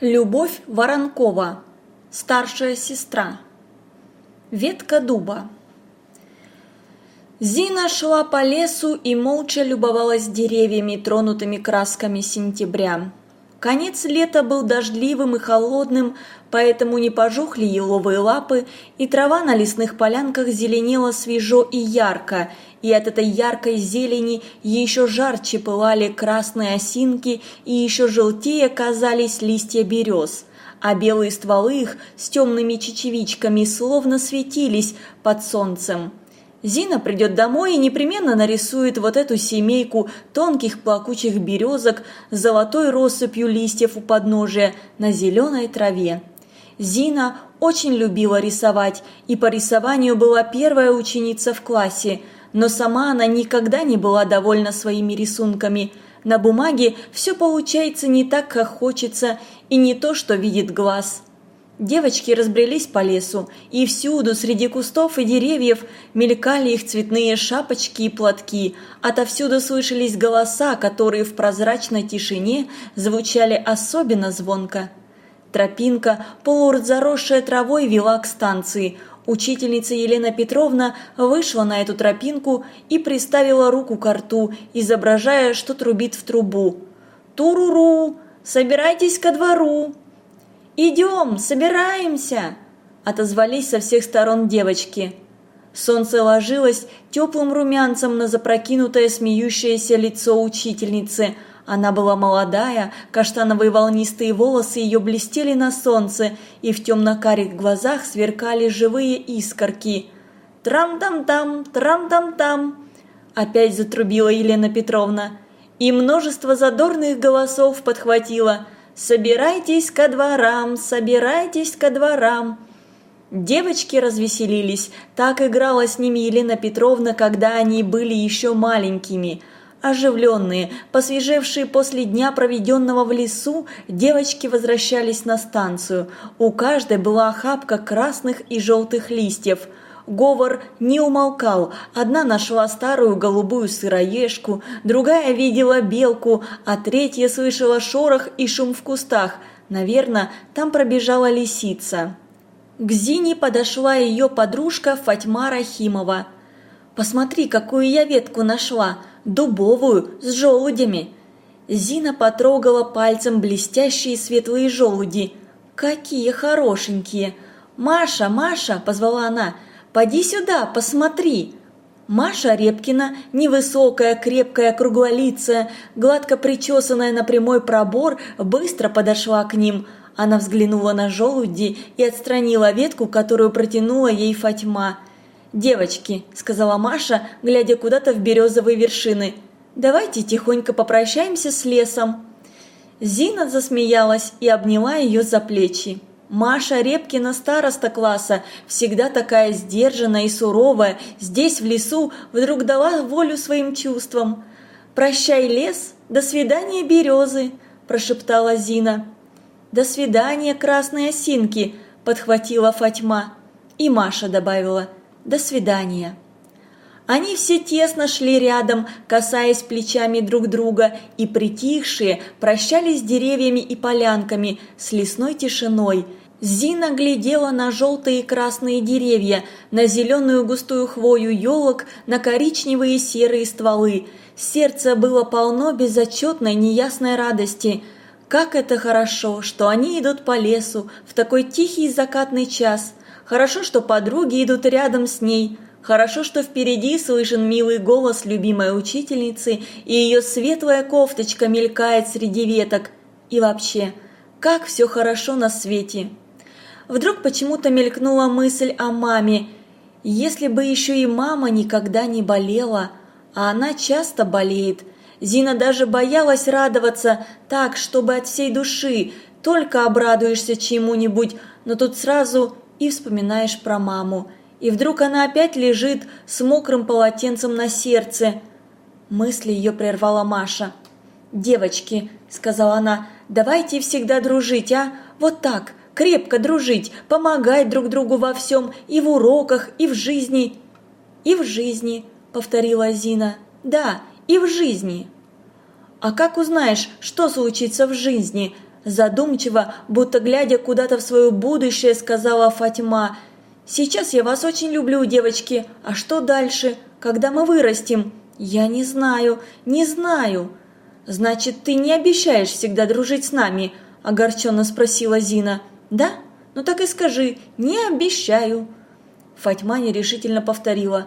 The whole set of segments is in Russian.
Любовь Воронкова. Старшая сестра. Ветка дуба. Зина шла по лесу и молча любовалась деревьями, тронутыми красками сентября. Конец лета был дождливым и холодным, поэтому не пожухли еловые лапы, и трава на лесных полянках зеленела свежо и ярко, и от этой яркой зелени еще жарче пылали красные осинки, и еще желтее казались листья берез, а белые стволы их с темными чечевичками словно светились под солнцем. Зина придет домой и непременно нарисует вот эту семейку тонких плакучих березок с золотой россыпью листьев у подножия на зеленой траве. Зина очень любила рисовать и по рисованию была первая ученица в классе, но сама она никогда не была довольна своими рисунками. На бумаге все получается не так, как хочется, и не то, что видит глаз. Девочки разбрелись по лесу, и всюду, среди кустов и деревьев, мелькали их цветные шапочки и платки. Отовсюду слышались голоса, которые в прозрачной тишине звучали особенно звонко. Тропинка, полурзаросшая травой, вела к станции. Учительница Елена Петровна вышла на эту тропинку и приставила руку к рту, изображая, что трубит в трубу. «Туруру! Собирайтесь ко двору!» «Идем, собираемся!» – отозвались со всех сторон девочки. Солнце ложилось теплым румянцем на запрокинутое смеющееся лицо учительницы. Она была молодая, каштановые волнистые волосы ее блестели на солнце, и в темно-карих глазах сверкали живые искорки. «Трам-там-там, трам-там-там!» – опять затрубила Елена Петровна. И множество задорных голосов подхватило – Собирайтесь ко дворам, собирайтесь ко дворам. Девочки развеселились, так играла с ними Елена Петровна, когда они были еще маленькими. Оживленные, посвежевшие после дня, проведенного в лесу, девочки возвращались на станцию. У каждой была охапка красных и желтых листьев – Говор не умолкал. Одна нашла старую голубую сыроежку, другая видела белку, а третья слышала шорох и шум в кустах. Наверное, там пробежала лисица. К Зине подошла ее подружка Фатьма Рахимова. «Посмотри, какую я ветку нашла, дубовую, с желудями!» Зина потрогала пальцем блестящие светлые желуди. «Какие хорошенькие!» «Маша, Маша!» – позвала она – Поди сюда, посмотри!» Маша Репкина, невысокая, крепкая, круглолицая, гладко причесанная на прямой пробор, быстро подошла к ним. Она взглянула на желуди и отстранила ветку, которую протянула ей Фатьма. «Девочки», – сказала Маша, глядя куда-то в березовые вершины, – «давайте тихонько попрощаемся с лесом». Зина засмеялась и обняла ее за плечи. Маша Репкина староста класса, всегда такая сдержанная и суровая, здесь в лесу вдруг дала волю своим чувствам. «Прощай, лес, до свидания, березы», – прошептала Зина. «До свидания, красные осинки», – подхватила Фатьма. И Маша добавила «До свидания». Они все тесно шли рядом, касаясь плечами друг друга, и притихшие прощались с деревьями и полянками, с лесной тишиной – Зина глядела на желтые и красные деревья, на зеленую густую хвою елок, на коричневые и серые стволы. Сердце было полно безотчетной неясной радости. Как это хорошо, что они идут по лесу в такой тихий закатный час. Хорошо, что подруги идут рядом с ней. Хорошо, что впереди слышен милый голос любимой учительницы, и ее светлая кофточка мелькает среди веток. И вообще, как все хорошо на свете. Вдруг почему-то мелькнула мысль о маме. Если бы еще и мама никогда не болела, а она часто болеет. Зина даже боялась радоваться так, чтобы от всей души, только обрадуешься чему-нибудь, но тут сразу и вспоминаешь про маму. И вдруг она опять лежит с мокрым полотенцем на сердце. Мысли ее прервала Маша. «Девочки», — сказала она, — «давайте всегда дружить, а? Вот так, крепко дружить, помогать друг другу во всем, и в уроках, и в жизни». «И в жизни», — повторила Зина. «Да, и в жизни». «А как узнаешь, что случится в жизни?» Задумчиво, будто глядя куда-то в свое будущее, сказала Фатьма. «Сейчас я вас очень люблю, девочки. А что дальше? Когда мы вырастем?» «Я не знаю, не знаю». «Значит, ты не обещаешь всегда дружить с нами?» – огорченно спросила Зина. «Да? Ну так и скажи, не обещаю». Фатьма нерешительно повторила.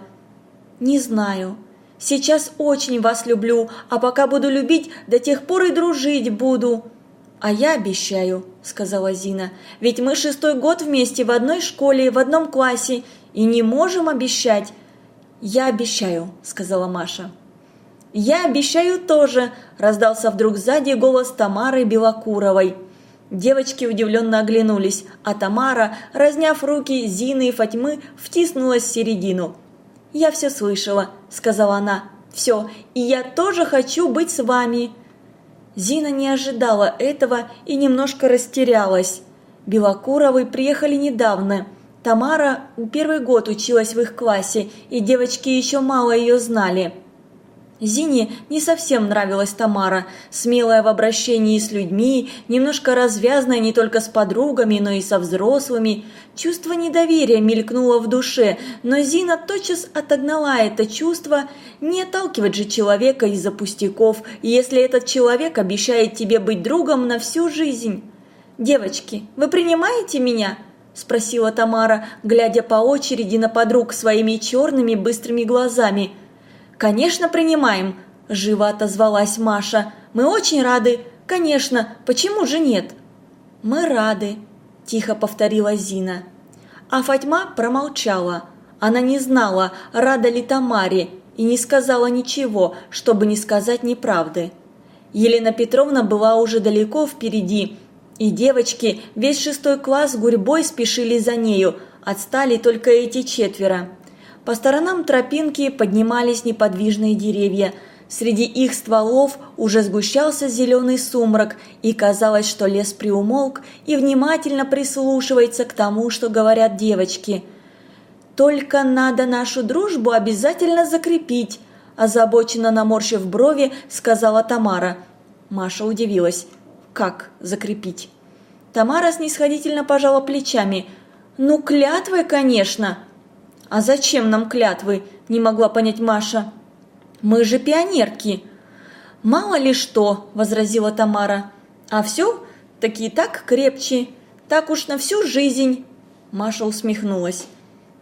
«Не знаю. Сейчас очень вас люблю, а пока буду любить, до тех пор и дружить буду». «А я обещаю», – сказала Зина, – «ведь мы шестой год вместе в одной школе, в одном классе, и не можем обещать». «Я обещаю», – сказала Маша. «Я обещаю тоже», – раздался вдруг сзади голос Тамары Белокуровой. Девочки удивленно оглянулись, а Тамара, разняв руки Зины и Фатьмы, втиснулась в середину. «Я все слышала», – сказала она. «Все, и я тоже хочу быть с вами». Зина не ожидала этого и немножко растерялась. Белокуровы приехали недавно. Тамара первый год училась в их классе, и девочки еще мало ее знали. Зине не совсем нравилась Тамара, смелая в обращении с людьми, немножко развязная не только с подругами, но и со взрослыми. Чувство недоверия мелькнуло в душе, но Зина тотчас отогнала это чувство. Не отталкивать же человека из-за пустяков, если этот человек обещает тебе быть другом на всю жизнь. «Девочки, вы принимаете меня?» – спросила Тамара, глядя по очереди на подруг своими черными быстрыми глазами – «Конечно, принимаем!» – живо отозвалась Маша. «Мы очень рады! Конечно! Почему же нет?» «Мы рады!» – тихо повторила Зина. А Фатьма промолчала. Она не знала, рада ли Тамаре, и не сказала ничего, чтобы не сказать неправды. Елена Петровна была уже далеко впереди, и девочки, весь шестой класс гурьбой спешили за нею, отстали только эти четверо. По сторонам тропинки поднимались неподвижные деревья. Среди их стволов уже сгущался зеленый сумрак, и казалось, что лес приумолк и внимательно прислушивается к тому, что говорят девочки. «Только надо нашу дружбу обязательно закрепить», – озабоченно наморщив брови, сказала Тамара. Маша удивилась. «Как закрепить?» Тамара снисходительно пожала плечами. «Ну, клятвой, конечно!» «А зачем нам клятвы?» – не могла понять Маша. «Мы же пионерки!» «Мало ли что!» – возразила Тамара. «А все? Таки так крепче. Так уж на всю жизнь!» Маша усмехнулась.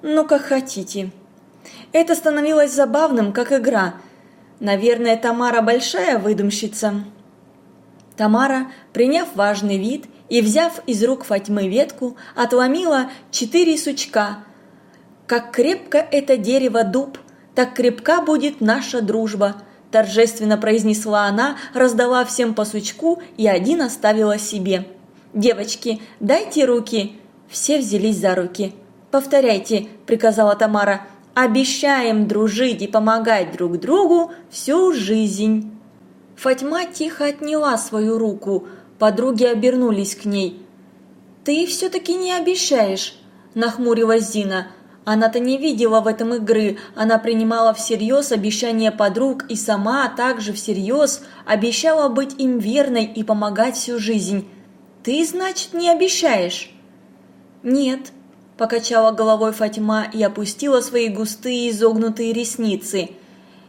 «Ну, как хотите». Это становилось забавным, как игра. Наверное, Тамара большая выдумщица. Тамара, приняв важный вид и взяв из рук Фатьмы ветку, отломила четыре сучка – как крепко это дерево дуб, так крепка будет наша дружба, торжественно произнесла она, раздала всем по сучку и один оставила себе. Девочки, дайте руки. Все взялись за руки. Повторяйте, приказала Тамара. Обещаем дружить и помогать друг другу всю жизнь. Фатьма тихо отняла свою руку. Подруги обернулись к ней. «Ты все-таки не обещаешь», – нахмурилась Зина. Она-то не видела в этом игры, она принимала всерьез обещания подруг и сама также всерьез обещала быть им верной и помогать всю жизнь. «Ты, значит, не обещаешь?» «Нет», – покачала головой Фатьма и опустила свои густые изогнутые ресницы.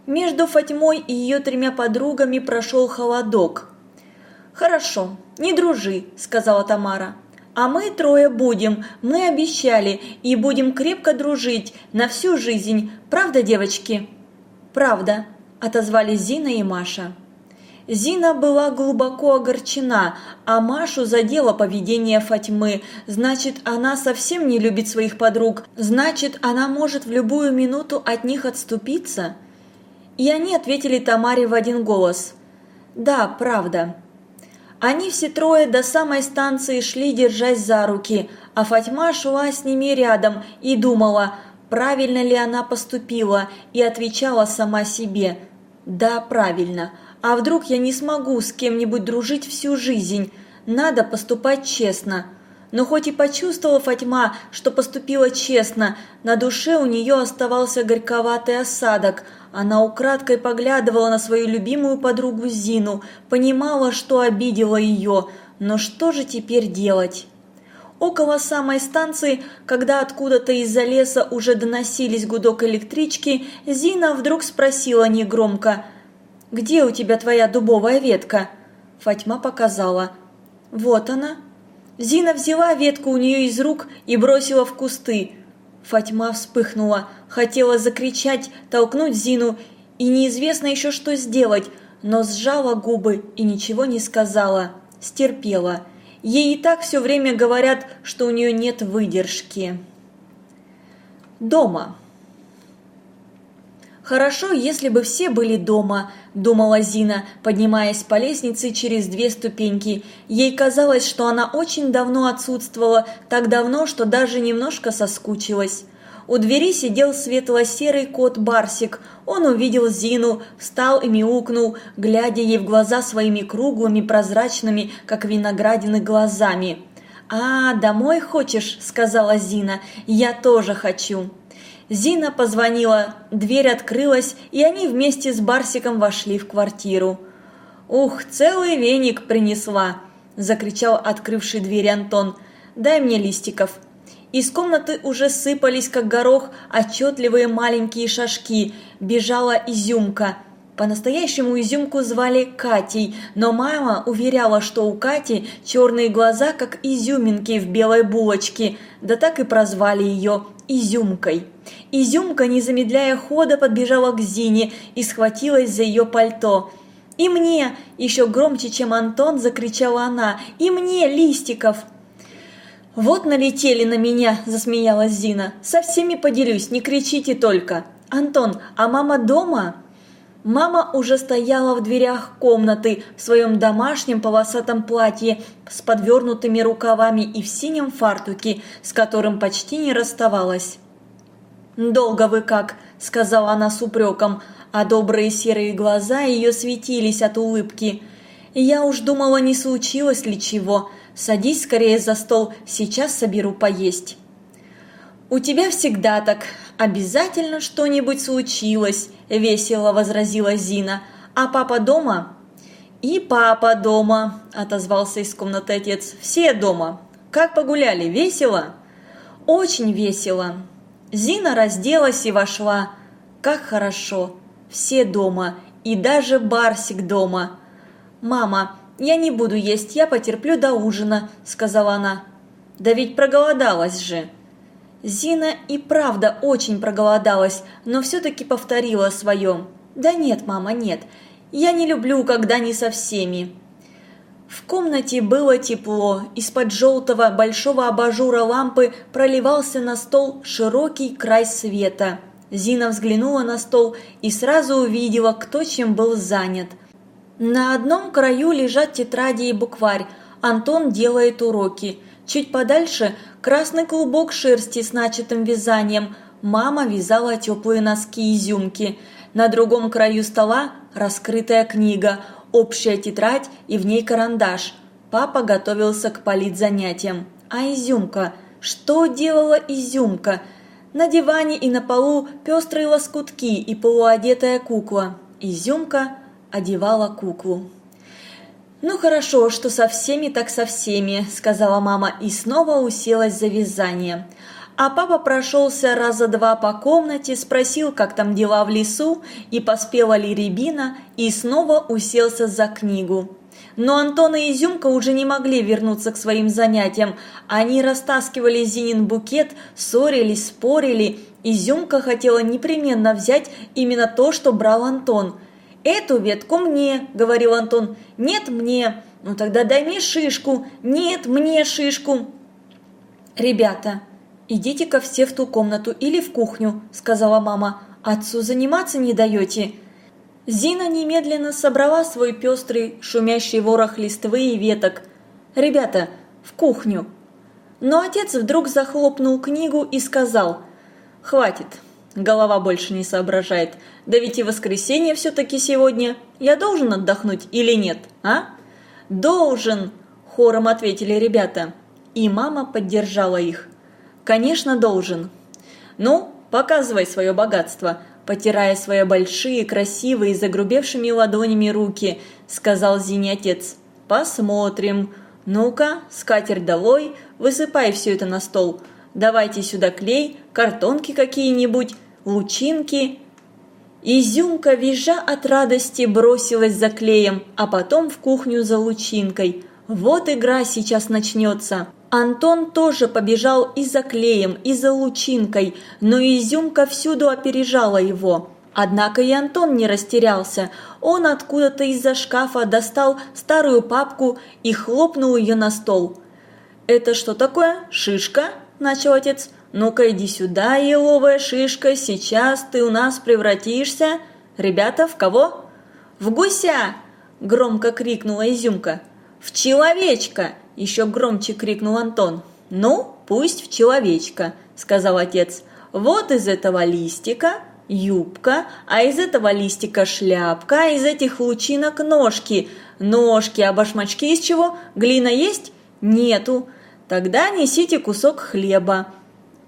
Между Фатьмой и ее тремя подругами прошел холодок. «Хорошо, не дружи», – сказала Тамара. А мы трое будем, мы обещали, и будем крепко дружить на всю жизнь. Правда, девочки?» «Правда», – отозвались Зина и Маша. Зина была глубоко огорчена, а Машу задело поведение Фатьмы. Значит, она совсем не любит своих подруг. Значит, она может в любую минуту от них отступиться. И они ответили Тамаре в один голос. «Да, правда». Они все трое до самой станции шли, держась за руки, а Фатьма шла с ними рядом и думала, правильно ли она поступила, и отвечала сама себе «Да, правильно. А вдруг я не смогу с кем-нибудь дружить всю жизнь? Надо поступать честно». Но хоть и почувствовала Фатьма, что поступила честно, на душе у нее оставался горьковатый осадок – она украдкой поглядывала на свою любимую подругу Зину, понимала, что обидела ее, Но что же теперь делать? Около самой станции, когда откуда-то из-за леса уже доносились гудок электрички, Зина вдруг спросила негромко «Где у тебя твоя дубовая ветка?» Фатьма показала. «Вот она». Зина взяла ветку у нее из рук и бросила в кусты. Фатьма вспыхнула, хотела закричать, толкнуть Зину, и неизвестно еще что сделать, но сжала губы и ничего не сказала, стерпела. Ей и так все время говорят, что у нее нет выдержки. Дома. «Хорошо, если бы все были дома», – думала Зина, поднимаясь по лестнице через две ступеньки. Ей казалось, что она очень давно отсутствовала, так давно, что даже немножко соскучилась. У двери сидел светло-серый кот Барсик. Он увидел Зину, встал и мяукнул, глядя ей в глаза своими круглыми, прозрачными, как виноградины, глазами. «А, домой хочешь?» – сказала Зина. «Я тоже хочу». Зина позвонила, дверь открылась, и они вместе с Барсиком вошли в квартиру. «Ух, целый веник принесла!» – закричал открывший дверь Антон. «Дай мне листиков». Из комнаты уже сыпались, как горох, отчетливые маленькие шажки. Бежала изюмка. По-настоящему изюмку звали Катей, но мама уверяла, что у Кати черные глаза, как изюминки в белой булочке, да так и прозвали ее Изюмкой. Изюмка, не замедляя хода, подбежала к Зине и схватилась за ее пальто. «И мне!» – еще громче, чем Антон, закричала она. «И мне, Листиков!» «Вот налетели на меня!» – засмеялась Зина. «Со всеми поделюсь, не кричите только!» «Антон, а мама дома?» Мама уже стояла в дверях комнаты в своем домашнем полосатом платье с подвернутыми рукавами и в синем фартуке, с которым почти не расставалась. «Долго вы как?» – сказала она с упреком, а добрые серые глаза ее светились от улыбки. «Я уж думала, не случилось ли чего. Садись скорее за стол, сейчас соберу поесть». «У тебя всегда так. Обязательно что-нибудь случилось», – весело возразила Зина. «А папа дома?» «И папа дома», – отозвался из комнаты отец. «Все дома. Как погуляли? Весело?» «Очень весело». Зина разделась и вошла. Как хорошо. Все дома. И даже Барсик дома. «Мама, «Я не буду есть, я потерплю до ужина», – сказала она. «Да ведь проголодалась же». Зина и правда очень проголодалась, но все-таки повторила свое. «Да нет, мама, нет. Я не люблю, когда не со всеми». В комнате было тепло, из-под желтого большого абажура лампы проливался на стол широкий край света. Зина взглянула на стол и сразу увидела, кто чем был занят – на одном краю лежат тетради и букварь. Антон делает уроки. Чуть подальше красный клубок шерсти с начатым вязанием. Мама вязала теплые носки изюмки. На другом краю стола раскрытая книга, общая тетрадь и в ней карандаш. Папа готовился к политзанятиям. А изюмка? Что делала изюмка? На диване и на полу пестрые лоскутки и полуодетая кукла. Изюмка одевала куклу. «Ну хорошо, что со всеми так со всеми», – сказала мама и снова уселась за вязание. А папа прошелся раза два по комнате, спросил, как там дела в лесу, и поспела ли рябина, и снова уселся за книгу. Но Антон и Изюмка уже не могли вернуться к своим занятиям. Они растаскивали Зинин букет, ссорились, спорили. Изюмка хотела непременно взять именно то, что брал Антон – «Эту ветку мне», – говорил Антон. «Нет, мне». «Ну тогда дай мне шишку». «Нет, мне шишку». «Ребята, идите-ка все в ту комнату или в кухню», – сказала мама. «Отцу заниматься не даете». Зина немедленно собрала свой пестрый, шумящий ворох листвы и веток. «Ребята, в кухню». Но отец вдруг захлопнул книгу и сказал «Хватит, Голова больше не соображает. Да ведь и воскресенье все-таки сегодня. Я должен отдохнуть или нет, а? Должен, хором ответили ребята. И мама поддержала их. Конечно, должен. Ну, показывай свое богатство, потирая свои большие, красивые, загрубевшими ладонями руки, сказал Зине отец. Посмотрим. Ну-ка, скатерть долой, высыпай все это на стол. Давайте сюда клей, картонки какие-нибудь, лучинки. Изюмка, визжа от радости, бросилась за клеем, а потом в кухню за лучинкой. Вот игра сейчас начнется. Антон тоже побежал и за клеем, и за лучинкой, но Изюмка всюду опережала его. Однако и Антон не растерялся. Он откуда-то из-за шкафа достал старую папку и хлопнул ее на стол. «Это что такое? Шишка?» – начал отец. «Ну-ка иди сюда, еловая шишка, сейчас ты у нас превратишься...» «Ребята, в кого?» «В гуся!» – громко крикнула Изюмка. «В человечка!» – еще громче крикнул Антон. «Ну, пусть в человечка», – сказал отец. «Вот из этого листика юбка, а из этого листика шляпка, а из этих лучинок ножки. Ножки, а башмачки из чего? Глина есть? Нету. Тогда несите кусок хлеба.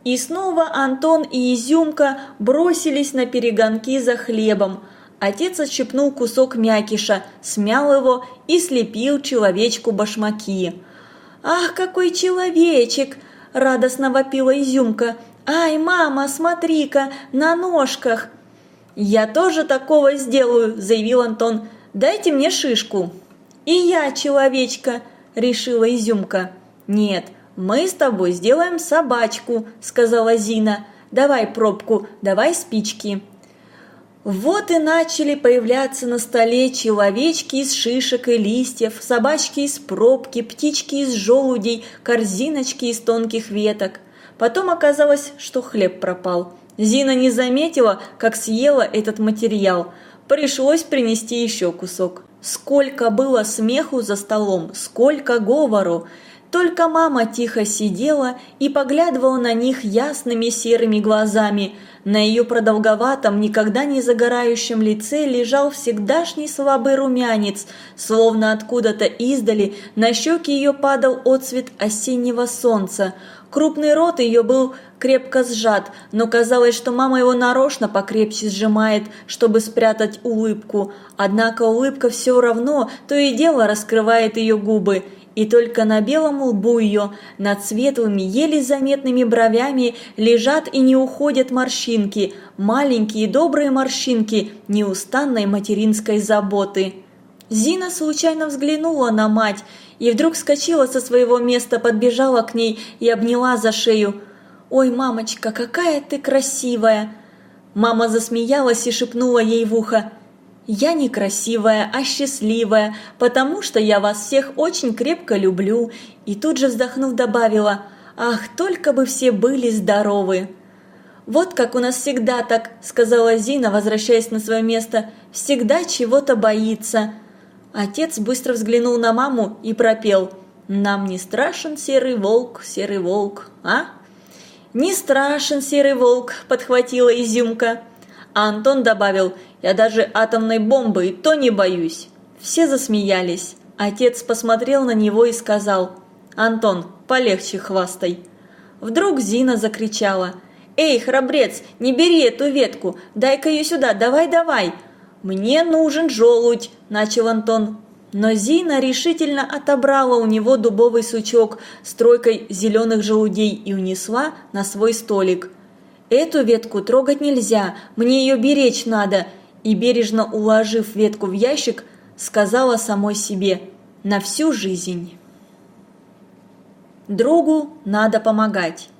И снова Антон и Изюмка бросились на перегонки за хлебом. Отец отщепнул кусок мякиша, смял его и слепил человечку башмаки. «Ах, какой человечек!» – радостно вопила Изюмка – «Ай, мама, смотри-ка, на ножках!» «Я тоже такого сделаю», – заявил Антон. «Дайте мне шишку». «И я, человечка», – решила Изюмка. «Нет, мы с тобой сделаем собачку», – сказала Зина. «Давай пробку, давай спички». Вот и начали появляться на столе человечки из шишек и листьев, собачки из пробки, птички из желудей, корзиночки из тонких веток. Потом оказалось, что хлеб пропал. Зина не заметила, как съела этот материал. Пришлось принести еще кусок. Сколько было смеху за столом, сколько говору. Только мама тихо сидела и поглядывала на них ясными серыми глазами. На ее продолговатом, никогда не загорающем лице лежал всегдашний слабый румянец, словно откуда-то издали на щеки ее падал отцвет осеннего солнца. Крупный рот ее был крепко сжат, но казалось, что мама его нарочно покрепче сжимает, чтобы спрятать улыбку. Однако улыбка все равно то и дело раскрывает ее губы. И только на белом лбу ее, над светлыми, еле заметными бровями лежат и не уходят морщинки, маленькие добрые морщинки неустанной материнской заботы. Зина случайно взглянула на мать и вдруг вскочила со своего места, подбежала к ней и обняла за шею. «Ой, мамочка, какая ты красивая!» Мама засмеялась и шепнула ей в ухо. «Я не красивая, а счастливая, потому что я вас всех очень крепко люблю». И тут же вздохнув добавила, «Ах, только бы все были здоровы!» «Вот как у нас всегда так», – сказала Зина, возвращаясь на свое место, – «всегда чего-то боится». Отец быстро взглянул на маму и пропел «Нам не страшен серый волк, серый волк, а?» «Не страшен серый волк», – подхватила изюмка. А Антон добавил «Я даже атомной бомбы и то не боюсь». Все засмеялись. Отец посмотрел на него и сказал «Антон, полегче хвастай». Вдруг Зина закричала «Эй, храбрец, не бери эту ветку, дай-ка ее сюда, давай-давай!» «Мне нужен желудь», – начал Антон. Но Зина решительно отобрала у него дубовый сучок с тройкой зеленых желудей и унесла на свой столик. «Эту ветку трогать нельзя, мне ее беречь надо», и бережно уложив ветку в ящик, сказала самой себе «на всю жизнь». Другу надо помогать.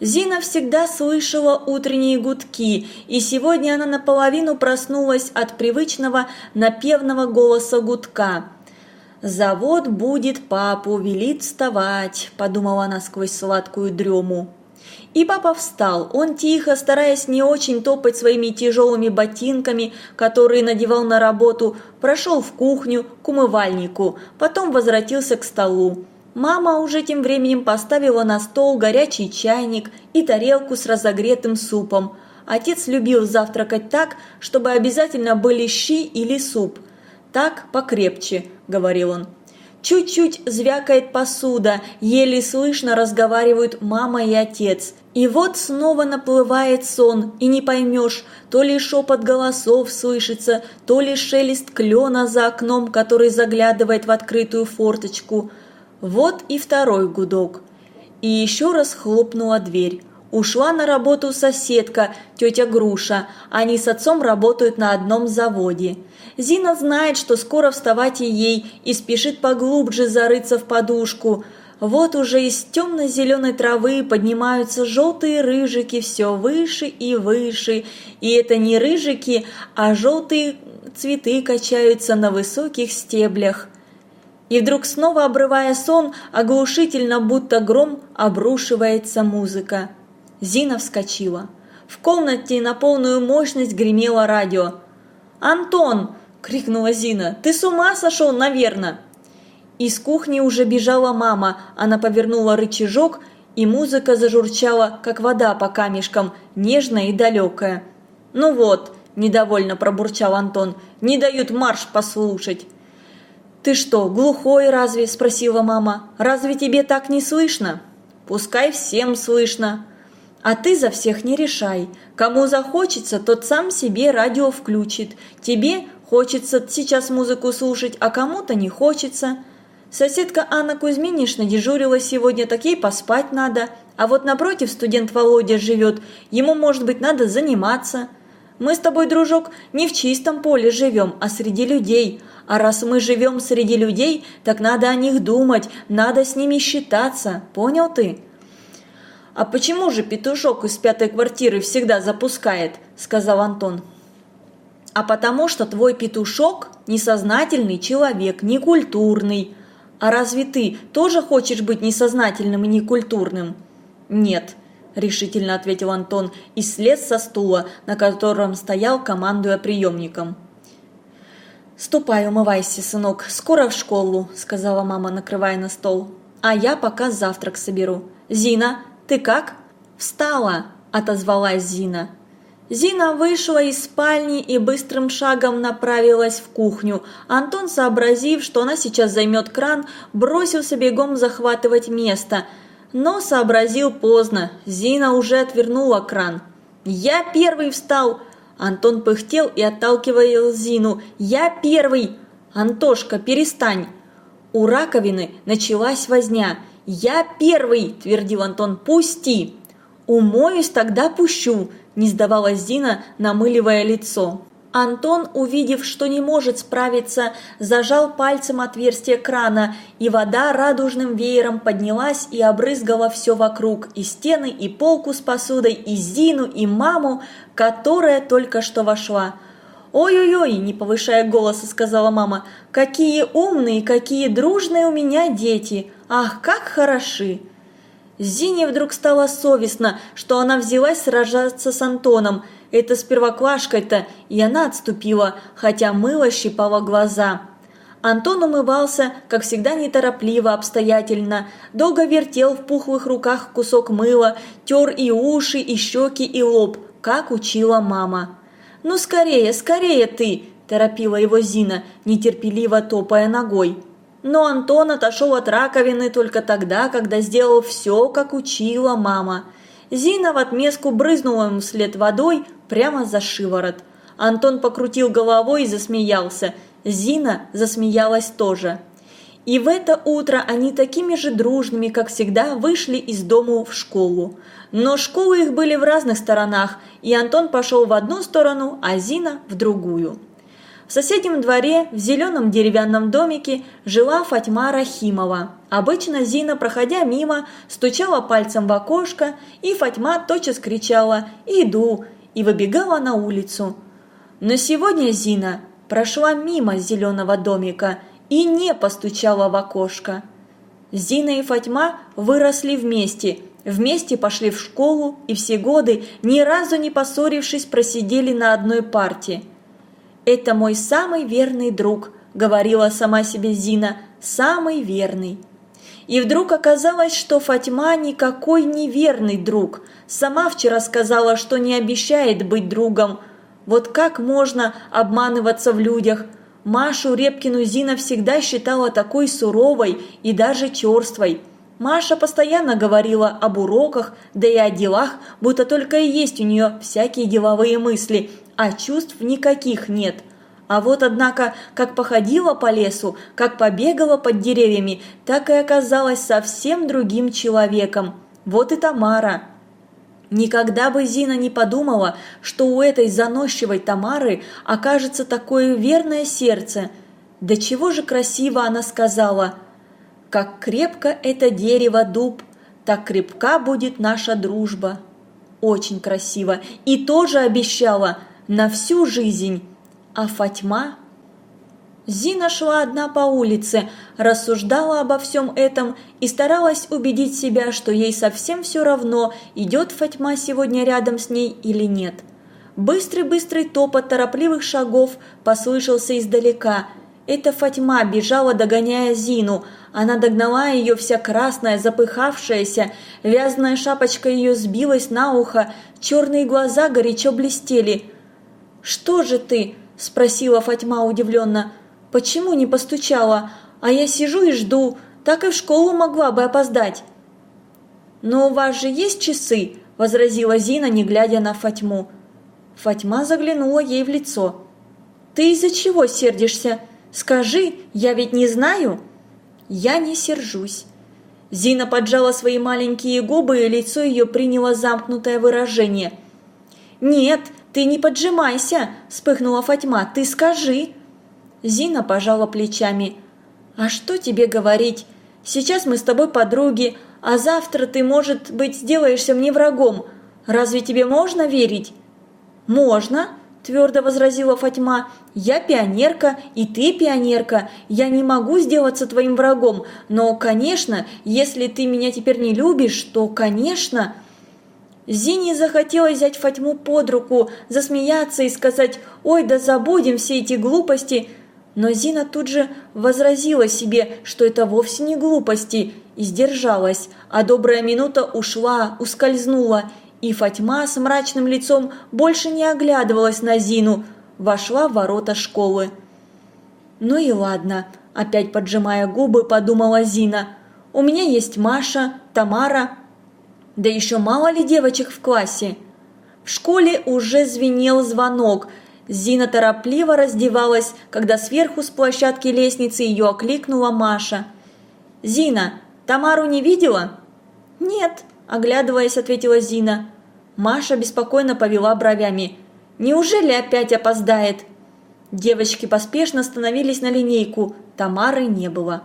Зина всегда слышала утренние гудки, и сегодня она наполовину проснулась от привычного напевного голоса гудка. «Завод будет папу, велит вставать», – подумала она сквозь сладкую дрему. И папа встал. Он тихо, стараясь не очень топать своими тяжелыми ботинками, которые надевал на работу, прошел в кухню к умывальнику, потом возвратился к столу. Мама уже тем временем поставила на стол горячий чайник и тарелку с разогретым супом. Отец любил завтракать так, чтобы обязательно были щи или суп. «Так покрепче», – говорил он. Чуть-чуть звякает посуда, еле слышно разговаривают мама и отец. И вот снова наплывает сон, и не поймешь, то ли шепот голосов слышится, то ли шелест клена за окном, который заглядывает в открытую форточку – Вот и второй гудок. И еще раз хлопнула дверь. Ушла на работу соседка, тетя Груша. Они с отцом работают на одном заводе. Зина знает, что скоро вставать и ей, и спешит поглубже зарыться в подушку. Вот уже из темно-зеленой травы поднимаются желтые рыжики все выше и выше. И это не рыжики, а желтые цветы качаются на высоких стеблях. И вдруг снова обрывая сон, оглушительно, будто гром, обрушивается музыка. Зина вскочила. В комнате на полную мощность гремело радио. «Антон!» – крикнула Зина. «Ты с ума сошел, наверное!» Из кухни уже бежала мама. Она повернула рычажок, и музыка зажурчала, как вода по камешкам, нежная и далекая. «Ну вот!» – недовольно пробурчал Антон. «Не дают марш послушать!» «Ты что, глухой разве?» – спросила мама. «Разве тебе так не слышно?» «Пускай всем слышно!» А ты за всех не решай. Кому захочется, тот сам себе радио включит. Тебе хочется сейчас музыку слушать, а кому-то не хочется. Соседка Анна Кузьминишна дежурила сегодня, так ей поспать надо. А вот напротив студент Володя живет, ему, может быть, надо заниматься. Мы с тобой, дружок, не в чистом поле живем, а среди людей. А раз мы живем среди людей, так надо о них думать, надо с ними считаться, понял ты? «А почему же петушок из пятой квартиры всегда запускает?» – сказал Антон. «А потому что твой петушок – несознательный человек, некультурный. А разве ты тоже хочешь быть несознательным и некультурным?» «Нет», – решительно ответил Антон и слез со стула, на котором стоял, командуя приемником. «Ступай, умывайся, сынок, скоро в школу», – сказала мама, накрывая на стол. «А я пока завтрак соберу. Зина, «Ты как?» «Встала!» – отозвалась Зина. Зина вышла из спальни и быстрым шагом направилась в кухню. Антон, сообразив, что она сейчас займет кран, бросился бегом захватывать место. Но сообразил поздно, Зина уже отвернула кран. «Я первый встал!» Антон пыхтел и отталкивал Зину. «Я первый!» «Антошка, перестань!» У раковины началась возня – «Я первый!» – твердил Антон. «Пусти!» «Умоюсь, тогда пущу!» – не сдавалась Зина, намыливая лицо. Антон, увидев, что не может справиться, зажал пальцем отверстие крана, и вода радужным веером поднялась и обрызгала все вокруг, и стены, и полку с посудой, и Зину, и маму, которая только что вошла. «Ой-ой-ой!» – не повышая голоса, сказала мама. «Какие умные, какие дружные у меня дети! Ах, как хороши!» Зине вдруг стало совестно, что она взялась сражаться с Антоном. Это с первоклашкой-то, и она отступила, хотя мыло щипало глаза. Антон умывался, как всегда, неторопливо, обстоятельно, долго вертел в пухлых руках кусок мыла, тер и уши, и щеки, и лоб, как учила мама. «Ну скорее, скорее ты!» – торопила его Зина, нетерпеливо топая ногой. Но Антон отошел от раковины только тогда, когда сделал все, как учила мама. Зина в отместку брызнула ему вслед водой прямо за шиворот. Антон покрутил головой и засмеялся. Зина засмеялась тоже. И в это утро они такими же дружными, как всегда, вышли из дому в школу. Но школы их были в разных сторонах, и Антон пошел в одну сторону, а Зина в другую. В соседнем дворе, в зеленом деревянном домике, жила Фатьма Рахимова. Обычно Зина, проходя мимо, стучала пальцем в окошко, и Фатьма тотчас кричала «Иду!» и выбегала на улицу. Но сегодня Зина прошла мимо зеленого домика – и не постучала в окошко. Зина и Фатьма выросли вместе, вместе пошли в школу и все годы, ни разу не поссорившись, просидели на одной парте. «Это мой самый верный друг», – говорила сама себе Зина, – «самый верный». И вдруг оказалось, что Фатьма никакой не верный друг. Сама вчера сказала, что не обещает быть другом. Вот как можно обманываться в людях – Машу Репкину Зина всегда считала такой суровой и даже черствой. Маша постоянно говорила об уроках, да и о делах, будто только и есть у нее всякие деловые мысли, а чувств никаких нет. А вот, однако, как походила по лесу, как побегала под деревьями, так и оказалась совсем другим человеком. Вот и Тамара. Никогда бы Зина не подумала, что у этой заносчивой Тамары окажется такое верное сердце. Да чего же красиво она сказала «Как крепко это дерево дуб, так крепка будет наша дружба». Очень красиво. И тоже обещала на всю жизнь. А Фатьма Зина шла одна по улице, рассуждала обо всем этом и старалась убедить себя, что ей совсем все равно, идет Фатьма сегодня рядом с ней или нет. Быстрый-быстрый топот торопливых шагов послышался издалека. Это Фатьма бежала, догоняя Зину. Она догнала ее вся красная, запыхавшаяся, вязаная шапочка ее сбилась на ухо, черные глаза горячо блестели. «Что же ты?» – спросила Фатьма удивленно. Почему не постучала? А я сижу и жду, так и в школу могла бы опоздать. Но у вас же есть часы, возразила Зина, не глядя на Фатьму. Фатьма заглянула ей в лицо. Ты из-за чего сердишься? Скажи, я ведь не знаю. Я не сержусь. Зина поджала свои маленькие губы, и лицо ее приняло замкнутое выражение. «Нет, ты не поджимайся!» – вспыхнула Фатьма. «Ты скажи!» Зина пожала плечами. «А что тебе говорить? Сейчас мы с тобой подруги, а завтра ты, может быть, сделаешься мне врагом. Разве тебе можно верить?» «Можно», – твердо возразила Фатьма. «Я пионерка, и ты пионерка. Я не могу сделаться твоим врагом, но, конечно, если ты меня теперь не любишь, то, конечно...» Зине захотелось взять Фатьму под руку, засмеяться и сказать «Ой, да забудем все эти глупости», но Зина тут же возразила себе, что это вовсе не глупости, и сдержалась, а добрая минута ушла, ускользнула, и Фатьма с мрачным лицом больше не оглядывалась на Зину, вошла в ворота школы. «Ну и ладно», – опять поджимая губы, подумала Зина. «У меня есть Маша, Тамара, да еще мало ли девочек в классе». В школе уже звенел звонок – Зина торопливо раздевалась, когда сверху с площадки лестницы ее окликнула Маша. «Зина, Тамару не видела?» «Нет», – оглядываясь, ответила Зина. Маша беспокойно повела бровями. «Неужели опять опоздает?» Девочки поспешно становились на линейку, Тамары не было.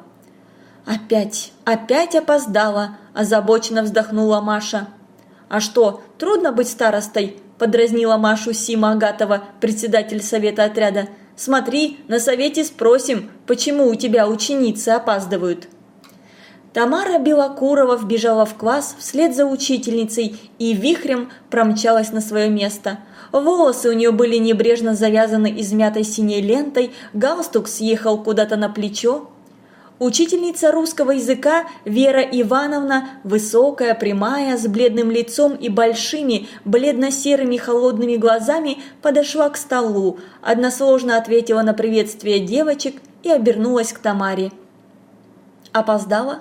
«Опять, опять опоздала!» – озабоченно вздохнула Маша. «А что, трудно быть старостой?» подразнила Машу Сима Агатова, председатель совета отряда. «Смотри, на совете спросим, почему у тебя ученицы опаздывают». Тамара Белокурова вбежала в класс вслед за учительницей и вихрем промчалась на свое место. Волосы у нее были небрежно завязаны измятой синей лентой, галстук съехал куда-то на плечо, Учительница русского языка Вера Ивановна, высокая, прямая, с бледным лицом и большими, бледно-серыми холодными глазами, подошла к столу, односложно ответила на приветствие девочек и обернулась к Тамаре. «Опоздала?»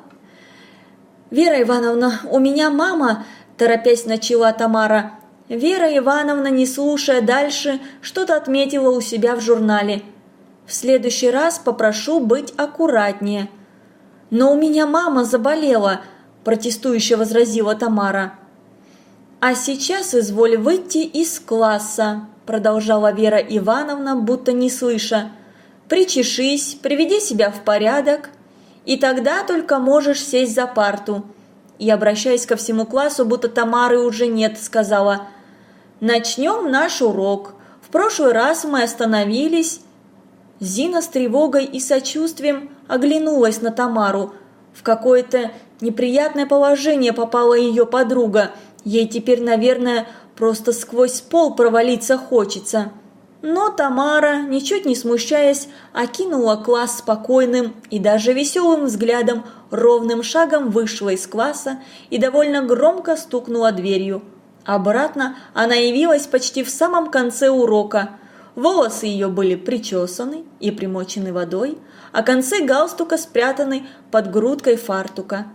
«Вера Ивановна, у меня мама!» – торопясь начала Тамара. Вера Ивановна, не слушая дальше, что-то отметила у себя в журнале – в следующий раз попрошу быть аккуратнее. Но у меня мама заболела, протестующе возразила Тамара. А сейчас изволь выйти из класса, продолжала Вера Ивановна, будто не слыша. Причешись, приведи себя в порядок, и тогда только можешь сесть за парту. И, обращаясь ко всему классу, будто Тамары уже нет, сказала, «Начнем наш урок. В прошлый раз мы остановились Зина с тревогой и сочувствием оглянулась на Тамару. В какое-то неприятное положение попала ее подруга. Ей теперь, наверное, просто сквозь пол провалиться хочется. Но Тамара, ничуть не смущаясь, окинула класс спокойным и даже веселым взглядом, ровным шагом вышла из класса и довольно громко стукнула дверью. Обратно она явилась почти в самом конце урока – Волосы ее были причесаны и примочены водой, а концы галстука спрятаны под грудкой фартука.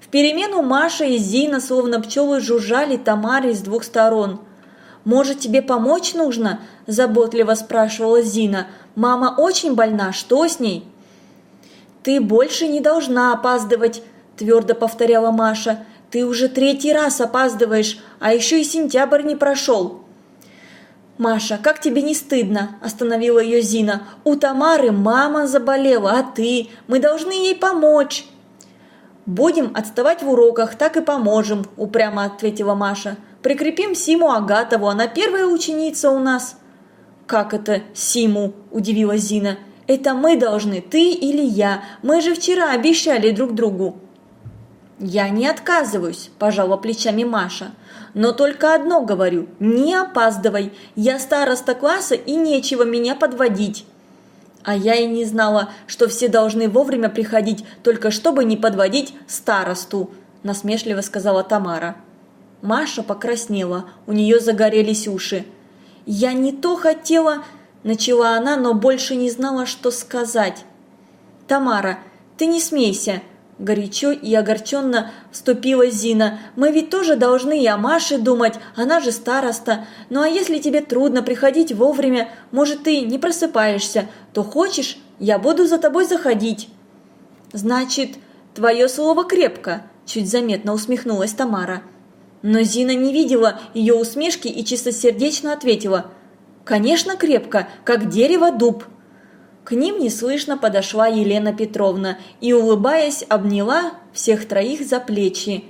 В перемену Маша и Зина, словно пчелы, жужжали Тамаре с двух сторон. Может, тебе помочь нужно?» – заботливо спрашивала Зина. «Мама очень больна, что с ней?» «Ты больше не должна опаздывать», – твердо повторяла Маша. «Ты уже третий раз опаздываешь, а еще и сентябрь не прошел». «Маша, как тебе не стыдно?» – остановила ее Зина. «У Тамары мама заболела, а ты? Мы должны ей помочь!» «Будем отставать в уроках, так и поможем», – упрямо ответила Маша. «Прикрепим Симу Агатову, она первая ученица у нас». «Как это Симу?» – удивилась Зина. «Это мы должны, ты или я. Мы же вчера обещали друг другу». «Я не отказываюсь», – пожала плечами Маша. «Но только одно говорю – не опаздывай. Я староста класса и нечего меня подводить». А я и не знала, что все должны вовремя приходить, только чтобы не подводить старосту, насмешливо сказала Тамара. Маша покраснела, у нее загорелись уши. «Я не то хотела...» – начала она, но больше не знала, что сказать. «Тамара, ты не смейся!» Горячо и огорченно вступила Зина. «Мы ведь тоже должны и о Маше думать, она же староста. Ну а если тебе трудно приходить вовремя, может, ты не просыпаешься, то хочешь, я буду за тобой заходить». «Значит, твое слово крепко», – чуть заметно усмехнулась Тамара. Но Зина не видела ее усмешки и чистосердечно ответила. «Конечно крепко, как дерево дуб». К ним неслышно подошла Елена Петровна и, улыбаясь, обняла всех троих за плечи.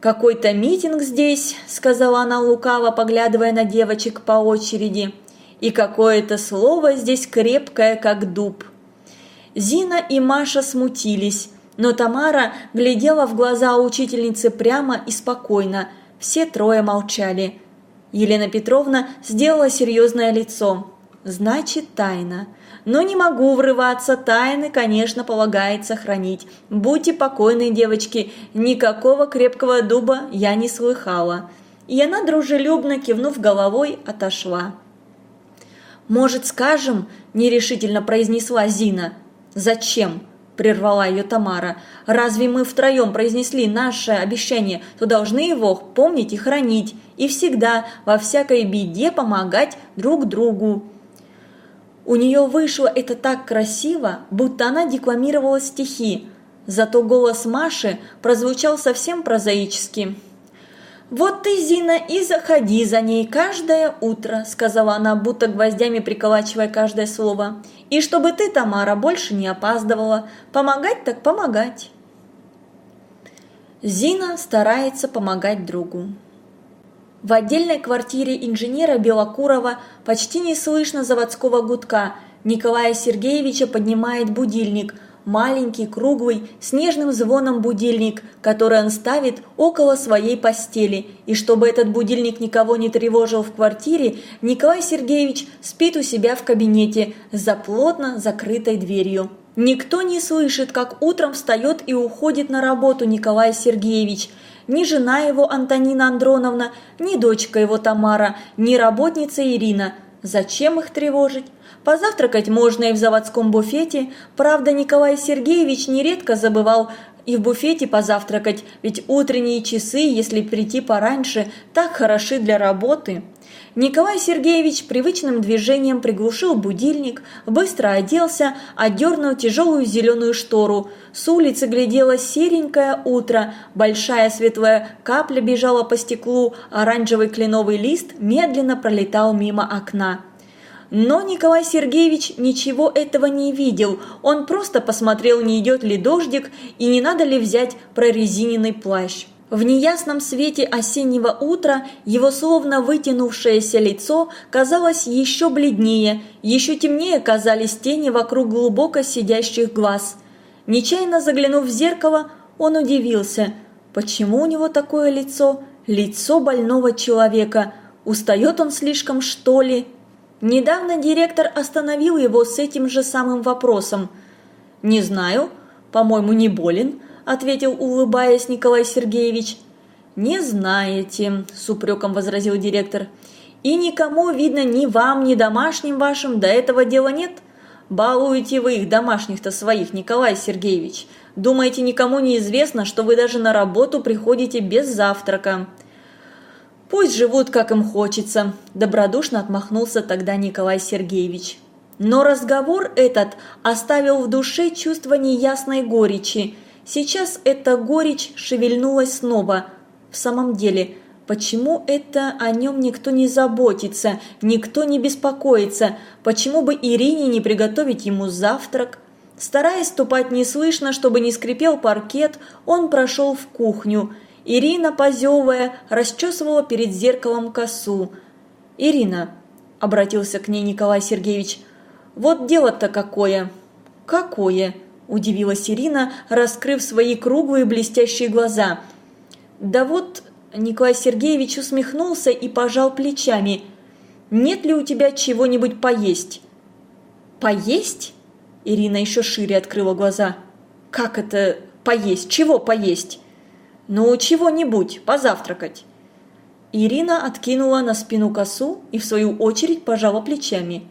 «Какой-то митинг здесь», – сказала она лукаво, поглядывая на девочек по очереди. «И какое-то слово здесь крепкое, как дуб». Зина и Маша смутились, но Тамара глядела в глаза учительницы прямо и спокойно. Все трое молчали. Елена Петровна сделала серьезное лицо. «Значит, тайна но не могу врываться, тайны, конечно, полагается хранить. Будьте покойны, девочки, никакого крепкого дуба я не слыхала». И она, дружелюбно кивнув головой, отошла. «Может, скажем?» – нерешительно произнесла Зина. «Зачем?» – прервала ее Тамара. «Разве мы втроем произнесли наше обещание, то должны его помнить и хранить, и всегда во всякой беде помогать друг другу». У нее вышло это так красиво, будто она декламировала стихи, зато голос Маши прозвучал совсем прозаически. «Вот ты, Зина, и заходи за ней каждое утро», – сказала она, будто гвоздями приколачивая каждое слово. «И чтобы ты, Тамара, больше не опаздывала. Помогать так помогать». Зина старается помогать другу. В отдельной квартире инженера Белокурова почти не слышно заводского гудка. Николая Сергеевича поднимает будильник. Маленький, круглый, с нежным звоном будильник, который он ставит около своей постели. И чтобы этот будильник никого не тревожил в квартире, Николай Сергеевич спит у себя в кабинете за плотно закрытой дверью. Никто не слышит, как утром встает и уходит на работу Николай Сергеевич – ни жена его Антонина Андроновна, ни дочка его Тамара, ни работница Ирина. Зачем их тревожить? Позавтракать можно и в заводском буфете. Правда, Николай Сергеевич нередко забывал и в буфете позавтракать, ведь утренние часы, если прийти пораньше, так хороши для работы. Николай Сергеевич привычным движением приглушил будильник, быстро оделся, отдернул тяжелую зеленую штору. С улицы глядело серенькое утро, большая светлая капля бежала по стеклу, оранжевый кленовый лист медленно пролетал мимо окна. Но Николай Сергеевич ничего этого не видел, он просто посмотрел, не идет ли дождик и не надо ли взять прорезиненный плащ. В неясном свете осеннего утра его словно вытянувшееся лицо казалось еще бледнее, еще темнее казались тени вокруг глубоко сидящих глаз. Нечаянно заглянув в зеркало, он удивился. Почему у него такое лицо? Лицо больного человека. Устает он слишком, что ли? Недавно директор остановил его с этим же самым вопросом. «Не знаю, по-моему, не болен», – ответил, улыбаясь Николай Сергеевич. «Не знаете», – с упреком возразил директор. «И никому, видно, ни вам, ни домашним вашим до этого дела нет? Балуете вы их домашних-то своих, Николай Сергеевич. Думаете, никому не известно, что вы даже на работу приходите без завтрака?» Пусть живут, как им хочется, добродушно отмахнулся тогда Николай Сергеевич. Но разговор этот оставил в душе чувство неясной горечи. Сейчас эта горечь шевельнулась снова. В самом деле, почему это о нем никто не заботится, никто не беспокоится? Почему бы Ирине не приготовить ему завтрак? Стараясь ступать неслышно, чтобы не скрипел паркет, он прошел в кухню. Ирина, позевывая, расчесывала перед зеркалом косу. «Ирина», – обратился к ней Николай Сергеевич, – «вот дело-то какое». «Какое?» – удивилась Ирина, раскрыв свои круглые блестящие глаза. «Да вот...» – Николай Сергеевич усмехнулся и пожал плечами. «Нет ли у тебя чего-нибудь поесть?» «Поесть?» Ирина еще шире открыла глаза. «Как это поесть? Чего поесть?» «Ну, чего-нибудь, позавтракать». Ирина откинула на спину косу и в свою очередь пожала плечами.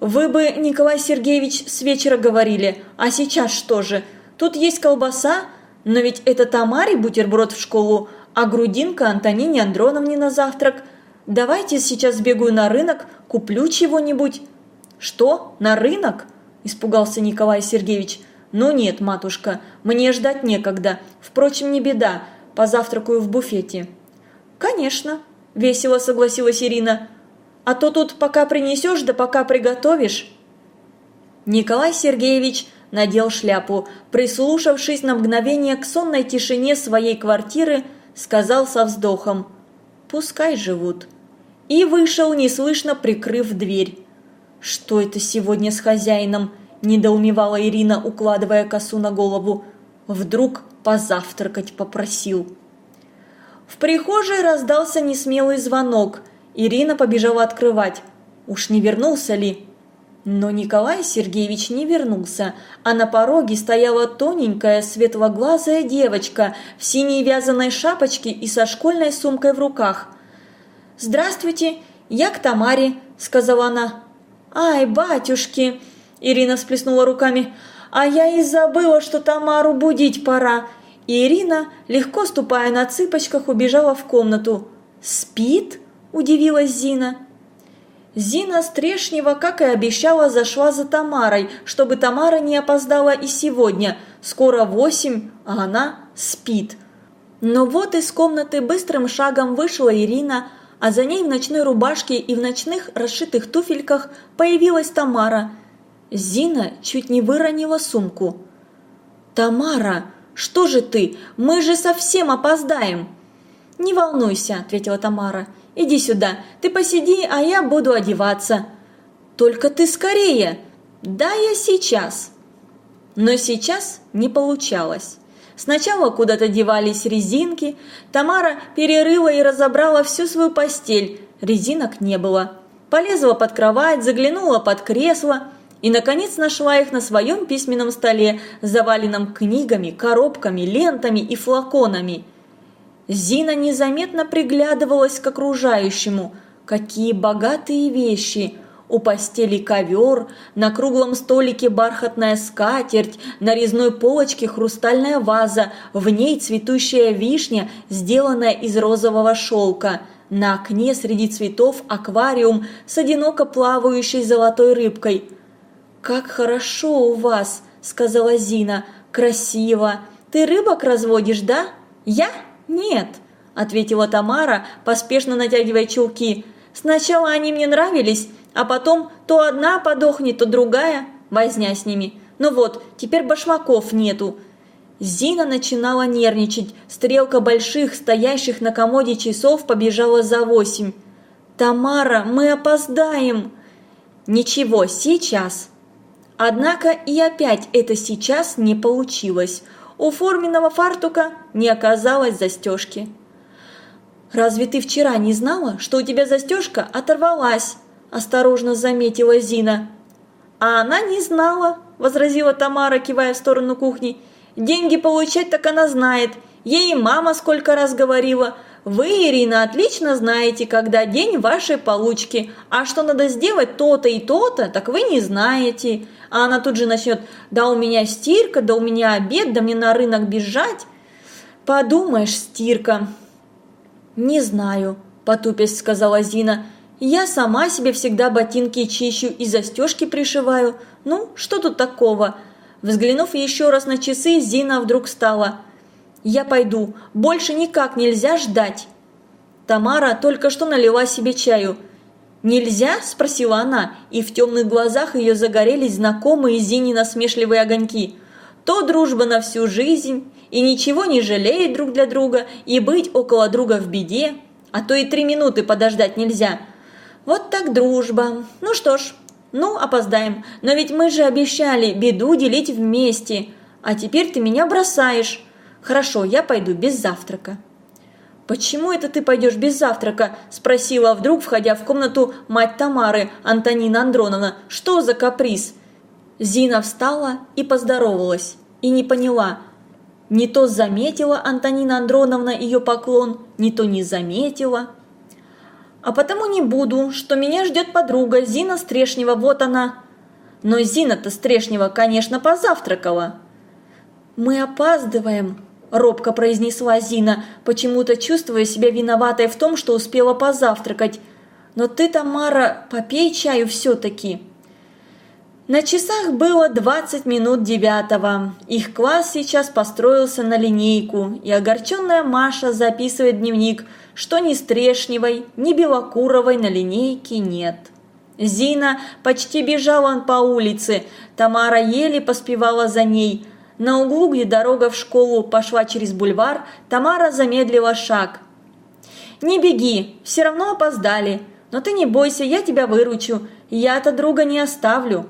«Вы бы, Николай Сергеевич, с вечера говорили, а сейчас что же? Тут есть колбаса, но ведь это Тамаре бутерброд в школу, а грудинка Антонине Андроновне на завтрак. Давайте сейчас сбегаю на рынок, куплю чего-нибудь». «Что? На рынок?» – испугался Николай Сергеевич. «Ну нет, матушка, мне ждать некогда. Впрочем, не беда, позавтракаю в буфете». «Конечно», – весело согласилась Ирина. «А то тут пока принесешь, да пока приготовишь». Николай Сергеевич надел шляпу, прислушавшись на мгновение к сонной тишине своей квартиры, сказал со вздохом «Пускай живут» и вышел, неслышно прикрыв дверь. «Что это сегодня с хозяином?» – недоумевала Ирина, укладывая косу на голову. Вдруг позавтракать попросил. В прихожей раздался несмелый звонок. Ирина побежала открывать. Уж не вернулся ли? Но Николай Сергеевич не вернулся, а на пороге стояла тоненькая светлоглазая девочка в синей вязаной шапочке и со школьной сумкой в руках. «Здравствуйте, я к Тамаре», – сказала она. «Ай, батюшки!» – Ирина всплеснула руками. «А я и забыла, что Тамару будить пора!» И Ирина, легко ступая на цыпочках, убежала в комнату. «Спит?» – удивилась Зина. Зина Стрешнева, как и обещала, зашла за Тамарой, чтобы Тамара не опоздала и сегодня. Скоро восемь, а она спит. Но вот из комнаты быстрым шагом вышла Ирина, а за ней в ночной рубашке и в ночных расшитых туфельках появилась Тамара. Зина чуть не выронила сумку. «Тамара, что же ты? Мы же совсем опоздаем!» «Не волнуйся», – ответила Тамара. «Иди сюда, ты посиди, а я буду одеваться». «Только ты скорее!» «Да, я сейчас!» Но сейчас не получалось. Сначала куда-то девались резинки. Тамара перерыла и разобрала всю свою постель. Резинок не было. Полезла под кровать, заглянула под кресло и, наконец, нашла их на своем письменном столе, заваленном книгами, коробками, лентами и флаконами. Зина незаметно приглядывалась к окружающему. Какие богатые вещи! У постели ковер, на круглом столике бархатная скатерть, на резной полочке хрустальная ваза, в ней цветущая вишня, сделанная из розового шелка. На окне среди цветов аквариум с одиноко плавающей золотой рыбкой. «Как хорошо у вас!» – сказала Зина. «Красиво! Ты рыбок разводишь, да?» «Я? Нет!» – ответила Тамара, поспешно натягивая чулки. «Сначала они мне нравились, а потом то одна подохнет, то другая, возня с ними. Ну вот, теперь башмаков нету. Зина начинала нервничать, стрелка больших, стоящих на комоде часов побежала за восемь. «Тамара, мы опоздаем!» «Ничего, сейчас!» Однако и опять это сейчас не получилось. У форменного фартука не оказалось застежки. «Разве ты вчера не знала, что у тебя застежка оторвалась?» – осторожно заметила Зина. «А она не знала», – возразила Тамара, кивая в сторону кухни. «Деньги получать так она знает. Ей мама сколько раз говорила. Вы, Ирина, отлично знаете, когда день вашей получки, а что надо сделать то-то и то-то, так вы не знаете». А она тут же начнет «да у меня стирка, да у меня обед, да мне на рынок бежать». Подумаешь, стирка. «Не знаю», – потупясь сказала Зина. «Я сама себе всегда ботинки чищу и застежки пришиваю. Ну, что тут такого?» Взглянув еще раз на часы, Зина вдруг встала. «Я пойду. Больше никак нельзя ждать». Тамара только что налила себе чаю. «Нельзя?» – спросила она, и в темных глазах ее загорелись знакомые Зине насмешливые огоньки. «То дружба на всю жизнь, и ничего не жалеет друг для друга, и быть около друга в беде, а то и три минуты подождать нельзя. Вот так дружба. Ну что ж, ну опоздаем, но ведь мы же обещали беду делить вместе, а теперь ты меня бросаешь. Хорошо, я пойду без завтрака». «Почему это ты пойдешь без завтрака?» – спросила вдруг, входя в комнату мать Тамары, Антонина Андроновна. «Что за каприз?» Зина встала и поздоровалась, и не поняла – не то заметила Антонина Андроновна ее поклон, не то не заметила. А потому не буду, что меня ждет подруга Зина Стрешнева, вот она. Но Зина-то Стрешнева, конечно, позавтракала. Мы опаздываем, робко произнесла Зина, почему-то чувствуя себя виноватой в том, что успела позавтракать. Но ты, Тамара, попей чаю все-таки. На часах было 20 минут девятого. Их класс сейчас построился на линейку, и огорченная Маша записывает дневник, что ни Стрешневой, ни Белокуровой на линейке нет. Зина почти бежала по улице, Тамара еле поспевала за ней. На углу, где дорога в школу пошла через бульвар, Тамара замедлила шаг. «Не беги, все равно опоздали, но ты не бойся, я тебя выручу, я-то друга не оставлю».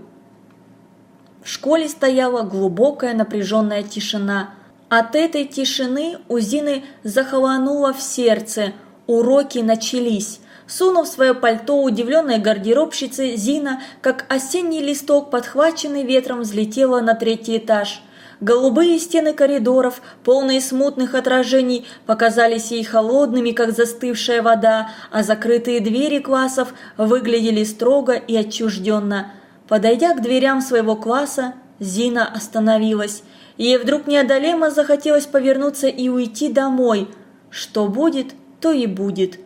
В школе стояла глубокая напряженная тишина. От этой тишины у Зины захолонуло в сердце. Уроки начались. Сунув свое пальто удивленной гардеробщице, Зина, как осенний листок, подхваченный ветром, взлетела на третий этаж. Голубые стены коридоров, полные смутных отражений, показались ей холодными, как застывшая вода, а закрытые двери классов выглядели строго и отчужденно. Подойдя к дверям своего класса, Зина остановилась. Ей вдруг неодолимо захотелось повернуться и уйти домой. Что будет, то и будет.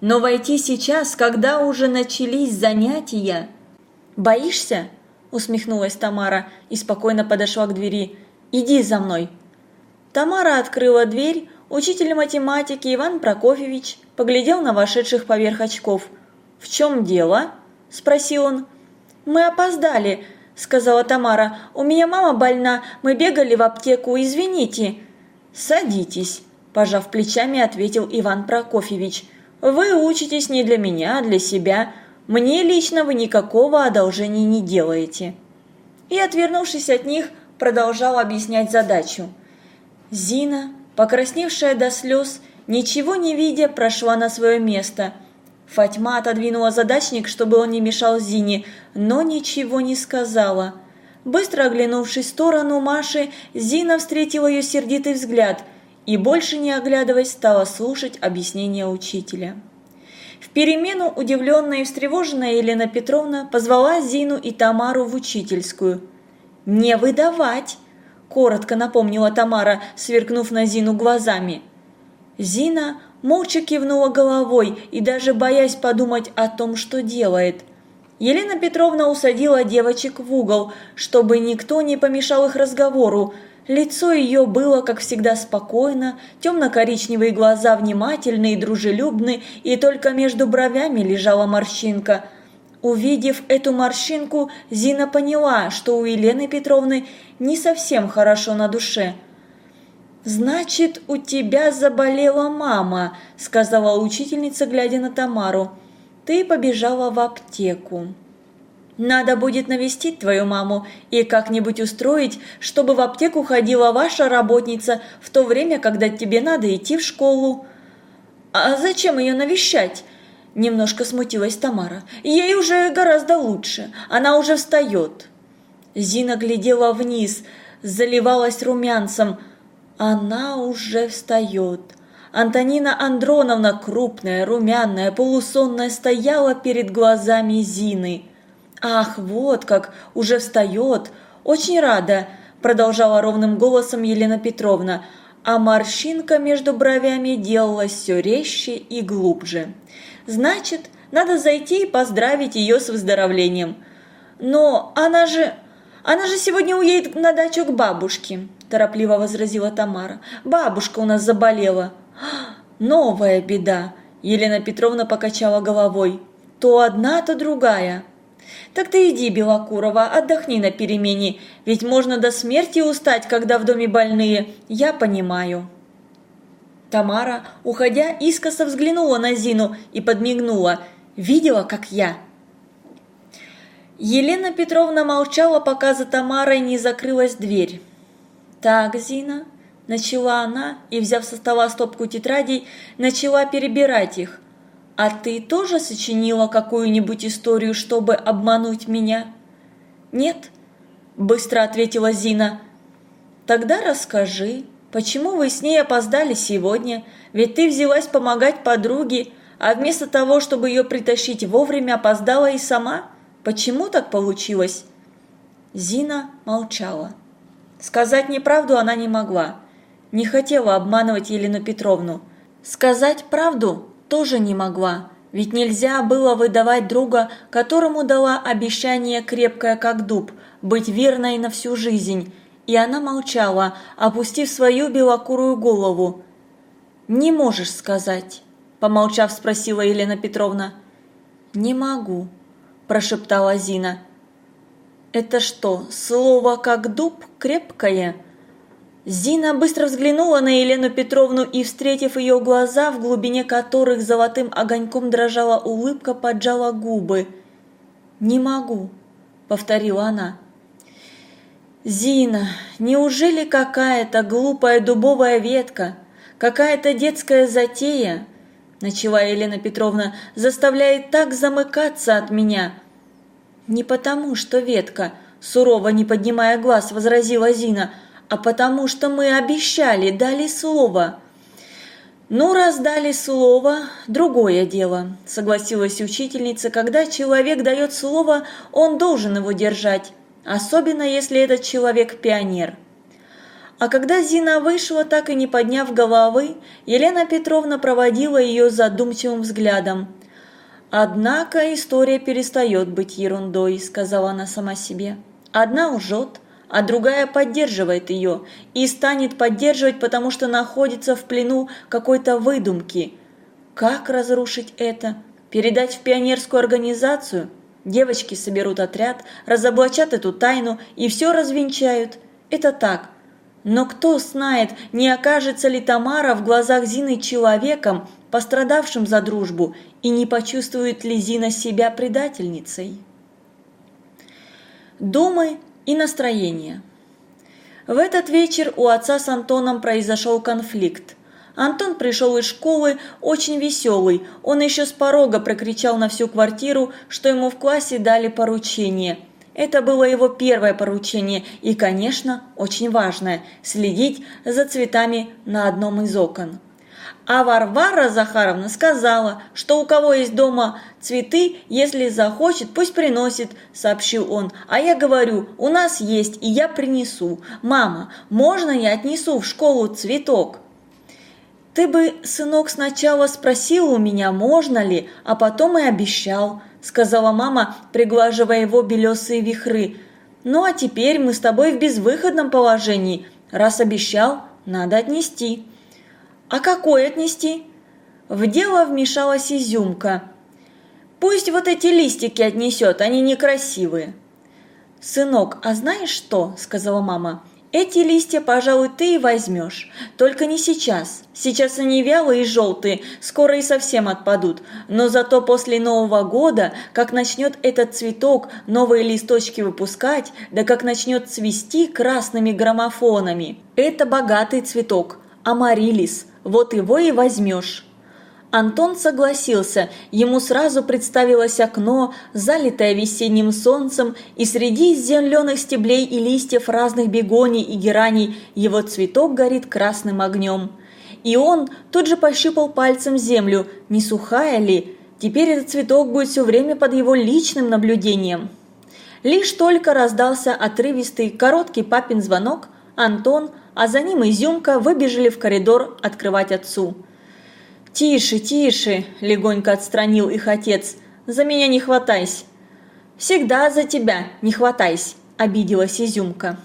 Но войти сейчас, когда уже начались занятия... «Боишься?» – усмехнулась Тамара и спокойно подошла к двери. «Иди за мной». Тамара открыла дверь, учитель математики Иван Прокофьевич поглядел на вошедших поверх очков. «В чем дело?» – спросил он. «Мы опоздали», – сказала Тамара. «У меня мама больна, мы бегали в аптеку, извините». «Садитесь», – пожав плечами, ответил Иван Прокофьевич. «Вы учитесь не для меня, а для себя. Мне лично вы никакого одолжения не делаете». И, отвернувшись от них, продолжал объяснять задачу. Зина, покрасневшая до слез, ничего не видя, прошла на свое место – Фатьма отодвинула задачник, чтобы он не мешал Зине, но ничего не сказала. Быстро оглянувшись в сторону Маши, Зина встретила ее сердитый взгляд и, больше не оглядываясь, стала слушать объяснение учителя. В перемену удивленная и встревоженная Елена Петровна позвала Зину и Тамару в учительскую. «Не выдавать!» – коротко напомнила Тамара, сверкнув на Зину глазами. Зина молча кивнула головой и даже боясь подумать о том, что делает. Елена Петровна усадила девочек в угол, чтобы никто не помешал их разговору. Лицо ее было, как всегда, спокойно, темно-коричневые глаза внимательны и дружелюбны, и только между бровями лежала морщинка. Увидев эту морщинку, Зина поняла, что у Елены Петровны не совсем хорошо на душе – «Значит, у тебя заболела мама», – сказала учительница, глядя на Тамару. «Ты побежала в аптеку». «Надо будет навестить твою маму и как-нибудь устроить, чтобы в аптеку ходила ваша работница в то время, когда тебе надо идти в школу». «А зачем ее навещать?» Немножко смутилась Тамара. «Ей уже гораздо лучше. Она уже встает». Зина глядела вниз, заливалась румянцем – она уже встает. Антонина Андроновна, крупная, румяная, полусонная, стояла перед глазами Зины. «Ах, вот как, уже встает! Очень рада!» – продолжала ровным голосом Елена Петровна. а морщинка между бровями делалась все резче и глубже. Значит, надо зайти и поздравить ее с выздоровлением. Но она же... она же сегодня уедет на дачу к бабушке, торопливо возразила Тамара. Бабушка у нас заболела. Новая беда. Елена Петровна покачала головой. То одна, то другая. Так ты иди, Белокурова, отдохни на перемене, ведь можно до смерти устать, когда в доме больные, я понимаю. Тамара, уходя, искоса взглянула на Зину и подмигнула. Видела, как я? Елена Петровна молчала, пока за Тамарой не закрылась дверь. «Так, Зина», – начала она и, взяв со стола стопку тетрадей, начала перебирать их. «А ты тоже сочинила какую-нибудь историю, чтобы обмануть меня?» «Нет», – быстро ответила Зина. «Тогда расскажи, почему вы с ней опоздали сегодня? Ведь ты взялась помогать подруге, а вместо того, чтобы ее притащить вовремя, опоздала и сама? Почему так получилось?» Зина молчала. Сказать неправду она не могла. Не хотела обманывать Елену Петровну. Сказать правду тоже не могла, ведь нельзя было выдавать друга, которому дала обещание крепкое как дуб, быть верной на всю жизнь. И она молчала, опустив свою белокурую голову. «Не можешь сказать?» – помолчав, спросила Елена Петровна. «Не могу», – прошептала Зина. «Это что, слово как дуб крепкое?» Зина быстро взглянула на Елену Петровну и, встретив ее глаза, в глубине которых золотым огоньком дрожала улыбка, поджала губы. «Не могу», — повторила она. «Зина, неужели какая-то глупая дубовая ветка, какая-то детская затея, — начала Елена Петровна, — заставляет так замыкаться от меня?» «Не потому, что ветка», — сурово не поднимая глаз, возразила Зина, — а потому что мы обещали, дали слово». «Ну, раз дали слово, другое дело», – согласилась учительница. «Когда человек дает слово, он должен его держать, особенно если этот человек пионер». А когда Зина вышла, так и не подняв головы, Елена Петровна проводила ее задумчивым взглядом. «Однако история перестает быть ерундой», – сказала она сама себе. «Одна лжет, а другая поддерживает ее и станет поддерживать, потому что находится в плену какой-то выдумки. Как разрушить это? Передать в пионерскую организацию? Девочки соберут отряд, разоблачат эту тайну и все развенчают. Это так. Но кто знает, не окажется ли Тамара в глазах Зины человеком, пострадавшим за дружбу, и не почувствует ли Зина себя предательницей? Думы и настроение. В этот вечер у отца с Антоном произошел конфликт. Антон пришел из школы очень веселый, он еще с порога прокричал на всю квартиру, что ему в классе дали поручение. Это было его первое поручение и, конечно, очень важное – следить за цветами на одном из окон. А Варвара Захаровна сказала, что у кого есть дома цветы, если захочет, пусть приносит, сообщил он. А я говорю, у нас есть, и я принесу. Мама, можно я отнесу в школу цветок? Ты бы, сынок, сначала спросил у меня, можно ли, а потом и обещал, сказала мама, приглаживая его белесые вихры. Ну а теперь мы с тобой в безвыходном положении. Раз обещал, надо отнести. «А какой отнести?» В дело вмешалась изюмка. «Пусть вот эти листики отнесет, они некрасивые». «Сынок, а знаешь что?» – сказала мама. «Эти листья, пожалуй, ты и возьмешь. Только не сейчас. Сейчас они вялые и желтые, скоро и совсем отпадут. Но зато после Нового года, как начнет этот цветок новые листочки выпускать, да как начнет цвести красными граммофонами. Это богатый цветок, амарилис, вот его и возьмешь». Антон согласился, ему сразу представилось окно, залитое весенним солнцем, и среди зеленых стеблей и листьев разных бегоний и гераний его цветок горит красным огнем. И он тут же пощупал пальцем землю, не сухая ли, теперь этот цветок будет все время под его личным наблюдением. Лишь только раздался отрывистый, короткий папин звонок, Антон, а за ним Изюмка выбежали в коридор открывать отцу. «Тише, тише!» – легонько отстранил их отец. «За меня не хватайся!» «Всегда за тебя не хватайся!» – обиделась Изюмка.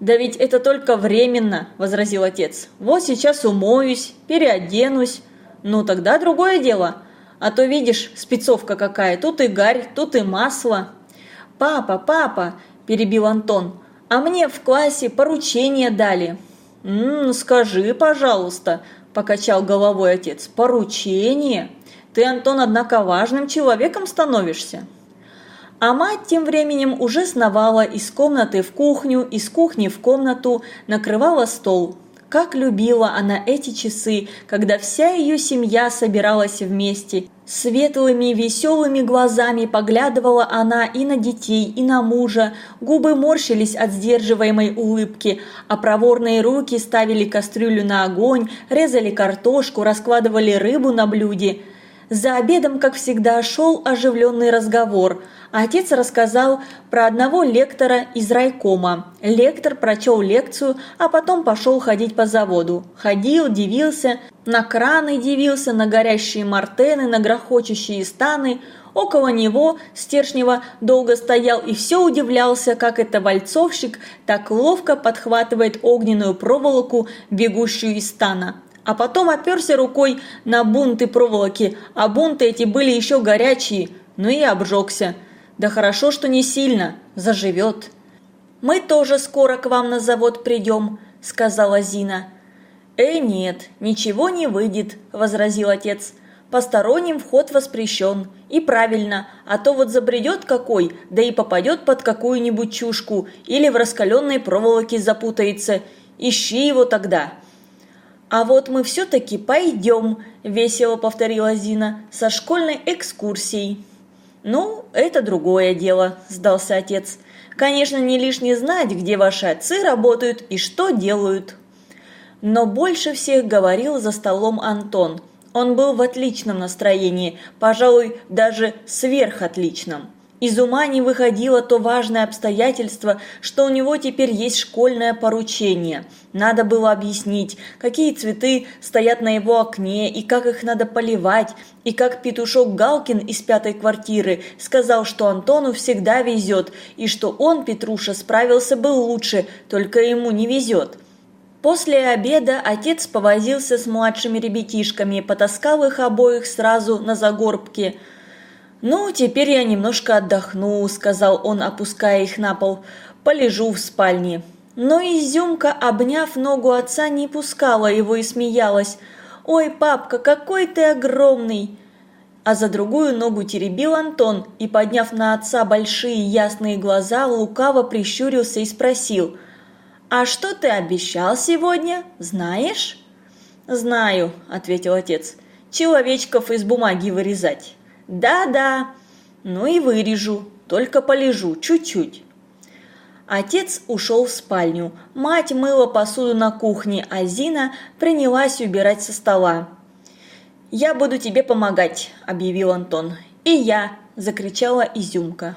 «Да ведь это только временно!» – возразил отец. «Вот сейчас умоюсь, переоденусь. Ну тогда другое дело. А то видишь, спецовка какая, тут и гарь, тут и масло». «Папа, папа!» – перебил Антон. «А мне в классе поручение дали». «М скажи, пожалуйста», – покачал головой отец. «Поручение? Ты, Антон, однако важным человеком становишься». А мать тем временем уже сновала из комнаты в кухню, из кухни в комнату, накрывала стол. Как любила она эти часы, когда вся ее семья собиралась вместе. Светлыми, веселыми глазами поглядывала она и на детей, и на мужа. Губы морщились от сдерживаемой улыбки, а проворные руки ставили кастрюлю на огонь, резали картошку, раскладывали рыбу на блюде. За обедом, как всегда, шел оживленный разговор – Отец рассказал про одного лектора из райкома. Лектор прочел лекцию, а потом пошел ходить по заводу. Ходил, дивился, на краны дивился, на горящие мартены, на грохочущие станы. Около него Стержнева долго стоял и все удивлялся, как это вальцовщик так ловко подхватывает огненную проволоку, бегущую из стана. А потом оперся рукой на бунты проволоки, а бунты эти были еще горячие, ну и обжегся. Да хорошо, что не сильно, заживет. Мы тоже скоро к вам на завод придем, сказала Зина. «Э, нет, ничего не выйдет», – возразил отец. «Посторонним вход воспрещен. И правильно, а то вот забредет какой, да и попадет под какую-нибудь чушку или в раскаленной проволоке запутается. Ищи его тогда». «А вот мы все-таки пойдем», – весело повторила Зина, – «со школьной экскурсией». «Ну, это другое дело», – сдался отец. «Конечно, не лишне знать, где ваши отцы работают и что делают». Но больше всех говорил за столом Антон. Он был в отличном настроении, пожалуй, даже сверхотличном. Из ума не выходило то важное обстоятельство, что у него теперь есть школьное поручение. Надо было объяснить, какие цветы стоят на его окне и как их надо поливать, и как петушок Галкин из пятой квартиры сказал, что Антону всегда везет, и что он, Петруша, справился бы лучше, только ему не везет. После обеда отец повозился с младшими ребятишками, потаскал их обоих сразу на загорбке – «Ну, теперь я немножко отдохну», – сказал он, опуская их на пол. «Полежу в спальне». Но Изюмка, обняв ногу отца, не пускала его и смеялась. «Ой, папка, какой ты огромный!» А за другую ногу теребил Антон и, подняв на отца большие ясные глаза, лукаво прищурился и спросил. «А что ты обещал сегодня? Знаешь?» «Знаю», – ответил отец. «Человечков из бумаги вырезать». «Да-да, ну и вырежу, только полежу чуть-чуть». Отец ушел в спальню, мать мыла посуду на кухне, а Зина принялась убирать со стола. «Я буду тебе помогать», – объявил Антон. «И я», – закричала Изюмка.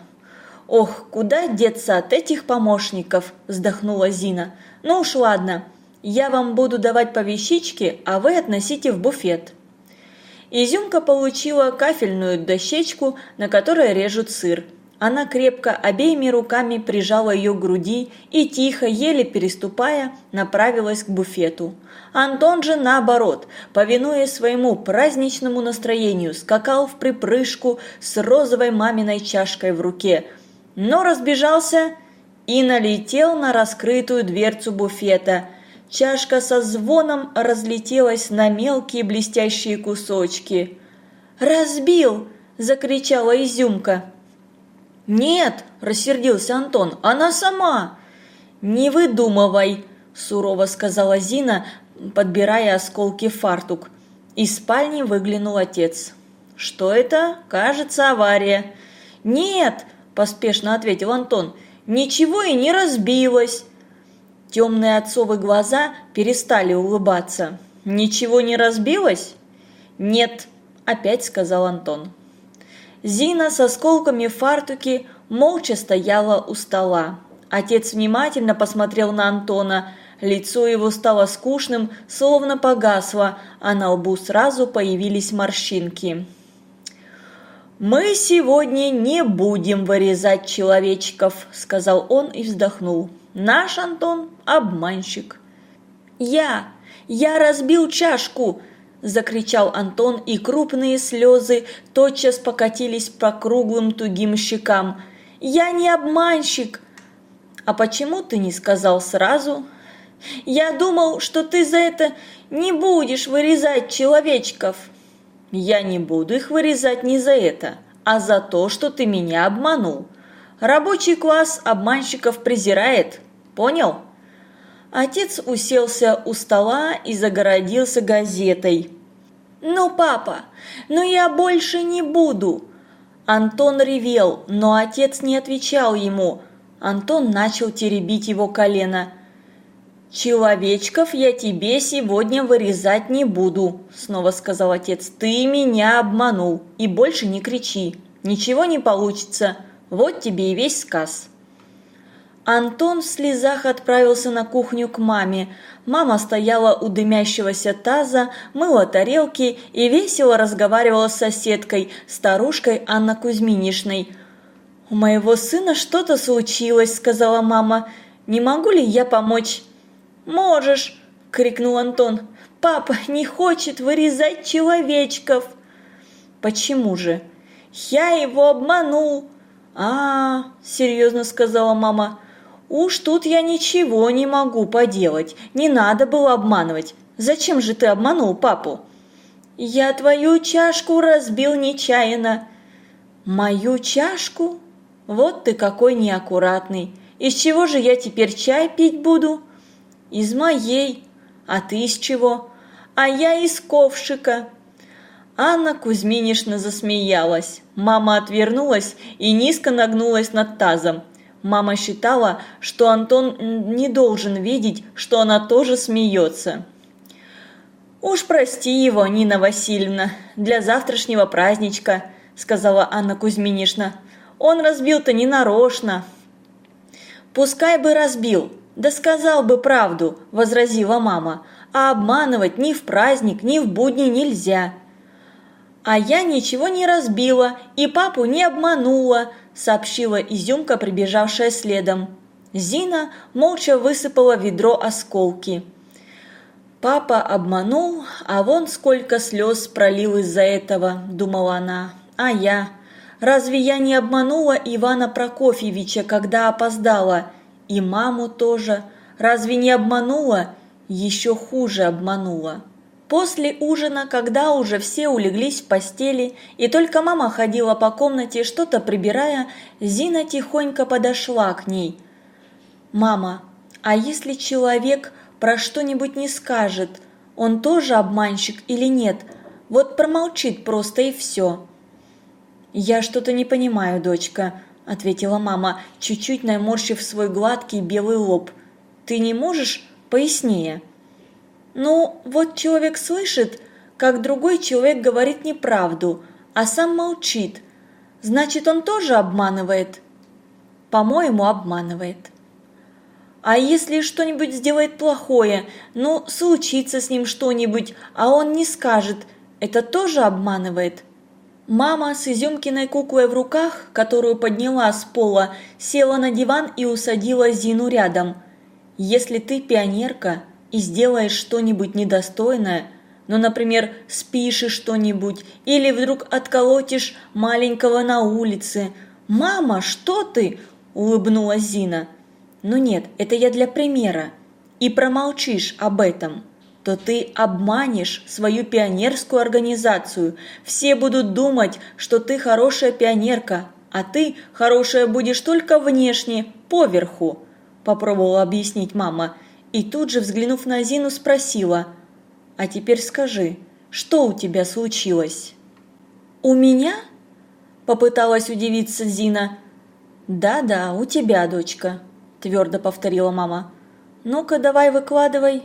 «Ох, куда деться от этих помощников?» – вздохнула Зина. «Ну уж ладно, я вам буду давать по вещичке, а вы относите в буфет». Изюмка получила кафельную дощечку, на которой режут сыр. Она крепко обеими руками прижала ее к груди и тихо, еле переступая, направилась к буфету. Антон же, наоборот, повинуясь своему праздничному настроению, скакал в припрыжку с розовой маминой чашкой в руке, но разбежался и налетел на раскрытую дверцу буфета – Чашка со звоном разлетелась на мелкие блестящие кусочки. «Разбил!» – закричала Изюмка. «Нет!» – рассердился Антон. «Она сама!» «Не выдумывай!» – сурово сказала Зина, подбирая осколки фартук. Из спальни выглянул отец. «Что это? Кажется, авария». «Нет!» – поспешно ответил Антон. «Ничего и не разбилось!» Темные отцовы глаза перестали улыбаться. «Ничего не разбилось?» «Нет», – опять сказал Антон. Зина с осколками фартуки молча стояла у стола. Отец внимательно посмотрел на Антона. Лицо его стало скучным, словно погасло, а на лбу сразу появились морщинки. «Мы сегодня не будем вырезать человечков», – сказал он и вздохнул. «Наш Антон – обманщик». «Я! Я разбил чашку!» – закричал Антон, и крупные слезы тотчас покатились по круглым тугим щекам. «Я не обманщик!» «А почему ты не сказал сразу?» «Я думал, что ты за это не будешь вырезать человечков!» Я не буду их вырезать не за это, а за то, что ты меня обманул. Рабочий класс обманщиков презирает. Понял? Отец уселся у стола и загородился газетой. «Ну, папа, ну я больше не буду!» Антон ревел, но отец не отвечал ему. Антон начал теребить его колено – «Человечков я тебе сегодня вырезать не буду», – снова сказал отец. «Ты меня обманул, и больше не кричи. Ничего не получится. Вот тебе и весь сказ». Антон в слезах отправился на кухню к маме. Мама стояла у дымящегося таза, мыла тарелки и весело разговаривала с соседкой, старушкой Анна Кузьминишной. «У моего сына что-то случилось», – сказала мама. «Не могу ли я помочь?» «Можешь!» – крикнул Антон. «Папа не хочет вырезать человечков!» «Почему же?» «Я его обманул!» «А, серьезно сказала мама. «Уж тут я ничего не могу поделать. Не надо было обманывать. Зачем же ты обманул папу?» «Я твою чашку разбил нечаянно». «Мою чашку? Вот ты какой неаккуратный. Из чего же я теперь чай пить буду?» «Из моей. А ты из чего?» «А я из ковшика». Анна Кузьминишна засмеялась. Мама отвернулась и низко нагнулась над тазом. Мама считала, что Антон не должен видеть, что она тоже смеется. «Уж прости его, Нина Васильевна, для завтрашнего праздничка», – сказала Анна Кузьминишна. «Он разбил-то ненарочно». «Пускай бы разбил, «Да сказал бы правду», – возразила мама, – «а обманывать ни в праздник, ни в будни нельзя». «А я ничего не разбила и папу не обманула», – сообщила изюмка, прибежавшая следом. Зина молча высыпала ведро осколки. «Папа обманул, а вон сколько слез пролил из-за этого», – думала она. «А я? Разве я не обманула Ивана Прокофьевича, когда опоздала?» И маму тоже. Разве не обманула? Еще хуже обманула. После ужина, когда уже все улеглись в постели, и только мама ходила по комнате, что-то прибирая, Зина тихонько подошла к ней. «Мама, а если человек про что-нибудь не скажет, он тоже обманщик или нет? Вот промолчит просто и все». «Я что-то не понимаю, дочка», – ответила мама, чуть-чуть наморщив свой гладкий белый лоб. «Ты не можешь пояснее?» «Ну, вот человек слышит, как другой человек говорит неправду, а сам молчит. Значит, он тоже обманывает?» «По-моему, обманывает». «А если что-нибудь сделает плохое, ну, случится с ним что-нибудь, а он не скажет, это тоже обманывает?» Мама с Изюмкиной куклой в руках, которую подняла с пола, села на диван и усадила Зину рядом. «Если ты пионерка и сделаешь что-нибудь недостойное, ну, например, спишешь что-нибудь или вдруг отколотишь маленького на улице. «Мама, что ты?» – улыбнулась Зина. «Ну нет, это я для примера. И промолчишь об этом» то ты обманешь свою пионерскую организацию. Все будут думать, что ты хорошая пионерка, а ты хорошая будешь только внешне, поверху», – попробовала объяснить мама. И тут же, взглянув на Зину, спросила, «А теперь скажи, что у тебя случилось?» «У меня?» – попыталась удивиться Зина. «Да-да, у тебя, дочка», – твердо повторила мама. «Ну-ка, давай выкладывай».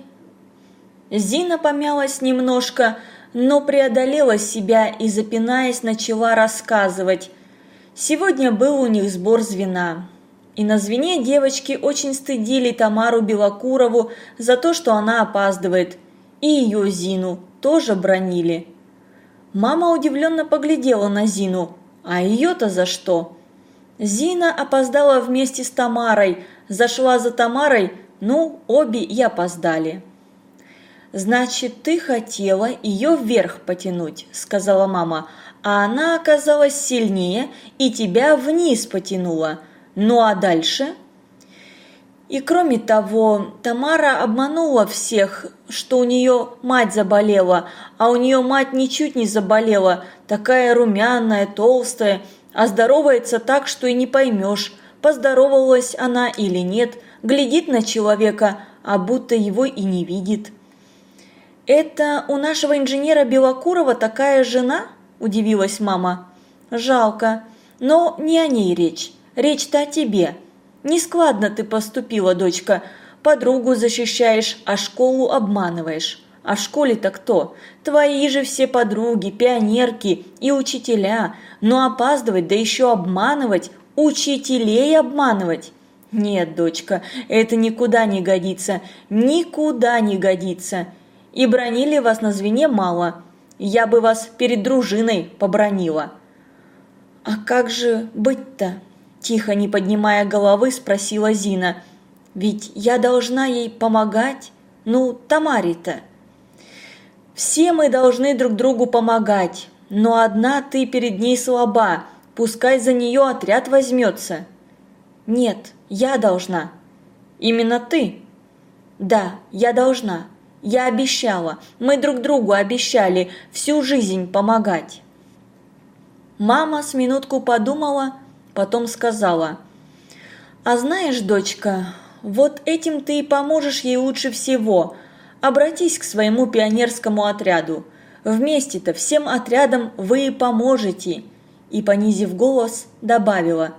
Зина помялась немножко, но преодолела себя и, запинаясь, начала рассказывать. Сегодня был у них сбор звена. И на звене девочки очень стыдили Тамару Белокурову за то, что она опаздывает, и ее Зину тоже бронили. Мама удивленно поглядела на Зину, а ее-то за что? Зина опоздала вместе с Тамарой, зашла за Тамарой, ну, обе и опоздали. «Значит, ты хотела ее вверх потянуть», – сказала мама, – «а она оказалась сильнее и тебя вниз потянула. Ну а дальше?» И кроме того, Тамара обманула всех, что у нее мать заболела, а у нее мать ничуть не заболела, такая румяная, толстая, а здоровается так, что и не поймешь, поздоровалась она или нет, глядит на человека, а будто его и не видит. «Это у нашего инженера Белокурова такая жена?» – удивилась мама. «Жалко, но не о ней речь, речь-то о тебе». Нескладно ты поступила, дочка. Подругу защищаешь, а школу обманываешь. А в школе-то кто? Твои же все подруги, пионерки и учителя. Но опаздывать, да еще обманывать, учителей обманывать. Нет, дочка, это никуда не годится, никуда не годится. И бронили вас на звене мало. Я бы вас перед дружиной побронила. А как же быть-то? Тихо, не поднимая головы, спросила Зина. «Ведь я должна ей помогать? Ну, Тамаре-то?» «Все мы должны друг другу помогать, но одна ты перед ней слаба, пускай за нее отряд возьмется». «Нет, я должна». «Именно ты?» «Да, я должна. Я обещала. Мы друг другу обещали всю жизнь помогать». Мама с минутку подумала, потом сказала, «А знаешь, дочка, вот этим ты и поможешь ей лучше всего. Обратись к своему пионерскому отряду. Вместе-то всем отрядам вы и поможете». И, понизив голос, добавила,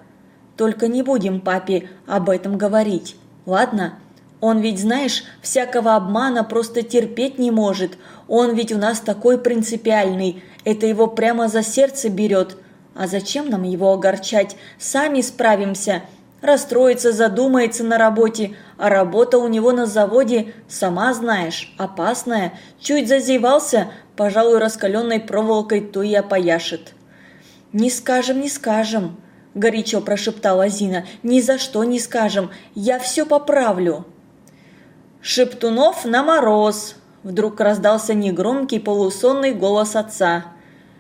«Только не будем папе об этом говорить, ладно?» Он ведь, знаешь, всякого обмана просто терпеть не может. Он ведь у нас такой принципиальный. Это его прямо за сердце берет. А зачем нам его огорчать? Сами справимся. Расстроится, задумается на работе, а работа у него на заводе, сама знаешь, опасная. Чуть зазевался, пожалуй, раскаленной проволокой то и опояшет. «Не скажем, не скажем», – горячо прошептала Зина. «Ни за что не скажем, я все поправлю». «Шептунов на мороз!» – вдруг раздался негромкий полусонный голос отца.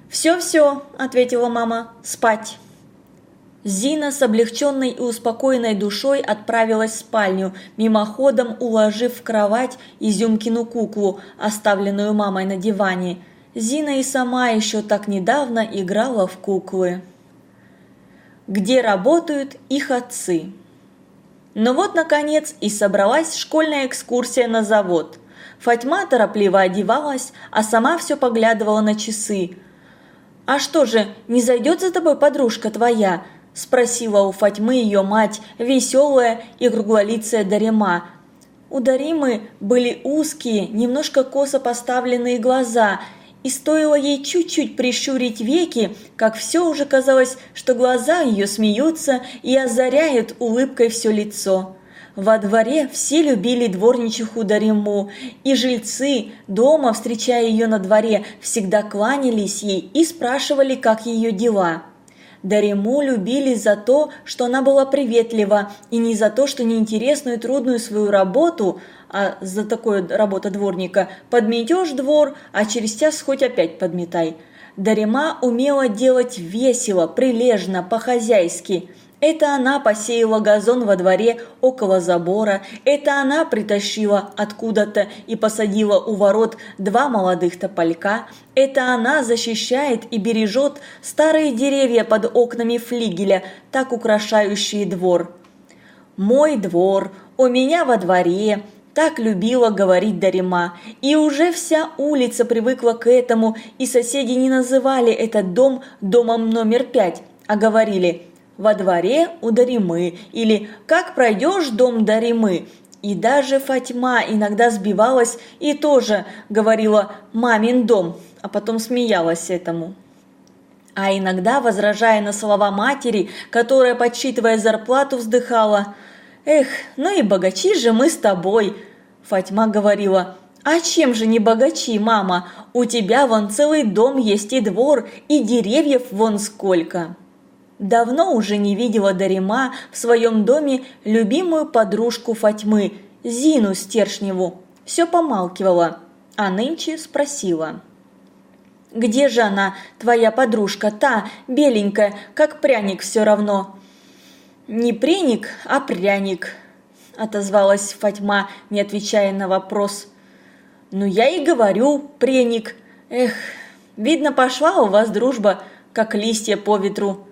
«Все-все», – ответила мама, – «спать». Зина с облегченной и успокоенной душой отправилась в спальню, мимоходом уложив в кровать Изюмкину куклу, оставленную мамой на диване. Зина и сама еще так недавно играла в куклы. Где работают их отцы. Но вот, наконец, и собралась школьная экскурсия на завод. Фатьма торопливо одевалась, а сама все поглядывала на часы – «А что же, не зайдет за тобой подружка твоя?» – спросила у Фатьмы ее мать, веселая и круглолицая Дарима. У Даримы были узкие, немножко косо поставленные глаза, и стоило ей чуть-чуть прищурить веки, как все уже казалось, что глаза ее смеются и озаряют улыбкой все лицо. Во дворе все любили дворничиху Дариму, и жильцы дома, встречая ее на дворе, всегда кланялись ей и спрашивали, как ее дела. Дариму любили за то, что она была приветлива, и не за то, что неинтересную и трудную свою работу, а за такую работу дворника, подметешь двор, а через час хоть опять подметай. Дарима умела делать весело, прилежно, по-хозяйски – это она посеяла газон во дворе около забора, это она притащила откуда-то и посадила у ворот два молодых тополька, это она защищает и бережет старые деревья под окнами флигеля, так украшающие двор. «Мой двор, у меня во дворе», так любила говорить Дарима, и уже вся улица привыкла к этому, и соседи не называли этот дом домом номер пять, а говорили во дворе у Даримы или «Как пройдешь дом Даримы?» И даже Фатьма иногда сбивалась и тоже говорила «мамин дом», а потом смеялась этому. А иногда, возражая на слова матери, которая, подсчитывая зарплату, вздыхала, «Эх, ну и богачи же мы с тобой!» Фатьма говорила, «А чем же не богачи, мама? У тебя вон целый дом есть и двор, и деревьев вон сколько!» Давно уже не видела Дарима в своем доме любимую подружку Фатьмы, Зину Стершневу. Все помалкивала, а нынче спросила. «Где же она, твоя подружка, та, беленькая, как пряник все равно?» «Не пряник, а пряник», – отозвалась Фатьма, не отвечая на вопрос. «Ну я и говорю, пряник. Эх, видно, пошла у вас дружба, как листья по ветру».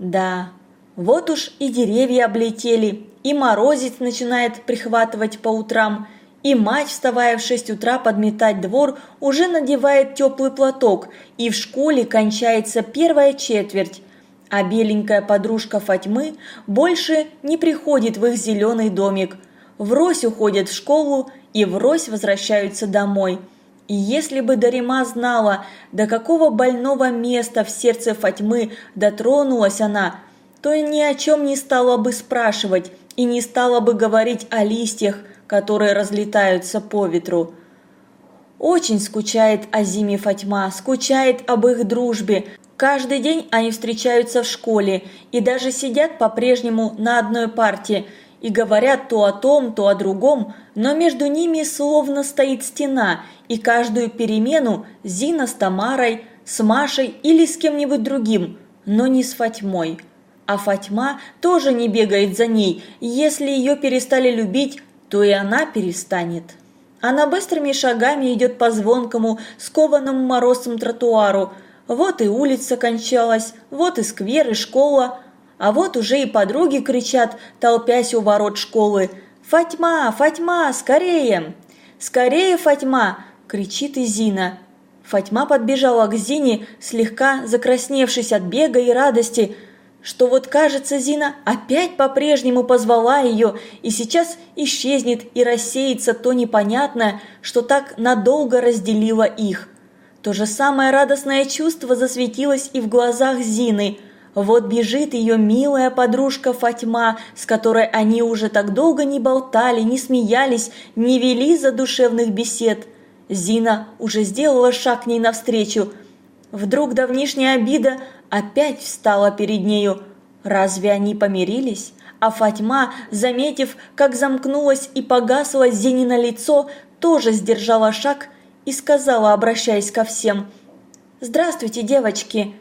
Да, вот уж и деревья облетели, и морозец начинает прихватывать по утрам, и мать, вставая в шесть утра подметать двор, уже надевает теплый платок, и в школе кончается первая четверть, а беленькая подружка Фатьмы больше не приходит в их зеленый домик. Врозь уходят в школу и врозь возвращаются домой – и если бы Дарима знала, до какого больного места в сердце Фатьмы дотронулась она, то ни о чем не стала бы спрашивать и не стала бы говорить о листьях, которые разлетаются по ветру. Очень скучает о Зиме Фатьма, скучает об их дружбе. Каждый день они встречаются в школе и даже сидят по-прежнему на одной парте – и говорят то о том, то о другом, но между ними словно стоит стена, и каждую перемену Зина с Тамарой, с Машей или с кем-нибудь другим, но не с Фатьмой. А Фатьма тоже не бегает за ней, если ее перестали любить, то и она перестанет. Она быстрыми шагами идет по звонкому, скованному морозом тротуару. Вот и улица кончалась, вот и сквер, и школа – а вот уже и подруги кричат, толпясь у ворот школы. «Фатьма! Фатьма! Скорее!» «Скорее, Фатьма!» – кричит и Зина. Фатьма подбежала к Зине, слегка закрасневшись от бега и радости, что вот кажется Зина опять по-прежнему позвала ее и сейчас исчезнет и рассеется то непонятное, что так надолго разделило их. То же самое радостное чувство засветилось и в глазах Зины – вот бежит ее милая подружка Фатьма, с которой они уже так долго не болтали, не смеялись, не вели задушевных бесед. Зина уже сделала шаг к ней навстречу. Вдруг давнишняя обида опять встала перед нею. Разве они помирились? А Фатьма, заметив, как замкнулась и погасла Зинина лицо, тоже сдержала шаг и сказала, обращаясь ко всем, «Здравствуйте, девочки!»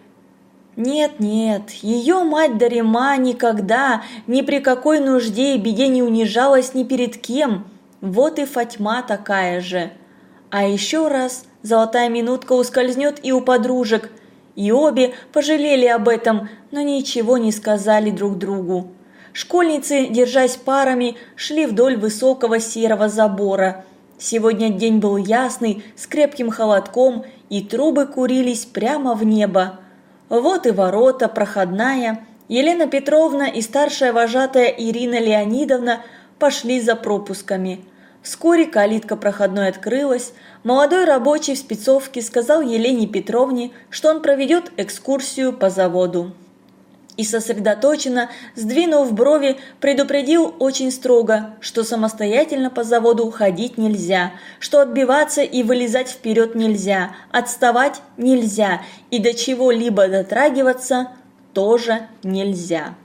Нет-нет, ее мать Дарима никогда, ни при какой нужде и беде не унижалась ни перед кем. Вот и Фатьма такая же. А еще раз золотая минутка ускользнет и у подружек. И обе пожалели об этом, но ничего не сказали друг другу. Школьницы, держась парами, шли вдоль высокого серого забора. Сегодня день был ясный, с крепким холодком, и трубы курились прямо в небо. Вот и ворота, проходная. Елена Петровна и старшая вожатая Ирина Леонидовна пошли за пропусками. Вскоре калитка проходной открылась. Молодой рабочий в спецовке сказал Елене Петровне, что он проведет экскурсию по заводу. И сосредоточенно, сдвинув брови, предупредил очень строго, что самостоятельно по заводу ходить нельзя, что отбиваться и вылезать вперед нельзя, отставать нельзя и до чего-либо дотрагиваться тоже нельзя.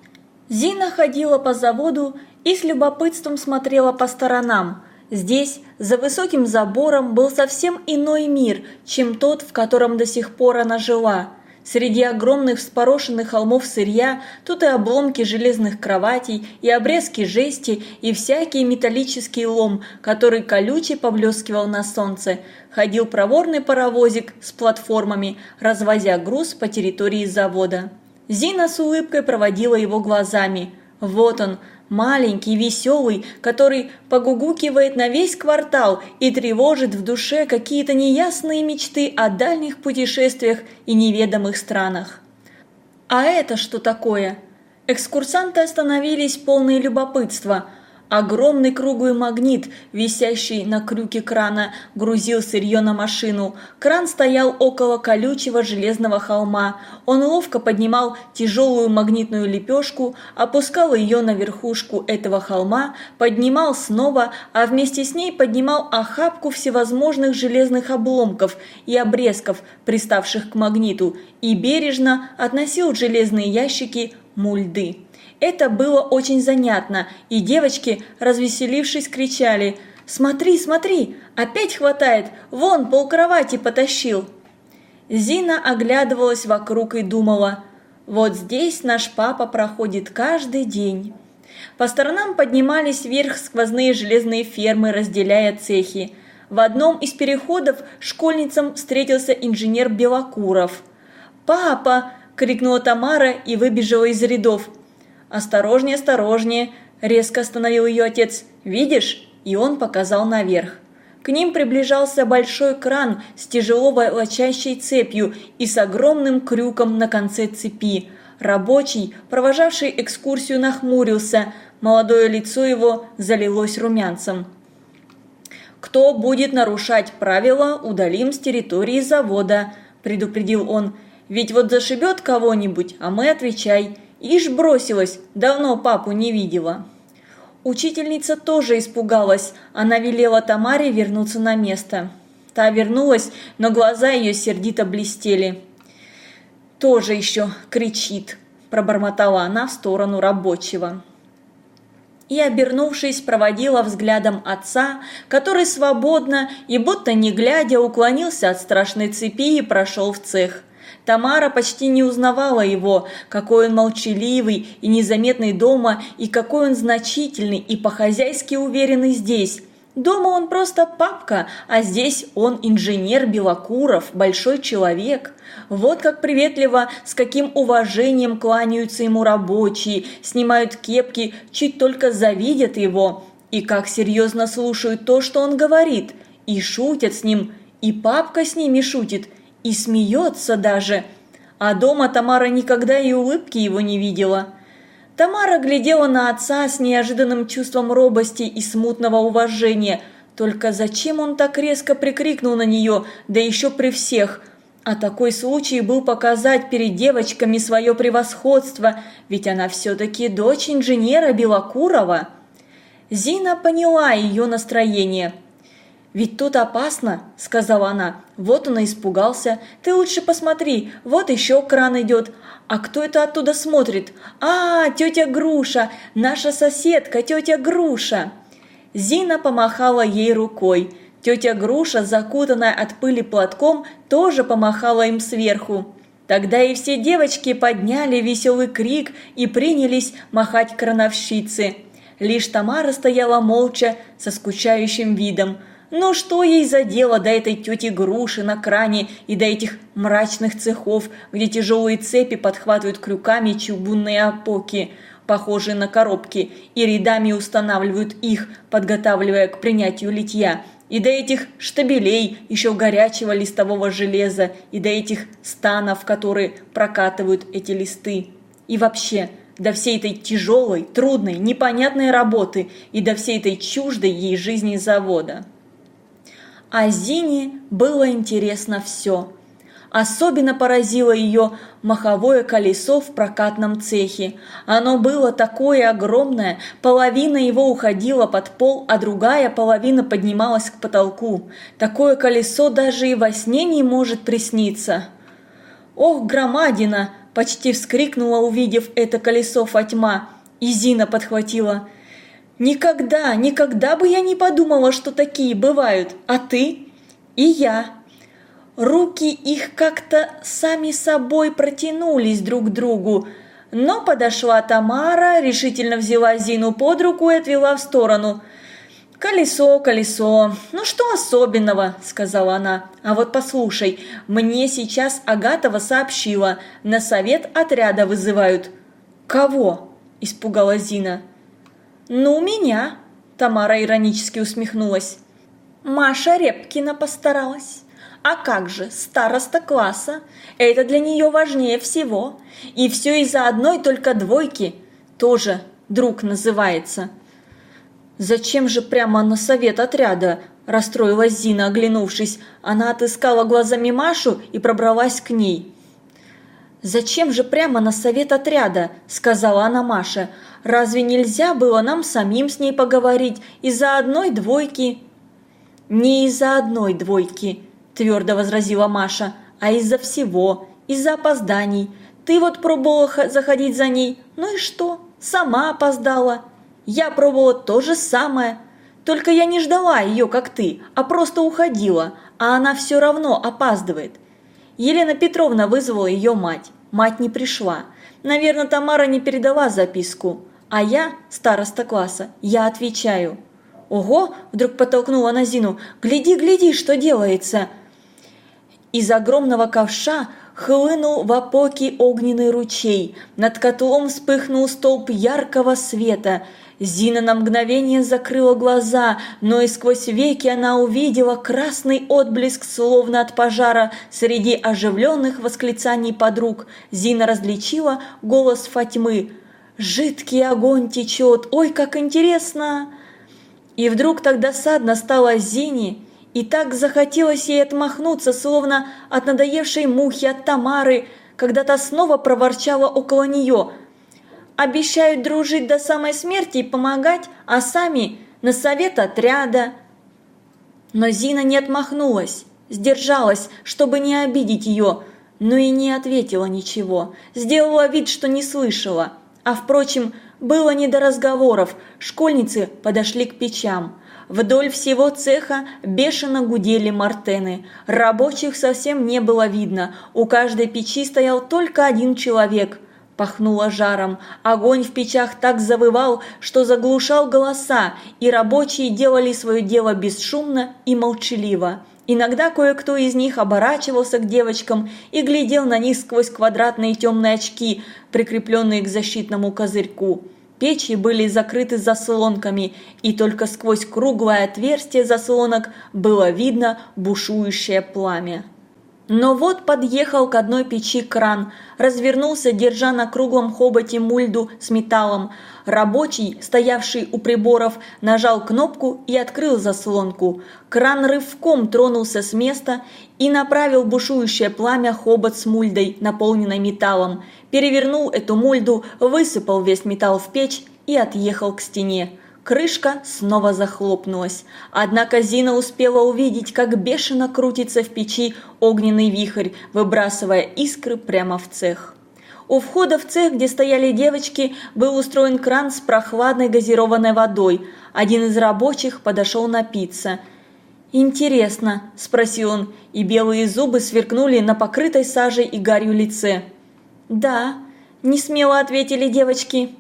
Зина ходила по заводу и с любопытством смотрела по сторонам. Здесь, за высоким забором, был совсем иной мир, чем тот, в котором до сих пор она жила – Среди огромных вспорошенных холмов сырья тут и обломки железных кроватей, и обрезки жести, и всякий металлический лом, который колючий поблескивал на солнце. Ходил проворный паровозик с платформами, развозя груз по территории завода. Зина с улыбкой проводила его глазами. Вот он, маленький, веселый, который погугукивает на весь квартал и тревожит в душе какие-то неясные мечты о дальних путешествиях и неведомых странах. А это что такое? Экскурсанты остановились полные любопытства, Огромный круглый магнит, висящий на крюке крана, грузил сырье на машину. Кран стоял около колючего железного холма. Он ловко поднимал тяжелую магнитную лепешку, опускал ее на верхушку этого холма, поднимал снова, а вместе с ней поднимал охапку всевозможных железных обломков и обрезков, приставших к магниту, и бережно относил железные ящики мульды. Это было очень занятно, и девочки, развеселившись, кричали «Смотри, смотри, опять хватает, вон полкровати потащил!» Зина оглядывалась вокруг и думала «Вот здесь наш папа проходит каждый день». По сторонам поднимались вверх сквозные железные фермы, разделяя цехи. В одном из переходов школьницам встретился инженер Белокуров. «Папа!» – крикнула Тамара и выбежала из рядов. «Осторожнее, осторожнее!» – резко остановил ее отец. «Видишь?» И он показал наверх. К ним приближался большой кран с тяжело волочащей цепью и с огромным крюком на конце цепи. Рабочий, провожавший экскурсию, нахмурился, молодое лицо его залилось румянцем. «Кто будет нарушать правила, удалим с территории завода», – предупредил он. «Ведь вот зашибет кого-нибудь, а мы отвечай. Ишь бросилась, давно папу не видела. Учительница тоже испугалась, она велела Тамаре вернуться на место. Та вернулась, но глаза ее сердито блестели. «Тоже еще кричит», – пробормотала она в сторону рабочего. И, обернувшись, проводила взглядом отца, который свободно и будто не глядя уклонился от страшной цепи и прошел в цех – Тамара почти не узнавала его, какой он молчаливый и незаметный дома, и какой он значительный и по-хозяйски уверенный здесь. Дома он просто папка, а здесь он инженер Белокуров, большой человек. Вот как приветливо, с каким уважением кланяются ему рабочие, снимают кепки, чуть только завидят его. И как серьезно слушают то, что он говорит, и шутят с ним, и папка с ними шутит, и смеется даже. А дома Тамара никогда и улыбки его не видела. Тамара глядела на отца с неожиданным чувством робости и смутного уважения. Только зачем он так резко прикрикнул на нее, да еще при всех? А такой случай был показать перед девочками свое превосходство, ведь она все-таки дочь инженера Белокурова. Зина поняла ее настроение – «Ведь тут опасно», – сказала она. «Вот он и испугался. Ты лучше посмотри, вот еще кран идет. А кто это оттуда смотрит? А, тетя Груша, наша соседка, тетя Груша!» Зина помахала ей рукой. Тетя Груша, закутанная от пыли платком, тоже помахала им сверху. Тогда и все девочки подняли веселый крик и принялись махать крановщице. Лишь Тамара стояла молча, со скучающим видом – но что ей за дело до этой тети Груши на кране и до этих мрачных цехов, где тяжелые цепи подхватывают крюками чугунные опоки, похожие на коробки, и рядами устанавливают их, подготавливая к принятию литья, и до этих штабелей еще горячего листового железа, и до этих станов, которые прокатывают эти листы. И вообще, до всей этой тяжелой, трудной, непонятной работы и до всей этой чуждой ей жизни завода а Зине было интересно все. Особенно поразило ее маховое колесо в прокатном цехе. Оно было такое огромное, половина его уходила под пол, а другая половина поднималась к потолку. Такое колесо даже и во сне не может присниться. «Ох, громадина!» – почти вскрикнула, увидев это колесо Фатьма. И Зина подхватила. Никогда, никогда бы я не подумала, что такие бывают. А ты? И я. Руки их как-то сами собой протянулись друг к другу. Но подошла Тамара, решительно взяла Зину под руку и отвела в сторону. «Колесо, колесо, ну что особенного?» – сказала она. «А вот послушай, мне сейчас Агатова сообщила, на совет отряда вызывают». «Кого?» – испугалась Зина. «Ну, меня!» – Тамара иронически усмехнулась. Маша Репкина постаралась. А как же, староста класса, это для нее важнее всего. И все из-за одной только двойки, тоже друг называется. «Зачем же прямо на совет отряда?» – расстроилась Зина, оглянувшись. Она отыскала глазами Машу и пробралась к ней. «Зачем же прямо на совет отряда?» – сказала она Маше. «Разве нельзя было нам самим с ней поговорить из-за одной двойки?» «Не из-за одной двойки», – твердо возразила Маша, – «а из-за всего, из-за опозданий. Ты вот пробовала заходить за ней, ну и что? Сама опоздала. Я пробовала то же самое. Только я не ждала ее, как ты, а просто уходила, а она все равно опаздывает. Елена Петровна вызвала ее мать. Мать не пришла. Наверное, Тамара не передала записку. А я, староста класса, я отвечаю. «Ого!» – вдруг подтолкнула на. «Гляди, гляди, что делается!» Из огромного ковша хлынул в опоки огненный ручей, над котлом вспыхнул столб яркого света – Зина на мгновение закрыла глаза, но и сквозь веки она увидела красный отблеск, словно от пожара, среди оживленных восклицаний подруг. Зина различила голос Фатьмы. «Жидкий огонь течет! Ой, как интересно!» И вдруг так досадно стало Зине, и так захотелось ей отмахнуться, словно от надоевшей мухи от Тамары, когда та снова проворчала около нее – обещают дружить до самой смерти и помогать, а сами на совет отряда. Но Зина не отмахнулась, сдержалась, чтобы не обидеть ее, но и не ответила ничего, сделала вид, что не слышала. А впрочем, было не до разговоров, школьницы подошли к печам. Вдоль всего цеха бешено гудели мартены. Рабочих совсем не было видно, у каждой печи стоял только один человек – Пахнуло жаром, огонь в печах так завывал, что заглушал голоса, и рабочие делали свое дело бесшумно и молчаливо. Иногда кое-кто из них оборачивался к девочкам и глядел на них сквозь квадратные темные очки, прикрепленные к защитному козырьку. Печи были закрыты заслонками, и только сквозь круглое отверстие заслонок было видно бушующее пламя. Но вот подъехал к одной печи кран, развернулся, держа на круглом хоботе мульду с металлом. Рабочий, стоявший у приборов, нажал кнопку и открыл заслонку. Кран рывком тронулся с места и направил бушующее пламя хобот с мульдой, наполненной металлом. Перевернул эту мульду, высыпал весь металл в печь и отъехал к стене. Крышка снова захлопнулась, однако Зина успела увидеть, как бешено крутится в печи огненный вихрь, выбрасывая искры прямо в цех. У входа в цех, где стояли девочки, был устроен кран с прохладной газированной водой. Один из рабочих подошел напиться. «Интересно», – спросил он, и белые зубы сверкнули на покрытой сажей и гарью лице. «Да», – несмело ответили девочки.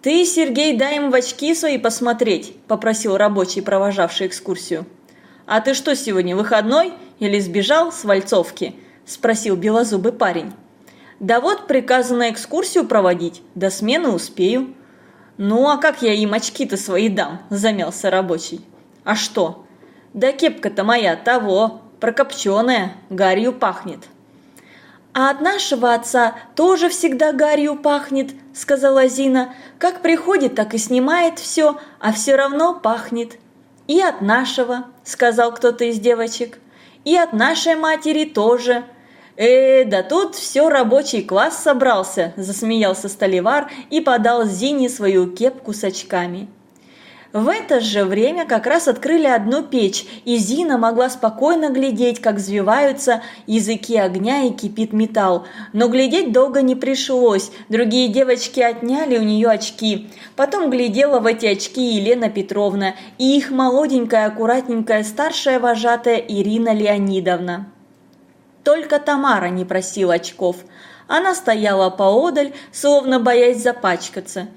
«Ты, Сергей, дай им в очки свои посмотреть», – попросил рабочий, провожавший экскурсию. «А ты что сегодня, выходной или сбежал с Вальцовки?» – спросил белозубый парень. «Да вот приказано экскурсию проводить, до смены успею». «Ну а как я им очки-то свои дам?» – замялся рабочий. «А что?» «Да кепка-то моя того, прокопченая, гарью пахнет». «А от нашего отца тоже всегда гарью пахнет», – сказала Зина. «Как приходит, так и снимает все, а все равно пахнет». «И от нашего», – сказал кто-то из девочек. «И от нашей матери тоже». «Э, да тут все рабочий класс собрался», – засмеялся Столивар и подал Зине свою кепку с очками. В это же время как раз открыли одну печь, и Зина могла спокойно глядеть, как взвиваются языки огня и кипит металл. Но глядеть долго не пришлось, другие девочки отняли у нее очки. Потом глядела в эти очки Елена Петровна и их молоденькая, аккуратненькая старшая вожатая Ирина Леонидовна. Только Тамара не просила очков. Она стояла поодаль, словно боясь запачкаться.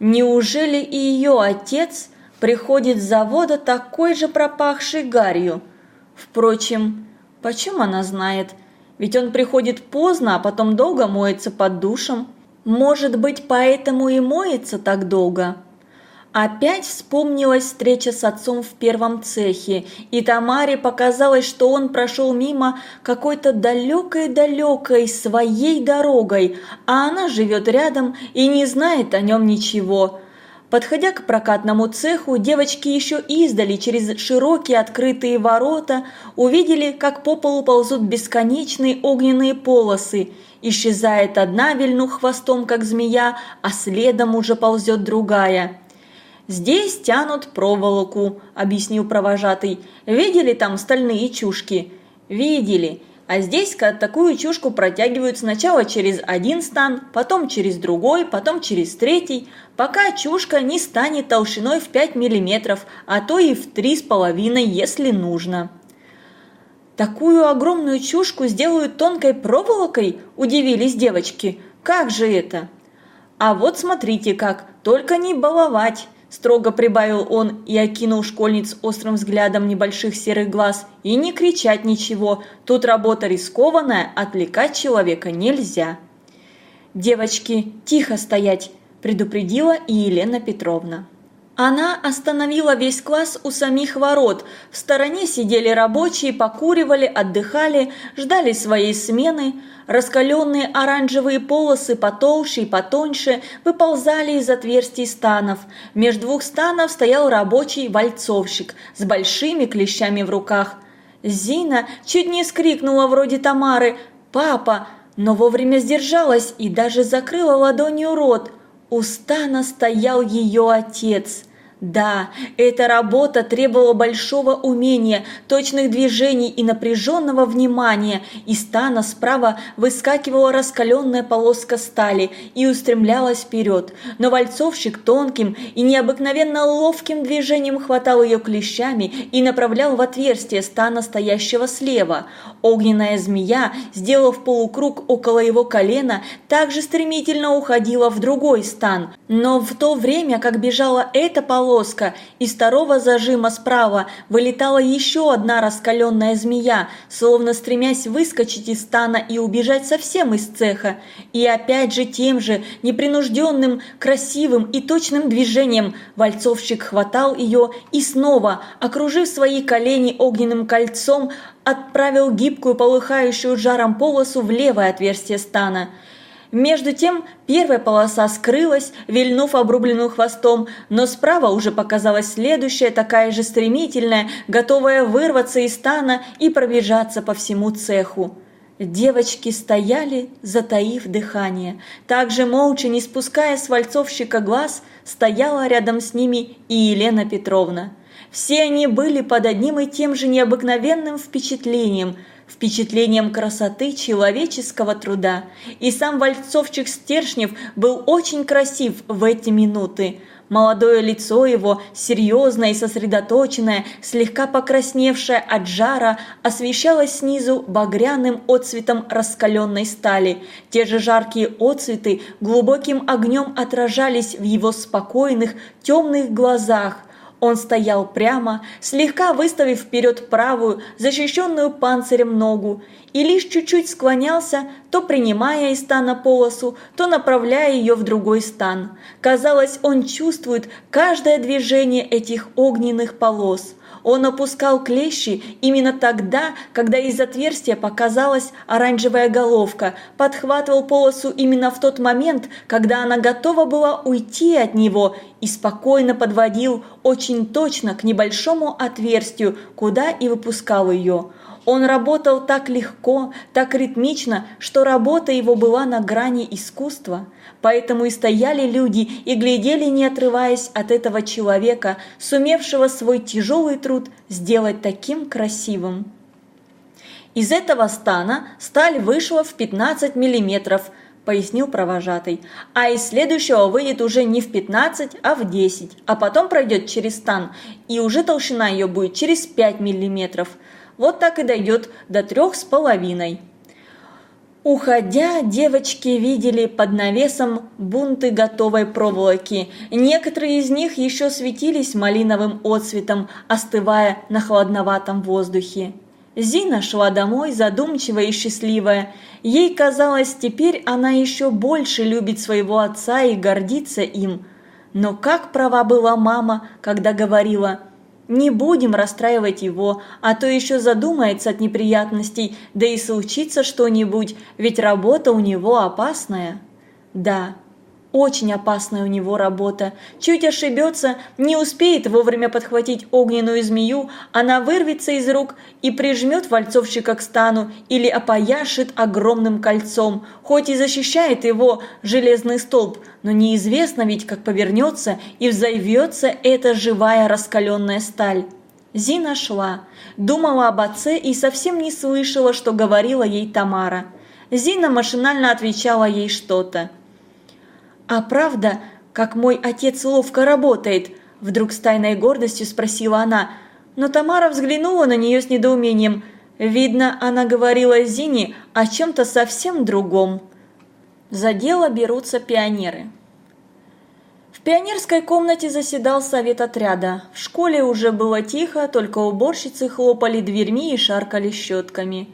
Неужели и ее отец – приходит с завода такой же пропахший гарью. Впрочем, почем она знает? Ведь он приходит поздно, а потом долго моется под душем. Может быть, поэтому и моется так долго. Опять вспомнилась встреча с отцом в первом цехе, и Тамаре показалось, что он прошел мимо какой-то далекой-далекой своей дорогой, а она живет рядом и не знает о нем ничего. Подходя к прокатному цеху, девочки еще издали через широкие открытые ворота увидели, как по полу ползут бесконечные огненные полосы. Исчезает одна, вильнув хвостом, как змея, а следом уже ползет другая. «Здесь тянут проволоку», – объяснил провожатый. «Видели там стальные чушки?» «Видели. А здесь такую чушку протягивают сначала через один стан, потом через другой, потом через третий, пока чушка не станет толщиной в 5 мм, а то и в 3,5, если нужно. «Такую огромную чушку сделают тонкой проволокой?» – удивились девочки. «Как же это?» «А вот смотрите как, только не баловать!» Строго прибавил он и окинул школьниц острым взглядом небольших серых глаз. И не кричать ничего, тут работа рискованная, отвлекать человека нельзя. «Девочки, тихо стоять!» – предупредила и Елена Петровна. Она остановила весь класс у самих ворот. В стороне сидели рабочие, покуривали, отдыхали, ждали своей смены. Раскаленные оранжевые полосы потолще и потоньше выползали из отверстий станов. Между двух станов стоял рабочий вальцовщик с большими клещами в руках. Зина чуть не скрикнула вроде Тамары «Папа!», но вовремя сдержалась и даже закрыла ладонью рот – у стана стоял ее отец – да, эта работа требовала большого умения, точных движений и напряженного внимания. Из стана справа выскакивала раскаленная полоска стали и устремлялась вперед. Но вальцовщик тонким и необыкновенно ловким движением хватал ее клещами и направлял в отверстие стана, стоящего слева. Огненная змея, сделав полукруг около его колена, также стремительно уходила в другой стан. Но в то время, как бежала эта полоска, полоска, из второго зажима справа вылетала еще одна раскаленная змея, словно стремясь выскочить из стана и убежать совсем из цеха. И опять же тем же непринужденным, красивым и точным движением вальцовщик хватал ее и снова, окружив свои колени огненным кольцом, отправил гибкую полыхающую жаром полосу в левое отверстие стана – между тем первая полоса скрылась, вильнув обрубленным хвостом, но справа уже показалась следующая, такая же стремительная, готовая вырваться из стана и пробежаться по всему цеху. Девочки стояли, затаив дыхание. Также молча, не спуская с вальцовщика глаз, стояла рядом с ними и Елена Петровна. Все они были под одним и тем же необыкновенным впечатлением – впечатлением красоты человеческого труда, и сам вальцовчик Стершнев был очень красив в эти минуты. Молодое лицо его, серьезное и сосредоточенное, слегка покрасневшее от жара, освещалось снизу багряным отцветом раскаленной стали. Те же жаркие отцветы глубоким огнем отражались в его спокойных, темных глазах – он стоял прямо, слегка выставив вперед правую, защищенную панцирем ногу, и лишь чуть-чуть склонялся, то принимая из стана полосу, то направляя ее в другой стан. Казалось, он чувствует каждое движение этих огненных полос – он опускал клещи именно тогда, когда из отверстия показалась оранжевая головка, подхватывал полосу именно в тот момент, когда она готова была уйти от него и спокойно подводил очень точно к небольшому отверстию, куда и выпускал ее. Он работал так легко, так ритмично, что работа его была на грани искусства. Поэтому и стояли люди и глядели, не отрываясь от этого человека, сумевшего свой тяжелый труд сделать таким красивым. Из этого стана сталь вышла в 15 миллиметров, пояснил провожатый, а из следующего выйдет уже не в 15, а в 10, а потом пройдет через стан, и уже толщина ее будет через 5 миллиметров – вот так и дойдет до трех с половиной. Уходя, девочки видели под навесом бунты готовой проволоки. Некоторые из них еще светились малиновым отцветом, остывая на холодноватом воздухе. Зина шла домой, задумчивая и счастливая. Ей казалось, теперь она еще больше любит своего отца и гордится им. Но как права была мама, когда говорила – не будем расстраивать его, а то еще задумается от неприятностей, да и случится что-нибудь, ведь работа у него опасная. Да, Очень опасная у него работа. Чуть ошибется, не успеет вовремя подхватить огненную змею, она вырвется из рук и прижмет вальцовщика к стану или опояшит огромным кольцом. Хоть и защищает его железный столб, но неизвестно ведь, как повернется и взойвется эта живая раскаленная сталь. Зина шла, думала об отце и совсем не слышала, что говорила ей Тамара. Зина машинально отвечала ей что-то. «А правда, как мой отец ловко работает?» – вдруг с тайной гордостью спросила она. Но Тамара взглянула на нее с недоумением. Видно, она говорила Зине о чем-то совсем другом. За дело берутся пионеры. В пионерской комнате заседал совет отряда. В школе уже было тихо, только уборщицы хлопали дверьми и шаркали щетками.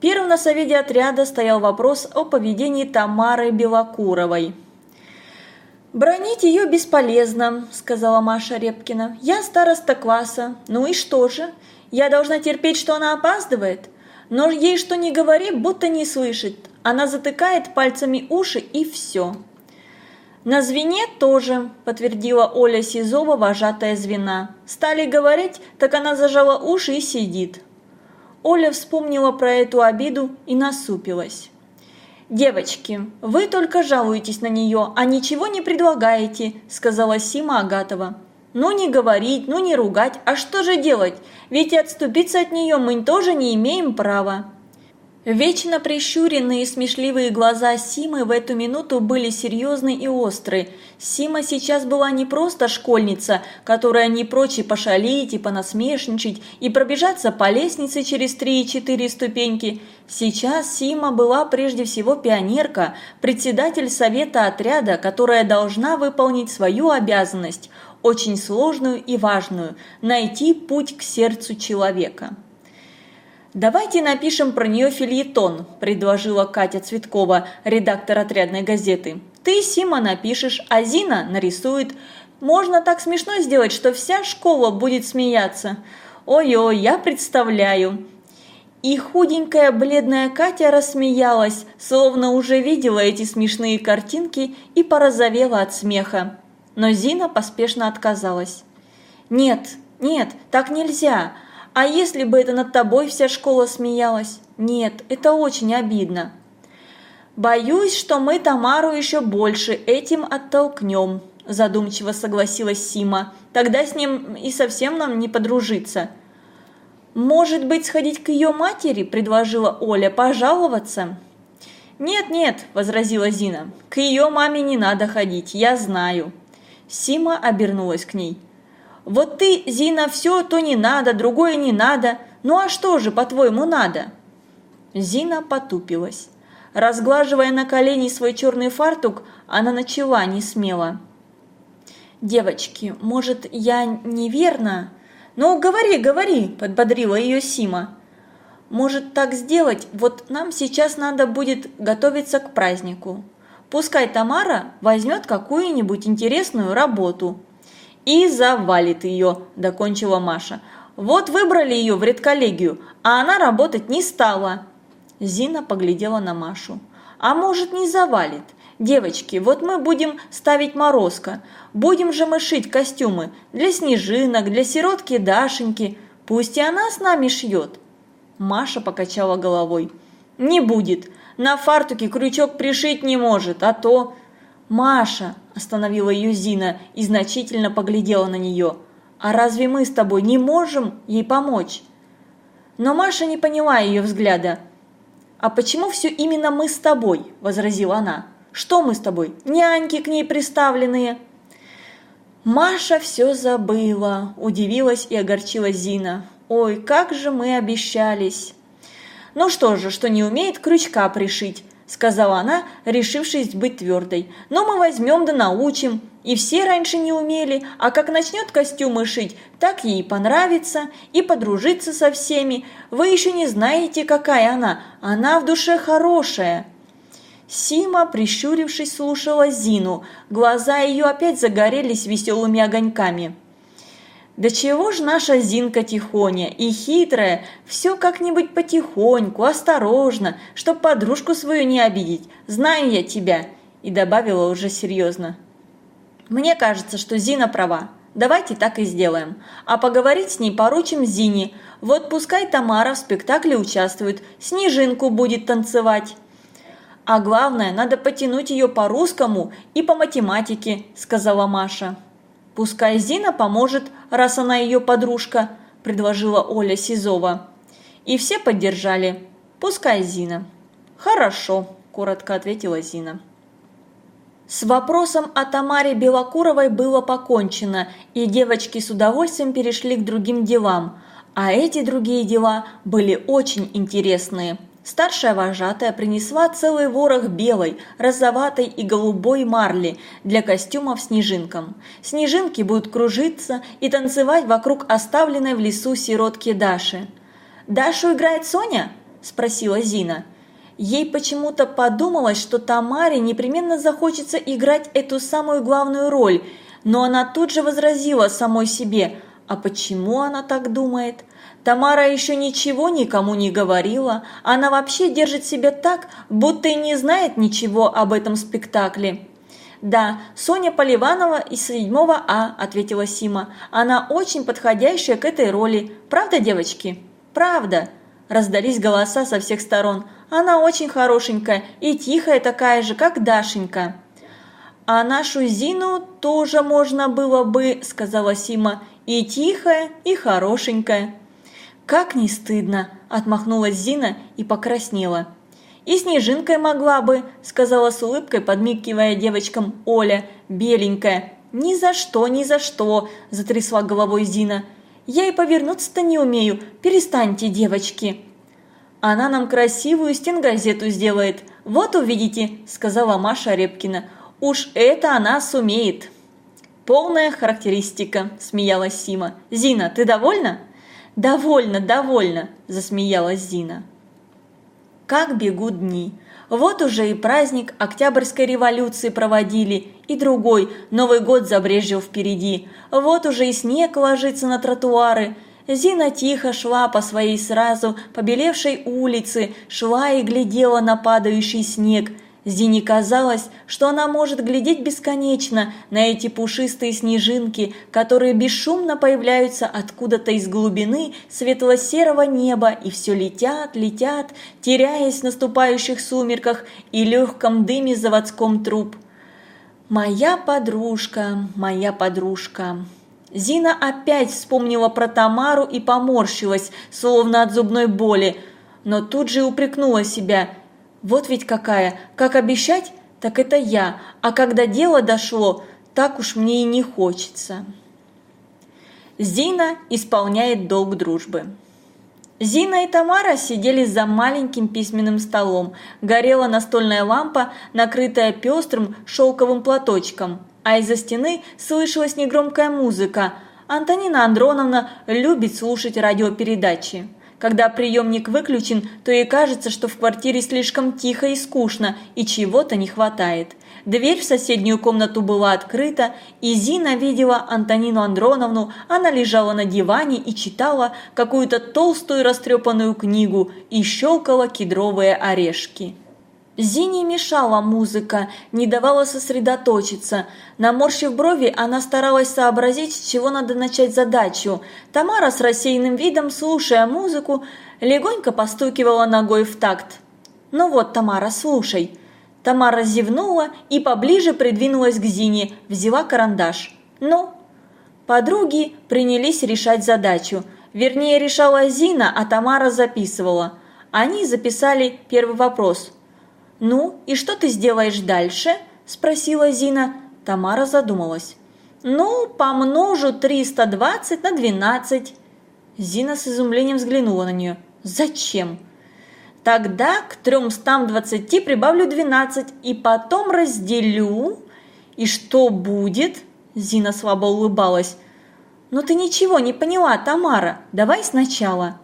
Первым на совете отряда стоял вопрос о поведении Тамары Белокуровой. «Бронить ее бесполезно», – сказала Маша Репкина. «Я староста класса. Ну и что же? Я должна терпеть, что она опаздывает? Но ей что не говори, будто не слышит. Она затыкает пальцами уши и все». «На звене тоже», – подтвердила Оля Сизова, вожатая звена. «Стали говорить, так она зажала уши и сидит». Оля вспомнила про эту обиду и насупилась. «Девочки, вы только жалуетесь на нее, а ничего не предлагаете», – сказала Сима Агатова. «Ну не говорить, ну не ругать, а что же делать? Ведь и отступиться от нее мы тоже не имеем права». Вечно прищуренные смешливые глаза Симы в эту минуту были серьезны и остры. Сима сейчас была не просто школьница, которая не прочь и пошалить, и понасмешничать, и пробежаться по лестнице через три и четыре ступеньки. Сейчас Сима была прежде всего пионерка, председатель совета отряда, которая должна выполнить свою обязанность, очень сложную и важную – найти путь к сердцу человека. «Давайте напишем про нее фильетон», – предложила Катя Цветкова, редактор отрядной газеты. «Ты, Сима, напишешь, а Зина нарисует. Можно так смешно сделать, что вся школа будет смеяться. Ой-ой, я представляю». И худенькая бледная Катя рассмеялась, словно уже видела эти смешные картинки и порозовела от смеха. Но Зина поспешно отказалась. «Нет, нет, так нельзя. А если бы это над тобой вся школа смеялась? Нет, это очень обидно. Боюсь, что мы Тамару еще больше этим оттолкнем, задумчиво согласилась Сима. Тогда с ним и совсем нам не подружиться. Может быть, сходить к ее матери, предложила Оля, пожаловаться? «Нет-нет», – возразила Зина, – «к ее маме не надо ходить, я знаю». Сима обернулась к ней. Вот ты, Зина, все то не надо, другое не надо. Ну а что же, по-твоему, надо?» Зина потупилась. Разглаживая на колени свой черный фартук, она начала не смело. «Девочки, может, я неверно?» «Ну, говори, говори!» – подбодрила ее Сима. «Может, так сделать? Вот нам сейчас надо будет готовиться к празднику. Пускай Тамара возьмет какую-нибудь интересную работу. «И завалит ее», – докончила Маша. «Вот выбрали ее в редколлегию, а она работать не стала». Зина поглядела на Машу. «А может, не завалит? Девочки, вот мы будем ставить морозко. Будем же мы шить костюмы для снежинок, для сиротки Дашеньки. Пусть и она с нами шьет». Маша покачала головой. «Не будет. На фартуке крючок пришить не может, а то...» «Маша!» – остановила ее Зина и значительно поглядела на нее. «А разве мы с тобой не можем ей помочь?» Но Маша не поняла ее взгляда. «А почему все именно мы с тобой?» – возразила она. «Что мы с тобой? Няньки к ней приставленные?» Маша все забыла, удивилась и огорчилась Зина. «Ой, как же мы обещались!» «Ну что же, что не умеет крючка пришить?» Сказала она, решившись быть твердой. «Но мы возьмем да научим. И все раньше не умели, а как начнет костюмы шить, так ей понравится и подружиться со всеми. Вы еще не знаете, какая она. Она в душе хорошая». Сима, прищурившись, слушала Зину. Глаза ее опять загорелись веселыми огоньками. Да чего ж наша Зинка тихоня и хитрая, все как-нибудь потихоньку, осторожно, чтоб подружку свою не обидеть. Знаю я тебя. и добавила уже серьезно. «Мне кажется, что Зина права. Давайте так и сделаем. А поговорить с ней поручим Зине. Вот пускай Тамара в спектакле участвует, Снежинку будет танцевать». «А главное, надо потянуть ее по русскому и по математике», – сказала Маша. «Пускай Зина поможет, раз она ее подружка», – предложила Оля Сизова. И все поддержали. «Пускай Зина». «Хорошо», – коротко ответила Зина. С вопросом о Тамаре Белокуровой было покончено, и девочки с удовольствием перешли к другим делам. А эти другие дела были очень интересные. Старшая вожатая принесла целый ворох белой, розоватой и голубой марли для костюмов снежинкам. Снежинки будут кружиться и танцевать вокруг оставленной в лесу сиротки Даши. «Дашу играет Соня?» – спросила Зина. Ей почему-то подумалось, что Тамаре непременно захочется играть эту самую главную роль, но она тут же возразила самой себе, а почему она так думает? Тамара еще ничего никому не говорила, она вообще держит себя так, будто и не знает ничего об этом спектакле. «Да, Соня Поливанова из 7 А», – ответила Сима. «Она очень подходящая к этой роли. Правда, девочки?» «Правда», – раздались голоса со всех сторон. Она очень хорошенькая и тихая такая же, как Дашенька». «А нашу Зину тоже можно было бы», – сказала Сима, – «и тихая, и хорошенькая». «Как не стыдно!» – отмахнулась Зина и покраснела. «И снежинкой могла бы», – сказала с улыбкой, подмигивая девочкам Оля, беленькая. «Ни за что, ни за что!» – затрясла головой Зина. «Я и повернуться-то не умею, перестаньте, девочки!» Она нам красивую стенгазету сделает. Вот увидите», – сказала Маша Репкина. «Уж это она сумеет». «Полная характеристика», – смеялась Сима. «Зина, ты довольна?» «Довольно, довольно», – засмеялась Зина. Как бегут дни. Вот уже и праздник Октябрьской революции проводили, и другой, Новый год забрежил впереди. Вот уже и снег ложится на тротуары – Зина тихо шла по своей сразу побелевшей улице, шла и глядела на падающий снег. Зине казалось, что она может глядеть бесконечно на эти пушистые снежинки, которые бесшумно появляются откуда-то из глубины светло-серого неба и все летят, летят, теряясь в наступающих сумерках и легком дыме заводском труб. «Моя подружка, моя подружка», Зина опять вспомнила про Тамару и поморщилась, словно от зубной боли, но тут же упрекнула себя. Вот ведь какая, как обещать, так это я, а когда дело дошло, так уж мне и не хочется. Зина исполняет долг дружбы. Зина и Тамара сидели за маленьким письменным столом. Горела настольная лампа, накрытая пестрым шелковым платочком а из-за стены слышалась негромкая музыка. Антонина Андроновна любит слушать радиопередачи. Когда приемник выключен, то ей кажется, что в квартире слишком тихо и скучно, и чего-то не хватает. Дверь в соседнюю комнату была открыта, и Зина видела Антонину Андроновну. Она лежала на диване и читала какую-то толстую растрепанную книгу и щелкала кедровые орешки. Зине мешала музыка, не давала сосредоточиться. Наморщив брови, она старалась сообразить, с чего надо начать задачу. Тамара с рассеянным видом, слушая музыку, легонько постукивала ногой в такт. «Ну вот, Тамара, слушай». Тамара зевнула и поближе придвинулась к Зине, взяла карандаш. «Ну?» Подруги принялись решать задачу. Вернее, решала Зина, а Тамара записывала. Они записали первый вопрос – «Ну, и что ты сделаешь дальше?» – спросила Зина. Тамара задумалась. «Ну, помножу 320 на 12». Зина с изумлением взглянула на нее. «Зачем?» «Тогда к 320 прибавлю 12 и потом разделю...» «И что будет?» Зина слабо улыбалась. «Но ты ничего не поняла, Тамара. Давай сначала».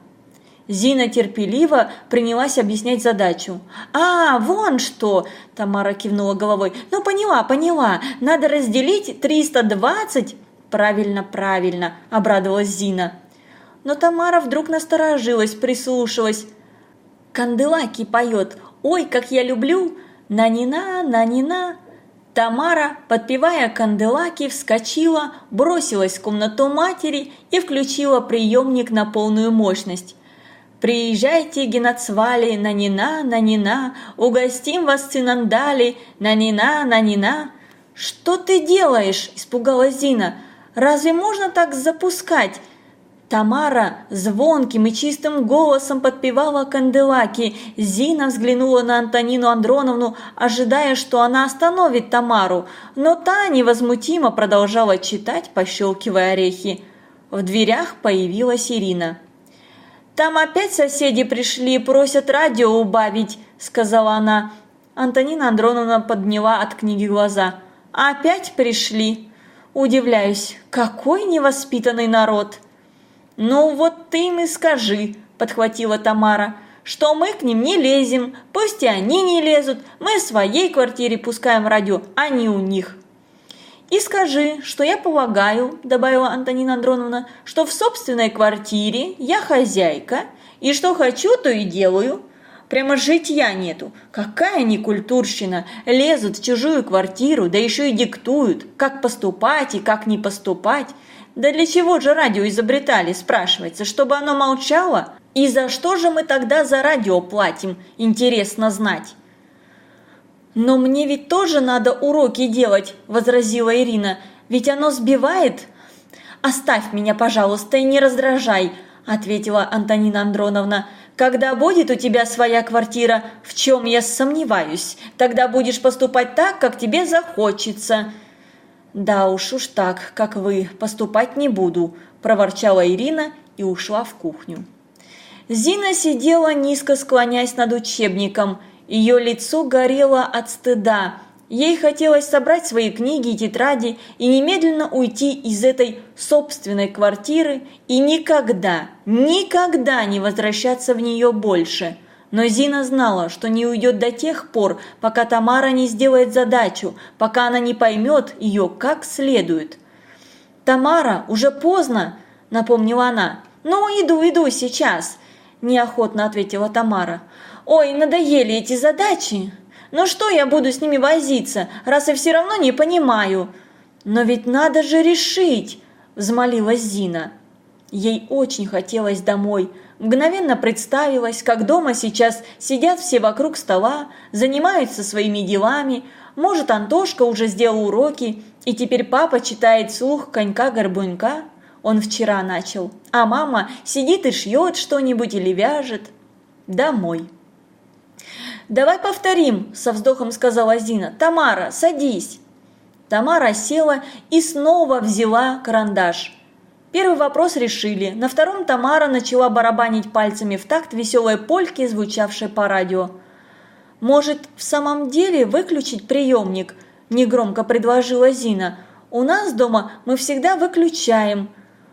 Зина терпеливо принялась объяснять задачу. «А, вон что!» – Тамара кивнула головой. «Ну, поняла, поняла. Надо разделить 320?» «Правильно, правильно!» – обрадовалась Зина. Но Тамара вдруг насторожилась, прислушалась. «Канделаки поет. Ой, как я люблю! На-нина, на-нина!» Тамара, подпевая канделаки, вскочила, бросилась в комнату матери и включила приемник на полную мощность. «Приезжайте, Геноцвали, на Нина, на Нина, угостим вас цинандали, на Нина, на Нина». «Что ты делаешь?» – испугалась Зина. «Разве можно так запускать? Тамара звонким и чистым голосом подпевала канделаки. Зина взглянула на Антонину Андроновну, ожидая, что она остановит Тамару, но та невозмутимо продолжала читать, пощелкивая орехи. В дверях появилась Ирина. «Там опять соседи пришли и просят радио убавить», – сказала она. Антонина Андроновна подняла от книги глаза. «Опять пришли?» Удивляюсь, какой невоспитанный народ!» «Ну вот ты им и скажи», – подхватила Тамара, – «что мы к ним не лезем, пусть и они не лезут, мы в своей квартире пускаем радио, а не у них». «И скажи, что я полагаю», – добавила Антонина Андроновна, – «что в собственной квартире я хозяйка, и что хочу, то и делаю». Прямо житья нету. Какая некультурщина. Лезут в чужую квартиру, да еще и диктуют, как поступать и как не поступать. Да для чего же радио изобретали, спрашивается, чтобы оно молчало? И за что же мы тогда за радио платим, интересно знать? «Но мне ведь тоже надо уроки делать», – возразила Ирина. «Ведь оно сбивает». «Оставь меня, пожалуйста, и не раздражай», – ответила Антонина Андроновна. «Когда будет у тебя своя квартира, в чем я сомневаюсь, тогда будешь поступать так, как тебе захочется». «Да уж, уж так, как вы, поступать не буду», – проворчала Ирина и ушла в кухню. Зина сидела низко склоняясь над учебником. Ее лицо горело от стыда. Ей хотелось собрать свои книги и тетради и немедленно уйти из этой собственной квартиры и никогда, никогда не возвращаться в нее больше – но Зина знала, что не уйдет до тех пор, пока Тамара не сделает задачу, пока она не поймет ее как следует. «Тамара, уже поздно!» – напомнила она. «Ну, иду, иду сейчас!» – неохотно ответила Тамара. «Ой, надоели эти задачи! Ну что я буду с ними возиться, раз я все равно не понимаю?» «Но ведь надо же решить!» – взмолилась Зина. Ей очень хотелось домой – Мгновенно представилось, как дома сейчас сидят все вокруг стола, занимаются своими делами, может, Антошка уже сделал уроки, и теперь папа читает слух конька-горбунька, он вчера начал, а мама сидит и шьет что-нибудь или вяжет. Домой. «Давай повторим», – со вздохом сказала Зина. «Тамара, садись». Тамара села и снова взяла карандаш – Первый вопрос решили. На втором Тамара начала барабанить пальцами в такт веселой польки, звучавшей по радио. «Может, в самом деле выключить приемник?» – негромко предложила Зина. «У нас дома мы всегда выключаем».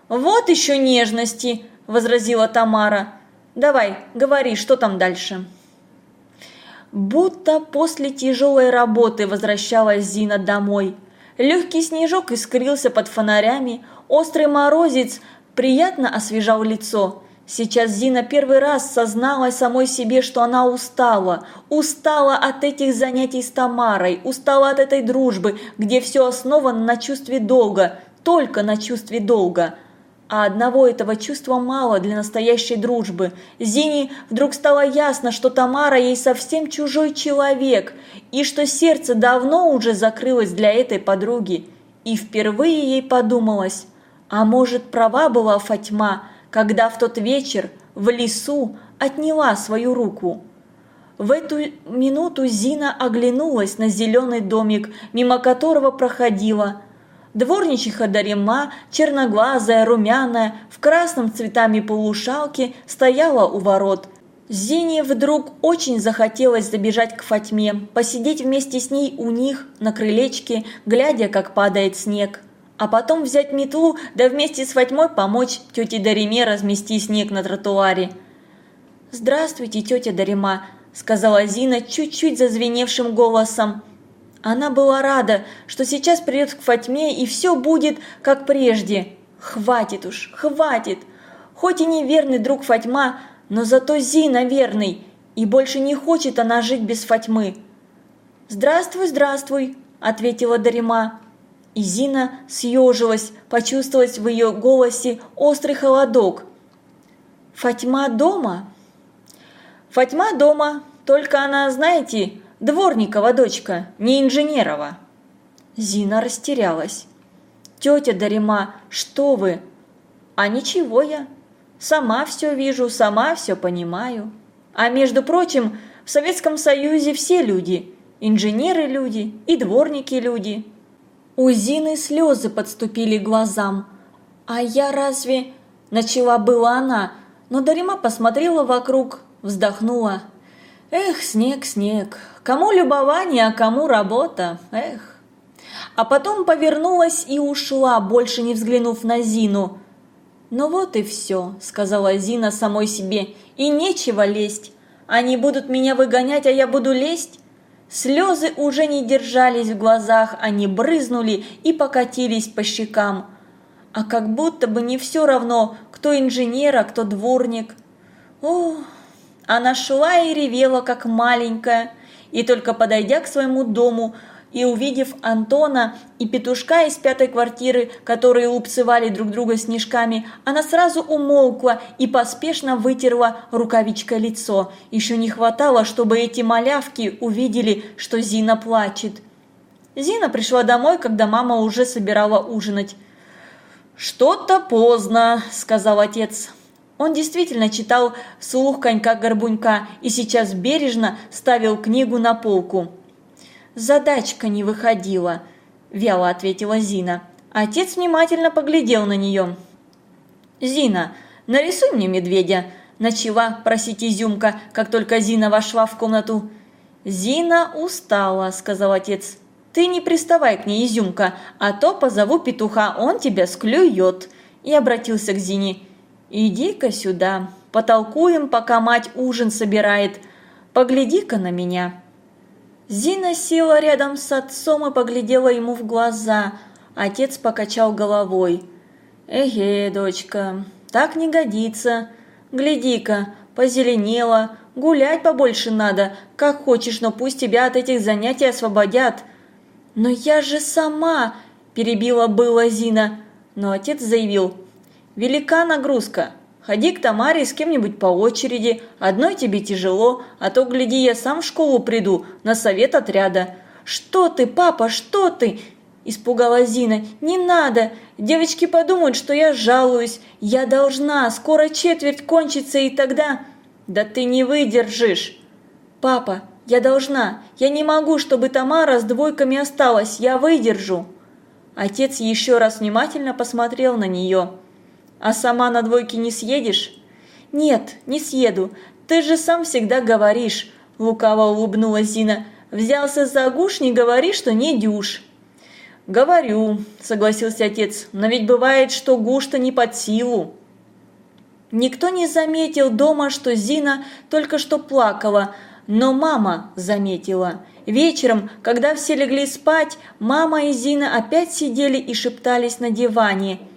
«Вот еще нежности!» – возразила Тамара. «Давай, говори, что там дальше?» Будто после тяжелой работы возвращалась Зина домой. Легкий снежок искрился под фонарями, Острый морозец приятно освежал лицо. Сейчас Зина первый раз созналась самой себе, что она устала. Устала от этих занятий с Тамарой, устала от этой дружбы, где все основано на чувстве долга, только на чувстве долга. А одного этого чувства мало для настоящей дружбы. Зине вдруг стало ясно, что Тамара ей совсем чужой человек, и что сердце давно уже закрылось для этой подруги. И впервые ей подумалось, а может, права была Фатьма, когда в тот вечер в лесу отняла свою руку? В эту минуту Зина оглянулась на зеленый домик, мимо которого проходила. Дворничиха Дарима, черноглазая, румяная, в красном цветами полушалке, стояла у ворот. Зине вдруг очень захотелось забежать к Фатьме, посидеть вместе с ней у них на крылечке, глядя, как падает снег а потом взять метлу, да вместе с Фатьмой помочь тете Дариме размести снег на тротуаре. «Здравствуйте, тетя Дарима», – сказала Зина чуть-чуть зазвеневшим голосом. Она была рада, что сейчас придет к Фатьме и все будет, как прежде. Хватит уж, хватит. Хоть и неверный друг Фатьма, но зато Зина верный, и больше не хочет она жить без Фатьмы. «Здравствуй, здравствуй», ответила Дарима. И Зина съежилась, почувствовать в ее голосе острый холодок. «Фатьма дома?» «Фатьма дома, только она, знаете, дворникова дочка, не инженерова». Зина растерялась. «Тетя Дарима, что вы?» «А ничего я. Сама все вижу, сама все понимаю. А между прочим, в Советском Союзе все люди. Инженеры люди и дворники люди». У Зины слезы подступили глазам. «А я разве...» – начала была она, но Дарима посмотрела вокруг, вздохнула. «Эх, снег, снег, кому любование, а кому работа, эх!» А потом повернулась и ушла, больше не взглянув на Зину. «Ну вот и все», – сказала Зина самой себе, – «и нечего лезть. Они будут меня выгонять, а я буду лезть?» Слезы уже не держались в глазах, они брызнули и покатились по щекам. А как будто бы не все равно, кто инженер, а кто дворник. О, она шла и ревела, как маленькая, и только подойдя к своему дому, и увидев Антона и петушка из пятой квартиры, которые лупцевали друг друга снежками, она сразу умолкла и поспешно вытерла рукавичкой лицо. Еще не хватало, чтобы эти малявки увидели, что Зина плачет. Зина пришла домой, когда мама уже собирала ужинать. «Что-то поздно», – сказал отец. Он действительно читал вслух конька-горбунька и сейчас бережно ставил книгу на полку. «Задачка не выходила», – вяло ответила Зина. Отец внимательно поглядел на нее. «Зина, нарисуй мне медведя», – начала просить Изюмка, как только Зина вошла в комнату. «Зина устала», – сказал отец. «Ты не приставай к ней, Изюмка, а то позову петуха, он тебя склюет», – и обратился к Зине. «Иди-ка сюда, потолкуем, пока мать ужин собирает. Погляди-ка на меня». Зина села рядом с отцом и поглядела ему в глаза. Отец покачал головой. «Эге, дочка, так не годится. Гляди-ка, позеленела, гулять побольше надо. Как хочешь, но пусть тебя от этих занятий освободят». «Но я же сама!» – перебила была Зина. Но отец заявил. «Велика нагрузка. Ходи к Тамаре с кем-нибудь по очереди, одной тебе тяжело, а то, гляди, я сам в школу приду, на совет отряда». «Что ты, папа, что ты?» – испугалась Зина. «Не надо! Девочки подумают, что я жалуюсь. Я должна, скоро четверть кончится, и тогда...» «Да ты не выдержишь!» «Папа, я должна! Я не могу, чтобы Тамара с двойками осталась, я выдержу!» Отец еще раз внимательно посмотрел на нее. А сама на двойке не съедешь? Нет, не съеду. Ты же сам всегда говоришь, лукаво улыбнулась Зина. Взялся за гуш, не говори, что не дюш. «Говорю», – согласился отец, – «но ведь бывает, что гуш-то не под силу». Никто не заметил дома, что Зина только что плакала, но мама заметила. Вечером, когда все легли спать, мама и Зина опять сидели и шептались на диване –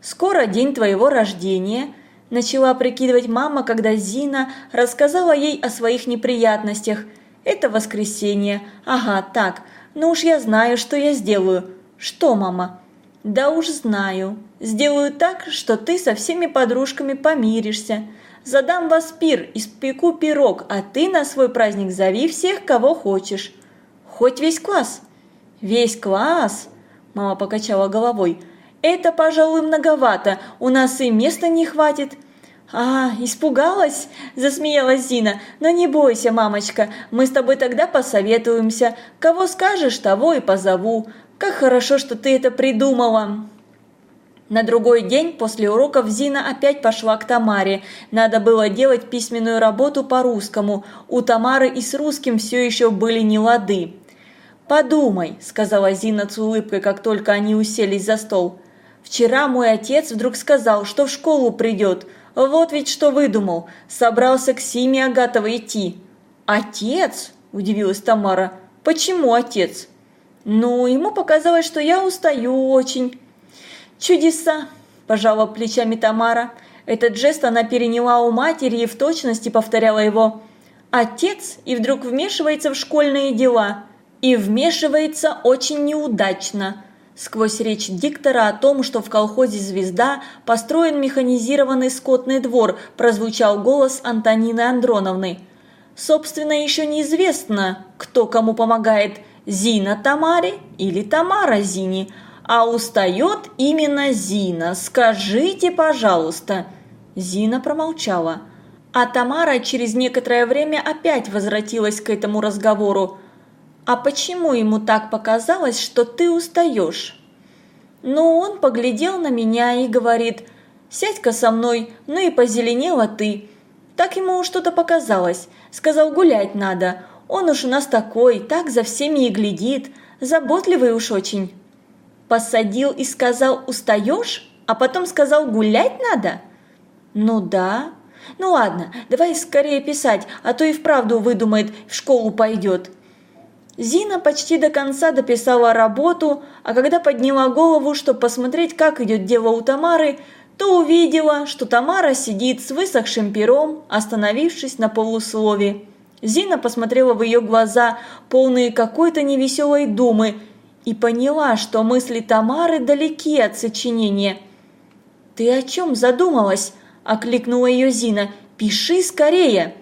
«Скоро день твоего рождения», – начала прикидывать мама, когда Зина рассказала ей о своих неприятностях. «Это воскресенье. Ага, так. Ну уж я знаю, что я сделаю». «Что, мама?» «Да уж знаю. Сделаю так, что ты со всеми подружками помиришься. Задам вас пир, испеку пирог, а ты на свой праздник зови всех, кого хочешь. Хоть весь класс». «Весь класс?» – мама покачала головой – это, пожалуй, многовато, у нас и места не хватит. «А, испугалась?» – засмеялась Зина. «Но не бойся, мамочка, мы с тобой тогда посоветуемся. Кого скажешь, того и позову. Как хорошо, что ты это придумала!» На другой день после уроков Зина опять пошла к Тамаре. Надо было делать письменную работу по-русскому. У Тамары и с русским все еще были не лады. «Подумай», – сказала Зина с улыбкой, как только они уселись за стол. Вчера мой отец вдруг сказал, что в школу придет. Вот ведь что выдумал. Собрался к Симе Агатова идти. «Отец?» – удивилась Тамара. «Почему отец?» «Ну, ему показалось, что я устаю очень». «Чудеса!» – пожала плечами Тамара. Этот жест она переняла у матери и в точности повторяла его. «Отец» и вдруг вмешивается в школьные дела. И вмешивается очень неудачно. Сквозь речь диктора о том, что в колхозе «Звезда» построен механизированный скотный двор, прозвучал голос Антонины Андроновны. Собственно, еще неизвестно, кто кому помогает – Зина Тамаре или Тамара Зине, а устает именно Зина. Скажите, пожалуйста. Зина промолчала. А Тамара через некоторое время опять возвратилась к этому разговору. «А почему ему так показалось, что ты устаешь?» Ну, он поглядел на меня и говорит, «Сядь-ка со мной, ну и позеленела ты». Так ему что-то показалось. Сказал, гулять надо. Он уж у нас такой, так за всеми и глядит, заботливый уж очень. Посадил и сказал, устаешь, а потом сказал, гулять надо? Ну да. Ну ладно, давай скорее писать, а то и вправду выдумает, в школу пойдет. Зина почти до конца дописала работу, а когда подняла голову, чтобы посмотреть, как идет дело у Тамары, то увидела, что Тамара сидит с высохшим пером, остановившись на полуслове. Зина посмотрела в ее глаза, полные какой-то невеселой думы, и поняла, что мысли Тамары далеки от сочинения. «Ты о чем задумалась?» – окликнула ее Зина. «Пиши скорее!»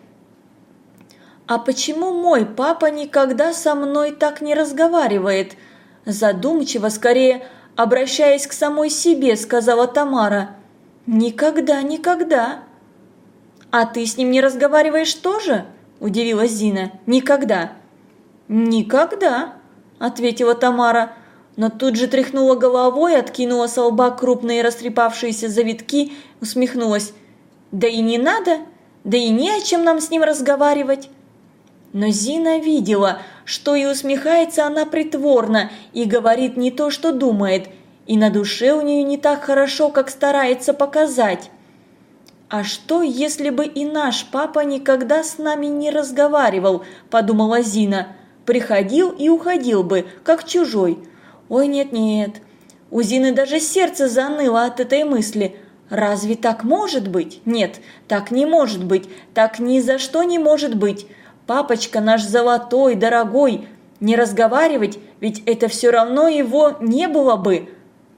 «А почему мой папа никогда со мной так не разговаривает?» Задумчиво, скорее, обращаясь к самой себе, сказала Тамара. «Никогда, никогда!» «А ты с ним не разговариваешь тоже?» – удивилась Зина. «Никогда». «Никогда», – ответила Тамара, но тут же тряхнула головой, откинула со лба крупные растрепавшиеся завитки, усмехнулась. «Да и не надо, да и не о чем нам с ним разговаривать». Но Зина видела, что и усмехается она притворно, и говорит не то, что думает, и на душе у нее не так хорошо, как старается показать. «А что, если бы и наш папа никогда с нами не разговаривал?» – подумала Зина. «Приходил и уходил бы, как чужой. Ой, нет-нет». У Зины даже сердце заныло от этой мысли. «Разве так может быть? Нет, так не может быть, так ни за что не может быть. Папочка наш золотой, дорогой, не разговаривать, ведь это все равно его не было бы.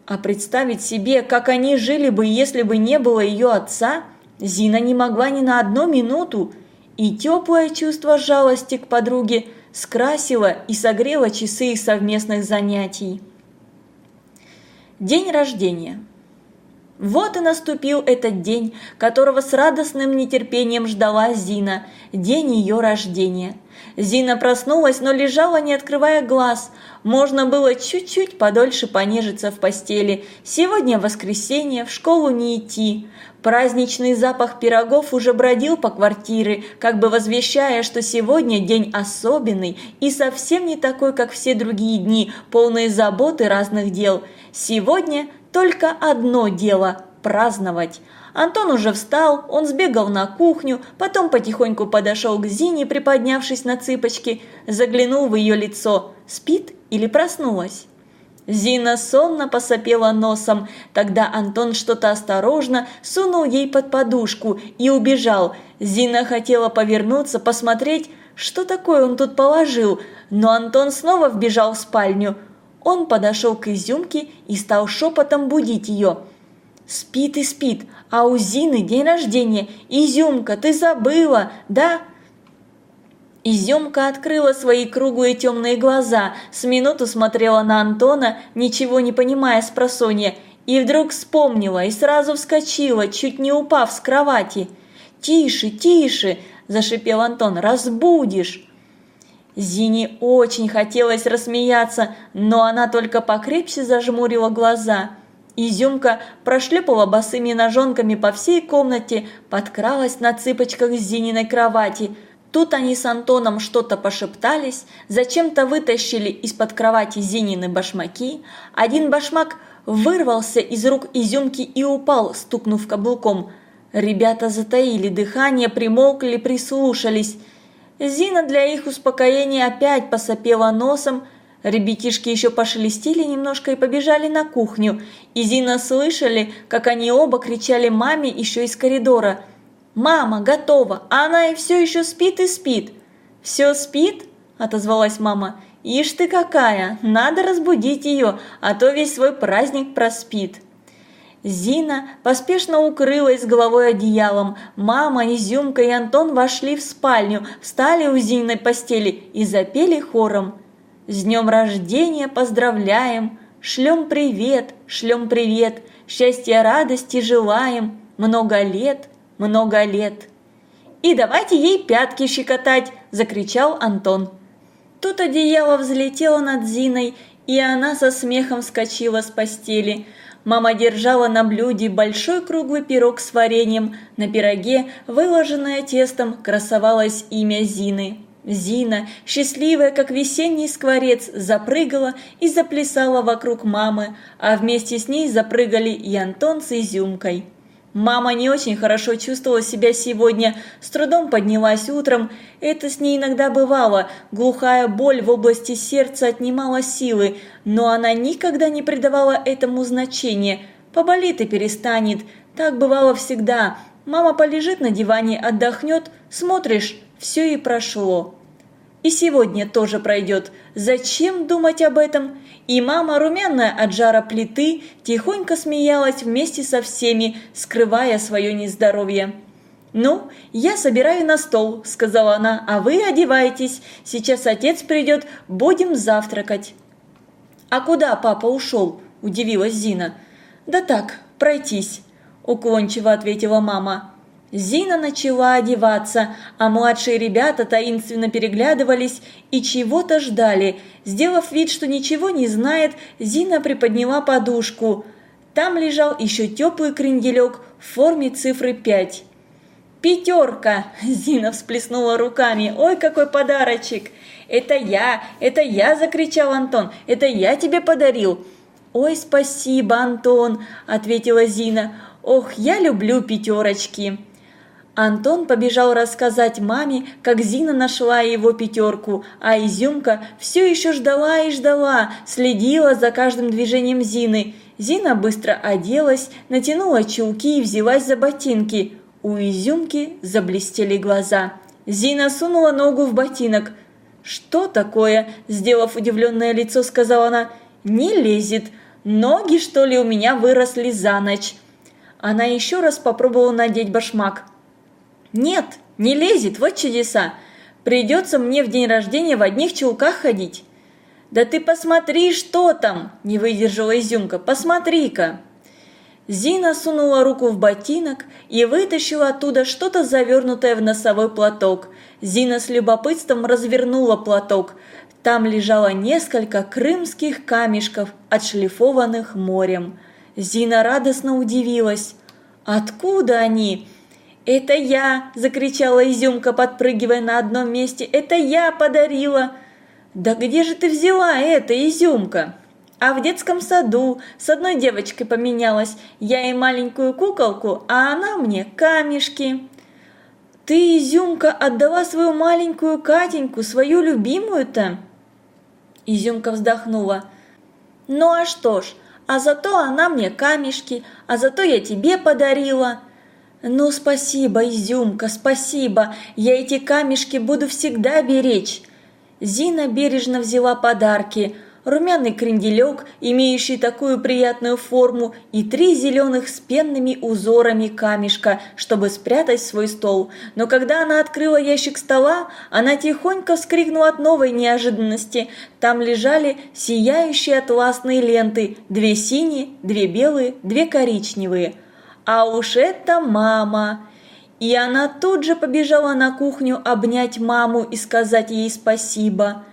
А представить себе, как они жили бы, если бы не было ее отца – Зина не могла ни на одну минуту, и теплое чувство жалости к подруге скрасило и согрело часы их совместных занятий. День рождения. Вот и наступил этот день, которого с радостным нетерпением ждала Зина, день ее рождения. Зина проснулась, но лежала, не открывая глаз. Можно было чуть-чуть подольше понежиться в постели. Сегодня воскресенье, в школу не идти. Праздничный запах пирогов уже бродил по квартире, как бы возвещая, что сегодня день особенный и совсем не такой, как все другие дни, полные заботы разных дел. Сегодня только одно дело – праздновать. Антон уже встал, он сбегал на кухню, потом потихоньку подошел к Зине, приподнявшись на цыпочки, заглянул в ее лицо. Спит или проснулась? Зина сонно посопела носом. Тогда Антон что-то осторожно сунул ей под подушку и убежал. Зина хотела повернуться, посмотреть, что такое он тут положил, но Антон снова вбежал в спальню. Он подошел к изюмке и стал шепотом будить ее. «Спит и спит, а у Зины день рождения. Изюмка, ты забыла, да?» Изюмка открыла свои круглые темные глаза, с минуту смотрела на Антона, ничего не понимая с просонья, и вдруг вспомнила и сразу вскочила, чуть не упав с кровати. «Тише, тише!» – зашипел Антон. «Разбудишь!» Зине очень хотелось рассмеяться, но она только покрепче зажмурила глаза. Изюмка прошлепала босыми ножонками по всей комнате, подкралась на цыпочках с Зининой кровати – Тут они с Антоном что-то пошептались, зачем-то вытащили из-под кровати Зинины башмаки. Один башмак вырвался из рук изюмки и упал, стукнув каблуком. Ребята затаили дыхание, примолкли, прислушались. Зина для их успокоения опять посопела носом. Ребятишки еще пошелестели немножко и побежали на кухню. И Зина слышали, как они оба кричали маме еще из коридора – «Мама, готова, а она и все еще спит и спит». «Все спит?» – отозвалась мама. Ишь ты какая, надо разбудить ее, а то весь свой праздник проспит. Зина поспешно укрылась головой одеялом. Мама, Изюмка и Антон вошли в спальню, встали у Зиной постели и запели хором. «С днем рождения поздравляем! Шлем привет, шлем привет! Счастья, радости желаем! Много лет, много лет!» «И давайте ей пятки щекотать!» – закричал Антон. Тут одеяло взлетело над Зиной, и она со смехом вскочила с постели – Мама держала на блюде большой круглый пирог с вареньем. На пироге, выложенное тестом, красовалось имя Зины. Зина, счастливая, как весенний скворец, запрыгала и заплясала вокруг мамы, а вместе с ней запрыгали и Антон с Изюмкой. Мама не очень хорошо чувствовала себя сегодня, с трудом поднялась утром. Это с ней иногда бывало, глухая боль в области сердца отнимала силы, но она никогда не придавала этому значения. Поболит и перестанет, так бывало всегда. Мама полежит на диване, отдохнет, смотришь, все и прошло. И сегодня тоже пройдет. Зачем думать об этом? И мама, румяная от жара плиты, тихонько смеялась вместе со всеми, скрывая свое нездоровье. «Ну, я собираю на стол», – сказала она, – «а вы одевайтесь. Сейчас отец придет, будем завтракать». «А куда папа ушел?» – удивилась Зина. «Да так, пройтись», – уклончиво ответила мама. Зина начала одеваться, а младшие ребята таинственно переглядывались и чего-то ждали. Сделав вид, что ничего не знает, Зина приподняла подушку. Там лежал еще теплый кренделек в форме цифры 5. «Пятерка!» – Зина всплеснула руками. «Ой, какой подарочек!» «Это я! Это я!» – закричал Антон. «Это я тебе подарил!» «Ой, спасибо, Антон!» – ответила Зина. «Ох, я люблю пятерочки!» Антон побежал рассказать маме, как Зина нашла его пятерку, а Изюмка все еще ждала и ждала, следила за каждым движением Зины. Зина быстро оделась, натянула чулки и взялась за ботинки. У Изюмки заблестели глаза. Зина сунула ногу в ботинок. «Что такое?» – сделав удивленное лицо, сказала она. «Не лезет. Ноги, что ли, у меня выросли за ночь». Она еще раз попробовала надеть башмак. Нет, не лезет, вот чудеса. Придется мне в день рождения в одних чулках ходить. Да ты посмотри, что там, не выдержала изюмка, посмотри-ка. Зина сунула руку в ботинок и вытащила оттуда что-то завернутое в носовой платок. Зина с любопытством развернула платок. Там лежало несколько крымских камешков, отшлифованных морем. Зина радостно удивилась. «Откуда они?» «Это я!» – закричала Изюмка, подпрыгивая на одном месте. «Это я подарила!» «Да где же ты взяла это, Изюмка?» «А в детском саду с одной девочкой поменялась. Я ей маленькую куколку, а она мне камешки». «Ты, Изюмка, отдала свою маленькую Катеньку, свою любимую-то?» Изюмка вздохнула. «Ну а что ж, а зато она мне камешки, а зато я тебе подарила». «Ну, спасибо, Изюмка, спасибо! Я эти камешки буду всегда беречь!» Зина бережно взяла подарки – румяный кренделек, имеющий такую приятную форму, и три зеленых с пенными узорами камешка, чтобы спрятать свой стол. Но когда она открыла ящик стола, она тихонько вскрикнула от новой неожиданности. Там лежали сияющие атласные ленты, две синие, две белые, две коричневые – а уж это мама! И она тут же побежала на кухню обнять маму и сказать ей спасибо.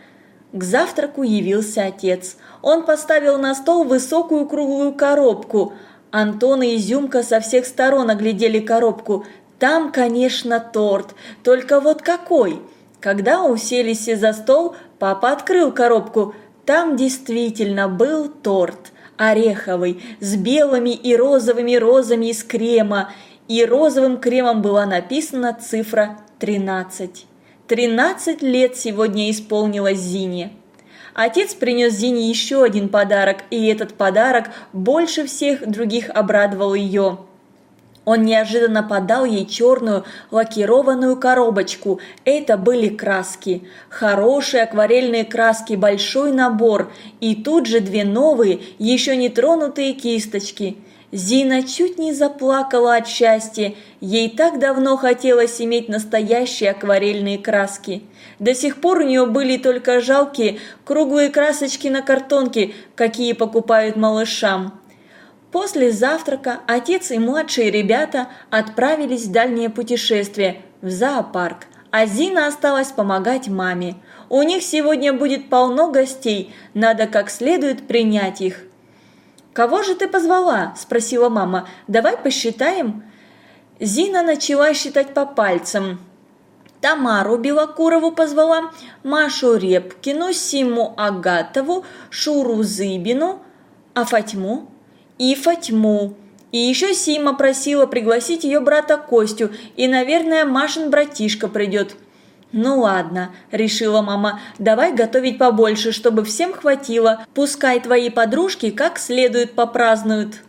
К завтраку явился отец. Он поставил на стол высокую круглую коробку. Антон и Изюмка со всех сторон оглядели коробку. Там, конечно, торт. Только вот какой? Когда уселись за стол, папа открыл коробку. Там действительно был торт ореховый, с белыми и розовыми розами из крема, и розовым кремом была написана цифра 13. 13 лет сегодня исполнилось Зине. Отец принес Зине еще один подарок, и этот подарок больше всех других обрадовал ее. Он неожиданно подал ей черную лакированную коробочку. Это были краски. Хорошие акварельные краски, большой набор. И тут же две новые, еще не тронутые кисточки. Зина чуть не заплакала от счастья. Ей так давно хотелось иметь настоящие акварельные краски. До сих пор у нее были только жалкие круглые красочки на картонке, какие покупают малышам. После завтрака отец и младшие ребята отправились в дальнее путешествие, в зоопарк, а Зина осталась помогать маме. У них сегодня будет полно гостей, надо как следует принять их. «Кого же ты позвала?» – спросила мама. «Давай посчитаем». Зина начала считать по пальцам. Тамару Белокурову позвала, Машу Репкину, Симу Агатову, Шуру Зыбину, а Фатьму и Фатьму. И еще Сима просила пригласить ее брата Костю, и, наверное, Машин братишка придет. «Ну ладно», – решила мама, – «давай готовить побольше, чтобы всем хватило. Пускай твои подружки как следует попразднуют».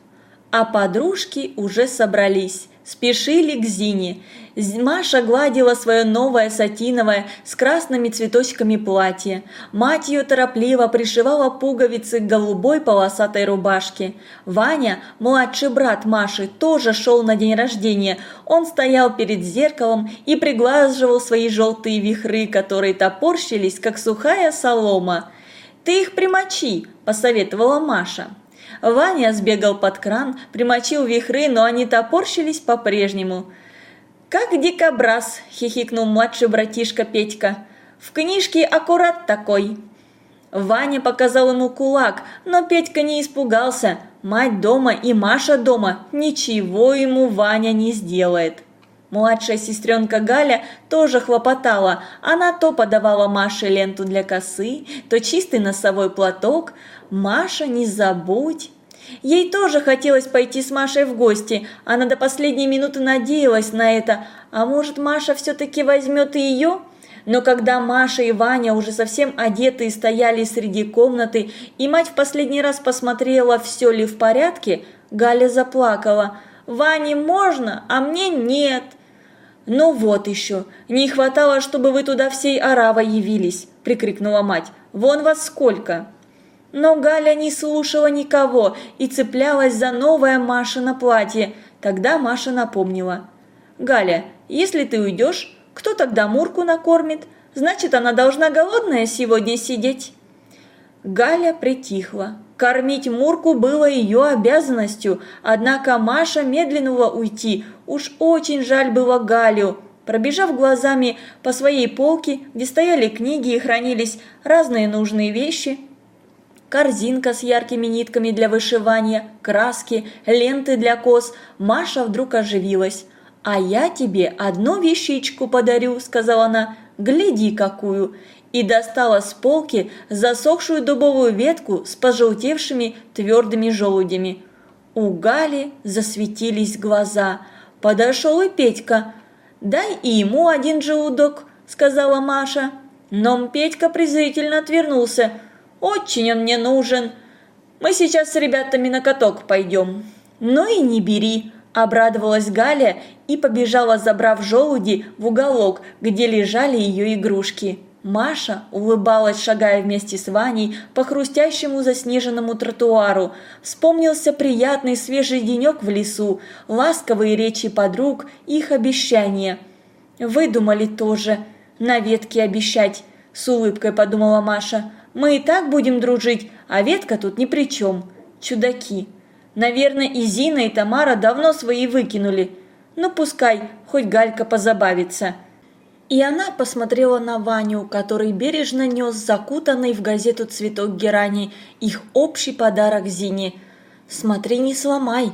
А подружки уже собрались спешили к Зине. Маша гладила свое новое сатиновое с красными цветочками платье. Мать ее торопливо пришивала пуговицы к голубой полосатой рубашке. Ваня, младший брат Маши, тоже шел на день рождения. Он стоял перед зеркалом и приглаживал свои желтые вихры, которые топорщились, как сухая солома. «Ты их примочи», – посоветовала Маша. Ваня сбегал под кран, примочил вихры, но они топорщились по-прежнему. «Как дикобраз!» – хихикнул младший братишка Петька. «В книжке аккурат такой!» Ваня показал ему кулак, но Петька не испугался. Мать дома и Маша дома, ничего ему Ваня не сделает. Младшая сестренка Галя тоже хлопотала. Она то подавала Маше ленту для косы, то чистый носовой платок. «Маша, не забудь!» Ей тоже хотелось пойти с Машей в гости. Она до последней минуты надеялась на это. А может, Маша все-таки возьмет и ее? Но когда Маша и Ваня уже совсем одетые стояли среди комнаты, и мать в последний раз посмотрела, все ли в порядке, Галя заплакала. «Ване можно, а мне нет!» «Ну вот еще, не хватало, чтобы вы туда всей оравой явились!» – прикрикнула мать. «Вон вас сколько!» Но Галя не слушала никого и цеплялась за новое Машино платье. Тогда Маша напомнила. «Галя, если ты уйдешь, кто тогда Мурку накормит? Значит, она должна голодная сегодня сидеть». Галя притихла. Кормить Мурку было ее обязанностью, однако Маша медленного уйти, уж очень жаль было Галю. Пробежав глазами по своей полке, где стояли книги и хранились разные нужные вещи, корзинка с яркими нитками для вышивания, краски, ленты для кос, Маша вдруг оживилась. «А я тебе одну вещичку подарю», – сказала она, – «гляди какую!» и достала с полки засохшую дубовую ветку с пожелтевшими твердыми желудями. У Гали засветились глаза. Подошел и Петька. «Дай и ему один желудок», – сказала Маша. Но Петька презрительно отвернулся. «Очень он мне нужен. Мы сейчас с ребятами на каток пойдем». «Ну и не бери», – обрадовалась Галя и побежала, забрав желуди, в уголок, где лежали ее игрушки. Маша улыбалась, шагая вместе с Ваней по хрустящему заснеженному тротуару. Вспомнился приятный свежий денек в лесу, ласковые речи подруг, их обещания. «Выдумали тоже, на ветке обещать», – с улыбкой подумала Маша. «Мы и так будем дружить, а ветка тут ни при чем. Чудаки. Наверное, и Зина, и Тамара давно свои выкинули. Ну пускай, хоть Галька позабавится». И она посмотрела на Ваню, который бережно нес закутанный в газету цветок герани, их общий подарок Зине. «Смотри, не сломай!»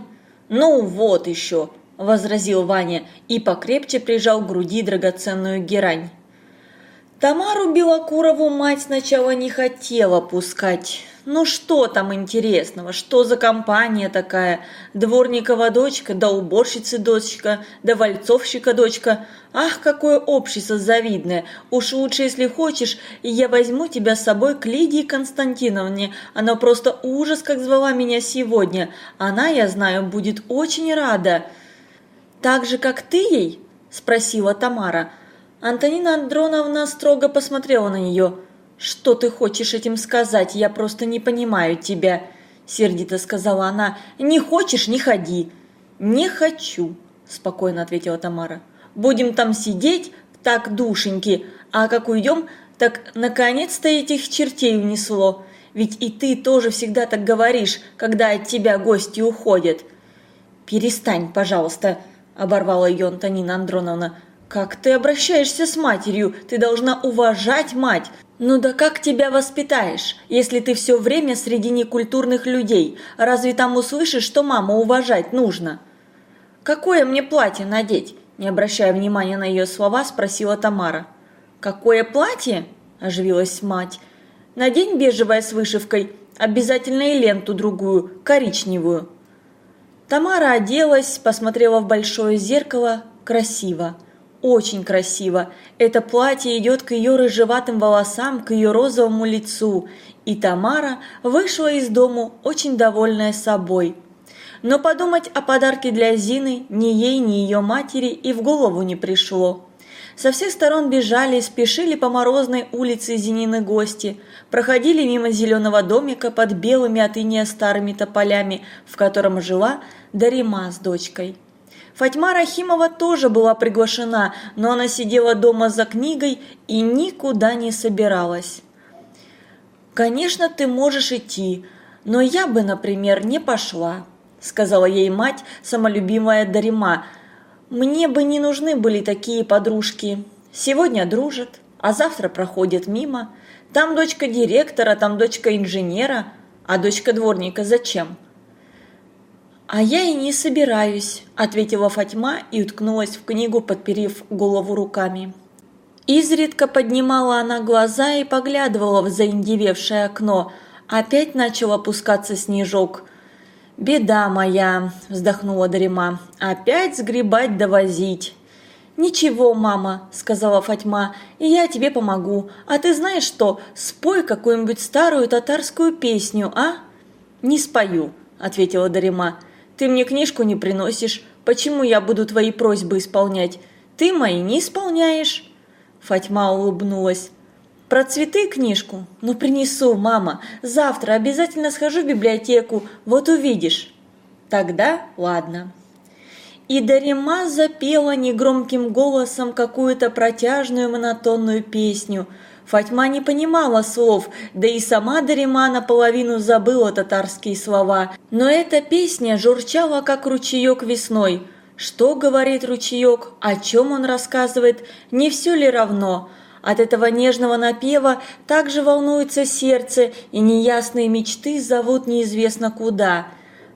«Ну вот еще!» – возразил Ваня и покрепче прижал к груди драгоценную герань. Тамару Белокурову мать сначала не хотела пускать. Ну что там интересного, что за компания такая? Дворникова дочка, да уборщицы дочка, да вальцовщика дочка. Ах, какое общество завидное. Уж лучше, если хочешь, я возьму тебя с собой к Лидии Константиновне. Она просто ужас, как звала меня сегодня. Она, я знаю, будет очень рада. так же, как ты ей?» – спросила Тамара. Антонина Андроновна строго посмотрела на нее. «Что ты хочешь этим сказать? Я просто не понимаю тебя», – сердито сказала она. «Не хочешь – не ходи». «Не хочу», – спокойно ответила Тамара. «Будем там сидеть, так душеньки, а как уйдем, так наконец-то этих чертей унесло. Ведь и ты тоже всегда так говоришь, когда от тебя гости уходят». «Перестань, пожалуйста», – оборвала ее Антонина Андроновна. «Как ты обращаешься с матерью? Ты должна уважать мать. Ну да как тебя воспитаешь, если ты все время среди некультурных людей? Разве там услышишь, что маму уважать нужно?» «Какое мне платье надеть?» Не обращая внимания на ее слова, спросила Тамара. «Какое платье?» – оживилась мать. «Надень бежевое с вышивкой, обязательно и ленту другую, коричневую». Тамара оделась, посмотрела в большое зеркало. Красиво. Очень красиво. Это платье идет к ее рыжеватым волосам, к ее розовому лицу. И Тамара вышла из дому, очень довольная собой. Но подумать о подарке для Зины ни ей, ни ее матери и в голову не пришло. Со всех сторон бежали, спешили по морозной улице Зинины гости, проходили мимо зеленого домика под белыми от иния старыми тополями, в котором жила Дарима с дочкой. Фатьма Рахимова тоже была приглашена, но она сидела дома за книгой и никуда не собиралась. «Конечно, ты можешь идти, но я бы, например, не пошла», сказала ей мать, самолюбимая Дарима – мне бы не нужны были такие подружки. Сегодня дружат, а завтра проходят мимо. Там дочка директора, там дочка инженера, а дочка дворника зачем? «А я и не собираюсь», – ответила Фатьма и уткнулась в книгу, подперев голову руками. Изредка поднимала она глаза и поглядывала в заиндевевшее окно. Опять начал опускаться снежок – «Беда моя», – вздохнула Дарима, – «опять сгребать довозить». «Ничего, мама», – сказала Фатьма, – «и я тебе помогу. А ты знаешь что, спой какую-нибудь старую татарскую песню, а?» «Не спою», – ответила Дарима. «Ты мне книжку не приносишь. Почему я буду твои просьбы исполнять? Ты мои не исполняешь». Фатьма улыбнулась. Про цветы книжку? Ну принесу, мама. Завтра обязательно схожу в библиотеку, вот увидишь. Тогда ладно. И Дарима запела негромким голосом какую-то протяжную монотонную песню. Фатьма не понимала слов, да и сама Дарима наполовину забыла татарские слова. Но эта песня журчала, как ручеек весной. Что говорит ручеек, о чем он рассказывает, не все ли равно – от этого нежного напева также волнуется сердце, и неясные мечты зовут неизвестно куда.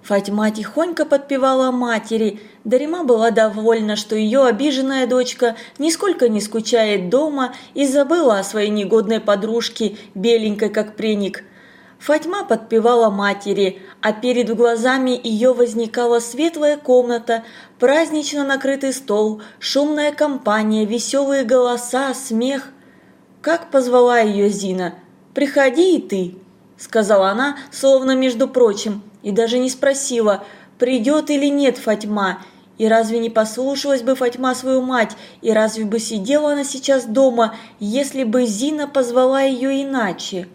Фатьма тихонько подпевала матери. Дарима была довольна, что ее обиженная дочка нисколько не скучает дома и забыла о своей негодной подружке, беленькой как преник. Фатьма подпевала матери, а перед глазами ее возникала светлая комната, празднично накрытый стол, шумная компания, веселые голоса, смех. Как позвала ее Зина. «Приходи и ты», – сказала она, словно между прочим, и даже не спросила, придет или нет Фатьма. И разве не послушалась бы Фатьма свою мать, и разве бы сидела она сейчас дома, если бы Зина позвала ее иначе?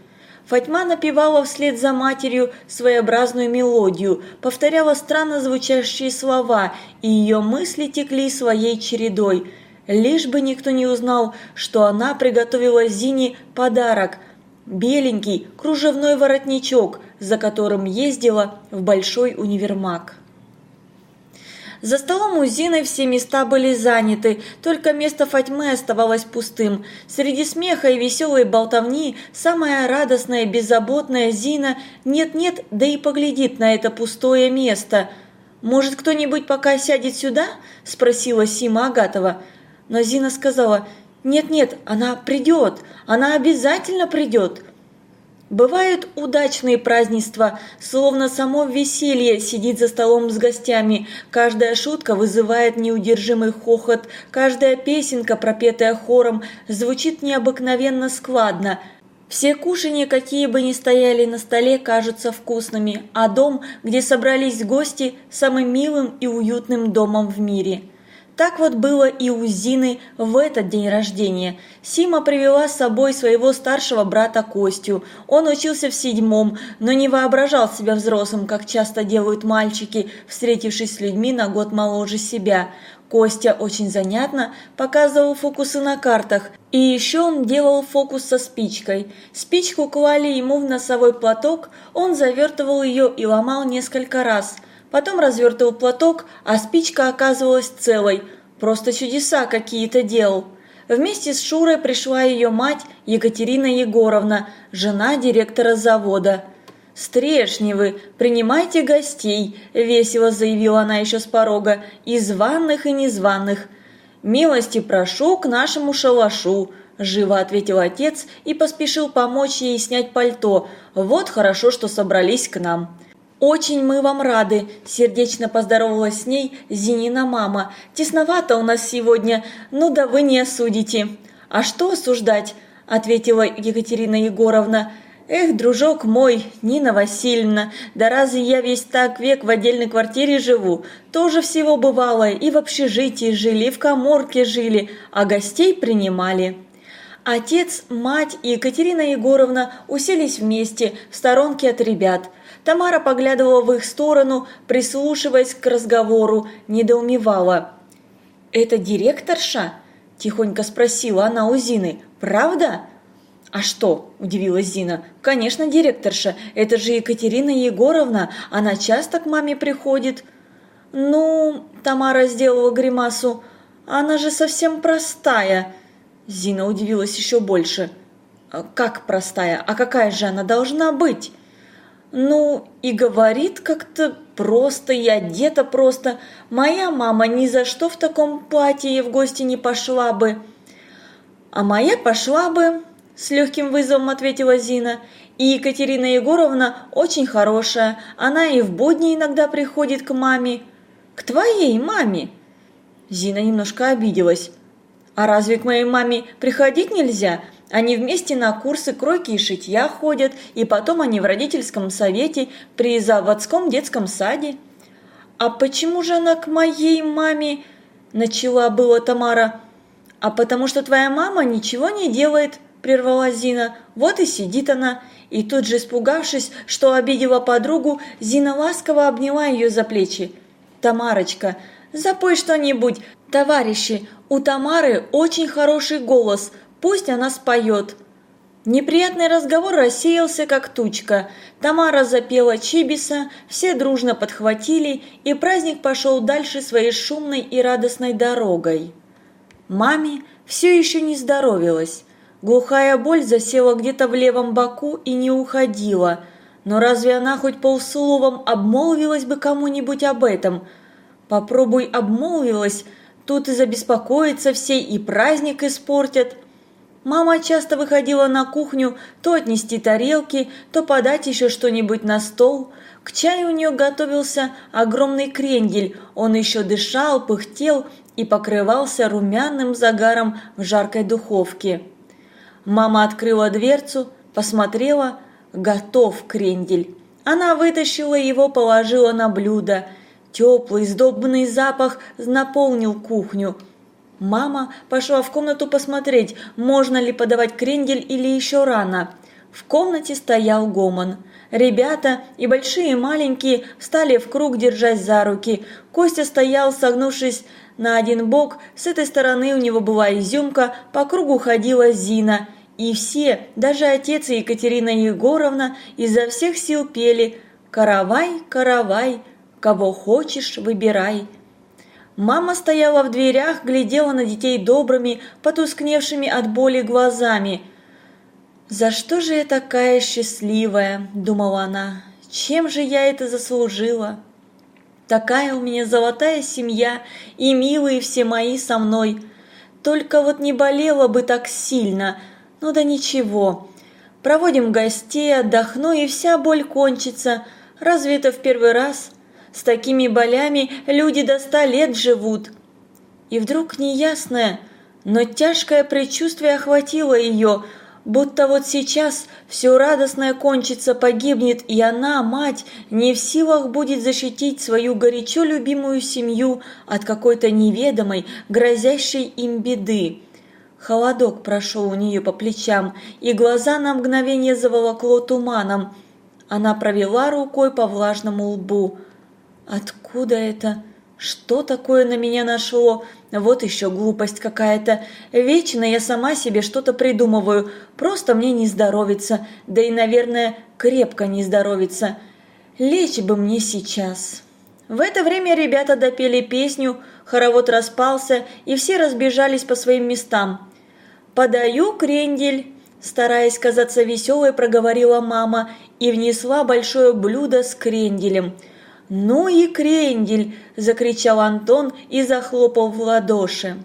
Фатьма напевала вслед за матерью своеобразную мелодию, повторяла странно звучащие слова, и ее мысли текли своей чередой – Лишь бы никто не узнал, что она приготовила Зине подарок – беленький кружевной воротничок, за которым ездила в большой универмаг. За столом у Зины все места были заняты, только место Фатьмы оставалось пустым. Среди смеха и веселой болтовни самая радостная, беззаботная Зина нет-нет, да и поглядит на это пустое место. «Может, кто-нибудь пока сядет сюда?» – спросила Сима Агатова – но Зина сказала, «Нет-нет, она придет, она обязательно придет». Бывают удачные празднества, словно само веселье сидит за столом с гостями. Каждая шутка вызывает неудержимый хохот, каждая песенка, пропетая хором, звучит необыкновенно складно. Все кушанья, какие бы ни стояли на столе, кажутся вкусными, а дом, где собрались гости, самым милым и уютным домом в мире – Так вот было и у Зины в этот день рождения. Сима привела с собой своего старшего брата Костю. Он учился в седьмом, но не воображал себя взрослым, как часто делают мальчики, встретившись с людьми на год моложе себя. Костя очень занятно показывал фокусы на картах, и еще он делал фокус со спичкой. Спичку клали ему в носовой платок, он завертывал ее и ломал несколько раз – потом развертывал платок, а спичка оказывалась целой. Просто чудеса какие-то делал. Вместе с Шурой пришла ее мать Екатерина Егоровна, жена директора завода. «Стрешневы, принимайте гостей», – весело заявила она еще с порога, – «и званных, и незваных». «Милости прошу к нашему шалашу», – живо ответил отец и поспешил помочь ей снять пальто. «Вот хорошо, что собрались к нам». «Очень мы вам рады», – сердечно поздоровалась с ней Зинина мама. «Тесновато у нас сегодня, ну да вы не осудите». «А что осуждать?» – ответила Екатерина Егоровна. «Эх, дружок мой, Нина Васильевна, да разве я весь так век в отдельной квартире живу? Тоже всего бывало, и в общежитии жили, и в коморке жили, а гостей принимали». Отец, мать и Екатерина Егоровна уселись вместе, в сторонке от ребят – Тамара поглядывала в их сторону, прислушиваясь к разговору, недоумевала. «Это директорша?» – тихонько спросила она у Зины. «Правда?» «А что?» – удивилась Зина. «Конечно, директорша. Это же Екатерина Егоровна. Она часто к маме приходит». «Ну...» – Тамара сделала гримасу. «Она же совсем простая». Зина удивилась еще больше. «Как простая? А какая же она должна быть?» Ну, и говорит как-то просто, и одета просто. Моя мама ни за что в таком платье в гости не пошла бы. А моя пошла бы, с легким вызовом ответила Зина. И Екатерина Егоровна очень хорошая, она и в будни иногда приходит к маме. К твоей маме? Зина немножко обиделась. А разве к моей маме приходить нельзя? Они вместе на курсы кройки и шитья ходят, и потом они в родительском совете при заводском детском саде. «А почему же она к моей маме?» – начала была Тамара. «А потому что твоя мама ничего не делает», – прервала Зина. «Вот и сидит она». И тут же испугавшись, что обидела подругу, Зина ласково обняла ее за плечи. «Тамарочка, запой что-нибудь. Товарищи, у Тамары очень хороший голос – Пусть она споет. Неприятный разговор рассеялся, как тучка. Тамара запела Чибиса, все дружно подхватили, и праздник пошел дальше своей шумной и радостной дорогой. Маме все еще не здоровилась. Глухая боль засела где-то в левом боку и не уходила. Но разве она хоть полсловом обмолвилась бы кому-нибудь об этом? Попробуй обмолвилась, тут и забеспокоятся все, и праздник испортят. Мама часто выходила на кухню то отнести тарелки, то подать еще что-нибудь на стол. К чаю у нее готовился огромный крендель, он еще дышал, пыхтел и покрывался румяным загаром в жаркой духовке. Мама открыла дверцу, посмотрела, готов крендель. Она вытащила его, положила на блюдо. Теплый, сдобный запах наполнил кухню – Мама пошла в комнату посмотреть, можно ли подавать крендель или еще рано. В комнате стоял гомон. Ребята, и большие, и маленькие, встали в круг, держась за руки. Костя стоял, согнувшись на один бок, с этой стороны у него была изюмка, по кругу ходила Зина. И все, даже отец и Екатерина Егоровна, изо всех сил пели «Каравай, каравай, кого хочешь, выбирай». Мама стояла в дверях, глядела на детей добрыми, потускневшими от боли глазами. «За что же я такая счастливая?» – думала она. «Чем же я это заслужила?» Такая у меня золотая семья, и милые все мои со мной. Только вот не болела бы так сильно. Ну да ничего. Проводим гостей, отдохну, и вся боль кончится. Разве это в первый раз?» С такими болями люди до ста лет живут. И вдруг неясное, но тяжкое предчувствие охватило ее. будто вот сейчас все радостное кончится, погибнет, и она, мать, не в силах будет защитить свою горячо любимую семью от какой-то неведомой, грозящей им беды. Холодок прошел у нее по плечам, и глаза на мгновение заволокло туманом. Она провела рукой по влажному лбу. «Откуда это? Что такое на меня нашло? Вот еще глупость какая-то. Вечно я сама себе что-то придумываю. Просто мне не здоровится. Да и, наверное, крепко не здоровится. Лечь бы мне сейчас». В это время ребята допели песню, хоровод распался, и все разбежались по своим местам. «Подаю крендель», стараясь казаться веселой, проговорила мама и внесла большое блюдо с кренделем. «Ну и крендель!» – закричал Антон и захлопал в ладоши.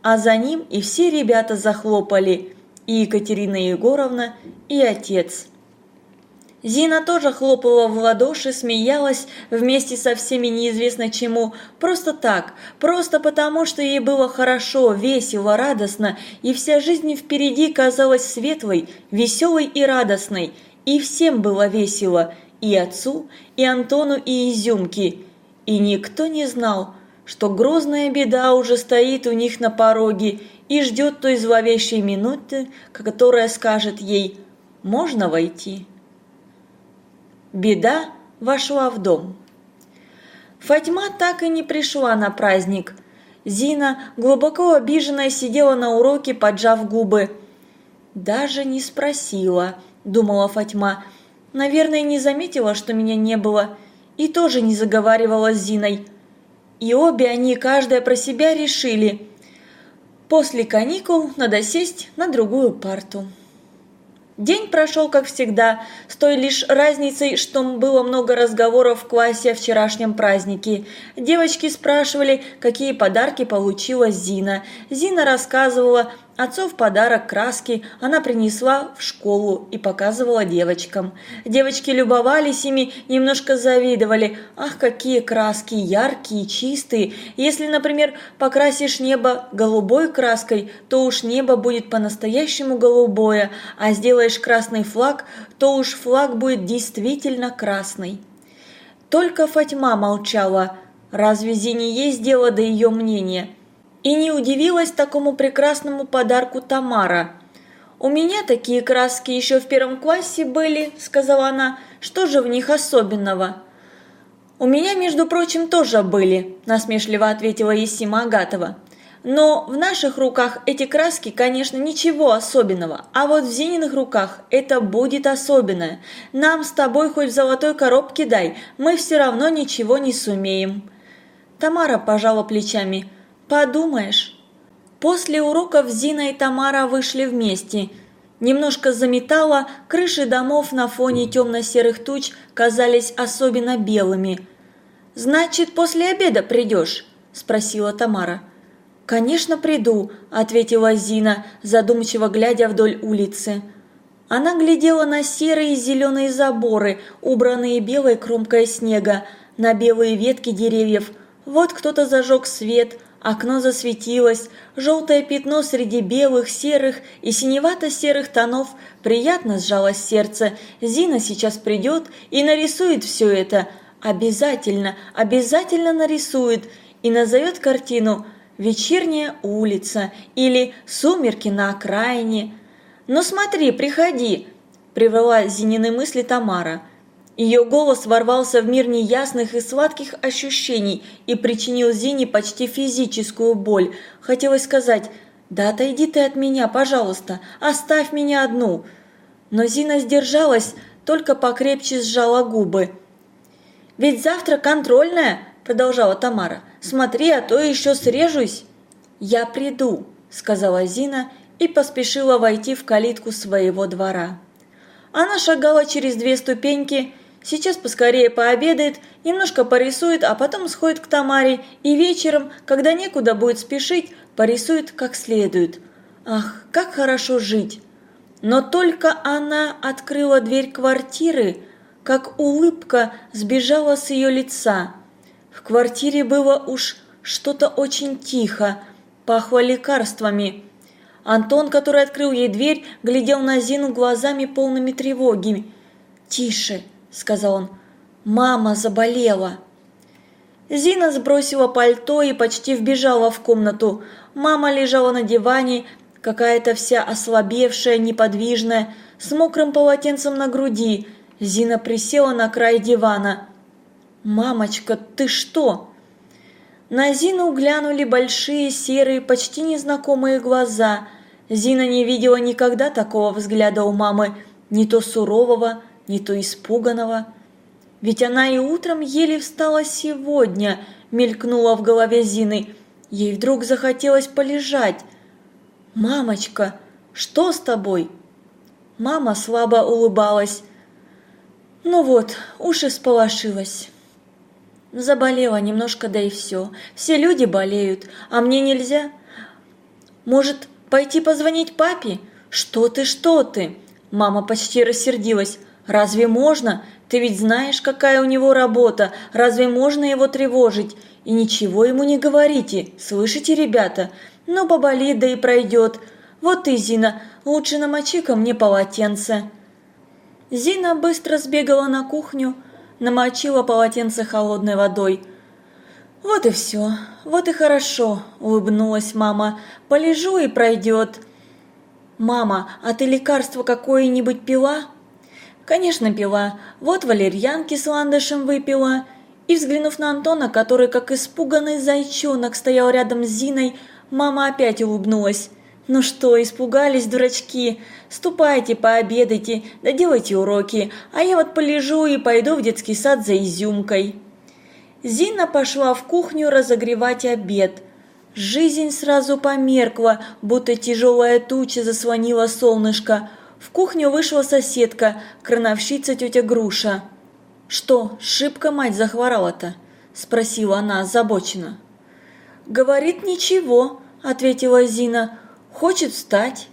А за ним и все ребята захлопали, и Екатерина Егоровна, и отец. Зина тоже хлопала в ладоши, смеялась вместе со всеми неизвестно чему, просто так, просто потому, что ей было хорошо, весело, радостно, и вся жизнь впереди казалась светлой, веселой и радостной, и всем было весело, и отцу, и Антону, и Изюмке, и никто не знал, что грозная беда уже стоит у них на пороге и ждет той зловещей минуты, которая скажет ей «можно войти». Беда вошла в дом. Фатьма так и не пришла на праздник. Зина, глубоко обиженная, сидела на уроке, поджав губы. «Даже не спросила», – думала Фатьма. «Наверное, не заметила, что меня не было, и тоже не заговаривала с Зиной». И обе они, каждая про себя, решили. После каникул надо сесть на другую парту. День прошел, как всегда, с той лишь разницей, что было много разговоров в классе о вчерашнем празднике. Девочки спрашивали, какие подарки получила Зина. Зина рассказывала, Отцов подарок краски она принесла в школу и показывала девочкам. Девочки любовались ими, немножко завидовали. Ах, какие краски, яркие, чистые. Если, например, покрасишь небо голубой краской, то уж небо будет по-настоящему голубое, а сделаешь красный флаг, то уж флаг будет действительно красный. Только Фатьма молчала. Разве Зине есть дело до ее мнения? И не удивилась такому прекрасному подарку Тамара. «У меня такие краски еще в первом классе были», – сказала она. «Что же в них особенного?» «У меня, между прочим, тоже были», – насмешливо ответила Есима Агатова. «Но в наших руках эти краски, конечно, ничего особенного, а вот в Зининых руках это будет особенное. Нам с тобой хоть в золотой коробке дай, мы все равно ничего не сумеем». Тамара пожала плечами – Подумаешь. После уроков Зина и Тамара вышли вместе. Немножко заметало, крыши домов на фоне темно-серых туч казались особенно белыми. «Значит, после обеда придешь?» – спросила Тамара. «Конечно, приду», – ответила Зина, задумчиво глядя вдоль улицы. Она глядела на серые и зеленые заборы, убранные белой кромкой снега, на белые ветки деревьев. Вот кто-то зажег свет – Окно засветилось, желтое пятно среди белых, серых и синевато-серых тонов приятно сжалось сердце. Зина сейчас придет и нарисует все это. Обязательно, обязательно нарисует и назовет картину «Вечерняя улица» или «Сумерки на окраине». «Ну смотри, приходи!» – привела Зинины мысли Тамара – ее голос ворвался в мир неясных и сладких ощущений и причинил Зине почти физическую боль. Хотелось сказать «Да отойди ты от меня, пожалуйста, оставь меня одну». Но Зина сдержалась, только покрепче сжала губы. «Ведь завтра контрольная», – продолжала Тамара. «Смотри, а то еще срежусь». «Я приду», – сказала Зина и поспешила войти в калитку своего двора. Она шагала через две ступеньки Сейчас поскорее пообедает, немножко порисует, а потом сходит к Тамаре и вечером, когда некуда будет спешить, порисует как следует. Ах, как хорошо жить! Но только она открыла дверь квартиры, как улыбка сбежала с ее лица. В квартире было уж что-то очень тихо, пахло лекарствами. Антон, который открыл ей дверь, глядел на Зину глазами полными тревоги. «Тише», – сказал он, – «мама заболела». Зина сбросила пальто и почти вбежала в комнату. Мама лежала на диване, какая-то вся ослабевшая, неподвижная, с мокрым полотенцем на груди. Зина присела на край дивана. «Мамочка, ты что?» На Зину глянули большие, серые, почти незнакомые глаза. Зина не видела никогда такого взгляда у мамы, не то сурового, не то испуганного. Ведь она и утром еле встала сегодня, мелькнула в голове Зины. Ей вдруг захотелось полежать. «Мамочка, что с тобой?» Мама слабо улыбалась. «Ну вот, уж и сполошилась». Заболела немножко, да и все. Все люди болеют, а мне нельзя. Может, пойти позвонить папе? Что ты, что ты? Мама почти рассердилась. Разве можно? Ты ведь знаешь, какая у него работа. Разве можно его тревожить? И ничего ему не говорите. Слышите, ребята? Ну, поболит, да и пройдет. Вот ты, Зина, лучше намочи-ка мне полотенце. Зина быстро сбегала на кухню, намочила полотенце холодной водой. «Вот и все, вот и хорошо», – улыбнулась мама. «Полежу и пройдет». «Мама, а ты лекарство какое-нибудь пила?» «Конечно, пила. Вот валерьянки с ландышем выпила». И, взглянув на Антона, который, как испуганный зайчонок, стоял рядом с Зиной, мама опять улыбнулась. «Ну что, испугались, дурачки? Ступайте, пообедайте, да делайте уроки, а я вот полежу и пойду в детский сад за изюмкой». Зина пошла в кухню разогревать обед. Жизнь сразу померкла, будто тяжелая туча заслонила солнышко. В кухню вышла соседка, крановщица тетя Груша. «Что, шибко мать захворала-то?» – спросила она озабоченно. «Говорит, ничего», – ответила Зина. Хочет встать.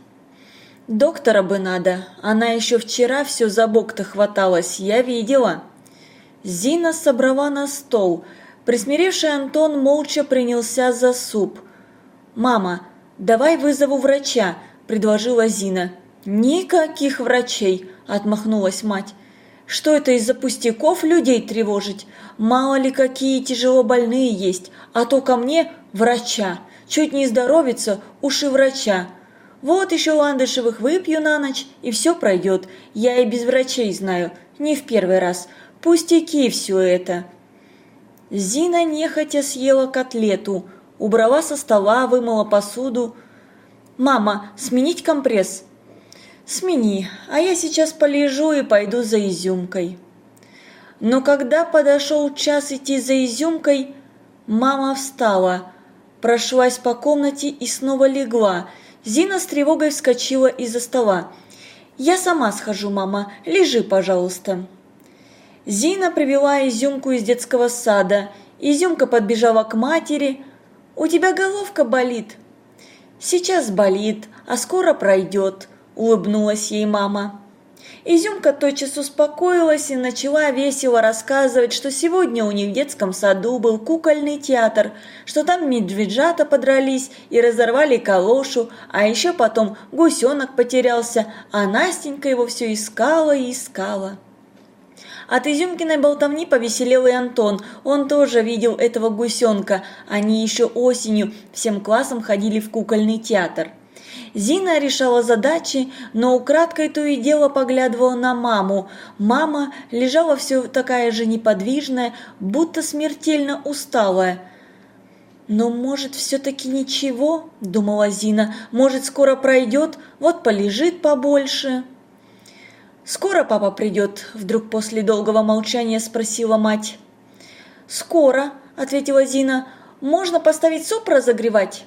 Доктора бы надо, она еще вчера все за бок-то хваталась, я видела. Зина собрала на стол. Присмиревший Антон молча принялся за суп. «Мама, давай вызову врача», – предложила Зина. «Никаких врачей», – отмахнулась мать. «Что это из-за пустяков людей тревожить? Мало ли какие тяжело больные есть, а то ко мне врача». Чуть не здоровится, уши врача. Вот еще ландышевых выпью на ночь, и все пройдет. Я и без врачей знаю, не в первый раз. Пустяки все это. Зина нехотя съела котлету, убрала со стола, вымыла посуду. «Мама, сменить компресс?» «Смени, а я сейчас полежу и пойду за изюмкой». Но когда подошел час идти за изюмкой, мама встала – прошлась по комнате и снова легла. Зина с тревогой вскочила из-за стола. «Я сама схожу, мама. Лежи, пожалуйста». Зина привела Изюмку из детского сада. Изюмка подбежала к матери. «У тебя головка болит?» «Сейчас болит, а скоро пройдет», – улыбнулась ей мама. Изюмка тотчас успокоилась и начала весело рассказывать, что сегодня у них в детском саду был кукольный театр, что там медведжата подрались и разорвали калошу, а еще потом гусенок потерялся, а Настенька его все искала и искала. От Изюмкиной болтовни повеселел и Антон. Он тоже видел этого гусенка. Они еще осенью всем классом ходили в кукольный театр. Зина решала задачи, но украдкой то и дело поглядывала на маму. Мама лежала все такая же неподвижная, будто смертельно усталая. «Но, может, все-таки ничего?» – думала Зина. «Может, скоро пройдет, вот полежит побольше». «Скоро папа придет?» – вдруг после долгого молчания спросила мать. «Скоро», – ответила Зина. «Можно поставить суп разогревать?»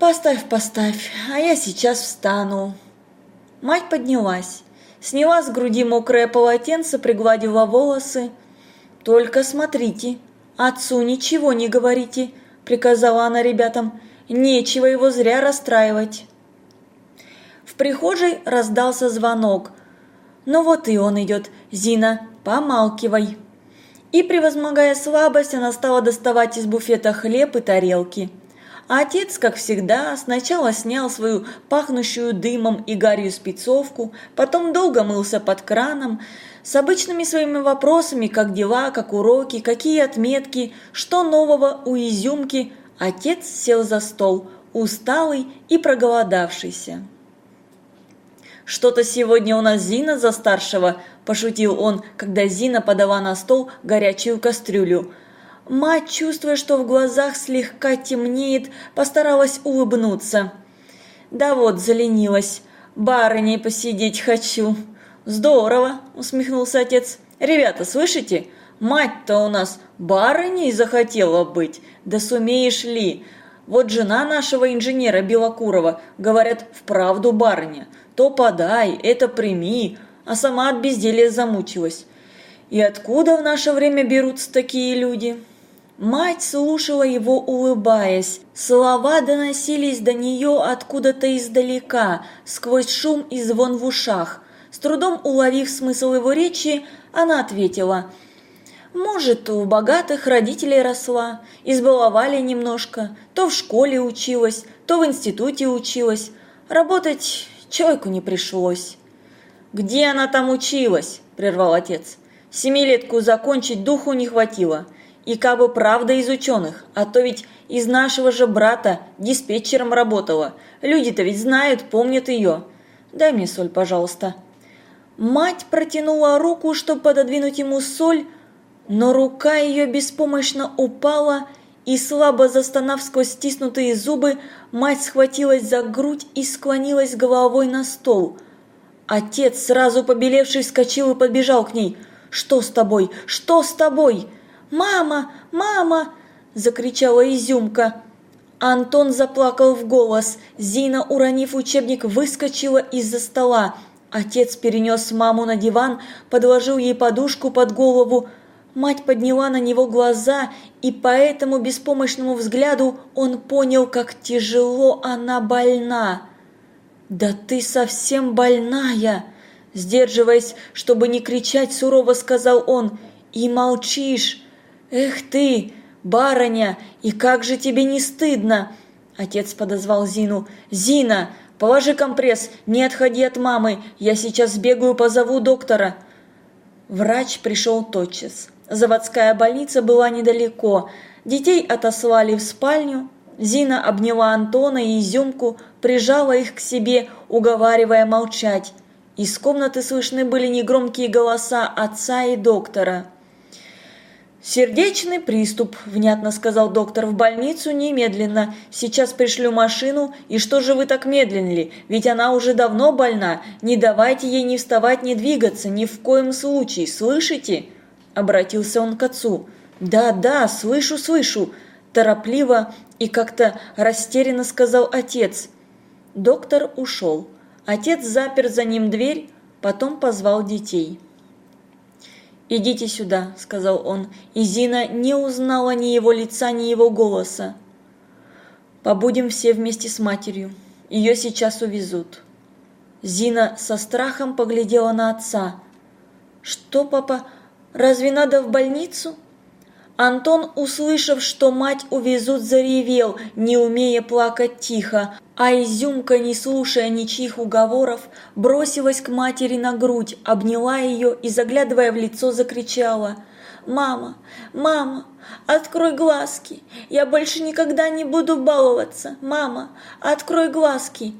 «Поставь, поставь, а я сейчас встану». Мать поднялась, сняла с груди мокрое полотенце, пригладила волосы. «Только смотрите, отцу ничего не говорите», – приказала она ребятам. «Нечего его зря расстраивать». В прихожей раздался звонок. «Ну вот и он идет. Зина, помалкивай». И, превозмогая слабость, она стала доставать из буфета хлеб и тарелки. Отец, как всегда, сначала снял свою пахнущую дымом и гарью спецовку, потом долго мылся под краном, с обычными своими вопросами, как дела, как уроки, какие отметки, что нового у изюмки, отец сел за стол, усталый и проголодавшийся. «Что-то сегодня у нас Зина за старшего», – пошутил он, когда Зина подала на стол горячую кастрюлю – Мать, чувствуя, что в глазах слегка темнеет, постаралась улыбнуться. «Да вот, заленилась. Барыней посидеть хочу». «Здорово!» – усмехнулся отец. «Ребята, слышите? Мать-то у нас барыней захотела быть. Да сумеешь ли? Вот жена нашего инженера Белокурова, говорят, вправду барыня. То подай, это прими, а сама от безделия замучилась. И откуда в наше время берутся такие люди?» Мать слушала его, улыбаясь. Слова доносились до нее откуда-то издалека, сквозь шум и звон в ушах. С трудом уловив смысл его речи, она ответила. «Может, у богатых родителей росла, избаловали немножко, то в школе училась, то в институте училась. Работать человеку не пришлось». «Где она там училась?» – прервал отец. «Семилетку закончить духу не хватило». И как бы правда из ученых, а то ведь из нашего же брата диспетчером работала. Люди-то ведь знают, помнят ее. Дай мне соль, пожалуйста. Мать протянула руку, чтобы пододвинуть ему соль, но рука ее беспомощно упала, и слабо застонав сквозь стиснутые зубы, мать схватилась за грудь и склонилась головой на стол. Отец, сразу побелевший, вскочил и подбежал к ней. «Что с тобой? Что с тобой?» «Мама! Мама!» – закричала Изюмка. Антон заплакал в голос. Зина, уронив учебник, выскочила из-за стола. Отец перенес маму на диван, подложил ей подушку под голову. Мать подняла на него глаза, и по этому беспомощному взгляду он понял, как тяжело она больна. «Да ты совсем больная!» Сдерживаясь, чтобы не кричать, сурово сказал он. «И молчишь!» «Эх ты, барыня, и как же тебе не стыдно!» Отец подозвал Зину. «Зина, положи компресс, не отходи от мамы, я сейчас бегаю, позову доктора». Врач пришел тотчас. Заводская больница была недалеко. Детей отослали в спальню. Зина обняла Антона и Изюмку, прижала их к себе, уговаривая молчать. Из комнаты слышны были негромкие голоса отца и доктора. «Сердечный приступ», – внятно сказал доктор, – «в больницу немедленно. Сейчас пришлю машину, и что же вы так медленли? Ведь она уже давно больна. Не давайте ей ни вставать, ни двигаться, ни в коем случае, слышите?» Обратился он к отцу. «Да, да, слышу, слышу», – торопливо и как-то растерянно сказал отец. Доктор ушел. Отец запер за ним дверь, потом позвал детей. «Идите сюда», – сказал он, и Зина не узнала ни его лица, ни его голоса. «Побудем все вместе с матерью. Ее сейчас увезут». Зина со страхом поглядела на отца. «Что, папа, разве надо в больницу?» Антон, услышав, что мать увезут, заревел, не умея плакать тихо, а Изюмка, не слушая ничьих уговоров, бросилась к матери на грудь, обняла ее и, заглядывая в лицо, закричала. «Мама, мама, открой глазки, я больше никогда не буду баловаться, мама, открой глазки!»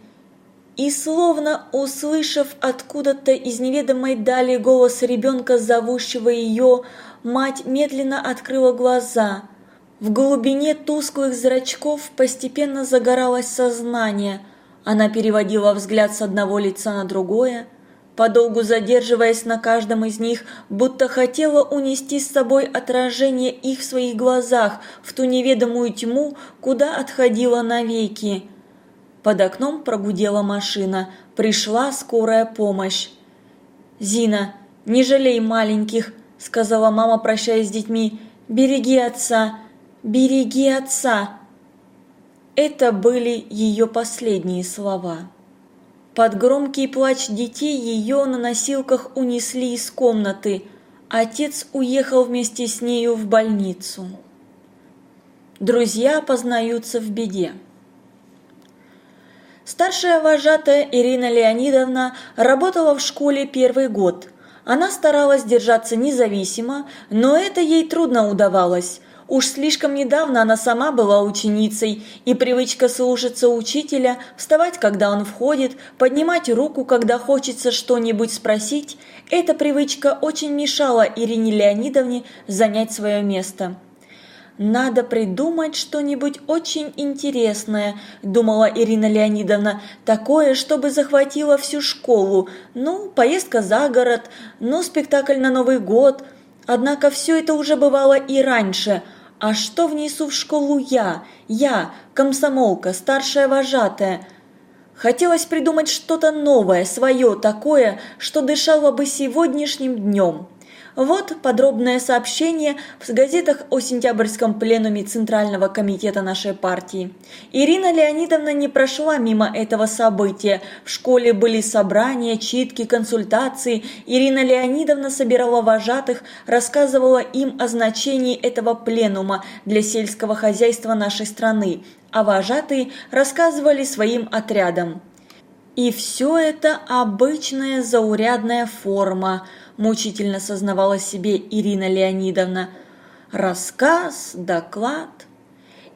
И словно услышав откуда-то из неведомой дали голос ребенка, зовущего ее, мать медленно открыла глаза. В глубине тусклых зрачков постепенно загоралось сознание. Она переводила взгляд с одного лица на другое, подолгу задерживаясь на каждом из них, будто хотела унести с собой отражение их в своих глазах в ту неведомую тьму, куда отходила навеки. Под окном прогудела машина, пришла скорая помощь. «Зина, не жалей маленьких, – сказала мама, прощаясь с детьми. «Береги отца! Береги отца!» Это были ее последние слова. Под громкий плач детей ее на носилках унесли из комнаты. Отец уехал вместе с нею в больницу. Друзья познаются в беде. Старшая вожатая Ирина Леонидовна работала в школе первый год. Она старалась держаться независимо, но это ей трудно удавалось. Уж слишком недавно она сама была ученицей, и привычка слушаться учителя, вставать, когда он входит, поднимать руку, когда хочется что-нибудь спросить, эта привычка очень мешала Ирине Леонидовне занять свое место. «Надо придумать что-нибудь очень интересное», – думала Ирина Леонидовна, – «такое, чтобы захватило всю школу. Ну, поездка за город, ну, спектакль на Новый год. Однако все это уже бывало и раньше. А что внесу в школу я? Я, комсомолка, старшая вожатая». Хотелось придумать что-то новое, свое, такое, что дышало бы сегодняшним днем. Вот подробное сообщение в газетах о сентябрьском пленуме Центрального комитета нашей партии. Ирина Леонидовна не прошла мимо этого события. В школе были собрания, читки, консультации. Ирина Леонидовна собирала вожатых, рассказывала им о значении этого пленума для сельского хозяйства нашей страны, а вожатые рассказывали своим отрядам. И все это обычная заурядная форма – мучительно сознавала себе Ирина Леонидовна. Рассказ, доклад.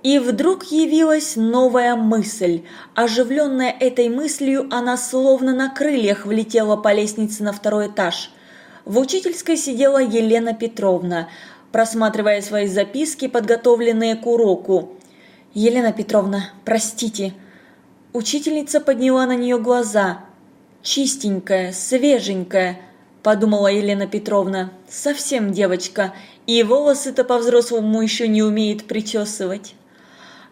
И вдруг явилась новая мысль. Оживленная этой мыслью, она словно на крыльях влетела по лестнице на второй этаж. В учительской сидела Елена Петровна, просматривая свои записки, подготовленные к уроку. «Елена Петровна, простите». Учительница подняла на нее глаза. Чистенькая, свеженькая, подумала Елена Петровна. Совсем девочка, и волосы-то по-взрослому еще не умеет причесывать.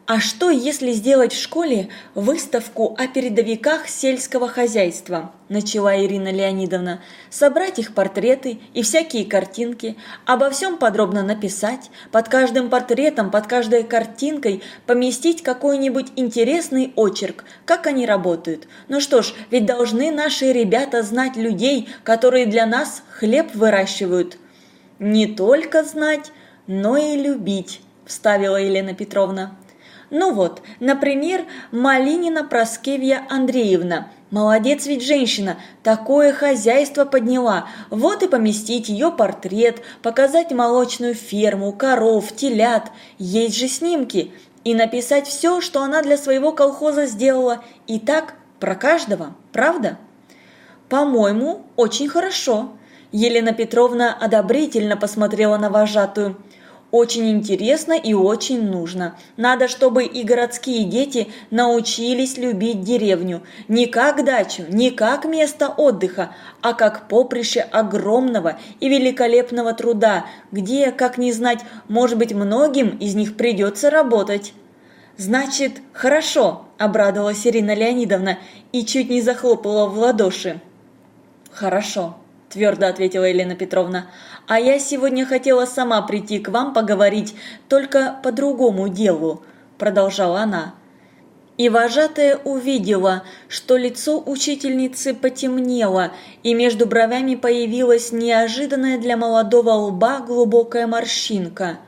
А что, если сделать в школе выставку о передовиках сельского хозяйства? Начала Ирина Леонидовна. Собрать их портреты и всякие картинки, обо всем подробно написать, под каждым портретом, под каждой картинкой поместить какой-нибудь интересный очерк, как они работают. Ну что ж, ведь должны наши ребята знать людей, которые для нас хлеб выращивают. Не только знать, но и любить, вставила Елена Петровна. Ну вот, например, Малинина Проскевья Андреевна. Молодец ведь женщина, такое хозяйство подняла. Вот и поместить ее портрет, показать молочную ферму, коров, телят. Есть же снимки. И написать все, что она для своего колхоза сделала. И так про каждого, правда? По-моему, очень хорошо. Елена Петровна одобрительно посмотрела на вожатую. Очень интересно и очень нужно. Надо, чтобы и городские дети научились любить деревню. Не как дачу, не как место отдыха, а как поприще огромного и великолепного труда, где, как не знать, может быть, многим из них придется работать. «Значит, хорошо», – обрадовалась Ирина Леонидовна и чуть не захлопала в ладоши. «Хорошо», – твердо ответила Елена Петровна. А я сегодня хотела сама прийти к вам поговорить, только по другому делу», – продолжала она. И вожатая увидела, что лицо учительницы потемнело, и между бровями появилась неожиданная для молодого лба глубокая морщинка.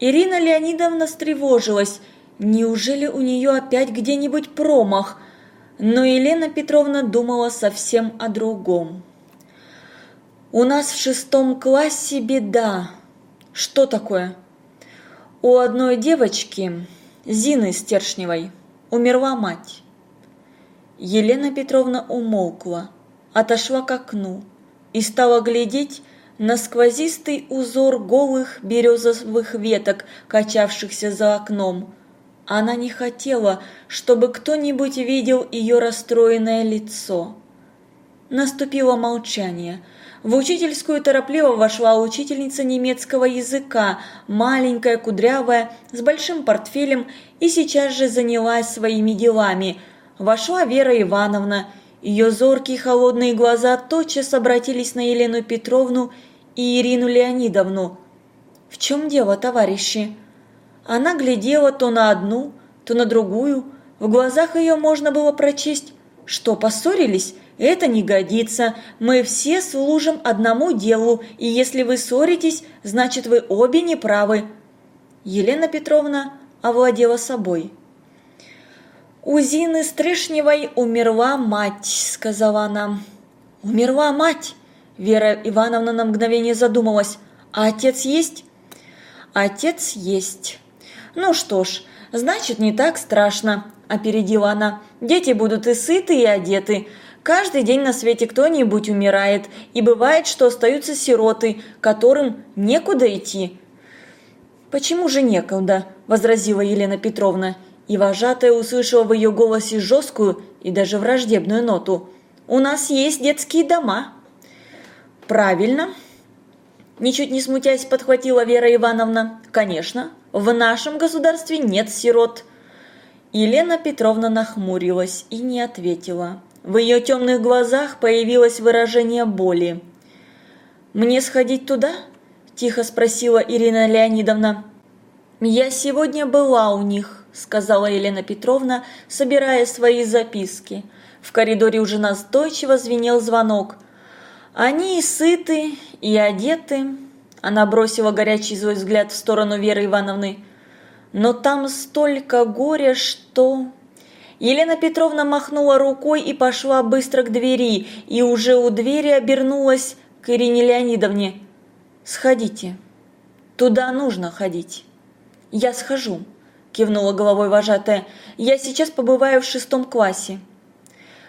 Ирина Леонидовна встревожилась. Неужели у нее опять где-нибудь промах? Но Елена Петровна думала совсем о другом. У нас в шестом классе беда. Что такое? У одной девочки, Зины Стершневой, умерла мать. Елена Петровна умолкла, отошла к окну и стала глядеть на сквозистый узор голых березовых веток, качавшихся за окном. Она не хотела, чтобы кто-нибудь видел ее расстроенное лицо. Наступило молчание – в учительскую торопливо вошла учительница немецкого языка, маленькая, кудрявая, с большим портфелем и сейчас же занялась своими делами. Вошла Вера Ивановна. Ее зоркие холодные глаза тотчас обратились на Елену Петровну и Ирину Леонидовну. «В чем дело, товарищи?» Она глядела то на одну, то на другую. В глазах ее можно было прочесть, что поссорились это не годится. Мы все служим одному делу, и если вы ссоритесь, значит вы обе неправы. Елена Петровна овладела собой. «У Зины Стрешневой умерла мать», — сказала она. «Умерла мать?» Вера Ивановна на мгновение задумалась. «А отец есть?» «Отец есть». «Ну что ж, значит, не так страшно», – опередила она. «Дети будут и сыты, и одеты. Каждый день на свете кто-нибудь умирает, и бывает, что остаются сироты, которым некуда идти». «Почему же некуда?» – возразила Елена Петровна. И вожатая услышала в ее голосе жесткую и даже враждебную ноту. «У нас есть детские дома». «Правильно», Ничуть не смутясь, подхватила Вера Ивановна. «Конечно, в нашем государстве нет сирот». Елена Петровна нахмурилась и не ответила. В ее темных глазах появилось выражение боли. «Мне сходить туда?» – тихо спросила Ирина Леонидовна. «Я сегодня была у них», – сказала Елена Петровна, собирая свои записки. В коридоре уже настойчиво звенел звонок. «Они и сыты, и одеты». Она бросила горячий злой взгляд в сторону Веры Ивановны. «Но там столько горя, что...» Елена Петровна махнула рукой и пошла быстро к двери, и уже у двери обернулась к Ирине Леонидовне. «Сходите. Туда нужно ходить». «Я схожу», – кивнула головой вожатая. «Я сейчас побываю в шестом классе».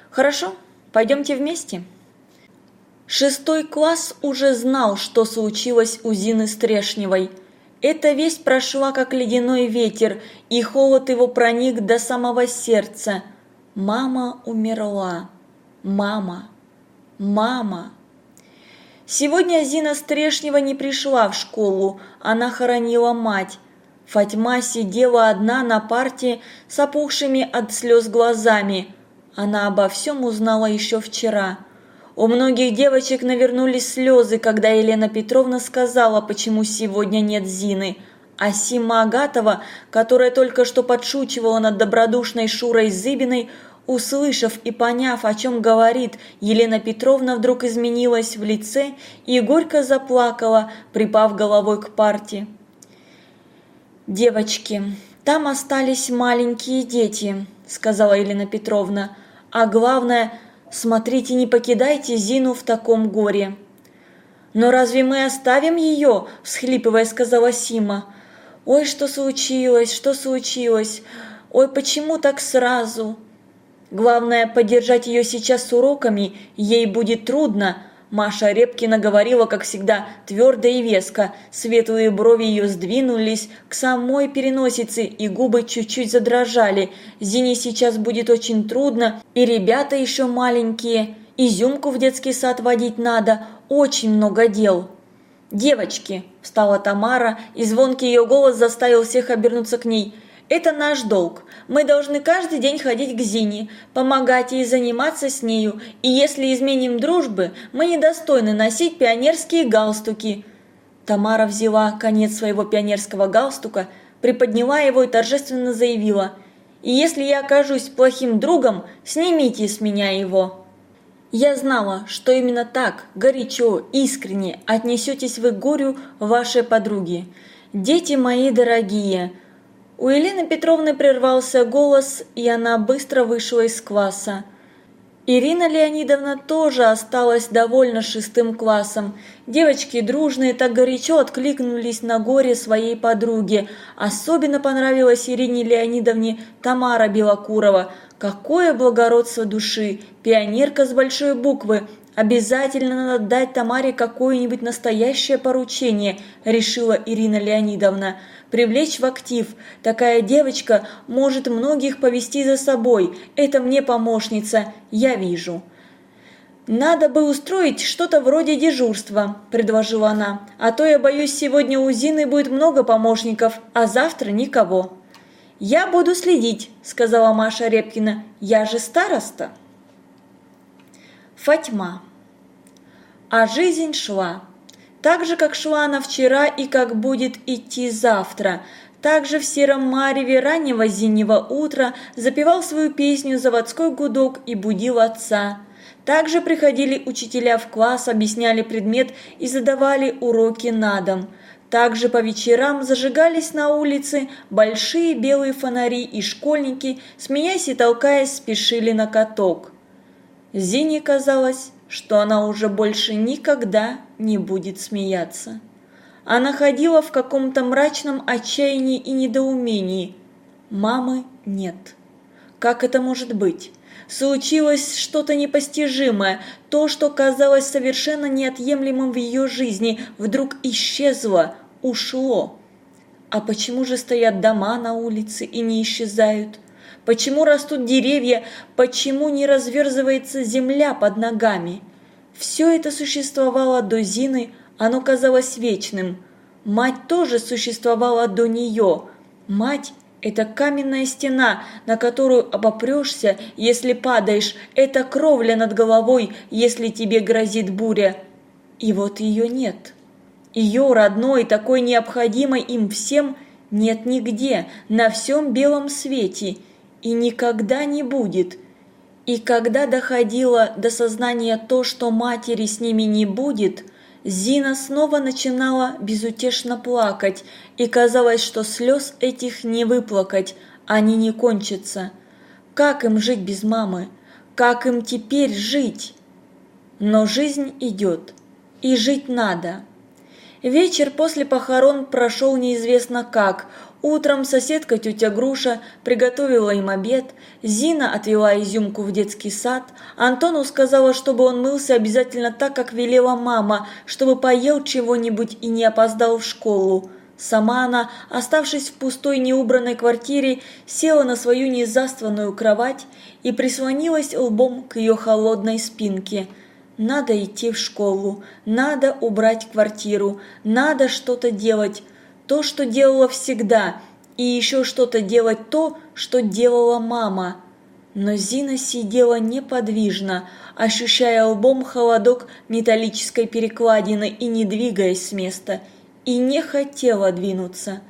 «Хорошо, пойдемте вместе». Шестой класс уже знал, что случилось у Зины Стрешневой. Эта весть прошла, как ледяной ветер, и холод его проник до самого сердца. Мама умерла. Мама. Мама. Сегодня Зина Стрешнева не пришла в школу, она хоронила мать. Фатьма сидела одна на парте с опухшими от слез глазами. Она обо всем узнала еще вчера. У многих девочек навернулись слезы, когда Елена Петровна сказала, почему сегодня нет Зины. А Сима Агатова, которая только что подшучивала над добродушной Шурой Зыбиной, услышав и поняв, о чем говорит, Елена Петровна вдруг изменилась в лице и горько заплакала, припав головой к парте. «Девочки, там остались маленькие дети», – сказала Елена Петровна. «А главное – Смотрите, не покидайте Зину в таком горе. Но разве мы оставим ее? всхлипывая, сказала Сима. Ой, что случилось, что случилось? Ой, почему так сразу? Главное, поддержать ее сейчас уроками, ей будет трудно, Маша Репкина говорила, как всегда, твердо и веско. Светлые брови ее сдвинулись к самой переносице, и губы чуть-чуть задрожали. Зине сейчас будет очень трудно, и ребята еще маленькие. Изюмку в детский сад водить надо, очень много дел. «Девочки!» – встала Тамара, и звонкий ее голос заставил всех обернуться к ней – это наш долг. Мы должны каждый день ходить к Зине, помогать ей заниматься с нею, и если изменим дружбы, мы недостойны носить пионерские галстуки». Тамара взяла конец своего пионерского галстука, приподняла его и торжественно заявила «И если я окажусь плохим другом, снимите с меня его». Я знала, что именно так, горячо, искренне отнесетесь вы к горю вашей подруги. Дети мои дорогие, у Елены Петровны прервался голос, и она быстро вышла из класса. Ирина Леонидовна тоже осталась довольна шестым классом. Девочки дружные так горячо откликнулись на горе своей подруги. Особенно понравилась Ирине Леонидовне Тамара Белокурова. Какое благородство души! Пионерка с большой буквы. Обязательно надо дать Тамаре какое-нибудь настоящее поручение, решила Ирина Леонидовна привлечь в актив. Такая девочка может многих повести за собой. Это мне помощница, я вижу. «Надо бы устроить что-то вроде дежурства», – предложила она. «А то, я боюсь, сегодня у Зины будет много помощников, а завтра никого». «Я буду следить», – сказала Маша Репкина. «Я же староста». Фатьма. А жизнь шла. Так же, как шла она вчера и как будет идти завтра. Также в сером мареве раннего зимнего утра запевал свою песню заводской гудок и будил отца. Также приходили учителя в класс, объясняли предмет и задавали уроки на дом. Также по вечерам зажигались на улице большие белые фонари, и школьники, смеясь и толкаясь, спешили на каток. Зине казалось, что она уже больше никогда не будет смеяться. Она ходила в каком-то мрачном отчаянии и недоумении. Мамы нет. Как это может быть? Случилось что-то непостижимое. То, что казалось совершенно неотъемлемым в ее жизни, вдруг исчезло, ушло. А почему же стоят дома на улице и не исчезают? Почему растут деревья? Почему не разверзывается земля под ногами? Все это существовало до Зины, оно казалось вечным. Мать тоже существовала до нее. Мать – это каменная стена, на которую обопрешься, если падаешь. Это кровля над головой, если тебе грозит буря. И вот ее нет. Ее родной, такой необходимой им всем, нет нигде, на всем белом свете, и никогда не будет. И когда доходило до сознания то, что матери с ними не будет, Зина снова начинала безутешно плакать, и казалось, что слез этих не выплакать, они не кончатся. Как им жить без мамы? Как им теперь жить? Но жизнь идет, и жить надо. Вечер после похорон прошел неизвестно как. Утром соседка тетя Груша приготовила им обед, Зина отвела изюмку в детский сад, Антону сказала, чтобы он мылся обязательно так, как велела мама, чтобы поел чего-нибудь и не опоздал в школу. Сама она, оставшись в пустой неубранной квартире, села на свою незастванную кровать и прислонилась лбом к ее холодной спинке – надо идти в школу, надо убрать квартиру, надо что-то делать, то, что делала всегда, и еще что-то делать то, что делала мама. Но Зина сидела неподвижно, ощущая лбом холодок металлической перекладины и не двигаясь с места, и не хотела двинуться.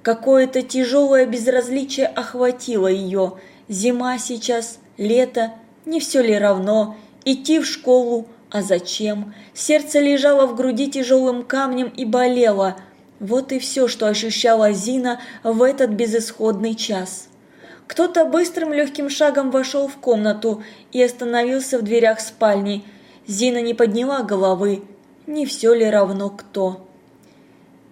Какое-то тяжелое безразличие охватило ее. Зима сейчас, лето, не все ли равно, идти в школу, а зачем? Сердце лежало в груди тяжелым камнем и болело. Вот и все, что ощущала Зина в этот безысходный час. Кто-то быстрым легким шагом вошел в комнату и остановился в дверях спальни. Зина не подняла головы. Не все ли равно кто?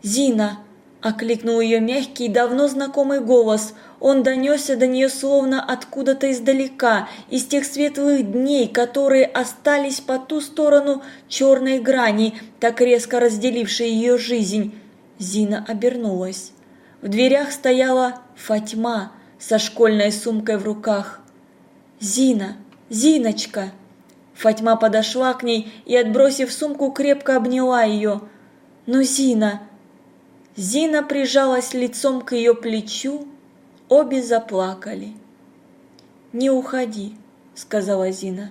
«Зина!» – окликнул ее мягкий, давно знакомый голос – он донесся до нее словно откуда-то издалека, из тех светлых дней, которые остались по ту сторону черной грани, так резко разделившей ее жизнь. Зина обернулась. В дверях стояла Фатьма со школьной сумкой в руках. «Зина! Зиночка!» Фатьма подошла к ней и, отбросив сумку, крепко обняла ее. «Ну, Зина!» Зина прижалась лицом к ее плечу, Обе заплакали. «Не уходи», — сказала Зина.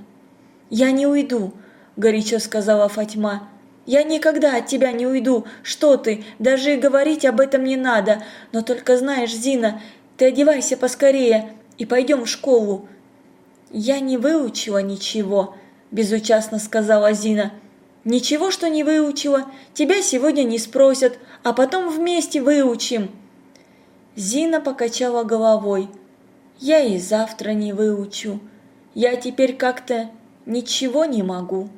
«Я не уйду», — горячо сказала Фатьма. «Я никогда от тебя не уйду. Что ты? Даже и говорить об этом не надо. Но только знаешь, Зина, ты одевайся поскорее и пойдем в школу». «Я не выучила ничего», – безучастно сказала Зина. «Ничего, что не выучила. Тебя сегодня не спросят, а потом вместе выучим». Зина покачала головой. «Я и завтра не выучу. Я теперь как-то ничего не могу».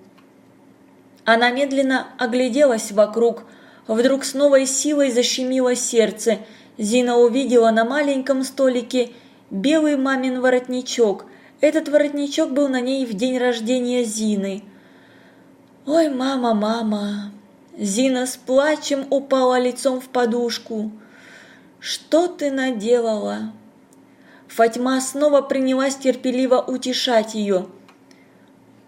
Она медленно огляделась вокруг. Вдруг с новой силой защемило сердце. Зина увидела на маленьком столике белый мамин воротничок. Этот воротничок был на ней в день рождения Зины. «Ой, мама, мама!» Зина с плачем упала лицом в подушку. Что ты наделала?» Фатьма снова принялась терпеливо утешать ее.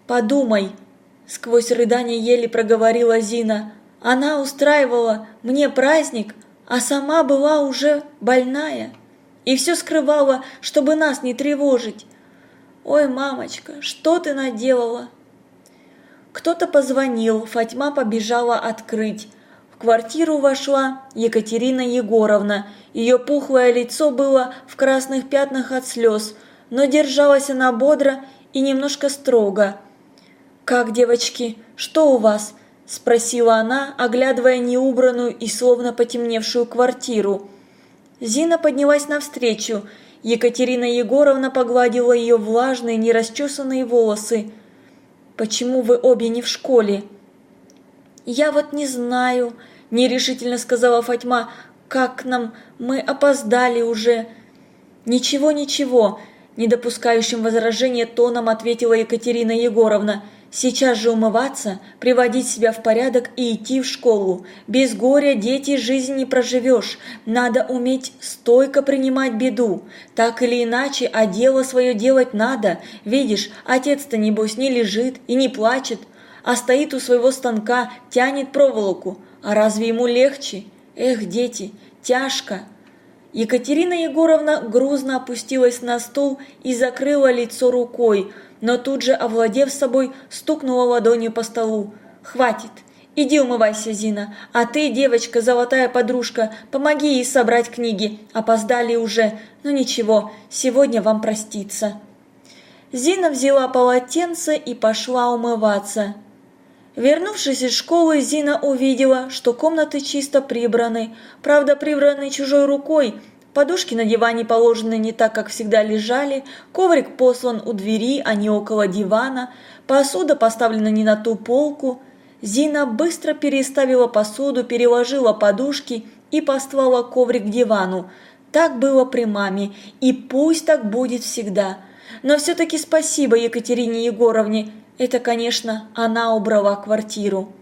«Подумай», – сквозь рыдание еле проговорила Зина, – «она устраивала мне праздник, а сама была уже больная и все скрывала, чтобы нас не тревожить. Ой, мамочка, что ты наделала?» Кто-то позвонил, Фатьма побежала открыть. В квартиру вошла Екатерина Егоровна. Ее пухлое лицо было в красных пятнах от слез, но держалась она бодро и немножко строго. «Как, девочки, что у вас? – спросила она, оглядывая неубранную и словно потемневшую квартиру. Зина поднялась навстречу. Екатерина Егоровна погладила ее влажные, нерасчесанные волосы. «Почему вы обе не в школе?» «Я вот не знаю», – нерешительно сказала Фатьма. «Как нам? Мы опоздали уже». «Ничего, ничего», – недопускающим возражения тоном ответила Екатерина Егоровна. Сейчас же умываться, приводить себя в порядок и идти в школу. Без горя, дети, жизнь не проживешь. Надо уметь стойко принимать беду. Так или иначе, а дело свое делать надо. Видишь, отец-то небось не лежит и не плачет, а стоит у своего станка, тянет проволоку. А разве ему легче? Эх, дети, тяжко. Екатерина Егоровна грузно опустилась на стул и закрыла лицо рукой, но тут же, овладев собой, стукнула ладонью по столу. «Хватит! Иди умывайся, Зина, а ты, девочка, золотая подружка, помоги ей собрать книги. Опоздали уже, но ничего, сегодня вам проститься». Зина взяла полотенце и пошла умываться. Вернувшись из школы, Зина увидела, что комнаты чисто прибраны, правда прибраны чужой рукой, Подушки на диване положены не так, как всегда лежали, коврик послан у двери, а не около дивана, посуда поставлена не на ту полку. Зина быстро переставила посуду, переложила подушки и послала коврик к дивану. Так было при маме, и пусть так будет всегда. Но все-таки спасибо Екатерине Егоровне, это, конечно, она убрала квартиру.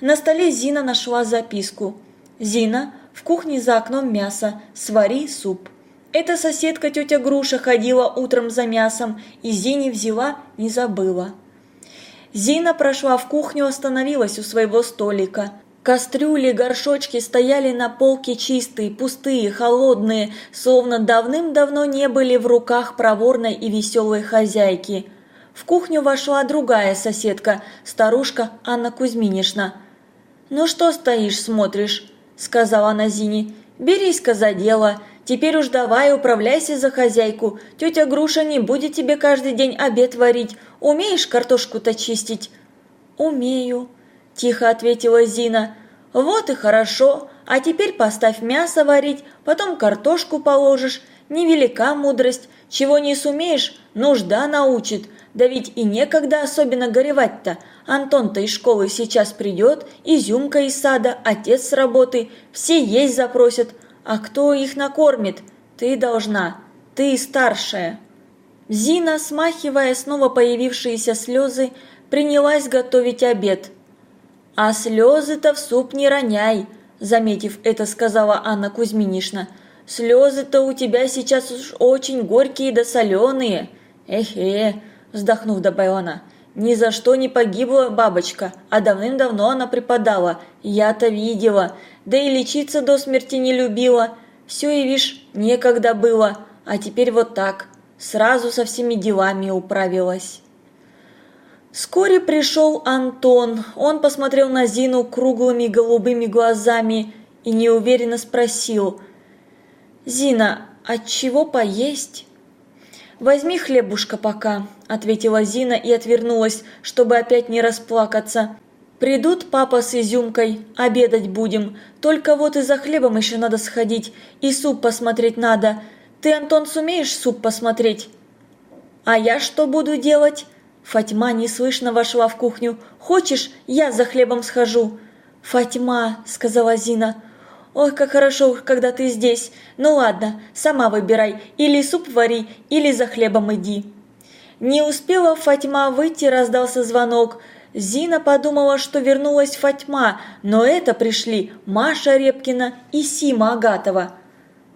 На столе Зина нашла записку. «Зина, в кухне за окном мясо, свари суп. Эта соседка тетя Груша ходила утром за мясом, и Зине взяла, не забыла. Зина прошла в кухню, остановилась у своего столика. Кастрюли, горшочки стояли на полке чистые, пустые, холодные, словно давным-давно не были в руках проворной и веселой хозяйки. В кухню вошла другая соседка, старушка Анна Кузьминишна. «Ну что стоишь, смотришь?» Сказала она Зине. «Берись-ка за дело. Теперь уж давай управляйся за хозяйку. Тетя Груша не будет тебе каждый день обед варить. Умеешь картошку-то чистить?» «Умею», – тихо ответила Зина. «Вот и хорошо. А теперь поставь мясо варить, потом картошку положишь. Невелика мудрость. Чего не сумеешь, нужда научит. Да ведь и некогда особенно горевать-то. Антон-то из школы сейчас придет, Изюмка из сада, отец с работы. Все есть запросят. А кто их накормит? Ты должна. Ты старшая. Зина, смахивая снова появившиеся слезы, принялась готовить обед. «А слезы-то в суп не роняй», – заметив это, сказала Анна Кузьминишна. «Слезы-то у тебя сейчас уж очень горькие да соленые». «Эхе, вздохнув, добавила она. «Ни за что не погибла бабочка, а давным-давно она преподала. Я-то видела. Да и лечиться до смерти не любила. Все и вишь, некогда было. А теперь вот так. Сразу со всеми делами управилась». Вскоре пришел Антон. Он посмотрел на Зину круглыми голубыми глазами и неуверенно спросил. «Зина, от чего поесть?» «Возьми хлебушка пока», – ответила Зина и отвернулась, чтобы опять не расплакаться. «Придут папа с изюмкой, обедать будем. Только вот и за хлебом еще надо сходить, и суп посмотреть надо. Ты, Антон, сумеешь суп посмотреть?» «А я что буду делать?» Фатьма неслышно вошла в кухню. «Хочешь, я за хлебом схожу?» «Фатьма», – сказала Зина, – «Ой, как хорошо, когда ты здесь. Ну ладно, сама выбирай, или суп вари, или за хлебом иди». Не успела Фатьма выйти, раздался звонок. Зина подумала, что вернулась Фатьма, но это пришли Маша Репкина и Сима Агатова.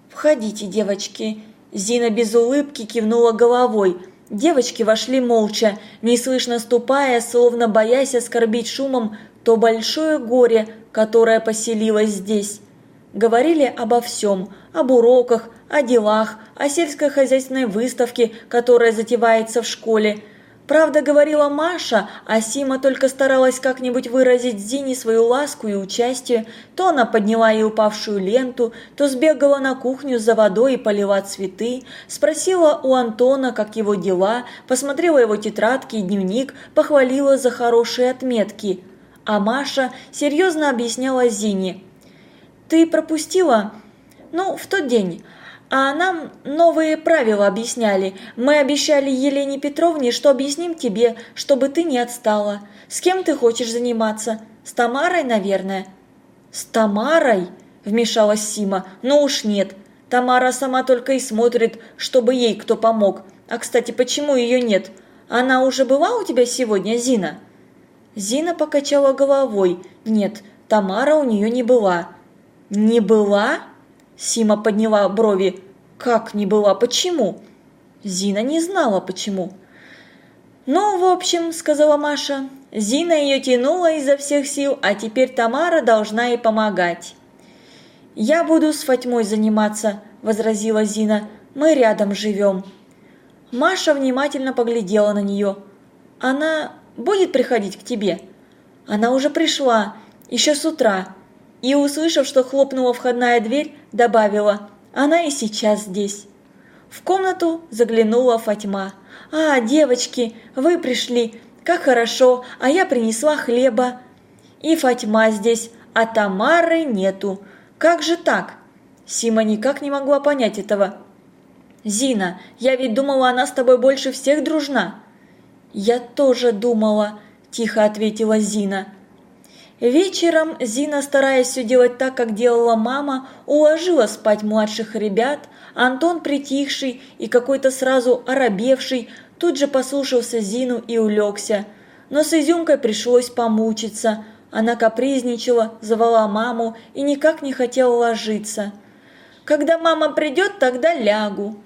«Входите, девочки». Зина без улыбки кивнула головой. Девочки вошли молча, неслышно ступая, словно боясь оскорбить шумом то большое горе, которое поселилось здесь. Говорили обо всем, об уроках, о делах, о сельскохозяйственной выставке, которая затевается в школе. Правда, говорила Маша, а Сима только старалась как-нибудь выразить Зине свою ласку и участие. То она подняла ей упавшую ленту, то сбегала на кухню за водой и полила цветы, спросила у Антона, как его дела, посмотрела его тетрадки и дневник, похвалила за хорошие отметки – А Маша серьезно объясняла Зине. «Ты пропустила? Ну, в тот день. А нам новые правила объясняли. Мы обещали Елене Петровне, что объясним тебе, чтобы ты не отстала. С кем ты хочешь заниматься? С Тамарой, наверное?» «С Тамарой?» – вмешалась Сима. «Ну уж нет. Тамара сама только и смотрит, чтобы ей кто помог. А, кстати, почему ее нет? Она уже была у тебя сегодня, Зина?» Зина покачала головой. «Нет, Тамара у нее не была». «Не была?» Сима подняла брови. «Как не была? Почему?» Зина не знала, почему. «Ну, в общем», — сказала Маша, — Зина ее тянула изо всех сил, а теперь Тамара должна ей помогать. «Я буду с Фатьмой заниматься», – возразила Зина. «Мы рядом живем». Маша внимательно поглядела на нее. «Она будет приходить к тебе?» «Она уже пришла, еще с утра». И, услышав, что хлопнула входная дверь, добавила «Она и сейчас здесь». В комнату заглянула Фатьма. «А, девочки, вы пришли, как хорошо, а я принесла хлеба». И Фатьма здесь, а Тамары нету. Как же так? Сима никак не могла понять этого. «Зина, я ведь думала, она с тобой больше всех дружна». «Я тоже думала», – тихо ответила Зина. Вечером Зина, стараясь все делать так, как делала мама, уложила спать младших ребят, Антон, притихший и какой-то сразу оробевший, тут же послушался Зину и улегся. Но с изюмкой пришлось помучиться. Она капризничала, звала маму и никак не хотела ложиться. «Когда мама придет, тогда лягу».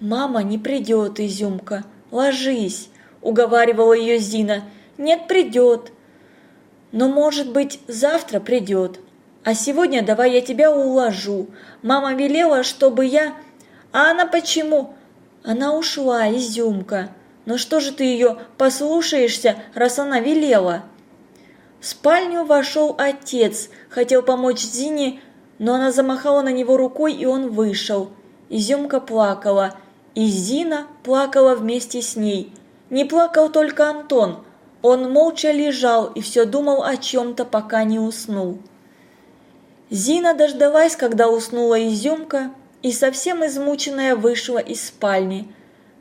«Мама не придет, изюмка, ложись», – уговаривала ее Зина. «Нет, придет». «Но, может быть, завтра придет. А сегодня давай я тебя уложу. Мама велела, чтобы я...» «А она почему?» Она ушла, изюмка. Но что же ты ее послушаешься, раз она велела? В спальню вошел отец, хотел помочь Зине, но она замахала на него рукой, и он вышел. Изюмка плакала, и Зина плакала вместе с ней. Не плакал только Антон, он молча лежал и все думал о чем-то, пока не уснул. Зина дождалась, когда уснула Изюмка, и совсем измученная вышла из спальни.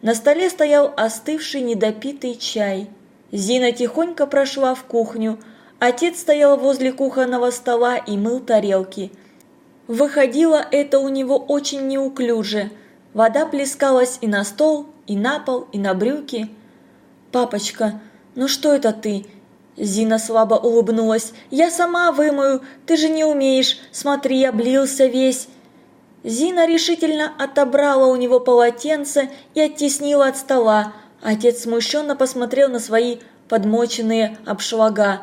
На столе стоял остывший недопитый чай. Зина тихонько прошла в кухню. Отец стоял возле кухонного стола и мыл тарелки. Выходило это у него очень неуклюже. Вода плескалась и на стол, и на пол, и на брюки. «Папочка, ну что это ты?» Зина слабо улыбнулась. «Я сама вымою, ты же не умеешь. Смотри, облился весь». Зина решительно отобрала у него полотенце и оттеснила от стола. Отец смущенно посмотрел на свои подмоченные обшлага.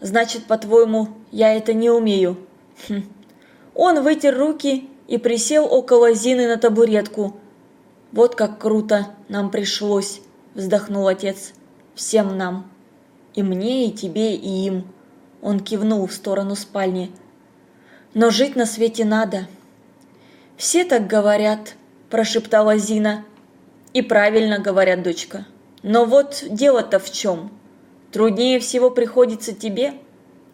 «Значит, по-твоему, я это не умею?» хм. Он вытер руки и присел около Зины на табуретку. «Вот как круто нам пришлось!» – вздохнул отец. «Всем нам. И мне, и тебе, и им». Он кивнул в сторону спальни. «Но жить на свете надо». «Все так говорят», – прошептала Зина. «И правильно говорят, дочка. Но вот дело-то в чем? Труднее всего приходится тебе.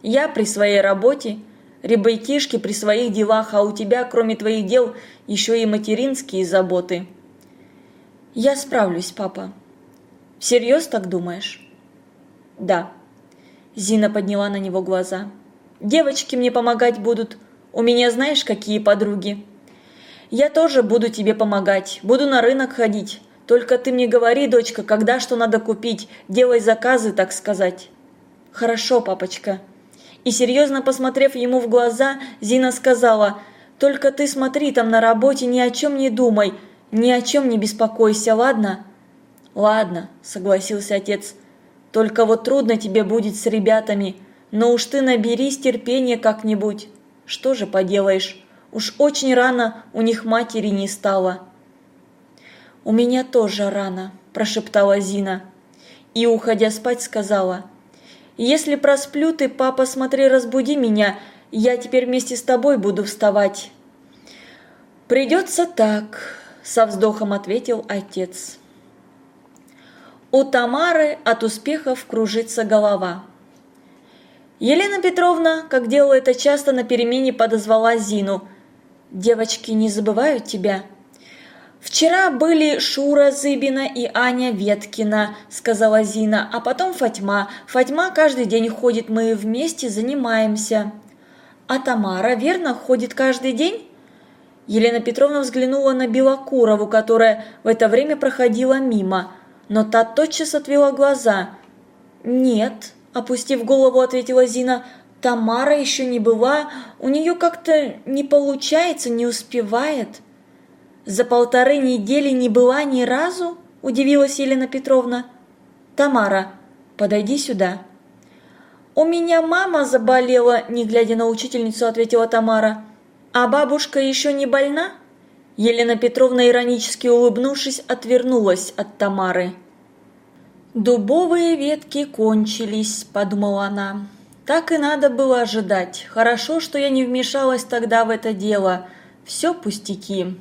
Я при своей работе, ребятишки при своих делах, а у тебя, кроме твоих дел, еще и материнские заботы». «Я справлюсь, папа». «Всерьез так думаешь?» «Да». Зина подняла на него глаза. «Девочки мне помогать будут. У меня знаешь, какие подруги?» Я тоже буду тебе помогать, буду на рынок ходить. Только ты мне говори, дочка, когда что надо купить, делай заказы, так сказать». «Хорошо, папочка». И серьезно посмотрев ему в глаза, Зина сказала, «Только ты смотри там на работе, ни о чем не думай, ни о чем не беспокойся, ладно?» «Ладно», — согласился отец, — «только вот трудно тебе будет с ребятами, но уж ты наберись терпения как-нибудь. Что же поделаешь?» Уж очень рано у них матери не стало. «У меня тоже рано», – прошептала Зина. И, уходя спать, сказала, «Если просплю ты, папа, смотри, разбуди меня, я теперь вместе с тобой буду вставать». «Придется так», – со вздохом ответил отец. У Тамары от успехов кружится голова. Елена Петровна, как делала это часто на перемене, подозвала Зину. «Девочки не забывают тебя?» «Вчера были Шура Зыбина и Аня Веткина», – сказала Зина, – «а потом Фатьма. Фатьма каждый день ходит, мы вместе занимаемся». «А Тамара, верно, ходит каждый день?» Елена Петровна взглянула на Белокурову, которая в это время проходила мимо, но та тотчас отвела глаза. «Нет», – опустив голову, ответила Зина, – «Тамара еще не была, у нее как-то не получается, не успевает». «За полторы недели не была ни разу?» – удивилась Елена Петровна. «Тамара, подойди сюда». «У меня мама заболела», – не глядя на учительницу, ответила Тамара. «А бабушка еще не больна?» Елена Петровна, иронически улыбнувшись, отвернулась от Тамары. «Дубовые ветки кончились», – подумала она. «Так и надо было ожидать. Хорошо, что я не вмешалась тогда в это дело. Все пустяки».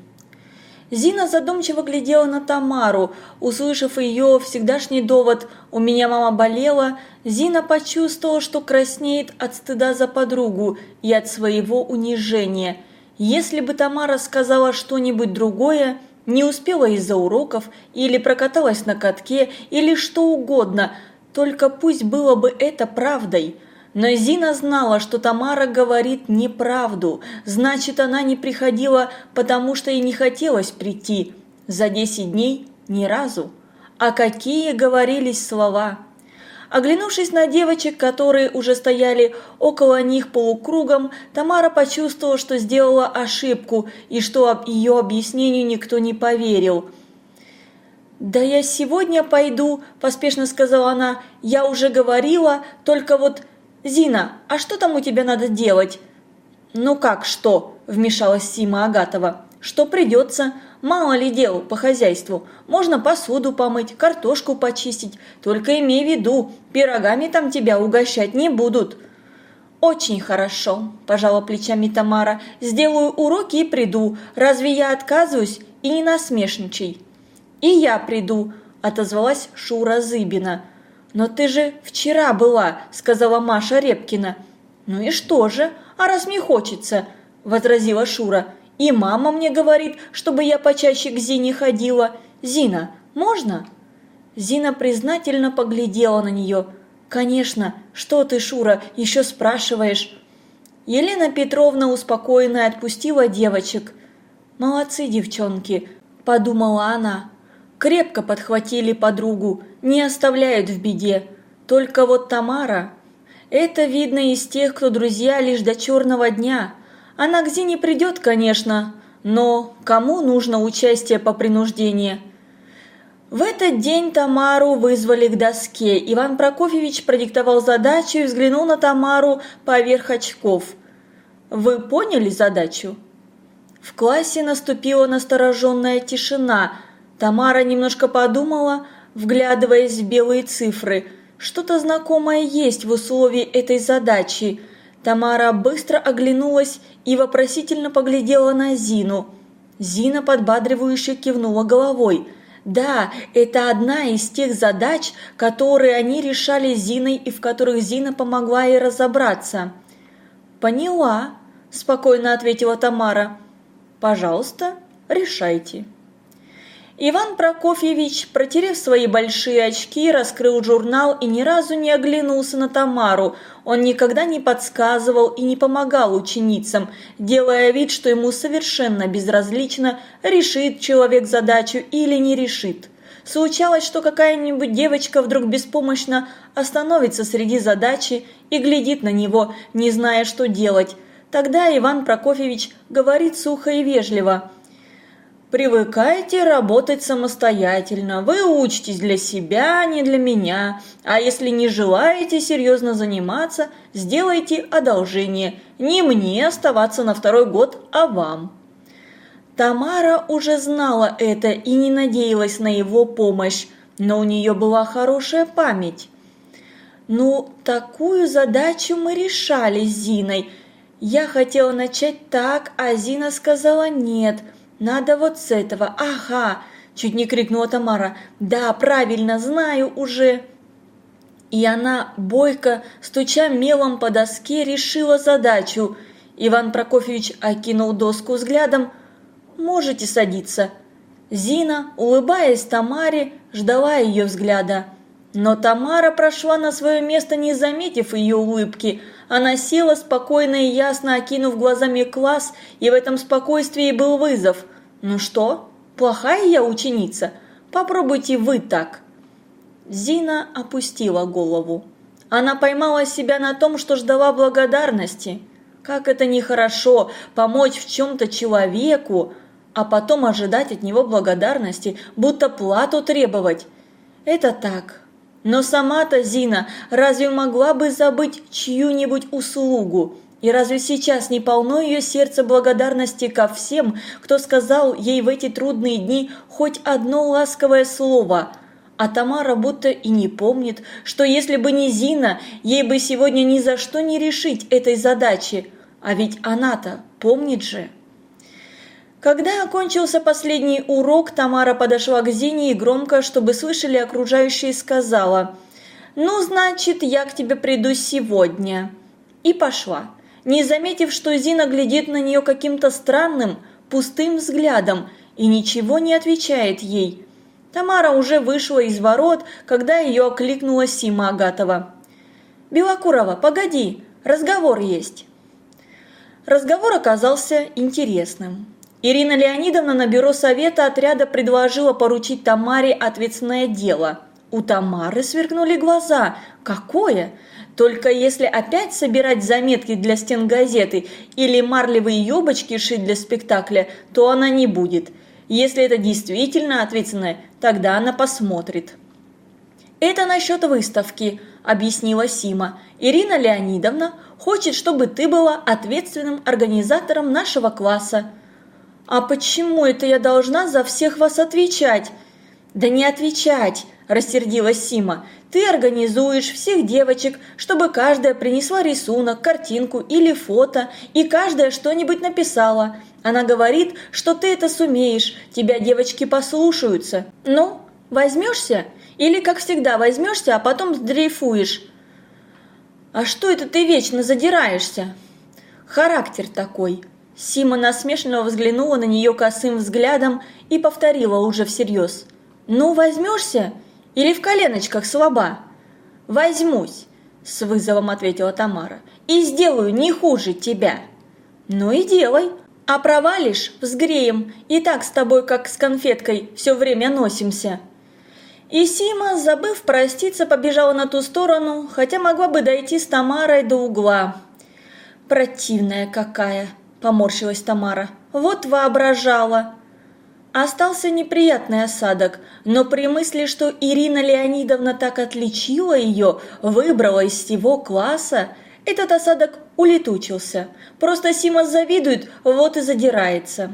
Зина задумчиво глядела на Тамару. Услышав ее всегдашний довод «у меня мама болела», Зина почувствовала, что краснеет от стыда за подругу и от своего унижения. Если бы Тамара сказала что-нибудь другое, не успела из-за уроков, или прокаталась на катке, или что угодно, только пусть было бы это правдой – но Зина знала, что Тамара говорит неправду, значит, она не приходила, потому что ей не хотелось прийти. За десять дней ни разу. А какие говорились слова! Оглянувшись на девочек, которые уже стояли около них полукругом, Тамара почувствовала, что сделала ошибку и что ее объяснению никто не поверил. «Да я сегодня пойду», – поспешно сказала она. «Я уже говорила, только вот «Зина, а что там у тебя надо делать?» «Ну как что?» – вмешалась Сима Агатова. «Что придется? Мало ли дел по хозяйству. Можно посуду помыть, картошку почистить. Только имей в виду, пирогами там тебя угощать не будут». «Очень хорошо», – пожала плечами Тамара. «Сделаю уроки и приду. Разве я отказываюсь? И не насмешничай». «И я приду», – отозвалась Шура Зыбина. «Но ты же вчера была», – сказала Маша Репкина. «Ну и что же? А раз мне хочется», – возразила Шура. «И мама мне говорит, чтобы я почаще к Зине ходила. Зина, можно?» Зина признательно поглядела на нее. «Конечно, что ты, Шура, еще спрашиваешь?» Елена Петровна успокоенно отпустила девочек. «Молодцы, девчонки», – подумала она крепко подхватили подругу, не оставляют в беде. Только вот Тамара... Это видно из тех, кто друзья лишь до черного дня. Она к Зине придет, конечно, но кому нужно участие по принуждению? В этот день Тамару вызвали к доске. Иван Прокофьевич продиктовал задачу и взглянул на Тамару поверх очков. «Вы поняли задачу?» В классе наступила настороженная тишина – Тамара немножко подумала, вглядываясь в белые цифры. Что-то знакомое есть в условии этой задачи. Тамара быстро оглянулась и вопросительно поглядела на Зину. Зина подбадривающе кивнула головой. Да, это одна из тех задач, которые они решали Зиной и в которых Зина помогла ей разобраться. «Поняла», – спокойно ответила Тамара. «Пожалуйста, решайте». Иван Прокофьевич, протерев свои большие очки, раскрыл журнал и ни разу не оглянулся на Тамару. Он никогда не подсказывал и не помогал ученицам, делая вид, что ему совершенно безразлично, решит человек задачу или не решит. Случалось, что какая-нибудь девочка вдруг беспомощно остановится среди задачи и глядит на него, не зная, что делать. Тогда Иван Прокофьевич говорит сухо и вежливо – Привыкайте работать самостоятельно. Вы учитесь для себя, а не для меня. А если не желаете серьезно заниматься, сделайте одолжение. Не мне оставаться на второй год, а вам. Тамара уже знала это и не надеялась на его помощь, но у нее была хорошая память. Ну, такую задачу мы решали с Зиной. Я хотела начать так, а Зина сказала нет – надо вот с этого. Ага!» – чуть не крикнула Тамара. «Да, правильно, знаю уже!» И она, бойко, стуча мелом по доске, решила задачу. Иван Прокофьевич окинул доску взглядом. «Можете садиться». Зина, улыбаясь Тамаре, ждала ее взгляда. Но Тамара прошла на свое место, не заметив ее улыбки. Она села спокойно и ясно, окинув глазами класс, и в этом спокойствии был вызов. «Ну что, плохая я ученица? Попробуйте вы так». Зина опустила голову. Она поймала себя на том, что ждала благодарности. Как это нехорошо помочь в чем-то человеку, а потом ожидать от него благодарности, будто плату требовать. Это так, но сама-то Зина разве могла бы забыть чью-нибудь услугу? И разве сейчас не полно ее сердце благодарности ко всем, кто сказал ей в эти трудные дни хоть одно ласковое слово? А Тамара будто и не помнит, что если бы не Зина, ей бы сегодня ни за что не решить этой задачи. А ведь она-то помнит же. Когда окончился последний урок, Тамара подошла к Зине и громко, чтобы слышали окружающие, сказала «Ну, значит, я к тебе приду сегодня». И пошла, не заметив, что Зина глядит на нее каким-то странным, пустым взглядом и ничего не отвечает ей. Тамара уже вышла из ворот, когда ее окликнула Сима Агатова. «Белокурова, погоди, разговор есть». Разговор оказался интересным. Ирина Леонидовна на бюро совета отряда предложила поручить Тамаре ответственное дело. У Тамары сверкнули глаза. Какое? Только если опять собирать заметки для стен газеты или марлевые юбочки шить для спектакля, то она не будет. Если это действительно ответственное, тогда она посмотрит. «Это насчет выставки», – объяснила Сима. «Ирина Леонидовна хочет, чтобы ты была ответственным организатором нашего класса». «А почему это я должна за всех вас отвечать?» «Да не отвечать!» – рассердилась Сима. «Ты организуешь всех девочек, чтобы каждая принесла рисунок, картинку или фото, и каждая что-нибудь написала. Она говорит, что ты это сумеешь, тебя девочки послушаются. Ну, возьмешься? Или, как всегда, возьмешься, а потом сдрейфуешь?» «А что это ты вечно задираешься?» «Характер такой», Сима насмешливо взглянула на нее косым взглядом и повторила уже всерьез. «Ну, возьмешься? Или в коленочках слаба?» «Возьмусь», – с вызовом ответила Тамара, – «и сделаю не хуже тебя». «Ну и делай, а провалишь – взгреем, и так с тобой, как с конфеткой, все время носимся». И Сима, забыв проститься, побежала на ту сторону, хотя могла бы дойти с Тамарой до угла. Противная какая! – поморщилась Тамара. «Вот воображала!» Остался неприятный осадок, но при мысли, что Ирина Леонидовна так отличила ее, выбрала из всего класса, этот осадок улетучился. Просто Сима завидует, вот и задирается.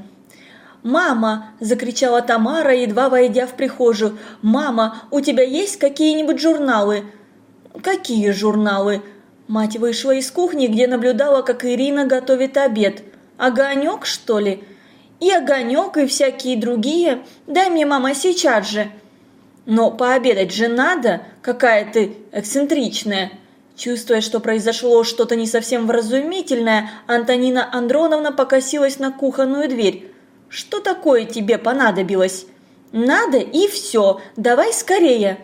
«Мама!» – закричала Тамара, едва войдя в прихожую. «Мама, у тебя есть какие-нибудь журналы?» «Какие журналы?» Мать вышла из кухни, где наблюдала, как Ирина готовит обед – Огонек, что ли? И огонек, и всякие другие. Дай мне, мама, сейчас же. Но пообедать же надо, какая ты эксцентричная. Чувствуя, что произошло что-то не совсем вразумительное, Антонина Андроновна покосилась на кухонную дверь. «Что такое тебе понадобилось?» «Надо и все, давай скорее!»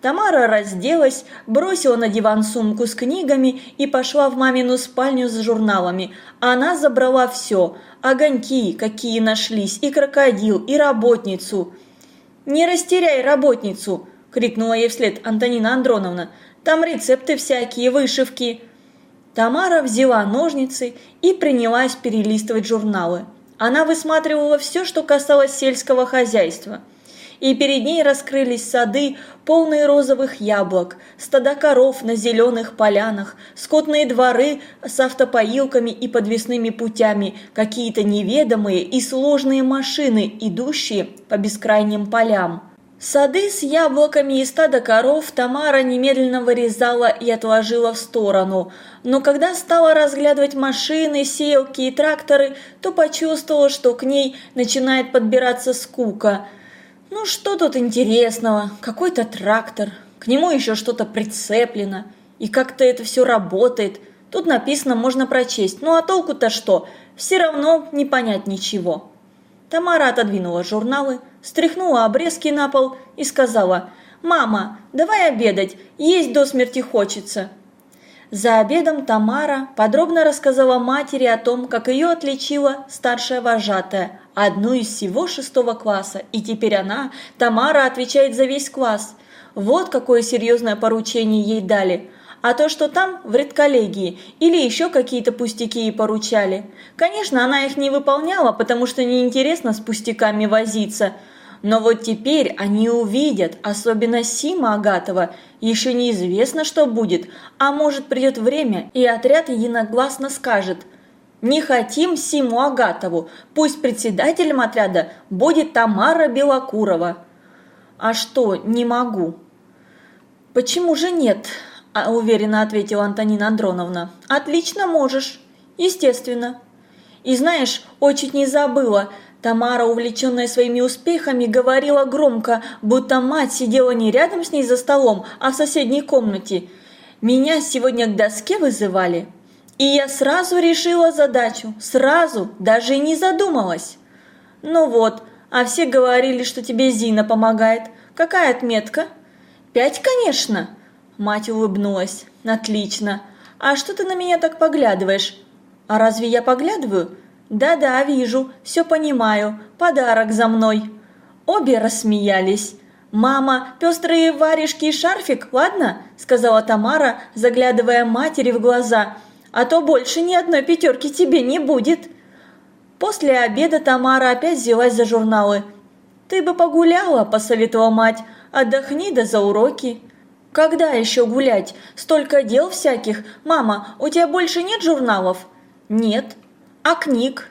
Тамара разделась, бросила на диван сумку с книгами и пошла в мамину спальню с журналами. Она забрала все – огоньки, какие нашлись, и крокодил, и работницу. «Не растеряй работницу!» – крикнула ей вслед Антонина Андроновна. «Там рецепты всякие, вышивки!» Тамара взяла ножницы и принялась перелистывать журналы. Она высматривала все, что касалось сельского хозяйства – и перед ней раскрылись сады, полные розовых яблок, стада коров на зеленых полянах, скотные дворы с автопоилками и подвесными путями, какие-то неведомые и сложные машины, идущие по бескрайним полям. Сады с яблоками и стадо коров Тамара немедленно вырезала и отложила в сторону, но когда стала разглядывать машины, сеялки и тракторы, то почувствовала, что к ней начинает подбираться скука – ну что тут интересного? Какой-то трактор. К нему еще что-то прицеплено, и как-то это все работает. Тут написано, можно прочесть, ну а толку-то что? Все равно не понять ничего. Тамара отодвинула журналы, стряхнула обрезки на пол и сказала, «Мама, давай обедать, есть до смерти хочется». За обедом Тамара подробно рассказала матери о том, как ее отличила старшая вожатая, одну из всего шестого класса, и теперь она, Тамара, отвечает за весь класс. Вот какое серьезное поручение ей дали. А то, что там, в редколлегии, или еще какие-то пустяки ей поручали. Конечно, она их не выполняла, потому что неинтересно с пустяками возиться – но вот теперь они увидят, особенно Сима Агатова, еще неизвестно, что будет, а может придет время, и отряд единогласно скажет «Не хотим Симу Агатову, пусть председателем отряда будет Тамара Белокурова». «А что, не могу?» «Почему же нет?» – уверенно ответила Антонина Андроновна. «Отлично можешь. Естественно». «И знаешь, очень не забыла – Тамара, увлеченная своими успехами, говорила громко, будто мать сидела не рядом с ней за столом, а в соседней комнате. «Меня сегодня к доске вызывали, и я сразу решила задачу, сразу, даже и не задумалась». «Ну вот, а все говорили, что тебе Зина помогает. Какая отметка?» «Пять, конечно». Мать улыбнулась. «Отлично. А что ты на меня так поглядываешь?» «А разве я поглядываю?» «Да-да, вижу, все понимаю, подарок за мной». Обе рассмеялись. «Мама, пестрые варежки и шарфик, ладно?» – сказала Тамара, заглядывая матери в глаза. «А то больше ни одной пятерки тебе не будет». После обеда Тамара опять взялась за журналы. «Ты бы погуляла», – посоветовала мать. «Отдохни да за уроки». «Когда еще гулять? Столько дел всяких. Мама, у тебя больше нет журналов?» «Нет». А книг?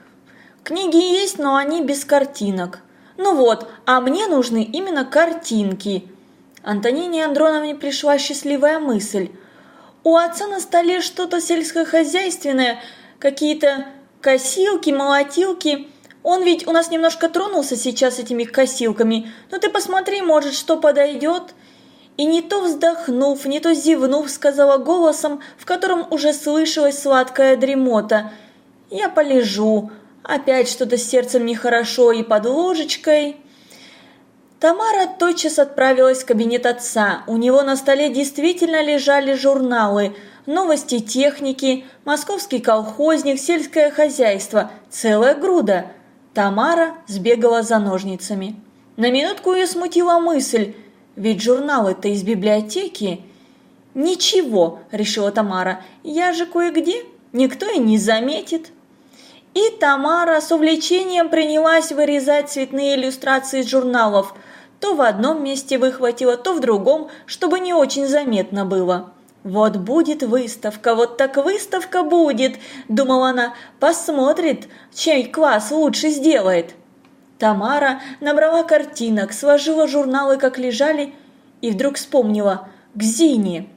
Книги есть, но они без картинок. Ну вот, а мне нужны именно картинки. Антонине Андроновне пришла счастливая мысль. У отца на столе что-то сельскохозяйственное, какие-то косилки, молотилки. Он ведь у нас немножко тронулся сейчас этими косилками. Но ты посмотри, может, что подойдет. И не то вздохнув, не то зевнув, сказала голосом, в котором уже слышалась сладкая дремота – я полежу. Опять что-то с сердцем нехорошо и под ложечкой. Тамара тотчас отправилась в кабинет отца. У него на столе действительно лежали журналы, новости техники, московский колхозник, сельское хозяйство, целая груда. Тамара сбегала за ножницами. На минутку ее смутила мысль, ведь журналы-то из библиотеки. «Ничего», – решила Тамара, – «я же кое-где, никто и не заметит». И Тамара с увлечением принялась вырезать цветные иллюстрации из журналов. То в одном месте выхватила, то в другом, чтобы не очень заметно было. «Вот будет выставка, вот так выставка будет!» – думала она. «Посмотрит, чей класс лучше сделает!» Тамара набрала картинок, сложила журналы, как лежали, и вдруг вспомнила – к Зине.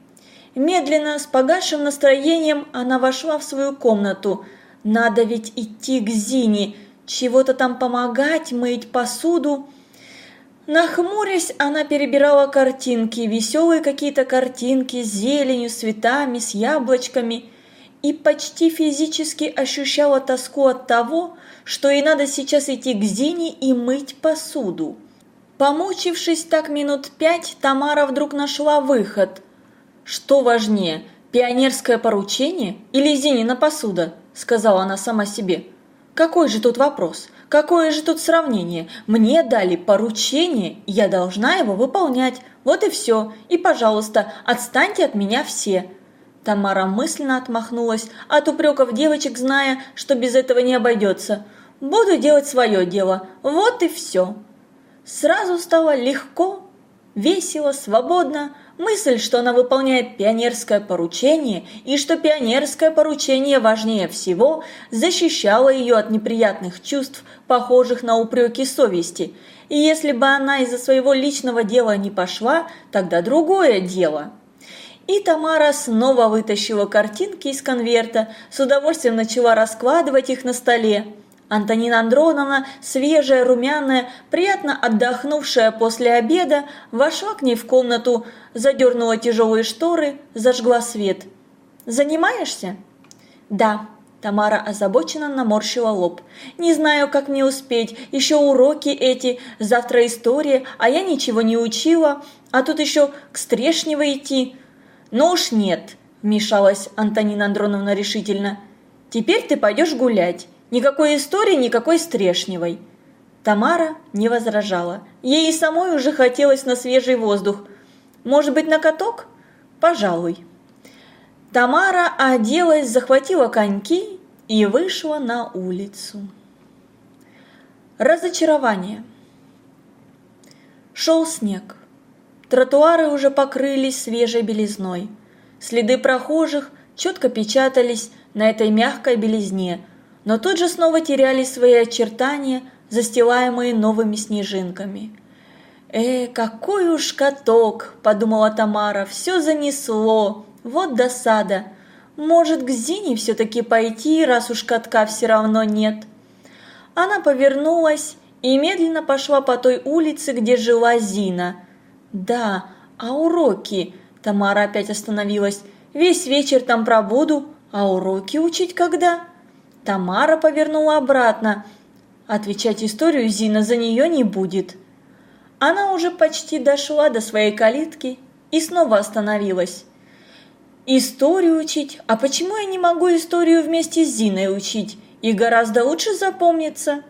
Медленно, с погасшим настроением, она вошла в свою комнату – надо ведь идти к Зине, чего-то там помогать, мыть посуду. Нахмурясь, она перебирала картинки, веселые какие-то картинки с зеленью, с цветами, с яблочками, и почти физически ощущала тоску от того, что ей надо сейчас идти к Зине и мыть посуду. Помучившись так минут пять, Тамара вдруг нашла выход. Что важнее, пионерское поручение или Зинина посуда? – сказала она сама себе. «Какой же тут вопрос? Какое же тут сравнение? Мне дали поручение, я должна его выполнять. Вот и все. И, пожалуйста, отстаньте от меня все». Тамара мысленно отмахнулась от упреков девочек, зная, что без этого не обойдется. «Буду делать свое дело. Вот и все». Сразу стало легко, весело, свободно. Мысль, что она выполняет пионерское поручение и что пионерское поручение важнее всего, защищала ее от неприятных чувств, похожих на упреки совести. И если бы она из-за своего личного дела не пошла, тогда другое дело. И Тамара снова вытащила картинки из конверта, с удовольствием начала раскладывать их на столе. Антонина Андроновна, свежая, румяная, приятно отдохнувшая после обеда, вошла к ней в комнату, задернула тяжелые шторы, зажгла свет. «Занимаешься?» «Да», Тамара озабоченно наморщила лоб. «Не знаю, как мне успеть. Еще уроки эти, завтра история, а я ничего не учила. А тут еще к Стрешневой идти». «Ну уж нет», – вмешалась Антонина Андроновна решительно. «Теперь ты пойдешь гулять. Никакой истории, никакой Стрешневой». Тамара не возражала. Ей и самой уже хотелось на свежий воздух. «Может быть, на каток?» «Пожалуй». Тамара оделась, захватила коньки и вышла на улицу. Разочарование. Шел снег. Тротуары уже покрылись свежей белизной. Следы прохожих четко печатались на этой мягкой белизне, но тут же снова теряли свои очертания, застилаемые новыми снежинками. «Э, какой уж каток!» – подумала Тамара. «Все занесло!» Вот досада. Может, к Зине все-таки пойти, раз уж катка все равно нет. Она повернулась и медленно пошла по той улице, где жила Зина. Да, а уроки? Тамара опять остановилась. Весь вечер там пробуду, а уроки учить когда? Тамара повернула обратно. Отвечать историю Зина за нее не будет. Она уже почти дошла до своей калитки и снова остановилась. Историю учить? А почему я не могу историю вместе с Зиной учить? И гораздо лучше запомнится.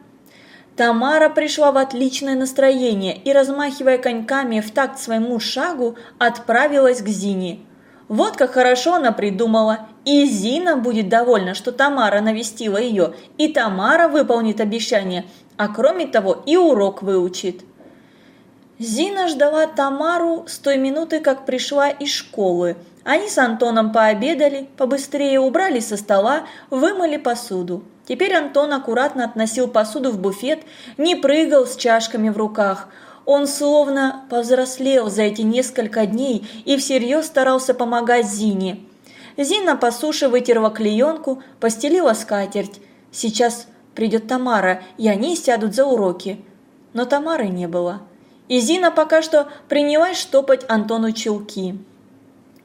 Тамара пришла в отличное настроение и, размахивая коньками в такт своему шагу, отправилась к Зине. Вот как хорошо она придумала. И Зина будет довольна, что Тамара навестила ее, и Тамара выполнит обещание, а кроме того и урок выучит. Зина ждала Тамару с той минуты, как пришла из школы – они с Антоном пообедали, побыстрее убрали со стола, вымыли посуду. Теперь Антон аккуратно относил посуду в буфет, не прыгал с чашками в руках. Он словно повзрослел за эти несколько дней и всерьез старался помогать Зине. Зина по суше вытерла клеенку, постелила скатерть. Сейчас придет Тамара, и они сядут за уроки. Но Тамары не было. И Зина пока что принялась штопать Антону чулки.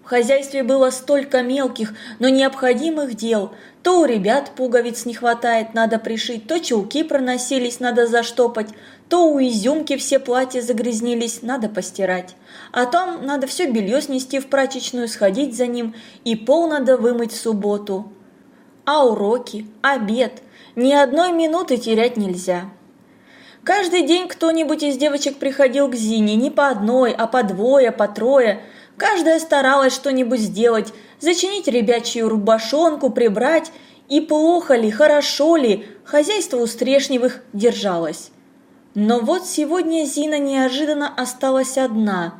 В хозяйстве было столько мелких, но необходимых дел. То у ребят пуговиц не хватает, надо пришить, то чулки проносились, надо заштопать, то у изюмки все платья загрязнились, надо постирать. А там надо все белье снести в прачечную, сходить за ним, и пол надо вымыть в субботу. А уроки, обед, ни одной минуты терять нельзя. Каждый день кто-нибудь из девочек приходил к Зине, не по одной, а по двое, по трое – Каждая старалась что-нибудь сделать, зачинить ребячью рубашонку, прибрать, и плохо ли, хорошо ли, хозяйство у Стрешневых держалось. Но вот сегодня Зина неожиданно осталась одна.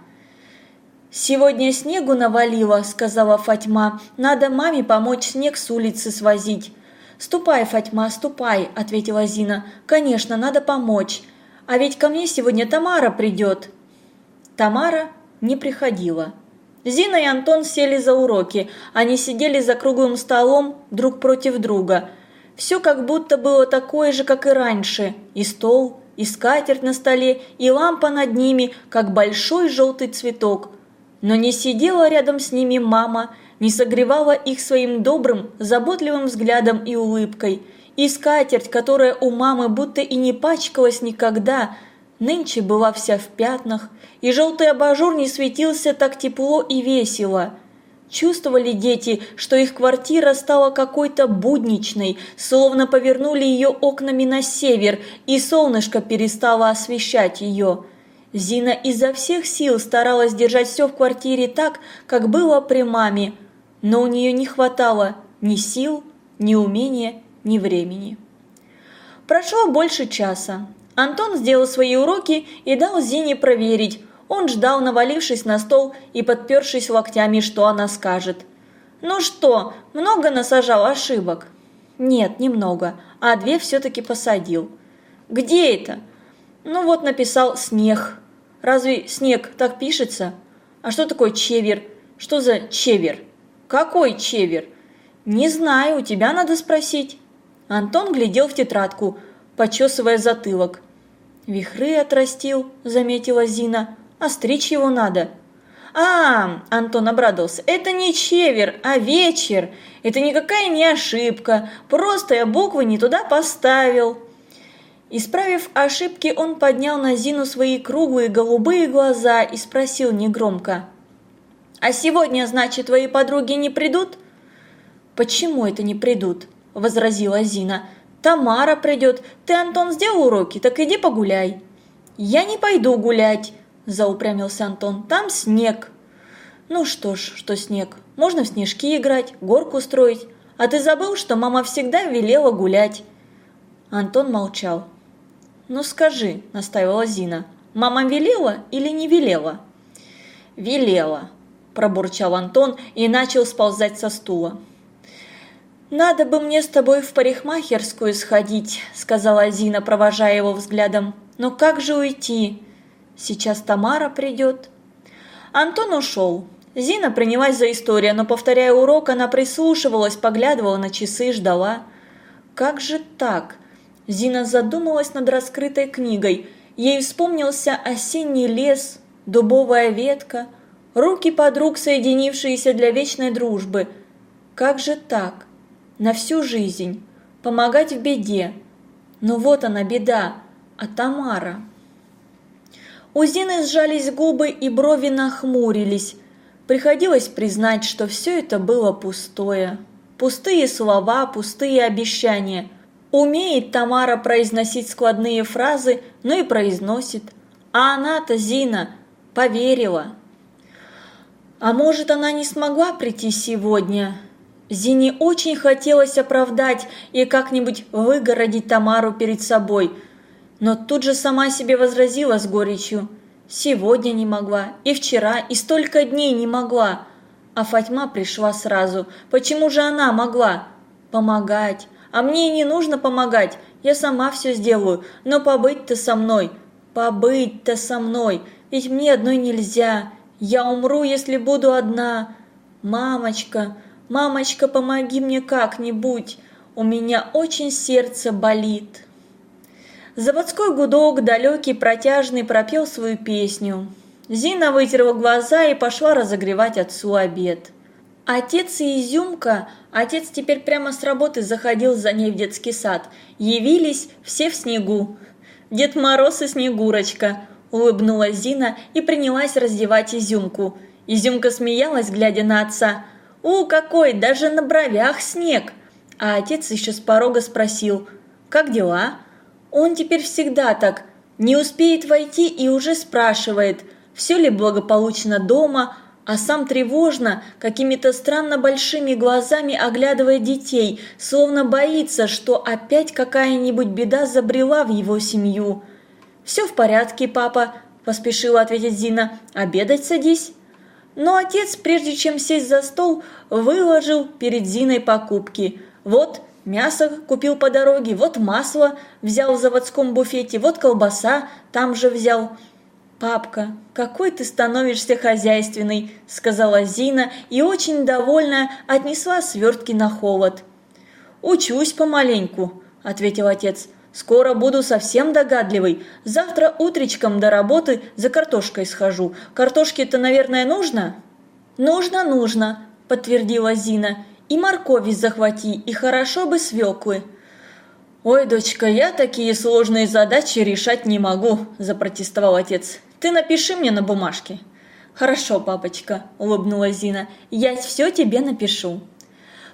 «Сегодня снегу навалило», – сказала Фатьма, – «надо маме помочь снег с улицы свозить». «Ступай, Фатьма, ступай», – ответила Зина. «Конечно, надо помочь. А ведь ко мне сегодня Тамара придет». Тамара не приходила. Зина и Антон сели за уроки. Они сидели за круглым столом друг против друга. Все как будто было такое же, как и раньше. И стол, и скатерть на столе, и лампа над ними, как большой желтый цветок. Но не сидела рядом с ними мама, не согревала их своим добрым, заботливым взглядом и улыбкой. И скатерть, которая у мамы будто и не пачкалась никогда – Нынче была вся в пятнах, и желтый абажур не светился так тепло и весело. Чувствовали дети, что их квартира стала какой-то будничной, словно повернули ее окнами на север, и солнышко перестало освещать ее. Зина изо всех сил старалась держать все в квартире так, как было при маме, но у нее не хватало ни сил, ни умения, ни времени. Прошло больше часа. Антон сделал свои уроки и дал Зине проверить. Он ждал, навалившись на стол и подпершись локтями, что она скажет. «Ну что, много насажал ошибок?» «Нет, немного, а две все-таки посадил». «Где это?» «Ну вот написал «снег». Разве снег так пишется? А что такое чевер? Что за чевер? Какой чевер? Не знаю, у тебя надо спросить. Антон глядел в тетрадку, почесывая затылок. «Вихры отрастил», – заметила Зина. «А стричь его надо». «А, – Антон обрадовался, – это не чевер, а вечер. Это никакая не ошибка, просто я буквы не туда поставил». Исправив ошибки, он поднял на Зину свои круглые голубые глаза и спросил негромко. «А сегодня, значит, твои подруги не придут?» «Почему это не придут?» – возразила Зина. «Тамара придет. Ты, Антон, сделал уроки, так иди погуляй». «Я не пойду гулять», – заупрямился Антон. «Там снег». «Ну что ж, что снег. Можно в снежки играть, горку строить. А ты забыл, что мама всегда велела гулять?» Антон молчал. «Ну скажи», – настаивала Зина, – «мама велела или не велела?» «Велела», – пробурчал Антон и начал сползать со стула. «Надо бы мне с тобой в парикмахерскую сходить», – сказала Зина, провожая его взглядом. «Но как же уйти? Сейчас Тамара придет». Антон ушел. Зина принялась за историю, но, повторяя урок, она прислушивалась, поглядывала на часы и ждала. «Как же так?» Зина задумалась над раскрытой книгой. Ей вспомнился осенний лес, дубовая ветка, руки подруг, соединившиеся для вечной дружбы. Как же так? на всю жизнь, помогать в беде. Но вот она беда, а Тамара... У Зины сжались губы и брови нахмурились. Приходилось признать, что все это было пустое. Пустые слова, пустые обещания. Умеет Тамара произносить складные фразы, но и произносит. А она-то, Зина, поверила. А может, она не смогла прийти сегодня, Зине очень хотелось оправдать и как-нибудь выгородить Тамару перед собой, но тут же сама себе возразила с горечью. Сегодня не могла, и вчера, и столько дней не могла. А Фатьма пришла сразу. Почему же она могла? Помогать. А мне не нужно помогать, я сама все сделаю, но побыть-то со мной. Побыть-то со мной, ведь мне одной нельзя. Я умру, если буду одна. Мамочка, «Мамочка, помоги мне как-нибудь, у меня очень сердце болит». Заводской гудок, далекий, протяжный, пропел свою песню. Зина вытерла глаза и пошла разогревать отцу обед. Отец и Изюмка, отец теперь прямо с работы заходил за ней в детский сад, явились все в снегу. Дед Мороз и Снегурочка, улыбнулась Зина и принялась раздевать Изюмку. Изюмка смеялась, глядя на отца – «У, какой, даже на бровях снег!» А отец еще с порога спросил, «Как дела?» Он теперь всегда так, не успеет войти и уже спрашивает, все ли благополучно дома, а сам тревожно, какими-то странно большими глазами оглядывая детей, словно боится, что опять какая-нибудь беда забрела в его семью. «Все в порядке, папа», – поспешила ответить Зина. «Обедать садись». Но отец, прежде чем сесть за стол, выложил перед Зиной покупки. Вот мясо купил по дороге, вот масло взял в заводском буфете, вот колбаса там же взял. «Папка, какой ты становишься хозяйственный», – сказала Зина и очень довольная отнесла свертки на холод. «Учусь помаленьку», – ответил отец. Скоро буду совсем догадливый. Завтра утречком до работы за картошкой схожу. Картошки-то, наверное, нужно?» «Нужно, нужно», – подтвердила Зина. «И моркови захвати, и хорошо бы свеклы». «Ой, дочка, я такие сложные задачи решать не могу», – запротестовал отец. «Ты напиши мне на бумажке». «Хорошо, папочка», – улыбнулась Зина. «Я все тебе напишу».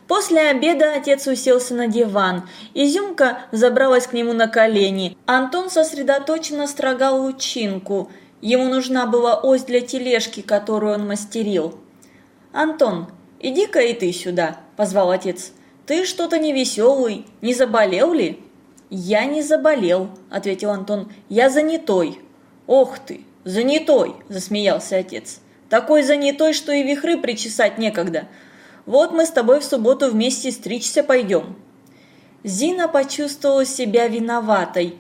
После обеда отец уселся на диван. Изюмка забралась к нему на колени. Антон сосредоточенно строгал лучинку. Ему нужна была ось для тележки, которую он мастерил. «Антон, иди-ка и ты сюда», – позвал отец. «Ты что-то невеселый, не заболел ли?» «Я не заболел», – ответил Антон. «Я занятой». «Ох ты, занятой», – засмеялся отец. «Такой занятой, что и вихры причесать некогда. Вот мы с тобой в субботу вместе стричься пойдем». Зина почувствовала себя виноватой.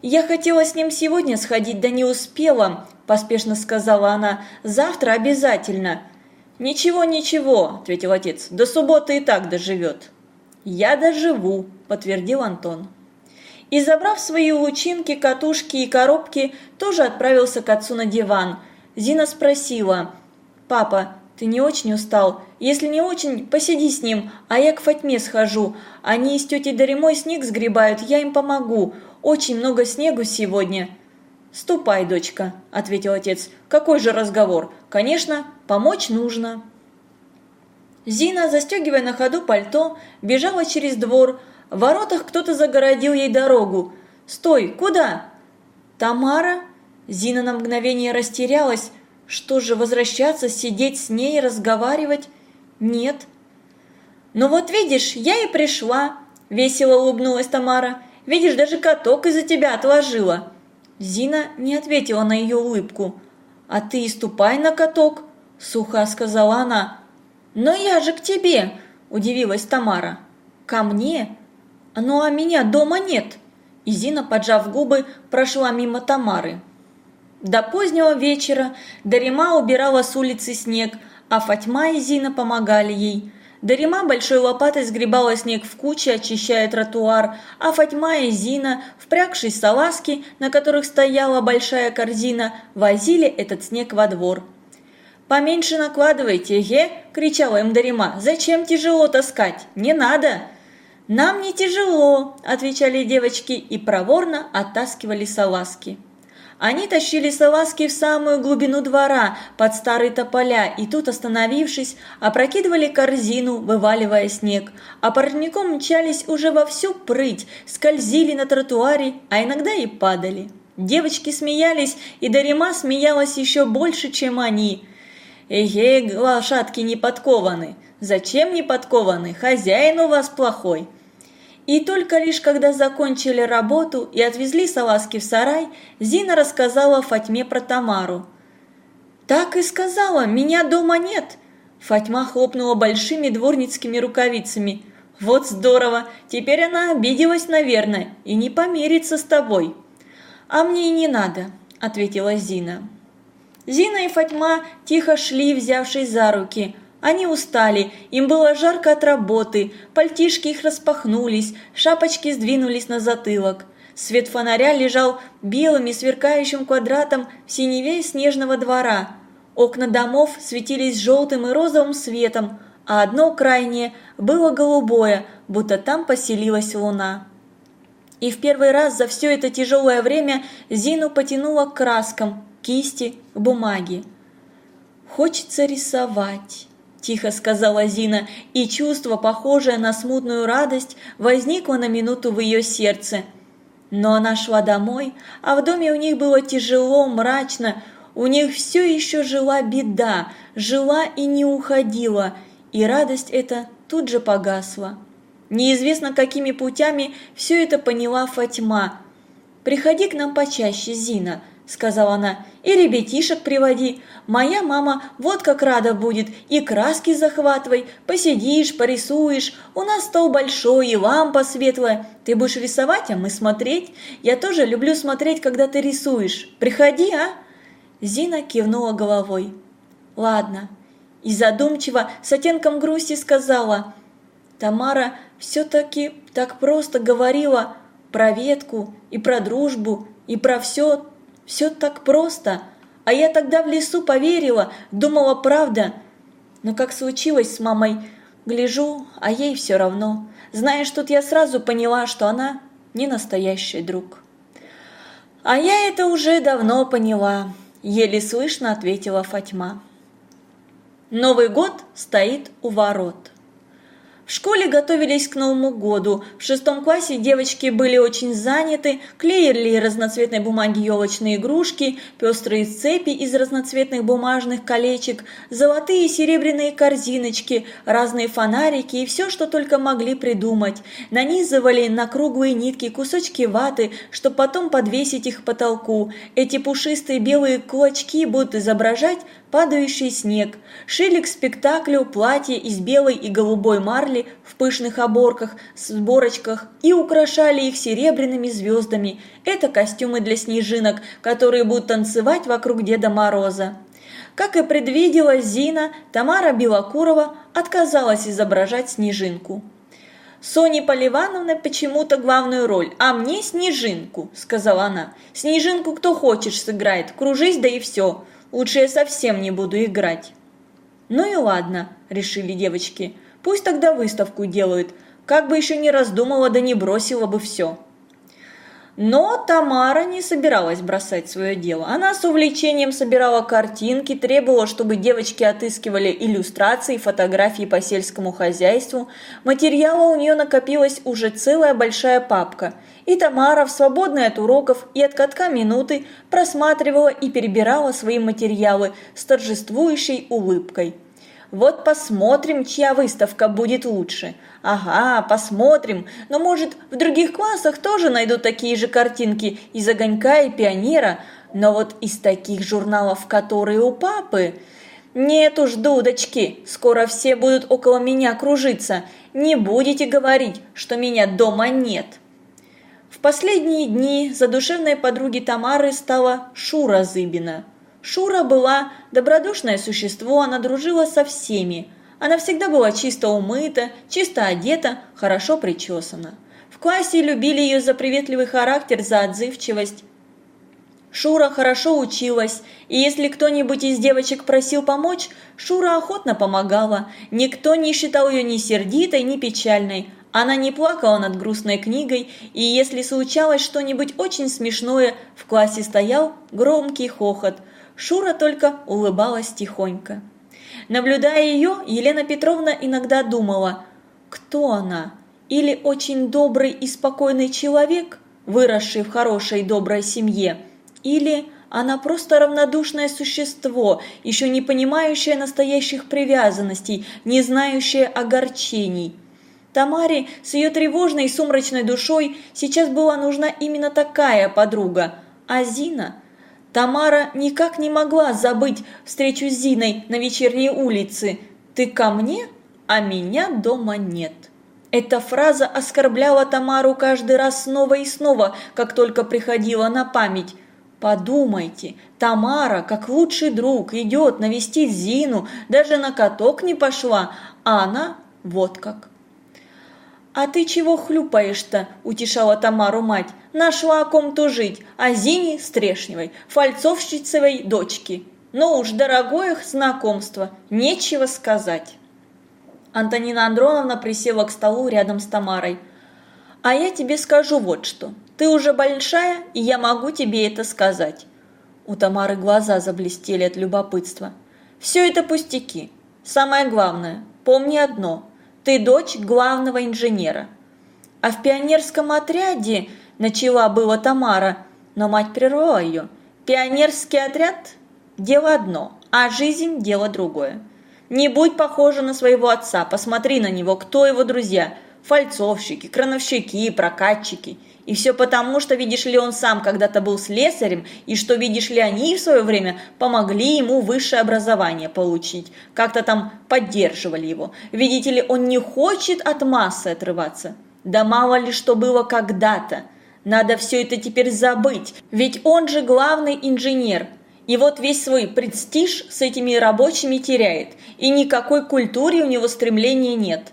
«Я хотела с ним сегодня сходить, да не успела», – поспешно сказала она. «Завтра обязательно». «Ничего, ничего», – ответил отец. «До субботы и так доживет». «Я доживу», – подтвердил Антон. И, забрав свои лучинки, катушки и коробки, тоже отправился к отцу на диван. Зина спросила, «Папа, ты не очень устал? Если не очень, посиди с ним, а я к Фатьме схожу. Они с тетей Даримой снег сгребают, я им помогу. Очень много снегу сегодня». «Ступай, дочка», – ответил отец. «Какой же разговор? Конечно, помочь нужно». Зина, застегивая на ходу пальто, бежала через двор. В воротах кто-то загородил ей дорогу. «Стой! Куда?» «Тамара?» Зина на мгновение растерялась. Что же, возвращаться, сидеть с ней, разговаривать? Нет. «Ну вот видишь, я и пришла», – весело улыбнулась Тамара. «Видишь, даже каток из-за тебя отложила». Зина не ответила на ее улыбку. «А ты и ступай на каток», – сухо сказала она. «Но я же к тебе!» – удивилась Тамара. «Ко мне? Ну а меня дома нет!» И Зина, поджав губы, прошла мимо Тамары. До позднего вечера Дарима убирала с улицы снег, а Фатьма и Зина помогали ей. Дарима большой лопатой сгребала снег в куче, очищая тротуар, а Фатьма и Зина, впрягшись салазки, на которых стояла большая корзина, возили этот снег во двор. «Поменьше накладывайте, ге!» – кричала им Дарима. «Зачем тяжело таскать? Не надо!» «Нам не тяжело!» – отвечали девочки и проворно оттаскивали салазки. Они тащили салазки в самую глубину двора, под старые тополя, и тут, остановившись, опрокидывали корзину, вываливая снег, а парником мчались уже во всю прыть, скользили на тротуаре, а иногда и падали. Девочки смеялись, и Дарима смеялась еще больше, чем они. «Эге, лошадки не подкованы! Зачем не подкованы? Хозяин у вас плохой!» И только лишь когда закончили работу и отвезли салазки в сарай, Зина рассказала Фатьме про Тамару. «Так и сказала, меня дома нет!» Фатьма хлопнула большими дворницкими рукавицами. «Вот здорово! Теперь она обиделась, наверное, и не помирится с тобой!» «А мне и не надо», – ответила Зина. Зина и Фатьма тихо шли, взявшись за руки – они устали, им было жарко от работы, пальтишки их распахнулись, шапочки сдвинулись на затылок. Свет фонаря лежал белым и сверкающим квадратом в синеве снежного двора. Окна домов светились желтым и розовым светом, а одно крайнее было голубое, будто там поселилась луна. И в первый раз за все это тяжелое время Зину потянуло к краскам, кисти, бумаги. Хочется рисовать. – тихо сказала Зина, и чувство, похожее на смутную радость, возникло на минуту в ее сердце. Но она шла домой, а в доме у них было тяжело, мрачно, у них все еще жила беда, жила и не уходила, и радость эта тут же погасла. Неизвестно какими путями все это поняла Фатьма. «Приходи к нам почаще, Зина», сказала она, – «и ребятишек приводи. Моя мама вот как рада будет, и краски захватывай, посидишь, порисуешь. У нас стол большой и лампа светлая. Ты будешь рисовать, а мы смотреть. Я тоже люблю смотреть, когда ты рисуешь. Приходи, а?» Зина кивнула головой. «Ладно». И задумчиво, с оттенком грусти сказала, «Тамара все-таки так просто говорила про ветку и про дружбу и про все все так просто. А я тогда в лесу поверила, думала правда. Но как случилось с мамой, гляжу, а ей все равно. Знаешь, тут я сразу поняла, что она не настоящий друг. А я это уже давно поняла, еле слышно ответила Фатьма. Новый год стоит у ворот. В школе готовились к Новому году. В шестом классе девочки были очень заняты, клеили разноцветной бумаги елочные игрушки, пестрые цепи из разноцветных бумажных колечек, золотые и серебряные корзиночки, разные фонарики и все, что только могли придумать. Нанизывали на круглые нитки кусочки ваты, чтобы потом подвесить их к потолку. Эти пушистые белые кулачки будут изображать падающий снег, шили к спектаклю платья из белой и голубой марли в пышных оборках, сборочках и украшали их серебряными звездами. Это костюмы для снежинок, которые будут танцевать вокруг Деда Мороза. Как и предвидела Зина, Тамара Белокурова отказалась изображать снежинку. Соне Поливановна почему-то главную роль, а мне Снежинку», – сказала она. «Снежинку кто хочешь сыграет, кружись, да и все. Лучше я совсем не буду играть». «Ну и ладно», – решили девочки. «Пусть тогда выставку делают. Как бы еще не раздумала, да не бросила бы все». Но Тамара не собиралась бросать свое дело. Она с увлечением собирала картинки, требовала, чтобы девочки отыскивали иллюстрации, фотографии по сельскому хозяйству. Материала у нее накопилась уже целая большая папка. И Тамара в свободное от уроков и от катка минуты просматривала и перебирала свои материалы с торжествующей улыбкой. Вот посмотрим, чья выставка будет лучше. Ага, посмотрим. Но может в других классах тоже найдут такие же картинки из огонька и пионера. Но вот из таких журналов, которые у папы... Нет уж, дудочки, скоро все будут около меня кружиться. Не будете говорить, что меня дома нет. В последние дни задушевной подруги Тамары стала Шура Зыбина – Шура была добродушное существо, она дружила со всеми. Она всегда была чисто умыта, чисто одета, хорошо причесана. В классе любили ее за приветливый характер, за отзывчивость. Шура хорошо училась, и если кто-нибудь из девочек просил помочь, Шура охотно помогала. Никто не считал ее ни сердитой, ни печальной. Она не плакала над грустной книгой, и если случалось что-нибудь очень смешное, в классе стоял громкий хохот – Шура только улыбалась тихонько. Наблюдая ее, Елена Петровна иногда думала, кто она? Или очень добрый и спокойный человек, выросший в хорошей доброй семье, или она просто равнодушное существо, еще не понимающее настоящих привязанностей, не знающее огорчений. Тамаре с ее тревожной и сумрачной душой сейчас была нужна именно такая подруга, а Зина – Тамара никак не могла забыть встречу с Зиной на вечерней улице. «Ты ко мне, а меня дома нет». Эта фраза оскорбляла Тамару каждый раз снова и снова, как только приходила на память. Подумайте, Тамара, как лучший друг, идет навестить Зину, даже на каток не пошла, а она вот как. «А ты чего хлюпаешь-то?» – утешала Тамару мать. «Нашла о ком тужить, о Зине Стрешневой, фальцовщицевой дочке. Ну уж, дорогое их знакомство, нечего сказать». Антонина Андроновна присела к столу рядом с Тамарой. «А я тебе скажу вот что. Ты уже большая, и я могу тебе это сказать». У Тамары глаза заблестели от любопытства. «Все это пустяки. Самое главное, помни одно – ты дочь главного инженера. А в пионерском отряде начала была Тамара, но мать прервала ее. Пионерский отряд – дело одно, а жизнь – дело другое. Не будь похожа на своего отца, посмотри на него, кто его друзья – фальцовщики, крановщики, прокатчики – и все потому, что, видишь ли, он сам когда-то был слесарем, и что, видишь ли, они в свое время помогли ему высшее образование получить, как-то там поддерживали его. Видите ли, он не хочет от массы отрываться. Да мало ли что было когда-то. Надо все это теперь забыть, ведь он же главный инженер. И вот весь свой престиж с этими рабочими теряет, и никакой культуре у него стремления нет.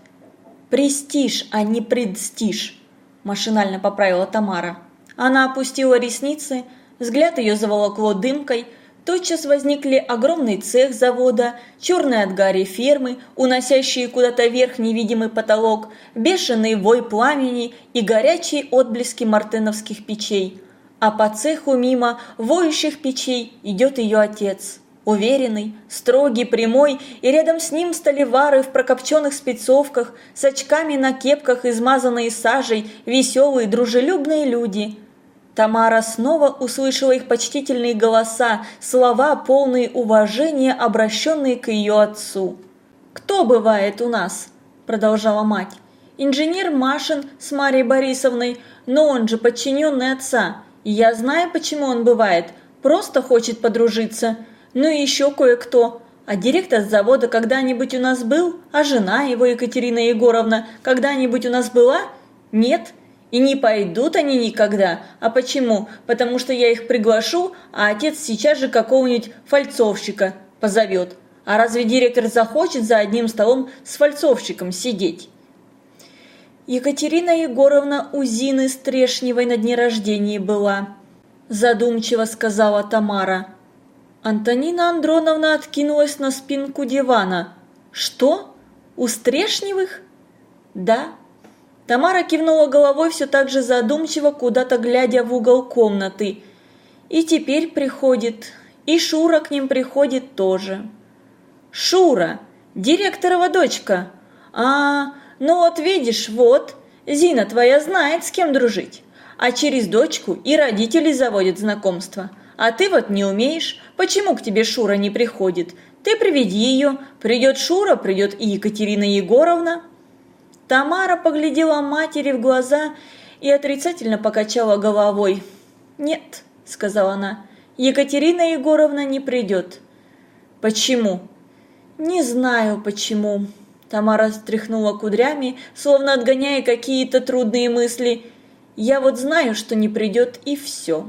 Престиж, а не предстиж машинально поправила Тамара. Она опустила ресницы, взгляд ее заволокло дымкой, тотчас возникли огромный цех завода, черные от гари фермы, уносящие куда-то вверх невидимый потолок, бешеный вой пламени и горячие отблески мартеновских печей. А по цеху мимо воющих печей идет ее отец – Уверенный, строгий, прямой, и рядом с ним столевары в прокопченных спецовках, с очками на кепках, измазанные сажей, веселые, дружелюбные люди. Тамара снова услышала их почтительные голоса, слова, полные уважения, обращенные к ее отцу. «Кто бывает у нас?» – продолжала мать. «Инженер Машин с Марией Борисовной, но он же подчиненный отца. И я знаю, почему он бывает. Просто хочет подружиться» ну и еще кое-кто. А директор завода когда-нибудь у нас был? А жена его, Екатерина Егоровна, когда-нибудь у нас была? Нет. И не пойдут они никогда. А почему? Потому что я их приглашу, а отец сейчас же какого-нибудь фальцовщика позовет. А разве директор захочет за одним столом с фальцовщиком сидеть? Екатерина Егоровна у Зины Стрешневой на дне рождения была, задумчиво сказала Тамара. Антонина Андроновна откинулась на спинку дивана. Что? У Стрешневых? Да. Тамара кивнула головой все так же задумчиво, куда-то глядя в угол комнаты. И теперь приходит, и Шура к ним приходит тоже. Шура, директорова дочка. А, ну вот видишь, вот, Зина твоя знает, с кем дружить. А через дочку и родители заводят знакомство. А ты вот не умеешь. Почему к тебе Шура не приходит? Ты приведи ее. Придет Шура, придет и Екатерина Егоровна. Тамара поглядела матери в глаза и отрицательно покачала головой. «Нет», — сказала она, — «Екатерина Егоровна не придет». «Почему?» «Не знаю, почему», Тамара стряхнула кудрями, словно отгоняя какие-то трудные мысли. «Я вот знаю, что не придет, и все».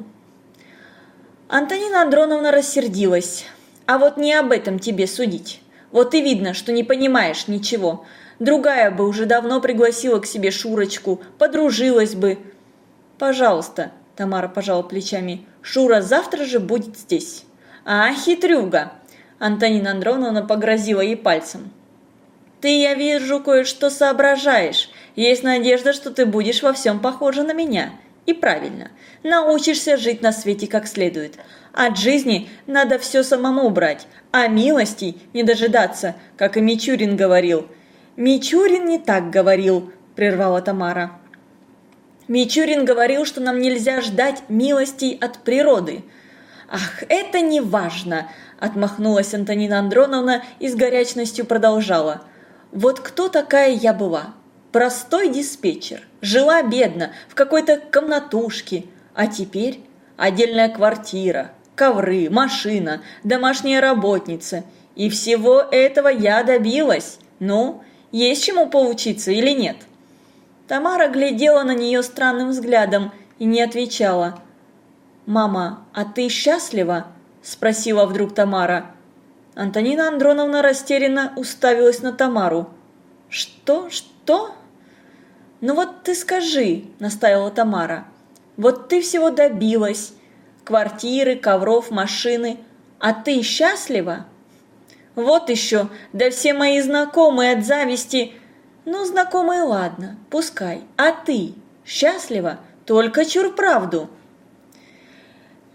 Антонина Андроновна рассердилась. «А вот не об этом тебе судить. Вот и видно, что не понимаешь ничего. Другая бы уже давно пригласила к себе Шурочку, подружилась бы». «Пожалуйста», – Тамара пожала плечами, – «Шура завтра же будет здесь». «А, хитрюга!» – Антонина Андроновна погрозила ей пальцем. Ты, я вижу, кое-что соображаешь. Есть надежда, что ты будешь во всем похожа на меня. И правильно. Научишься жить на свете как следует. От жизни надо все самому брать, а милостей не дожидаться, как и Мичурин говорил. Мичурин не так говорил, прервала Тамара. Мичурин говорил, что нам нельзя ждать милостей от природы. Ах, это не важно, отмахнулась Антонина Андроновна и с горячностью продолжала – вот кто такая я была? Простой диспетчер. Жила бедно, в какой-то комнатушке. А теперь отдельная квартира, ковры, машина, домашняя работница. И всего этого я добилась. Ну, есть чему поучиться или нет? Тамара глядела на нее странным взглядом и не отвечала. «Мама, а ты счастлива?» – спросила вдруг Тамара. Антонина Андроновна растерянно уставилась на Тамару. «Что? Что?» «Ну вот ты скажи», – настаивала Тамара. «Вот ты всего добилась. Квартиры, ковров, машины. А ты счастлива?» «Вот еще, да все мои знакомые от зависти...» «Ну, знакомые, ладно, пускай. А ты счастлива? Только чур правду!»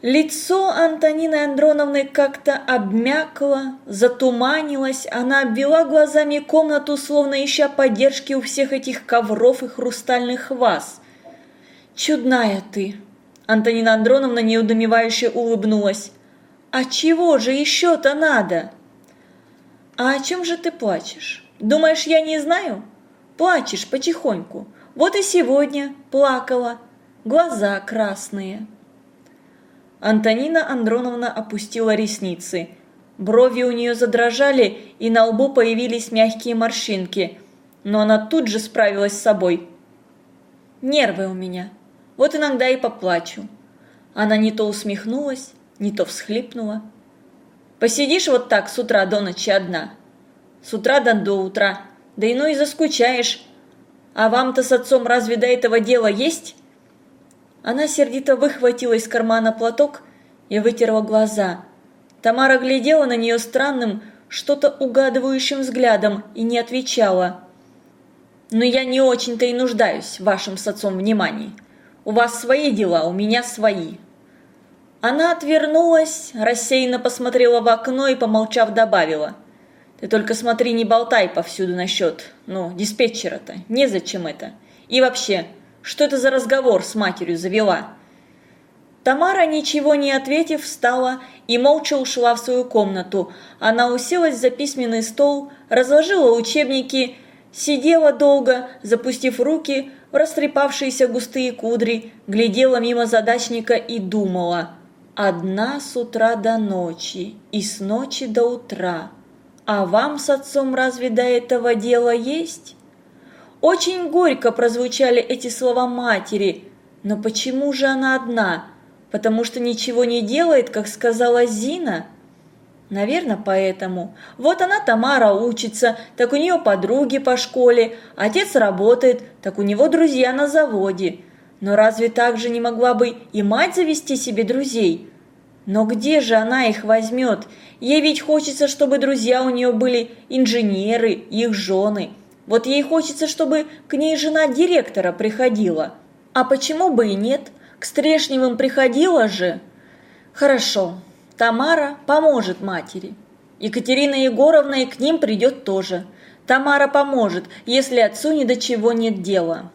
Лицо Антонины Андроновны как-то обмякло, затуманилось, она обвела глазами комнату, словно ища поддержки у всех этих ковров и хрустальных ваз. «Чудная ты!» Антонина Андроновна неудумевающе улыбнулась. «А чего же еще-то надо?» «А о чем же ты плачешь? Думаешь, я не знаю?» «Плачешь потихоньку. Вот и сегодня плакала. Глаза красные». Антонина Андроновна опустила ресницы. Брови у нее задрожали, и на лбу появились мягкие морщинки. Но она тут же справилась с собой. «Нервы у меня. Вот иногда и поплачу». Она не то усмехнулась, не то всхлипнула. «Посидишь вот так с утра до ночи одна? С утра до, до утра. Да и ну и заскучаешь. А вам-то с отцом разве до этого дела есть?» Она сердито выхватила из кармана платок и вытерла глаза. Тамара глядела на нее странным, что-то угадывающим взглядом и не отвечала. «Но я не очень-то и нуждаюсь в вашем с отцом внимании. У вас свои дела, у меня свои». Она отвернулась, рассеянно посмотрела в окно и, помолчав, добавила. «Ты только смотри, не болтай повсюду насчет, ну, диспетчера-то, незачем это. И вообще, что это за разговор с матерью завела?» Тамара, ничего не ответив, встала и молча ушла в свою комнату. Она уселась за письменный стол, разложила учебники, сидела долго, запустив руки в растрепавшиеся густые кудри, глядела мимо задачника и думала. «Одна с утра до ночи и с ночи до утра. А вам с отцом разве до этого дела есть?» Очень горько прозвучали эти слова матери, но почему же она одна? Потому что ничего не делает, как сказала Зина? Наверное, поэтому. Вот она, Тамара, учится, так у нее подруги по школе, отец работает, так у него друзья на заводе. Но разве так же не могла бы и мать завести себе друзей? Но где же она их возьмет? Ей ведь хочется, чтобы друзья у нее были инженеры, их жены. Вот ей хочется, чтобы к ней жена директора приходила. А почему бы и нет? К Стрешневым приходила же. Хорошо, Тамара поможет матери. Екатерина Егоровна и к ним придет тоже. Тамара поможет, если отцу ни до чего нет дела.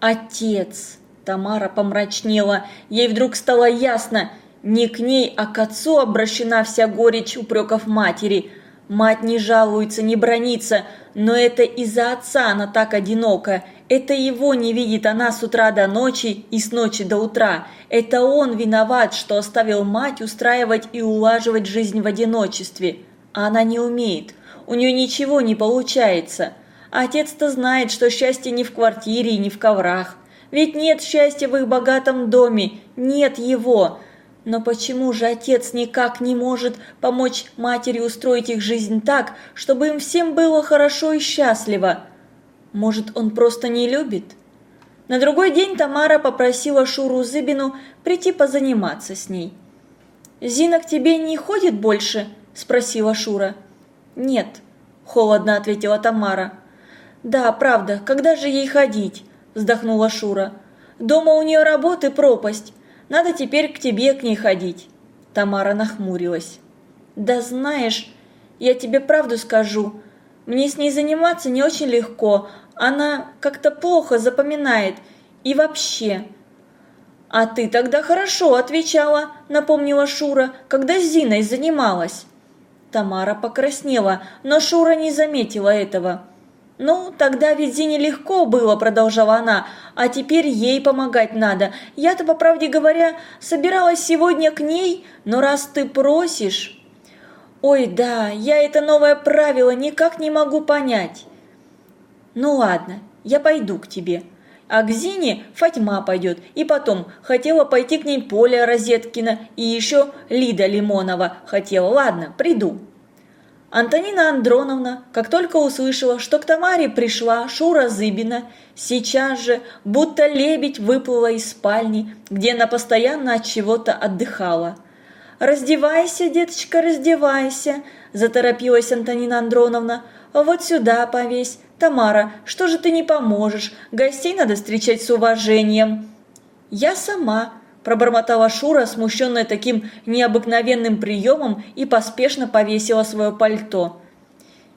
Отец. Тамара помрачнела. Ей вдруг стало ясно, не к ней, а к отцу обращена вся горечь упреков матери. Мать не жалуется, не бронится, но это из-за отца она так одинока. Это его не видит она с утра до ночи и с ночи до утра. Это он виноват, что оставил мать устраивать и улаживать жизнь в одиночестве. А она не умеет. У нее ничего не получается. Отец-то знает, что счастье не в квартире и не в коврах. Ведь нет счастья в их богатом доме, нет его. Но почему же отец никак не может помочь матери устроить их жизнь так, чтобы им всем было хорошо и счастливо? Может, он просто не любит? На другой день Тамара попросила Шуру Зыбину прийти позаниматься с ней. «Зина к тебе не ходит больше?» – спросила Шура. «Нет», – холодно ответила Тамара. «Да, правда, когда же ей ходить?» – вздохнула Шура. «Дома у нее работы пропасть. Надо теперь к тебе к ней ходить». Тамара нахмурилась. «Да знаешь, я тебе правду скажу. Мне с ней заниматься не очень легко, она как-то плохо запоминает. И вообще. А ты тогда хорошо отвечала, напомнила Шура, когда с Зиной занималась. Тамара покраснела, но Шура не заметила этого. «Ну, тогда ведь Зине легко было», – продолжала она, – «а теперь ей помогать надо. Я-то, по правде говоря, собиралась сегодня к ней, но раз ты просишь...» «Ой, да, я это новое правило никак не могу понять». «Ну ладно, я пойду к тебе». А к Зине Фатьма пойдет. И потом, хотела пойти к ней Поля Розеткина и еще Лида Лимонова хотела. Ладно, приду. Антонина Андроновна, как только услышала, что к Тамаре пришла Шура Зыбина, сейчас же, будто лебедь, выплыла из спальни, где она постоянно от чего-то отдыхала. «Раздевайся, деточка, раздевайся!» – заторопилась Антонина Андроновна. «Вот сюда повесь, «Тамара, что же ты не поможешь? Гостей надо встречать с уважением». «Я сама», – пробормотала Шура, смущенная таким необыкновенным приемом, и поспешно повесила свое пальто.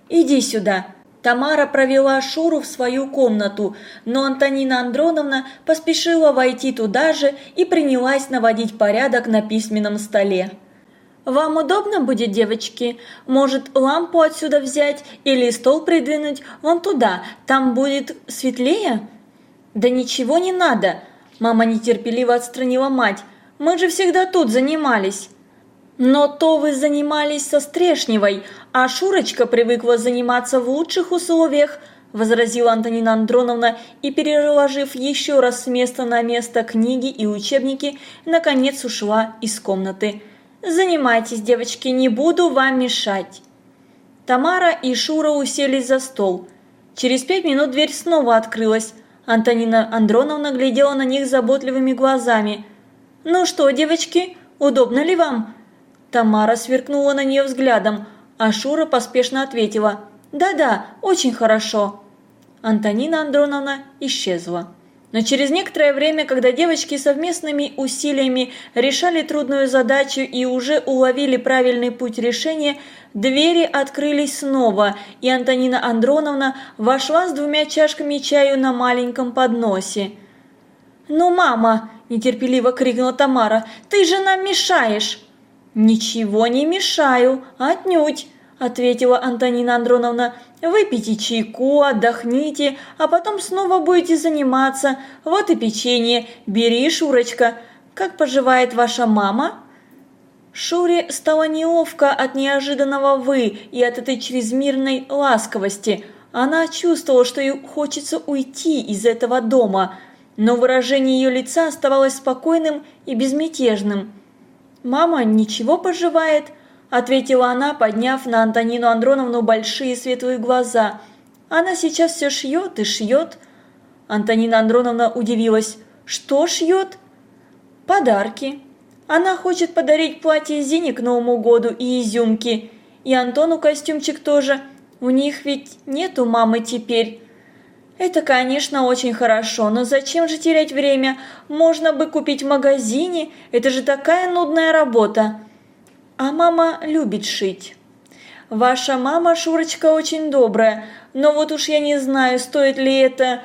«Иди сюда». Тамара провела Шуру в свою комнату, но Антонина Андроновна поспешила войти туда же и принялась наводить порядок на письменном столе. «Вам удобно будет, девочки? Может, лампу отсюда взять или стол придвинуть вон туда? Там будет светлее?» «Да ничего не надо!» Мама нетерпеливо отстранила мать. «Мы же всегда тут занимались!» «Но то вы занимались со Стрешневой, а Шурочка привыкла заниматься в лучших условиях», возразила Антонина Андроновна и, переложив еще раз с места на место книги и учебники, наконец ушла из комнаты. «Занимайтесь, девочки, не буду вам мешать». Тамара и Шура уселись за стол. Через пять минут дверь снова открылась. Антонина Андроновна глядела на них заботливыми глазами. «Ну что, девочки, удобно ли вам?» Тамара сверкнула на нее взглядом, а Шура поспешно ответила. «Да-да, очень хорошо». Антонина Андроновна исчезла. Но через некоторое время, когда девочки совместными усилиями решали трудную задачу и уже уловили правильный путь решения, двери открылись снова, и Антонина Андроновна вошла с двумя чашками чаю на маленьком подносе. «Ну, мама!» – нетерпеливо крикнула Тамара. «Ты же нам мешаешь!» «Ничего не мешаю, отнюдь!» – ответила Антонина Андроновна. «Выпейте чайку, отдохните, а потом снова будете заниматься. Вот и печенье. Бери, Шурочка. Как поживает ваша мама?» Шуре стало неловко от неожиданного «вы» и от этой чрезмерной ласковости. Она чувствовала, что ей хочется уйти из этого дома, но выражение ее лица оставалось спокойным и безмятежным. «Мама ничего поживает», – ответила она, подняв на Антонину Андроновну большие светлые глаза. «Она сейчас все шьет и шьет». Антонина Андроновна удивилась. «Что шьет?» «Подарки. Она хочет подарить платье Зине к Новому году и изюмки. И Антону костюмчик тоже. У них ведь нету мамы теперь». Это, конечно, очень хорошо, но зачем же терять время? Можно бы купить в магазине, это же такая нудная работа. А мама любит шить. Ваша мама, Шурочка, очень добрая, но вот уж я не знаю, стоит ли это...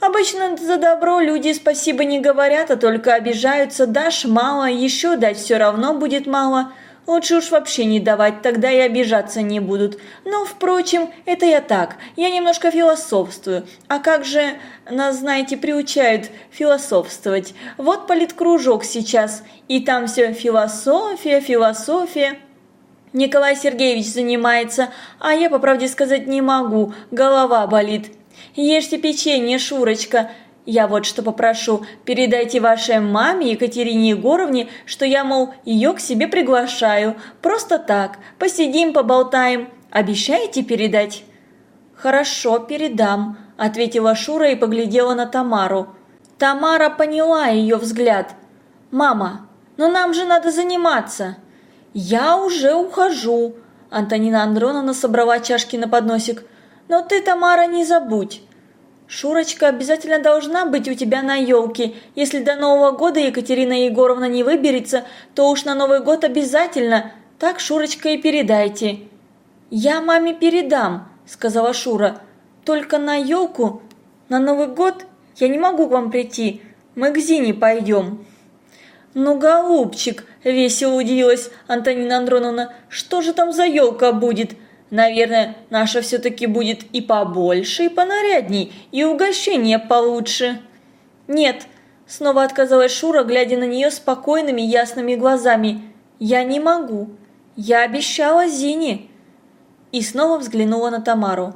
Обычно за добро люди спасибо не говорят, а только обижаются. Дашь мало, еще дать все равно будет мало. Лучше уж вообще не давать, тогда и обижаться не будут. Но, впрочем, это я так, я немножко философствую. А как же нас, знаете, приучают философствовать? Вот политкружок сейчас, и там все философия, философия. Николай Сергеевич занимается, а я, по правде сказать, не могу, голова болит. Ешьте печенье, Шурочка, я вот что попрошу, передайте вашей маме Екатерине Егоровне, что я, мол, ее к себе приглашаю. Просто так, посидим, поболтаем. Обещаете передать?» «Хорошо, передам», – ответила Шура и поглядела на Тамару. Тамара поняла ее взгляд. «Мама, но нам же надо заниматься». «Я уже ухожу», – Антонина Андроновна собрала чашки на подносик. «Но ты, Тамара, не забудь». Шурочка обязательно должна быть у тебя на елке. Если до Нового года Екатерина Егоровна не выберется, то уж на Новый год обязательно. Так, Шурочка, и передайте». «Я маме передам», – сказала Шура. «Только на елку, на Новый год я не могу к вам прийти. Мы к Зине пойдем». «Ну, голубчик!» – весело удивилась Антонина Андроновна. «Что же там за елка будет?» Наверное, наша все-таки будет и побольше, и понарядней, и угощение получше. Нет, снова отказалась Шура, глядя на нее спокойными ясными глазами. Я не могу. Я обещала Зине. И снова взглянула на Тамару.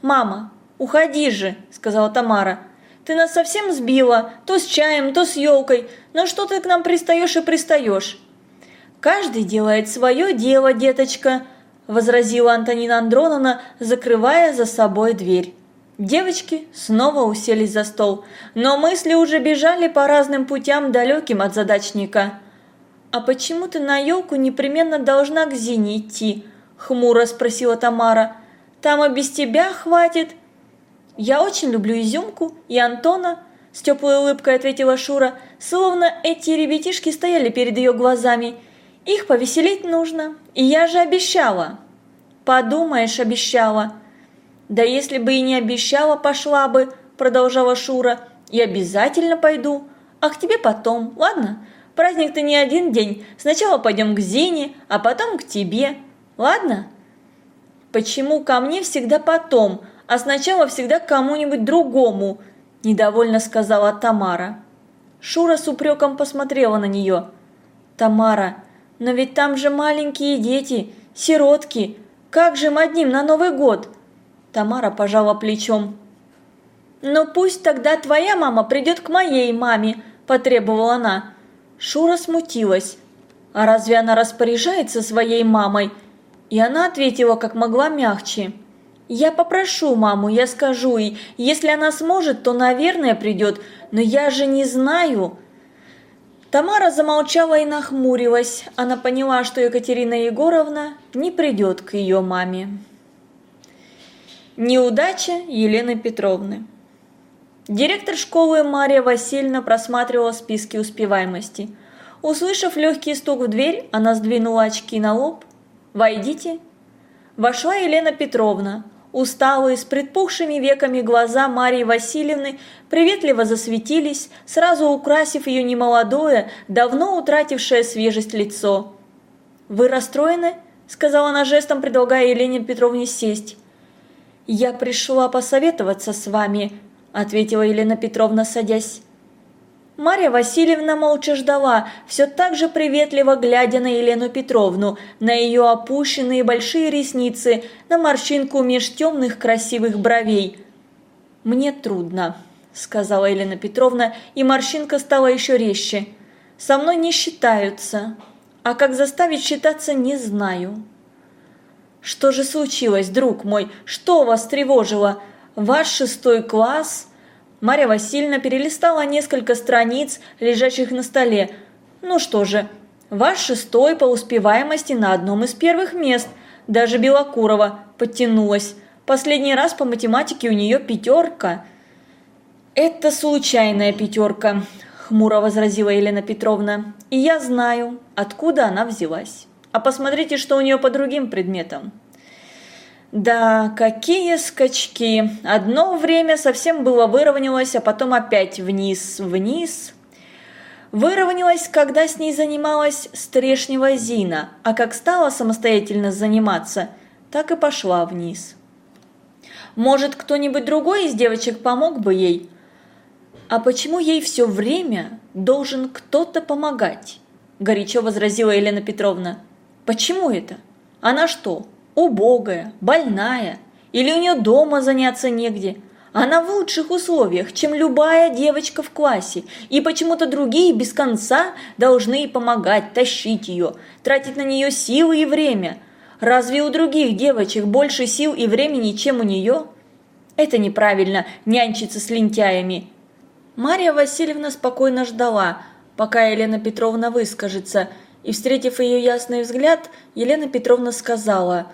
«Мама, уходи же», – сказала Тамара. «Ты нас совсем сбила, то с чаем, то с елкой. Но что ты к нам пристаешь и пристаешь?» «Каждый делает свое дело, деточка», – возразила Антонина Андроновна, закрывая за собой дверь. Девочки снова уселись за стол, но мысли уже бежали по разным путям, далеким от задачника. «А почему ты на елку непременно должна к Зине идти?» – хмуро спросила Тамара. «Там и без тебя хватит». «Я очень люблю изюмку и Антона», – с теплой улыбкой ответила Шура, словно эти ребятишки стояли перед ее глазами – их повеселить нужно, и я же обещала. Подумаешь, обещала. Да если бы и не обещала, пошла бы, продолжала Шура. И обязательно пойду. А к тебе потом, ладно? Праздник-то не один день. Сначала пойдем к Зине, а потом к тебе. Ладно? Почему ко мне всегда потом, а сначала всегда к кому-нибудь другому? Недовольно сказала Тамара. Шура с упреком посмотрела на нее. Тамара, но ведь там же маленькие дети, сиротки. Как же им одним на Новый год? Тамара пожала плечом. «Ну пусть тогда твоя мама придет к моей маме», – потребовала она. Шура смутилась. А разве она распоряжается своей мамой? И она ответила как могла мягче. «Я попрошу маму, я скажу ей, если она сможет, то, наверное, придет, но я же не знаю». Тамара замолчала и нахмурилась. Она поняла, что Екатерина Егоровна не придет к ее маме. Неудача Елены Петровны Директор школы Мария Васильевна просматривала списки успеваемости. Услышав легкий стук в дверь, она сдвинула очки на лоб. «Войдите». Вошла Елена Петровна, Усталые, с предпухшими веками глаза Марии Васильевны приветливо засветились, сразу украсив ее немолодое, давно утратившее свежесть лицо. «Вы расстроены?» – сказала она жестом, предлагая Елене Петровне сесть. «Я пришла посоветоваться с вами», – ответила Елена Петровна, садясь. Марья Васильевна молча ждала, все так же приветливо глядя на Елену Петровну, на ее опущенные большие ресницы, на морщинку меж темных красивых бровей. «Мне трудно», – сказала Елена Петровна, и морщинка стала еще резче. «Со мной не считаются. а как заставить считаться, не знаю. Что же случилось, друг мой? Что вас тревожило? Ваш шестой класс? Марья Васильевна перелистала несколько страниц, лежащих на столе. Ну что же, ваш шестой по успеваемости на одном из первых мест. Даже Белокурова подтянулась. Последний раз по математике у нее пятерка. Это случайная пятерка, хмуро возразила Елена Петровна. И я знаю, откуда она взялась. А посмотрите, что у нее по другим предметам. Да, какие скачки. Одно время совсем было выровнялось, а потом опять вниз, вниз. Выровнялась, когда с ней занималась стрешнева Зина, а как стала самостоятельно заниматься, так и пошла вниз. Может, кто-нибудь другой из девочек помог бы ей? А почему ей все время должен кто-то помогать? Горячо возразила Елена Петровна. Почему это? Она что, убогая, больная? Или у нее дома заняться негде? Она в лучших условиях, чем любая девочка в классе, и почему-то другие без конца должны помогать, тащить ее, тратить на нее силы и время. Разве у других девочек больше сил и времени, чем у нее? Это неправильно, нянчиться с лентяями. Марья Васильевна спокойно ждала, пока Елена Петровна выскажется – и, встретив ее ясный взгляд, Елена Петровна сказала,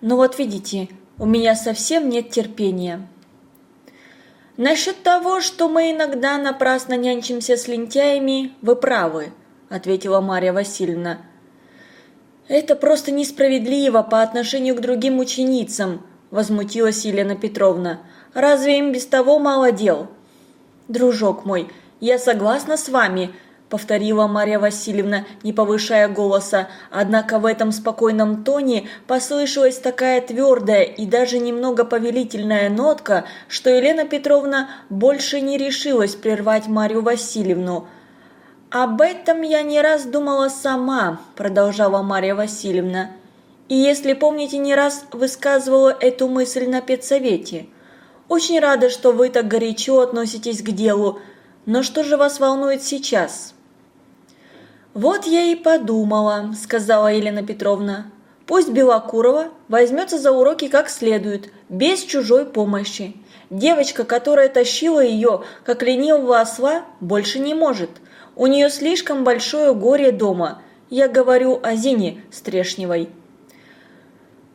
«Ну вот видите, у меня совсем нет терпения». «Насчет того, что мы иногда напрасно нянчимся с лентяями, вы правы», – ответила Марья Васильевна. «Это просто несправедливо по отношению к другим ученицам», – возмутилась Елена Петровна. «Разве им без того мало дел?» «Дружок мой, я согласна с вами», – повторила Марья Васильевна, не повышая голоса, однако в этом спокойном тоне послышалась такая твердая и даже немного повелительная нотка, что Елена Петровна больше не решилась прервать Марью Васильевну. «Об этом я не раз думала сама», – продолжала Марья Васильевна. «И если помните, не раз высказывала эту мысль на педсовете. Очень рада, что вы так горячо относитесь к делу, но что же вас волнует сейчас?» «Вот я и подумала», – сказала Елена Петровна. «Пусть Белокурова возьмется за уроки как следует, без чужой помощи. Девочка, которая тащила ее, как ленивого осла, больше не может. У нее слишком большое горе дома. Я говорю о Зине Стрешневой».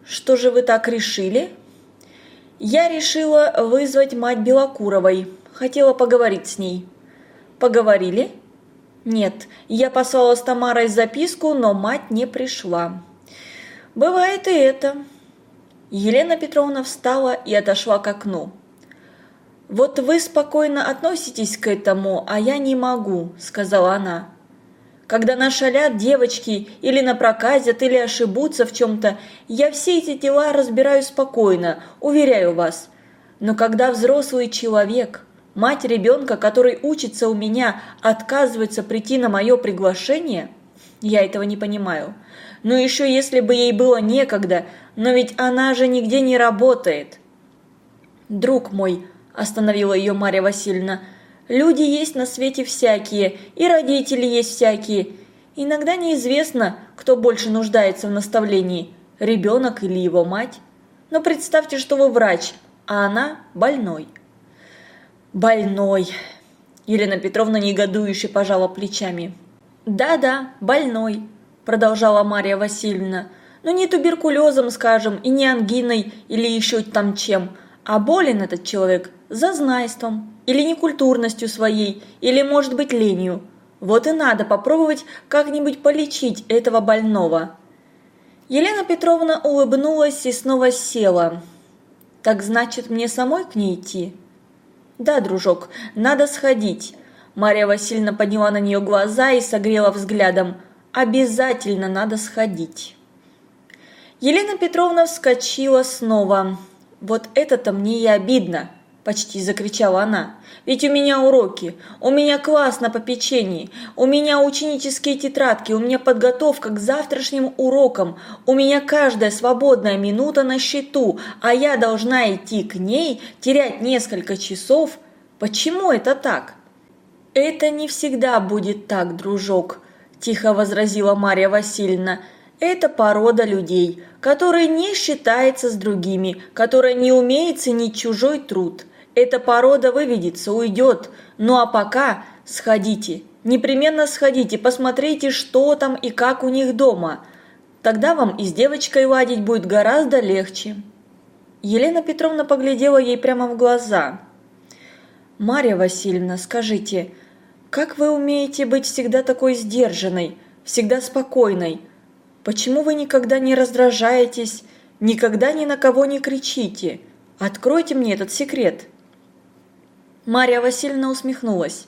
«Что же вы так решили?» «Я решила вызвать мать Белокуровой. Хотела поговорить с ней». «Поговорили?» Нет, я послала с Тамарой записку, но мать не пришла. Бывает и это. Елена Петровна встала и отошла к окну. «Вот вы спокойно относитесь к этому, а я не могу», – сказала она. «Когда нашалят девочки или напроказят, или ошибутся в чем-то, я все эти дела разбираю спокойно, уверяю вас. Но когда взрослый человек Мать ребенка, который учится у меня, отказывается прийти на мое приглашение? Я этого не понимаю. Ну еще если бы ей было некогда, но ведь она же нигде не работает. Друг мой, остановила ее Марья Васильевна, люди есть на свете всякие, и родители есть всякие. Иногда неизвестно, кто больше нуждается в наставлении, ребенок или его мать. Но представьте, что вы врач, а она больной. «Больной!» Елена Петровна негодующе пожала плечами. «Да-да, больной», – продолжала Марья Васильевна. «Но не туберкулезом, скажем, и не ангиной или еще там чем, а болен этот человек зазнайством или некультурностью своей, или, может быть, ленью. Вот и надо попробовать как-нибудь полечить этого больного». Елена Петровна улыбнулась и снова села. «Так значит, мне самой к ней идти?» «Да, дружок, надо сходить». Марья Васильевна подняла на нее глаза и согрела взглядом. «Обязательно надо сходить». Елена Петровна вскочила снова. «Вот это-то мне и обидно!» – почти закричала она. «Ведь у меня уроки, у меня класс на попечении, у меня ученические тетрадки, у меня подготовка к завтрашним урокам, у меня каждая свободная минута на счету, а я должна идти к ней, терять несколько часов. Почему это так?» «Это не всегда будет так, дружок», – тихо возразила Марья Васильевна. Это порода людей, которые не считается с другими, которая не умеет ценить чужой труд. Эта порода выведется, уйдет. Ну а пока сходите, непременно сходите, посмотрите, что там и как у них дома. Тогда вам и с девочкой ладить будет гораздо легче. Елена Петровна поглядела ей прямо в глаза. «Марья Васильевна, скажите, как вы умеете быть всегда такой сдержанной, всегда спокойной? Почему вы никогда не раздражаетесь, никогда ни на кого не кричите? Откройте мне этот секрет!» Марья Васильевна усмехнулась.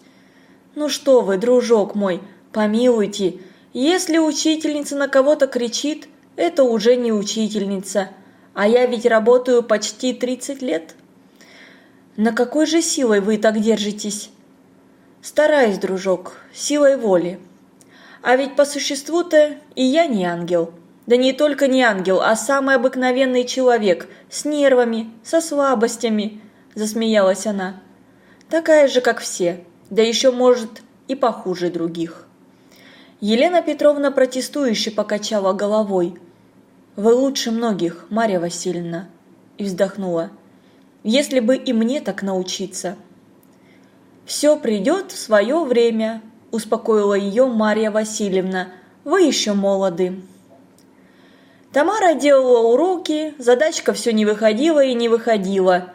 «Ну что вы, дружок мой, помилуйте, если учительница на кого-то кричит, это уже не учительница, а я ведь работаю почти 30 лет». «На какой же силой вы так держитесь?» Стараюсь, дружок, силой воли. А ведь по существу-то и я не ангел. Да не только не ангел, а самый обыкновенный человек, с нервами, со слабостями, засмеялась она. Такая же, как все, да еще, может, и похуже других. Елена Петровна протестующе покачала головой. «Вы лучше многих, Марья Васильевна», и вздохнула. «Если бы и мне так научиться». «Все придет в свое время», – успокоила ее Марья Васильевна. «Вы еще молоды». Тамара делала уроки, задачка все не выходила и не выходила.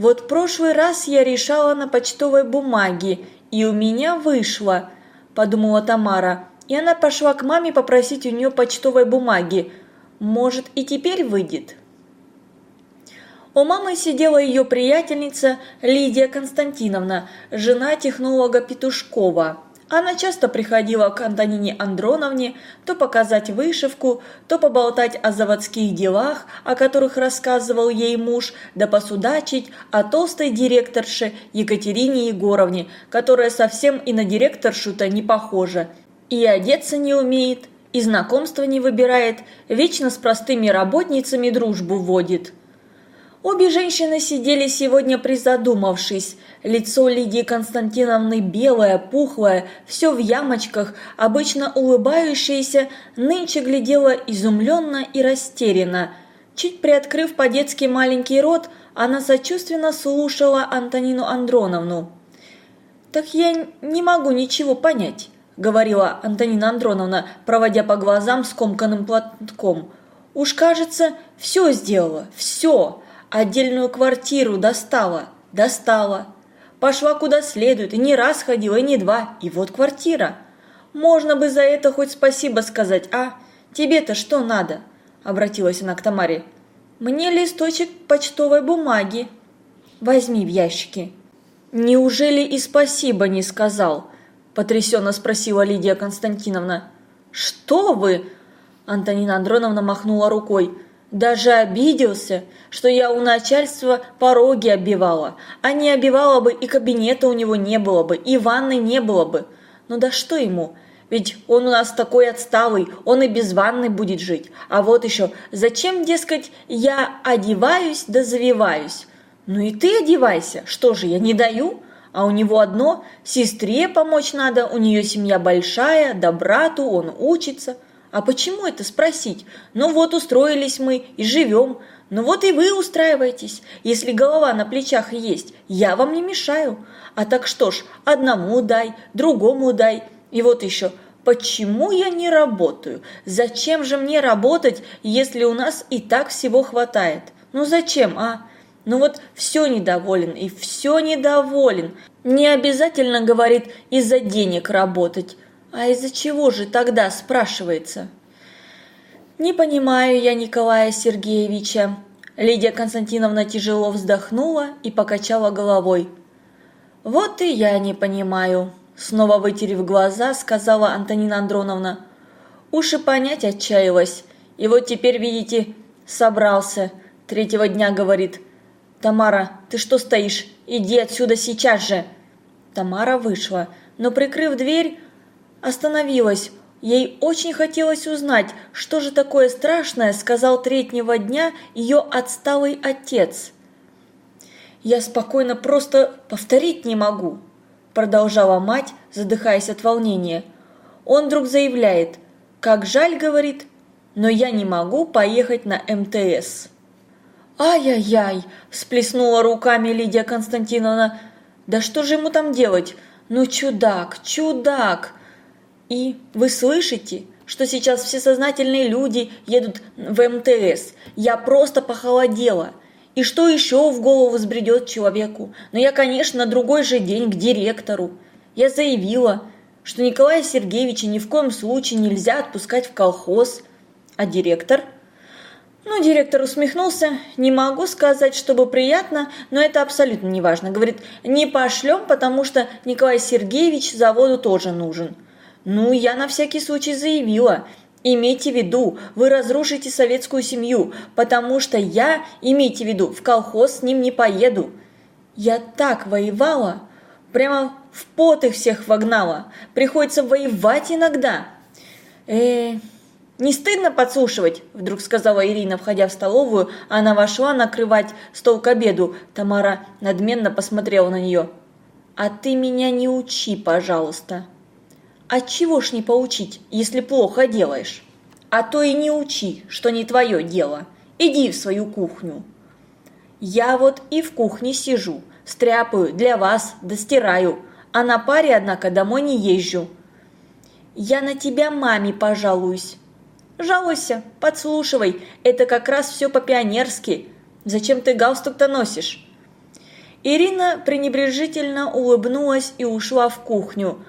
Вот прошлый раз я решала на почтовой бумаге, и у меня вышло, подумала Тамара, и она пошла к маме попросить у нее почтовой бумаги. Может, и теперь выйдет. У мамы сидела ее приятельница Лидия Константиновна, жена технолога Петушкова. Она часто приходила к Антонине Андроновне то показать вышивку, то поболтать о заводских делах, о которых рассказывал ей муж, да посудачить о толстой директорше Екатерине Егоровне, которая совсем и на директоршу-то не похожа. И одеться не умеет, и знакомства не выбирает, вечно с простыми работницами дружбу водит. Обе женщины сидели сегодня призадумавшись. Лицо Лидии Константиновны белое, пухлое, все в ямочках, обычно улыбающееся, нынче глядело изумленно и растерянно. Чуть приоткрыв по-детски маленький рот, она сочувственно слушала Антонину Андроновну. «Так я не могу ничего понять», – говорила Антонина Андроновна, проводя по глазам скомканным платком. «Уж кажется, все сделала, все!» Отдельную квартиру достала, достала. Пошла куда следует, и не раз ходила, и не два, и вот квартира. Можно бы за это хоть спасибо сказать, а? Тебе-то что надо?» Обратилась она к Тамаре. «Мне листочек почтовой бумаги. Возьми в ящике». «Неужели и спасибо не сказал?» Потрясенно спросила Лидия Константиновна. «Что вы?» Антонина Андроновна махнула рукой. Даже обиделся, что я у начальства пороги оббивала, а не оббивала бы и кабинета у него не было бы, и ванны не было бы. Ну да что ему? Ведь он у нас такой отсталый, он и без ванны будет жить. А вот еще, зачем, дескать, я одеваюсь да завиваюсь? Ну и ты одевайся, что же, я не даю? А у него одно, сестре помочь надо, у нее семья большая, да брату, он учится – а почему это спросить? Ну вот устроились мы и живем. Ну вот и вы устраиваетесь. Если голова на плечах есть, я вам не мешаю. А так что ж, одному дай, другому дай. И вот еще, почему я не работаю? Зачем же мне работать, если у нас и так всего хватает? Ну зачем, а? Ну вот все недоволен и все недоволен. Не обязательно, говорит, из-за денег работать. А из-за чего же тогда, спрашивается? Не понимаю я Николая Сергеевича. Лидия Константиновна тяжело вздохнула и покачала головой. Вот и я не понимаю, снова вытерев глаза, сказала Антонина Андроновна. Уж и понять отчаялась. И вот теперь, видите, собрался. Третьего дня говорит. «Тамара, ты что стоишь? Иди отсюда сейчас же!» Тамара вышла, но, прикрыв дверь, Остановилась. Ей очень хотелось узнать, что же такое страшное сказал третьего дня ее отсталый отец. «Я спокойно просто повторить не могу», – продолжала мать, задыхаясь от волнения. он вдруг заявляет, как жаль, говорит, но я не могу поехать на МТС. «Ай-яй-яй!» – всплеснула руками Лидия Константиновна. «Да что же ему там делать? Ну, чудак, чудак!» И вы слышите, что сейчас все сознательные люди едут в МТС? Я просто похолодела. И что еще в голову взбредет человеку? Но я, конечно, на другой же день к директору. Я заявила, что Николая Сергеевича ни в коем случае нельзя отпускать в колхоз. А директор – ну, директор усмехнулся. Не могу сказать, чтобы приятно, но это абсолютно не важно. Говорит, не пошлем, потому что Николай Сергеевич заводу тоже нужен. Ну, я на всякий случай заявила. Имейте в виду, вы разрушите советскую семью, потому что я, имейте в виду, в колхоз с ним не поеду. Я так воевала, прямо в пот их всех вогнала. Приходится воевать иногда. Э, «Не стыдно подслушивать?» – вдруг сказала Ирина, входя в столовую. Она вошла накрывать стол к обеду. Тамара надменно посмотрела на нее. «А ты меня не учи, пожалуйста». «А чего ж не поучить, если плохо делаешь?» «А то и не учи, что не твое дело. Иди в свою кухню». «Я вот и в кухне сижу, стряпаю, для вас, достираю, а на паре, однако, домой не езжу». «Я на тебя маме пожалуюсь», Жалуйся, подслушивай, это как раз все по-пионерски. Зачем ты галстук-то носишь?» Ирина пренебрежительно улыбнулась и ушла в кухню.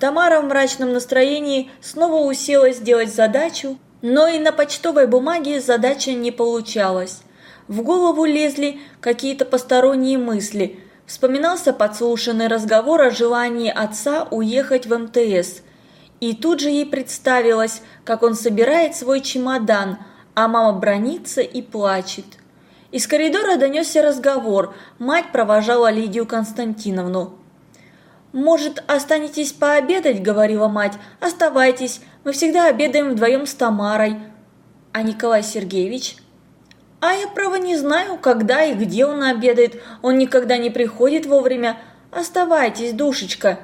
Тамара в мрачном настроении снова уселась делать задачу, но и на почтовой бумаге задача не получалась. В голову лезли какие-то посторонние мысли. Вспоминался подслушанный разговор о желании отца уехать в МТС – и тут же ей представилось, как он собирает свой чемодан, а мама бронится и плачет. Из коридора донесся разговор, мать провожала Лидию Константиновну. «Может, останетесь пообедать?» – говорила мать. «Оставайтесь, мы всегда обедаем вдвоем с Тамарой». «А Николай Сергеевич?» «А я, право, не знаю, когда и где он обедает. Он никогда не приходит вовремя. Оставайтесь, душечка».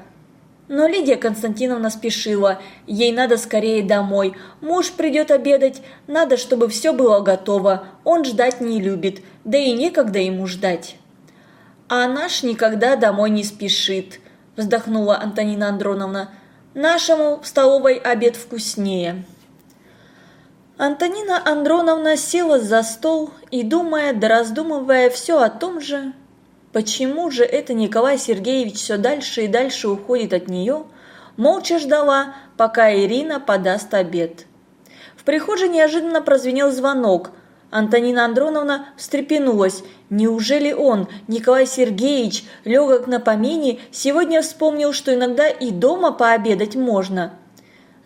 Но Лидия Константиновна спешила, ей надо скорее домой, муж придет обедать, надо, чтобы все было готово, он ждать не любит, да и некогда ему ждать. «А наш никогда домой не спешит», – вздохнула Антонина Андроновна. «Нашему в столовой обед вкуснее». Антонина Андроновна села за стол и, думая да раздумывая все о том же, Почему же это Николай Сергеевич все дальше и дальше уходит от нее? Молча ждала, пока Ирина подаст обед. В прихожей неожиданно прозвенел звонок. Антонина Андроновна встрепенулась. Неужели он, Николай Сергеевич, легок на помине, сегодня вспомнил, что иногда и дома пообедать можно?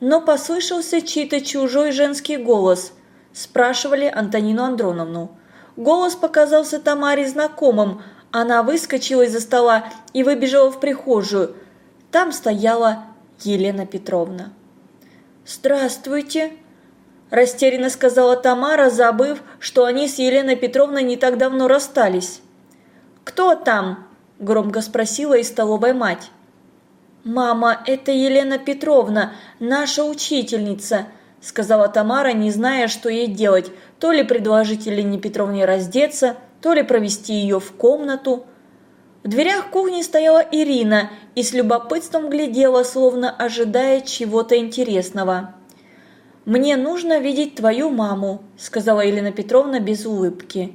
Но послышался чей-то чужой женский голос. Спрашивали Антонину Андроновну. Голос показался Тамаре знакомым – она выскочила из-за стола и выбежала в прихожую. Там стояла Елена Петровна. «Здравствуйте!» – растерянно сказала Тамара, забыв, что они с Еленой Петровной не так давно расстались. «Кто там?» – громко спросила из столовой мать. «Мама, это Елена Петровна, наша учительница», – сказала Тамара, не зная, что ей делать, то ли предложить Елене Петровне раздеться – то ли провести ее в комнату. В дверях кухни стояла Ирина и с любопытством глядела, словно ожидая чего-то интересного. «Мне нужно видеть твою маму», – сказала Елена Петровна без улыбки.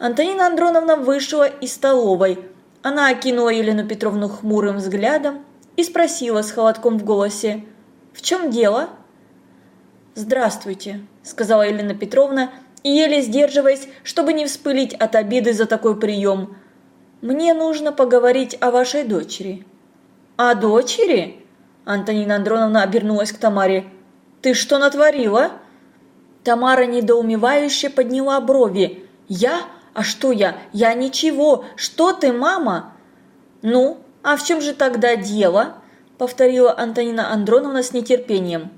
Антонина Андроновна вышла из столовой. Она окинула Елену Петровну хмурым взглядом и спросила с холодком в голосе, «В чем дело?» «Здравствуйте», – сказала Елена Петровна еле сдерживаясь, чтобы не вспылить от обиды за такой прием. «Мне нужно поговорить о вашей дочери». «О дочери?» Антонина Андроновна обернулась к Тамаре. «Ты что натворила?» Тамара недоумевающе подняла брови. «Я? А что я? Я ничего. Что ты, мама?» «Ну, а в чем же тогда дело?» Повторила Антонина Андроновна с нетерпением.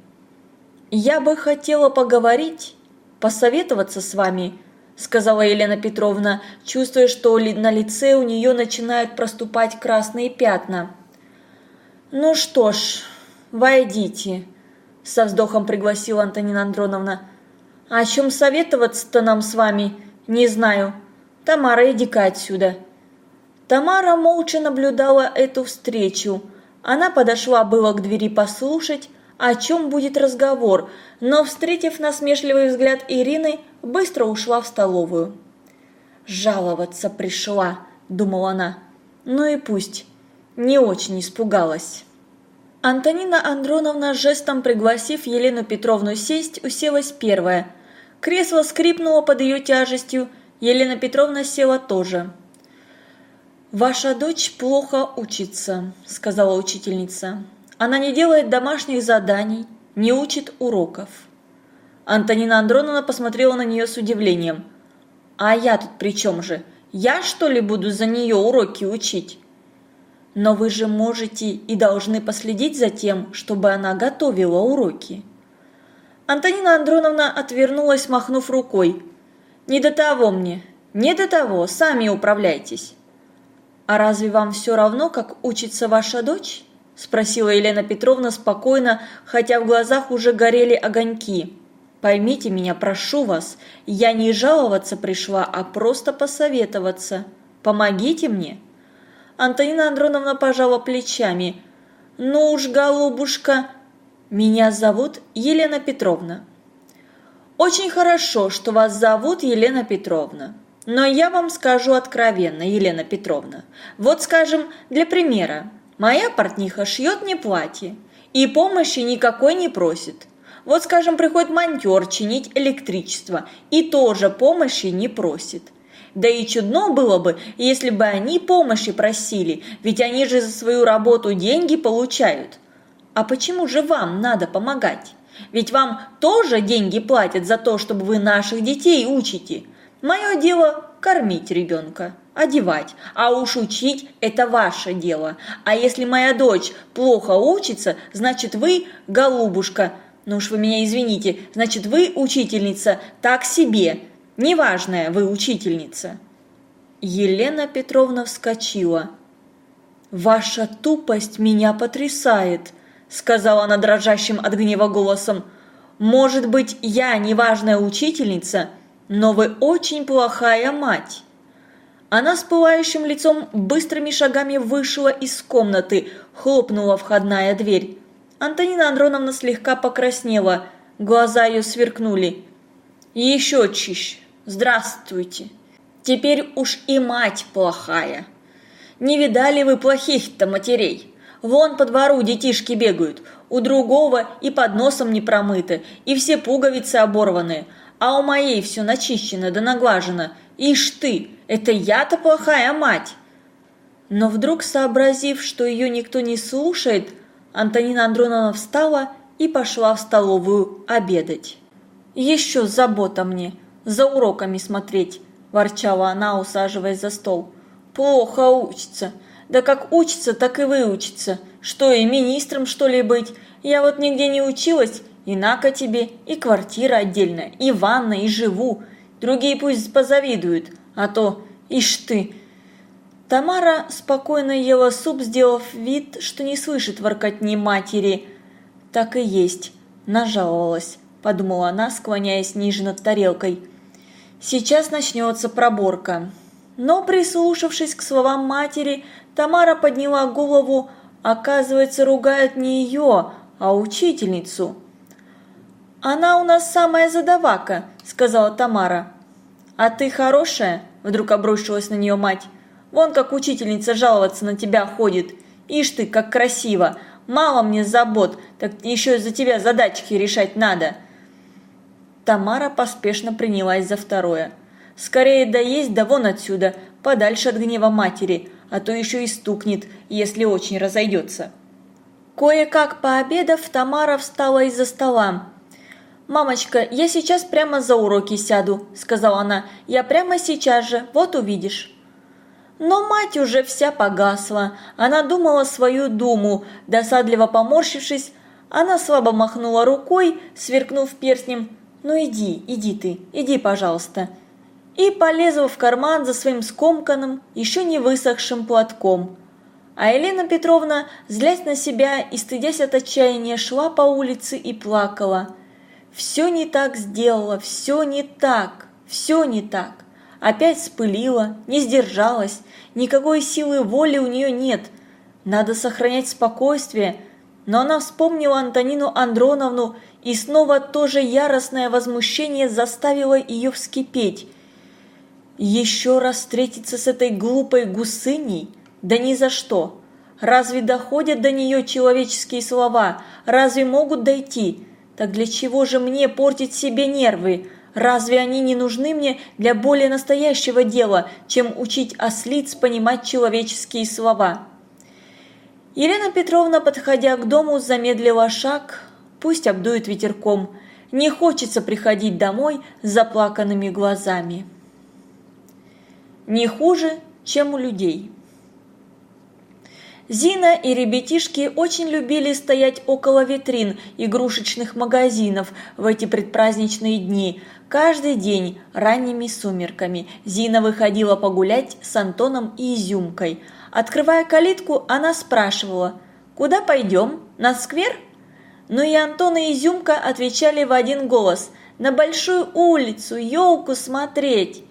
«Я бы хотела поговорить посоветоваться с вами», – сказала Елена Петровна, чувствуя, что на лице у нее начинают проступать красные пятна. «Ну что ж», войдите», – со вздохом пригласила Антонина Андроновна. «О чем советоваться-то нам с вами? Не знаю. Тамара, иди-ка отсюда». Тамара молча наблюдала эту встречу. Она подошла было к двери послушать, о чем будет разговор, но, встретив насмешливый взгляд Ирины, быстро ушла в столовую. «Жаловаться пришла», – думала она. «Ну и пусть». Не очень испугалась. Антонина Андроновна, жестом пригласив Елену Петровну сесть, уселась первая. Кресло скрипнуло под ее тяжестью, Елена Петровна села тоже. «Ваша дочь плохо учится», – сказала учительница. «Она не делает домашних заданий, не учит уроков». Антонина Андроновна посмотрела на нее с удивлением. «А я тут при чем же? Я, что ли, буду за нее уроки учить?» «Но вы же можете и должны последить за тем, чтобы она готовила уроки». Антонина Андроновна отвернулась, махнув рукой. «Не до того мне, не до того, сами управляйтесь». «А разве вам все равно, как учится ваша дочь?» – спросила Елена Петровна спокойно, хотя в глазах уже горели огоньки. «Поймите меня, прошу вас, я не жаловаться пришла, а просто посоветоваться. Помогите мне». Антонина Андроновна пожала плечами. «Ну уж, голубушка, меня зовут Елена Петровна». «Очень хорошо, что вас зовут Елена Петровна. Но я вам скажу откровенно, Елена Петровна. Вот, скажем, для примера. Моя портниха шьет мне платье и помощи никакой не просит. Вот, скажем, приходит монтер чинить электричество и тоже помощи не просит. Да и чудно было бы, если бы они помощи просили, ведь они же за свою работу деньги получают. А почему же вам надо помогать? Ведь вам тоже деньги платят за то, чтобы вы наших детей учите – Мое дело – кормить ребенка, одевать, а уж учить – это ваше дело. А если моя дочь плохо учится, значит вы, голубушка, ну уж вы меня извините, значит вы, учительница, так себе, неважная вы учительница. Елена Петровна вскочила. «Ваша тупость меня потрясает», – сказала она дрожащим от гнева голосом. «Может быть, я неважная учительница?» но вы очень плохая мать». Она с пылающим лицом быстрыми шагами вышла из комнаты, хлопнула входная дверь. Антонина Андроновна слегка покраснела, глаза ее сверкнули. «Еще чище! Здравствуйте! Теперь уж и мать плохая! Не видали вы плохих-то матерей? Вон по двору детишки бегают, у другого и под носом не промыты, и все пуговицы оборваны, а у моей все начищено да наглажено. Ишь ты, это я-то плохая мать!» Но вдруг, сообразив, что ее никто не слушает, Антонина Андроновна встала и пошла в столовую обедать. «Еще забота мне, за уроками смотреть», – ворчала она, усаживаясь за стол. «Плохо учится. Да как учится, так и выучится. Что, и министром, что ли, быть? Я вот нигде не училась, и на-ка тебе, и квартира отдельная, и ванна, и живу. Другие пусть позавидуют, а то, ишь ты!» Тамара спокойно ела суп, сделав вид, что не слышит воркотни матери. «Так и есть», – нажаловалась, – подумала она, склоняясь ниже над тарелкой. «Сейчас начнется проборка». Но, прислушавшись к словам матери, Тамара подняла голову, оказывается, ругает не ее, а учительницу. «Она у нас самая задавака», – сказала Тамара. «А ты хорошая?» – вдруг обрушилась на нее мать. «Вон как учительница жаловаться на тебя ходит. Ишь ты, как красиво! Мало мне забот, так еще за тебя задачки решать надо!» Тамара поспешно принялась за второе. «Скорее доесть, да вон отсюда, подальше от гнева матери, а то еще и стукнет, если очень разойдется». Кое-как пообедав, Тамара встала из-за стола. «Мамочка, я сейчас прямо за уроки сяду», – сказала она. «Я прямо сейчас же, вот увидишь». Но мать уже вся погасла. Она думала свою думу. Досадливо поморщившись, она слабо махнула рукой, сверкнув перстнем. «Ну иди, иди ты, иди, пожалуйста». И полезла в карман за своим скомканным, еще не высохшим платком. А Елена Петровна, злясь на себя и стыдясь от отчаяния, шла по улице и плакала. Все не так сделала, все не так, все не так. Опять спылила, не сдержалась, никакой силы воли у нее нет. Надо сохранять спокойствие. Но она вспомнила Антонину Андроновну, и снова то же яростное возмущение заставило ее вскипеть. Еще раз встретиться с этой глупой гусыней? Да ни за что. Разве доходят до нее человеческие слова? Разве могут дойти? Так для чего же мне портить себе нервы? Разве они не нужны мне для более настоящего дела, чем учить ослиц понимать человеческие слова? Елена Петровна, подходя к дому, замедлила шаг, пусть обдует ветерком. Не хочется приходить домой с заплаканными глазами. Не хуже, чем у людей. Зина и ребятишки очень любили стоять около витрин игрушечных магазинов в эти предпраздничные дни. Каждый день ранними сумерками Зина выходила погулять с Антоном и Изюмкой. Открывая калитку, она спрашивала «Куда пойдем? На сквер?» Но и Антон и Изюмка отвечали в один голос «На большую улицу, елку смотреть!»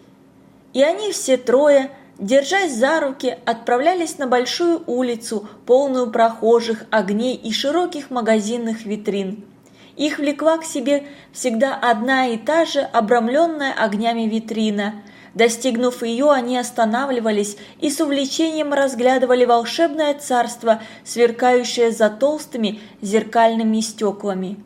И они все трое – держась за руки, отправлялись на большую улицу, полную прохожих, огней и широких магазинных витрин. Их влекла к себе всегда одна и та же обрамленная огнями витрина. Достигнув ее, они останавливались и с увлечением разглядывали волшебное царство, сверкающее за толстыми зеркальными стеклами.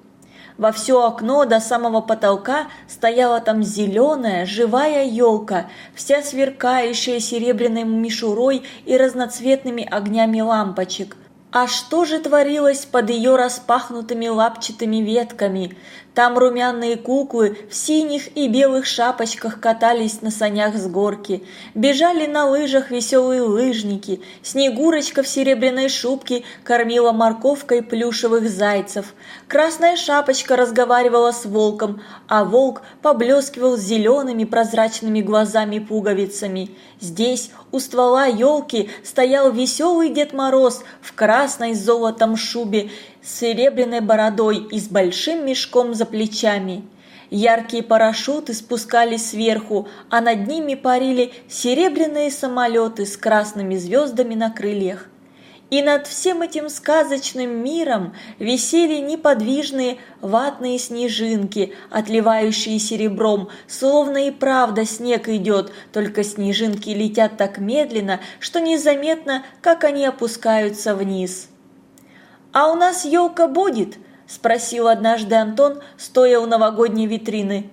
Во все окно до самого потолка стояла там зеленая, живая елка, вся сверкающая серебряной мишурой и разноцветными огнями лампочек. А что же творилось под ее распахнутыми лапчатыми ветками? Там румяные куклы в синих и белых шапочках катались на санях с горки, бежали на лыжах веселые лыжники, Снегурочка в серебряной шубке кормила морковкой плюшевых зайцев, Красная шапочка разговаривала с волком, а волк поблескивал зелеными прозрачными глазами-пуговицами. Здесь, у ствола елки, стоял веселый Дед Мороз в красной золотом шубе с серебряной бородой и с большим мешком за плечами. Яркие парашюты спускались сверху, а над ними парили серебряные самолеты с красными звездами на крыльях. И над всем этим сказочным миром висели неподвижные ватные снежинки, отливающие серебром, словно и правда снег идет, только снежинки летят так медленно, что незаметно, как они опускаются вниз. «А у нас елка будет?» – спросил однажды Антон, стоя у новогодней витрины.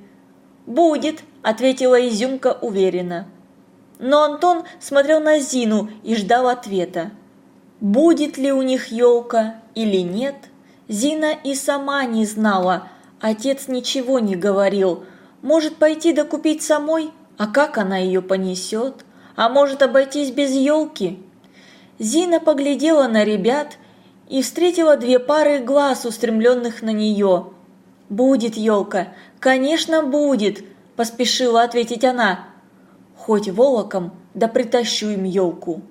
«Будет», – ответила Изюмка уверенно. Но Антон смотрел на Зину и ждал ответа. Будет ли у них елка или нет, Зина и сама не знала, отец ничего не говорил. Может пойти докупить самой, а как она ее понесет? А может обойтись без елки? Зина поглядела на ребят и встретила две пары глаз, устремленных на нее. «Будет елка, конечно будет», – поспешила ответить она. «Хоть волоком, да притащу им елку».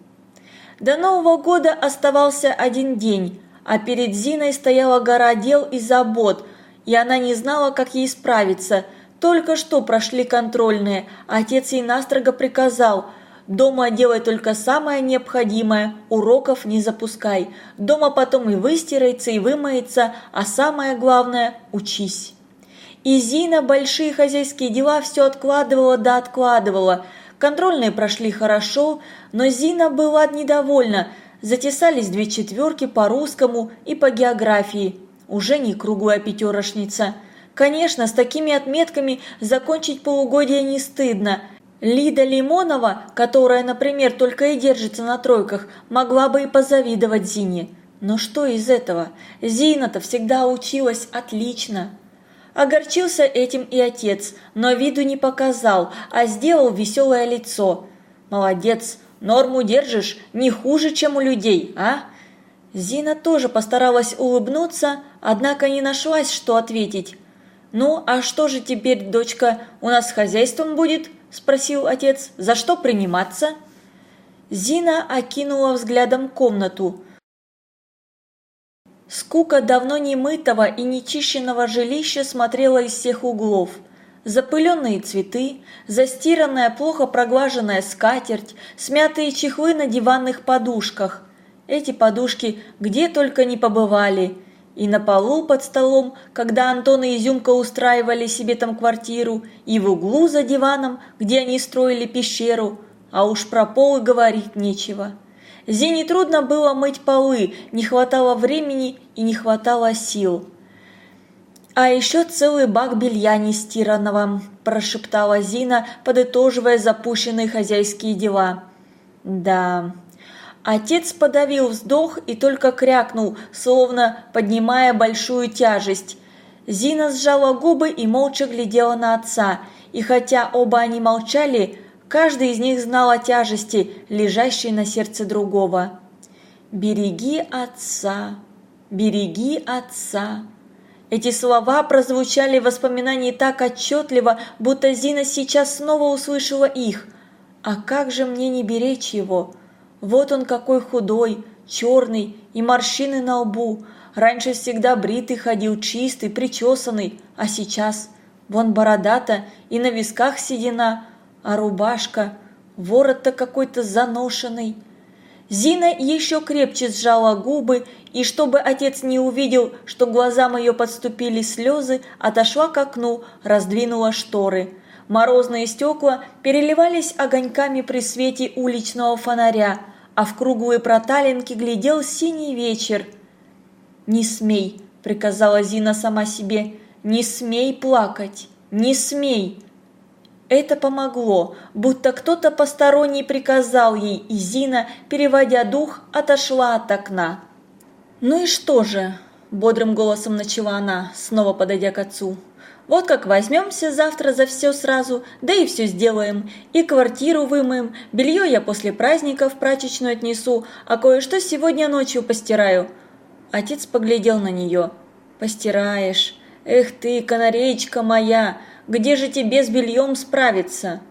До Нового года оставался один день, а перед Зиной стояла гора дел и забот, и она не знала, как ей справиться. Только что прошли контрольные, отец ей настрого приказал – Дома делай только самое необходимое, уроков не запускай. Дома потом и выстирается, и вымоется, а самое главное – учись. И Зина большие хозяйские дела все откладывала да откладывала. Контрольные прошли хорошо, но Зина была недовольна. Затесались две четверки по русскому и по географии. Уже не круглая пятерошница. Конечно, с такими отметками закончить полугодие не стыдно – Лида Лимонова, которая, например, только и держится на тройках, могла бы и позавидовать Зине. Но что из этого? Зина-то всегда училась отлично. Огорчился этим и отец, но виду не показал, а сделал веселое лицо. «Молодец, норму держишь не хуже, чем у людей, а?» Зина тоже постаралась улыбнуться, однако не нашлась, что ответить. «Ну, а что же теперь, дочка, у нас с хозяйством будет?» – спросил отец. «За что приниматься?» Зина окинула взглядом комнату. Скука давно не мытого и нечищенного жилища смотрела из всех углов. Запыленные цветы, застиранная, плохо проглаженная скатерть, смятые чехлы на диванных подушках. Эти подушки где только не побывали. И на полу под столом, когда Антон и Изюмка устраивали себе там квартиру, и в углу за диваном, где они строили пещеру, а уж про пол и говорить нечего. Зине трудно было мыть полы, не хватало времени и не хватало сил. «А еще целый бак белья нестиранного», – прошептала Зина, подытоживая запущенные хозяйские дела. «Да, Отец подавил вздох и только крякнул, словно поднимая большую тяжесть. Зина сжала губы и молча глядела на отца, и хотя оба они молчали, каждый из них знал о тяжести, лежащей на сердце другого. «Береги отца, береги отца». Эти слова прозвучали в воспоминании так отчетливо, будто Зина сейчас снова услышала их. «А как же мне не беречь его?» Вот он какой худой, черный и морщины на лбу. Раньше всегда бритый ходил, чистый, причесанный, а сейчас вон бородата и на висках седина, а рубашка, ворот-то какой-то заношенный. Зина еще крепче сжала губы, и чтобы отец не увидел, что глазам ее подступили слезы, отошла к окну, раздвинула шторы. Морозные стекла переливались огоньками при свете уличного фонаря, а в круглые проталинки глядел синий вечер. «Не смей!» – приказала Зина сама себе. «Не смей плакать! Не смей!» Это помогло, будто кто-то посторонний приказал ей, и Зина, переводя дух, отошла от окна. «Ну и что же?» – бодрым голосом начала она, снова подойдя к отцу. Вот как возьмемся завтра за все сразу, да и все сделаем. И квартиру вымоем, белье я после праздника в прачечную отнесу, а кое-что сегодня ночью постираю». Отец поглядел на нее. «Постираешь? Эх ты, канареечка моя, где же тебе с бельем справиться?»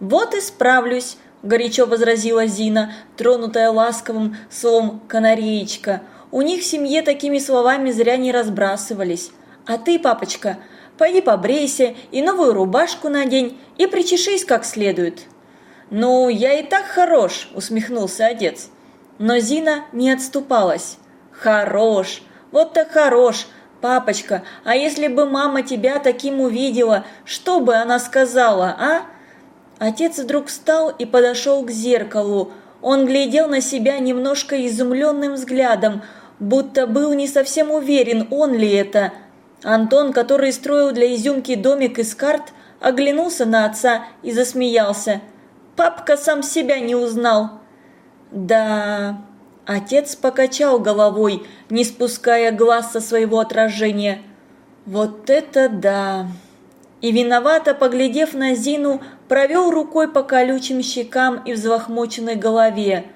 «Вот и справлюсь», – горячо возразила Зина, тронутая ласковым словом «канареечка». У них в семье такими словами зря не разбрасывались. «А ты, папочка, – Пойди побрейся и новую рубашку надень, и причешись как следует». «Ну, я и так хорош», – усмехнулся отец. Но Зина не отступалась. «Хорош, вот так хорош, папочка, а если бы мама тебя таким увидела, что бы она сказала, а?» Отец вдруг встал и подошел к зеркалу. Он глядел на себя немножко изумленным взглядом, будто был не совсем уверен, он ли это – Антон, который строил для изюмки домик из карт, оглянулся на отца и засмеялся. Папка сам себя не узнал. Да, отец покачал головой, не спуская глаз со своего отражения. Вот это да! И виновато, поглядев на Зину, провел рукой по колючим щекам и взлохмоченной голове.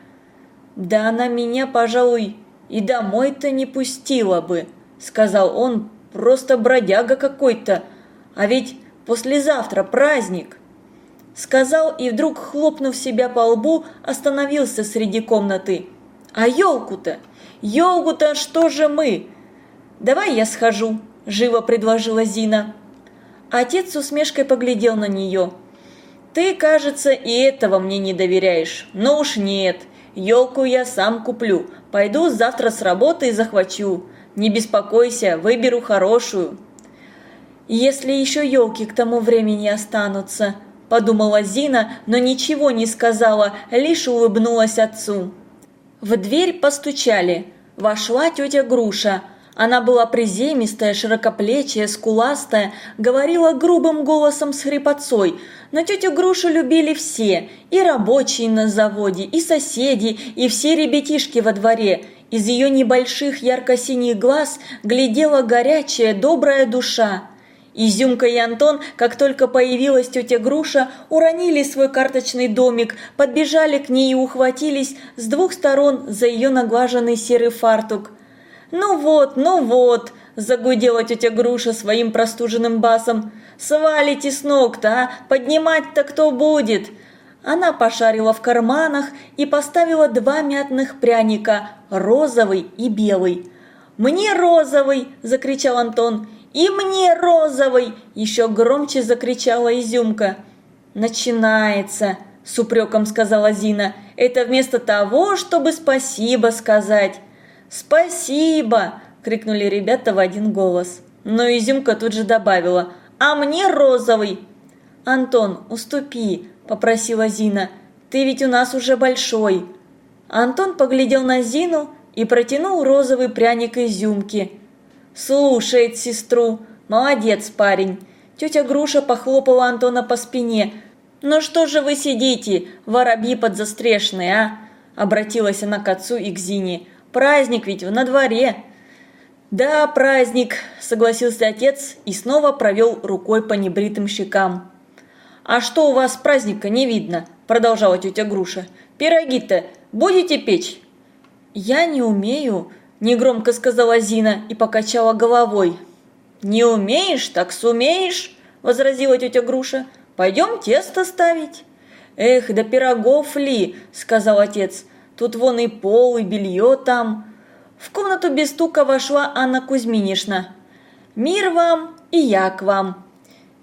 «Да она меня, пожалуй, и домой-то не пустила бы», — сказал он, Просто бродяга какой-то. А ведь послезавтра праздник. Сказал и вдруг, хлопнув себя по лбу, остановился среди комнаты. А елку-то? Елку-то что же мы? Давай я схожу, живо предложила Зина. Отец с усмешкой поглядел на нее. Ты, кажется, и этого мне не доверяешь. Но уж нет, елку я сам куплю. Пойду завтра с работы и захвачу. Не беспокойся, выберу хорошую. Если еще елки к тому времени останутся, подумала Зина, но ничего не сказала, лишь улыбнулась отцу. В дверь постучали. Вошла тетя Груша. Она была приземистая, широкоплечья, скуластая, говорила грубым голосом с хрипотцой, но тетю Грушу любили все, и рабочие на заводе, и соседи, и все ребятишки во дворе, из ее небольших ярко-синих глаз глядела горячая, добрая душа. Изюмка и Антон, как только появилась тетя Груша, уронили свой карточный домик, подбежали к ней и ухватились с двух сторон за ее наглаженный серый фартук. «Ну вот, ну вот!» – загудела тетя Груша своим простуженным басом. «Свалите с ног-то, а? Поднимать-то кто будет?» Она пошарила в карманах и поставила два мятных пряника, розовый и белый. «Мне розовый!» – закричал Антон. «И мне розовый!» – еще громче закричала Изюмка. «Начинается!» – с упреком сказала Зина. «Это вместо того, чтобы спасибо сказать!» «Спасибо!» – крикнули ребята в один голос. Но Изюмка тут же добавила. «А мне розовый!» «Антон, уступи!» – попросила Зина. «Ты ведь у нас уже большой!» Антон поглядел на Зину и протянул розовый пряник изюмки. «Слушает сестру. Молодец, парень!» Тетя Груша похлопала Антона по спине. «Ну что же вы сидите, воробьи подзастрешные, а?» Обратилась она к отцу и к Зине. «Праздник ведь на дворе!» «Да, праздник», – согласился отец и снова провел рукой по небритым щекам. «А что у вас праздника не видно?» – продолжала тетя Груша. «Пироги-то будете печь?» «Я не умею», – негромко сказала Зина и покачала головой. «Не умеешь, так сумеешь», – возразила тетя Груша. «Пойдем тесто ставить». «Эх, да пирогов ли», – сказал отец. «Тут вон и пол, и белье там». В комнату без стука вошла Анна Кузьминишна. «Мир вам и я к вам»,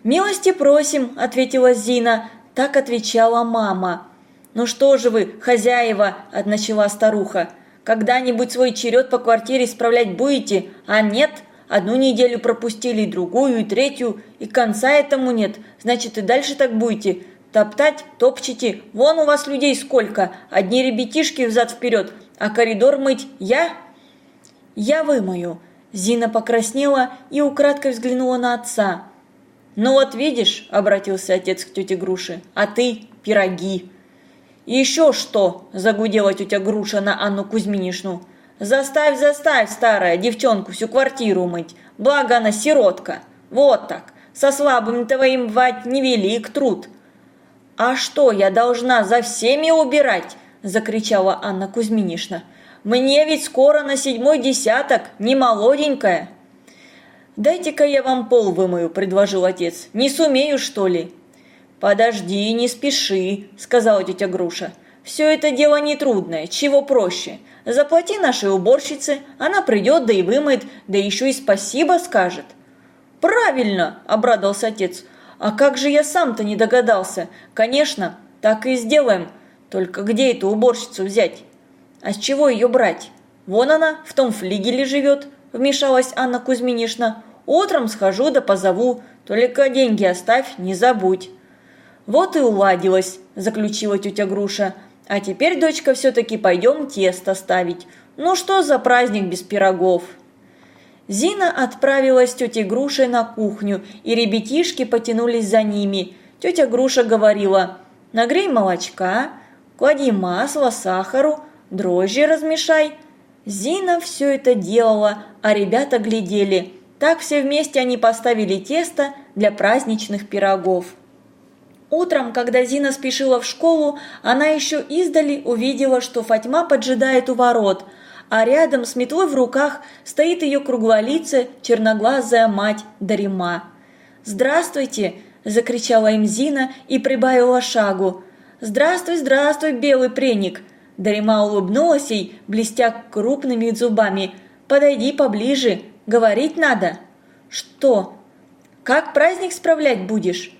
«Милости просим», – ответила Зина. Так отвечала мама. «Ну что же вы, хозяева», – начала старуха. «Когда-нибудь свой черед по квартире справлять будете, а нет?» Одну неделю пропустили, другую, и третью, и конца этому нет. Значит, и дальше так будете. Топтать, топчите. Вон у вас людей сколько. Одни ребятишки взад-вперед, а коридор мыть я? Я вымою. Зина покраснела и украдкой взглянула на отца. «Ну вот видишь», – обратился отец к тете Груше, – «а ты – пироги». «Еще что?» – загудела тетя Груша на Анну Кузьминишну. «Заставь, заставь, старая девчонку, всю квартиру мыть, благо она сиротка. Вот так, со слабым твоим вать невелик труд». «А что, я должна за всеми убирать?» – закричала Анна Кузьминишна. «Мне ведь скоро на седьмой десяток, не молоденькая». «Дайте-ка я вам пол вымою», – предложил отец. «Не сумею, что ли?» «Подожди, не спеши», – сказала тетя Груша. «Все это дело нетрудное, чего проще. Заплати нашей уборщице, она придет, да и вымоет, да еще и спасибо скажет». «Правильно!» – обрадовался отец. «А как же я сам-то не догадался? Конечно, так и сделаем. Только где эту уборщицу взять? А с чего ее брать? Вон она, в том флигеле живет», – вмешалась Анна Кузьминишна. Утром схожу да позову, только деньги оставь, не забудь». «Вот и уладилось», – заключила тетя Груша. «А теперь, дочка, все-таки пойдем тесто ставить. Ну что за праздник без пирогов?» Зина отправилась с тетей Грушей на кухню, и ребятишки потянулись за ними. Тетя Груша говорила, «Нагрей молочка, клади масло, сахару, дрожжи размешай». Зина все это делала, а ребята глядели – так все вместе они поставили тесто для праздничных пирогов. Утром, когда Зина спешила в школу, она еще издали увидела, что Фатьма поджидает у ворот, а рядом с метлой в руках стоит ее круглолицая, черноглазая мать Дарима. «Здравствуйте!» – закричала им Зина и прибавила шагу. «Здравствуй, здравствуй, белый преник!» Дарима улыбнулась ей, блестя крупными зубами. «Подойди поближе, Говорить надо. Что? Как праздник справлять будешь?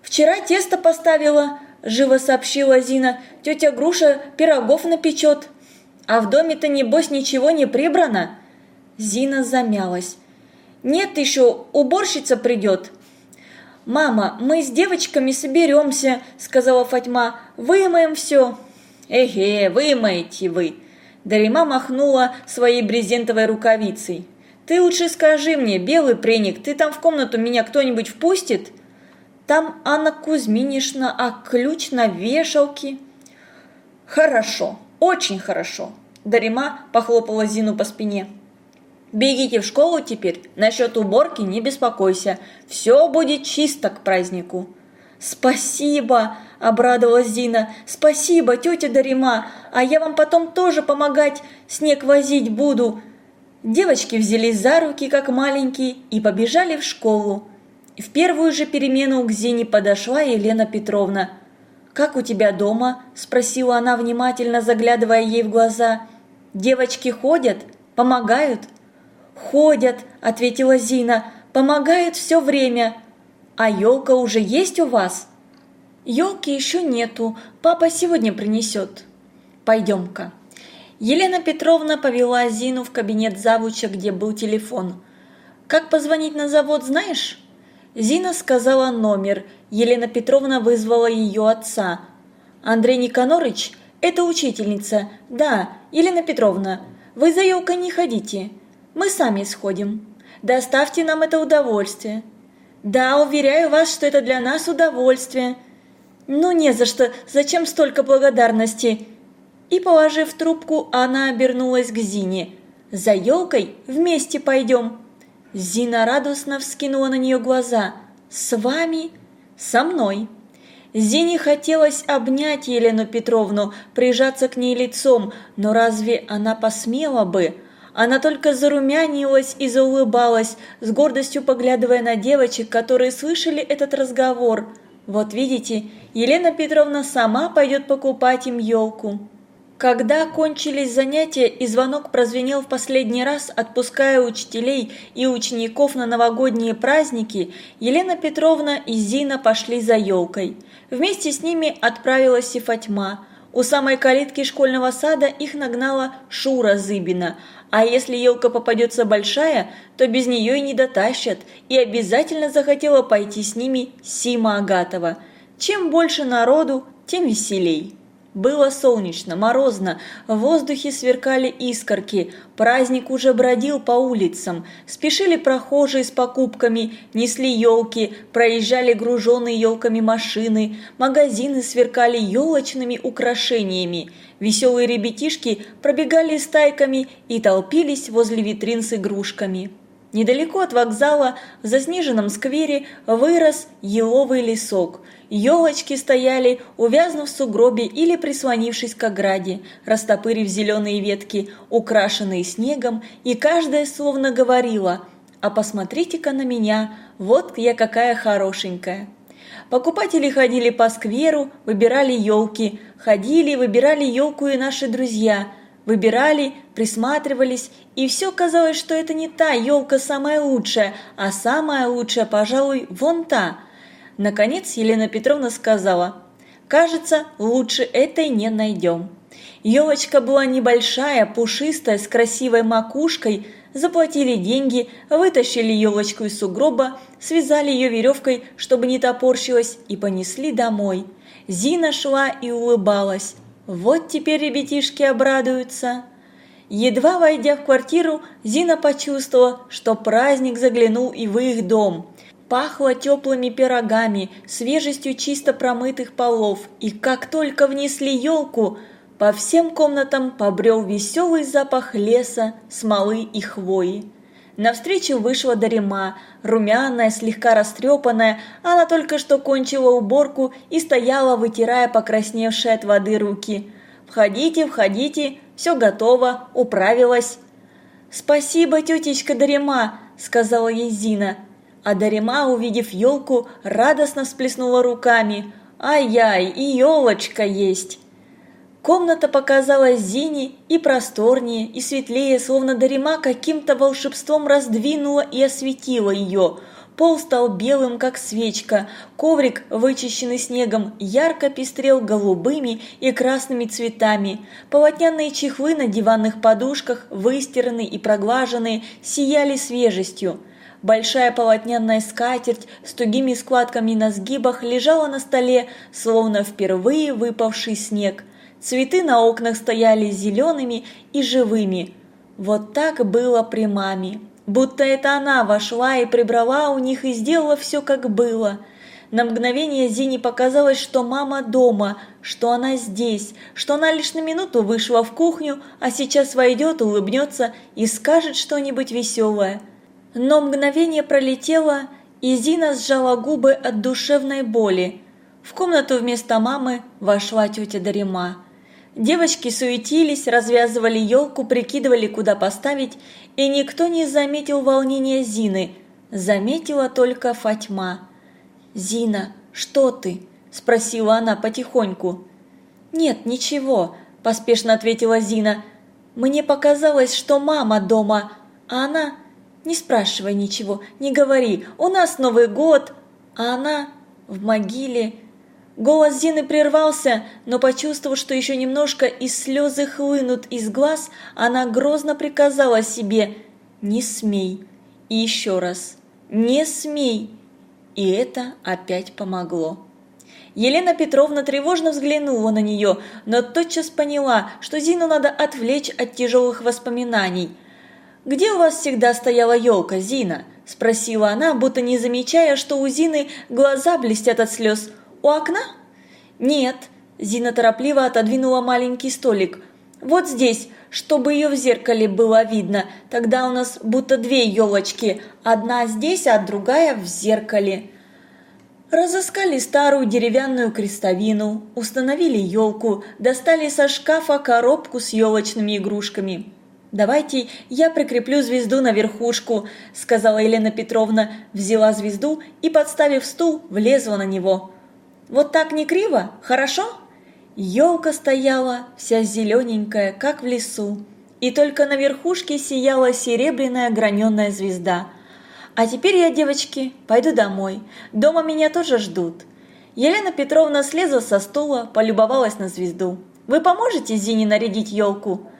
Вчера тесто поставила, живо сообщила Зина. Тетя Груша пирогов напечет. А в доме-то, небось, ничего не прибрано? Зина замялась. Нет еще, уборщица придет. «Мама, мы с девочками соберемся», – сказала Фатьма. «Вымоем все». «Эге, вымоете вы!» Дарима махнула своей брезентовой рукавицей. Ты лучше скажи мне, белый преник, ты там в комнату меня кто-нибудь впустит? Там Анна Кузьминишна, а ключ на вешалке. Хорошо, очень хорошо. Дарима похлопала Зину по спине. Бегите в школу теперь, насчет уборки не беспокойся, все будет чисто к празднику. Спасибо, обрадовалась Зина, спасибо, тетя Дарима, а я вам потом тоже помогать, снег возить буду, Девочки взялись за руки, как маленькие, и побежали в школу. В первую же перемену к Зине подошла Елена Петровна. «Как у тебя дома?» – спросила она, внимательно заглядывая ей в глаза. «Девочки ходят? Помогают?» «Ходят», – ответила Зина, – «помогают все время». «А елка уже есть у вас?» «Елки еще нету, папа сегодня принесет». «Пойдем-ка». Елена Петровна повела Зину в кабинет завуча, где был телефон. «Как позвонить на завод, знаешь?» Зина сказала номер. Елена Петровна вызвала ее отца. «Андрей Никонорыч, это учительница. Да, Елена Петровна, вы за елкой не ходите. Мы сами сходим. Доставьте нам это удовольствие». «Да, уверяю вас, что это для нас удовольствие». «Ну не за что, зачем столько благодарности?» И, положив трубку, она обернулась к Зине. «За елкой вместе пойдем». Зина радостно вскинула на нее глаза. «С вами?» «Со мной». Зине хотелось обнять Елену Петровну, прижаться к ней лицом, но разве она посмела бы? Она только зарумянилась и заулыбалась, с гордостью поглядывая на девочек, которые слышали этот разговор. Вот видите, Елена Петровна сама пойдет покупать им елку. Когда кончились занятия и звонок прозвенел в последний раз, отпуская учителей и учеников на новогодние праздники, Елена Петровна и Зина пошли за елкой. Вместе с ними отправилась и Фатьма. У самой калитки школьного сада их нагнала Шура Зыбина, а если елка попадется большая, то без нее и не дотащат, и обязательно захотела пойти с ними Сима Агатова. Чем больше народу, тем веселей. Было солнечно, морозно, в воздухе сверкали искорки, праздник уже бродил по улицам, спешили прохожие с покупками, несли елки, проезжали груженные елками машины, магазины сверкали елочными украшениями, веселые ребятишки пробегали стайками и толпились возле витрин с игрушками. Недалеко от вокзала, в заснеженном сквере, вырос еловый лесок – Елочки стояли, увязнув в сугробе или прислонившись к ограде, растопырив зеленые ветки, украшенные снегом, и каждая словно говорила «А посмотрите-ка на меня, вот я какая хорошенькая». Покупатели ходили по скверу, выбирали елки, ходили, выбирали елку и наши друзья, выбирали, присматривались, и все казалось, что это не та елка самая лучшая, а самая лучшая, пожалуй, вон та – Наконец Елена Петровна сказала, «Кажется, лучше этой не найдем». Елочка была небольшая, пушистая, с красивой макушкой, заплатили деньги, вытащили елочку из сугроба, связали ее веревкой, чтобы не топорщилась, и понесли домой. Зина шла и улыбалась. Вот теперь ребятишки обрадуются. Едва войдя в квартиру, Зина почувствовала, что праздник заглянул и в их дом. Пахло теплыми пирогами, свежестью чисто промытых полов, и как только внесли елку, по всем комнатам побрел веселый запах леса, смолы и хвои. Навстречу вышла Дарима, румяная, слегка растрепанная, она только что кончила уборку и стояла, вытирая покрасневшие от воды руки. «Входите, входите, все готово, управилась». «Спасибо, тетечка Дарима», — сказала ей Зина, а Дарима, увидев елку, радостно всплеснула руками. «Ай-яй, и елочка есть!» Комната показалась Зине и просторнее, и светлее, словно Дарима каким-то волшебством раздвинула и осветила ее. Пол стал белым, как свечка, коврик, вычищенный снегом, ярко пестрел голубыми и красными цветами. Полотняные чехлы на диванных подушках, выстиранные и проглаженные, сияли свежестью. Большая полотняная скатерть с тугими складками на сгибах лежала на столе, словно впервые выпавший снег. Цветы на окнах стояли зелеными и живыми. Вот так было при маме. Будто это она вошла и прибрала у них и сделала все как было. На мгновение Зине показалось, что мама дома, что она здесь, что она лишь на минуту вышла в кухню, а сейчас войдет, улыбнется и скажет что-нибудь веселое. Но мгновение пролетело, и Зина сжала губы от душевной боли. В комнату вместо мамы вошла тетя Дарима. Девочки суетились, развязывали елку, прикидывали, куда поставить, и никто не заметил волнения Зины. Заметила только Фатьма. «Зина, что ты? – спросила она потихоньку. «Нет, ничего», – поспешно ответила Зина. «Мне показалось, что мама дома, а она...» «Не спрашивай ничего, не говори, у нас Новый год, а она в могиле...» Голос Зины прервался, но почувствовав, что еще немножко и слезы хлынут из глаз, она грозно приказала себе «Не смей!» И еще раз «Не смей!» И это опять помогло. Елена Петровна тревожно взглянула на нее, но тотчас поняла, что Зину надо отвлечь от тяжелых воспоминаний. «Где у вас всегда стояла елка, Зина?» – спросила она, будто не замечая, что у Зины глаза блестят от слез. «У окна?» «Нет», – Зина торопливо отодвинула маленький столик. «Вот здесь, чтобы ее в зеркале было видно. Тогда у нас будто две елочки, одна здесь, а другая в зеркале». Разыскали старую деревянную крестовину, установили елку, достали со шкафа коробку с елочными игрушками. «Давайте я прикреплю звезду на верхушку», – сказала Елена Петровна, взяла звезду и, подставив стул, влезла на него. «Вот так не криво? Хорошо?» Елка стояла, вся зелененькая, как в лесу, и только на верхушке сияла серебряная граненая звезда – а теперь я, девочки, пойду домой. Дома меня тоже ждут. Елена Петровна слезла со стула, полюбовалась на звезду. Вы поможете Зине нарядить елку?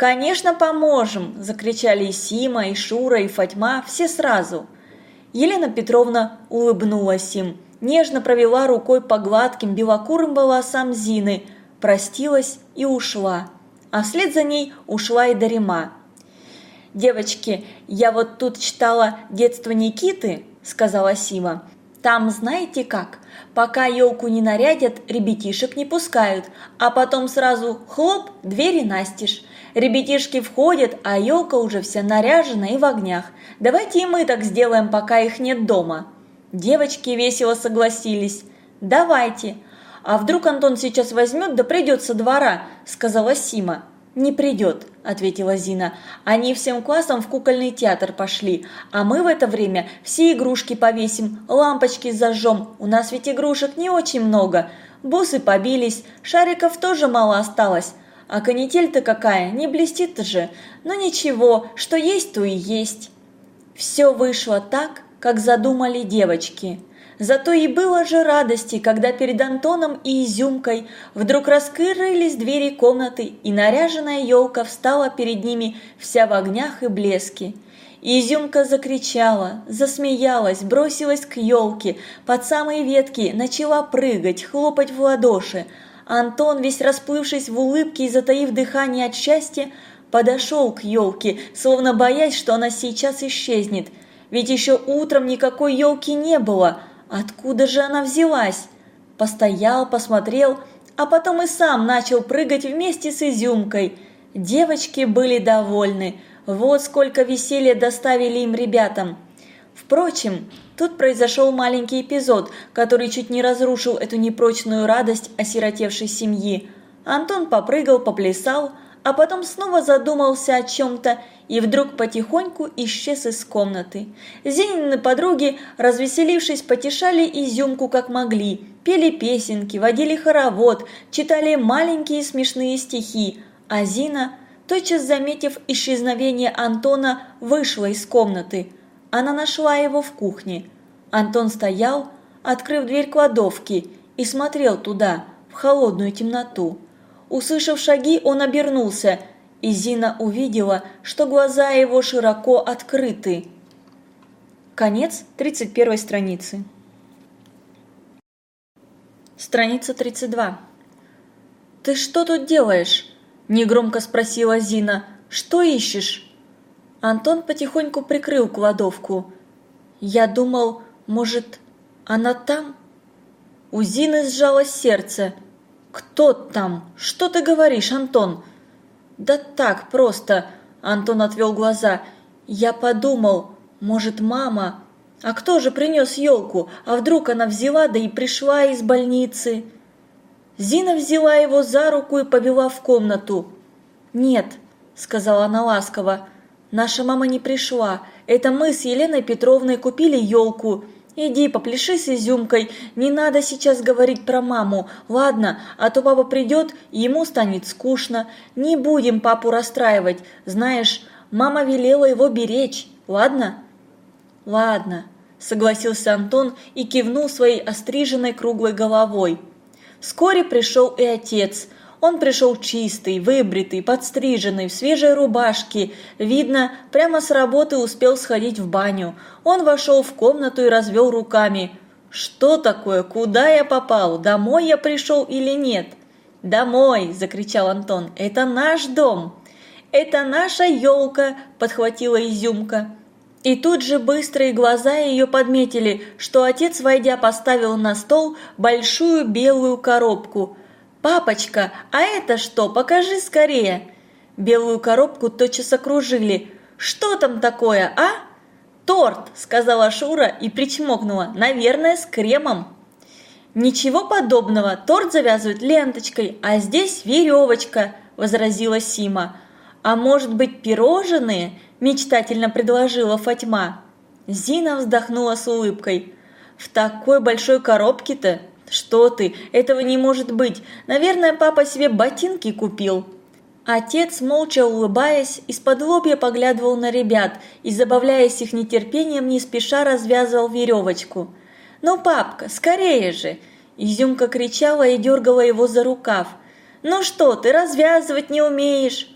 Конечно, поможем, закричали и Сима, и Шура, и Фатьма, все сразу. Елена Петровна улыбнулась им, нежно провела рукой по гладким белокурым волосам Зины, простилась и ушла. А вслед за ней ушла и Дарима. «Девочки, я вот тут читала «Детство Никиты», – сказала Сима. «Там знаете как? Пока елку не нарядят, ребятишек не пускают, а потом сразу хлоп, двери настежь. Ребятишки входят, а елка уже вся наряжена и в огнях. Давайте и мы так сделаем, пока их нет дома». Девочки весело согласились. «Давайте. А вдруг Антон сейчас возьмет да придет со двора?» – сказала Сима. «Не придет», – ответила Зина. «Они всем классом в кукольный театр пошли, а мы в это время все игрушки повесим, лампочки зажжем. У нас ведь игрушек не очень много. Бусы побились, шариков тоже мало осталось. А канитель-то какая, не блестит же. Но ничего, что есть, то и есть». Все вышло так, как задумали девочки. Зато и было же радости, когда перед Антоном и Изюмкой вдруг раскрылись двери комнаты, и наряженная елка встала перед ними вся в огнях и блеске. Изюмка закричала, засмеялась, бросилась к елке, под самые ветки начала прыгать, хлопать в ладоши. Антон, весь расплывшись в улыбке и затаив дыхание от счастья, подошел к елке, словно боясь, что она сейчас исчезнет. Ведь еще утром никакой елки не было – Откуда же она взялась? Постоял, посмотрел, а потом и сам начал прыгать вместе с изюмкой. Девочки были довольны. Вот сколько веселья доставили им ребятам. Впрочем, тут произошел маленький эпизод, который чуть не разрушил эту непрочную радость осиротевшей семьи. Антон попрыгал, поплясал, а потом снова задумался о чем-то и вдруг потихоньку исчез из комнаты. Зенины подруги, развеселившись, потешали изюмку как могли, пели песенки, водили хоровод, читали маленькие смешные стихи, а Зина, тотчас заметив исчезновение Антона, вышла из комнаты. Она нашла его в кухне. Антон стоял, открыв дверь кладовки, и смотрел туда, в холодную темноту. Услышав шаги, он обернулся – и Зина увидела, что глаза его широко открыты. Конец 31 страницы. Страница 32. «Ты что тут делаешь?» – негромко спросила Зина. «Что ищешь?» Антон потихоньку прикрыл кладовку. «Я думал, может, она там?» У Зины сжалось сердце. «Кто там? Что ты говоришь, Антон?» «Да так, просто!» – Антон отвел глаза. «Я подумал, может, мама? А кто же принес елку? А вдруг она взяла, да и пришла из больницы?» Зина взяла его за руку и повела в комнату. «Нет», – сказала она ласково, – «наша мама не пришла. Это мы с Еленой Петровной купили елку. Иди попляши с изюмкой, не надо сейчас говорить про маму, ладно, а то папа придет, и ему станет скучно. Не будем папу расстраивать, знаешь, мама велела его беречь, ладно? Ладно, согласился Антон и кивнул своей остриженной круглой головой. Вскоре пришел и отец – он пришел чистый, выбритый, подстриженный, в свежей рубашке. Видно, прямо с работы успел сходить в баню. Он вошел в комнату и развел руками. «Что такое? Куда я попал? Домой я пришел или нет?» «Домой!» – закричал Антон. «Это наш дом!» «Это наша елка!» – подхватила Изюмка. И тут же быстрые глаза ее подметили, что отец, войдя, поставил на стол большую белую коробку – «Папочка, а это что? Покажи скорее!» Белую коробку тотчас окружили. «Что там такое, а?» «Торт!» – сказала Шура и причмокнула. «Наверное, с кремом». «Ничего подобного, торт завязывают ленточкой, а здесь веревочка», – возразила Сима. «А может быть пирожные?» – мечтательно предложила Фатьма. Зина вздохнула с улыбкой. «В такой большой коробке-то «Что ты? Этого не может быть! Наверное, папа себе ботинки купил!» Отец, молча улыбаясь, из-под лобья поглядывал на ребят и, забавляясь их нетерпением, не спеша развязывал веревочку. «Ну, папка, скорее же!» Изюмка кричала и дергала его за рукав. «Ну что, ты развязывать не умеешь?»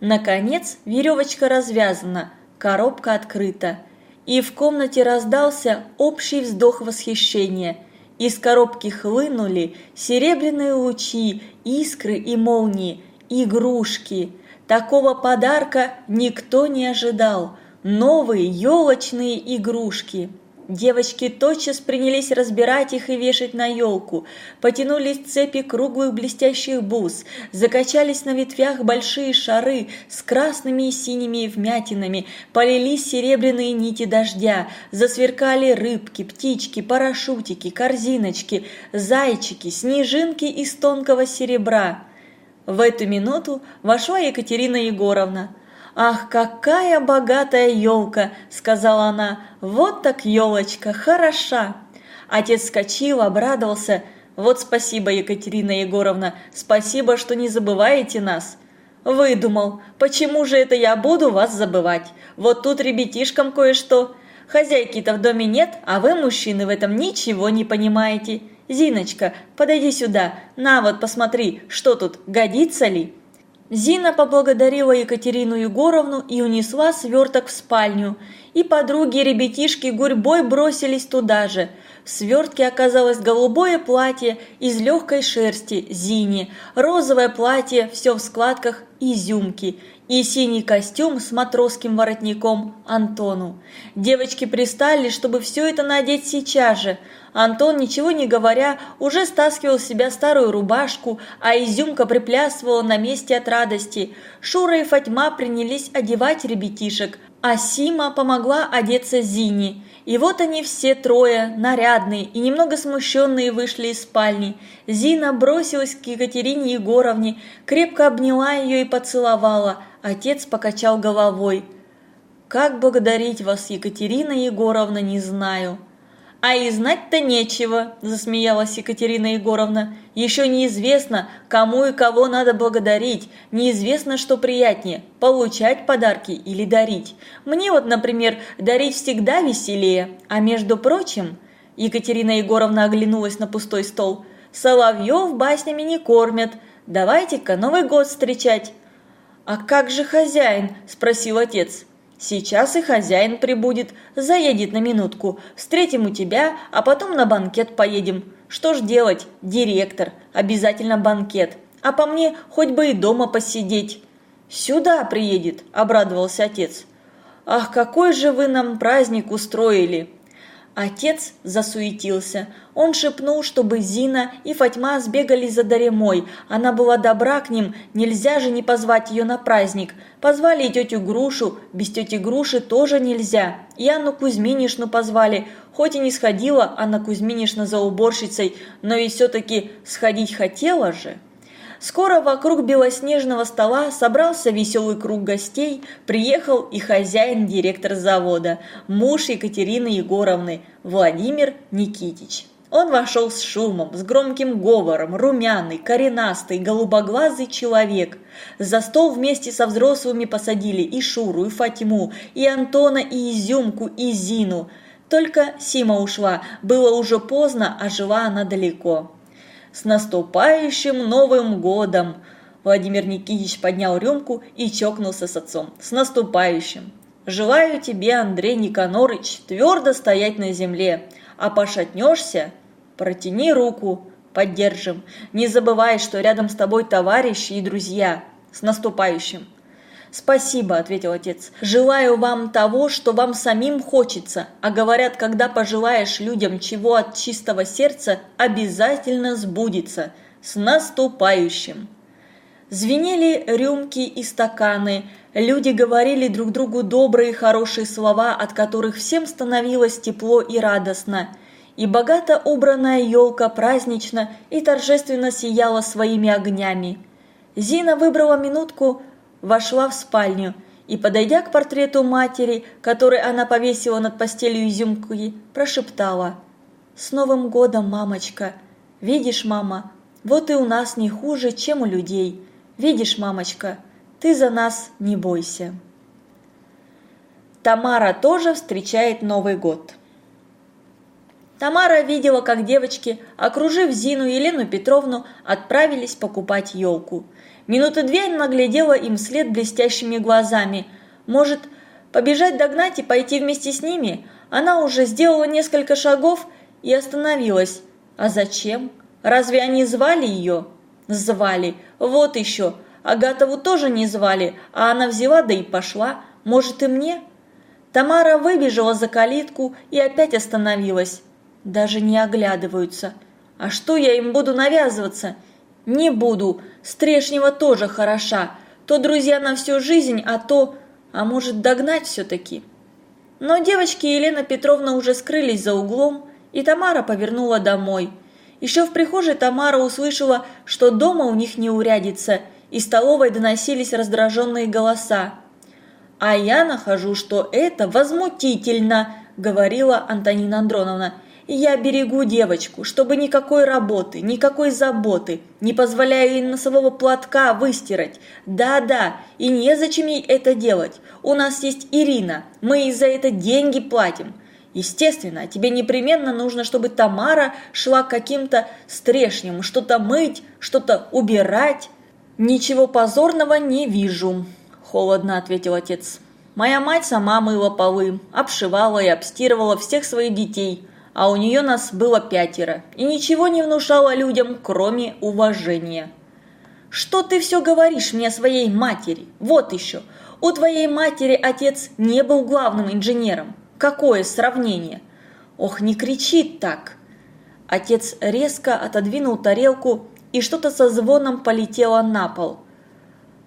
Наконец, веревочка развязана, коробка открыта. И в комнате раздался общий вздох восхищения – из коробки хлынули серебряные лучи, искры и молнии, игрушки. Такого подарка никто не ожидал. Новые елочные игрушки. Девочки тотчас принялись разбирать их и вешать на елку. Потянулись цепи круглых блестящих бус, закачались на ветвях большие шары с красными и синими вмятинами, полились серебряные нити дождя, засверкали рыбки, птички, парашютики, корзиночки, зайчики, снежинки из тонкого серебра. В эту минуту вошла Екатерина Егоровна. «Ах, какая богатая елка!» – сказала она. «Вот так елочка, хороша!» Отец вскочил, обрадовался. «Вот спасибо, Екатерина Егоровна, спасибо, что не забываете нас!» «Выдумал, почему же это я буду вас забывать? Вот тут ребятишкам кое-что. Хозяйки-то в доме нет, а вы, мужчины, в этом ничего не понимаете. Зиночка, подойди сюда, на вот посмотри, что тут, годится ли?» Зина поблагодарила Екатерину Егоровну и унесла сверток в спальню, и подруги и ребятишки гурьбой бросились туда же. В свертке оказалось голубое платье из легкой шерсти Зине, розовое платье, все в складках изюмки, и синий костюм с матросским воротником Антону. Девочки пристали, чтобы все это надеть сейчас же. Антон, ничего не говоря, уже стаскивал с себя старую рубашку, а изюмка приплясывала на месте от радости. Шура и Фатьма принялись одевать ребятишек, а Сима помогла одеться Зине. И вот они все трое, нарядные и немного смущенные, вышли из спальни. Зина бросилась к Екатерине Егоровне, крепко обняла ее и поцеловала. Отец покачал головой. «Как благодарить вас, Екатерина Егоровна, не знаю». «А и знать-то нечего», – засмеялась Екатерина Егоровна. «Еще неизвестно, кому и кого надо благодарить, неизвестно, что приятнее – получать подарки или дарить. Мне вот, например, дарить всегда веселее, а между прочим...» Екатерина Егоровна оглянулась на пустой стол. «Соловьев баснями не кормят, давайте-ка Новый год встречать». «А как же хозяин?» – спросил отец. Сейчас и хозяин прибудет, заедет на минутку. Встретим у тебя, а потом на банкет поедем. Что ж делать, директор, обязательно банкет. А по мне хоть бы и дома посидеть. Сюда приедет, обрадовался отец. Ах, какой же вы нам праздник устроили! Отец засуетился. Он шепнул, чтобы Зина и Фатьма сбегали за Даремой. Она была добра к ним, нельзя же не позвать ее на праздник. Позвали тетю Грушу, без тети Груши тоже нельзя. И Анну Кузьминишну позвали. Хоть и не сходила Анна Кузьминишна за уборщицей, но и все-таки сходить хотела же. Скоро вокруг белоснежного стола собрался веселый круг гостей, приехал и хозяин-директор завода, муж Екатерины Егоровны, Владимир Никитич. Он вошел с шумом, с громким говором, румяный, коренастый, голубоглазый человек. За стол вместе со взрослыми посадили и Шуру, и Фатиму, и Антона, и Изюмку, и Зину. Только Сима ушла, было уже поздно, а жила она далеко. «С наступающим Новым годом!» Владимир Никитич поднял рюмку и чокнулся с отцом. «С наступающим! Желаю тебе, Андрей Никонорыч, твердо стоять на земле, а пошатнешься, протяни руку, поддержим. Не забывай, что рядом с тобой товарищи и друзья. С наступающим!» «Спасибо», – ответил отец. «Желаю вам того, что вам самим хочется, а говорят, когда пожелаешь людям чего от чистого сердца, обязательно сбудется. С наступающим!» Звенели рюмки и стаканы, люди говорили друг другу добрые хорошие слова, от которых всем становилось тепло и радостно. И богато убранная елка празднично и торжественно сияла своими огнями. Зина выбрала минутку, вошла в спальню и, подойдя к портрету матери, который она повесила над постелью изюмки, прошептала «С Новым годом, мамочка! Видишь, мама, вот и у нас не хуже, чем у людей. Видишь, мамочка, ты за нас не бойся». Тамара тоже встречает Новый год. Тамара видела, как девочки, окружив Зину и Елену Петровну, отправились покупать елку – Минуты две она глядела им вслед блестящими глазами. Может, побежать догнать и пойти вместе с ними? Она уже сделала несколько шагов и остановилась. А зачем? Разве они звали ее? Звали. Вот еще. Агатову тоже не звали, а она взяла да и пошла. Может и мне? Тамара выбежала за калитку и опять остановилась. Даже не оглядываются. А что я им буду навязываться? Не буду. Стрешнева тоже хороша. То друзья на всю жизнь, а то... А может догнать все-таки? Но девочки Елена Петровна уже скрылись за углом, и Тамара повернула домой. Еще в прихожей Тамара услышала, что дома у них не урядится, и столовой доносились раздраженные голоса. «А я нахожу, что это возмутительно», – говорила Антонина Андроновна – я берегу девочку, чтобы никакой работы, никакой заботы, не позволяю ей носового платка выстирать. Да-да, и незачем ей это делать. У нас есть Ирина, мы ей за это деньги платим. Естественно, тебе непременно нужно, чтобы Тамара шла каким-то стрешням, что-то мыть, что-то убирать. Ничего позорного не вижу, холодно ответил отец. Моя мать сама мыла полы, обшивала и обстирывала всех своих детей – а у нее нас было пятеро, и ничего не внушало людям, кроме уважения. «Что ты все говоришь мне о своей матери? Вот еще, у твоей матери отец не был главным инженером. Какое сравнение?» «Ох, не кричи так!» Отец резко отодвинул тарелку, и что-то со звоном полетело на пол.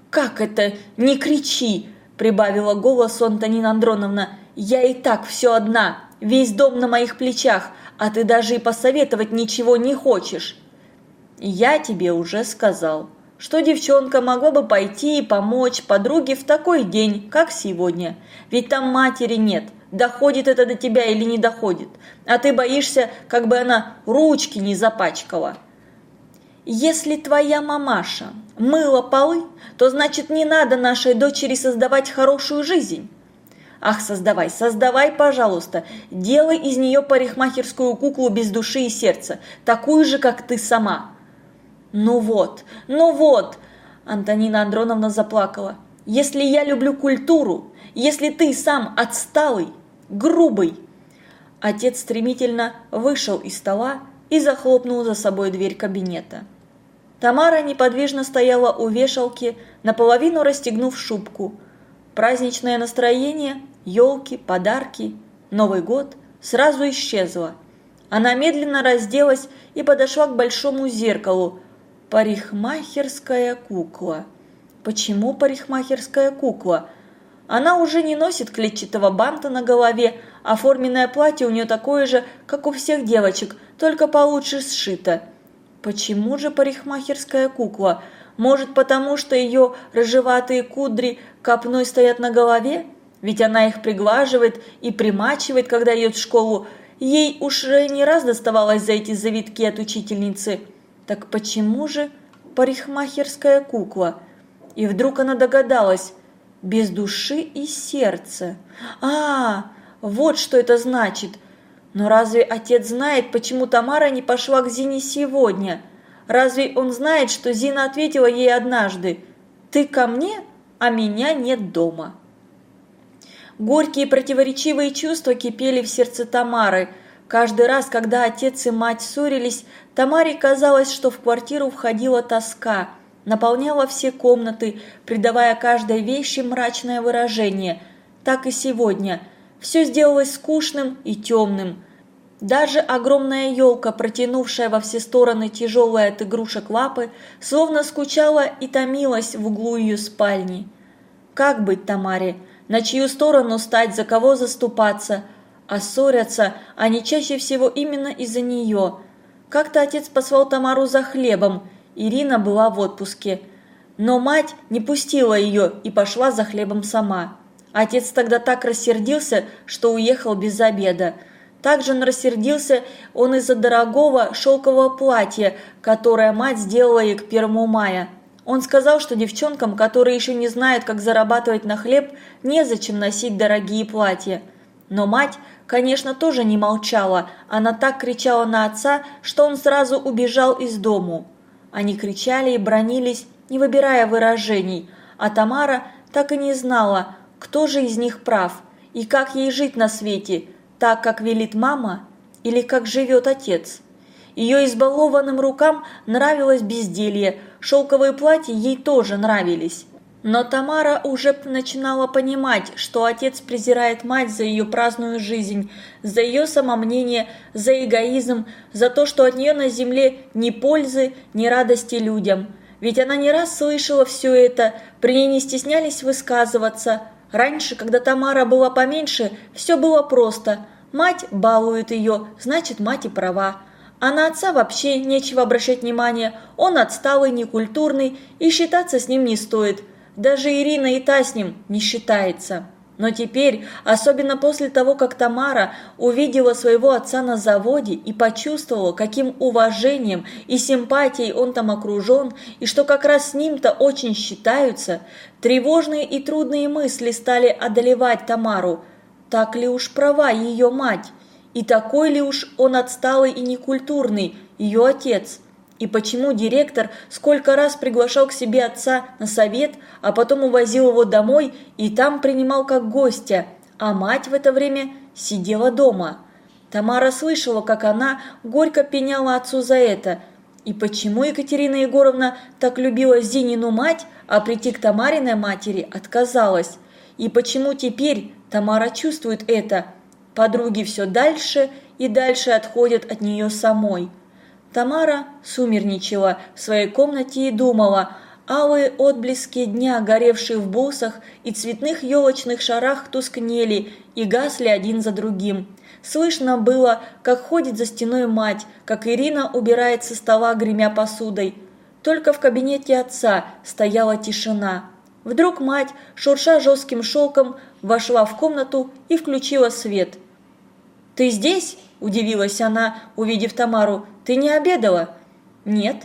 «Как это? Не кричи!» – прибавила голос Антонина Андроновна. «Я и так все одна, Весь дом на моих плечах, а ты даже и посоветовать ничего не хочешь. Я тебе уже сказал, что девчонка могла бы пойти и помочь подруге в такой день, как сегодня. Ведь там матери нет, доходит это до тебя или не доходит. А ты боишься, как бы она ручки не запачкала. Если твоя мамаша мыла полы, то значит не надо нашей дочери создавать хорошую жизнь. Ах, создавай, создавай, пожалуйста. Делай из нее парикмахерскую куклу без души и сердца, такую же, как ты сама. Ну вот, ну вот, Антонина Андроновна заплакала. Если я люблю культуру, если ты сам отсталый, грубый. Отец стремительно вышел из стола и захлопнул за собой дверь кабинета. Тамара неподвижно стояла у вешалки, наполовину расстегнув шубку. Праздничное настроение елки, подарки, Новый год сразу исчезла. Она медленно разделась и подошла к большому зеркалу. Парикмахерская кукла. Почему парикмахерская кукла? Она уже не носит клетчатого банта на голове, а форменное платье у нее такое же, как у всех девочек, только получше сшито. Почему же парикмахерская кукла? Может, потому что ее рыжеватые кудри копной стоят на голове? Ведь она их приглаживает и примачивает, когда идет в школу. Ей уж не раз доставалось за эти завитки от учительницы. Так почему же парикмахерская кукла? И вдруг она догадалась. Без души и сердца. А, вот что это значит. Но разве отец знает, почему Тамара не пошла к Зине сегодня? Разве он знает, что Зина ответила ей однажды «Ты ко мне, а меня нет дома»? Горькие противоречивые чувства кипели в сердце Тамары. Каждый раз, когда отец и мать ссорились, Тамаре казалось, что в квартиру входила тоска, наполняла все комнаты, придавая каждой вещи мрачное выражение. Так и сегодня. Все сделалось скучным и темным. Даже огромная елка, протянувшая во все стороны тяжелые от игрушек лапы, словно скучала и томилась в углу ее спальни. Как быть Тамаре? На чью сторону стать, за кого заступаться, а ссорятся они чаще всего именно из-за нее. Как-то отец послал Тамару за хлебом, Ирина была в отпуске. Но мать не пустила ее и пошла за хлебом сама. Отец тогда так рассердился, что уехал без обеда. Также он рассердился он из-за дорогого шелкового платья, которое мать сделала ей к первому мая. Он сказал, что девчонкам, которые еще не знают, как зарабатывать на хлеб, незачем носить дорогие платья. Но мать, конечно, тоже не молчала, она так кричала на отца, что он сразу убежал из дому. Они кричали и бронились, не выбирая выражений, а Тамара так и не знала, кто же из них прав и как ей жить на свете, так, как велит мама или как живет отец. Ее избалованным рукам нравилось безделье, шелковые платья ей тоже нравились. Но Тамара уже начинала понимать, что отец презирает мать за ее праздную жизнь, за ее самомнение, за эгоизм, за то, что от нее на земле ни пользы, ни радости людям. Ведь она не раз слышала все это, при ней не стеснялись высказываться. Раньше, когда Тамара была поменьше, все было просто. Мать балует ее, значит мать и права. А на отца вообще нечего обращать внимания, он отсталый, некультурный, и считаться с ним не стоит. Даже Ирина и та с ним не считается. Но теперь, особенно после того, как Тамара увидела своего отца на заводе и почувствовала, каким уважением и симпатией он там окружен, и что как раз с ним-то очень считаются, тревожные и трудные мысли стали одолевать Тамару. Так ли уж права ее мать? И такой ли уж он отсталый и некультурный, ее отец? И почему директор сколько раз приглашал к себе отца на совет, а потом увозил его домой и там принимал как гостя, а мать в это время сидела дома? Тамара слышала, как она горько пеняла отцу за это. И почему Екатерина Егоровна так любила Зинину мать, а прийти к Тамариной матери отказалась? И почему теперь Тамара чувствует это – Подруги все дальше и дальше отходят от нее самой. Тамара сумерничала в своей комнате и думала, алые отблески дня, горевшие в бусах и цветных елочных шарах, тускнели и гасли один за другим. Слышно было, как ходит за стеной мать, как Ирина убирает со стола, гремя посудой. Только в кабинете отца стояла тишина. Вдруг мать, шурша жестким шелком, вошла в комнату и включила свет. «Ты здесь?» – удивилась она, увидев Тамару. «Ты не обедала?» «Нет».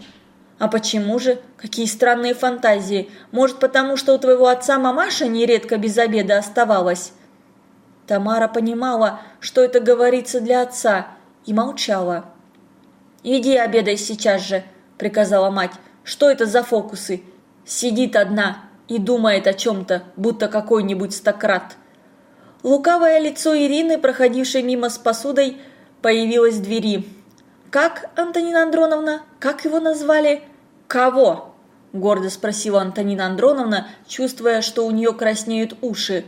«А почему же? Какие странные фантазии. Может, потому что у твоего отца мамаша нередко без обеда оставалась?» Тамара понимала, что это говорится для отца, и молчала. «Иди обедай сейчас же», – приказала мать. «Что это за фокусы? Сидит одна, и думает о чем-то, будто какой-нибудь стократ. Лукавое лицо Ирины, проходившей мимо с посудой, появилось в двери. «Как, Антонина Андроновна? Как его назвали?» «Кого?» – гордо спросила Антонина Андроновна, чувствуя, что у нее краснеют уши.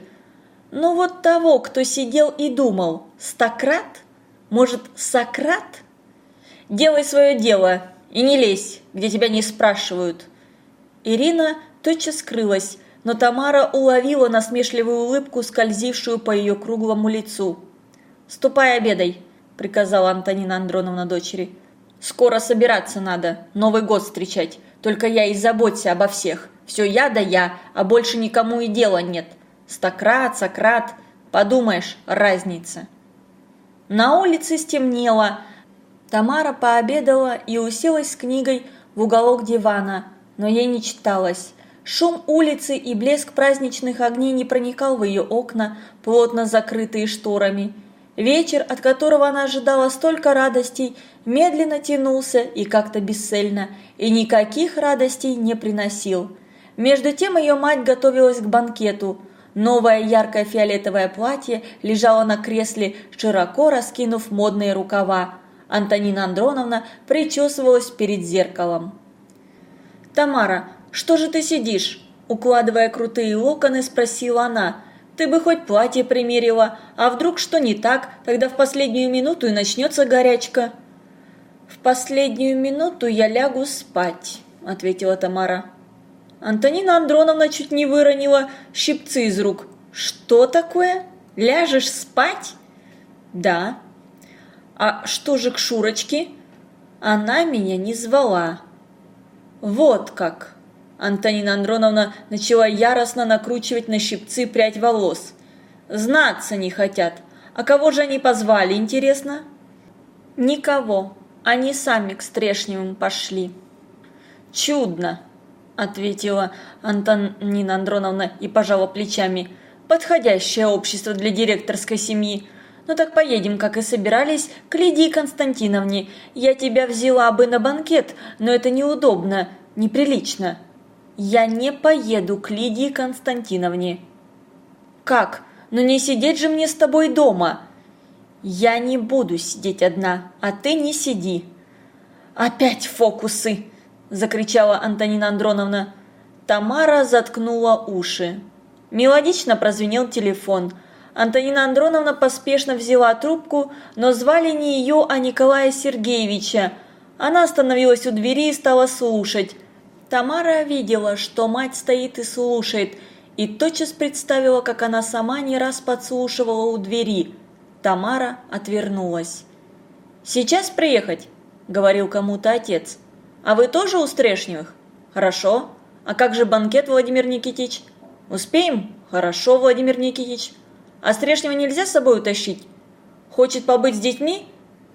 «Ну вот того, кто сидел и думал. Стократ? Может, Сократ?» «Делай свое дело и не лезь, где тебя не спрашивают». Ирина тотчас скрылась, но Тамара уловила насмешливую улыбку, скользившую по ее круглому лицу. «Ступай обедай», – приказала Антонина Андроновна дочери. «Скоро собираться надо, Новый год встречать, только я и заботься обо всех. Все я да я, а больше никому и дела нет. Стократ, сократ, подумаешь, разница. На улице стемнело. Тамара пообедала и уселась с книгой в уголок дивана, но ей не читалось. Шум улицы и блеск праздничных огней не проникал в ее окна, плотно закрытые шторами. Вечер, от которого она ожидала столько радостей, медленно тянулся и как-то бесцельно, и никаких радостей не приносил. Между тем ее мать готовилась к банкету. Новое яркое фиолетовое платье лежало на кресле, широко раскинув модные рукава. Антонина Андроновна причесывалась перед зеркалом. «Тамара, что же ты сидишь?» Укладывая крутые локоны, спросила она. «Ты бы хоть платье примерила, а вдруг что не так, тогда в последнюю минуту и начнется горячка». «В последнюю минуту я лягу спать», – ответила Тамара. Антонина Андроновна чуть не выронила щипцы из рук. «Что такое? Ляжешь спать?» «Да». «А что же к Шурочке?» «Она меня не звала». «Вот как!» Антонина Андроновна начала яростно накручивать на щипцы прядь волос. «Знаться не хотят. А кого же они позвали, интересно?» «Никого. Они сами к Стрешневым пошли». «Чудно!» – ответила Антонина Андроновна и пожала плечами. «Подходящее общество для директорской семьи. Ну так поедем, как и собирались, к Лидии Константиновне. Я тебя взяла бы на банкет, но это неудобно, неприлично». «Я не поеду к Лидии Константиновне». «Как? Но не сидеть же мне с тобой дома!» «Я не буду сидеть одна, а ты не сиди». «Опять фокусы!» – закричала Антонина Андроновна. Тамара заткнула уши. Мелодично прозвенел телефон. Антонина Андроновна поспешно взяла трубку, но звали не ее, а Николая Сергеевича. Она остановилась у двери и стала слушать. Тамара видела, что мать стоит и слушает, и тотчас представила, как она сама не раз подслушивала у двери. Тамара отвернулась. «Сейчас приехать», – говорил кому-то отец. А вы тоже у Стрешневых? Хорошо. А как же банкет, Владимир Никитич? Успеем? Хорошо, Владимир Никитич. А Стрешнева нельзя с собой утащить? Хочет побыть с детьми?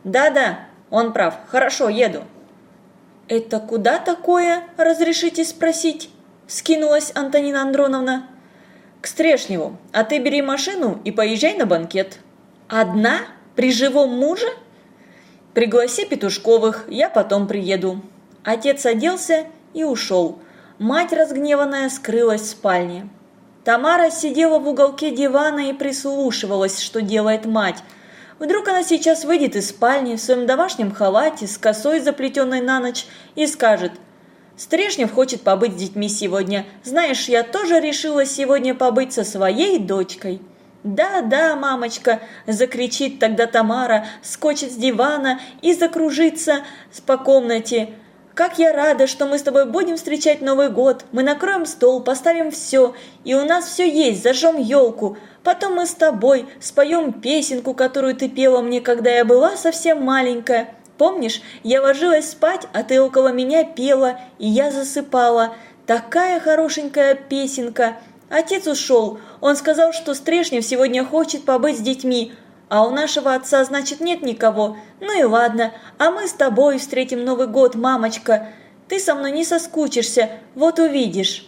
Да-да, он прав. Хорошо, еду. Это куда такое, разрешите спросить? Скинулась Антонина Андроновна. К Стрешневу. А ты бери машину и поезжай на банкет. Одна? При живом муже? Пригласи Петушковых, я потом приеду. Отец оделся и ушел. Мать, разгневанная, скрылась в спальне. Тамара сидела в уголке дивана и прислушивалась, что делает мать. Вдруг она сейчас выйдет из спальни в своем домашнем халате с косой, заплетенной на ночь, и скажет «Стрешнев хочет побыть с детьми сегодня. Знаешь, я тоже решила сегодня побыть со своей дочкой». «Да, да, мамочка!» – закричит тогда Тамара, скочит с дивана и закружится по комнате. Как я рада, что мы с тобой будем встречать Новый год. Мы накроем стол, поставим все, и у нас все есть, зажжем елку. Потом мы с тобой споем песенку, которую ты пела мне, когда я была совсем маленькая. Помнишь, я ложилась спать, а ты около меня пела, и я засыпала. Такая хорошенькая песенка. Отец ушел. Он сказал, что Стрешнев сегодня хочет побыть с детьми. А у нашего отца, значит, нет никого. Ну и ладно, а мы с тобой встретим Новый год, мамочка. Ты со мной не соскучишься, вот увидишь.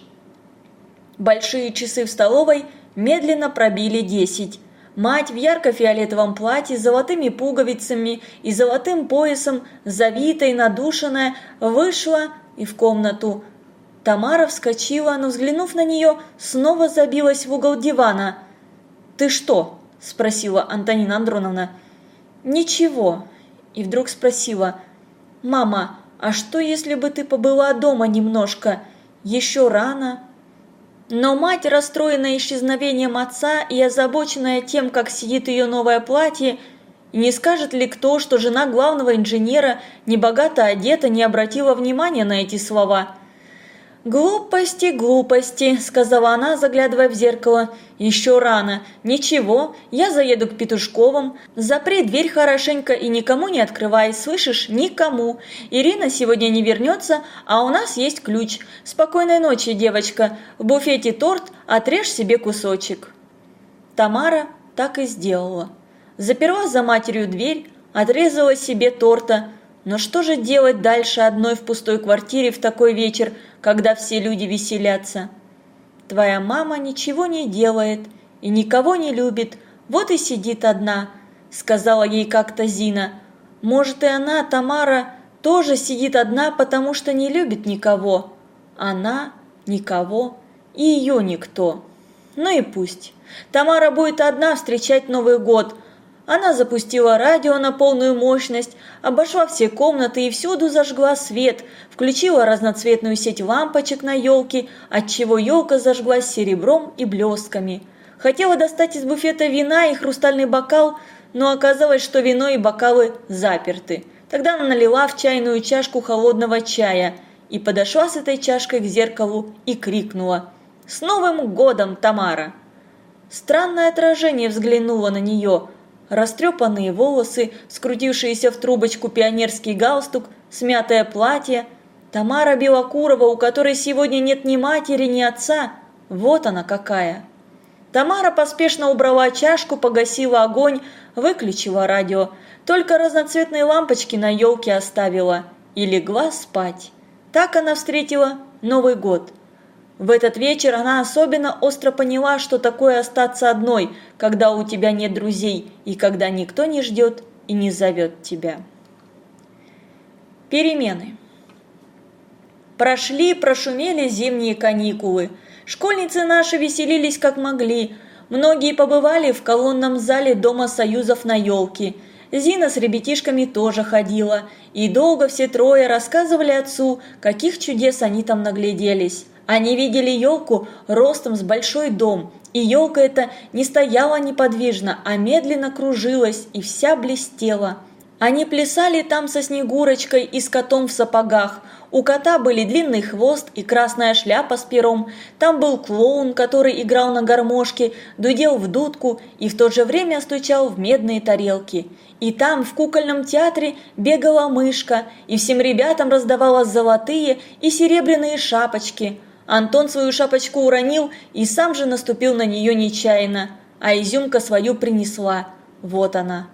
Большие часы в столовой медленно пробили десять. Мать в ярко-фиолетовом платье с золотыми пуговицами и золотым поясом, завитая надушенная, вышла и в комнату. Тамара вскочила, но, взглянув на нее, снова забилась в угол дивана. «Ты что, – спросила Антонина Андроновна. «Ничего». И вдруг спросила. «Мама, а что, если бы ты побыла дома немножко? Еще рано?» Но мать, расстроенная исчезновением отца и озабоченная тем, как сидит ее новое платье, не скажет ли кто, что жена главного инженера, небогато одета, не обратила внимания на эти слова? «Глупости, глупости», – сказала она, заглядывая в зеркало. «Еще рано. Ничего, я заеду к Петушковым. Запри дверь хорошенько и никому не открывай, слышишь? Никому. Ирина сегодня не вернется, а у нас есть ключ. Спокойной ночи, девочка. В буфете торт, отрежь себе кусочек». Тамара так и сделала. Заперла за матерью дверь, отрезала себе торта. Но что же делать дальше одной в пустой квартире в такой вечер – когда все люди веселятся. Твоя мама ничего не делает и никого не любит, вот и сидит одна, сказала ей как-то Зина. Может и она, Тамара, тоже сидит одна, потому что не любит никого. Она, никого и ее никто. Ну и пусть. Тамара будет одна встречать Новый год, она запустила радио на полную мощность, обошла все комнаты и всюду зажгла свет, включила разноцветную сеть лампочек на елке, отчего елка зажглась серебром и блесками. Хотела достать из буфета вина и хрустальный бокал, но оказалось, что вино и бокалы заперты. Тогда она налила в чайную чашку холодного чая и подошла с этой чашкой к зеркалу и крикнула «С Новым годом, Тамара!». Странное отражение взглянуло на нее – растрепанные волосы, скрутившиеся в трубочку пионерский галстук, смятое платье. Тамара Белокурова, у которой сегодня нет ни матери, ни отца, вот она какая. Тамара поспешно убрала чашку, погасила огонь, выключила радио, только разноцветные лампочки на елке оставила и легла спать. Так она встретила Новый год – в этот вечер она особенно остро поняла, что такое остаться одной, когда у тебя нет друзей и когда никто не ждет и не зовет тебя. Перемены. Прошли, прошумели зимние каникулы. Школьницы наши веселились как могли. Многие побывали в колонном зале Дома Союзов на елке. Зина с ребятишками тоже ходила. И долго все трое рассказывали отцу, каких чудес они там нагляделись. Они видели елку ростом с большой дом, и елка эта не стояла неподвижно, а медленно кружилась и вся блестела. Они плясали там со Снегурочкой и с котом в сапогах. У кота были длинный хвост и красная шляпа с пером. Там был клоун, который играл на гармошке, дудел в дудку и в то же время стучал в медные тарелки. И там, в кукольном театре, бегала мышка, и всем ребятам раздавала золотые и серебряные шапочки – Антон свою шапочку уронил и сам же наступил на нее нечаянно, а изюмка свою принесла. Вот она.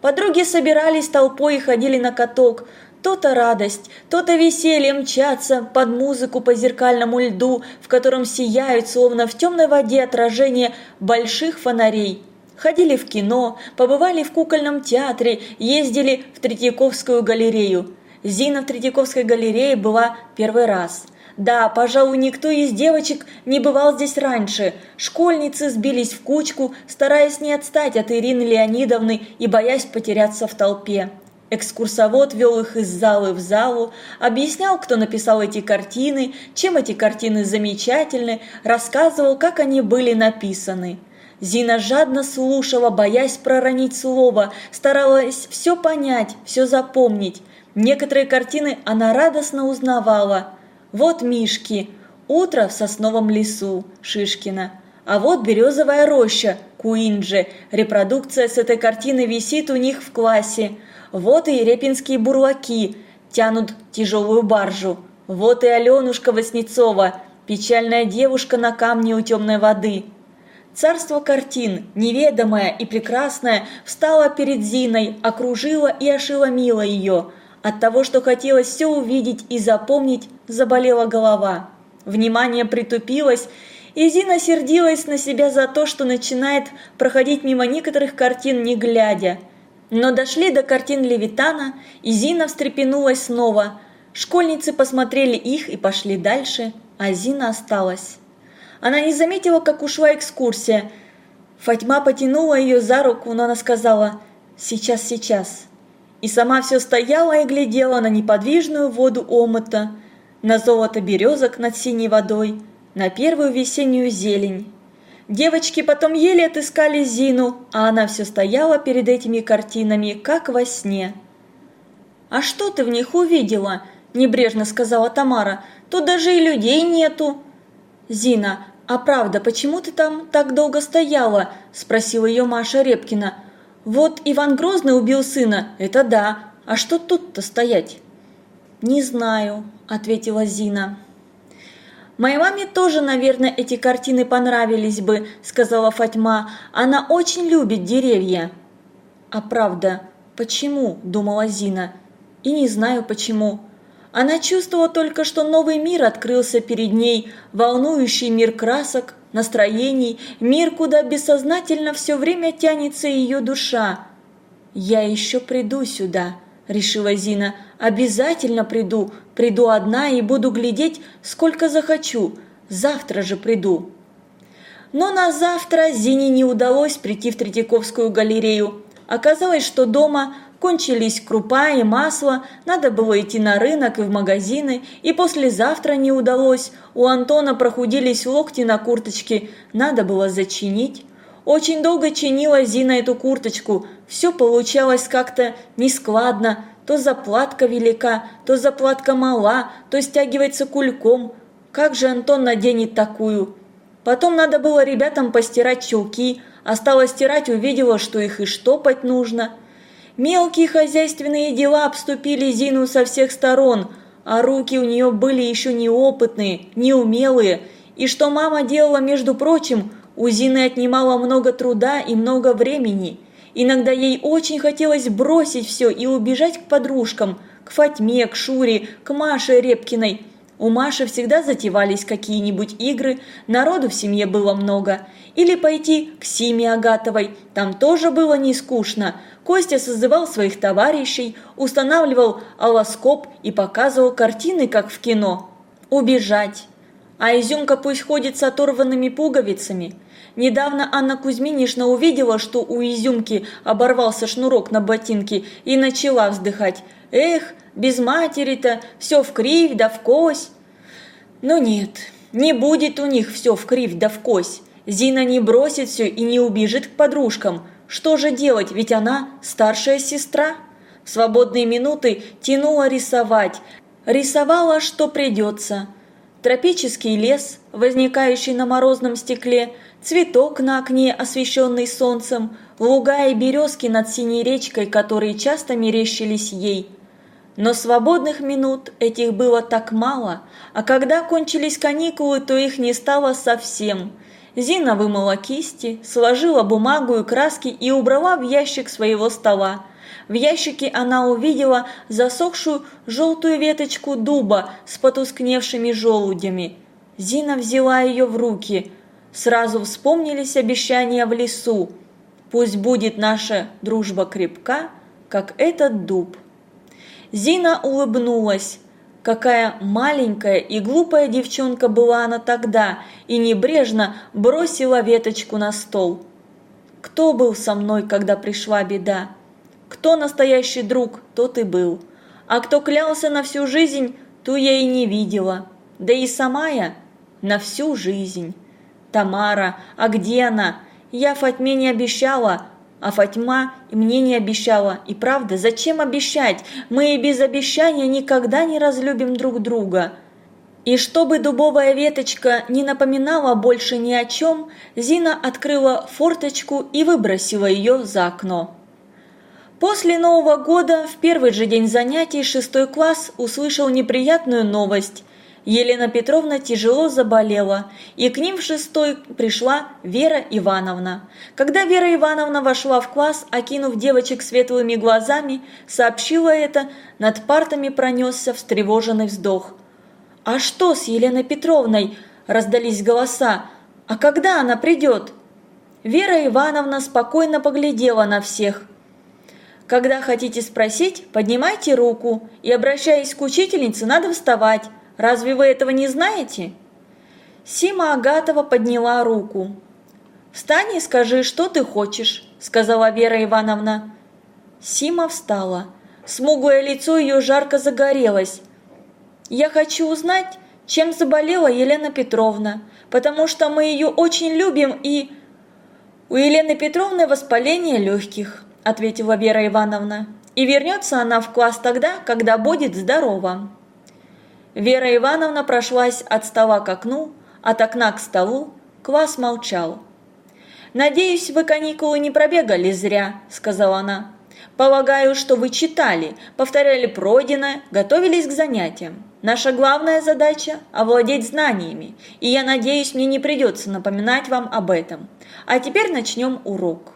Подруги собирались толпой и ходили на каток. То-то радость, то-то веселье мчаться под музыку по зеркальному льду, в котором сияют, словно в темной воде, отражения больших фонарей. Ходили в кино, побывали в кукольном театре, ездили в Третьяковскую галерею. Зина в Третьяковской галерее была первый раз – да, пожалуй, никто из девочек не бывал здесь раньше. Школьницы сбились в кучку, стараясь не отстать от Ирины Леонидовны и боясь потеряться в толпе. Экскурсовод вел их из залы в залу, объяснял, кто написал эти картины, чем эти картины замечательны, рассказывал, как они были написаны. Зина жадно слушала, боясь проронить слово, старалась все понять, все запомнить. Некоторые картины она радостно узнавала – вот Мишки, утро в сосновом лесу, Шишкина. А вот березовая роща, Куинджи. Репродукция с этой картины висит у них в классе. Вот и репинские бурлаки, тянут тяжелую баржу. Вот и Аленушка Васнецова, печальная девушка на камне у темной воды. Царство картин, неведомое и прекрасное, встало перед Зиной, окружило и ошеломило ее – от того, что хотелось все увидеть и запомнить, заболела голова. Внимание притупилось, и Зина сердилась на себя за то, что начинает проходить мимо некоторых картин не глядя. Но дошли до картин Левитана, и Зина встрепенулась снова. Школьницы посмотрели их и пошли дальше, а Зина осталась. Она не заметила, как ушла экскурсия. Фатьма потянула ее за руку, но она сказала «Сейчас, сейчас» и сама все стояла и глядела на неподвижную воду омыта, на золото березок над синей водой, на первую весеннюю зелень. Девочки потом еле отыскали Зину, а она все стояла перед этими картинами, как во сне. «А что ты в них увидела?» – небрежно сказала Тамара. «Тут даже и людей нету». «Зина, а правда, почему ты там так долго стояла?» – спросила ее Маша Репкина. «Вот Иван Грозный убил сына, это да, а что тут-то стоять?» «Не знаю», – ответила Зина. «Моей маме тоже, наверное, эти картины понравились бы», – сказала Фатьма. «Она очень любит деревья». «А правда, почему?» – думала Зина. «И не знаю почему». Она чувствовала только, что новый мир открылся перед ней, волнующий мир красок, настроений, мир, куда бессознательно все время тянется ее душа. «Я еще приду сюда», – решила Зина. «Обязательно приду, приду одна и буду глядеть, сколько захочу. Завтра же приду». Но на завтра Зине не удалось прийти в Третьяковскую галерею. Оказалось, что дома кончились крупа и масло, надо было идти на рынок и в магазины, и послезавтра не удалось, у Антона прохудились локти на курточке, надо было зачинить. Очень долго чинила Зина эту курточку, все получалось как-то нескладно, то заплатка велика, то заплатка мала, то стягивается кульком. Как же Антон наденет такую? Потом надо было ребятам постирать чулки, а стала стирать, увидела, что их и штопать нужно. Мелкие хозяйственные дела обступили Зину со всех сторон, а руки у нее были еще неопытные, неумелые, и что мама делала, между прочим, у Зины отнимало много труда и много времени – Иногда ей очень хотелось бросить все и убежать к подружкам, к Фатьме, к Шуре, к Маше Репкиной. У Маши всегда затевались какие-нибудь игры, народу в семье было много. Или пойти к Симе Агатовой, там тоже было не скучно. Костя созывал своих товарищей, устанавливал алоскоп и показывал картины, как в кино. Убежать. А Изюмка пусть ходит с оторванными пуговицами – Недавно Анна Кузьминишна увидела, что у изюмки оборвался шнурок на ботинке и начала вздыхать. «Эх, без матери-то, все в кривь да в кось!» Но нет, не будет у них все в кривь да в кось. Зина не бросит все и не убежит к подружкам. Что же делать, ведь она старшая сестра? В свободные минуты тянула рисовать. Рисовала, что придется. Тропический лес, возникающий на морозном стекле – цветок на окне, освещенный солнцем, луга и березки над синей речкой, которые часто мерещились ей. Но свободных минут этих было так мало, а когда кончились каникулы, то их не стало совсем. Зина вымыла кисти, сложила бумагу и краски и убрала в ящик своего стола. В ящике она увидела засохшую желтую веточку дуба с потускневшими желудями. Зина взяла ее в руки – Сразу вспомнились обещания в лесу. Пусть будет наша дружба крепка, как этот дуб. Зина улыбнулась. Какая маленькая и глупая девчонка была она тогда и небрежно бросила веточку на стол. Кто был со мной, когда пришла беда? Кто настоящий друг, тот и был. А кто клялся на всю жизнь, ту я и не видела. Да и сама я на всю жизнь. Тамара, а где она? Я Фатьме не обещала, а Фатьма мне не обещала. И правда, зачем обещать? Мы и без обещания никогда не разлюбим друг друга. И чтобы дубовая веточка не напоминала больше ни о чем, Зина открыла форточку и выбросила ее за окно. После Нового года в первый же день занятий шестой класс услышал неприятную новость. Елена Петровна тяжело заболела, и к ним в шестой пришла Вера Ивановна. Когда Вера Ивановна вошла в класс, окинув девочек светлыми глазами, сообщила это, над партами пронесся встревоженный вздох. «А что с Еленой Петровной?» – раздались голоса. «А когда она придет?» Вера Ивановна спокойно поглядела на всех. «Когда хотите спросить, поднимайте руку, и, обращаясь к учительнице, надо вставать». Разве вы этого не знаете?» Сима Агатова подняла руку. «Встань и скажи, что ты хочешь», – сказала Вера Ивановна. Сима встала. Смуглое лицо ее жарко загорелось. «Я хочу узнать, чем заболела Елена Петровна, потому что мы ее очень любим и...» «У Елены Петровны воспаление легких», – ответила Вера Ивановна. «И вернется она в класс тогда, когда будет здорова». Вера Ивановна прошлась от стола к окну, от окна к столу, класс молчал. «Надеюсь, вы каникулы не пробегали зря», – сказала она. «Полагаю, что вы читали, повторяли пройденное, готовились к занятиям. Наша главная задача – овладеть знаниями, и я надеюсь, мне не придется напоминать вам об этом. А теперь начнем урок».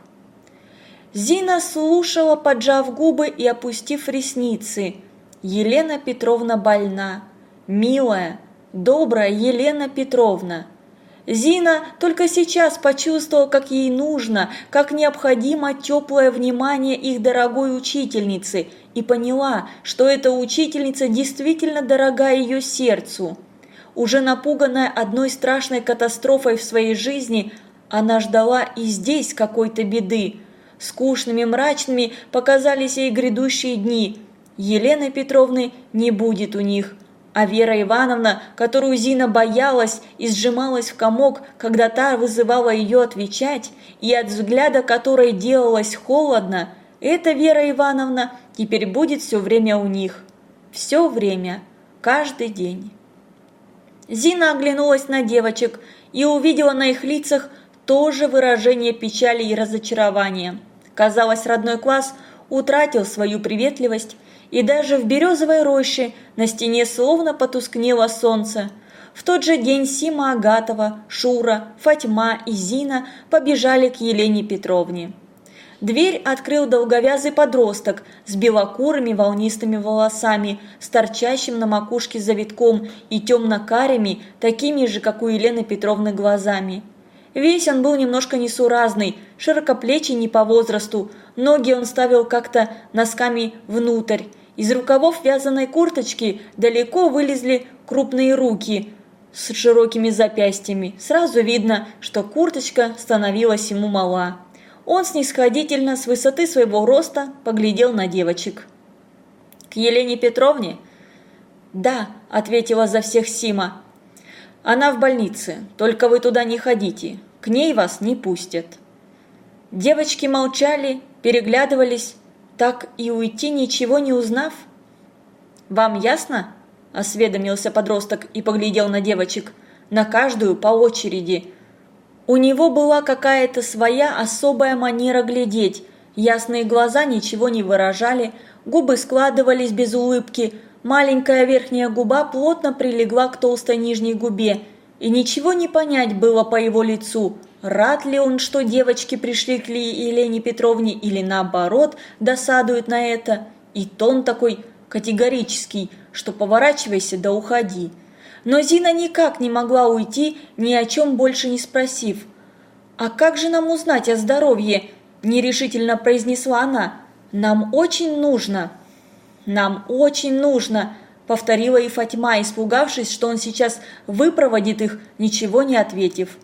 Зина слушала, поджав губы и опустив ресницы. Елена Петровна больна. Милая, добрая Елена Петровна. Зина только сейчас почувствовала, как ей нужно, как необходимо теплое внимание их дорогой учительницы, и поняла, что эта учительница действительно дорога ее сердцу. Уже напуганная одной страшной катастрофой в своей жизни, она ждала и здесь какой-то беды. Скучными, мрачными показались ей грядущие дни. Елены Петровны не будет у них – а Вера Ивановна, которую Зина боялась и сжималась в комок, когда та вызывала ее отвечать, и от взгляда которой делалось холодно, эта Вера Ивановна теперь будет все время у них. Все время, каждый день. Зина оглянулась на девочек и увидела на их лицах тоже выражение печали и разочарования. Казалось, родной класс утратил свою приветливость и даже в березовой роще на стене словно потускнело солнце. В тот же день Сима Агатова, Шура, Фатьма и Зина побежали к Елене Петровне. Дверь открыл долговязый подросток с белокурыми волнистыми волосами, с торчащим на макушке завитком и темно-карими, такими же, как у Елены Петровны, глазами. Весь он был немножко несуразный, широкоплечий не по возрасту, ноги он ставил как-то носками внутрь. Из рукавов вязаной курточки далеко вылезли крупные руки с широкими запястьями. Сразу видно, что курточка становилась ему мала. Он снисходительно с высоты своего роста поглядел на девочек. «К Елене Петровне?» «Да», – ответила за всех Сима. «Она в больнице, только вы туда не ходите, к ней вас не пустят». Девочки молчали, переглядывались, так и уйти ничего не узнав. «Вам ясно?» – осведомился подросток и поглядел на девочек. На каждую по очереди. У него была какая-то своя особая манера глядеть. Ясные глаза ничего не выражали, губы складывались без улыбки, маленькая верхняя губа плотно прилегла к толстой нижней губе, и ничего не понять было по его лицу, Рад ли он, что девочки пришли к Елене Петровне или наоборот досадуют на это? И тон такой категорический, что поворачивайся да уходи. Но Зина никак не могла уйти, ни о чем больше не спросив. «А как же нам узнать о здоровье?» – нерешительно произнесла она. «Нам очень нужно». «Нам очень нужно», – повторила и Фатьма, испугавшись, что он сейчас выпроводит их, ничего не ответив.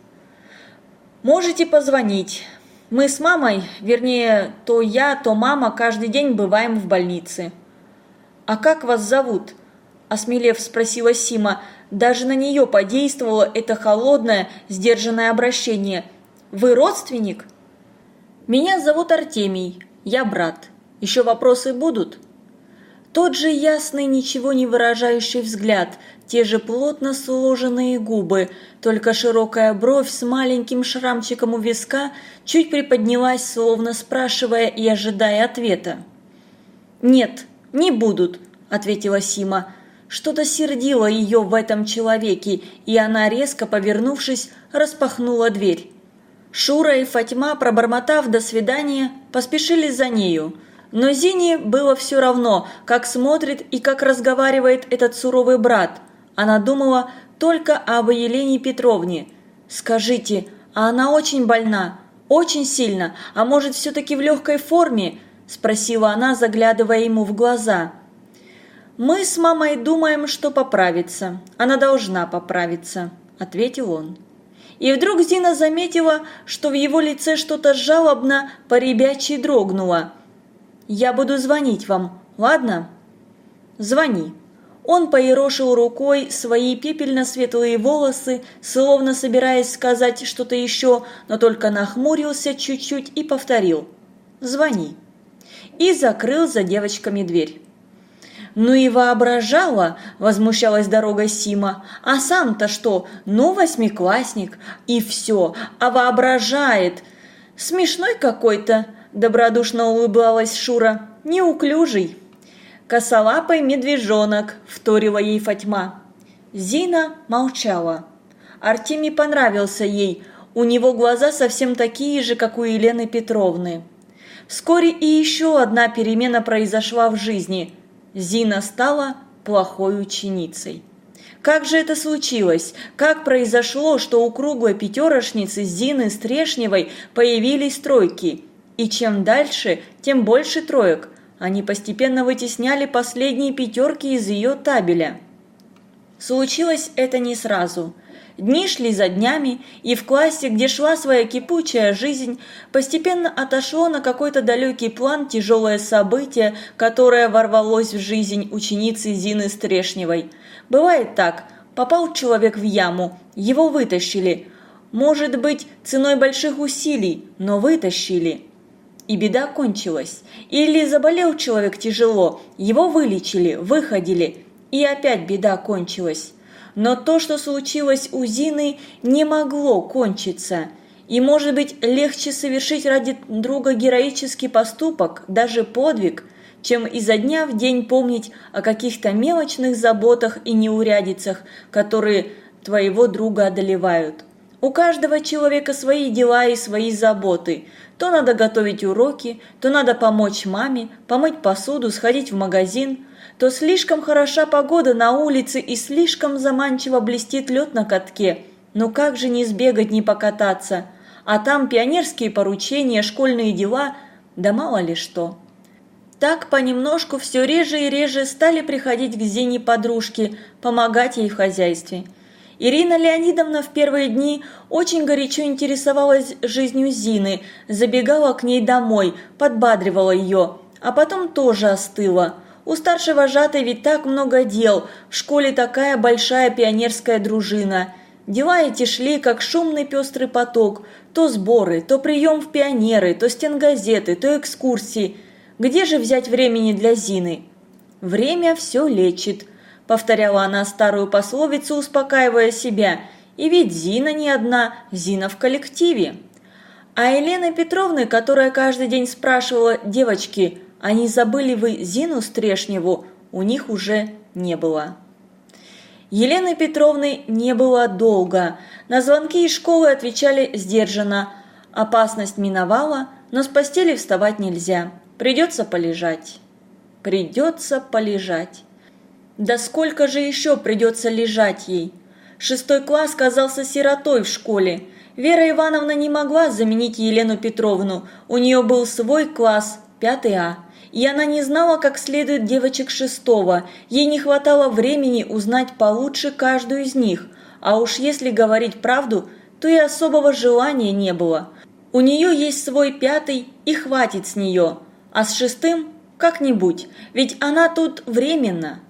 Можете позвонить. Мы с мамой, вернее, то я, то мама каждый день бываем в больнице. А как вас зовут? Осмелев спросила Сима. Даже на нее подействовало это холодное, сдержанное обращение. Вы родственник? Меня зовут Артемий. Я брат. Еще вопросы будут? Тот же ясный, ничего не выражающий взгляд, те же плотно сложенные губы, только широкая бровь с маленьким шрамчиком у виска чуть приподнялась, словно спрашивая и ожидая ответа. «Нет, не будут», – ответила Сима. Что-то сердило ее в этом человеке, и она, резко повернувшись, распахнула дверь. Шура и Фатьма, пробормотав «до свидания», поспешили за нею – но Зине было все равно, как смотрит и как разговаривает этот суровый брат. Она думала только об Елене Петровне. «Скажите, а она очень больна? Очень сильно? А может, все-таки в легкой форме?» – спросила она, заглядывая ему в глаза. «Мы с мамой думаем, что поправится. Она должна поправиться», – ответил он. И вдруг Зина заметила, что в его лице что-то жалобно по-ребячьи дрогнуло – я буду звонить вам, ладно? Звони. Он поерошил рукой свои пепельно-светлые волосы, словно собираясь сказать что-то еще, но только нахмурился чуть-чуть и повторил «Звони». И закрыл за девочками дверь. «Ну и воображала!» – возмущалась дорога Сима. «А сам-то что? Ну, восьмиклассник. И все. А воображает!» «Смешной какой-то!» – добродушно улыбалась Шура. «Неуклюжий!» «Косолапый медвежонок!» – вторила ей Фатьма. Зина молчала. Артемий понравился ей. У него глаза совсем такие же, как у Елены Петровны. Вскоре и еще одна перемена произошла в жизни. Зина стала плохой ученицей. Как же это случилось? Как произошло, что у круглой пятерошницы Зины Стрешневой появились тройки? И чем дальше, тем больше троек. Они постепенно вытесняли последние пятерки из ее табеля. Случилось это не сразу – Дни шли за днями, и в классе, где шла своя кипучая жизнь, постепенно отошло на какой-то далекий план тяжелое событие, которое ворвалось в жизнь ученицы Зины Стрешневой. Бывает так, попал человек в яму, его вытащили. Может быть, ценой больших усилий, но вытащили. И беда кончилась. Или заболел человек тяжело, его вылечили, выходили, и опять беда кончилась. Но то, что случилось у Зины, не могло кончиться. И, может быть, легче совершить ради друга героический поступок, даже подвиг, чем изо дня в день помнить о каких-то мелочных заботах и неурядицах, которые твоего друга одолевают. У каждого человека свои дела и свои заботы. То надо готовить уроки, то надо помочь маме, помыть посуду, сходить в магазин – то слишком хороша погода на улице и слишком заманчиво блестит лед на катке. Но ну как же не сбегать, не покататься? А там пионерские поручения, школьные дела, да мало ли что. Так понемножку все реже и реже стали приходить к Зине подружки, помогать ей в хозяйстве. Ирина Леонидовна в первые дни очень горячо интересовалась жизнью Зины, забегала к ней домой, подбадривала ее, а потом тоже остыла – у старшей вожатой ведь так много дел, в школе такая большая пионерская дружина. Дела эти шли, как шумный пестрый поток, то сборы, то прием в пионеры, то стенгазеты, то экскурсии. Где же взять времени для Зины? «Время все лечит», – повторяла она старую пословицу, успокаивая себя. «И ведь Зина не одна, Зина в коллективе». А Елены Петровны, которая каждый день спрашивала «девочки», а не забыли вы Зину Стрешневу, у них уже не было. Елены Петровны не было долго. На звонки из школы отвечали сдержанно. Опасность миновала, но с постели вставать нельзя. Придется полежать. Придется полежать. Да сколько же еще придется лежать ей? Шестой класс казался сиротой в школе. Вера Ивановна не могла заменить Елену Петровну. У нее был свой класс, пятый А и она не знала как следует девочек шестого, ей не хватало времени узнать получше каждую из них, а уж если говорить правду, то и особого желания не было. У нее есть свой пятый и хватит с нее, а с шестым как-нибудь, ведь она тут временно.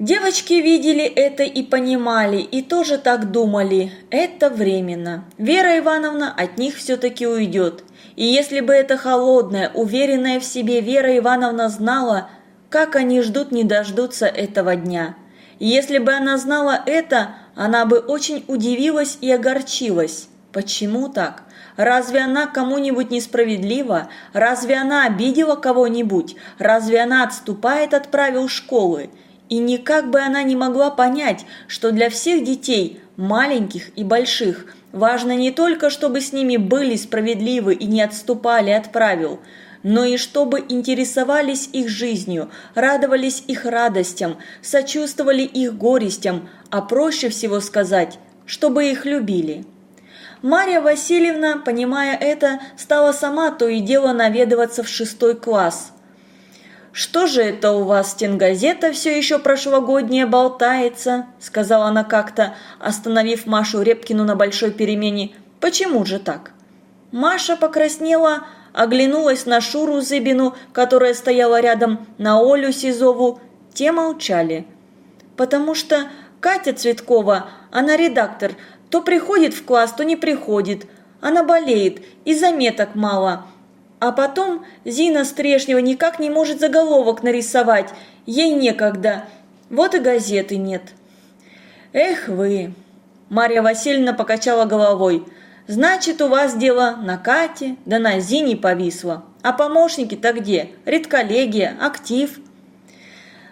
Девочки видели это и понимали, и тоже так думали. Это временно. Вера Ивановна от них все-таки уйдет. И если бы эта холодная, уверенная в себе Вера Ивановна знала, как они ждут не дождутся этого дня. И если бы она знала это, она бы очень удивилась и огорчилась. Почему так? Разве она кому-нибудь несправедлива? Разве она обидела кого-нибудь? Разве она отступает от правил школы? И никак бы она не могла понять, что для всех детей, маленьких и больших – Важно не только, чтобы с ними были справедливы и не отступали от правил, но и чтобы интересовались их жизнью, радовались их радостям, сочувствовали их горестям, а проще всего сказать, чтобы их любили. Марья Васильевна, понимая это, стала сама то и дело наведываться в шестой класс – «Что же это у вас, стенгазета все еще прошлогодняя болтается?» – сказала она как-то, остановив Машу Репкину на большой перемене. «Почему же так?» Маша покраснела, оглянулась на Шуру Зыбину, которая стояла рядом, на Олю Сизову. Те молчали. «Потому что Катя Цветкова, она редактор, то приходит в класс, то не приходит. Она болеет, и заметок мало. А потом Зина Стрешнева никак не может заголовок нарисовать, ей некогда. Вот и газеты нет. Эх вы! Марья Васильевна покачала головой. Значит, у вас дело на Кате, да на Зине повисло. А помощники-то где? Редколлегия, актив.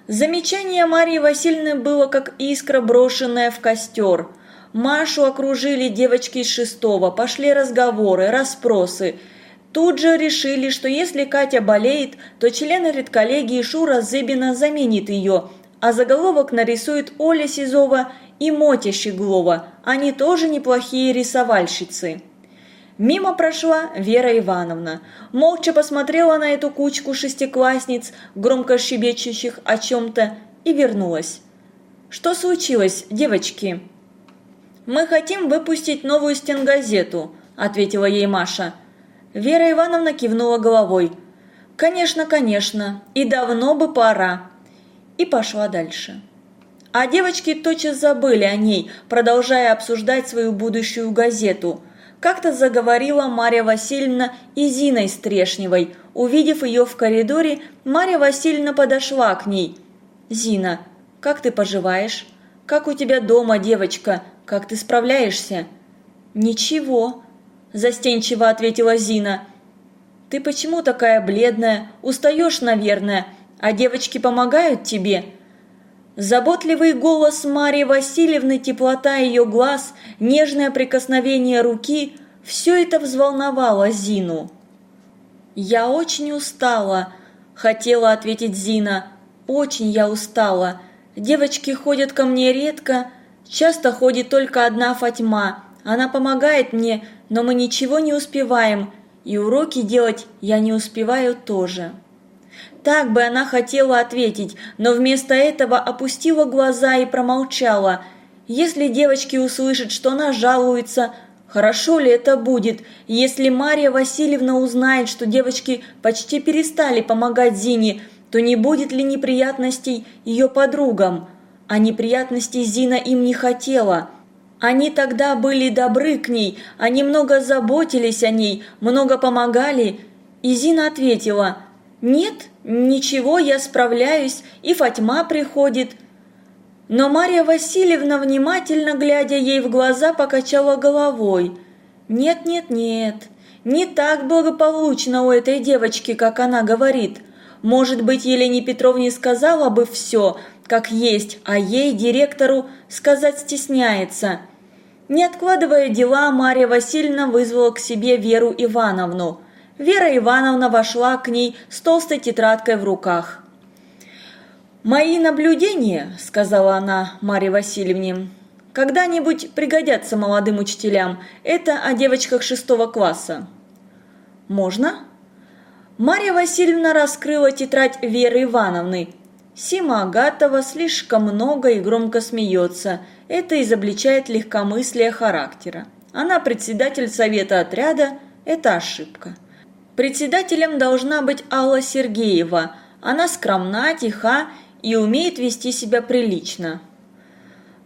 Замечание Марьи Васильевны было как искра, брошенная в костер. Машу окружили девочки из шестого, пошли разговоры, расспросы – Тут же решили, что если Катя болеет, то члены редколлегии Шура Зыбина заменит ее, а заголовок нарисует Оля Сизова и Мотя Щеглова, они тоже неплохие рисовальщицы. Мимо прошла Вера Ивановна, молча посмотрела на эту кучку шестиклассниц, громко щебечущих о чем-то, и вернулась. «Что случилось, девочки?» «Мы хотим выпустить новую стенгазету», – ответила ей Маша – Вера Ивановна кивнула головой. «Конечно, конечно, и давно бы пора». И пошла дальше. А девочки тотчас забыли о ней, продолжая обсуждать свою будущую газету. Как-то заговорила Марья Васильевна и Зиной Стрешневой. Увидев ее в коридоре, Марья Васильевна подошла к ней. «Зина, как ты поживаешь? Как у тебя дома, девочка? Как ты справляешься?» «Ничего», – застенчиво ответила Зина. «Ты почему такая бледная? Устаешь, наверное, а девочки помогают тебе?» Заботливый голос Марии Васильевны, теплота ее глаз, нежное прикосновение руки – все это взволновало Зину. «Я очень устала», – хотела ответить Зина. «Очень я устала. Девочки ходят ко мне редко, часто ходит только одна Фатьма. Она помогает мне, но мы ничего не успеваем, и уроки делать я не успеваю тоже». Так бы она хотела ответить, но вместо этого опустила глаза и промолчала. Если девочки услышат, что она жалуется, хорошо ли это будет, если Марья Васильевна узнает, что девочки почти перестали помогать Зине, то не будет ли неприятностей ее подругам? А неприятностей Зина им не хотела – они тогда были добры к ней, они много заботились о ней, много помогали. И Зина ответила, «Нет, ничего, я справляюсь, и Фатьма приходит». Но Марья Васильевна, внимательно глядя ей в глаза, покачала головой. «Нет, нет, нет, не так благополучно у этой девочки, как она говорит. Может быть, Елене Петровне сказала бы все, как есть, а ей, директору, сказать стесняется. Не откладывая дела, Марья Васильевна вызвала к себе Веру Ивановну. Вера Ивановна вошла к ней с толстой тетрадкой в руках. «Мои наблюдения, — сказала она Марье Васильевне, — когда-нибудь пригодятся молодым учителям. Это о девочках шестого класса». «Можно?» Марья Васильевна раскрыла тетрадь Веры Ивановны. Сима Агатова слишком много и громко смеется. Это изобличает легкомыслие характера. Она председатель совета отряда – это ошибка. Председателем должна быть Алла Сергеева. Она скромна, тиха и умеет вести себя прилично.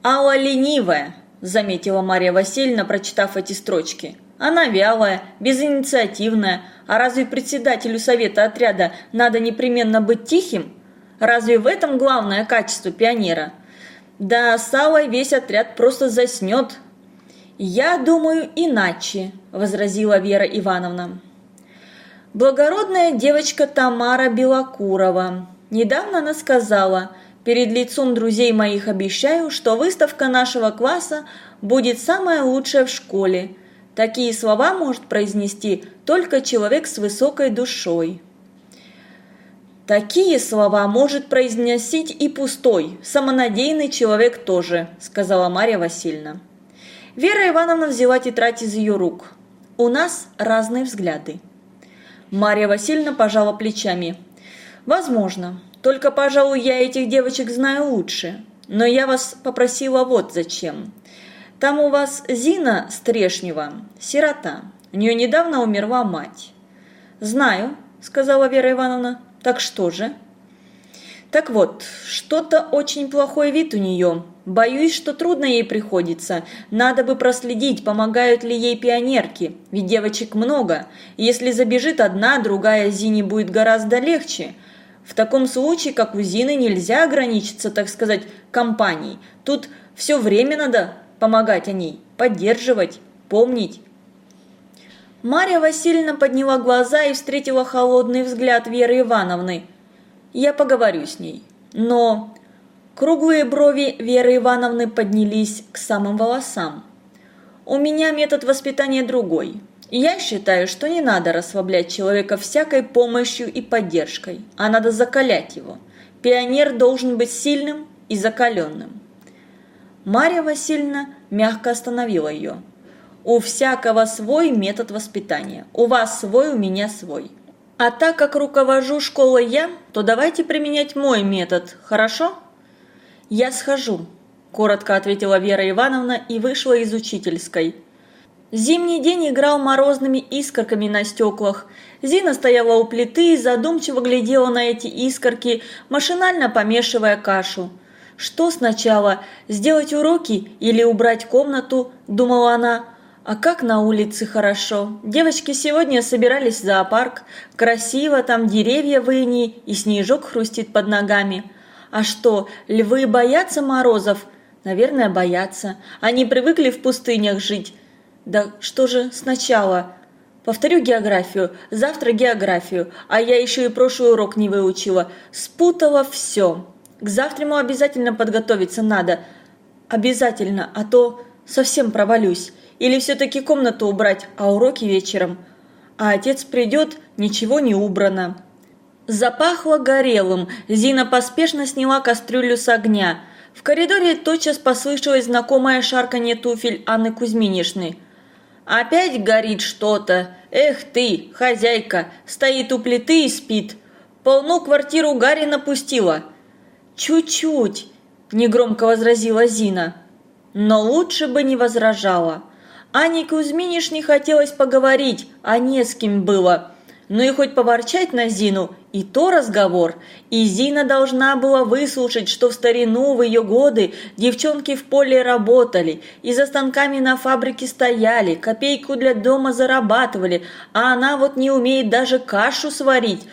«Алла ленивая», – заметила Мария Васильевна, прочитав эти строчки. «Она вялая, безинициативная. А разве председателю совета отряда надо непременно быть тихим?» Разве в этом главное качество пионера? Да с Аллой весь отряд просто заснет. Я думаю иначе, возразила Вера Ивановна. Благородная девочка Тамара Белокурова. Недавно она сказала, перед лицом друзей моих обещаю, что выставка нашего класса будет самая лучшая в школе. Такие слова может произнести только человек с высокой душой. «Такие слова может произносить и пустой, самонадеянный человек тоже», – сказала Марья Васильевна. Вера Ивановна взяла тетрадь из ее рук. «У нас разные взгляды». Марья Васильевна пожала плечами. «Возможно. Только, пожалуй, я этих девочек знаю лучше. Но я вас попросила вот зачем. Там у вас Зина Стрешнева, сирота. У нее недавно умерла мать». «Знаю», – сказала Вера Ивановна. Так что же? Так вот, что-то очень плохой вид у нее. Боюсь, что трудно ей приходится. Надо бы проследить, помогают ли ей пионерки, ведь девочек много. Если забежит одна, другая Зине будет гораздо легче. В таком случае, как у Зины, нельзя ограничиться, так сказать, компанией. Тут все время надо помогать о ней, поддерживать, помнить. Марья Васильевна подняла глаза и встретила холодный взгляд Веры Ивановны. «Я поговорю с ней. Но Круглые брови Веры Ивановны поднялись к самым волосам. «У меня метод воспитания другой. Я считаю, что не надо расслаблять человека всякой помощью и поддержкой, а надо закалять его. Пионер должен быть сильным и закаленным». Марья Васильевна мягко остановила ее. «У всякого свой метод воспитания. У вас свой, у меня свой. А так как руковожу школой я, то давайте применять мой метод, хорошо?» «Я схожу», – коротко ответила Вера Ивановна и вышла из учительской. Зимний день играл морозными искорками на стеклах. Зина стояла у плиты и задумчиво глядела на эти искорки, машинально помешивая кашу. Что сначала, сделать уроки или убрать комнату, думала она. А как на улице хорошо. Девочки сегодня собирались в зоопарк. Красиво, там деревья в инии и снежок хрустит под ногами. А что, львы боятся морозов? Наверное, боятся. Они привыкли в пустынях жить. Да что же сначала? Повторю географию, завтра географию, а я еще и прошлый урок не выучила. Спутала все. К завтраму обязательно подготовиться надо. Обязательно, а то совсем провалюсь. Или все-таки комнату убрать, а уроки вечером. А отец придет, ничего не убрано. Запахло горелым. Зина поспешно сняла кастрюлю с огня. В коридоре тотчас послышалось знакомое шарканье туфель Анны Кузьминишны. «Опять горит что-то. Эх ты, хозяйка, стоит у плиты и спит. Полну квартиру Гарри напустила». «Чуть-чуть», – негромко возразила Зина. Но лучше бы не возражала. Ане Кузьминишне хотелось поговорить, а не с кем было. Ну и хоть поворчать на Зину, и то разговор. И Зина должна была выслушать, что в старину, в ее годы, девчонки в поле работали, и за станками на фабрике стояли, копейку для дома зарабатывали, а она вот не умеет даже кашу сварить.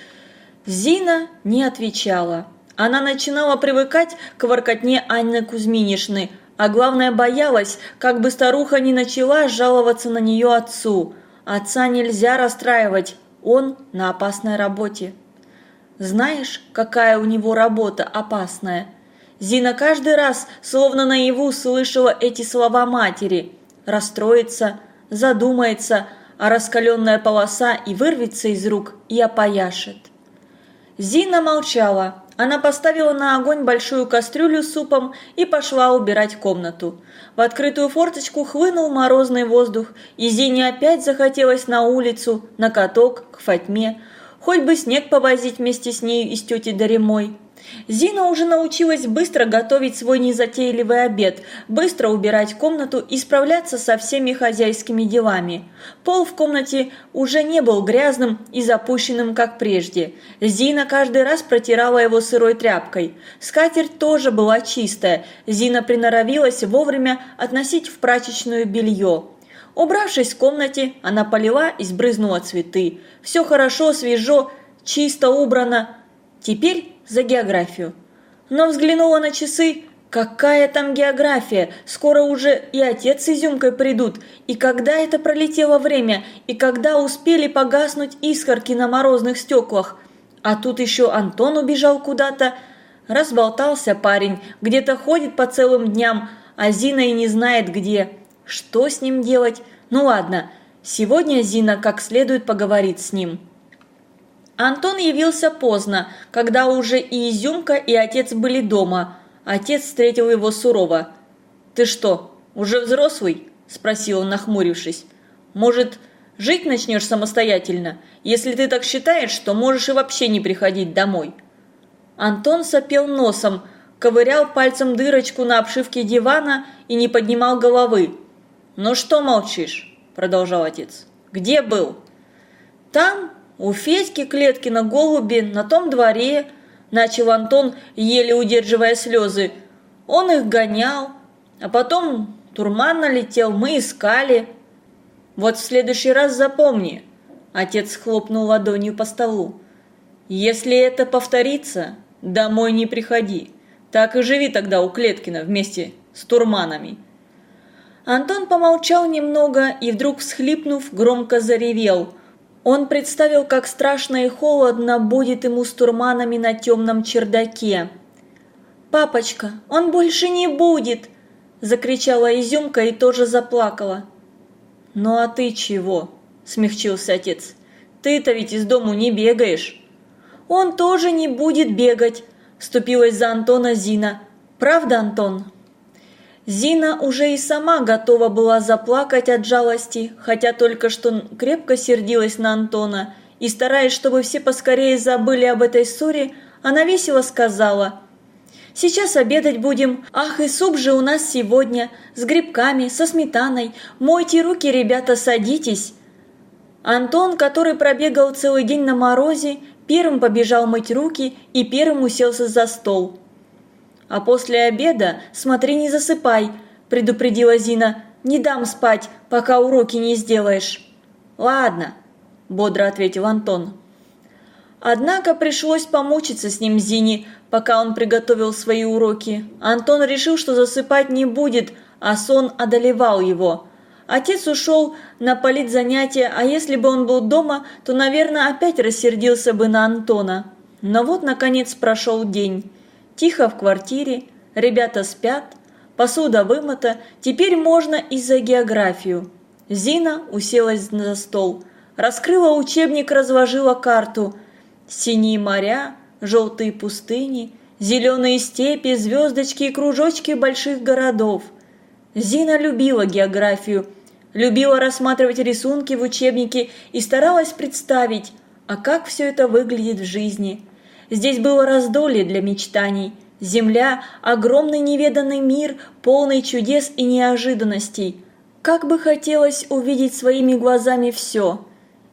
Зина не отвечала. Она начинала привыкать к воркотне Анны Кузьминишны, а главное боялась, как бы старуха не начала жаловаться на нее отцу. Отца нельзя расстраивать, он на опасной работе. Знаешь, какая у него работа опасная? Зина каждый раз, словно наяву, слышала эти слова матери. Расстроится, задумается, а раскаленная полоса и вырвется из рук, и опояшет. Зина молчала. Она поставила на огонь большую кастрюлю с супом и пошла убирать комнату. В открытую форточку хлынул морозный воздух, и Зине опять захотелось на улицу, на каток, к Фатьме, хоть бы снег повозить вместе с нею и с тетей Даремой. Зина уже научилась быстро готовить свой незатейливый обед, быстро убирать комнату и справляться со всеми хозяйскими делами. Пол в комнате уже не был грязным и запущенным, как прежде. Зина каждый раз протирала его сырой тряпкой. Скатерть тоже была чистая. Зина приноровилась вовремя относить в прачечную белье. Убравшись в комнате, она полила и сбрызнула цветы. Все хорошо, свежо, чисто убрано. Теперь за географию. Но взглянула на часы. Какая там география? Скоро уже и отец с изюмкой придут. И когда это пролетело время? И когда успели погаснуть искорки на морозных стеклах? А тут еще Антон убежал куда-то. Разболтался парень, где-то ходит по целым дням, а Зина и не знает где. Что с ним делать? Ну ладно, сегодня Зина как следует поговорит с ним. Антон явился поздно, когда уже и Изюмка, и отец были дома. Отец встретил его сурово. «Ты что, уже взрослый?» – спросил он, нахмурившись. «Может, жить начнешь самостоятельно? Если ты так считаешь, то можешь и вообще не приходить домой». Антон сопел носом, ковырял пальцем дырочку на обшивке дивана и не поднимал головы. «Ну что молчишь?» – продолжал отец. «Где был?» «Там, у Федьки Клеткина голуби на том дворе, начал Антон, еле удерживая слезы. Он их гонял, а потом турман налетел, мы искали. Вот в следующий раз запомни, отец хлопнул ладонью по столу. Если это повторится, домой не приходи. Так и живи тогда у Клеткина вместе с турманами. Антон помолчал немного и вдруг, всхлипнув, громко заревел. Он представил, как страшно и холодно будет ему с турманами на темном чердаке. «Папочка, он больше не будет!» – закричала Изюмка и тоже заплакала. «Ну а ты чего?» – смягчился отец. «Ты-то ведь из дому не бегаешь». «Он тоже не будет бегать», – вступилась за Антона Зина. «Правда, Антон?» Зина уже и сама готова была заплакать от жалости, хотя только что крепко сердилась на Антона, и, стараясь, чтобы все поскорее забыли об этой ссоре, она весело сказала – Сейчас обедать будем. Ах, и суп же у нас сегодня. С грибками, со сметаной. Мойте руки, ребята, садитесь. Антон, который пробегал целый день на морозе, первым побежал мыть руки и первым уселся за стол. «А после обеда смотри, не засыпай», – предупредила Зина. «Не дам спать, пока уроки не сделаешь». «Ладно», – бодро ответил Антон. Однако пришлось помучиться с ним Зине, пока он приготовил свои уроки. Антон решил, что засыпать не будет, а сон одолевал его. Отец ушел на политзанятия, а если бы он был дома, то, наверное, опять рассердился бы на Антона. Но вот, наконец, прошел день. Тихо в квартире, ребята спят, посуда вымыта, теперь можно и за географию. Зина уселась за стол, раскрыла учебник, разложила карту – Синие моря, желтые пустыни, зеленые степи, звездочки и кружочки больших городов. Зина любила географию, любила рассматривать рисунки в учебнике и старалась представить, а как все это выглядит в жизни. Здесь было раздолье для мечтаний. Земля – огромный неведанный мир, полный чудес и неожиданностей. Как бы хотелось увидеть своими глазами все –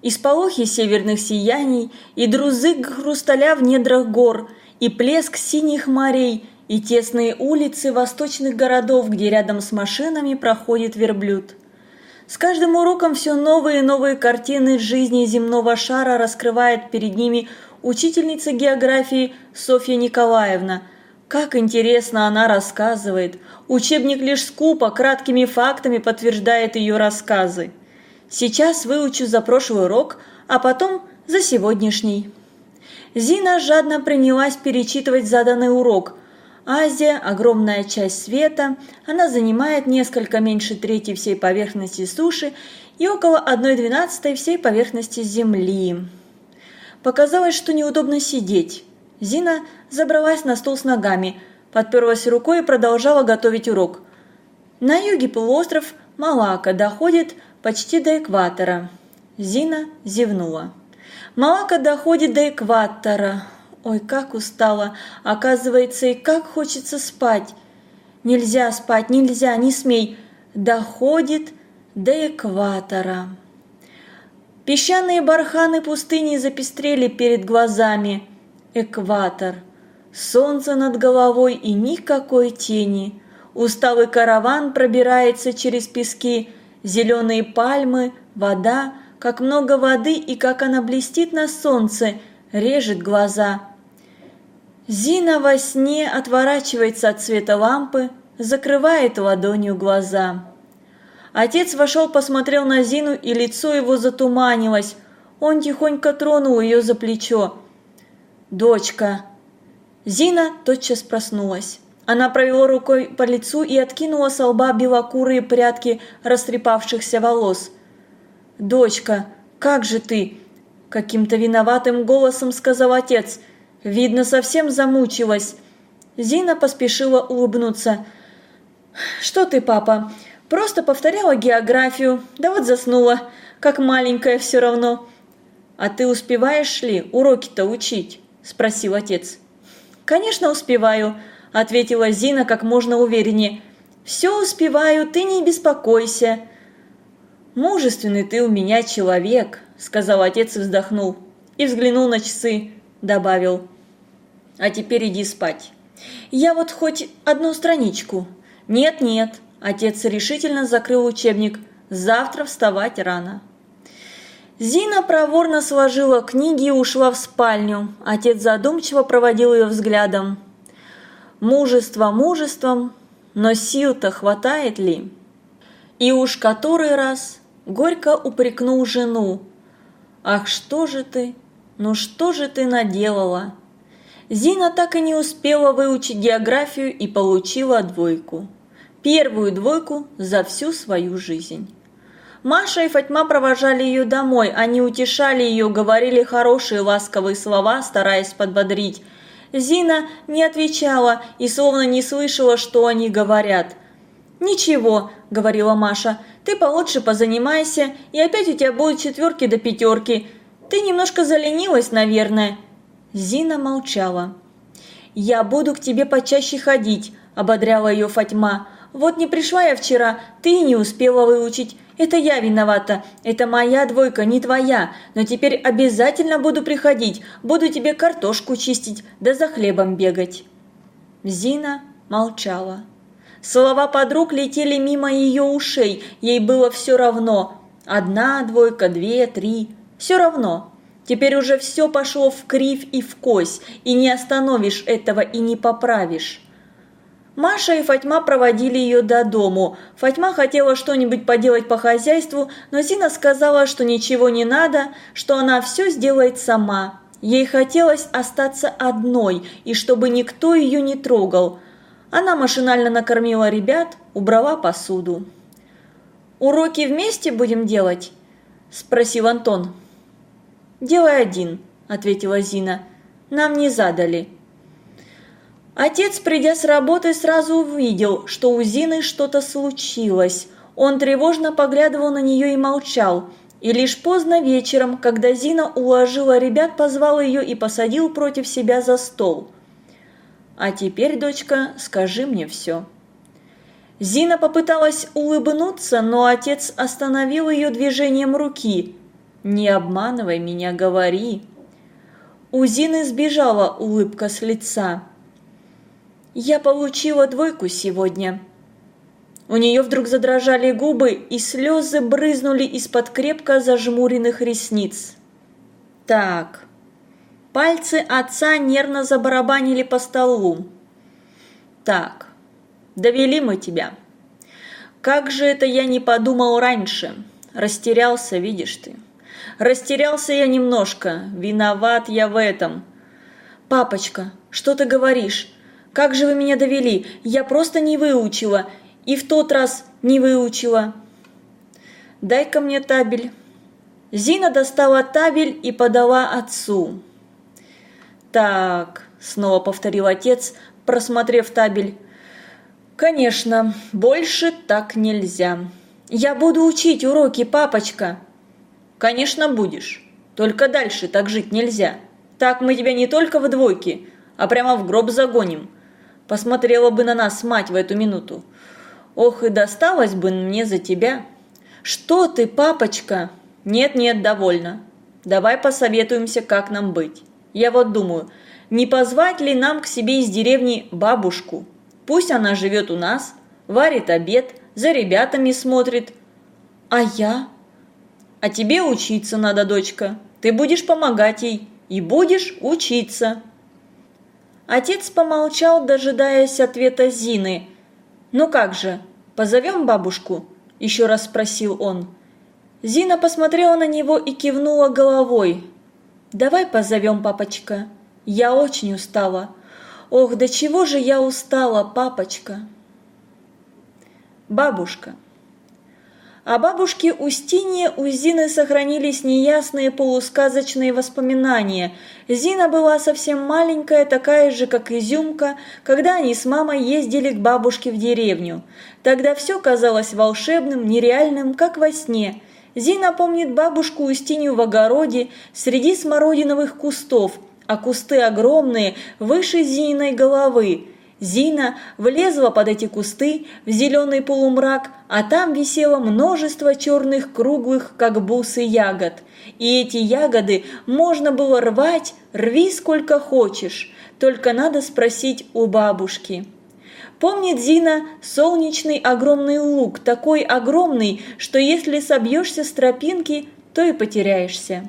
и сполохи северных сияний, и друзы хрусталя в недрах гор, и плеск синих морей, и тесные улицы восточных городов, где рядом с машинами проходит верблюд. С каждым уроком все новые и новые картины жизни земного шара раскрывает перед ними учительница географии Софья Николаевна. Как интересно она рассказывает. Учебник лишь скупо, краткими фактами подтверждает ее рассказы. Сейчас выучу за прошлый урок, а потом за сегодняшний. Зина жадно принялась перечитывать заданный урок. Азия – огромная часть света, она занимает несколько меньше трети всей поверхности суши и около 1,12 всей поверхности Земли. Показалось, что неудобно сидеть. Зина забралась на стол с ногами, подперлась рукой и продолжала готовить урок. На юге полуостров Малака доходит почти до экватора. Зина зевнула. Малака доходит до экватора. Ой, как устала. Оказывается, и как хочется спать. Нельзя спать, нельзя, не смей. Доходит до экватора. Песчаные барханы пустыни запестрели перед глазами. Экватор. Солнце над головой и никакой тени. Усталый караван пробирается через пески, зеленые пальмы, вода, как много воды и как она блестит на солнце, режет глаза. Зина во сне отворачивается от света лампы, закрывает ладонью глаза. Отец вошел, посмотрел на Зину, и лицо его затуманилось. Он тихонько тронул ее за плечо. «Дочка!» Зина тотчас проснулась. Она провела рукой по лицу и откинула с лба белокурые прядки растрепавшихся волос. «Дочка, как же ты?» – каким-то виноватым голосом сказал отец. «Видно, совсем замучилась». Зина поспешила улыбнуться. «Что ты, папа? Просто повторяла географию, да вот заснула, как маленькая все равно». «А ты успеваешь ли уроки-то учить?» – спросил отец. «Конечно, успеваю», ответила Зина как можно увереннее. «Все успеваю, ты не беспокойся». «Мужественный ты у меня человек», – сказал отец и вздохнул. И взглянул на часы, добавил. «А теперь иди спать. «Я вот хоть одну страничку». «Нет-нет», – отец решительно закрыл учебник. «Завтра вставать рано». Зина проворно сложила книги и ушла в спальню. Отец задумчиво проводил ее взглядом. Мужество мужеством, но сил-то хватает ли? И уж который раз горько упрекнул жену. «Ах, что же ты? Ну что же ты наделала?» Зина так и не успела выучить географию и получила двойку. Первую двойку за всю свою жизнь. Маша и Фатьма провожали ее домой, они утешали ее, говорили хорошие ласковые слова, стараясь подбодрить. Зина не отвечала и словно не слышала, что они говорят. «Ничего», – говорила Маша, – «ты получше позанимайся, и опять у тебя будут четверки до пятерки. Ты немножко заленилась, наверное». Зина молчала. «Я буду к тебе почаще ходить», – ободряла ее Фатьма. «Вот не пришла я вчера, ты не успела выучить. Это я виновата, это моя двойка, не твоя, но теперь обязательно буду приходить, буду тебе картошку чистить, да за хлебом бегать». Зина молчала. Слова подруг летели мимо ее ушей, ей было все равно. Одна двойка, две, три, все равно. Теперь уже все пошло в кривь и в кось, и не остановишь этого и не поправишь. Маша и Фатьма проводили ее до дому. Фатьма хотела что-нибудь поделать по хозяйству, но Зина сказала, что ничего не надо, что она все сделает сама. Ей хотелось остаться одной, и чтобы никто ее не трогал. Она машинально накормила ребят, убрала посуду. «Уроки вместе будем делать?» – спросил Антон. «Делай один», – ответила Зина. «Нам не задали». Отец, придя с работы, сразу увидел, что у Зины что-то случилось. Он тревожно поглядывал на нее и молчал. И лишь поздно вечером, когда Зина уложила ребят, позвал ее и посадил против себя за стол. «А теперь, дочка, скажи мне все». Зина попыталась улыбнуться, но отец остановил ее движением руки. «Не обманывай меня, говори». У Зины сбежала улыбка с лица. «Я получила двойку сегодня». У нее вдруг задрожали губы, и слезы брызнули из-под крепко зажмуренных ресниц. «Так». Пальцы отца нервно забарабанили по столу. «Так, довели мы тебя. Как же это я не подумал раньше? Растерялся, видишь ты. Растерялся я немножко, виноват я в этом. Папочка, что ты говоришь? Как же вы меня довели? Я просто не выучила. И в тот раз не выучила. Дай-ка мне табель. Зина достала табель и подала отцу. «Так», – снова повторил отец, просмотрев табель. «Конечно, больше так нельзя. Я буду учить уроки, папочка». «Конечно, будешь. Только дальше так жить нельзя. Так мы тебя не только в двойке, а прямо в гроб загоним. Посмотрела бы на нас мать в эту минуту. Ох, и досталось бы мне за тебя. Что ты, папочка? Нет-нет, довольно. Давай посоветуемся, как нам быть. Я вот думаю, не позвать ли нам к себе из деревни бабушку? Пусть она живет у нас, варит обед, за ребятами смотрит. А я? А тебе учиться надо, дочка. Ты будешь помогать ей и будешь учиться. Отец помолчал, дожидаясь ответа Зины. «Ну как же, позовем бабушку?» – еще раз спросил он. Зина посмотрела на него и кивнула головой. «Давай позовем, папочка. Я очень устала. Ох, до чего же я устала, папочка!» Бабушка. О бабушке Устине у Зины сохранились неясные полусказочные воспоминания. Зина была совсем маленькая, такая же, как Изюмка, когда они с мамой ездили к бабушке в деревню. Тогда все казалось волшебным, нереальным, как во сне. Зина помнит бабушку Устинью в огороде среди смородиновых кустов, а кусты огромные, выше Зининой головы. Зина влезла под эти кусты в зеленый полумрак, а там висело множество черных круглых, как бусы, ягод. И эти ягоды можно было рвать, рви сколько хочешь, только надо спросить у бабушки. Помнит Зина солнечный огромный луг, такой огромный, что если собьешься с тропинки, то и потеряешься.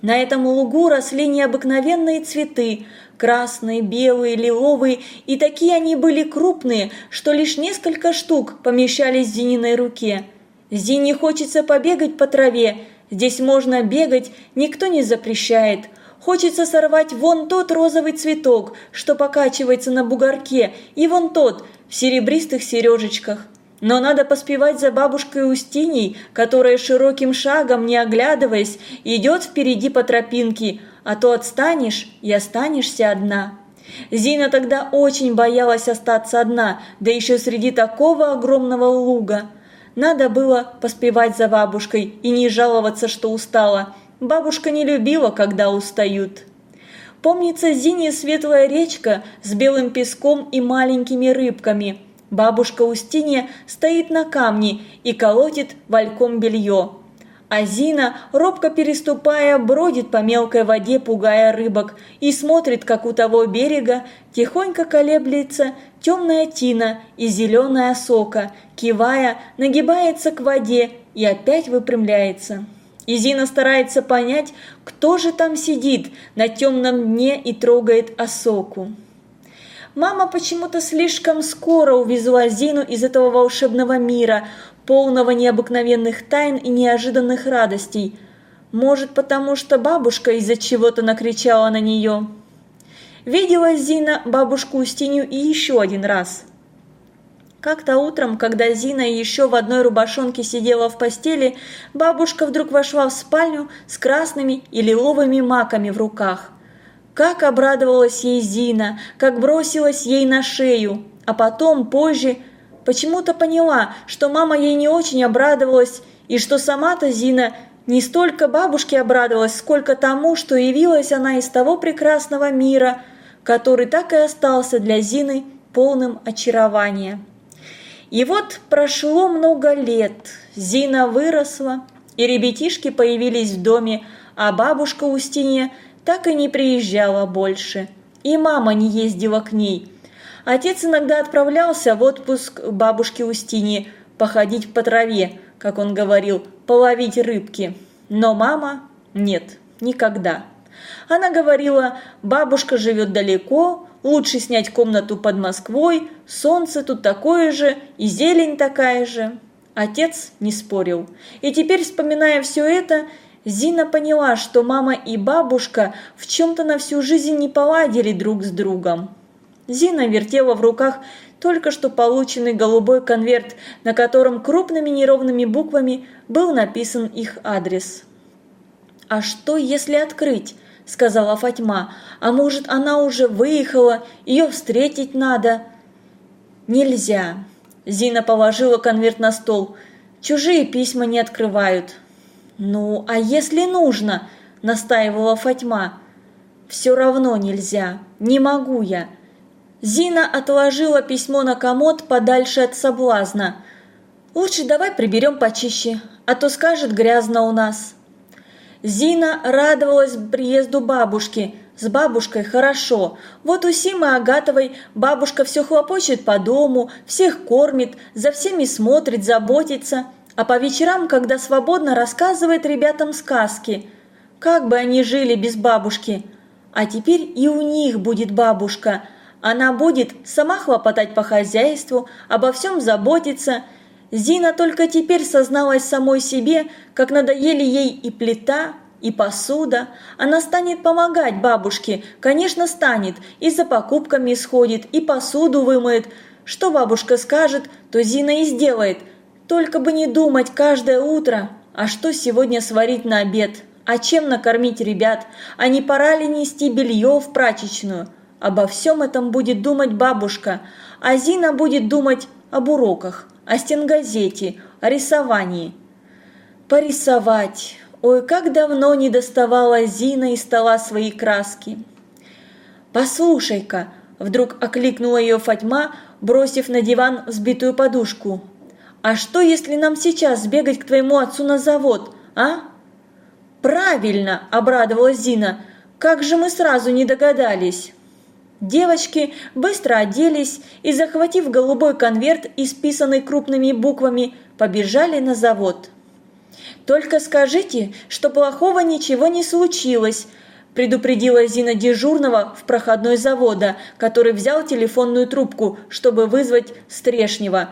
На этом лугу росли необыкновенные цветы, красные, белые, лиловые, и такие они были крупные, что лишь несколько штук помещались в Зининой руке. Зине хочется побегать по траве, здесь можно бегать, никто не запрещает. Хочется сорвать вон тот розовый цветок, что покачивается на бугорке, и вон тот в серебристых сережечках. Но надо поспевать за бабушкой Устиней, которая широким шагом, не оглядываясь, идет впереди по тропинке, а то отстанешь и останешься одна. Зина тогда очень боялась остаться одна, да еще среди такого огромного луга. Надо было поспевать за бабушкой и не жаловаться, что устала. Бабушка не любила, когда устают. Помнится Зине светлая речка с белым песком и маленькими рыбками – Бабушка Устинья стоит на камне и колотит вальком белье. А Зина, робко переступая, бродит по мелкой воде, пугая рыбок, и смотрит, как у того берега тихонько колеблется темная тина и зеленая сока, кивая, нагибается к воде и опять выпрямляется. И Зина старается понять, кто же там сидит на темном дне и трогает осоку. Мама почему-то слишком скоро увезла Зину из этого волшебного мира, полного необыкновенных тайн и неожиданных радостей. Может, потому что бабушка из-за чего-то накричала на нее. Видела Зина бабушку Устинью и еще один раз. Как-то утром, когда Зина еще в одной рубашонке сидела в постели, бабушка вдруг вошла в спальню с красными и лиловыми маками в руках – как обрадовалась ей Зина, как бросилась ей на шею, а потом, позже, почему-то поняла, что мама ей не очень обрадовалась, и что сама-то Зина не столько бабушке обрадовалась, сколько тому, что явилась она из того прекрасного мира, который так и остался для Зины полным очарования. И вот прошло много лет, Зина выросла, и ребятишки появились в доме, а бабушка Устинья – так и не приезжала больше. И мама не ездила к ней. Отец иногда отправлялся в отпуск бабушке Устине походить по траве, как он говорил, половить рыбки. Но мама нет, никогда. Она говорила, бабушка живет далеко, лучше снять комнату под Москвой, солнце тут такое же и зелень такая же. Отец не спорил. И теперь, вспоминая все это, Зина поняла, что мама и бабушка в чем-то на всю жизнь не поладили друг с другом. Зина вертела в руках только что полученный голубой конверт, на котором крупными неровными буквами был написан их адрес. «А что, если открыть?» – сказала Фатьма. «А может, она уже выехала, ее встретить надо?» «Нельзя». Зина положила конверт на стол. «Чужие письма не открывают». «Ну, а если нужно?» – настаивала Фатьма. «Все равно нельзя. Не могу я». Зина отложила письмо на комод подальше от соблазна. «Лучше давай приберем почище, а то скажет грязно у нас». Зина радовалась приезду бабушки. С бабушкой хорошо. Вот у Симы Агатовой бабушка все хлопочет по дому, всех кормит, за всеми смотрит, заботится – а по вечерам, когда свободно рассказывает ребятам сказки. Как бы они жили без бабушки? А теперь и у них будет бабушка. Она будет сама хлопотать по хозяйству, обо всем заботиться. Зина только теперь созналась самой себе, как надоели ей и плита, и посуда. Она станет помогать бабушке, конечно, станет, и за покупками сходит, и посуду вымоет. Что бабушка скажет, то Зина и сделает – только бы не думать каждое утро, а что сегодня сварить на обед, а чем накормить ребят, а не пора ли нести белье в прачечную. Обо всем этом будет думать бабушка, а Зина будет думать об уроках, о стенгазете, о рисовании. Порисовать. Ой, как давно не доставала Зина из стола свои краски. «Послушай-ка», Вдруг окликнула ее Фатьма, бросив на диван взбитую подушку. «А что, если нам сейчас сбегать к твоему отцу на завод, а?» «Правильно!» – обрадовалась Зина. «Как же мы сразу не догадались!» Девочки быстро оделись и, захватив голубой конверт, исписанный крупными буквами, побежали на завод. «Только скажите, что плохого ничего не случилось», предупредила Зина дежурного в проходной завода, который взял телефонную трубку, чтобы вызвать Стрешнева.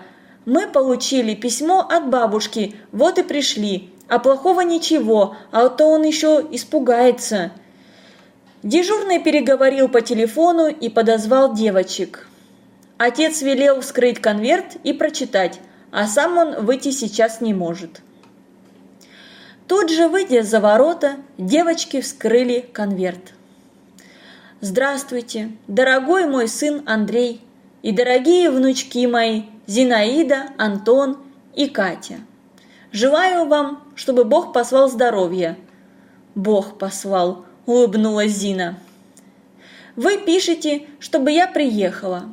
«Мы получили письмо от бабушки, вот и пришли. А плохого ничего, а то он еще испугается». Дежурный переговорил по телефону и подозвал девочек. Отец велел вскрыть конверт и прочитать, а сам он выйти сейчас не может. Тут же, выйдя за ворота, девочки вскрыли конверт. «Здравствуйте, дорогой мой сын Андрей и дорогие внучки мои Зинаида, Антон и Катя. Желаю вам, чтобы Бог послал здоровья». «Бог послал», – улыбнулась Зина. «Вы пишете, чтобы я приехала.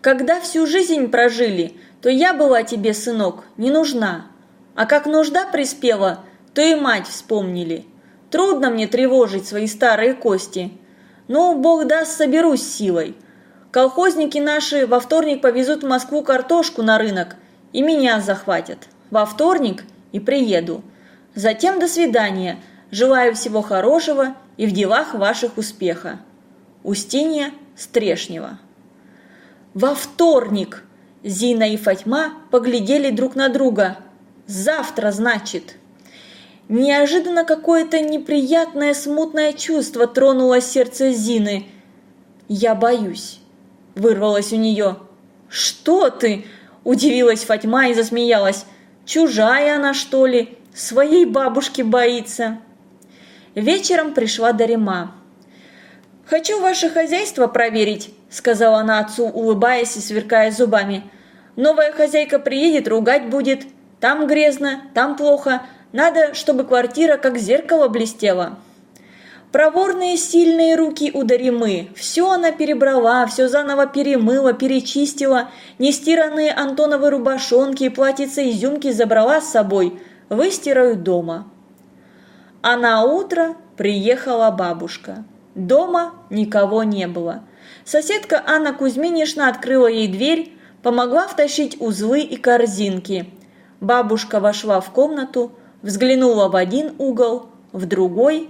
Когда всю жизнь прожили, то я была тебе, сынок, не нужна. А как нужда приспела – то и мать вспомнили. Трудно мне тревожить свои старые кости. Но, бог даст, соберусь силой. Колхозники наши во вторник повезут в Москву картошку на рынок и меня захватят. Во вторник и приеду. Затем до свидания. Желаю всего хорошего и в делах ваших успеха. Устинья Стрешнева. Во вторник Зина и Фатьма поглядели друг на друга. Завтра, значит. Неожиданно какое-то неприятное смутное чувство тронуло сердце Зины. «Я боюсь», – вырвалось у нее. «Что ты?» – удивилась Фатьма и засмеялась. «Чужая она, что ли? Своей бабушки боится». Вечером пришла Дарима. «Хочу ваше хозяйство проверить», – сказала она отцу, улыбаясь и сверкая зубами. «Новая хозяйка приедет, ругать будет. Там грязно, там плохо, надо, чтобы квартира как зеркало блестела. Проворные сильные руки ударимы. Все она перебрала, все заново перемыла, перечистила. Нестиранные Антоновы рубашонки и платьица изюмки забрала с собой. Выстирают дома. А на утро приехала бабушка. Дома никого не было. Соседка Анна Кузьминишна открыла ей дверь, помогла втащить узлы и корзинки. Бабушка вошла в комнату, взглянула в один угол, в другой.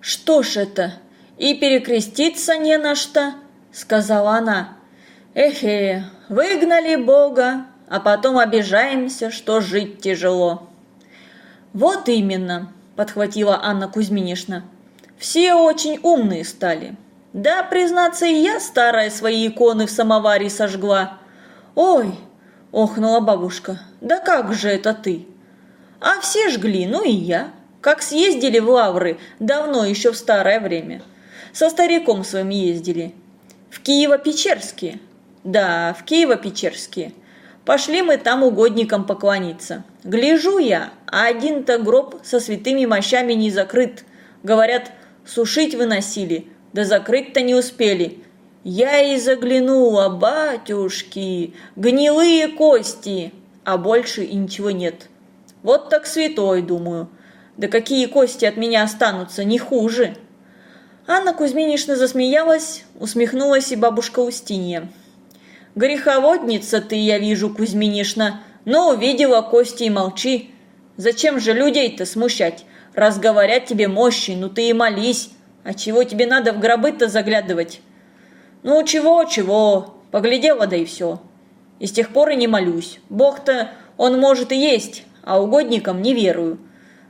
«Что ж это, и перекреститься не на что», — сказала она. «Эхе, выгнали Бога, а потом обижаемся, что жить тяжело». «Вот именно», — подхватила Анна Кузьминишна. «Все очень умные стали. Да, признаться, и я старая свои иконы в самоваре сожгла». «Ой!» – охнула бабушка. «Да как же это ты?» А все жгли, ну и я. Как съездили в Лавры, давно еще в старое время. Со стариком своим ездили. В Киево-Печерские. Да, в Киево-Печерские. Пошли мы там угодникам поклониться. Гляжу я, а один-то гроб со святыми мощами не закрыт. Говорят, сушить выносили, да закрыть-то не успели. Я и заглянула, батюшки, гнилые кости, а больше и ничего нет. Вот так святой, думаю. Да какие кости от меня останутся, не хуже. Анна Кузьминишна засмеялась, усмехнулась и бабушка Устинья. «Греховодница ты, я вижу, Кузьминишна, но увидела кости и молчи. Зачем же людей-то смущать? Раз говорят тебе мощи, ну ты и молись. А чего тебе надо в гробы-то заглядывать?» «Ну чего-чего, поглядела да и все. И с тех пор и не молюсь. Бог-то, он может и есть, а угодникам не верую.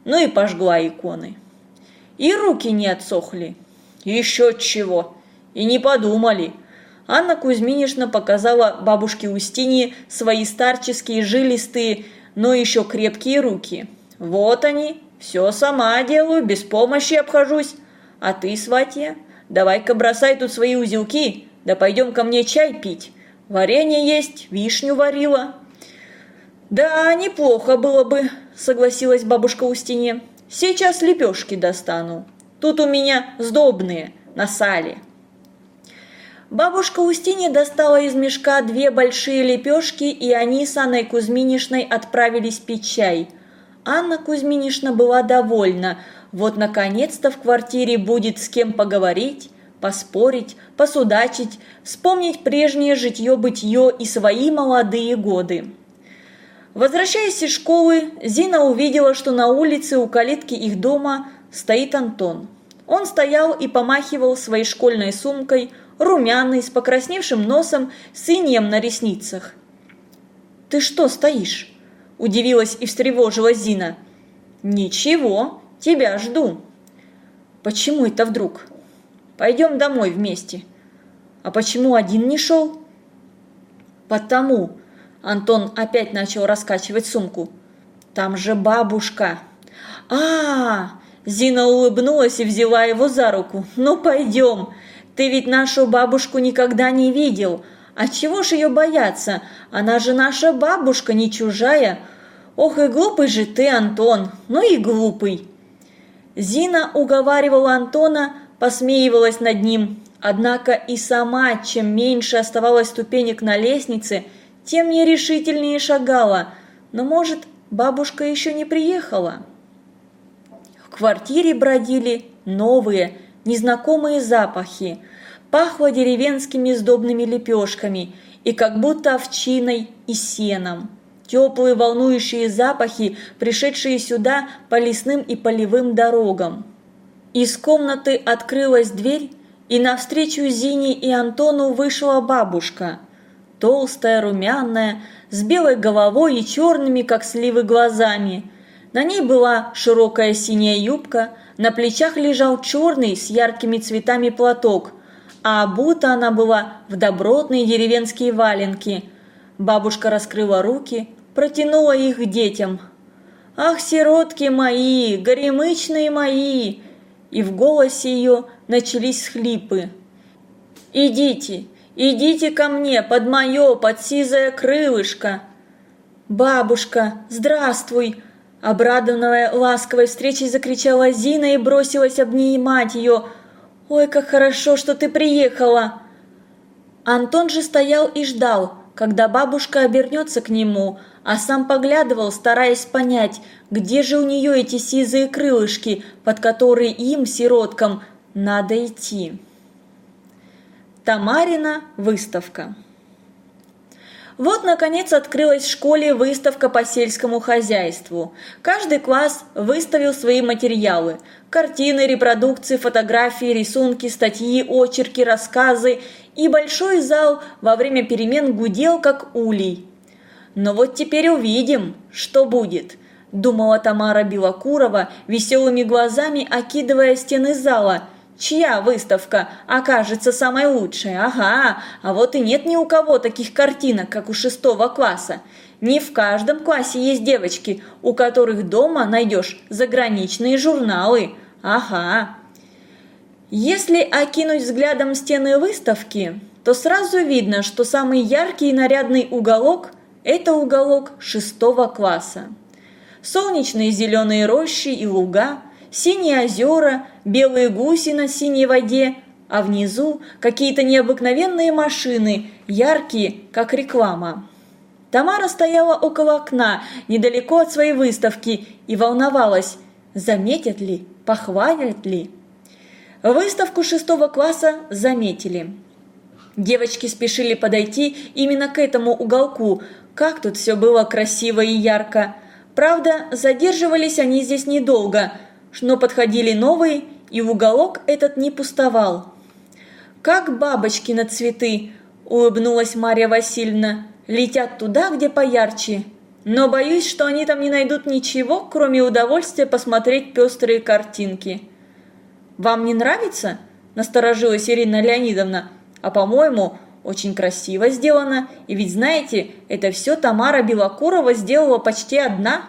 Ну и пожгла иконы. И руки не отсохли. Еще чего. И не подумали. Анна Кузьминишна показала бабушке Устинье свои старческие жилистые, но еще крепкие руки. Вот они, все сама делаю, без помощи обхожусь. А ты, сватья, давай-ка бросай тут свои узелки, да пойдем ко мне чай пить. Варенье есть, вишню варила. «Да, неплохо было бы», – согласилась бабушка Устинья. «Сейчас лепешки достану. Тут у меня сдобные, на сале». Бабушка Устинья достала из мешка две большие лепешки, и они с Анной Кузьминишной отправились пить чай. Анна Кузьминишна была довольна. Вот наконец-то в квартире будет с кем поговорить, поспорить, посудачить, вспомнить прежнее житье-бытие и свои молодые годы. Возвращаясь из школы, Зина увидела, что на улице у калитки их дома стоит Антон. Он стоял и помахивал своей школьной сумкой, румяный, с покрасневшим носом, с инеем на ресницах. «Ты что стоишь?» – удивилась и встревожилась Зина. «Ничего, тебя жду». «Почему это вдруг?» «Пойдем домой вместе». «А почему один не шел?» «Потому», Антон опять начал раскачивать сумку. «Там же бабушка!» а, -а, -а Зина улыбнулась и взяла его за руку. «Ну, пойдем! Ты ведь нашу бабушку никогда не видел. А чего ж ее бояться? Она же наша бабушка, не чужая. Ох и глупый же ты, Антон, ну и глупый!» Зина уговаривала Антона, посмеивалась над ним. Однако и сама, чем меньше оставалось ступенек на лестнице – тем нерешительнее шагала. Но, может, бабушка еще не приехала? В квартире бродили новые, незнакомые запахи. Пахло деревенскими сдобными лепешками и как будто овчиной и сеном. Теплые волнующие запахи, пришедшие сюда по лесным и полевым дорогам. Из комнаты открылась дверь, и навстречу Зине и Антону вышла бабушка – толстая, румяная, с белой головой и черными, как сливы, глазами. На ней была широкая синяя юбка, на плечах лежал черный с яркими цветами платок, а обута она была в добротные деревенские валенки. Бабушка раскрыла руки, протянула их детям. «Ах, сиротки мои, горемычные мои!» И в голосе ее начались схлипы. «Идите, Идите ко мне, под мое, под сизое крылышко!» «Бабушка, здравствуй!» Обрадованная ласковой встречей закричала Зина и бросилась обнимать ее. «Ой, как хорошо, что ты приехала!» Антон же стоял и ждал, когда бабушка обернется к нему, а сам поглядывал, стараясь понять, где же у нее эти сизые крылышки, под которые им, сироткам, надо идти. Тамарина выставка. Вот, наконец, открылась в школе выставка по сельскому хозяйству. Каждый класс выставил свои материалы – картины, репродукции, фотографии, рисунки, статьи, очерки, рассказы. И большой зал во время перемен гудел, как улей. Но вот теперь увидим, что будет – думала Тамара Белокурова, веселыми глазами окидывая стены зала – Чья выставка окажется самой лучшей? Ага, а вот и нет ни у кого таких картинок, как у шестого класса. Не в каждом классе есть девочки, у которых дома найдешь заграничные журналы. Ага. Если окинуть взглядом стены выставки, то сразу видно, что самый яркий и нарядный уголок – это уголок шестого класса. Солнечные зеленые рощи и луга – синие озера, белые гуси на синей воде, а внизу какие-то необыкновенные машины, яркие, как реклама. Тамара стояла около окна, недалеко от своей выставки, и волновалась, заметят ли, похвалят ли. Выставку шестого класса заметили. Девочки спешили подойти именно к этому уголку, как тут все было красиво и ярко. Правда, задерживались они здесь недолго – но подходили новые, и в уголок этот не пустовал. «Как бабочки на цветы!» – улыбнулась Марья Васильевна. «Летят туда, где поярче. Но боюсь, что они там не найдут ничего, кроме удовольствия посмотреть пестрые картинки». «Вам не нравится?» – насторожилась Ирина Леонидовна. «А по-моему, очень красиво сделано, и ведь знаете, это все Тамара Белокурова сделала почти одна».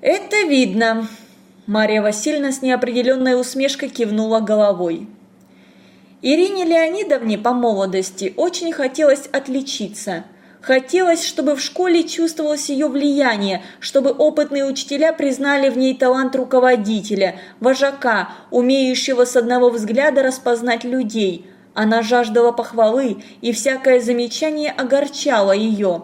«Это видно», Мария Васильевна с неопределенной усмешкой кивнула головой. Ирине Леонидовне по молодости очень хотелось отличиться. Хотелось, чтобы в школе чувствовалось ее влияние, чтобы опытные учителя признали в ней талант руководителя, вожака, умеющего с одного взгляда распознать людей. Она жаждала похвалы, и всякое замечание огорчало ее.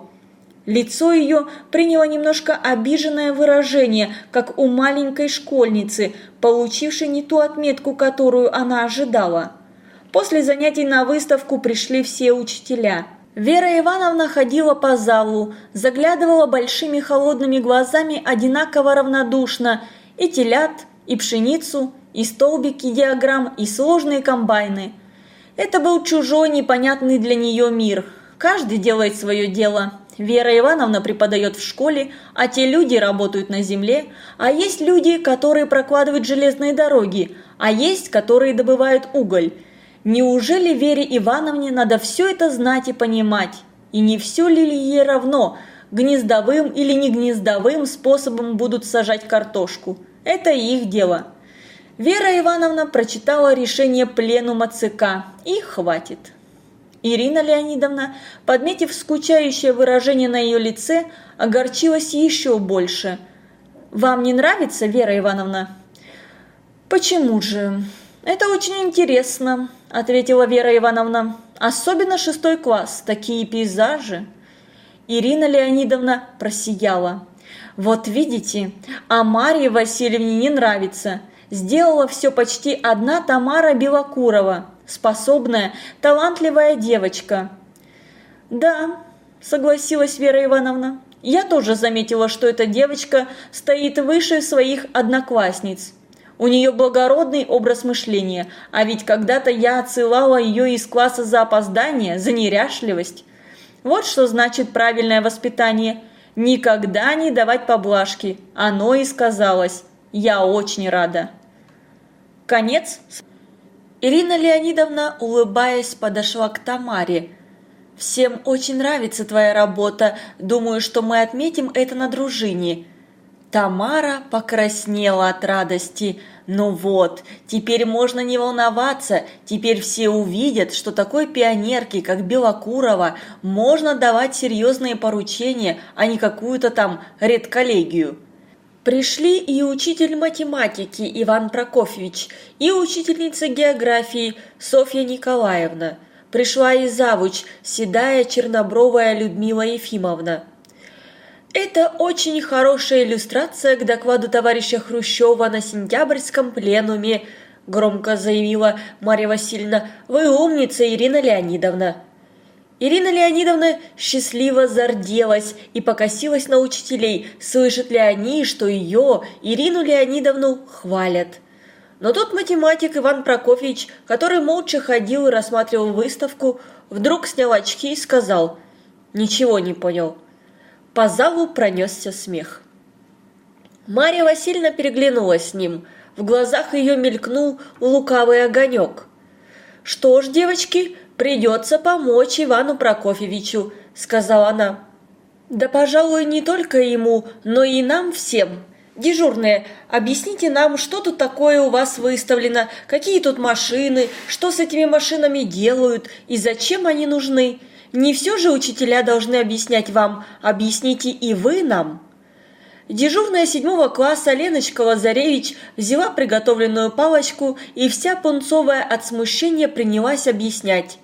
Лицо ее приняло немножко обиженное выражение, как у маленькой школьницы, получившей не ту отметку, которую она ожидала. После занятий на выставку пришли все учителя. Вера Ивановна ходила по залу, заглядывала большими холодными глазами одинаково равнодушно и телят, и пшеницу, и столбики диаграмм, и сложные комбайны. Это был чужой, непонятный для нее мир. Каждый делает свое дело. Вера Ивановна преподает в школе, а те люди работают на земле, а есть люди, которые прокладывают железные дороги, а есть, которые добывают уголь – Неужели Вере Ивановне надо все это знать и понимать? И не все ли ей равно, гнездовым или не гнездовым способом будут сажать картошку? Это их дело. Вера Ивановна прочитала решение пленума ЦК, и хватит. Ирина Леонидовна, подметив скучающее выражение на ее лице, огорчилась еще больше. «Вам не нравится, Вера Ивановна?» «Почему же? Это очень интересно. – ответила Вера Ивановна. «Особенно шестой класс, такие пейзажи». Ирина Леонидовна просияла. «Вот видите, а Марье Васильевне не нравится. Сделала все почти одна Тамара Белокурова, способная, талантливая девочка». «Да», – согласилась Вера Ивановна. «Я тоже заметила, что эта девочка стоит выше своих одноклассниц. У нее благородный образ мышления, а ведь когда-то я отсылала ее из класса за опоздание, за неряшливость. Вот что значит правильное воспитание. Никогда не давать поблажки. Оно и сказалось. Я очень рада. Конец. Ирина Леонидовна, улыбаясь, подошла к Тамаре. «Всем очень нравится твоя работа. Думаю, что мы отметим это на дружине». Тамара покраснела от радости. Ну вот, теперь можно не волноваться, теперь все увидят, что такой пионерке, как Белокурова, можно давать серьезные поручения, а не какую-то там редколлегию. Пришли и учитель математики Иван Прокофьевич, и учительница географии Софья Николаевна. Пришла и завуч, седая чернобровая Людмила Ефимовна. Это очень хорошая иллюстрация к докладу товарища Хрущева на сентябрьском пленуме, громко заявила Марья Васильевна. Вы умница, Ирина Леонидовна. Ирина Леонидовна счастливо зарделась и покосилась на учителей, слышат ли они, что ее, Ирину Леонидовну, хвалят. Но тут математик Иван Прокофьевич, который молча ходил и рассматривал выставку, вдруг снял очки и сказал «Ничего не понял». По залу пронесся смех. Марья Васильевна переглянулась с ним. В глазах ее мелькнул лукавый огонек. «Что ж, девочки, придется помочь Ивану Прокофьевичу», — сказала она. «Да, пожалуй, не только ему, но и нам всем. Дежурные, объясните нам, что тут такое у вас выставлено, какие тут машины, что с этими машинами делают и зачем они нужны. Не все же учителя должны объяснять вам, объясните и вы нам. Дежурная седьмого класса Леночка Лазаревич взяла приготовленную палочку и вся пунцовая от смущения принялась объяснять.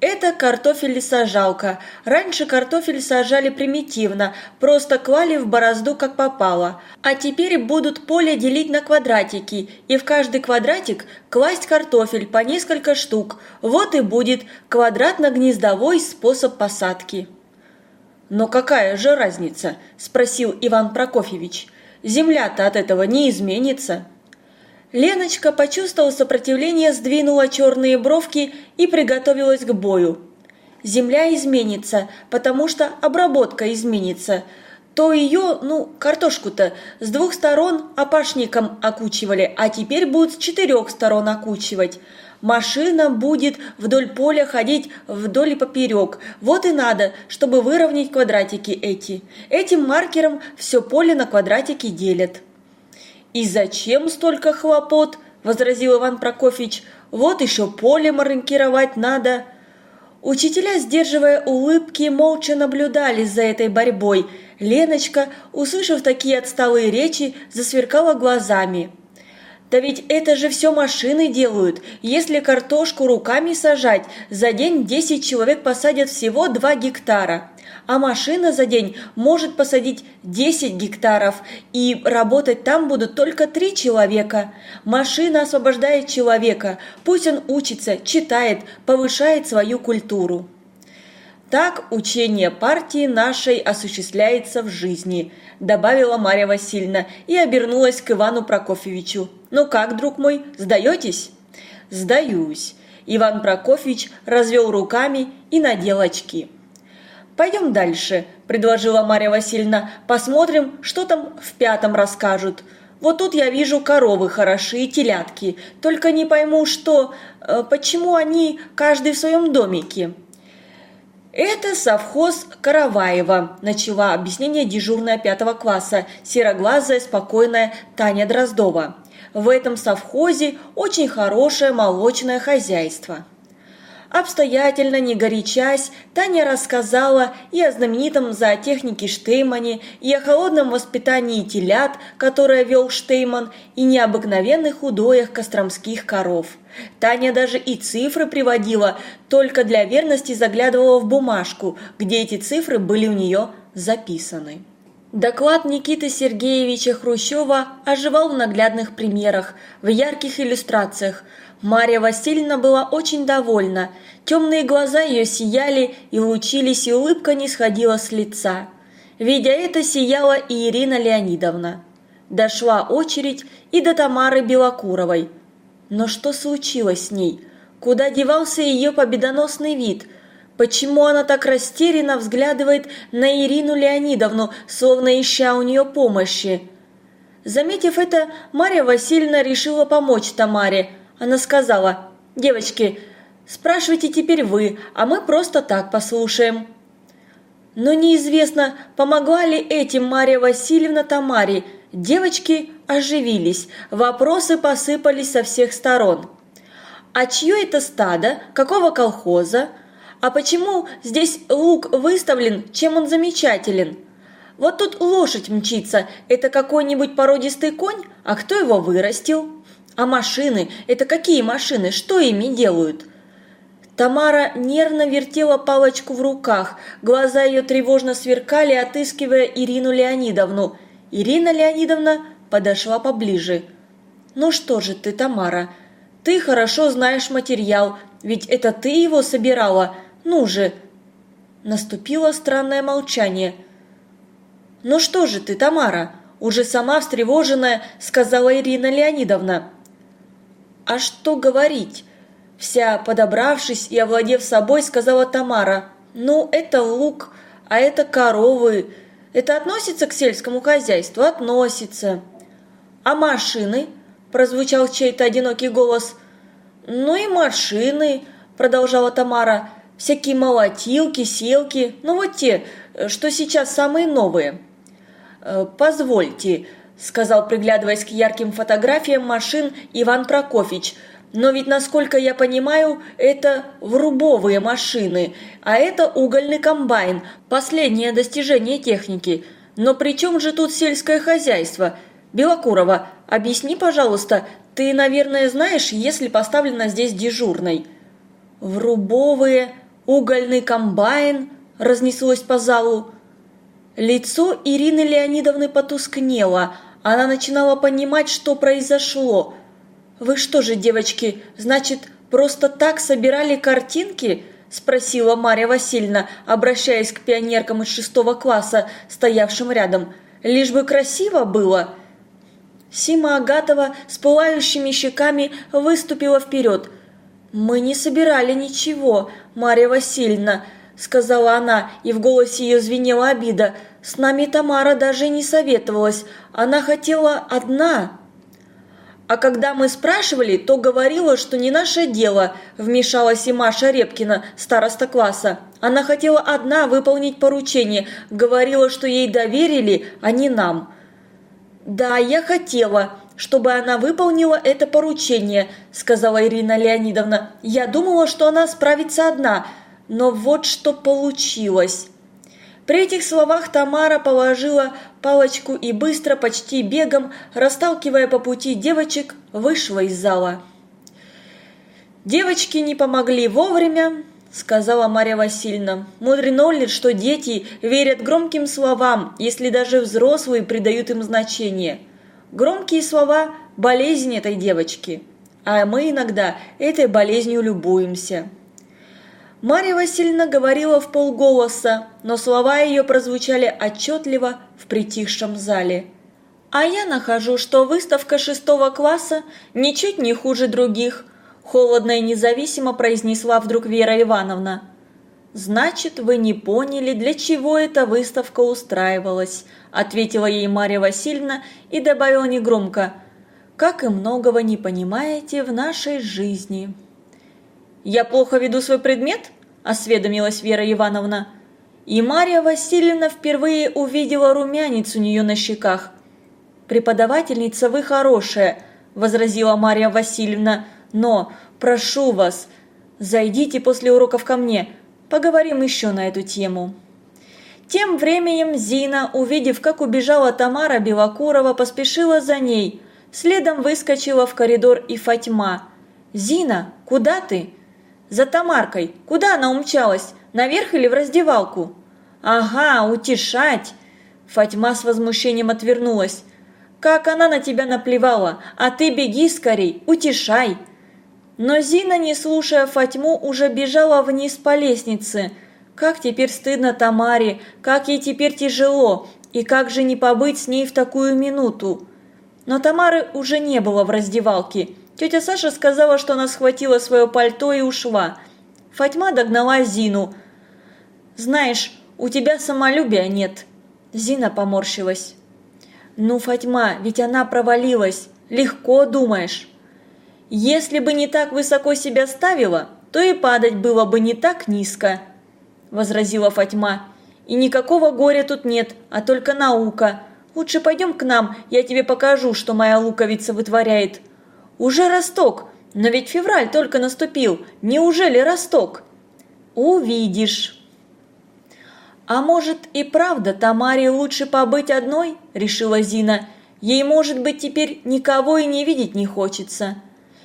Это картофель-сажалка. Раньше картофель сажали примитивно, просто клали в борозду как попало. А теперь будут поле делить на квадратики, и в каждый квадратик класть картофель по несколько штук. Вот и будет квадратно-гнездовой способ посадки. «Но какая же разница?» – спросил Иван Прокофьевич. «Земля-то от этого не изменится». Леночка, почувствовав сопротивление, сдвинула черные бровки и приготовилась к бою. Земля изменится, потому что обработка изменится. То ее, ну, картошку-то, с двух сторон опашником окучивали, а теперь будут с четырех сторон окучивать. Машина будет вдоль поля ходить вдоль и поперек. Вот и надо, чтобы выровнять квадратики эти. Этим маркером все поле на квадратики делят. «И зачем столько хлопот?» – возразил Иван Прокофьевич. «Вот еще поле маркировать надо». Учителя, сдерживая улыбки, молча наблюдали за этой борьбой. Леночка, услышав такие отсталые речи, засверкала глазами. Да ведь это же все машины делают. Если картошку руками сажать, за день 10 человек посадят всего 2 гектара. А машина за день может посадить 10 гектаров, и работать там будут только 3 человека. Машина освобождает человека, пусть он учится, читает, повышает свою культуру. Так учение партии нашей осуществляется в жизни, добавила Марья Васильевна и обернулась к Ивану Прокофьевичу. Ну как, друг мой, сдаетесь? Сдаюсь. Иван Прокофьевич развел руками и надел очки. «Пойдем дальше», – предложила Марья Васильевна. «Посмотрим, что там в пятом расскажут. Вот тут я вижу коровы хорошие, телятки. Только не пойму, что... Э, почему они каждый в своем домике?» «Это совхоз Караваева», – начала объяснение дежурная пятого класса, сероглазая, спокойная Таня Дроздова. «В этом совхозе очень хорошее молочное хозяйство». Обстоятельно, не горячась, Таня рассказала и о знаменитом зоотехнике Штеймане, и о холодном воспитании телят, которое вел Штейман, и необыкновенных удоях костромских коров. Таня даже и цифры приводила, только для верности заглядывала в бумажку, где эти цифры были у нее записаны. Доклад Никиты Сергеевича Хрущева оживал в наглядных примерах, в ярких иллюстрациях. Марья Васильевна была очень довольна. Темные глаза ее сияли и лучились, и улыбка не сходила с лица. Видя это, сияла и Ирина Леонидовна. Дошла очередь и до Тамары Белокуровой. Но что случилось с ней? Куда девался ее победоносный вид – Почему она так растерянно взглядывает на Ирину Леонидовну, словно ища у нее помощи? Заметив это, Марья Васильевна решила помочь Тамаре. Она сказала, «Девочки, спрашивайте теперь вы, а мы просто так послушаем». Но неизвестно, помогла ли этим Марья Васильевна Тамаре. Девочки оживились, вопросы посыпались со всех сторон. «А чье это стадо? Какого колхоза? А почему здесь лук выставлен, чем он замечателен? Вот тут лошадь мчится, это какой-нибудь породистый конь, а кто его вырастил? А машины, это какие машины, что ими делают? Тамара нервно вертела палочку в руках, глаза ее тревожно сверкали, отыскивая Ирину Леонидовну. Ирина Леонидовна подошла поближе. «Ну что же ты, Тамара, ты хорошо знаешь материал, ведь это ты его собирала», ну же!» Наступило странное молчание. «Ну что же ты, Тамара?» Уже сама встревоженная, сказала Ирина Леонидовна. «А что говорить?» Вся подобравшись и овладев собой, сказала Тамара. «Ну, это лук, а это коровы. Это относится к сельскому хозяйству? Относится». «А машины?» – прозвучал чей-то одинокий голос. «Ну и машины», – продолжала Тамара всякие молотилки, селки, ну вот те, что сейчас самые новые. Э, «Позвольте», – сказал, приглядываясь к ярким фотографиям машин Иван Прокофьевич, «но ведь, насколько я понимаю, это врубовые машины, а это угольный комбайн, последнее достижение техники. Но при чем же тут сельское хозяйство? Белокурова, объясни, пожалуйста, ты, наверное, знаешь, если поставлено здесь дежурной?» «Врубовые», угольный комбайн разнеслось по залу. Лицо Ирины Леонидовны потускнело, она начинала понимать, что произошло. «Вы что же, девочки, значит, просто так собирали картинки?» – спросила Марья Васильевна, обращаясь к пионеркам из шестого класса, стоявшим рядом. «Лишь бы красиво было!» Сима Агатова с пылающими щеками выступила вперед – «Мы не собирали ничего, Марья Васильевна», – сказала она, и в голосе ее звенела обида. «С нами Тамара даже не советовалась, она хотела одна». «А когда мы спрашивали, то говорила, что не наше дело», – вмешалась и Маша Репкина, староста класса. «Она хотела одна выполнить поручение, говорила, что ей доверили, а не нам». «Да, я хотела», чтобы она выполнила это поручение», – сказала Ирина Леонидовна. «Я думала, что она справится одна, но вот что получилось». При этих словах Тамара положила палочку и быстро, почти бегом, расталкивая по пути девочек, вышла из зала. «Девочки не помогли вовремя», – сказала Марья Васильевна. «Мудрено ли, что дети верят громким словам, если даже взрослые придают им значение? Громкие слова – болезнь этой девочки, а мы иногда этой болезнью любуемся». Марья Васильевна говорила в полголоса, но слова ее прозвучали отчетливо в притихшем зале. «А я нахожу, что выставка шестого класса ничуть не хуже других», Холодно и независимо произнесла вдруг Вера Ивановна. «Значит, вы не поняли, для чего эта выставка устраивалась», ответила ей Марья Васильевна и добавила негромко. «Как и многого не понимаете в нашей жизни». «Я плохо веду свой предмет?» – осведомилась Вера Ивановна. И Марья Васильевна впервые увидела румянец у нее на щеках. «Преподавательница вы хорошая», – возразила Марья Васильевна, – но, прошу вас, зайдите после уроков ко мне, поговорим еще на эту тему». Тем временем Зина, увидев, как убежала Тамара Белокурова, поспешила за ней. Следом выскочила в коридор и Фатьма. «Зина, куда ты?» «За Тамаркой. Куда она умчалась? Наверх или в раздевалку?» «Ага, утешать!» Фатьма с возмущением отвернулась. «Как она на тебя наплевала! А ты беги скорей, утешай!» Но Зина, не слушая Фатьму, уже бежала вниз по лестнице. Как теперь стыдно Тамаре, как ей теперь тяжело, и как же не побыть с ней в такую минуту. Но Тамары уже не было в раздевалке. Тетя Саша сказала, что она схватила свое пальто и ушла. Фатьма догнала Зину. «Знаешь, у тебя самолюбия нет». Зина поморщилась. «Ну, Фатьма, ведь она провалилась. Легко думаешь». Если бы не так высоко себя ставила, то и падать было бы не так низко», – возразила Фатьма. «И никакого горя тут нет, а только наука. Лучше пойдем к нам, я тебе покажу, что моя луковица вытворяет». «Уже росток, но ведь февраль только наступил. Неужели росток?» «Увидишь». «А может и правда Тамаре лучше побыть одной?» – решила Зина. «Ей, может быть, теперь никого и не видеть не хочется».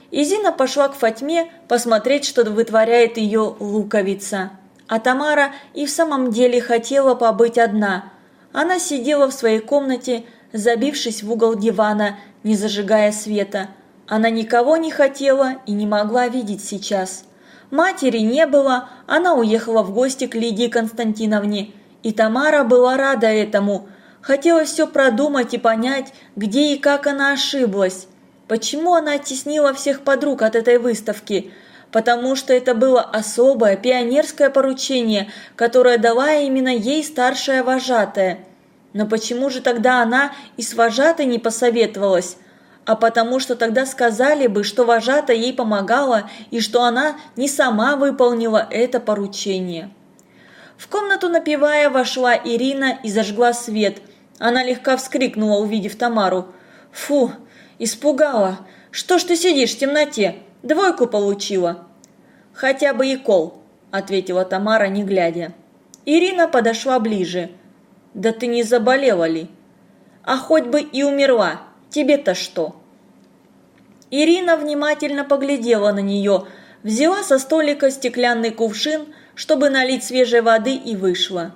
И Зина пошла к Фатьме посмотреть, что вытворяет ее луковица. А Тамара и в самом деле хотела побыть одна. Она сидела в своей комнате, забившись в угол дивана, не зажигая света. Она никого не хотела и не могла видеть сейчас. Матери не было, она уехала в гости к Лидии Константиновне. И Тамара была рада этому. Хотела все продумать и понять, где и как она ошиблась. Почему она оттеснила всех подруг от этой выставки? Потому что это было особое пионерское поручение, которое дала именно ей старшая вожатая. Но почему же тогда она и с вожатой не посоветовалась? А потому что тогда сказали бы, что вожатая ей помогала и что она не сама выполнила это поручение. В комнату напевая вошла Ирина и зажгла свет. Она легко вскрикнула, увидев Тамару. «Фу, «Испугала. Что ж ты сидишь в темноте? Двойку получила». «Хотя бы и кол», – ответила Тамара, не глядя. Ирина подошла ближе. «Да ты не заболела ли?» «А хоть бы и умерла. Тебе-то что?» Ирина внимательно поглядела на нее, взяла со столика стеклянный кувшин, чтобы налить свежей воды и вышла.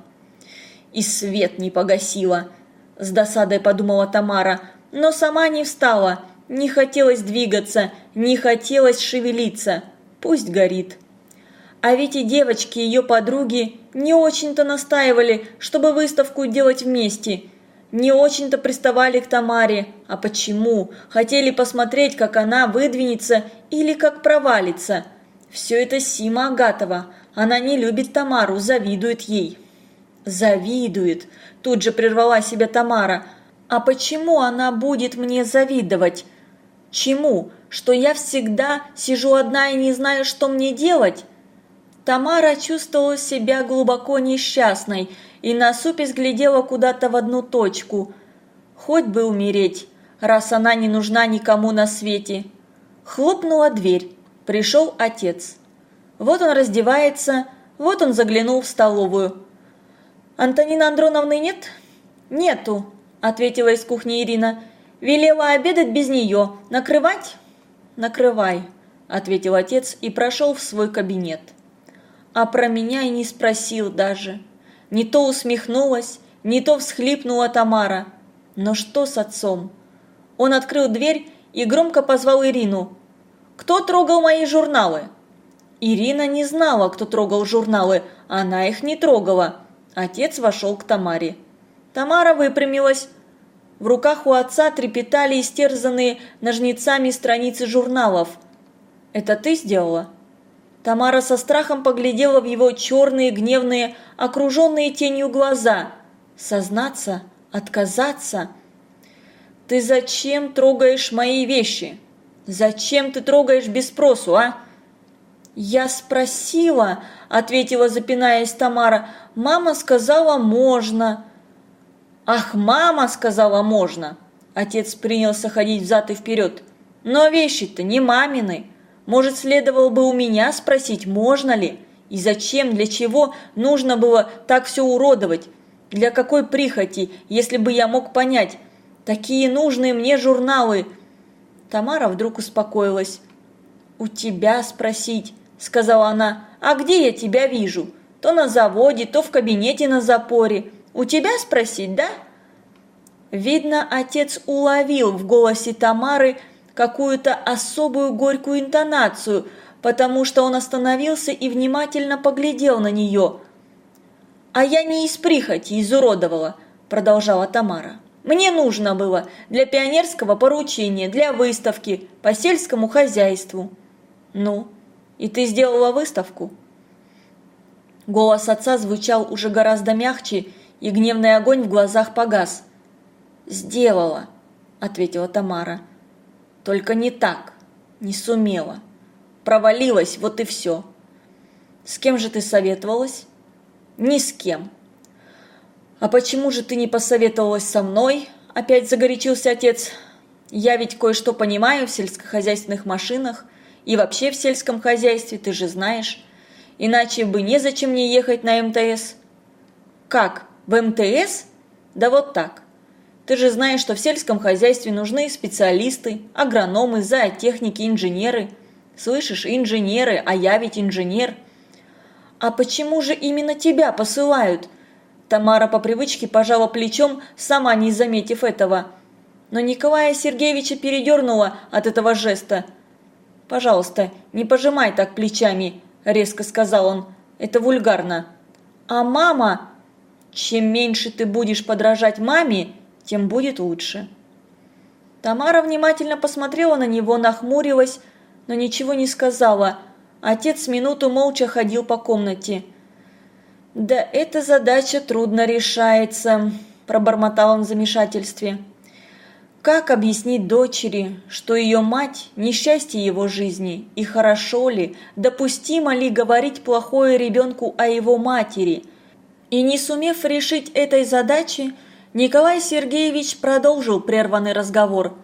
«И свет не погасила», – с досадой подумала Тамара, но сама не встала, не хотелось двигаться, не хотелось шевелиться. Пусть горит. А ведь и девочки, ее подруги, не очень-то настаивали, чтобы выставку делать вместе. Не очень-то приставали к Тамаре. А почему? Хотели посмотреть, как она выдвинется или как провалится. Все это Сима Агатова. Она не любит Тамару, завидует ей. Завидует. Тут же прервала себя Тамара – а почему она будет мне завидовать? Чему? Что я всегда сижу одна и не знаю, что мне делать? Тамара чувствовала себя глубоко несчастной и насупясь глядела куда-то в одну точку. Хоть бы умереть, раз она не нужна никому на свете. Хлопнула дверь. Пришел отец. Вот он раздевается, вот он заглянул в столовую. «Антонины Андроновны нет?» «Нету», – ответила из кухни Ирина. «Велела обедать без нее. Накрывать?» «Накрывай», – ответил отец и прошел в свой кабинет. А про меня и не спросил даже. Не то усмехнулась, не то всхлипнула Тамара. Но что с отцом? Он открыл дверь и громко позвал Ирину. «Кто трогал мои журналы?» Ирина не знала, кто трогал журналы, она их не трогала. Отец вошел к Тамаре. Тамара выпрямилась. В руках у отца трепетали истерзанные ножницами страницы журналов. «Это ты сделала?» Тамара со страхом поглядела в его черные, гневные, окруженные тенью глаза. Сознаться? Отказаться? «Ты зачем трогаешь мои вещи? Зачем ты трогаешь без спросу, а?» «Я спросила», – ответила, запинаясь Тамара. «Мама сказала, можно». «Ах, мама сказала, можно!» Отец принялся ходить взад и вперед. «Но вещи-то не мамины. Может, следовало бы у меня спросить, можно ли? И зачем, для чего нужно было так все уродовать? Для какой прихоти, если бы я мог понять? Такие нужные мне журналы!» Тамара вдруг успокоилась. «У тебя спросить сказала она. «А где я тебя вижу? То на заводе, то в кабинете на запоре. У тебя спросить, да?» Видно, отец уловил в голосе Тамары какую-то особую горькую интонацию, потому что он остановился и внимательно поглядел на нее. «А я не из прихоти изуродовала», – продолжала Тамара. «Мне нужно было для пионерского поручения, для выставки, по сельскому хозяйству». «Ну, и ты сделала выставку?» Голос отца звучал уже гораздо мягче, и гневный огонь в глазах погас. «Сделала», — ответила Тамара. «Только не так, не сумела. Провалилась, вот и все». «С кем же ты советовалась?» «Ни с кем». «А почему же ты не посоветовалась со мной?» – опять загорячился отец. «Я ведь кое-что понимаю в сельскохозяйственных машинах и вообще в сельском хозяйстве, ты же знаешь. Иначе бы незачем мне ехать на МТС. Как, в МТС? Да вот так. Ты же знаешь, что в сельском хозяйстве нужны специалисты, агрономы, зоотехники, инженеры. Слышишь, инженеры, а я ведь инженер. А почему же именно тебя посылают? Тамара по привычке пожала плечом, сама не заметив этого. Но Николая Сергеевича передернула от этого жеста – «Пожалуйста, не пожимай так плечами», – резко сказал он. «Это вульгарно». «А мама...» «Чем меньше ты будешь подражать маме, тем будет лучше». Тамара внимательно посмотрела на него, нахмурилась, но ничего не сказала. Отец минуту молча ходил по комнате. «Да эта задача трудно решается», – пробормотал он в замешательстве. Как объяснить дочери, что ее мать – несчастье его жизни, и хорошо ли, допустимо ли говорить плохое ребенку о его матери? И не сумев решить этой задачи, Николай Сергеевич продолжил прерванный разговор.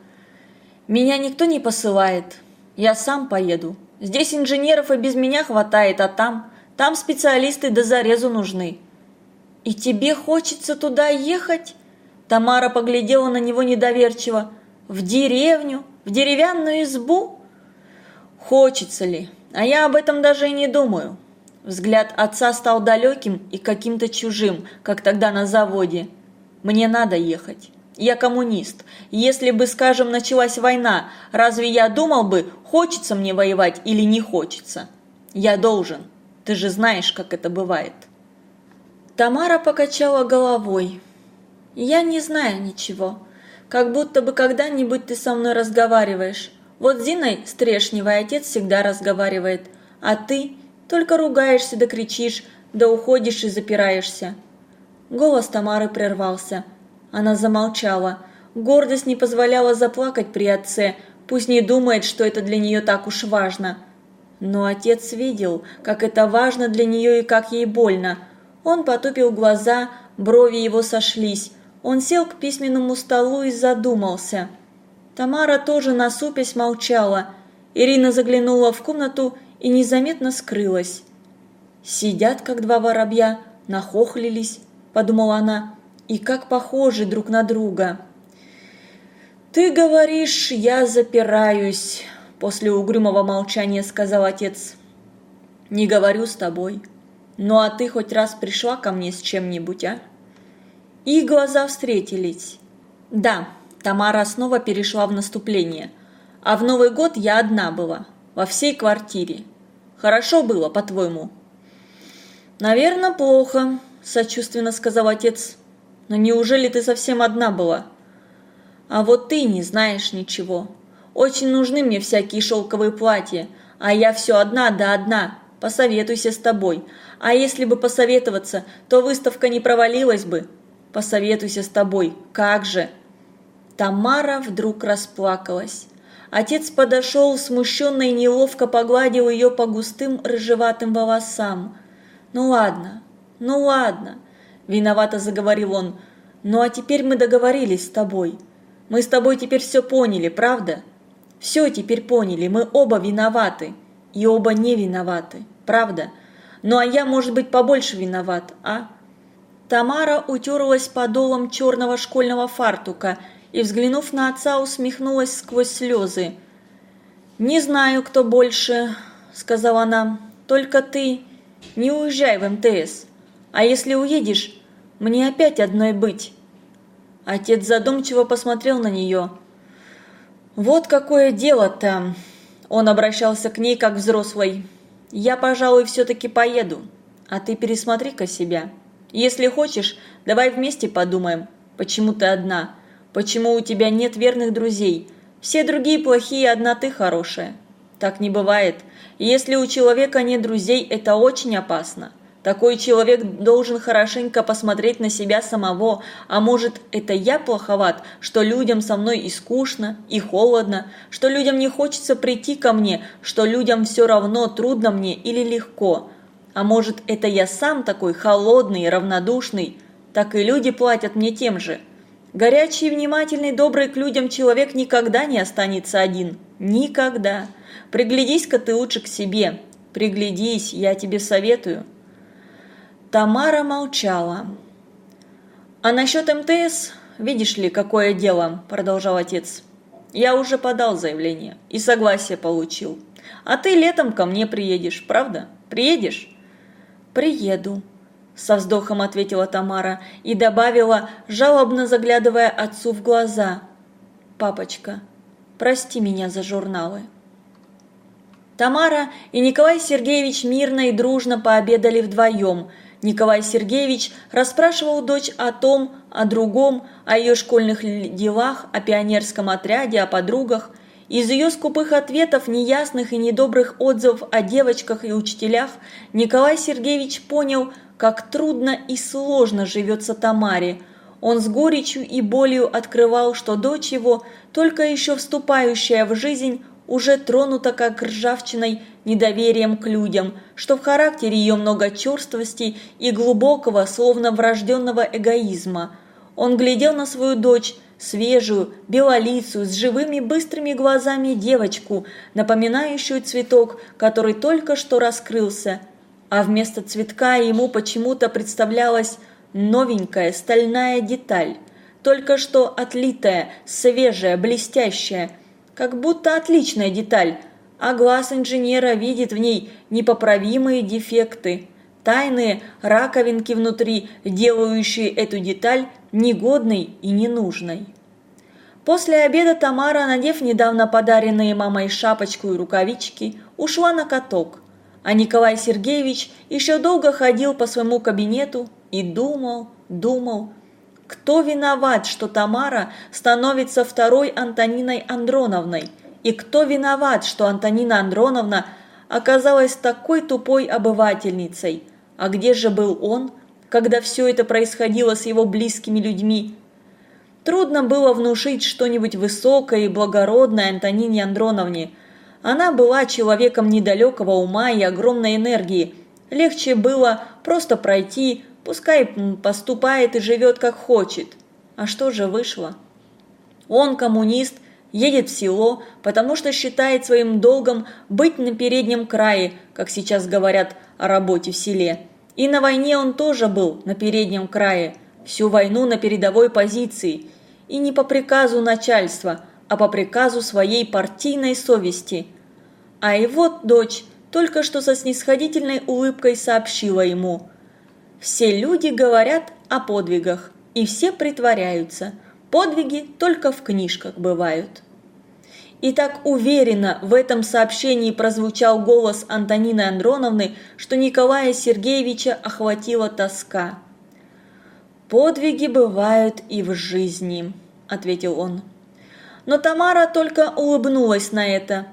«Меня никто не посылает, я сам поеду. Здесь инженеров и без меня хватает, а там, там специалисты до зарезу нужны». «И тебе хочется туда ехать?» Тамара поглядела на него недоверчиво. «В деревню? В деревянную избу?» «Хочется ли? А я об этом даже и не думаю». Взгляд отца стал далеким и каким-то чужим, как тогда на заводе. «Мне надо ехать. Я коммунист. Если бы, скажем, началась война, разве я думал бы, хочется мне воевать или не хочется? Я должен. Ты же знаешь, как это бывает». Тамара покачала головой. Я не знаю ничего. Как будто бы когда-нибудь ты со мной разговариваешь. Вот Зиной Стрешневой отец всегда разговаривает, а ты только ругаешься да кричишь, да уходишь и запираешься. Голос Тамары прервался. Она замолчала. Гордость не позволяла заплакать при отце, пусть не думает, что это для нее так уж важно. Но отец видел, как это важно для нее и как ей больно. Он потупил глаза, брови его сошлись, он сел к письменному столу и задумался. Тамара тоже насупясь молчала. Ирина заглянула в комнату и незаметно скрылась. Сидят, как два воробья, нахохлились, подумала она, и как похожи друг на друга. «Ты говоришь, я запираюсь», – после угрюмого молчания сказал отец. «Не говорю с тобой. Ну а ты хоть раз пришла ко мне с чем-нибудь, а?» Их глаза встретились. «Да», – Тамара снова перешла в наступление. «А в Новый год я одна была, во всей квартире. Хорошо было, по-твоему?» «Наверное, плохо», – сочувственно сказал отец. «Но неужели ты совсем одна была?» А вот ты не знаешь ничего. Очень нужны мне всякие шелковые платья, а я все одна да одна. Посоветуйся с тобой. А если бы посоветоваться, то выставка не провалилась бы. Посоветуйся с тобой. Как же? Тамара вдруг расплакалась. Отец подошел, смущенно и неловко погладил ее по густым рыжеватым волосам. «Ну ладно, ну ладно», – виновато заговорил он. «Ну а теперь мы договорились с тобой. Мы с тобой теперь все поняли, правда? Все теперь поняли, мы оба виноваты. И оба не виноваты, правда? Ну а я, может быть, побольше виноват, а? Тамара утерлась подолом черного школьного фартука и, взглянув на отца, усмехнулась сквозь слезы. «Не знаю, кто больше», — сказала она, — «только ты не уезжай в МТС. А если уедешь, мне опять одной быть». Отец задумчиво посмотрел на нее. «Вот какое дело-то!» Он обращался к ней как взрослый. «Я, пожалуй, все-таки поеду, а ты пересмотри-ка себя. Если хочешь, давай вместе подумаем, почему ты одна, почему у тебя нет верных друзей. Все другие плохие, одна ты хорошая. Так не бывает. Если у человека нет друзей, это очень опасно. Такой человек должен хорошенько посмотреть на себя самого, а может, это я плоховат, что людям со мной и скучно, и холодно, что людям не хочется прийти ко мне, что людям все равно, трудно мне или легко. А может, это я сам такой холодный, равнодушный, так и люди платят мне тем же. Горячий, внимательный, добрый к людям человек никогда не останется один. Никогда. Приглядись-ка ты лучше к себе. Приглядись, я тебе советую. Тамара молчала. «А насчет МТС, видишь ли, какое дело?» – продолжал отец. «Я уже подал заявление и согласие получил. А ты летом ко мне приедешь, правда? Приедешь?» «Приеду», – со вздохом ответила Тамара и добавила, жалобно заглядывая отцу в глаза. «Папочка, прости меня за журналы». Тамара и Николай Сергеевич мирно и дружно пообедали вдвоем – Николай Сергеевич расспрашивал дочь о том, о другом, о ее школьных делах, о пионерском отряде, о подругах. Из ее скупых ответов, неясных и недобрых отзывов о девочках и учителях Николай Сергеевич понял, как трудно и сложно живется Тамаре. Он с горечью и болью открывал, что дочь его, только еще вступающая в жизнь, уже тронута как ржавчиной недоверием к людям, что в характере ее много черствости и глубокого, словно врожденного эгоизма. Он глядел на свою дочь, свежую, белолицую, с живыми быстрыми глазами девочку, напоминающую цветок, который только что раскрылся. А вместо цветка ему почему-то представлялась новенькая стальная деталь, только что отлитая, свежая, блестящая – как будто отличная деталь, а глаз инженера видит в ней непоправимые дефекты, тайные раковинки внутри, делающие эту деталь негодной и ненужной. После обеда Тамара, надев недавно подаренные мамой шапочку и рукавички, ушла на каток, а Николай Сергеевич еще долго ходил по своему кабинету и думал, думал, кто виноват, что Тамара становится второй Антониной Андроновной? И кто виноват, что Антонина Андроновна оказалась такой тупой обывательницей? А где же был он, когда все это происходило с его близкими людьми? Трудно было внушить что-нибудь высокое и благородное Антонине Андроновне. Она была человеком недалекого ума и огромной энергии. Легче было просто пройти, Пускай поступает и живет как хочет. А что же вышло? Он, коммунист, едет в село, потому что считает своим долгом быть на переднем крае, как сейчас говорят о работе в селе. И на войне он тоже был на переднем крае, всю войну на передовой позиции. И не по приказу начальства, а по приказу своей партийной совести. А его дочь только что со снисходительной улыбкой сообщила ему. «Все люди говорят о подвигах, и все притворяются. Подвиги только в книжках бывают». И так уверенно в этом сообщении прозвучал голос Антонины Андроновны, что Николая Сергеевича охватила тоска. «Подвиги бывают и в жизни», – ответил он. Но Тамара только улыбнулась на это.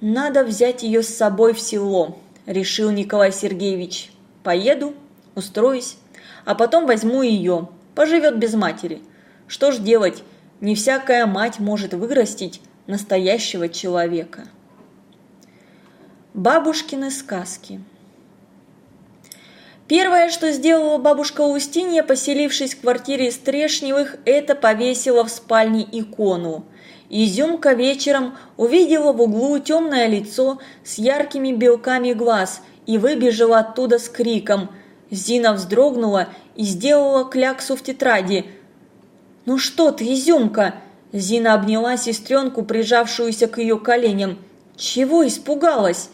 «Надо взять ее с собой в село», – решил Николай Сергеевич. «Поеду, устроюсь, а потом возьму ее, поживет без матери. Что ж делать, не всякая мать может вырастить настоящего человека. Бабушкины сказки Первое, что сделала бабушка Устинья, поселившись в квартире Стрешневых, это повесила в спальне икону. Изюмка вечером увидела в углу темное лицо с яркими белками глаз и выбежала оттуда с криком. Зина вздрогнула и сделала кляксу в тетради. «Ну что ты, Изюмка?» Зина обняла сестренку, прижавшуюся к ее коленям. «Чего испугалась?»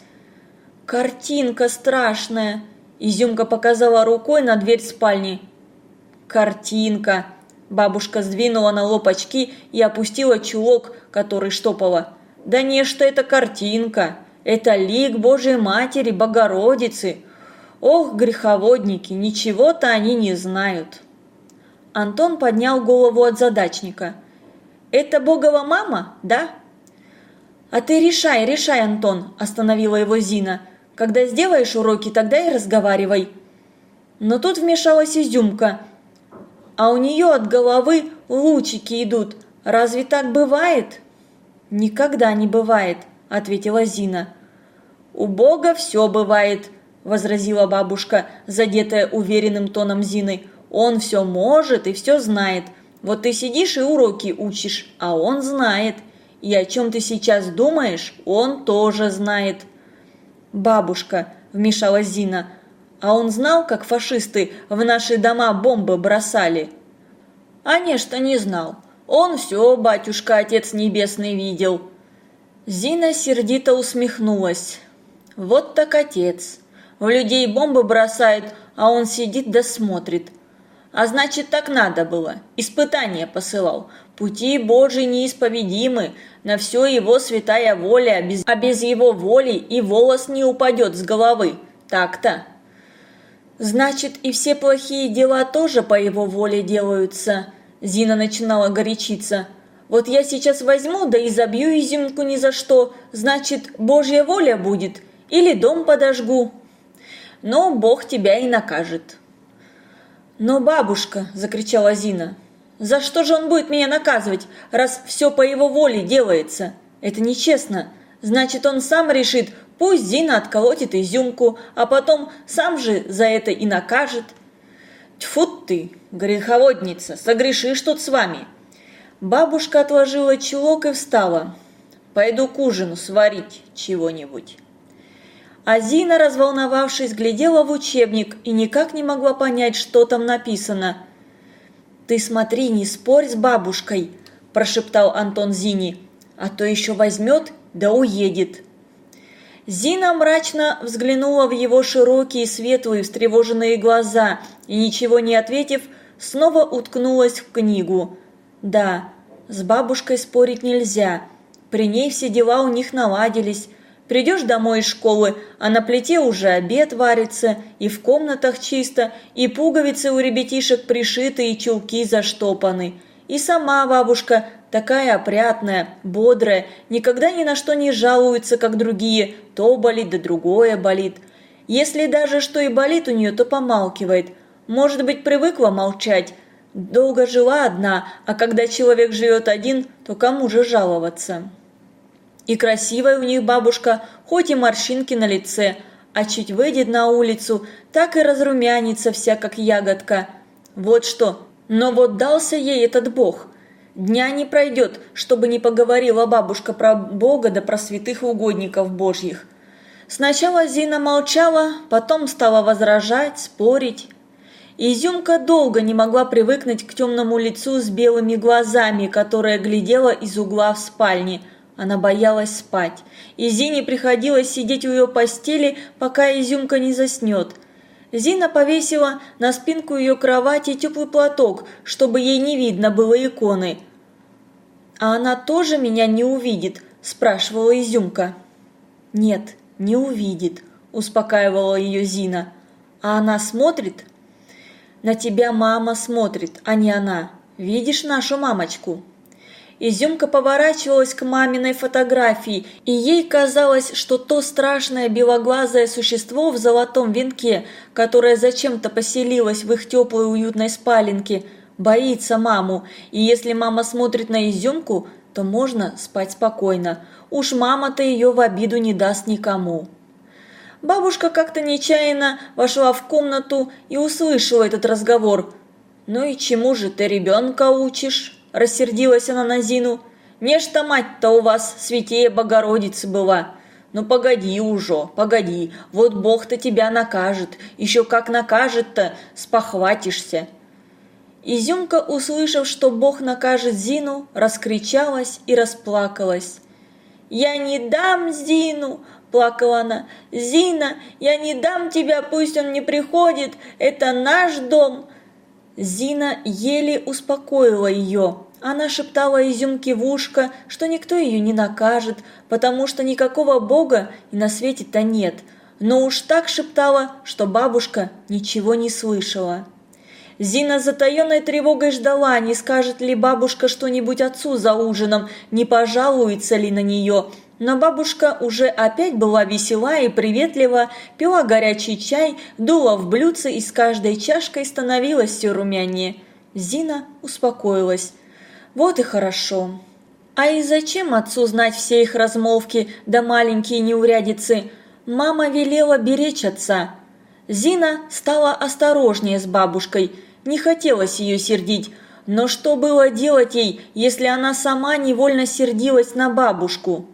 «Картинка страшная!» Изюмка показала рукой на дверь спальни. «Картинка!» Бабушка сдвинула на лоб очки и опустила чулок, который штопала. «Да не, что это картинка! Это лик Божьей Матери, Богородицы! Ох, греховодники, ничего-то они не знают!» Антон поднял голову от задачника – это Богова мама, да?» «А ты решай, решай, Антон», – остановила его Зина. «Когда сделаешь уроки, тогда и разговаривай». Но тут вмешалась Изюмка. «А у нее от головы лучики идут. Разве так бывает?» «Никогда не бывает», – ответила Зина. «У Бога все бывает», – возразила бабушка, задетая уверенным тоном Зины. «Он все может и все знает. Вот ты сидишь и уроки учишь, а он знает. И о чем ты сейчас думаешь, он тоже знает. Бабушка, вмешалась Зина, а он знал, как фашисты в наши дома бомбы бросали? А нечто не знал. Он все, батюшка, отец небесный, видел. Зина сердито усмехнулась. Вот так отец. В людей бомбы бросает, а он сидит да смотрит. А значит, так надо было. Испытание посылал. Пути Божьи неисповедимы, на все его святая воля, а без, а без его воли и волос не упадет с головы. Так-то. Значит, и все плохие дела тоже по его воле делаются. Зина начинала горячиться. Вот я сейчас возьму, да и забью изюмку ни за что. Значит, Божья воля будет. Или дом подожгу. Но Бог тебя и накажет. «Но бабушка!» – закричала Зина. «За что же он будет меня наказывать, раз все по его воле делается? Это нечестно. Значит, он сам решит, пусть Зина отколотит изюмку, а потом сам же за это и накажет». «Тьфу ты, греховодница, согрешишь тут с вами!» Бабушка отложила чулок и встала. «Пойду к ужину сварить чего-нибудь». А Зина, разволновавшись, глядела в учебник и никак не могла понять, что там написано. «Ты смотри, не спорь с бабушкой», – прошептал Антон Зине, – «а то еще возьмет да уедет». Зина мрачно взглянула в его широкие, светлые, встревоженные глаза и, ничего не ответив, снова уткнулась в книгу. Да, с бабушкой спорить нельзя. При ней все дела у них наладились, Придешь домой из школы, а на плите уже обед варится, и в комнатах чисто, и пуговицы у ребятишек пришиты, и чулки заштопаны. И сама бабушка такая опрятная, бодрая, никогда ни на что не жалуется, как другие, то болит, да другое болит. Если даже что и болит у нее, то помалкивает. Может быть, привыкла молчать. Долго жила одна, а когда человек живет один, то кому же жаловаться? И красивая у них бабушка, хоть и морщинки на лице, а чуть выйдет на улицу, так и разрумянится вся, как ягодка. Вот что, но вот дался ей этот бог. Дня не пройдет, чтобы не поговорила бабушка про Бога да про святых угодников божьих. Сначала Зина молчала, потом стала возражать, спорить. Изюмка долго не могла привыкнуть к темному лицу с белыми глазами, которое глядело из угла в спальне. Она боялась спать, и Зине приходилось сидеть у ее постели, пока Изюмка не заснет. Зина повесила на спинку ее кровати теплый платок, чтобы ей не видно было иконы. «А она тоже меня не увидит?» – спрашивала Изюмка. «Нет, не увидит», – успокаивала ее Зина. «А она смотрит?» «На тебя мама смотрит, а не она. Видишь нашу мамочку?» Изюмка поворачивалась к маминой фотографии, и ей казалось, что то страшное белоглазое существо в золотом венке, которое зачем-то поселилось в их теплой уютной спаленке, боится маму, и если мама смотрит на Изюмку, то можно спать спокойно. Уж мама-то ее в обиду не даст никому. Бабушка как-то нечаянно вошла в комнату и услышала этот разговор. «Ну и чему же ты ребенка учишь?» – рассердилась она на Зину. «Нечто мать-то у вас святее Богородицы была. Ну погоди уже, погоди, вот Бог-то тебя накажет, еще как накажет-то, спохватишься». Изюмка, услышав, что Бог накажет Зину, раскричалась и расплакалась. «Я не дам Зину!» – плакала она. «Зина, я не дам тебя, пусть он не приходит, это наш дом!» Зина еле успокоила ее. Она шептала изюмке в ушко, что никто ее не накажет, потому что никакого Бога и на свете-то нет. Но уж так шептала, что бабушка ничего не слышала. Зина с затаенной тревогой ждала, не скажет ли бабушка что-нибудь отцу за ужином, не пожалуется ли на нее. Но бабушка уже опять была весела и приветлива, пила горячий чай, дула в блюдце и с каждой чашкой становилась все румянее. Зина успокоилась. Вот и хорошо. А и зачем отцу знать все их размолвки да маленькие неурядицы? Мама велела беречь отца. Зина стала осторожнее с бабушкой – не хотелось ее сердить, но что было делать ей, если она сама невольно сердилась на бабушку?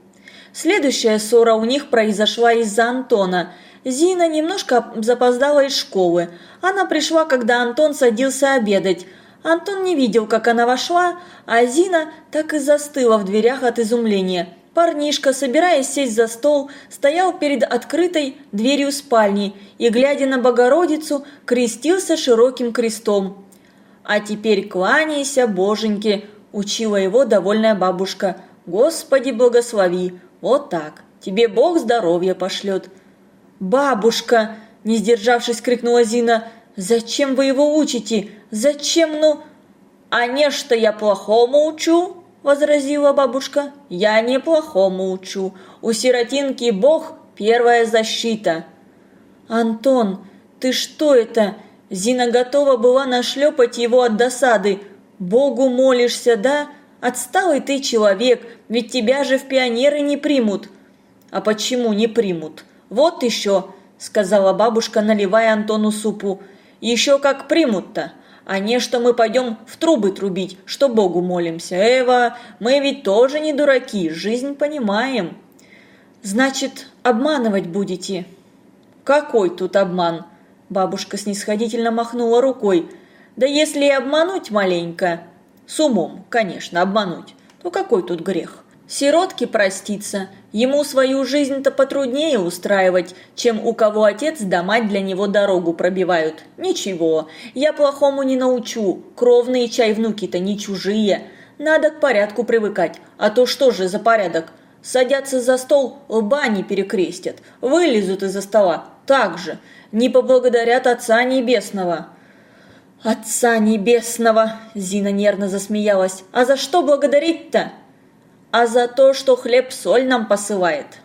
Следующая ссора у них произошла из-за Антона. Зина немножко запоздала из школы. Она пришла, когда Антон садился обедать. Антон не видел, как она вошла, а Зина так и застыла в дверях от изумления. Парнишка, собираясь сесть за стол, стоял перед открытой дверью спальни и, глядя на Богородицу, крестился широким крестом. «А теперь кланяйся, боженьки!» – учила его довольная бабушка. «Господи, благослови! Вот так! Тебе Бог здоровья пошлет!» «Бабушка!» – не сдержавшись, крикнула Зина. «Зачем вы его учите? Зачем, ну...» «А не что я плохому учу?» – возразила бабушка. «Я неплохому учу. У сиротинки Бог – первая защита». «Антон, ты что это?» Зина готова была нашлепать его от досады. «Богу молишься, да? Отсталый ты человек, ведь тебя же в пионеры не примут». «А почему не примут? Вот еще», – сказала бабушка, наливая Антону супу. «Еще как примут-то а не что мы пойдем в трубы трубить, что Богу молимся. Эва, мы ведь тоже не дураки, жизнь понимаем. Значит, обманывать будете? Какой тут обман? Бабушка снисходительно махнула рукой. Да если и обмануть маленько, с умом, конечно, обмануть, то какой тут грех? Сиротке проститься, ему свою жизнь-то потруднее устраивать, чем у кого отец да мать для него дорогу пробивают. Ничего, я плохому не научу, кровные чай внуки-то не чужие. Надо к порядку привыкать, а то что же за порядок? Садятся за стол, лба не перекрестят, вылезут из-за стола, так же, не поблагодарят Отца Небесного. «Отца Небесного!» – Зина нервно засмеялась. «А за что благодарить-то?» А за то, что хлеб-соль нам посылает.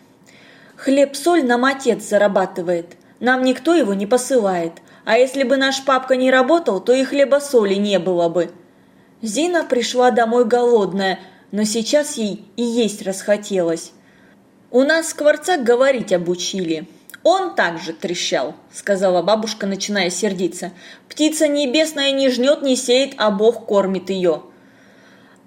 Хлеб-соль нам отец зарабатывает, нам никто его не посылает, а если бы наш папка не работал, то и хлеба-соли не было бы. Зина пришла домой голодная, но сейчас ей и есть расхотелось. «У нас скворца говорить обучили. Он также трещал», – сказала бабушка, начиная сердиться. «Птица небесная не жнет, не сеет, а Бог кормит ее».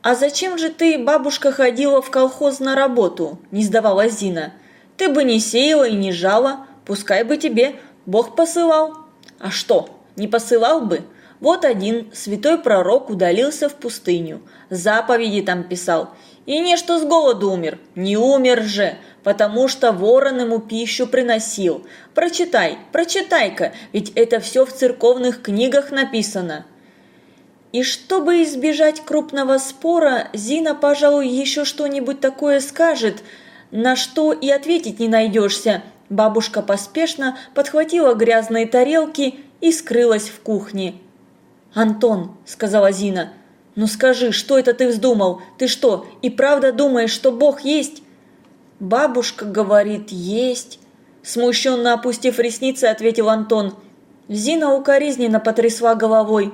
«А зачем же ты, бабушка, ходила в колхоз на работу?» – не сдавалась Зина. ты бы не сеяла и не жала, пускай бы тебе Бог посылал. А что, не посылал бы? Вот один святой пророк удалился в пустыню, заповеди там писал, и не что с голоду умер, не умер же, потому что ворон ему пищу приносил. Прочитай, прочитай-ка, ведь это все в церковных книгах написано. И чтобы избежать крупного спора, Зина, пожалуй, еще что-нибудь такое скажет, на что и ответить не найдешься. Бабушка поспешно подхватила грязные тарелки и скрылась в кухне. «Антон», — сказала Зина, — «ну скажи, что это ты вздумал? Ты что, и правда думаешь, что Бог есть?» «Бабушка говорит, есть», – смущенно опустив ресницы, ответил Антон. Зина укоризненно потрясла головой.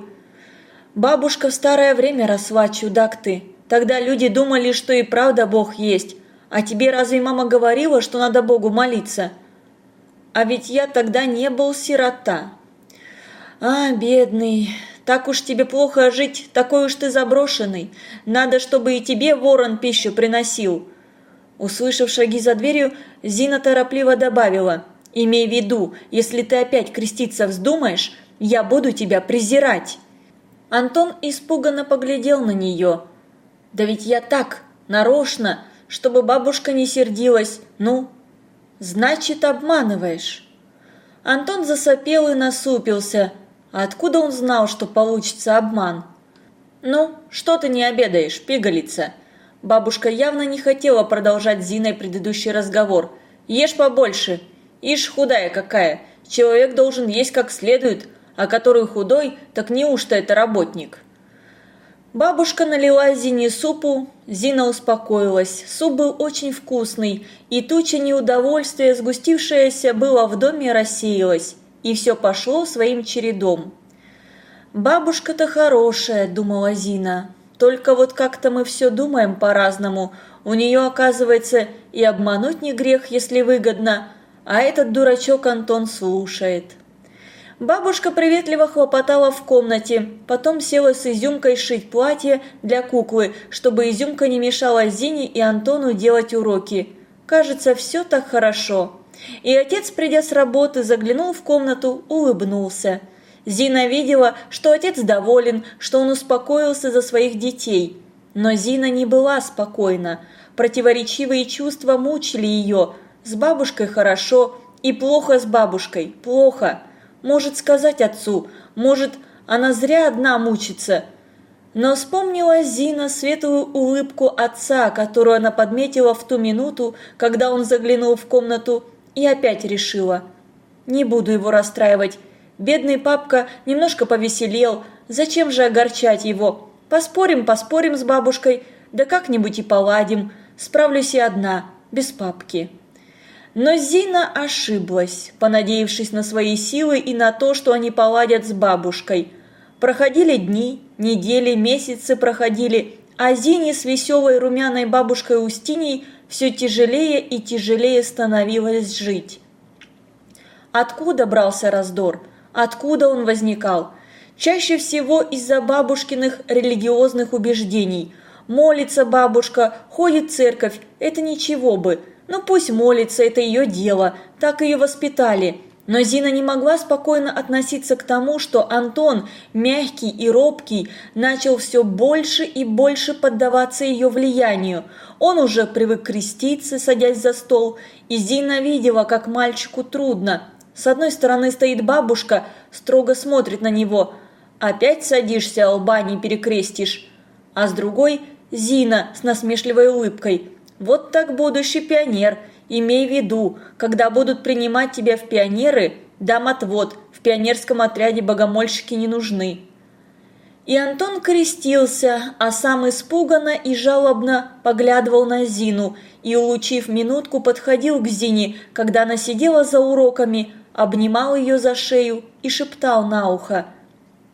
«Бабушка в старое время росла, чудак ты. Тогда люди думали, что и правда Бог есть. А тебе разве мама говорила, что надо Богу молиться?» «А ведь я тогда не был сирота». «А, бедный, так уж тебе плохо жить, такой уж ты заброшенный. Надо, чтобы и тебе ворон пищу приносил». Услышав шаги за дверью, Зина торопливо добавила, «Имей в виду, если ты опять креститься вздумаешь, я буду тебя презирать». Антон испуганно поглядел на нее. «Да ведь я так, нарочно, чтобы бабушка не сердилась. Ну, значит, обманываешь». Антон засопел и насупился. Откуда он знал, что получится обман? «Ну, что ты не обедаешь, пигалица?» Бабушка явно не хотела продолжать с Зиной предыдущий разговор. «Ешь побольше. Ишь худая какая. Человек должен есть как следует, а который худой, так неужто это работник?» Бабушка налила Зине супу, Зина успокоилась. Суп был очень вкусный, и туча неудовольствия, сгустившаяся была в доме, рассеялась, и все пошло своим чередом. «Бабушка-то хорошая», – думала Зина, только вот как-то мы все думаем по-разному. У нее, оказывается, и обмануть не грех, если выгодно, а этот дурачок Антон слушает. Бабушка приветливо хлопотала в комнате, потом села с изюмкой шить платье для куклы, чтобы изюмка не мешала Зине и Антону делать уроки. Кажется, все так хорошо. И отец, придя с работы, заглянул в комнату, улыбнулся – Зина видела, что отец доволен, что он успокоился за своих детей. Но Зина не была спокойна. Противоречивые чувства мучили ее. С бабушкой хорошо и плохо с бабушкой, плохо. Может сказать отцу, может, она зря одна мучится. Но вспомнила Зина светлую улыбку отца, которую она подметила в ту минуту, когда он заглянул в комнату, и опять решила. Не буду его расстраивать, Бедный папка немножко повеселел, зачем же огорчать его? Поспорим, поспорим с бабушкой, да как-нибудь и поладим. Справлюсь и одна, без папки. Но Зина ошиблась, понадеявшись на свои силы и на то, что они поладят с бабушкой. Проходили дни, недели, месяцы проходили, а Зине с веселой румяной бабушкой Устиней все тяжелее и тяжелее становилось жить. Откуда брался раздор? Откуда он возникал? Чаще всего из-за бабушкиных религиозных убеждений. Молится бабушка, ходит в церковь, это ничего бы. Ну пусть молится, это ее дело, так ее воспитали. Но Зина не могла спокойно относиться к тому, что Антон, мягкий и робкий, начал все больше и больше поддаваться ее влиянию. Он уже привык креститься, садясь за стол, и Зина видела, как мальчику трудно – с одной стороны стоит бабушка, строго смотрит на него. Опять садишься, лба не перекрестишь. А с другой – Зина с насмешливой улыбкой. Вот так будущий пионер. Имей в виду, когда будут принимать тебя в пионеры, дам отвод, в пионерском отряде богомольщики не нужны. И Антон крестился, а сам испуганно и жалобно поглядывал на Зину и, улучив минутку, подходил к Зине, когда она сидела за уроками, обнимал ее за шею и шептал на ухо.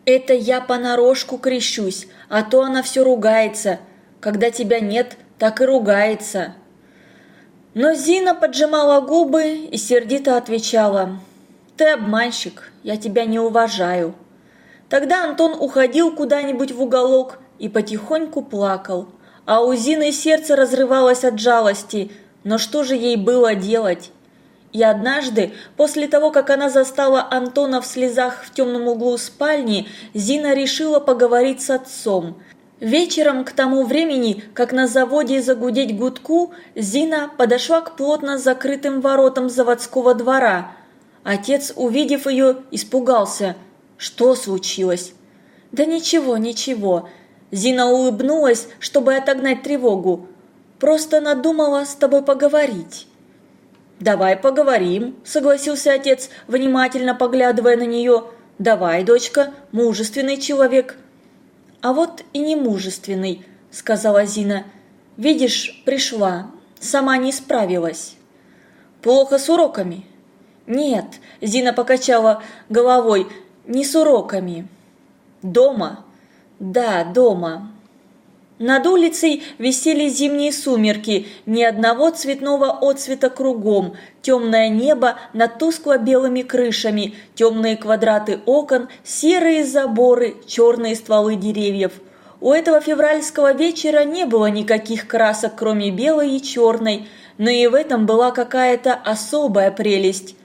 «Это я понарошку крещусь, а то она все ругается. Когда тебя нет, так и ругается». Но Зина поджимала губы и сердито отвечала. «Ты обманщик, я тебя не уважаю». Тогда Антон уходил куда-нибудь в уголок и потихоньку плакал. А у Зины сердце разрывалось от жалости. Но что же ей было делать? И однажды, после того, как она застала Антона в слезах в темном углу спальни, Зина решила поговорить с отцом. Вечером к тому времени, как на заводе загудеть гудку, Зина подошла к плотно закрытым воротам заводского двора. Отец, увидев ее, испугался. Что случилось? Да ничего, ничего. Зина улыбнулась, чтобы отогнать тревогу. Просто надумала с тобой поговорить. «Давай поговорим», – согласился отец, внимательно поглядывая на нее. «Давай, дочка, мужественный человек». «А вот и не мужественный», – сказала Зина. «Видишь, пришла, сама не справилась». «Плохо с уроками?» «Нет», – Зина покачала головой, – «не с уроками». «Дома?» «Да, дома». Над улицей висели зимние сумерки, ни одного цветного отцвета кругом, темное небо над тускло-белыми крышами, темные квадраты окон, серые заборы, черные стволы деревьев. У этого февральского вечера не было никаких красок, кроме белой и черной, но и в этом была какая-то особая прелесть.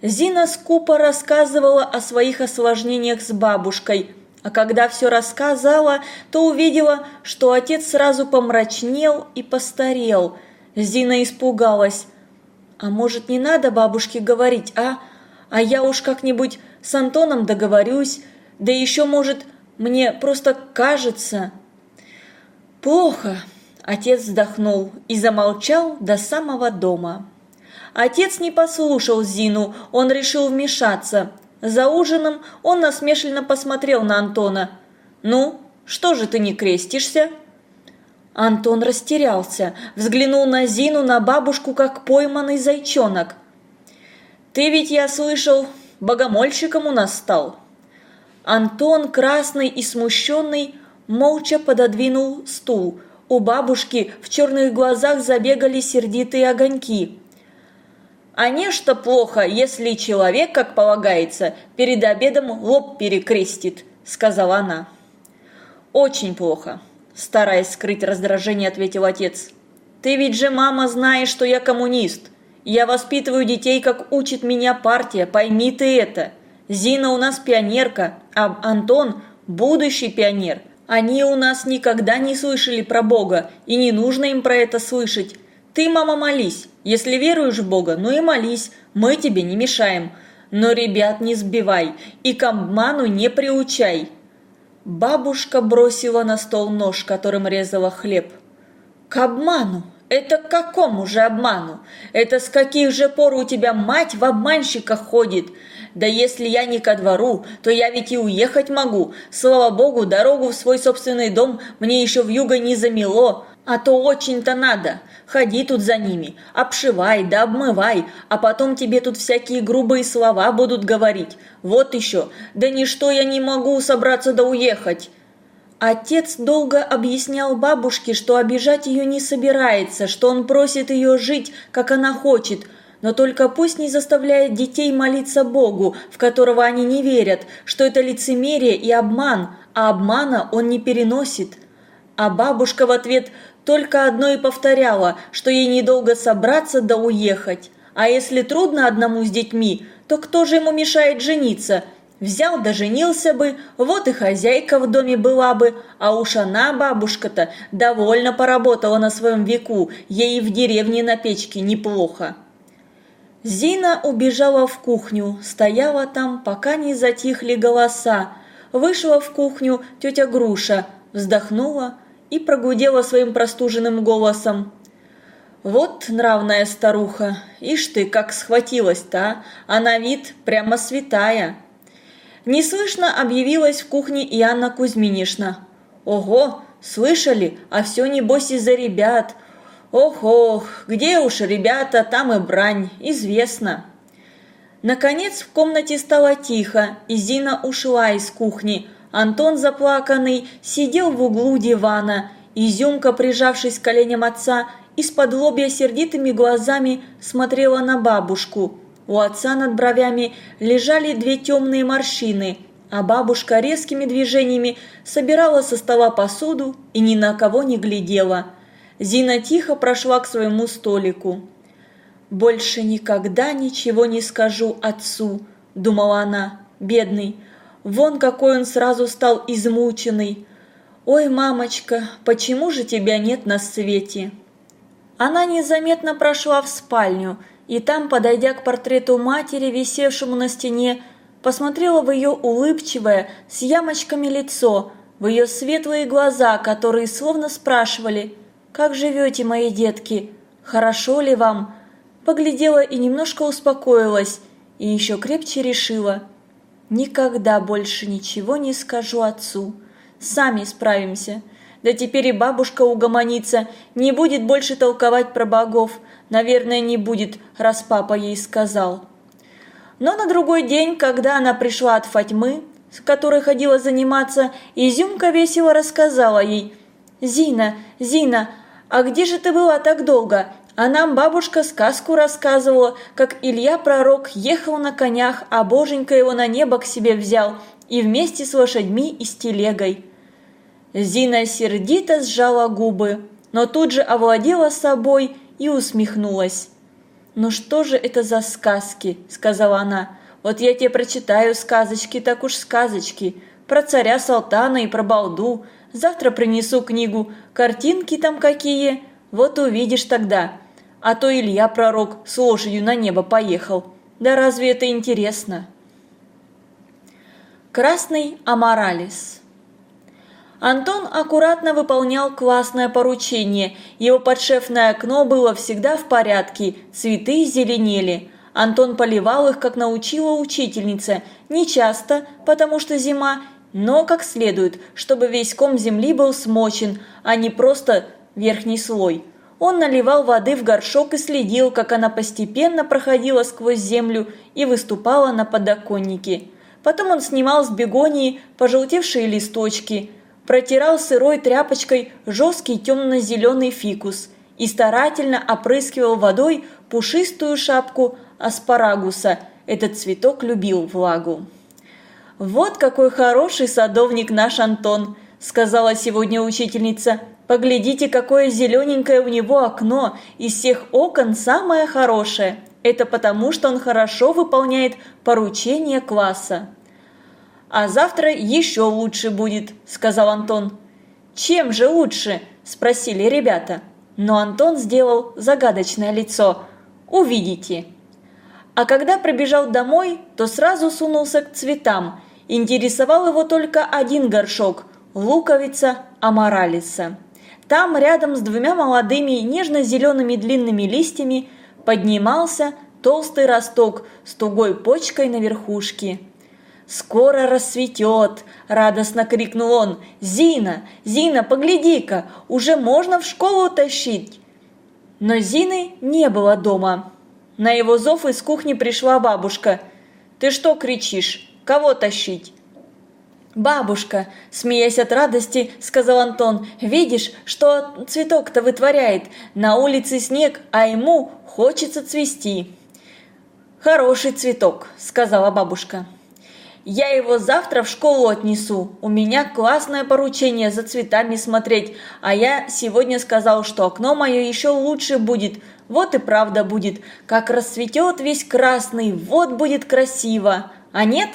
Зина скупо рассказывала о своих осложнениях с бабушкой – а когда все рассказала, то увидела, что отец сразу помрачнел и постарел. Зина испугалась. «А может, не надо бабушке говорить, а? А я уж как-нибудь с Антоном договорюсь, да еще, может, мне просто кажется...» «Плохо», – отец вздохнул и замолчал до самого дома. Отец не послушал Зину, он решил вмешаться – за ужином он насмешливо посмотрел на Антона. «Ну, что же ты не крестишься?» Антон растерялся, взглянул на Зину, на бабушку, как пойманный зайчонок. «Ты ведь, я слышал, богомольщиком у нас стал». Антон, красный и смущенный, молча пододвинул стул. У бабушки в черных глазах забегали сердитые огоньки. А нечто плохо, если человек, как полагается, перед обедом лоб перекрестит», – сказала она. «Очень плохо», – стараясь скрыть раздражение, ответил отец. «Ты ведь же, мама, знаешь, что я коммунист. Я воспитываю детей, как учит меня партия, пойми ты это. Зина у нас пионерка, а Антон – будущий пионер. Они у нас никогда не слышали про Бога, и не нужно им про это слышать. Ты, мама, молись. Если веруешь в Бога, ну и молись. Мы тебе не мешаем. Но ребят не сбивай и к обману не приучай. Бабушка бросила на стол нож, которым резала хлеб. К обману? Это к какому же обману? Это с каких же пор у тебя мать в обманщиках ходит? Да если я не ко двору, то я ведь и уехать могу. Слава богу, дорогу в свой собственный дом мне еще в юго не замело, а то очень-то надо. Ходи тут за ними, обшивай да обмывай, а потом тебе тут всякие грубые слова будут говорить. Вот еще, да ничто я не могу собраться да уехать». Отец долго объяснял бабушке, что обижать ее не собирается, что он просит ее жить, как она хочет, но только пусть не заставляет детей молиться Богу, в которого они не верят, что это лицемерие и обман, а обмана он не переносит. А бабушка в ответ только одно и повторяла, что ей недолго собраться да уехать. А если трудно одному с детьми, то кто же ему мешает жениться? Взял да женился бы, вот и хозяйка в доме была бы, а уж она, бабушка-то, довольно поработала на своем веку, ей в деревне на печке неплохо. Зина убежала в кухню, стояла там, пока не затихли голоса. Вышла в кухню тетя Груша, вздохнула, и прогудела своим простуженным голосом. «Вот нравная старуха, ишь ты, как схватилась-то, а, на вид прямо святая!» Неслышно объявилась в кухне и Анна Кузьминишна. «Ого, слышали? А все небось из-за ребят. Ох-ох, где уж ребята, там и брань, известно». Наконец в комнате стало тихо, и Зина ушла из кухни, Антон, заплаканный, сидел в углу дивана. Изюмка, прижавшись к коленям отца, из-под лобья сердитыми глазами смотрела на бабушку. У отца над бровями лежали две темные морщины, а бабушка резкими движениями собирала со стола посуду и ни на кого не глядела. Зина тихо прошла к своему столику. «Больше никогда ничего не скажу отцу», – думала она, бедный. «Вон какой он сразу стал измученный. Ой, мамочка, почему же тебя нет на свете?» Она незаметно прошла в спальню и там, подойдя к портрету матери, висевшему на стене, посмотрела в ее улыбчивое, с ямочками лицо, в ее светлые глаза, которые словно спрашивали «Как живете, мои детки? Хорошо ли вам?» Поглядела и немножко успокоилась, и еще крепче решила «Никогда больше ничего не скажу отцу. Сами справимся». Да теперь и бабушка угомонится, не будет больше толковать про богов. Наверное, не будет, раз папа ей сказал. Но на другой день, когда она пришла от Фатьмы, с которой ходила заниматься, Изюмка весело рассказала ей. «Зина, Зина, а где же ты была так долго? А нам бабушка сказку рассказывала, как Илья Пророк ехал на конях, а боженька его на небо к себе взял, и вместе с лошадьми и с телегой». Зина сердито сжала губы, но тут же овладела собой и усмехнулась. «Ну что же это за сказки?» – сказала она. «Вот я тебе прочитаю сказочки, так уж сказочки. Про царя Салтана и про балду. Завтра принесу книгу. Картинки там какие. Вот увидишь тогда. А то Илья пророк с лошадью на небо поехал. Да разве это интересно?» Красный Аморалис Антон аккуратно выполнял классное поручение, его подшефное окно было всегда в порядке, цветы зеленели. Антон поливал их, как научила учительница, не часто, потому что зима, но как следует, чтобы весь ком земли был смочен, а не просто верхний слой. Он наливал воды в горшок и следил, как она постепенно проходила сквозь землю и выступала на подоконнике. Потом он снимал с бегонии пожелтевшие листочки – протирал сырой тряпочкой жесткий темно-зеленый фикус и старательно опрыскивал водой пушистую шапку аспарагуса. Этот цветок любил влагу. «Вот какой хороший садовник наш Антон!» – сказала сегодня учительница. «Поглядите, какое зелененькое у него окно, из всех окон самое хорошее. Это потому, что он хорошо выполняет поручения класса». «А завтра еще лучше будет», – сказал Антон. «Чем же лучше?» – спросили ребята. Но Антон сделал загадочное лицо. «Увидите». А когда пробежал домой, то сразу сунулся к цветам. Интересовал его только один горшок – луковица аморалиса. Там, рядом с двумя молодыми нежно-зелеными длинными листьями, поднимался толстый росток с тугой почкой на верхушке. «Скоро рассветет!» – радостно крикнул он. «Зина! Зина, погляди-ка! Уже можно в школу тащить!» Но Зины не было дома. На его зов из кухни пришла бабушка. «Ты что кричишь? Кого тащить?» «Бабушка!» – смеясь от радости, сказал Антон. «Видишь, что цветок-то вытворяет? На улице снег, а ему хочется цвести». «Хороший цветок», – сказала бабушка. Я его завтра в школу отнесу. У меня классное поручение за цветами смотреть, а я сегодня сказал, что окно мое еще лучше будет. Вот и правда будет. Как расцветет весь красный, вот будет красиво. А нет?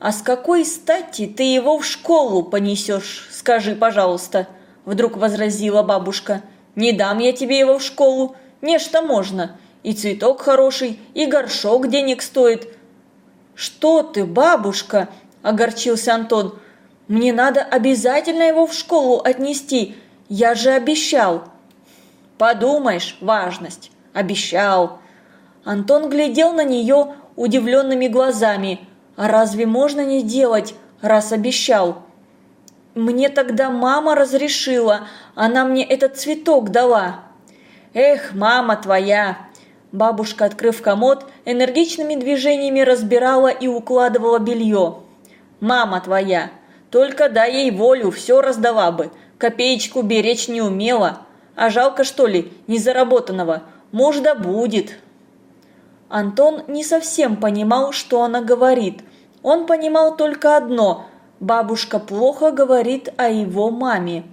А с какой стати ты его в школу понесешь, скажи, пожалуйста? Вдруг возразила бабушка. Не дам я тебе его в школу. Нечто можно. И цветок хороший, и горшок денег стоит. «Что ты, бабушка?» – огорчился Антон. «Мне надо обязательно его в школу отнести. Я же обещал». «Подумаешь, важность. Обещал». Антон глядел на нее удивленными глазами. «А разве можно не делать, раз обещал?» «Мне тогда мама разрешила. Она мне этот цветок дала». «Эх, мама твоя!» Бабушка, открыв комод, энергичными движениями разбирала и укладывала белье. «Мама твоя! Только дай ей волю, все раздала бы. Копеечку беречь не умела. А жалко, что ли, незаработанного. Может, да будет». Антон не совсем понимал, что она говорит. Он понимал только одно – бабушка плохо говорит о его маме.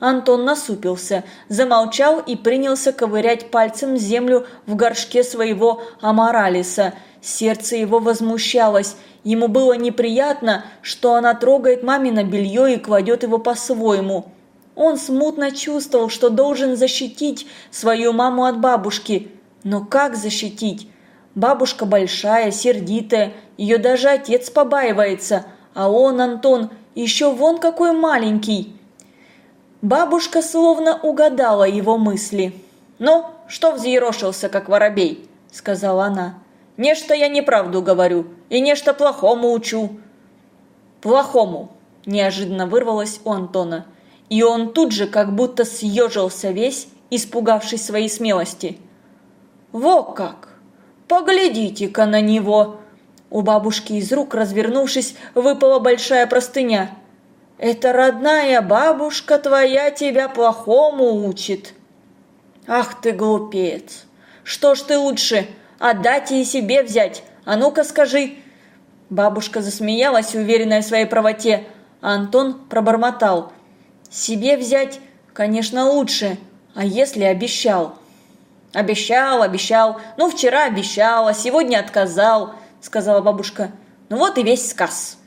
Антон насупился, замолчал и принялся ковырять пальцем землю в горшке своего аморалиса. Сердце его возмущалось. Ему было неприятно, что она трогает мамино белье и кладет его по-своему. Он смутно чувствовал, что должен защитить свою маму от бабушки. Но как защитить? Бабушка большая, сердитая, ее даже отец побаивается, а он, Антон, еще вон какой маленький. Бабушка словно угадала его мысли. «Ну, что взъерошился, как воробей?» – сказала она. «Нечто я неправду говорю, и нечто плохому учу». «Плохому!» – неожиданно вырвалось у Антона. И он тут же как будто съежился весь, испугавшись своей смелости. «Во как! Поглядите-ка на него!» У бабушки из рук, развернувшись, выпала большая простыня. «Это родная бабушка твоя тебя плохому учит!» «Ах ты глупец! Что ж ты лучше, отдать и себе взять? А ну-ка скажи!» Бабушка засмеялась, уверенная в своей правоте, а Антон пробормотал. «Себе взять, конечно, лучше, а если обещал?» «Обещал, обещал, ну вчера обещал, а сегодня отказал», сказала бабушка. «Ну вот и весь сказ».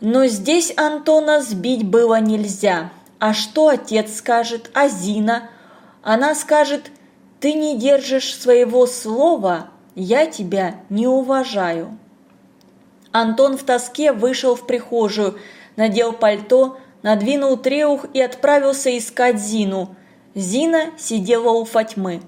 Но здесь Антона сбить было нельзя. А что отец скажет, а Зина? Она скажет, ты не держишь своего слова, я тебя не уважаю. Антон в тоске вышел в прихожую, надел пальто, надвинул треух и отправился искать Зину. Зина сидела у Фатьмы.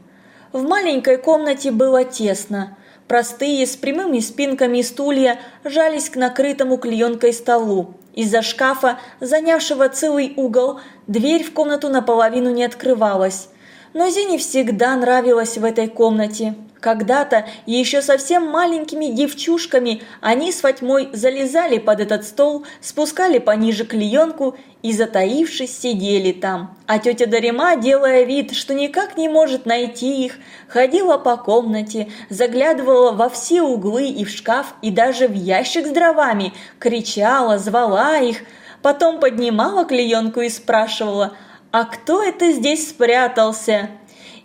В маленькой комнате было тесно. Простые, с прямыми спинками стулья жались к накрытому клеенкой столу. Из-за шкафа, занявшего целый угол, дверь в комнату наполовину не открывалась. Но Зине всегда нравилось в этой комнате. Когда-то, еще совсем маленькими девчушками, они с Фатьмой залезали под этот стол, спускали пониже клеенку и, затаившись, сидели там. А тетя Дарима, делая вид, что никак не может найти их, ходила по комнате, заглядывала во все углы и в шкаф, и даже в ящик с дровами, кричала, звала их, потом поднимала клеенку и спрашивала «А кто это здесь спрятался?»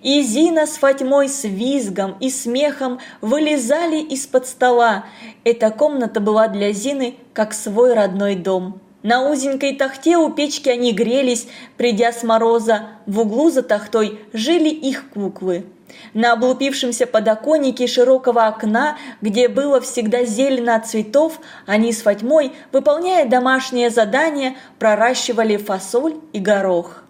И Зина с Фатьмой с визгом и смехом вылезали из-под стола. Эта комната была для Зины как свой родной дом. На узенькой тахте у печки они грелись, придя с мороза. В углу за тахтой жили их куклы. На облупившемся подоконнике широкого окна, где было всегда зелено от цветов, они с Фатьмой, выполняя домашнее задание, проращивали фасоль и горох.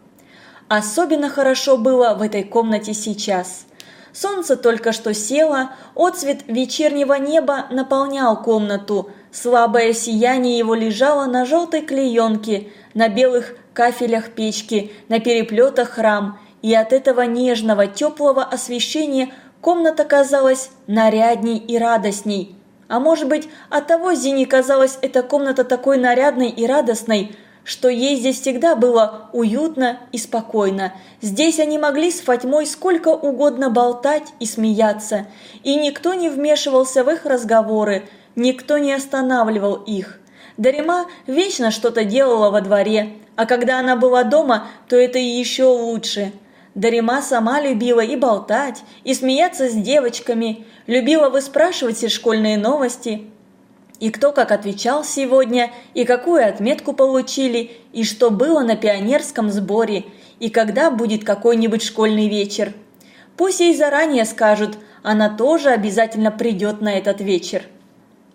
Особенно хорошо было в этой комнате сейчас. Солнце только что село, отцвет вечернего неба наполнял комнату, слабое сияние его лежало на желтой клеенке, на белых кафелях печки, на переплетах храм, и от этого нежного, теплого освещения комната казалась нарядней и радостней. А может быть, от того Зине казалась эта комната такой нарядной и радостной, что ей здесь всегда было уютно и спокойно. Здесь они могли с Фатьмой сколько угодно болтать и смеяться, и никто не вмешивался в их разговоры, никто не останавливал их. Дарима вечно что-то делала во дворе, а когда она была дома, то это еще лучше. Дарима сама любила и болтать, и смеяться с девочками, любила выспрашивать все школьные новости, и кто как отвечал сегодня, и какую отметку получили, и что было на пионерском сборе, и когда будет какой-нибудь школьный вечер. Пусть ей заранее скажут, она тоже обязательно придет на этот вечер.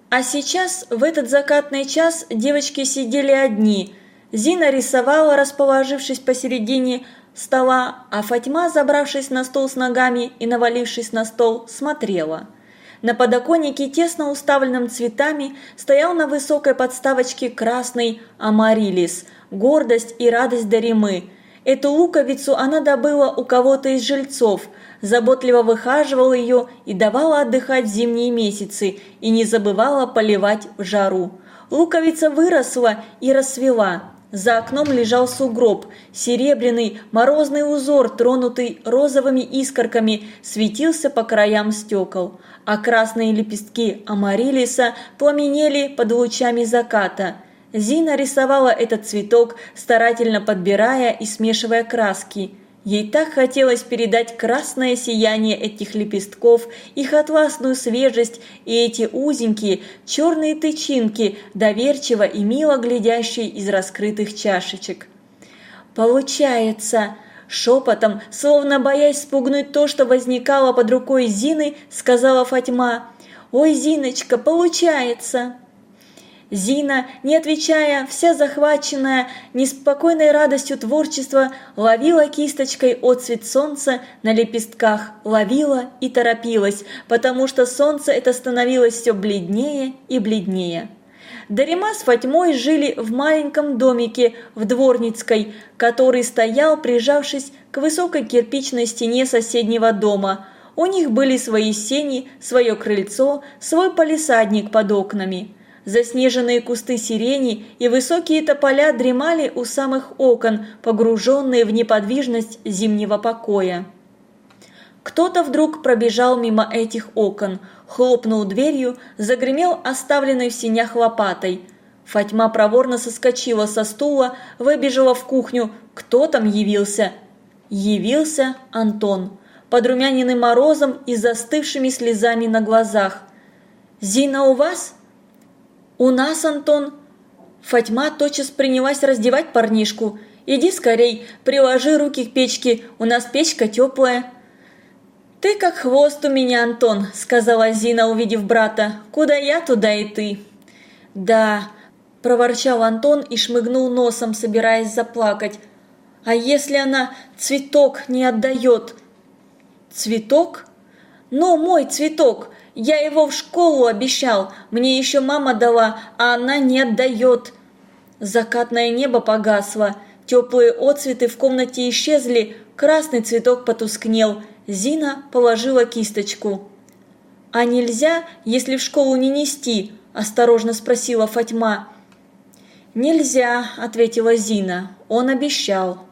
А сейчас, в этот закатный час, девочки сидели одни. Зина рисовала, расположившись посередине стола, а Фатьма, забравшись на стол с ногами и навалившись на стол, смотрела – на подоконнике, тесно уставленном цветами, стоял на высокой подставочке красный амарилис, гордость и радость Даримы. Эту луковицу она добыла у кого-то из жильцов, заботливо выхаживала ее и давала отдыхать в зимние месяцы, и не забывала поливать в жару. Луковица выросла и расцвела. За окном лежал сугроб, серебряный морозный узор, тронутый розовыми искорками, светился по краям стекол а красные лепестки амарилиса пламенели под лучами заката. Зина рисовала этот цветок, старательно подбирая и смешивая краски. Ей так хотелось передать красное сияние этих лепестков, их атласную свежесть и эти узенькие черные тычинки, доверчиво и мило глядящие из раскрытых чашечек. «Получается!» Шепотом, словно боясь спугнуть то, что возникало под рукой Зины, сказала Фатьма. «Ой, Зиночка, получается!» Зина, не отвечая, вся захваченная неспокойной радостью творчества, ловила кисточкой отцвет солнца на лепестках, ловила и торопилась, потому что солнце это становилось все бледнее и бледнее. Дарима с Фатьмой жили в маленьком домике в Дворницкой, который стоял, прижавшись к высокой кирпичной стене соседнего дома. У них были свои сени, свое крыльцо, свой палисадник под окнами. Заснеженные кусты сирени и высокие тополя дремали у самых окон, погруженные в неподвижность зимнего покоя. Кто-то вдруг пробежал мимо этих окон, хлопнул дверью, загремел оставленной в синях лопатой. Фатьма проворно соскочила со стула, выбежала в кухню. Кто там явился? Явился Антон, подрумяненный морозом и застывшими слезами на глазах. «Зина у вас?» «У нас, Антон!» Фатьма тотчас принялась раздевать парнишку. «Иди скорей, приложи руки к печке, у нас печка теплая». «Ты как хвост у меня, Антон», — сказала Зина, увидев брата. «Куда я, туда и ты». «Да», — проворчал Антон и шмыгнул носом, собираясь заплакать. «А если она цветок не отдает?» «Цветок?» «Ну, мой цветок. Я его в школу обещал, мне еще мама дала, а она не отдает. Закатное небо погасло, теплые отцветы в комнате исчезли, красный цветок потускнел. Зина положила кисточку. «А нельзя, если в школу не нести?» – осторожно спросила Фатьма. «Нельзя», – ответила Зина. «Он обещал».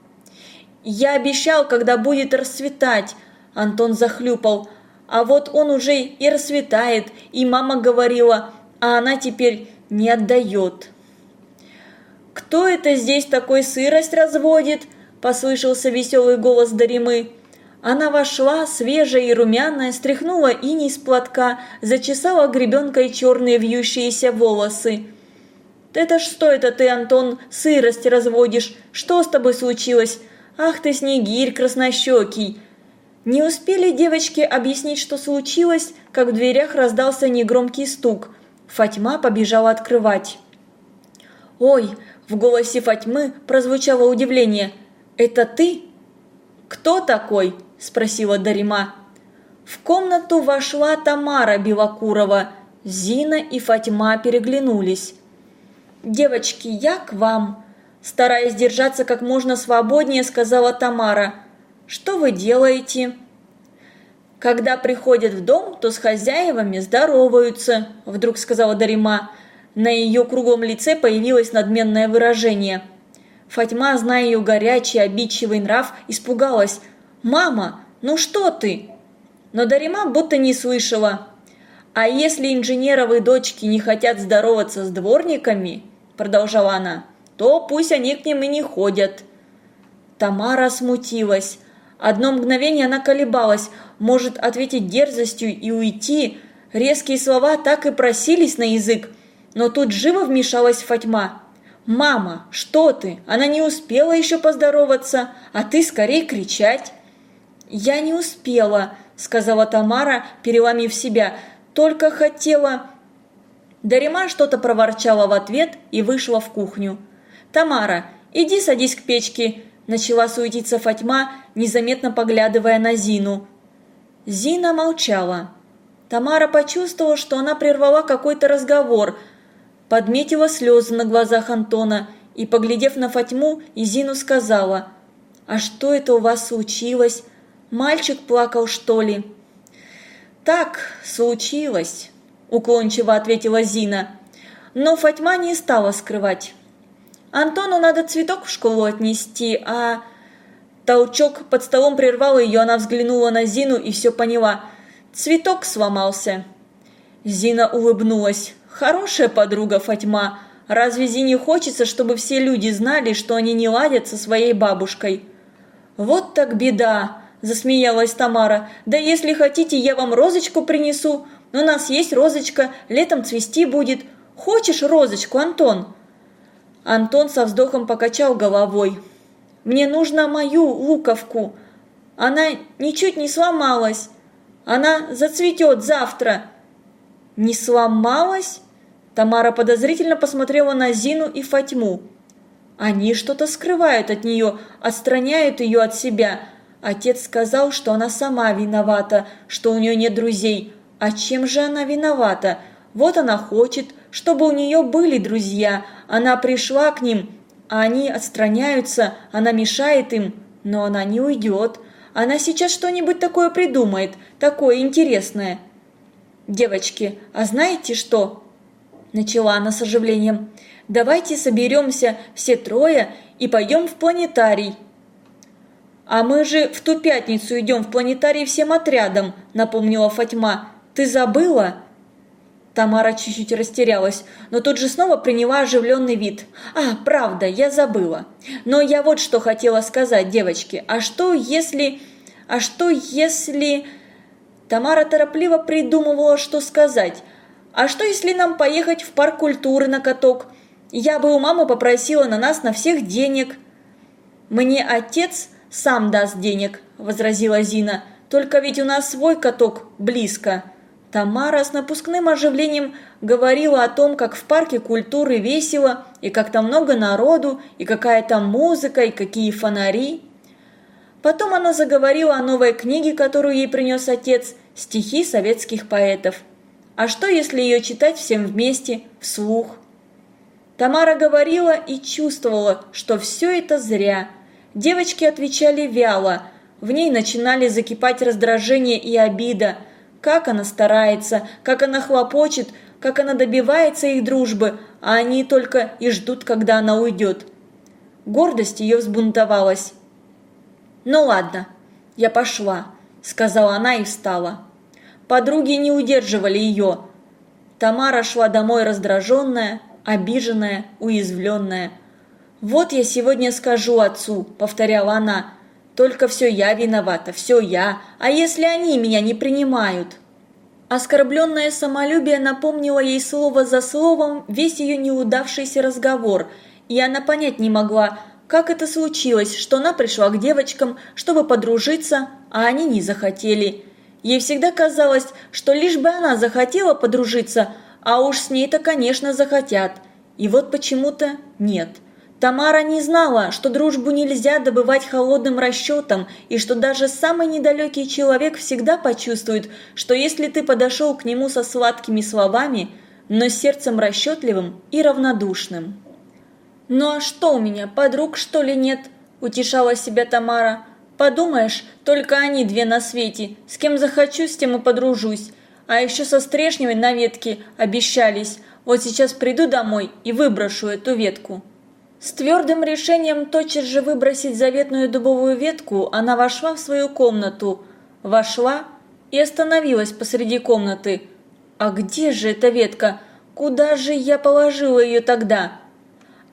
«Я обещал, когда будет расцветать», – Антон захлюпал. А вот он уже и расцветает, и мама говорила, а она теперь не отдает. «Кто это здесь такой сырость разводит?» – послышался веселый голос Даримы. Она вошла, свежая и румяная, стряхнула иней с платка, зачесала гребенкой черные вьющиеся волосы. «Это что это ты, Антон, сырость разводишь? Что с тобой случилось? Ах ты, снегирь краснощекий!» Не успели девочки объяснить, что случилось, как в дверях раздался негромкий стук. Фатьма побежала открывать. «Ой!» – в голосе Фатьмы прозвучало удивление. «Это ты?» «Кто такой?» – спросила Дарима. В комнату вошла Тамара Белокурова. Зина и Фатьма переглянулись. «Девочки, я к вам!» Стараясь держаться как можно свободнее, сказала Тамара – что вы делаете?» «Когда приходят в дом, то с хозяевами здороваются», – вдруг сказала Дарима. На ее круглом лице появилось надменное выражение. Фатьма, зная ее горячий, обидчивый нрав, испугалась. «Мама, ну что ты?» Но Дарима будто не слышала. «А если инженеровы дочки не хотят здороваться с дворниками?» – продолжала она – то пусть они к ним и не ходят. Тамара смутилась. Одно мгновение она колебалась, может ответить дерзостью и уйти. Резкие слова так и просились на язык. Но тут живо вмешалась Фатьма. «Мама, что ты? Она не успела еще поздороваться, а ты скорее кричать!» «Я не успела», — сказала Тамара, переломив себя. «Только хотела...» Дарима что-то проворчала в ответ и вышла в кухню. «Тамара, иди садись к печке, Начала суетиться Фатьма, незаметно поглядывая на Зину. Зина молчала. Тамара почувствовала, что она прервала какой-то разговор, подметила слезы на глазах Антона и, поглядев на Фатьму, Зину сказала, «А что это у вас случилось? Мальчик плакал, что ли?» «Так, случилось», – уклончиво ответила Зина. Но Фатьма не стала скрывать. Антону надо цветок в школу отнести, а...» Толчок под столом прервал ее, она взглянула на Зину и все поняла. Цветок сломался. Зина улыбнулась. «Хорошая подруга Фатьма. Разве Зине хочется, чтобы все люди знали, что они не ладят со своей бабушкой? Вот так беда, засмеялась Тамара. Да если хотите, я вам розочку принесу. У нас есть розочка, летом цвести будет. Хочешь розочку, Антон? Антон со вздохом покачал головой. Мне нужно мою луковку. Она ничуть не сломалась. Она зацветет завтра. Не сломалась? Тамара подозрительно посмотрела на Зину и Фатьму. Они что-то скрывают от нее, отстраняют ее от себя. Отец сказал, что она сама виновата, что у нее нет друзей. А чем же она виновата? Вот она хочет, чтобы у нее были друзья. Она пришла к ним, а они отстраняются, она мешает им, но она не уйдет. Она сейчас что-нибудь такое придумает, такое интересное. «Девочки, а знаете что?» Начала она с оживлением. «Давайте соберемся все трое и пойдем в планетарий». «А мы же в ту пятницу идем в планетарий всем отрядом», напомнила Фатьма. «Ты забыла?» Тамара чуть-чуть растерялась, но тут же снова приняла оживленный вид. «А, правда, я забыла. Но я вот что хотела сказать, девочки. А что если... А что если...» Тамара торопливо придумывала, что сказать. «А что если нам поехать в парк культуры на каток? Я бы у мамы попросила на нас на всех денег». «Мне отец сам даст денег», – возразила Зина. «Только ведь у нас свой каток близко». Тамара с напускным оживлением говорила о том, как в парке культуры весело, и как там много народу, и какая там музыка, и какие фонари. Потом она заговорила о новой книге, которую ей принес отец, стихи советских поэтов. А что, если ее читать всем вместе, вслух? Тамара говорила и чувствовала, что все это зря. Девочки отвечали вяло, в ней начинали закипать раздражение и обида – как она старается, как она хлопочет, как она добивается их дружбы, а они только и ждут, когда она уйдет. Гордость ее взбунтовалась. «Ну ладно, я пошла», – сказала она и встала. Подруги не удерживали ее. Тамара шла домой раздраженная, обиженная, уязвленная. «Вот я сегодня скажу отцу», – повторяла она, только все я виновата, все я. А если они меня не принимают?» Оскорбленное самолюбие напомнило ей слово за словом весь ее неудавшийся разговор, и она понять не могла, как это случилось, что она пришла к девочкам, чтобы подружиться, а они не захотели. Ей всегда казалось, что лишь бы она захотела подружиться, а уж с ней-то, конечно, захотят. И вот почему-то нет. Тамара не знала, что дружбу нельзя добывать холодным расчетом, и что даже самый недалекий человек всегда почувствует, что если ты подошел к нему со сладкими словами, но сердцем расчетливым и равнодушным. «Ну а что у меня, подруг что ли нет?» – утешала себя Тамара. «Подумаешь, только они две на свете, с кем захочу, с тем и подружусь. А еще со Стрешневой на ветке обещались. Вот сейчас приду домой и выброшу эту ветку». С твердым решением тотчас же выбросить заветную дубовую ветку, она вошла в свою комнату. Вошла и остановилась посреди комнаты. А где же эта ветка? Куда же я положила ее тогда?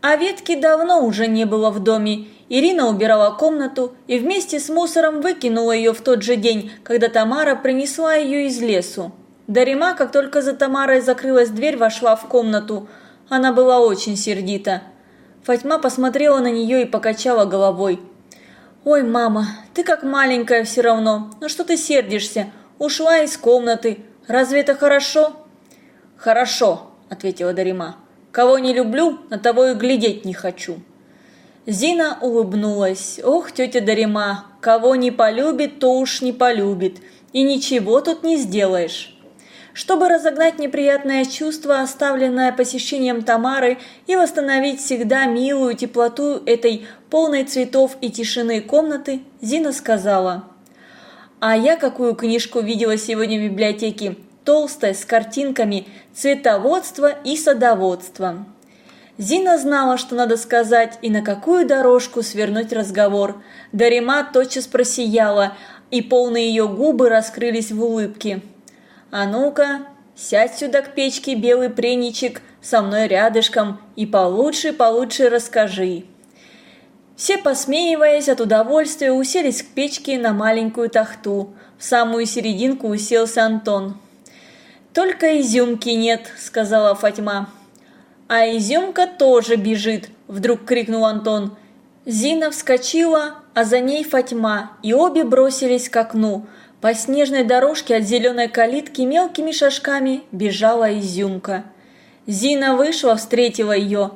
А ветки давно уже не было в доме. Ирина убирала комнату и вместе с мусором выкинула ее в тот же день, когда Тамара принесла ее из лесу. Дарима, как только за Тамарой закрылась дверь, вошла в комнату. Она была очень сердита. Фатьма посмотрела на нее и покачала головой. «Ой, мама, ты как маленькая все равно. Ну что ты сердишься? Ушла из комнаты. Разве это хорошо?» «Хорошо», – ответила Дарима. «Кого не люблю, на того и глядеть не хочу». Зина улыбнулась. «Ох, тетя Дарима, кого не полюбит, то уж не полюбит. И ничего тут не сделаешь». Чтобы разогнать неприятное чувство, оставленное посещением Тамары, и восстановить всегда милую теплоту этой полной цветов и тишины комнаты, Зина сказала. «А я какую книжку видела сегодня в библиотеке? Толстая, с картинками, цветоводство и садоводство». Зина знала, что надо сказать и на какую дорожку свернуть разговор. Дарима тотчас просияла, и полные ее губы раскрылись в улыбке. «А ну-ка, Сядь сюда к печке, белый преничек, со мной рядышком, и получше-получше расскажи». Все, посмеиваясь от удовольствия, уселись к печке на маленькую тахту. В самую серединку уселся Антон. «Только изюмки нет», — сказала Фатьма. «А изюмка тоже бежит», — вдруг крикнул Антон. Зина вскочила, а за ней Фатьма, и обе бросились к окну. По снежной дорожке от зеленой калитки мелкими шажками бежала изюмка. Зина вышла, встретила ее.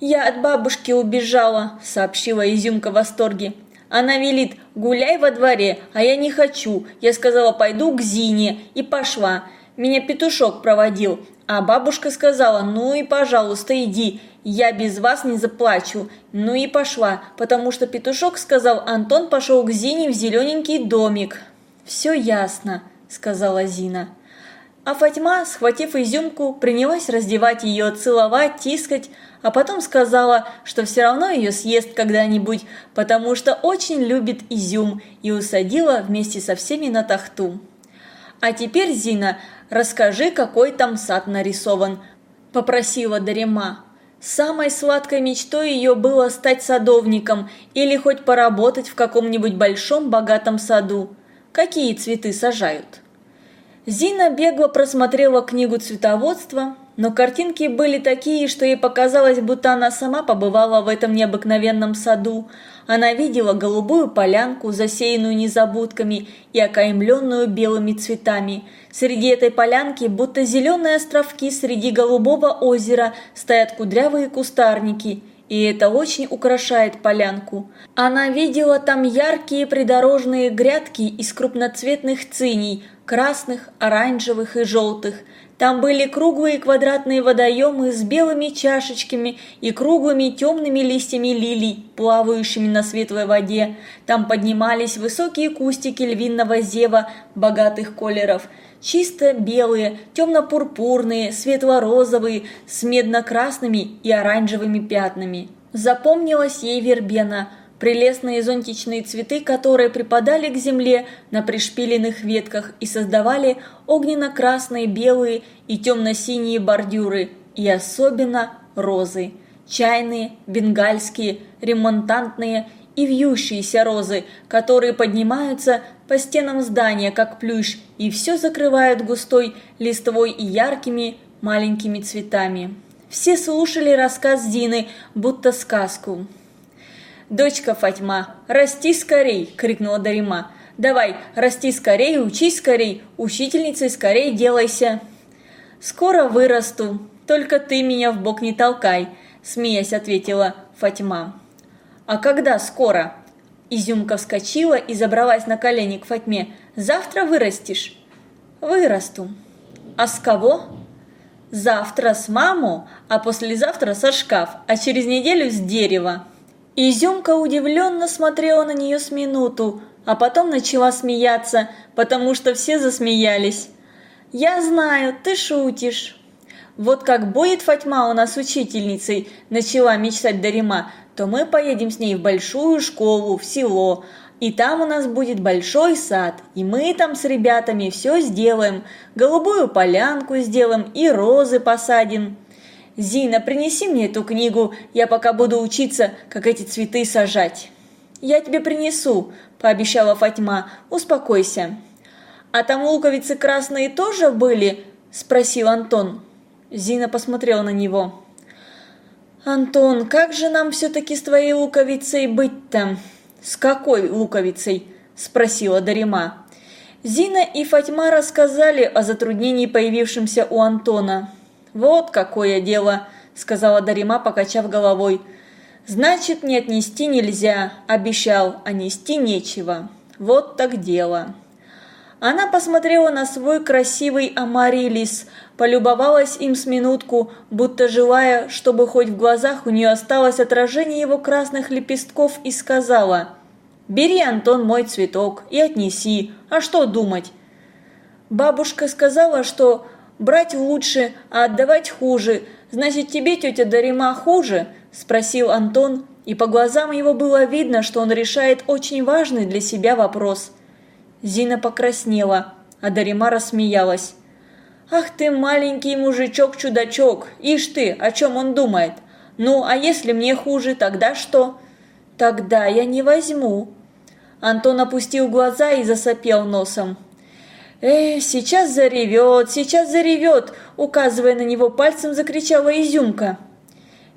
«Я от бабушки убежала», — сообщила изюмка в восторге. Она велит «гуляй во дворе», а я не хочу. Я сказала «пойду к Зине» и пошла. Меня петушок проводил, а бабушка сказала «ну и пожалуйста иди, я без вас не заплачу». Ну и пошла, потому что петушок сказал Антон пошел к Зине в зелененький домик. «Все ясно», — сказала Зина. А Фатьма, схватив изюмку, принялась раздевать ее, целовать, тискать, а потом сказала, что все равно ее съест когда-нибудь, потому что очень любит изюм, и усадила вместе со всеми на тахту. «А теперь, Зина, расскажи, какой там сад нарисован», – попросила Дарема. Самой сладкой мечтой ее было стать садовником или хоть поработать в каком-нибудь большом богатом саду. Какие цветы сажают? Зина бегло просмотрела книгу цветоводства, но картинки были такие, что ей показалось, будто она сама побывала в этом необыкновенном саду. Она видела голубую полянку, засеянную незабудками и окаймленную белыми цветами. Среди этой полянки, будто зеленые островки среди голубого озера, стоят кудрявые кустарники – и это очень украшает полянку. Она видела там яркие придорожные грядки из крупноцветных циней, красных, оранжевых и желтых. Там были круглые квадратные водоемы с белыми чашечками и круглыми темными листьями лилий, плавающими на светлой воде. Там поднимались высокие кустики львиного зева богатых колеров – чисто белые, темно-пурпурные, светло-розовые, с медно-красными и оранжевыми пятнами. Запомнилась ей вербена, прелестные зонтичные цветы, которые припадали к земле на пришпиленных ветках и создавали огненно-красные, белые и темно-синие бордюры, и особенно розы. Чайные, бенгальские, ремонтантные и вьющиеся розы, которые поднимаются по стенам здания, как плющ, и все закрывают густой листвой и яркими маленькими цветами. Все слушали рассказ Дины, будто сказку. «Дочка Фатьма, расти скорей!» – крикнула Дарима. «Давай, расти скорей, учись скорей, учительницей скорей делайся!» «Скоро вырасту, только ты меня в бок не толкай», – смеясь ответила Фатьма. «А когда скоро?» Изюмка вскочила и забралась на колени к Фатьме. «Завтра вырастешь?» «Вырасту». «А с кого?» «Завтра с маму, а послезавтра со шкаф, а через неделю с дерева». Изюмка удивленно смотрела на нее с минуту, а потом начала смеяться, потому что все засмеялись. «Я знаю, ты шутишь». «Вот как будет Фатьма у нас учительницей», – начала мечтать Дарима, то мы поедем с ней в большую школу, в село, и там у нас будет большой сад, и мы там с ребятами все сделаем, голубую полянку сделаем и розы посадим. Зина, принеси мне эту книгу, я пока буду учиться, как эти цветы сажать. Я тебе принесу, пообещала Фатьма, успокойся. А там луковицы красные тоже были? спросил Антон. Зина посмотрела на него. «Антон, как же нам все-таки с твоей луковицей быть-то?» «С какой луковицей?» – спросила Дарима. Зина и Фатьма рассказали о затруднении, появившемся у Антона. «Вот какое дело!» – сказала Дарима, покачав головой. «Значит, не отнести нельзя, обещал, а нести нечего. Вот так дело». Она посмотрела на свой красивый амарилис, полюбовалась им с минутку, будто желая, чтобы хоть в глазах у нее осталось отражение его красных лепестков, и сказала «Бери, Антон, мой цветок и отнеси, а что думать?» Бабушка сказала, что брать лучше, а отдавать хуже, значит тебе, тетя Дарима, хуже? Спросил Антон, и по глазам его было видно, что он решает очень важный для себя вопрос – Зина покраснела, а Дарима рассмеялась. «Ах ты, маленький мужичок-чудачок! Ишь ты, о чем он думает? Ну, а если мне хуже, тогда что?» «Тогда я не возьму». Антон опустил глаза и засопел носом. «Эх, сейчас заревет, сейчас заревет!» Указывая на него пальцем, закричала Изюмка.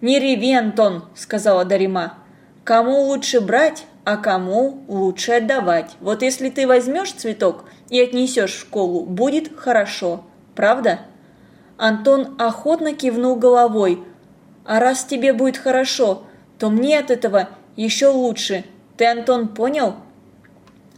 «Не реви, Антон!» – сказала Дарима. «Кому лучше брать, а кому лучше отдавать. Вот если ты возьмешь цветок и отнесешь в школу, будет хорошо. Правда?» Антон охотно кивнул головой. «А раз тебе будет хорошо, то мне от этого еще лучше. Ты, Антон, понял?»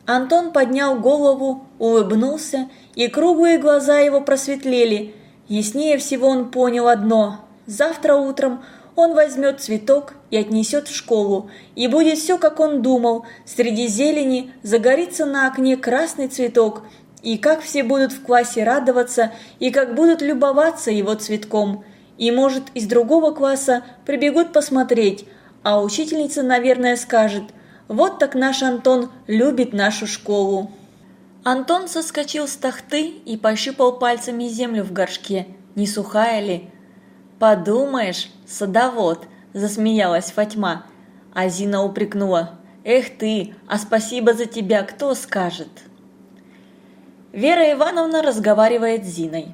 Антон поднял голову, улыбнулся, и круглые глаза его просветлели. Яснее всего он понял одно. Завтра утром он возьмет цветок и отнесет в школу, и будет все, как он думал. Среди зелени загорится на окне красный цветок, и как все будут в классе радоваться, и как будут любоваться его цветком. И, может, из другого класса прибегут посмотреть, а учительница, наверное, скажет – вот так наш Антон любит нашу школу. Антон соскочил с тахты и пощупал пальцами землю в горшке. Не сухая ли? «Подумаешь, садовод!» – засмеялась Фатьма. А Зина упрекнула. «Эх ты, а спасибо за тебя кто скажет?» Вера Ивановна разговаривает с Зиной.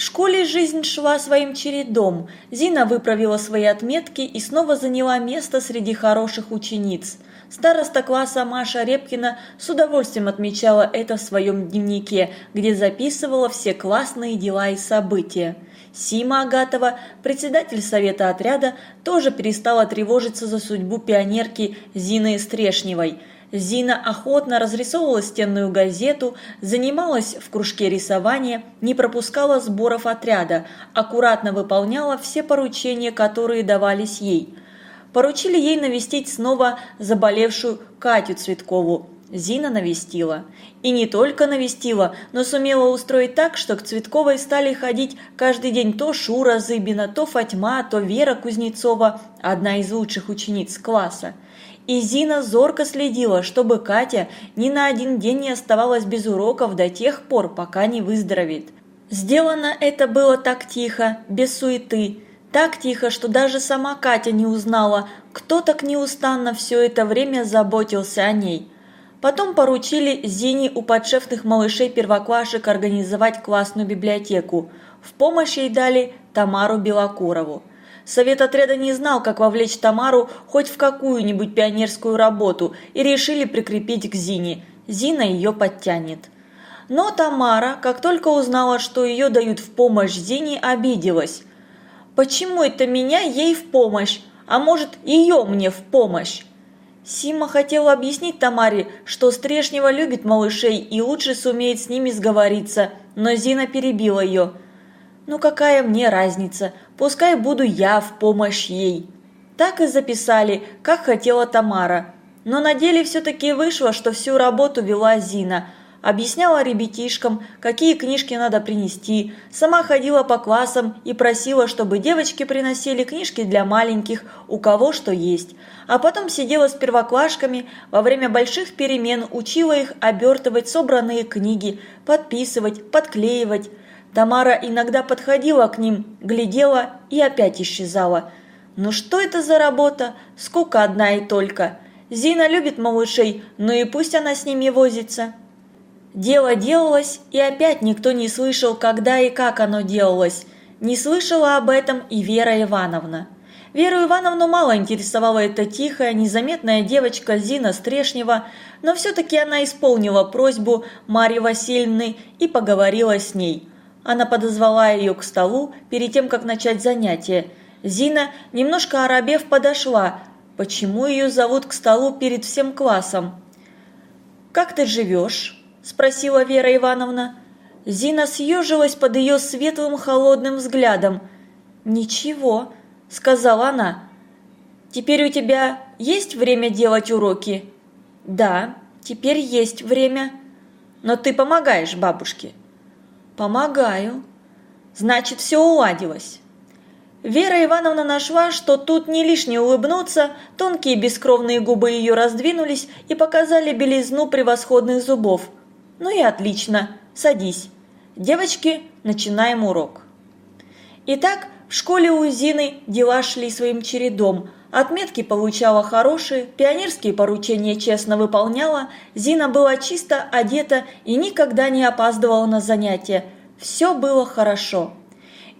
В школе жизнь шла своим чередом. Зина выправила свои отметки и снова заняла место среди хороших учениц. Староста класса Маша Репкина с удовольствием отмечала это в своем дневнике, где записывала все классные дела и события. Сима Агатова, председатель совета отряда, тоже перестала тревожиться за судьбу пионерки Зины Стрешневой – Зина охотно разрисовывала стенную газету, занималась в кружке рисования, не пропускала сборов отряда, аккуратно выполняла все поручения, которые давались ей. Поручили ей навестить снова заболевшую Катю Цветкову. Зина навестила. И не только навестила, но сумела устроить так, что к Цветковой стали ходить каждый день то Шура Зыбина, то Фатьма, то Вера Кузнецова, одна из лучших учениц класса. И Зина зорко следила, чтобы Катя ни на один день не оставалась без уроков до тех пор, пока не выздоровеет. Сделано это было так тихо, без суеты, так тихо, что даже сама Катя не узнала, кто так неустанно все это время заботился о ней. Потом поручили Зине у подшефных малышей-первоклашек организовать классную библиотеку. В помощь ей дали Тамару Белокурову. Совет отряда не знал, как вовлечь Тамару хоть в какую-нибудь пионерскую работу и решили прикрепить к Зине. Зина ее подтянет. Но Тамара, как только узнала, что ее дают в помощь Зине, обиделась. «Почему это меня ей в помощь? А может, ее мне в помощь?» Сима хотела объяснить Тамаре, что Стрешнева любит малышей и лучше сумеет с ними сговориться, но Зина перебила ее – ну какая мне разница, пускай буду я в помощь ей. Так и записали, как хотела Тамара. Но на деле все-таки вышло, что всю работу вела Зина. Объясняла ребятишкам, какие книжки надо принести, сама ходила по классам и просила, чтобы девочки приносили книжки для маленьких, у кого что есть. А потом сидела с первоклашками, во время больших перемен учила их обертывать собранные книги, подписывать, подклеивать. Тамара иногда подходила к ним, глядела и опять исчезала. Ну что это за работа? Скука одна и только. Зина любит малышей, ну и пусть она с ними возится. Дело делалось, и опять никто не слышал, когда и как оно делалось. Не слышала об этом и Вера Ивановна. Веру Ивановну мало интересовала эта тихая, незаметная девочка Зина Стрешнева, но все-таки она исполнила просьбу Марьи Васильевны и поговорила с ней. Она подозвала ее к столу перед тем, как начать занятие. Зина, немножко оробев, подошла. Почему ее зовут к столу перед всем классом? «Как ты живешь?» – спросила Вера Ивановна. Зина съежилась под ее светлым холодным взглядом. «Ничего», – сказала она. «Теперь у тебя есть время делать уроки?» «Да, теперь есть время. Но ты помогаешь бабушке?» «Помогаю». «Значит, все уладилось». Вера Ивановна нашла, что тут не лишне улыбнуться, тонкие бескровные губы ее раздвинулись и показали белизну превосходных зубов. «Ну и отлично, садись». Девочки, начинаем урок. Итак, в школе у Зины дела шли своим чередом. Отметки получала хорошие, пионерские поручения честно выполняла, Зина была чисто одета и никогда не опаздывала на занятия. Все было хорошо.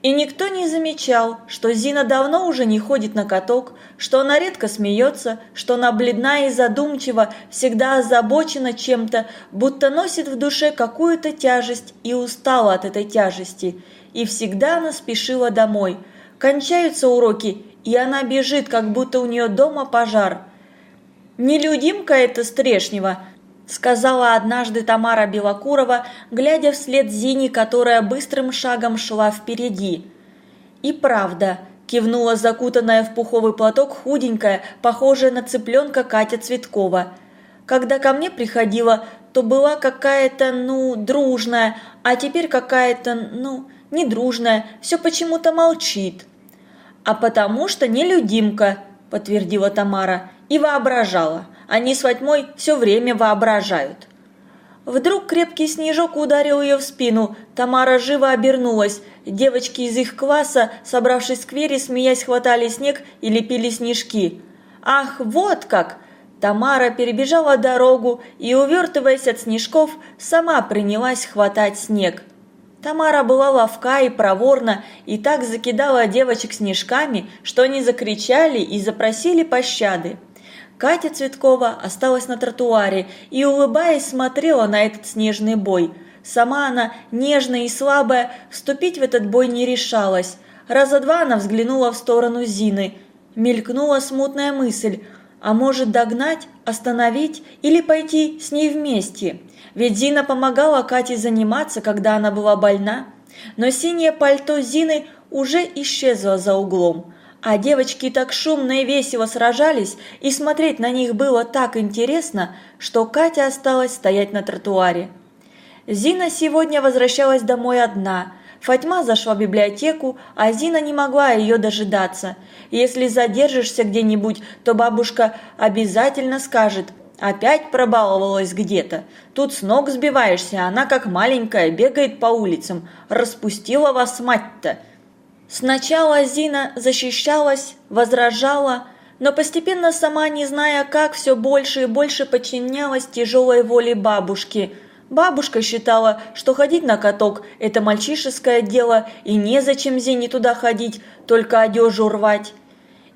И никто не замечал, что Зина давно уже не ходит на каток, что она редко смеется, что она бледна и задумчива, всегда озабочена чем-то, будто носит в душе какую-то тяжесть и устала от этой тяжести. И всегда она спешила домой. Кончаются уроки, и она бежит, как будто у нее дома пожар. «Нелюдимка это Стрешнева», сказала однажды Тамара Белокурова, глядя вслед Зине, которая быстрым шагом шла впереди. «И правда», – кивнула закутанная в пуховый платок худенькая, похожая на цыпленка Катя Цветкова. «Когда ко мне приходила, то была какая-то, ну, дружная, а теперь какая-то, ну, недружная, все почему-то молчит». «А потому что нелюдимка», – подтвердила Тамара, – «и воображала». Они с Ватьмой все время воображают. Вдруг крепкий снежок ударил ее в спину. Тамара живо обернулась. Девочки из их класса, собравшись в сквере, смеясь, хватали снег и лепили снежки. «Ах, вот как!» Тамара перебежала дорогу и, увертываясь от снежков, сама принялась хватать снег. Тамара была ловка и проворна, и так закидала девочек снежками, что они закричали и запросили пощады. Катя Цветкова осталась на тротуаре и, улыбаясь, смотрела на этот снежный бой. Сама она, нежная и слабая, вступить в этот бой не решалась. Раза два она взглянула в сторону Зины. Мелькнула смутная мысль, а может догнать, остановить или пойти с ней вместе. Ведь Зина помогала Кате заниматься, когда она была больна. Но синее пальто Зины уже исчезло за углом. А девочки так шумно и весело сражались, и смотреть на них было так интересно, что Катя осталась стоять на тротуаре. Зина сегодня возвращалась домой одна. Фатьма зашла в библиотеку, а Зина не могла ее дожидаться. Если задержишься где-нибудь, то бабушка обязательно скажет «Опять пробаловалась где-то. Тут с ног сбиваешься, она как маленькая бегает по улицам. Распустила вас мать-то!» Сначала Зина защищалась, возражала, но постепенно сама, не зная как, все больше и больше подчинялась тяжелой воле бабушки. Бабушка считала, что ходить на каток – это мальчишеское дело, и незачем Зине туда ходить, только одежу рвать.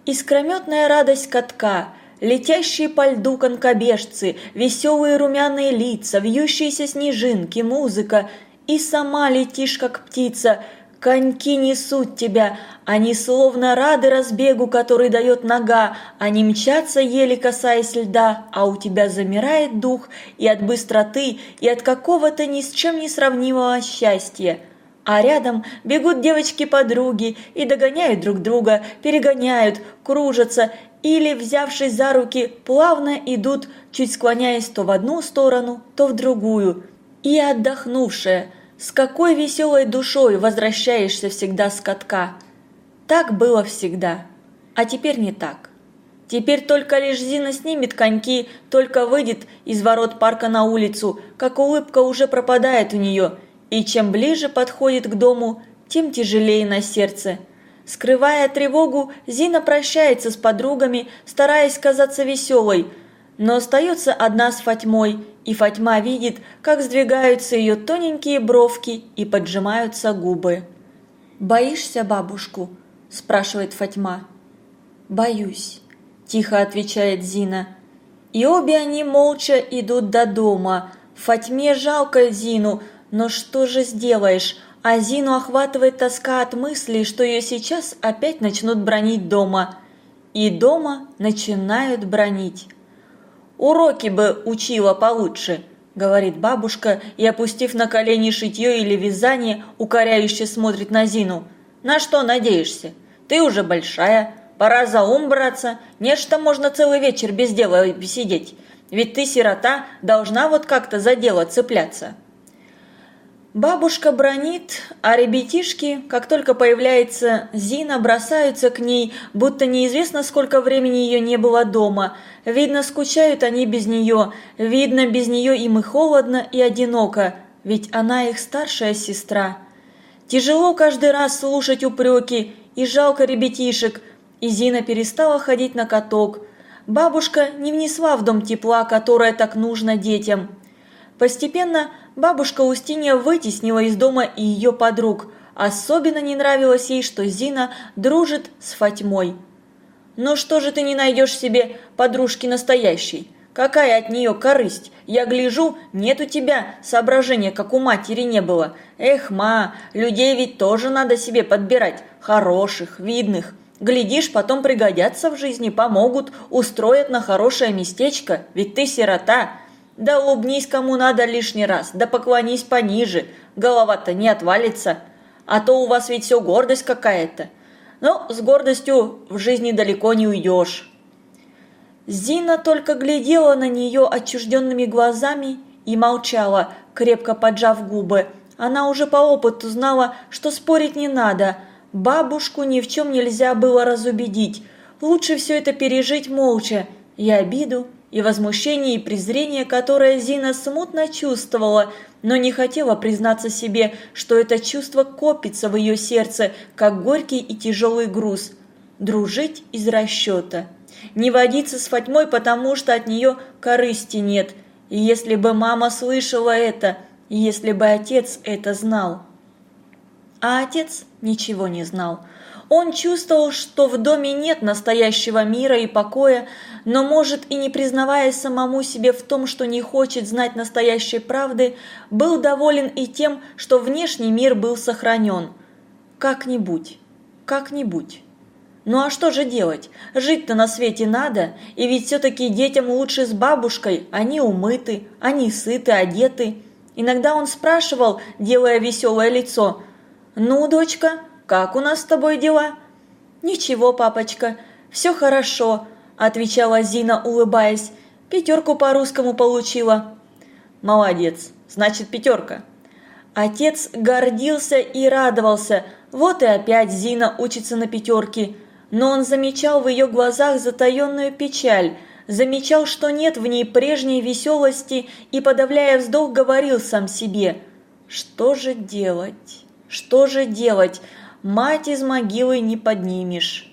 Искрометная радость катка – Летящие по льду конкобежцы, веселые румяные лица, вьющиеся снежинки, музыка. И сама летишь, как птица, Коньки несут тебя, они словно рады разбегу, который дает нога, они мчатся, еле касаясь льда, а у тебя замирает дух и от быстроты, и от какого-то ни с чем не сравнимого счастья. А рядом бегут девочки-подруги и догоняют друг друга, перегоняют, кружатся или, взявшись за руки, плавно идут, чуть склоняясь то в одну сторону, то в другую. И отдохнувшая – с какой веселой душой возвращаешься всегда с катка. Так было всегда, а теперь не так. Теперь только лишь Зина снимет коньки, только выйдет из ворот парка на улицу, как улыбка уже пропадает у нее, и чем ближе подходит к дому, тем тяжелее на сердце. Скрывая тревогу, Зина прощается с подругами, стараясь казаться веселой – но остается одна с Фатьмой, и Фатьма видит, как сдвигаются ее тоненькие бровки и поджимаются губы. «Боишься бабушку?» – спрашивает Фатьма. «Боюсь», – тихо отвечает Зина. И обе они молча идут до дома. Фатьме жалко Зину, но что же сделаешь? А Зину охватывает тоска от мысли, что ее сейчас опять начнут бронить дома. И дома начинают бронить. Уроки бы учила получше, говорит бабушка и, опустив на колени шитье или вязание, укоряюще смотрит на Зину. На что надеешься? Ты уже большая, пора за ум браться, нечто можно целый вечер без дела сидеть. Ведь ты, сирота, должна вот как-то за дело цепляться. Бабушка бронит, а ребятишки, как только появляется Зина, бросаются к ней, будто неизвестно, сколько времени ее не было дома. Видно, скучают они без нее, видно, без нее им и холодно, и одиноко. ведь она их старшая сестра. Тяжело каждый раз слушать упреки, и жалко ребятишек, и Зина перестала ходить на каток. Бабушка не внесла в дом тепла, которое так нужно детям. Постепенно бабушка Устинья вытеснила из дома и ее подруг. Особенно не нравилось ей, что Зина дружит с Фатьмой. «Ну что же ты не найдешь себе подружки настоящей? Какая от нее корысть? Я гляжу, нет у тебя соображения, как у матери не было. Эх, ма, людей ведь тоже надо себе подбирать, хороших, видных. Глядишь, потом пригодятся в жизни, помогут, устроят на хорошее местечко, ведь ты сирота. Да улыбнись кому надо лишний раз, да поклонись пониже, голова-то не отвалится. А то у вас ведь все гордость какая-то. Но с гордостью в жизни далеко не уйдешь. Зина только глядела на нее отчужденными глазами и молчала, крепко поджав губы. Она уже по опыту знала, что спорить не надо. Бабушку ни в чем нельзя было разубедить. Лучше все это пережить молча. И обиду, и возмущение, и презрение, которое Зина смутно чувствовала, но не хотела признаться себе, что это чувство копится в ее сердце, как горький и тяжелый груз. Дружить из расчета не водиться с Фатьмой, потому что от нее корысти нет. И если бы мама слышала это, если бы отец это знал. А отец ничего не знал. Он чувствовал, что в доме нет настоящего мира и покоя, но, может, и не признаваясь самому себе в том, что не хочет знать настоящей правды, был доволен и тем, что внешний мир был сохранен. Как-нибудь, как-нибудь. Ну а что же делать? Жить-то на свете надо, и ведь все-таки детям лучше с бабушкой, они умыты, они сыты, одеты. Иногда он спрашивал, делая веселое лицо, «Ну, дочка, как у нас с тобой дела?» «Ничего, папочка, все хорошо», – отвечала Зина, улыбаясь. «Пятерку по-русскому получила». «Молодец, значит пятерка». Отец гордился и радовался. Вот и опять Зина учится на пятерке но он замечал в ее глазах затаенную печаль, замечал, что нет в ней прежней веселости и, подавляя вздох, говорил сам себе «Что же делать? Что же делать? Мать из могилы не поднимешь».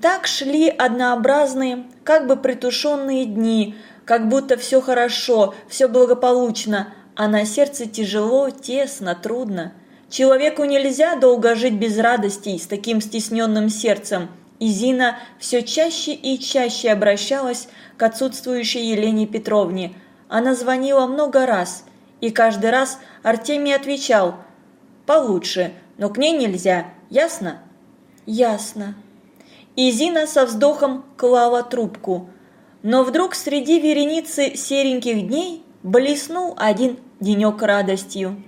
Так шли однообразные, как бы притушенные дни, как будто все хорошо, все благополучно, а на сердце тяжело, тесно, трудно. Человеку нельзя долго жить без радостей, с таким стесненным сердцем. И Зина все чаще и чаще обращалась к отсутствующей Елене Петровне. Она звонила много раз, и каждый раз Артемий отвечал «Получше, но к ней нельзя, ясно?» «Ясно». И Зина со вздохом клала трубку. Но вдруг среди вереницы сереньких дней блеснул один денек радостью.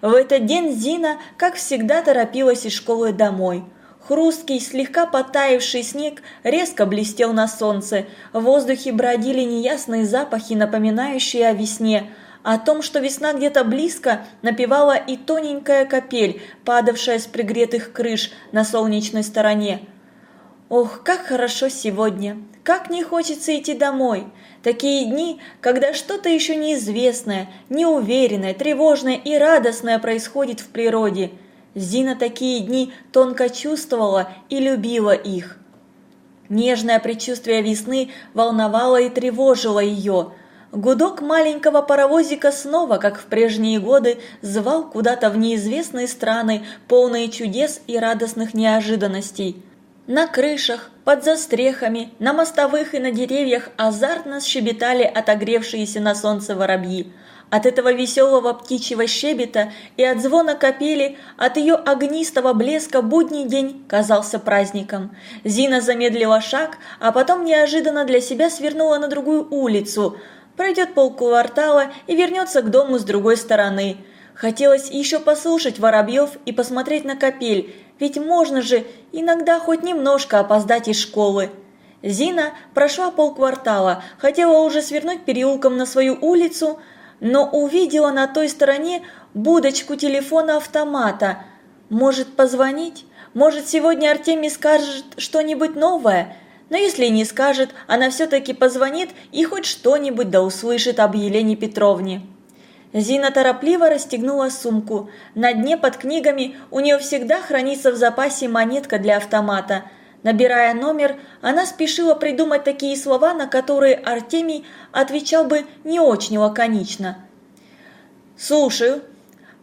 В этот день Зина, как всегда, торопилась из школы домой. Хрусткий, слегка потаявший снег резко блестел на солнце, в воздухе бродили неясные запахи, напоминающие о весне. О том, что весна где-то близко, напевала и тоненькая капель, падавшая с пригретых крыш на солнечной стороне. Ох, как хорошо сегодня! Как не хочется идти домой! Такие дни, когда что-то еще неизвестное, неуверенное, тревожное и радостное происходит в природе. Зина такие дни тонко чувствовала и любила их. Нежное предчувствие весны волновало и тревожило ее. Гудок маленького паровозика снова, как в прежние годы, звал куда-то в неизвестные страны, полные чудес и радостных неожиданностей. На крышах, под застрехами, на мостовых и на деревьях азартно щебетали отогревшиеся на солнце воробьи. От этого веселого птичьего щебета и от звона капели, от ее огнистого блеска будний день казался праздником. Зина замедлила шаг, а потом неожиданно для себя свернула на другую улицу. Пройдет полквартала и вернется к дому с другой стороны. Хотелось еще послушать воробьев и посмотреть на капель, ведь можно же иногда хоть немножко опоздать из школы. Зина прошла полквартала, хотела уже свернуть переулком на свою улицу, но увидела на той стороне будочку телефона-автомата. Может позвонить? Может сегодня Артемий скажет что-нибудь новое? Но если не скажет, она все-таки позвонит и хоть что-нибудь да услышит об Елене Петровне. Зина торопливо расстегнула сумку. На дне под книгами у нее всегда хранится в запасе монетка для автомата. Набирая номер, она спешила придумать такие слова, на которые Артемий отвечал бы не очень лаконично. «Слушаю.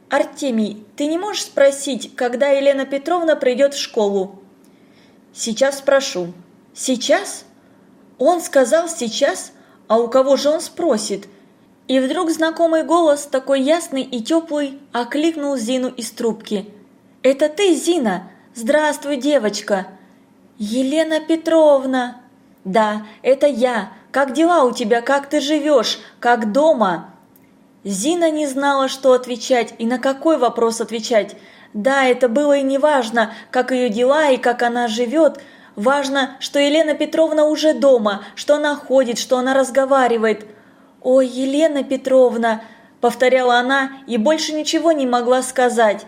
Артемий, ты не можешь спросить, когда Елена Петровна придет в школу?» «Сейчас спрошу». «Сейчас?» Он сказал «сейчас», а у кого же он спросит – и вдруг знакомый голос, такой ясный и теплый, окликнул Зину из трубки. «Это ты, Зина? Здравствуй, девочка!» «Елена Петровна!» «Да, это я. Как дела у тебя? Как ты живешь? Как дома?» Зина не знала, что отвечать и на какой вопрос отвечать. Да, это было и не важно, как ее дела и как она живет. Важно, что Елена Петровна уже дома, что она ходит, что она разговаривает – «Ой, Елена Петровна!» – повторяла она и больше ничего не могла сказать.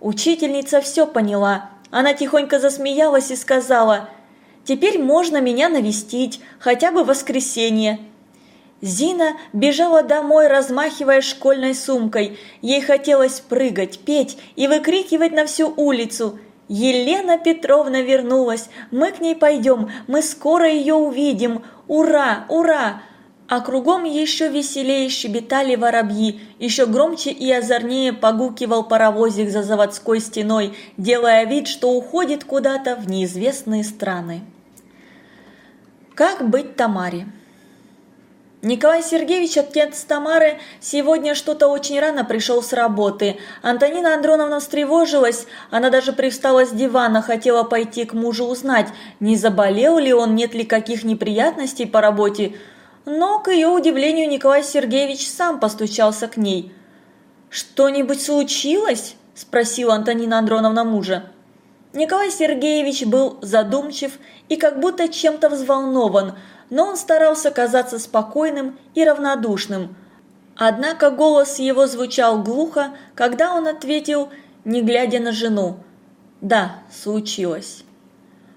Учительница все поняла. Она тихонько засмеялась и сказала, «Теперь можно меня навестить, хотя бы в воскресенье». Зина бежала домой, размахивая школьной сумкой. Ей хотелось прыгать, петь и выкрикивать на всю улицу. «Елена Петровна вернулась! Мы к ней пойдем! Мы скоро ее увидим! Ура! Ура!» а кругом еще веселее щебетали воробьи, еще громче и озорнее погукивал паровозик за заводской стеной, делая вид, что уходит куда-то в неизвестные страны. Как быть Тамаре? Николай Сергеевич, отец Тамары, сегодня что-то очень рано пришел с работы. Антонина Андроновна встревожилась, она даже привстала с дивана, хотела пойти к мужу узнать, не заболел ли он, нет ли каких неприятностей по работе, но, к ее удивлению, Николай Сергеевич сам постучался к ней. «Что-нибудь случилось?» – спросила Антонина Андроновна мужа. Николай Сергеевич был задумчив и как будто чем-то взволнован, но он старался казаться спокойным и равнодушным. Однако голос его звучал глухо, когда он ответил, не глядя на жену. «Да, случилось».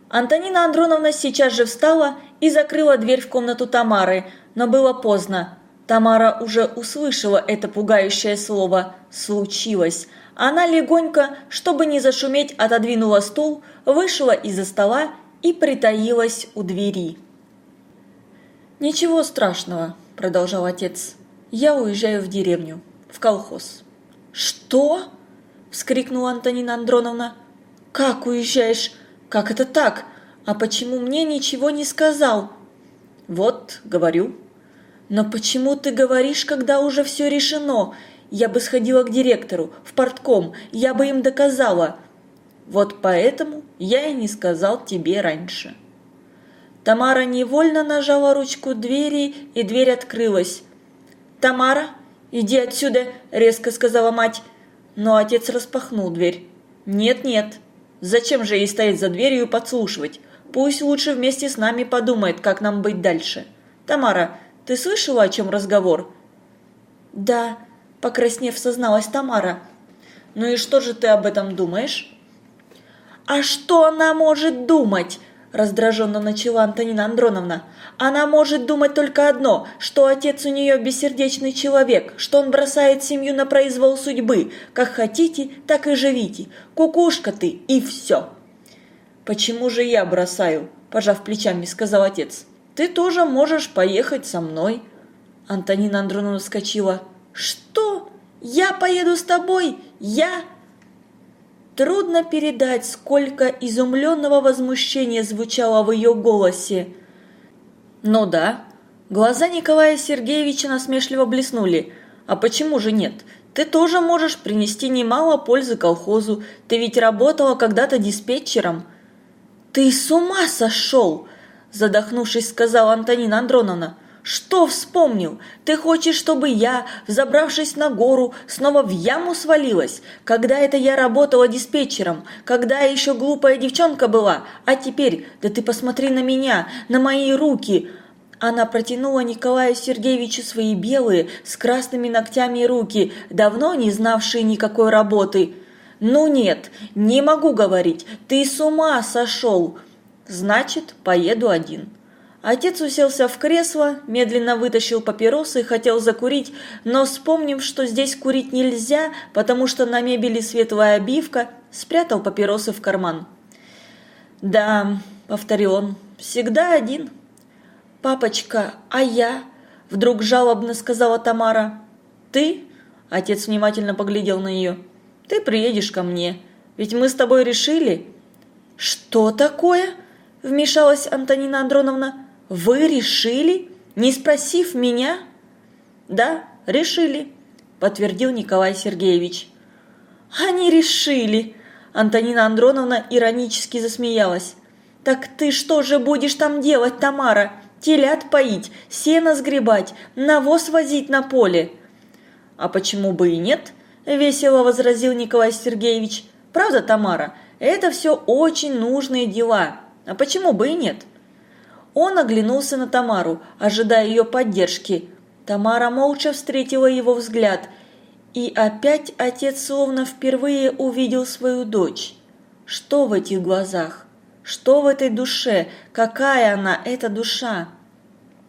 Антонина Андроновна сейчас же встала и закрыла дверь в комнату Тамары, но было поздно. Тамара уже услышала это пугающее слово «случилось». Она легонько, чтобы не зашуметь, отодвинула стул, вышла из-за стола и притаилась у двери. «Ничего страшного», – продолжал отец. «Я уезжаю в деревню, в колхоз». «Что?» – вскрикнула Антонина Андроновна. «Как уезжаешь? Как это так? А почему мне ничего не сказал? Вот, говорю. Но почему ты говоришь, когда уже все решено? Я бы сходила к директору, в портком, я бы им доказала. Вот поэтому я и не сказал тебе раньше. Тамара невольно нажала ручку двери, и дверь открылась. «Тамара, иди отсюда!» – резко сказала мать. Но отец распахнул дверь. «Нет-нет, зачем же ей стоять за дверью и подслушивать? Пусть лучше вместе с нами подумает, как нам быть дальше. Тамара, ты слышала, о чем разговор?» «Да», – покраснев, созналась Тамара. «Ну и что же ты об этом думаешь?» «А что она может думать?» – раздраженно начала Антонина Андроновна. «Она может думать только одно, что отец у нее бессердечный человек, что он бросает семью на произвол судьбы. Как хотите, так и живите. Кукушка ты, и все!» «Почему же я бросаю?» – пожав плечами, сказал отец. «Ты тоже можешь поехать со мной». Антонина Андроновна вскочила. «Что? Я поеду с тобой? Я?» Трудно передать, сколько изумленного возмущения звучало в ее голосе. «Ну да». Глаза Николая Сергеевича насмешливо блеснули. «А почему же нет? Ты тоже можешь принести немало пользы колхозу. Ты ведь работала когда-то диспетчером». «Ты с ума сошел!» – задохнувшись, сказала Антонина Андроновна. «Что вспомнил? Ты хочешь, чтобы я, взобравшись на гору, снова в яму свалилась? Когда это я работала диспетчером? Когда я еще глупая девчонка была? А теперь, да ты посмотри на меня, на мои руки!» Она протянула Николаю Сергеевичу свои белые, с красными ногтями руки, давно не знавшие никакой работы. «Ну нет, не могу говорить, ты с ума сошел!» «Значит, поеду один». Отец уселся в кресло, медленно вытащил папиросы и хотел закурить, но, вспомнив, что здесь курить нельзя, потому что на мебели светлая обивка, спрятал папиросы в карман. «Да», — повторил он, — «всегда один». «Папочка, а я?» – вдруг жалобно сказала Тамара. «Ты?» – отец внимательно поглядел на нее. «Ты приедешь ко мне, ведь мы с тобой решили». «Что такое?» – вмешалась Антонина Андроновна. «Вы решили, не спросив меня?» «Да, решили», – подтвердил Николай Сергеевич. «Они решили!» – Антонина Андроновна иронически засмеялась. «Так ты что же будешь там делать, Тамара? Телят поить, сено сгребать, навоз возить на поле?» «А почему бы и нет?» – весело возразил Николай Сергеевич. «Правда, Тамара, это все очень нужные дела. А почему бы и нет?» Он оглянулся на Тамару, ожидая ее поддержки. Тамара молча встретила его взгляд, и опять отец словно впервые увидел свою дочь. Что в этих глазах? Что в этой душе? Какая она, эта душа?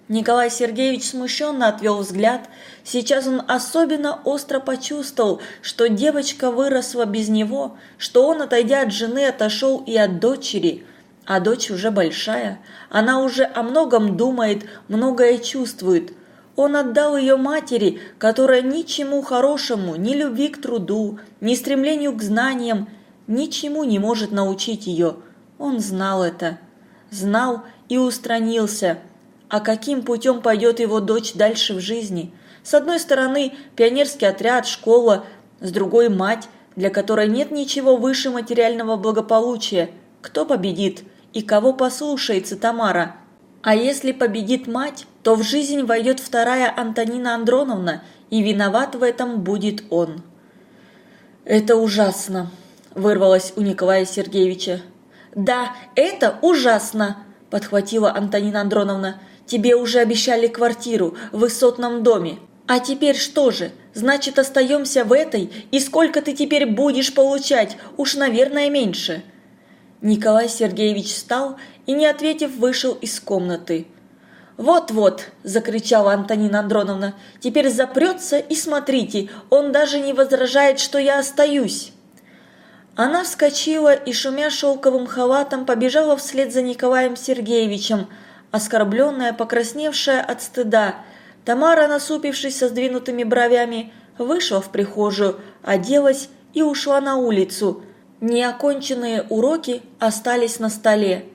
Николай Сергеевич смущенно отвел взгляд. Сейчас он особенно остро почувствовал, что девочка выросла без него, что он, отойдя от жены, отошел и от дочери – а дочь уже большая, она уже о многом думает, многое чувствует. Он отдал ее матери, которая ничему хорошему, ни любви к труду, ни стремлению к знаниям, ничему не может научить ее. Он знал это. Знал и устранился. А каким путем пойдет его дочь дальше в жизни? С одной стороны, пионерский отряд, школа, с другой – мать, для которой нет ничего выше материального благополучия. Кто победит? И кого послушается Тамара. А если победит мать, то в жизнь войдет вторая Антонина Андроновна, и виноват в этом будет он. «Это ужасно», – вырвалось у Николая Сергеевича. «Да, это ужасно», – подхватила Антонина Андроновна. «Тебе уже обещали квартиру в высотном доме. А теперь что же? Значит, остаемся в этой? И сколько ты теперь будешь получать? Уж, наверное, меньше». Николай Сергеевич встал и, не ответив, вышел из комнаты. «Вот-вот!» – закричала Антонина Андроновна. «Теперь запрется и смотрите, он даже не возражает, что я остаюсь!» Она вскочила и, шумя шелковым халатом, побежала вслед за Николаем Сергеевичем, оскорбленная, покрасневшая от стыда. Тамара, насупившись со сдвинутыми бровями, вышла в прихожую, оделась и ушла на улицу – Неоконченные уроки остались на столе.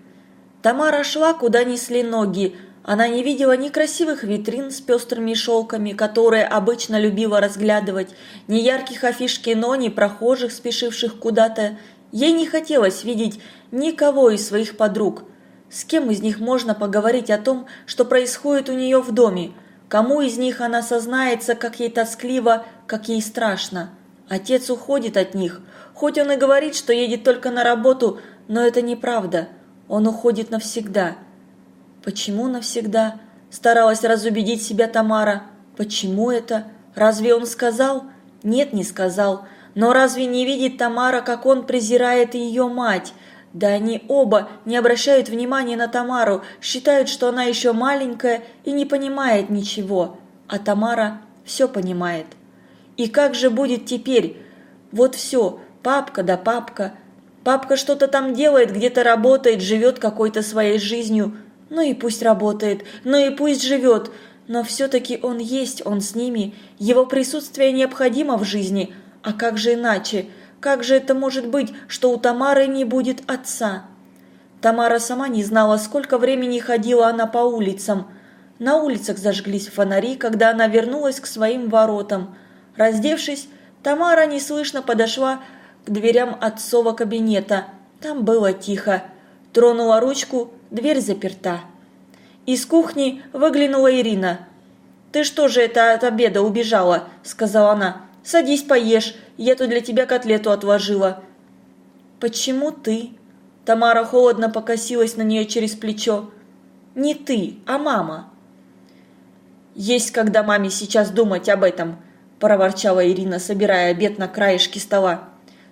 Тамара шла, куда несли ноги. Она не видела ни красивых витрин с пестрыми шелками, которые обычно любила разглядывать, ни ярких афиш кино, ни прохожих, спешивших куда-то. Ей не хотелось видеть никого из своих подруг. С кем из них можно поговорить о том, что происходит у нее в доме? Кому из них она сознается, как ей тоскливо, как ей страшно? Отец уходит от них – Хоть он и говорит, что едет только на работу, но это неправда. Он уходит навсегда. Почему навсегда? Старалась разубедить себя Тамара. Почему это? Разве он сказал? Нет, не сказал. Но разве не видит Тамара, как он презирает ее мать? Да они оба не обращают внимания на Тамару, считают, что она еще маленькая и не понимает ничего. А Тамара все понимает. И как же будет теперь? Вот все, Папка да папка. Папка что-то там делает, где-то работает, живет какой-то своей жизнью. Ну и пусть работает, ну и пусть живет. Но все-таки он есть, он с ними. Его присутствие необходимо в жизни. А как же иначе? Как же это может быть, что у Тамары не будет отца? Тамара сама не знала, сколько времени ходила она по улицам. На улицах зажглись фонари, когда она вернулась к своим воротам. Раздевшись, Тамара неслышно подошла к дверям отцова кабинета. Там было тихо. Тронула ручку, дверь заперта. Из кухни выглянула Ирина. «Ты что же это от обеда убежала?» – сказала она. «Садись, поешь, я тут для тебя котлету отложила». «Почему ты?» Тамара холодно покосилась на нее через плечо. «Не ты, а мама». «Есть когда маме сейчас думать об этом», – проворчала Ирина, собирая обед на краешке стола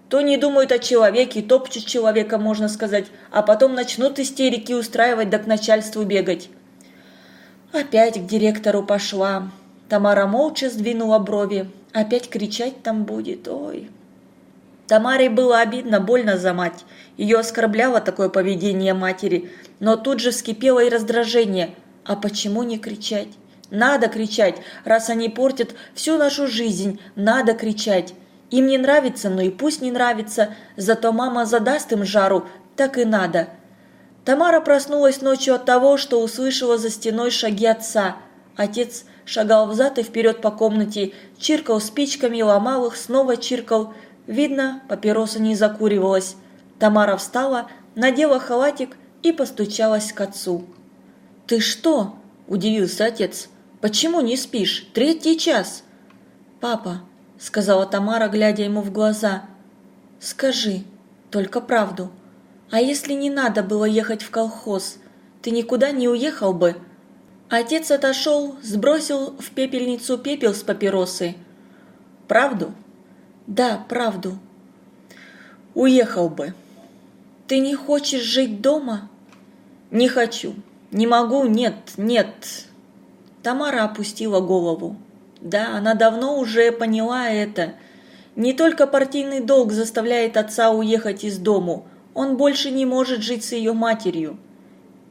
то не думают о человеке, топчут человека, можно сказать, а потом начнут истерики устраивать да к начальству бегать. Опять к директору пошла. Тамара молча сдвинула брови. Опять кричать там будет, ой. Тамаре было обидно, больно за мать. Ее оскорбляло такое поведение матери, но тут же вскипело и раздражение. А почему не кричать? Надо кричать, раз они портят всю нашу жизнь, надо кричать. Им не нравится, но и пусть не нравится, зато мама задаст им жару, так и надо. Тамара проснулась ночью от того, что услышала за стеной шаги отца. Отец шагал взад и вперед по комнате, чиркал спичками, ломал их, снова чиркал. Видно, папироса не закуривалась. Тамара встала, надела халатик и постучалась к отцу. «Ты что?» – удивился отец. «Почему не спишь? Третий час!» «Папа», – сказала Тамара, глядя ему в глаза, – «скажи, только правду. А если не надо было ехать в колхоз, ты никуда не уехал бы?» Отец отошел, сбросил в пепельницу пепел с папиросы. «Правду?» «Да, правду». «Уехал бы». «Ты не хочешь жить дома?» «Не хочу. Не могу, нет, нет». Тамара опустила голову. Да, она давно уже поняла это. Не только партийный долг заставляет отца уехать из дому, он больше не может жить с ее матерью.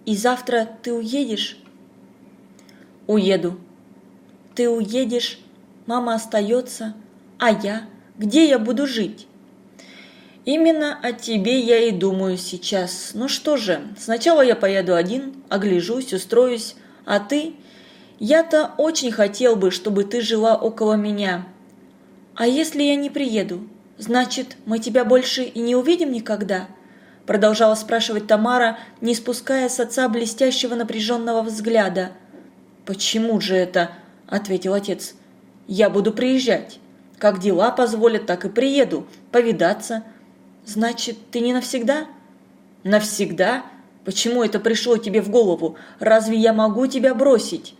И завтра ты уедешь? Уеду. Ты уедешь, мама остается, а я? Где я буду жить? Именно о тебе я и думаю сейчас. Ну что же, сначала я поеду один, огляжусь, устроюсь, а ты я-то очень хотел бы, чтобы ты жила около меня. А если я не приеду, значит, мы тебя больше и не увидим никогда?» Продолжала спрашивать Тамара, не спуская с отца блестящего напряженного взгляда. «Почему же это?» – ответил отец. «Я буду приезжать. Как дела позволят, так и приеду. Повидаться. Значит, ты не навсегда?» «Навсегда? Почему это пришло тебе в голову? Разве я могу тебя бросить?»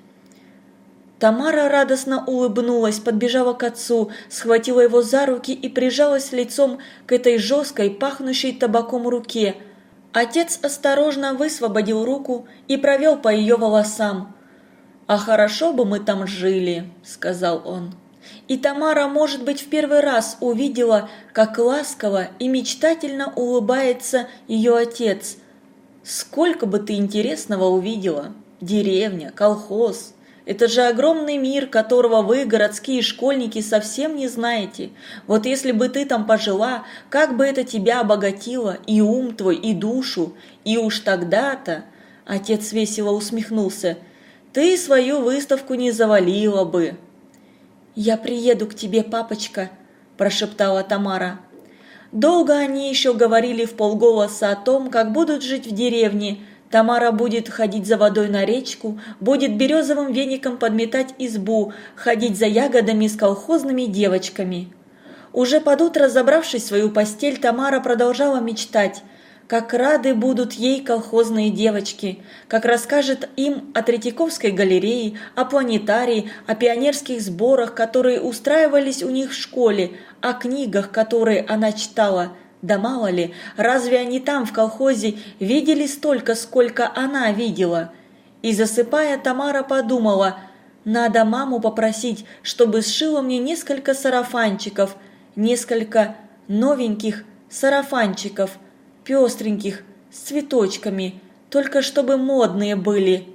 Тамара радостно улыбнулась, подбежала к отцу, схватила его за руки и прижалась лицом к этой жесткой, пахнущей табаком руке. Отец осторожно высвободил руку и провел по ее волосам. «А хорошо бы мы там жили», — сказал он. И Тамара, может быть, в первый раз увидела, как ласково и мечтательно улыбается ее отец. «Сколько бы ты интересного увидела! Деревня, колхоз!» Это же огромный мир, которого вы, городские школьники, совсем не знаете. Вот если бы ты там пожила, как бы это тебя обогатило, и ум твой, и душу, и уж тогда-то...» Отец весело усмехнулся. «Ты свою выставку не завалила бы». «Я приеду к тебе, папочка», – прошептала Тамара. Долго они еще говорили в полголоса о том, как будут жить в деревне, Тамара будет ходить за водой на речку, будет березовым веником подметать избу, ходить за ягодами с колхозными девочками. Уже под утро, забравшись в свою постель, Тамара продолжала мечтать, как рады будут ей колхозные девочки, как расскажет им о Третьяковской галерее, о планетарии, о пионерских сборах, которые устраивались у них в школе, о книгах, которые она читала – да мало ли, разве они там, в колхозе, видели столько, сколько она видела? И засыпая, Тамара подумала, надо маму попросить, чтобы сшила мне несколько сарафанчиков, несколько новеньких сарафанчиков, пестреньких, с цветочками, только чтобы модные были.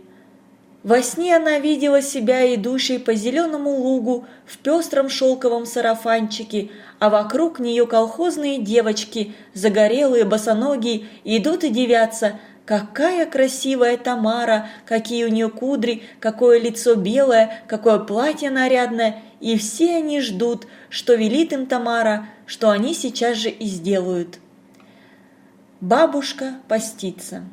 Во сне она видела себя идущей по зеленому лугу в пестром шелковом сарафанчике, а вокруг нее колхозные девочки, загорелые, босоногие, идут и девятся. Какая красивая Тамара, какие у нее кудри, какое лицо белое, какое платье нарядное, и все они ждут, что велит им Тамара, что они сейчас же и сделают. Бабушка постится.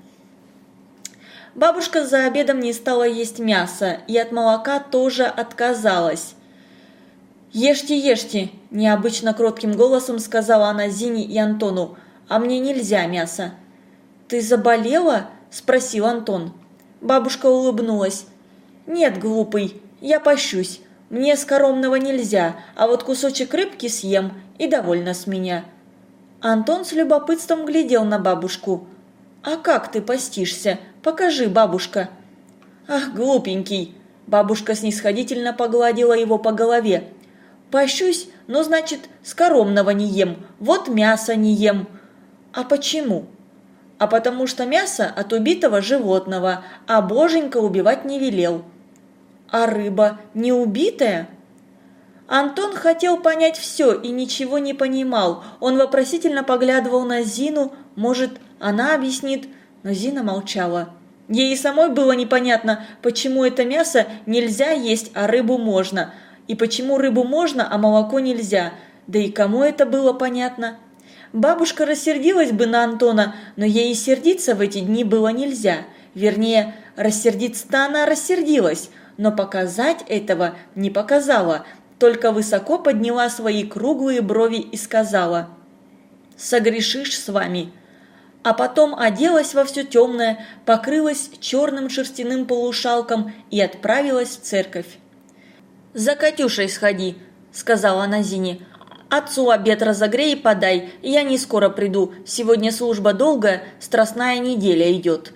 Бабушка за обедом не стала есть мясо и от молока тоже отказалась. «Ешьте, ешьте!» – необычно кротким голосом сказала она Зине и Антону. «А мне нельзя мясо». «Ты заболела?» – спросил Антон. Бабушка улыбнулась. «Нет, глупый, я пощусь. Мне скоромного нельзя, а вот кусочек рыбки съем и довольно с меня». Антон с любопытством глядел на бабушку. «А как ты постишься? Покажи, бабушка!» «Ах, глупенький!» Бабушка снисходительно погладила его по голове. «Пощусь, но значит, скоромного не ем, вот мясо не ем». «А почему?» «А потому что мясо от убитого животного, а боженька убивать не велел». «А рыба не убитая?» Антон хотел понять все и ничего не понимал. Он вопросительно поглядывал на Зину, может, она объяснит, но Зина молчала. Ей и самой было непонятно, почему это мясо нельзя есть, а рыбу можно. И почему рыбу можно, а молоко нельзя. Да и кому это было понятно? Бабушка рассердилась бы на Антона, но ей и сердиться в эти дни было нельзя. Вернее, рассердиться-то она рассердилась, но показать этого не показала – только высоко подняла свои круглые брови и сказала «Согрешишь с вами». А потом оделась во все темное, покрылась черным шерстяным полушалком и отправилась в церковь. «За Катюшей сходи», – сказала она Зине. «Отцу обед разогрей и подай, я не скоро приду, сегодня служба долгая, страстная неделя идет».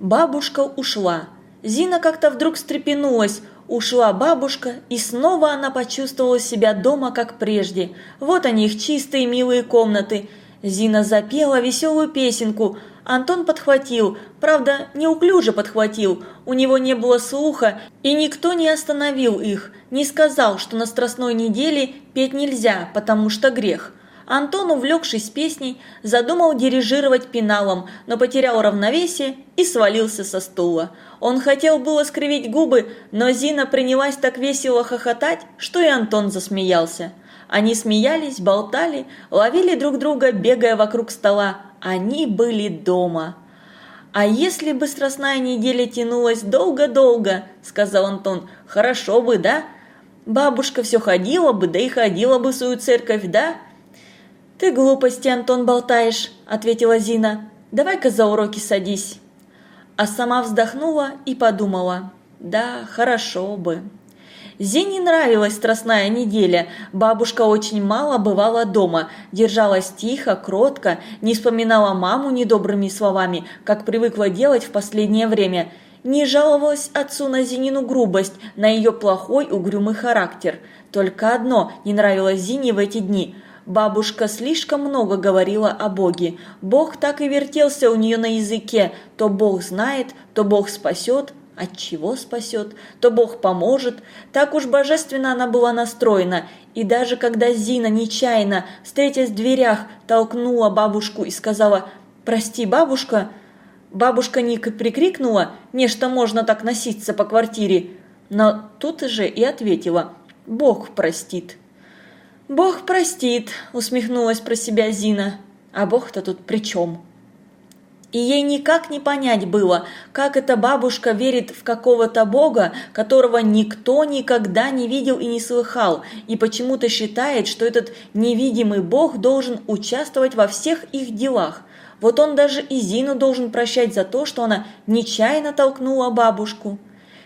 Бабушка ушла. Зина как-то вдруг встрепенулась, Ушла бабушка, и снова она почувствовала себя дома, как прежде. Вот они, их чистые милые комнаты. Зина запела веселую песенку. Антон подхватил, правда, неуклюже подхватил. У него не было слуха, и никто не остановил их, не сказал, что на Страстной неделе петь нельзя, потому что грех. Антон, увлекшись песней, задумал дирижировать пеналом, но потерял равновесие и свалился со стула. Он хотел было скривить губы, но Зина принялась так весело хохотать, что и Антон засмеялся. Они смеялись, болтали, ловили друг друга, бегая вокруг стола. Они были дома. «А если бы страстная неделя тянулась долго-долго», – сказал Антон, – «хорошо бы, да? Бабушка все ходила бы, да и ходила бы в свою церковь, да?» «Ты глупости, Антон, болтаешь», – ответила Зина. «Давай-ка за уроки садись». А сама вздохнула и подумала. «Да, хорошо бы». Зине нравилась страстная неделя. Бабушка очень мало бывала дома, держалась тихо, кротко, не вспоминала маму недобрыми словами, как привыкла делать в последнее время. Не жаловалась отцу на Зинину грубость, на ее плохой угрюмый характер. Только одно не нравилось Зине в эти дни – Бабушка слишком много говорила о Боге. Бог так и вертелся у нее на языке. То Бог знает, то Бог спасет, от чего спасет, то Бог поможет. Так уж божественно она была настроена. И даже когда Зина нечаянно, встретясь в дверях, толкнула бабушку и сказала «Прости, бабушка», бабушка Ника прикрикнула «Нечто можно так носиться по квартире», но тут же и ответила «Бог простит». «Бог простит», – усмехнулась про себя Зина. «А Бог-то тут при чем?» И ей никак не понять было, как эта бабушка верит в какого-то бога, которого никто никогда не видел и не слыхал, и почему-то считает, что этот невидимый бог должен участвовать во всех их делах. Вот он даже и Зину должен прощать за то, что она нечаянно толкнула бабушку.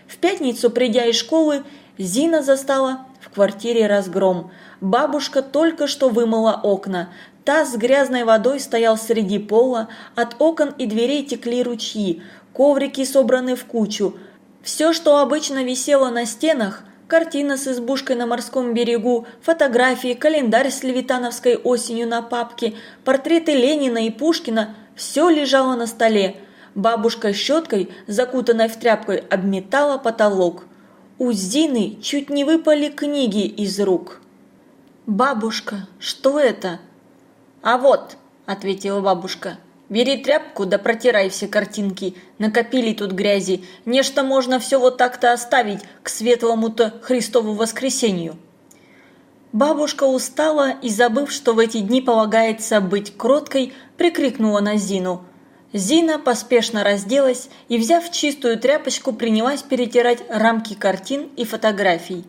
В пятницу, придя из школы, Зина застала в квартире разгром – Бабушка только что вымыла окна. Таз с грязной водой стоял среди пола, от окон и дверей текли ручьи, коврики собраны в кучу. Все, что обычно висело на стенах, картина с избушкой на морском берегу, фотографии, календарь с левитановской осенью на папке, портреты Ленина и Пушкина – все лежало на столе. Бабушка щеткой, закутанной в тряпкой, обметала потолок. У Зины чуть не выпали книги из рук. «Бабушка, что это?» «А вот», – ответила бабушка, – «бери тряпку да протирай все картинки, накопили тут грязи, нечто можно все вот так-то оставить к светлому-то Христову воскресенью». Бабушка устала и, забыв, что в эти дни полагается быть кроткой, прикрикнула на Зину. Зина поспешно разделась и, взяв чистую тряпочку, принялась перетирать рамки картин и фотографий.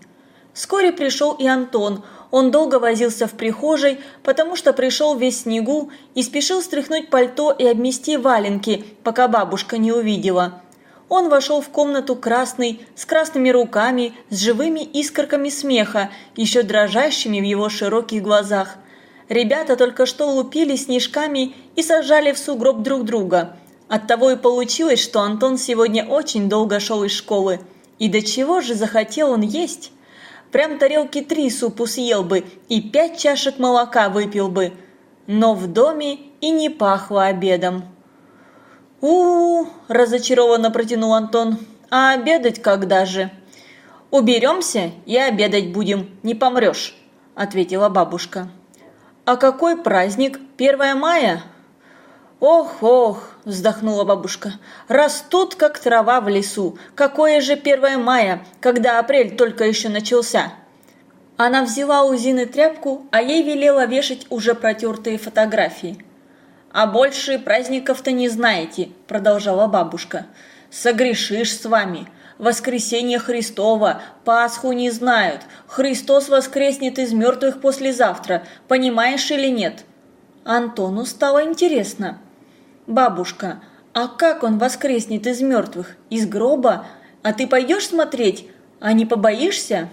Вскоре пришел и Антон – он долго возился в прихожей, потому что пришел весь снегу и спешил стряхнуть пальто и обмести валенки, пока бабушка не увидела. Он вошел в комнату красный, с красными руками, с живыми искорками смеха, еще дрожащими в его широких глазах. Ребята только что лупили снежками и сажали в сугроб друг друга. Оттого и получилось, что Антон сегодня очень долго шел из школы. И до чего же захотел он есть? Прям тарелки три супу съел бы и пять чашек молока выпил бы. Но в доме и не пахло обедом. у, -у, -у разочарованно протянул Антон. «А обедать когда же?» «Уберемся и обедать будем, не помрешь», – ответила бабушка. «А какой праздник? 1 мая?» «Ох, ох!» – вздохнула бабушка. «Растут, как трава в лесу. Какое же 1 мая, когда апрель только еще начался?» Она взяла у Зины тряпку, а ей велела вешать уже протертые фотографии. «А больше праздников-то не знаете», – продолжала бабушка. «Согрешишь с вами. Воскресение Христова, Пасху не знают. Христос воскреснет из мертвых послезавтра. Понимаешь или нет?» Антону стало интересно. «Бабушка, а как он воскреснет из мертвых? Из гроба? А ты пойдешь смотреть? А не побоишься?»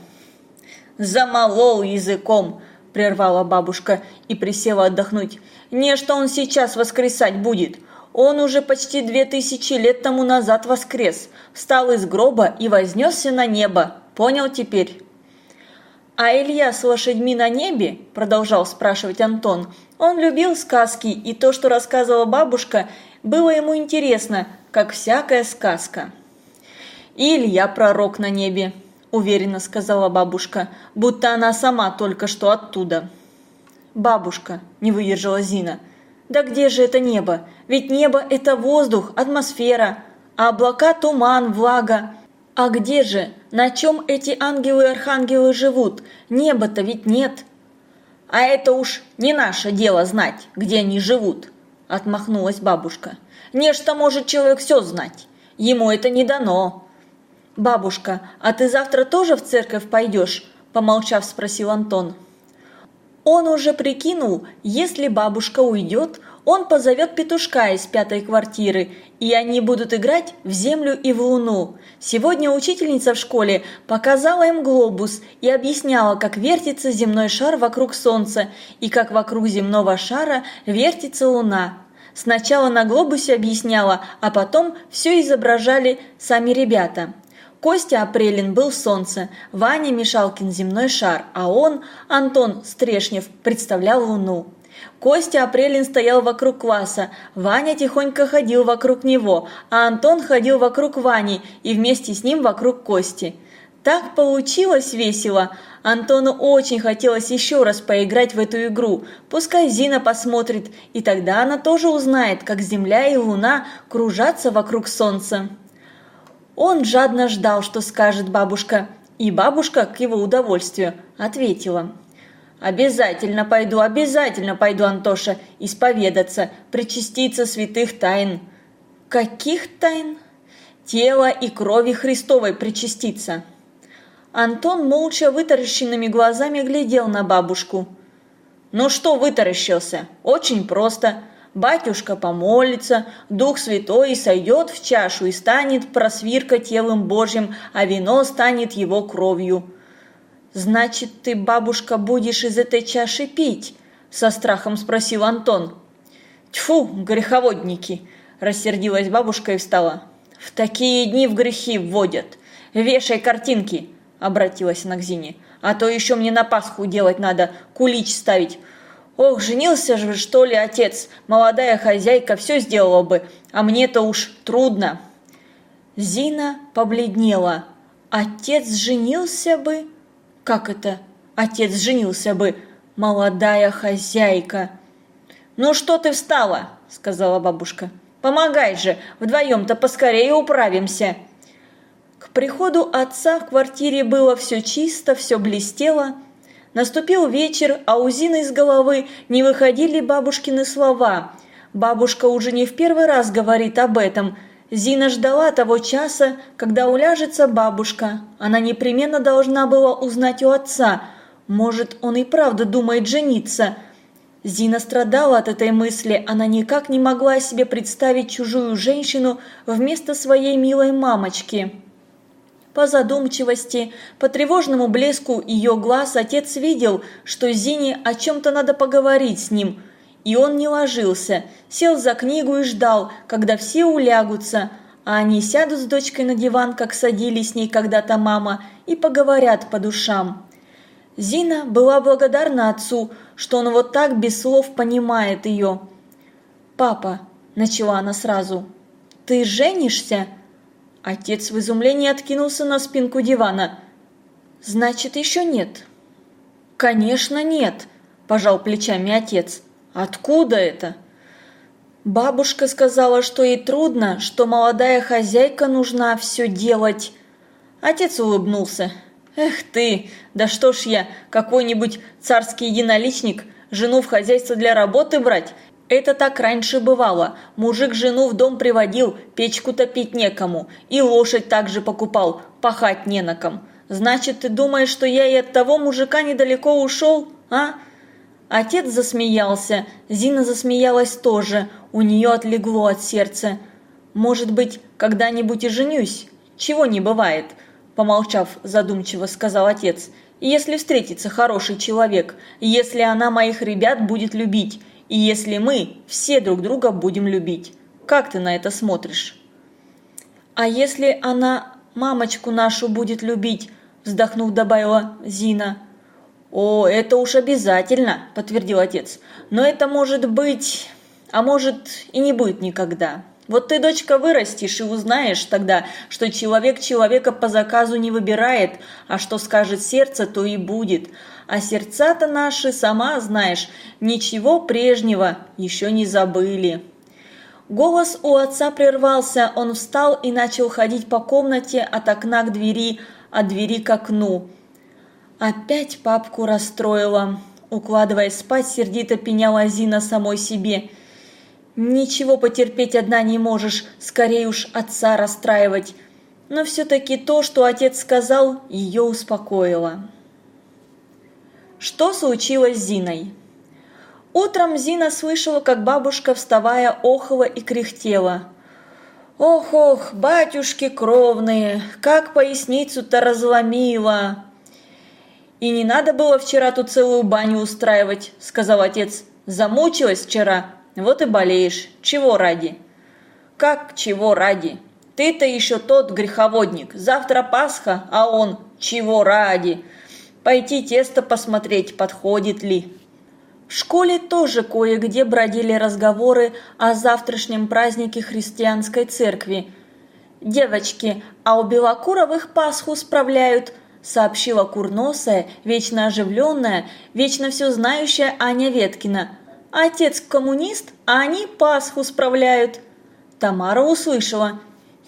«Замолол языком!» – прервала бабушка и присела отдохнуть. «Не, что он сейчас воскресать будет. Он уже почти две тысячи лет тому назад воскрес, встал из гроба и вознесся на небо. Понял теперь?» «А Илья с лошадьми на небе?» – продолжал спрашивать Антон. Он любил сказки, и то, что рассказывала бабушка, было ему интересно, как всякая сказка. «И Илья пророк на небе», – уверенно сказала бабушка, будто она сама только что оттуда. «Бабушка», – не выдержала Зина, – «да где же это небо? Ведь небо – это воздух, атмосфера, а облака – туман, влага. А где же, на чем эти ангелы и архангелы живут? Неба-то ведь нет. А это уж не наше дело знать, где они живут, отмахнулась бабушка. Нечто может человек все знать. Ему это не дано. Бабушка, а ты завтра тоже в церковь пойдешь? Помолчав, спросил Антон. Он уже прикинул, если бабушка уйдет, он позовет петушка из пятой квартиры, и они будут играть в землю и в луну. Сегодня учительница в школе показала им глобус и объясняла, как вертится земной шар вокруг Солнца и как вокруг земного шара вертится Луна. Сначала на глобусе объясняла, а потом все изображали сами ребята. Костя Апрелин был солнце, Ваня Мишалкин земной шар, а он, Антон Стрешнев, представлял Луну. Костя Апрелин стоял вокруг класса, Ваня тихонько ходил вокруг него, а Антон ходил вокруг Вани и вместе с ним вокруг Кости. Так получилось весело. Антону очень хотелось еще раз поиграть в эту игру. Пускай Зина посмотрит, и тогда она тоже узнает, как Земля и Луна кружатся вокруг Солнца. Он жадно ждал, что скажет бабушка, и бабушка, к его удовольствию, ответила – «Обязательно пойду, обязательно пойду, Антоша, исповедаться, причаститься святых тайн». «Каких тайн?» «Тела и крови Христовой причаститься». Антон молча вытаращенными глазами глядел на бабушку. «Ну что вытаращился? Очень просто. Батюшка помолится, Дух Святой сойдет в чашу и станет просвирка телом Божьим, а вино станет его кровью». «Значит, ты, бабушка, будешь из этой чаши пить?» – со страхом спросил Антон. «Тьфу, греховодники!» – рассердилась бабушка и встала. «В такие дни в грехи вводят. Вешай картинки!» – обратилась она к Зине. «А то еще мне на Пасху делать надо, кулич ставить. Ох, женился же, что ли, отец? Молодая хозяйка все сделала бы, а мне-то уж трудно!» Зина побледнела. «Отец женился бы?» Как это? Отец женился бы. Молодая хозяйка. «Ну что ты встала?» – сказала бабушка. «Помогай же, вдвоем-то поскорее управимся». К приходу отца в квартире было все чисто, все блестело. Наступил вечер, а у Зины из головы не выходили бабушкины слова. Бабушка уже не в первый раз говорит об этом – Зина ждала того часа, когда уляжется бабушка. Она непременно должна была узнать у отца. Может, он и правда думает жениться. Зина страдала от этой мысли, она никак не могла себе представить чужую женщину вместо своей милой мамочки. По задумчивости, по тревожному блеску ее глаз отец видел, что Зине о чем-то надо поговорить с ним, И он не ложился, сел за книгу и ждал, когда все улягутся, а они сядут с дочкой на диван, как садились с ней когда-то мама, и поговорят по душам. Зина была благодарна отцу, что он вот так без слов понимает ее. «Папа», – начала она сразу, – «ты женишься?» Отец в изумлении откинулся на спинку дивана. «Значит, еще нет?» «Конечно нет», – пожал плечами отец. «Откуда это?» Бабушка сказала, что ей трудно, что молодая хозяйка нужна все делать. Отец улыбнулся. Эх ты, да что ж я, какой-нибудь царский единоличник, жену в хозяйство для работы брать? Это так раньше бывало. Мужик жену в дом приводил, печку топить некому. И лошадь также покупал, пахать не на ком. Значит, ты думаешь, что я и от того мужика недалеко ушел, а? Отец засмеялся, Зина засмеялась тоже, у нее отлегло от сердца. «Может быть, когда-нибудь и женюсь? Чего не бывает?» Помолчав, задумчиво сказал отец. «Если встретится хороший человек, если она моих ребят будет любить, и если мы все друг друга будем любить. Как ты на это смотришь?» «А если она мамочку нашу будет любить?» вздохнув, добавила Зина. «О, это уж обязательно», – подтвердил отец. «Но это может быть, а может и не будет никогда. Вот ты, дочка, вырастешь и узнаешь тогда, что человек человека по заказу не выбирает, а что скажет сердце, то и будет. А сердца-то наши, сама знаешь, ничего прежнего еще не забыли». Голос у отца прервался, он встал и начал ходить по комнате от окна к двери, от двери к окну. Опять папку расстроила. Укладываясь спать, сердито пеняла Зина самой себе. Ничего потерпеть одна не можешь, скорее уж отца расстраивать. Но все-таки то, что отец сказал, ее успокоило. Что случилось с Зиной? Утром Зина слышала, как бабушка, вставая, охала и кряхтела. «Ох-ох, батюшки кровные, как поясницу-то разломила!» «И не надо было вчера тут целую баню устраивать», – сказал отец. «Замучилась вчера, вот и болеешь. Чего ради?» «Как чего ради? Ты-то еще тот греховодник. Завтра Пасха, а он чего ради? Пойти тесто посмотреть, подходит ли». В школе тоже кое-где бродили разговоры о завтрашнем празднике христианской церкви. «Девочки, а у Белокуровых Пасху справляют», сообщила курносая, вечно оживленная, вечно все знающая Аня Веткина. «Отец коммунист, а они Пасху справляют». Тамара услышала.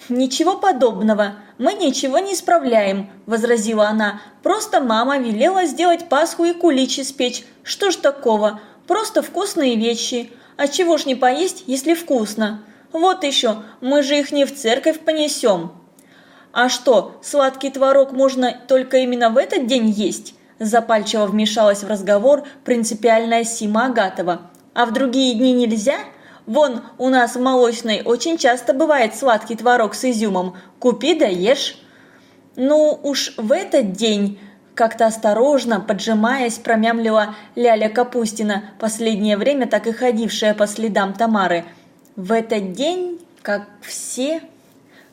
«Ничего подобного, мы ничего не исправляем», – возразила она. «Просто мама велела сделать Пасху и куличи спечь. Что ж такого? Просто вкусные вещи. А чего ж не поесть, если вкусно? Вот еще, мы же их не в церковь понесем». «А что, сладкий творог можно только именно в этот день есть?» Запальчиво вмешалась в разговор принципиальная Сима Агатова. «А в другие дни нельзя? Вон, у нас в молочной очень часто бывает сладкий творог с изюмом. Купи да ешь». «Ну уж в этот день...» Как-то осторожно, поджимаясь, промямлила Ляля Капустина, последнее время так и ходившая по следам Тамары. «В этот день, как все...»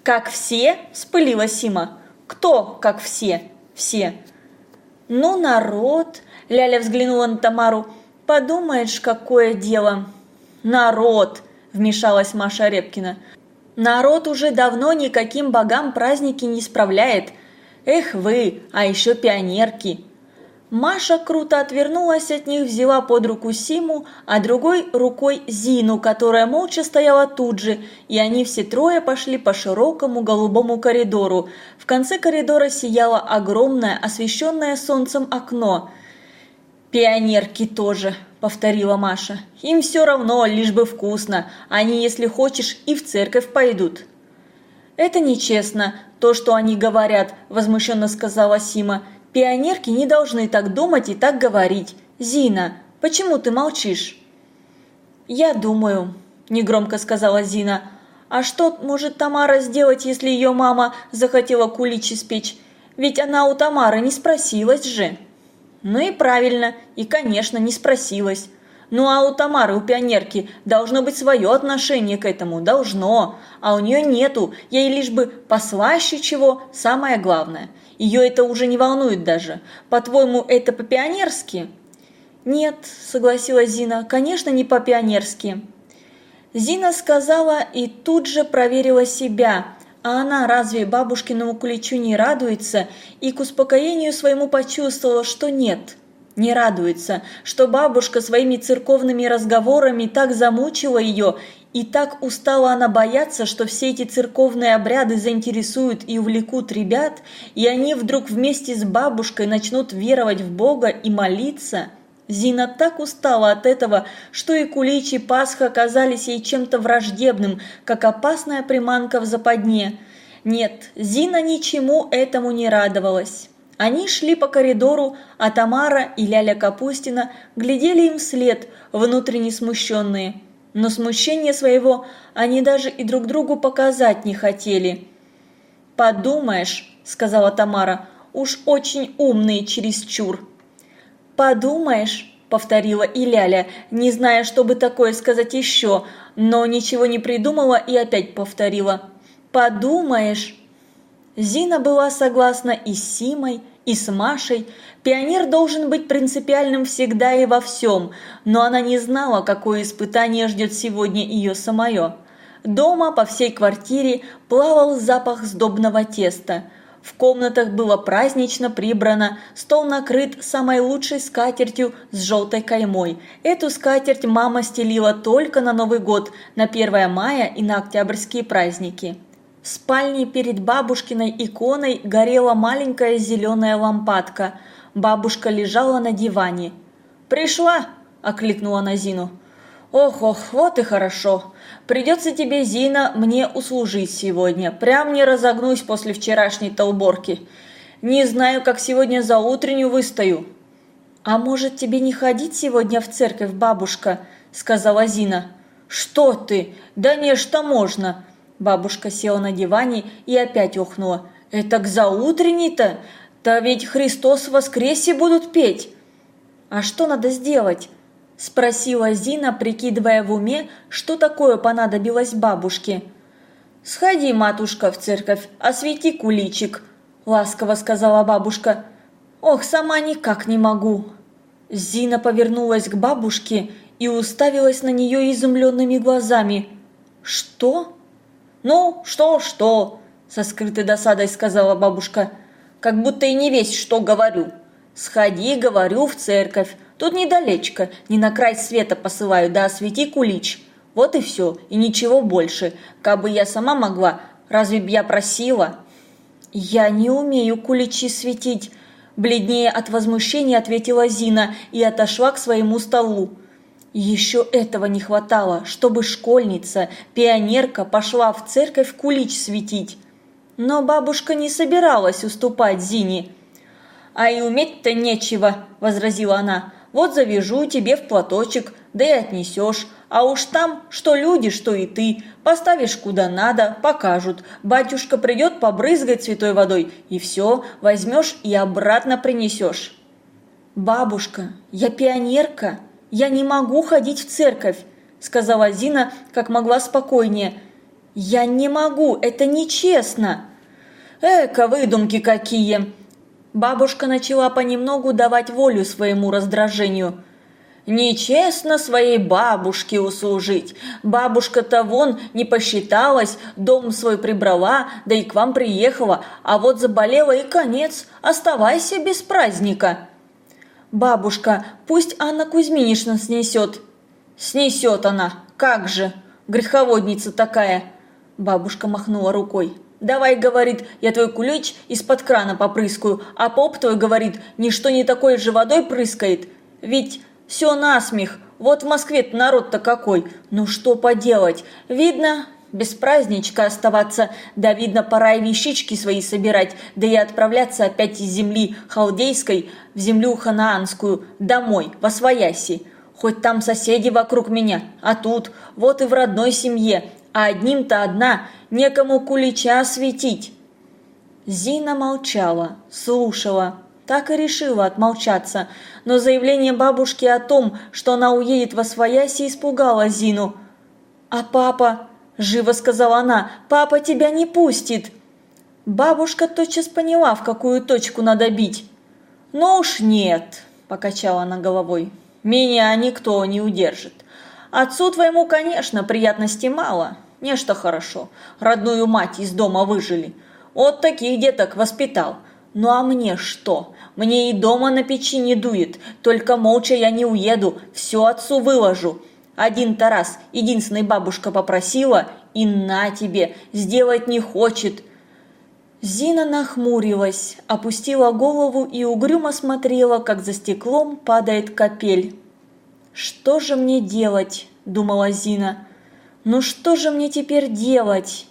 «Как все?» – вспылила Сима. «Кто как все?» «Все». «Ну, народ!» – Ляля взглянула на Тамару. «Подумаешь, какое дело!» «Народ!» – вмешалась Маша Репкина. «Народ уже давно никаким богам праздники не справляет. Эх вы, а еще пионерки!» Маша круто отвернулась от них, взяла под руку Симу, а другой рукой Зину, которая молча стояла тут же, и они все трое пошли по широкому голубому коридору. В конце коридора сияло огромное, освещенное солнцем окно. «Пионерки тоже», – повторила Маша. «Им все равно, лишь бы вкусно. Они, если хочешь, и в церковь пойдут». «Это нечестно, то, что они говорят», – возмущенно сказала Сима. Пионерки не должны так думать и так говорить. Зина, почему ты молчишь? Я думаю, негромко сказала Зина. А что может Тамара сделать, если ее мама захотела куличи спечь? Ведь она у Тамары не спросилась же. Ну и правильно, и, конечно, не спросилась. Ну а у Тамары, у пионерки, должно быть свое отношение к этому, должно. А у нее нету, ей лишь бы послаще чего, самое главное. Ее это уже не волнует даже. По-твоему, это по-пионерски? Нет, согласилась Зина, конечно, не по-пионерски. Зина сказала и тут же проверила себя. А она разве бабушкиному куличу не радуется и к успокоению своему почувствовала, что нет – не радуется, что бабушка своими церковными разговорами так замучила ее, и так устала она бояться, что все эти церковные обряды заинтересуют и увлекут ребят, и они вдруг вместе с бабушкой начнут веровать в Бога и молиться. Зина так устала от этого, что и кулич, и Пасха оказались ей чем-то враждебным, как опасная приманка в западне. Нет, Зина ничему этому не радовалась. Они шли по коридору, а Тамара и Ляля Капустина глядели им вслед, внутренне смущенные. Но смущение своего они даже и друг другу показать не хотели. «Подумаешь», – сказала Тамара, – «уж очень умные чересчур». «Подумаешь», – повторила и Ляля, не зная, что бы такое сказать еще, но ничего не придумала и опять повторила. «Подумаешь». Зина была согласна и с Симой, и с Машей. Пионер должен быть принципиальным всегда и во всем, но она не знала, какое испытание ждет сегодня ее самое. Дома по всей квартире плавал запах сдобного теста. В комнатах было празднично прибрано, стол накрыт самой лучшей скатертью с желтой каймой. Эту скатерть мама стелила только на Новый год, на 1 мая и на октябрьские праздники. В спальне перед бабушкиной иконой горела маленькая зеленая лампадка. Бабушка лежала на диване. «Пришла!» – окликнула на Зину. «Ох-ох, вот и хорошо. Придется тебе, Зина, мне услужить сегодня. Прям не разогнусь после вчерашней-то уборки. Не знаю, как сегодня за утреннюю выстою». «А может, тебе не ходить сегодня в церковь, бабушка?» – сказала Зина. «Что ты? Да не, что можно. Бабушка села на диване и опять охнула. «Это к заутренней-то? Да ведь Христос в воскресе будут петь!» «А что надо сделать?» – спросила Зина, прикидывая в уме, что такое понадобилось бабушке. «Сходи, матушка, в церковь, освети куличик», – ласково сказала бабушка. «Ох, сама никак не могу». Зина повернулась к бабушке и уставилась на нее изумленными глазами. «Что?» «Ну, что-что?» – со скрытой досадой сказала бабушка. «Как будто и не весь что говорю. Сходи, говорю, в церковь. Тут недалечко, не на край света посылаю, да освети кулич. Вот и все, и ничего больше. Как бы я сама могла, разве б я просила?» «Я не умею куличи светить», – бледнее от возмущения ответила Зина и отошла к своему столу. Еще этого не хватало, чтобы школьница, пионерка пошла в церковь кулич светить. Но бабушка не собиралась уступать Зине. «А и уметь-то нечего», – возразила она. «Вот завяжу тебе в платочек, да и отнесешь. А уж там, что люди, что и ты, поставишь куда надо, покажут. Батюшка придет, побрызгать святой водой, и все, возьмешь и обратно принесешь». «Бабушка, я пионерка», «Я не могу ходить в церковь», – сказала Зина как могла спокойнее. «Я не могу, это нечестно». «Эка, выдумки какие!» Бабушка начала понемногу давать волю своему раздражению. «Нечестно своей бабушке услужить. Бабушка-то вон не посчиталась, дом свой прибрала, да и к вам приехала, а вот заболела и конец. Оставайся без праздника». «Бабушка, пусть Анна Кузьминишна снесет». «Снесет она, как же! Греховодница такая!» Бабушка махнула рукой. «Давай, — говорит, — я твой кулич из-под крана попрыскаю, а поп твой, — говорит, — ничто не такой же водой прыскает. Ведь все насмех, вот в Москве народ-то какой. Ну что поделать, видно, без праздничка оставаться, да, видно, пора и вещички свои собирать, да и отправляться опять из земли халдейской в землю ханаанскую, домой, во свояси. Хоть там соседи вокруг меня, а тут, вот и в родной семье, а одним-то одна, некому кулича осветить. Зина молчала, слушала. так и решила отмолчаться, но заявление бабушки о том, что она уедет во свояси, испугало Зину. «А папа?» – живо сказала она. «Папа тебя не пустит!» Бабушка тотчас поняла, в какую точку надо бить. «Ну уж нет!» – покачала она головой. «Меня никто не удержит. Отцу твоему, конечно, приятностей мало. Нечто хорошо. Родную мать из дома выжили. Вот таких деток воспитал. Ну а мне что? Мне и дома на печи не дует, только молча я не уеду, все отцу выложу. Один-то раз единственная бабушка попросила, и на тебе, сделать не хочет. Зина нахмурилась, опустила голову и угрюмо смотрела, как за стеклом падает капель. «Что же мне делать?» – думала Зина. «Ну что же мне теперь делать?»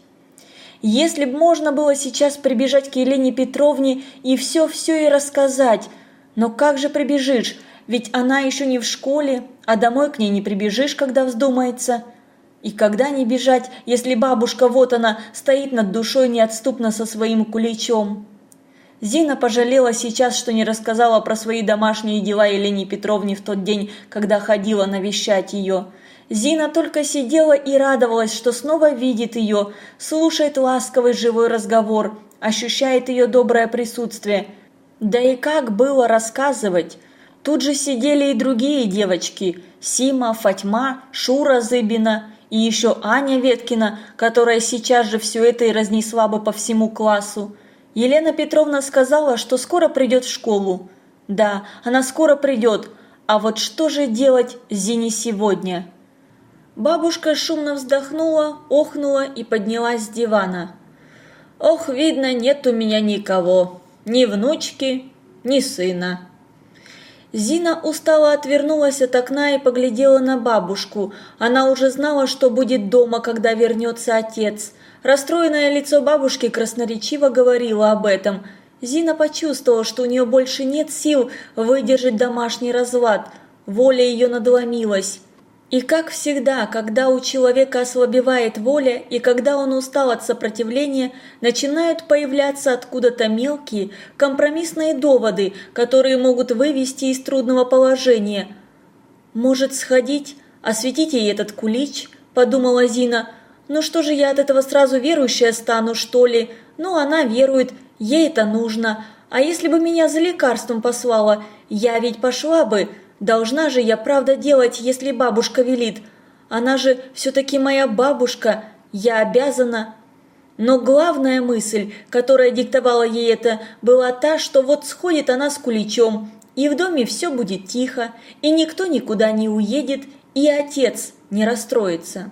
Если б можно было сейчас прибежать к Елене Петровне и все-все ей рассказать. Но как же прибежишь? Ведь она еще не в школе, а домой к ней не прибежишь, когда вздумается. И когда не бежать, если бабушка, вот она, стоит над душой неотступно со своим куличом? Зина пожалела сейчас, что не рассказала про свои домашние дела Елене Петровне в тот день, когда ходила навещать ее. Зина только сидела и радовалась, что снова видит ее, слушает ласковый живой разговор, ощущает ее доброе присутствие. Да и как было рассказывать? Тут же сидели и другие девочки – Сима, Фатьма, Шура Зыбина и еще Аня Веткина, которая сейчас же все это и разнесла бы по всему классу. Елена Петровна сказала, что скоро придет в школу. Да, она скоро придет, а вот что же делать Зине сегодня? Бабушка шумно вздохнула, охнула и поднялась с дивана. «Ох, видно, нет у меня никого, ни внучки, ни сына». Зина устало отвернулась от окна и поглядела на бабушку. Она уже знала, что будет дома, когда вернется отец. Расстроенное лицо бабушки красноречиво говорило об этом. Зина почувствовала, что у нее больше нет сил выдержать домашний разлад. Воля ее надломилась. И как всегда, когда у человека ослабевает воля и когда он устал от сопротивления, начинают появляться откуда-то мелкие, компромиссные доводы, которые могут вывести из трудного положения. «Может сходить, осветить ей этот кулич?» – подумала Зина. «Ну что же я от этого сразу верующая стану, что ли? Ну она верует, ей это нужно. А если бы меня за лекарством послала, я ведь пошла бы». Должна же я правда делать, если бабушка велит. Она же все-таки моя бабушка, я обязана. Но главная мысль, которая диктовала ей это, была та, что вот сходит она с куличом, и в доме все будет тихо, и никто никуда не уедет, и отец не расстроится.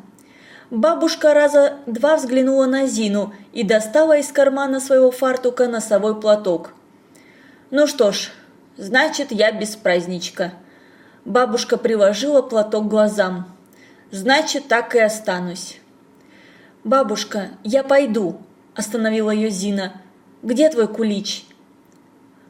Бабушка раза два взглянула на Зину и достала из кармана своего фартука носовой платок. «Ну что ж, значит, я без праздничка», Бабушка приложила платок к глазам. «Значит, так и останусь». «Бабушка, я пойду», – остановила ее Зина. «Где твой кулич?»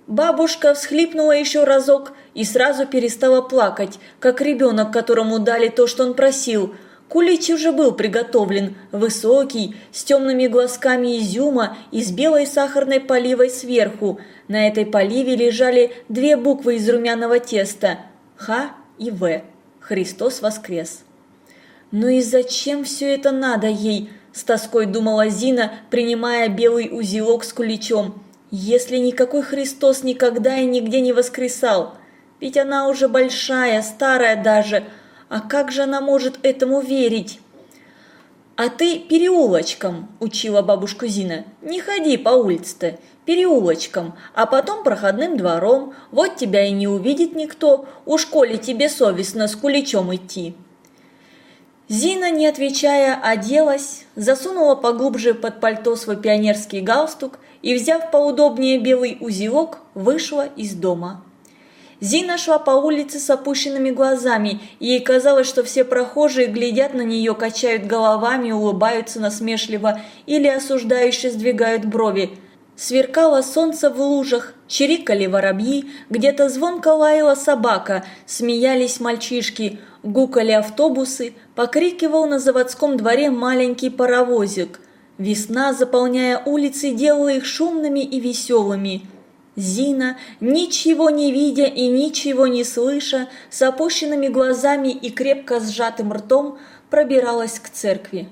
Бабушка всхлипнула еще разок и сразу перестала плакать, как ребенок, которому дали то, что он просил. Кулич уже был приготовлен, высокий, с темными глазками изюма и с белой сахарной поливой сверху. На этой поливе лежали две буквы из румяного теста – Х и В. Христос воскрес. Ну и зачем все это надо ей? С тоской думала Зина, принимая белый узелок с куличом. Если никакой Христос никогда и нигде не воскресал. Ведь она уже большая, старая даже. А как же она может этому верить? «А ты переулочком», – учила бабушку Зина. «Не ходи по улице-то, переулочком, а потом проходным двором. Вот тебя и не увидит никто, у школе тебе совестно с куличом идти». Зина, не отвечая, оделась, засунула поглубже под пальто свой пионерский галстук и, взяв поудобнее белый узелок, вышла из дома. Зина шла по улице с опущенными глазами, и ей казалось, что все прохожие глядят на нее, качают головами, улыбаются насмешливо или осуждающе сдвигают брови. Сверкало солнце в лужах, чирикали воробьи, где-то звонко лаяла собака, смеялись мальчишки, гукали автобусы, покрикивал на заводском дворе маленький паровозик. Весна, заполняя улицы, делала их шумными и веселыми – Зина, ничего не видя и ничего не слыша, с опущенными глазами и крепко сжатым ртом пробиралась к церкви.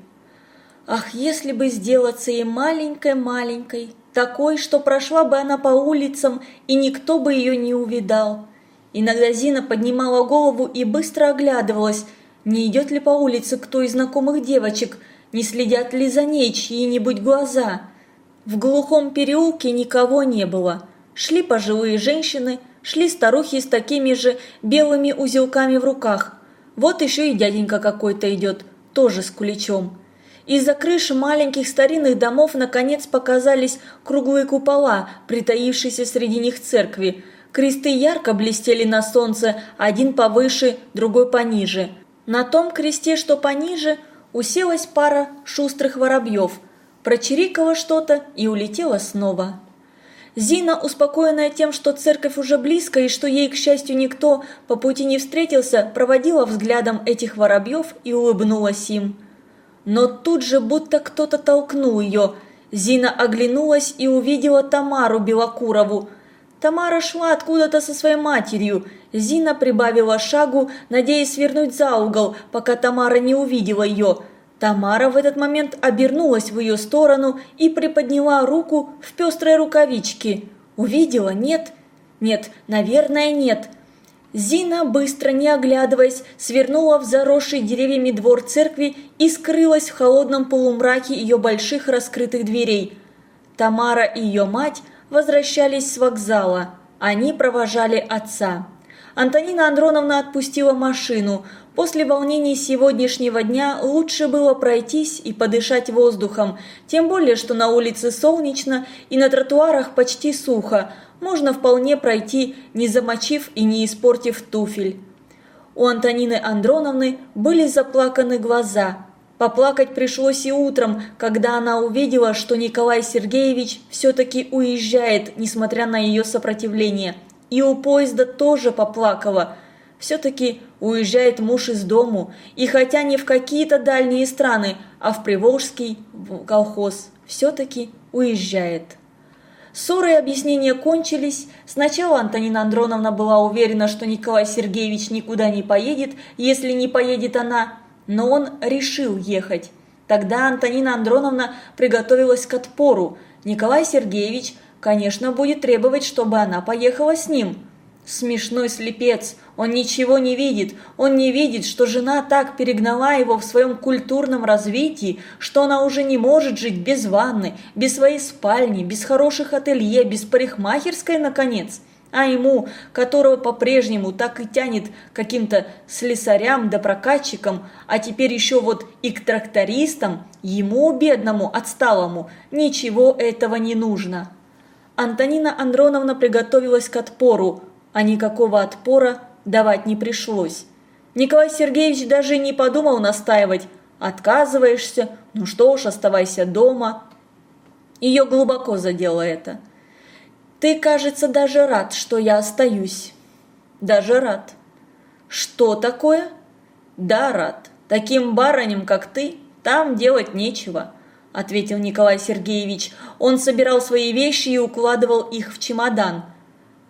Ах, если бы сделаться ей маленькой-маленькой, такой, что прошла бы она по улицам, и никто бы ее не увидал. Иногда Зина поднимала голову и быстро оглядывалась, не идет ли по улице кто из знакомых девочек, не следят ли за ней чьи-нибудь глаза. В глухом переулке никого не было. Шли пожилые женщины, шли старухи с такими же белыми узелками в руках. Вот еще и дяденька какой-то идет, тоже с куличом. Из-за крыш маленьких старинных домов наконец показались круглые купола, притаившиеся среди них церкви. Кресты ярко блестели на солнце, один повыше, другой пониже. На том кресте, что пониже, уселась пара шустрых воробьев. Прочирикала что-то и улетела снова. Зина, успокоенная тем, что церковь уже близко и что ей, к счастью, никто по пути не встретился, проводила взглядом этих воробьев и улыбнулась им. Но тут же будто кто-то толкнул ее. Зина оглянулась и увидела Тамару Белокурову. Тамара шла откуда-то со своей матерью. Зина прибавила шагу, надеясь свернуть за угол, пока Тамара не увидела ее – Тамара в этот момент обернулась в ее сторону и приподняла руку в пестрой рукавичке. Увидела? Нет? Нет, наверное, нет. Зина, быстро не оглядываясь, свернула в заросший деревьями двор церкви и скрылась в холодном полумраке ее больших раскрытых дверей. Тамара и ее мать возвращались с вокзала. Они провожали отца. Антонина Андроновна отпустила машину. После волнений сегодняшнего дня лучше было пройтись и подышать воздухом, тем более, что на улице солнечно и на тротуарах почти сухо, можно вполне пройти, не замочив и не испортив туфель. У Антонины Андроновны были заплаканы глаза. Поплакать пришлось и утром, когда она увидела, что Николай Сергеевич все-таки уезжает, несмотря на ее сопротивление – и у поезда тоже поплакала. Все-таки уезжает муж из дому, и хотя не в какие-то дальние страны, а в Приволжский колхоз, все-таки уезжает. Ссоры и объяснения кончились. Сначала Антонина Андроновна была уверена, что Николай Сергеевич никуда не поедет, если не поедет она, но он решил ехать. Тогда Антонина Андроновна приготовилась к отпору. Николай Сергеевич конечно, будет требовать, чтобы она поехала с ним. Смешной слепец, он ничего не видит, он не видит, что жена так перегнала его в своем культурном развитии, что она уже не может жить без ванны, без своей спальни, без хороших ателье, без парикмахерской, наконец. А ему, которого по-прежнему так и тянет каким-то слесарям да прокатчикам, а теперь еще вот и к трактористам, ему, бедному, отсталому, ничего этого не нужно. Антонина Андроновна приготовилась к отпору, а никакого отпора давать не пришлось. Николай Сергеевич даже не подумал настаивать. Отказываешься, ну что уж, оставайся дома. Ее глубоко задело это. Ты, кажется, даже рад, что я остаюсь. Даже рад. Что такое? Да, рад. Таким бароням, как ты, там делать нечего. – ответил Николай Сергеевич. Он собирал свои вещи и укладывал их в чемодан.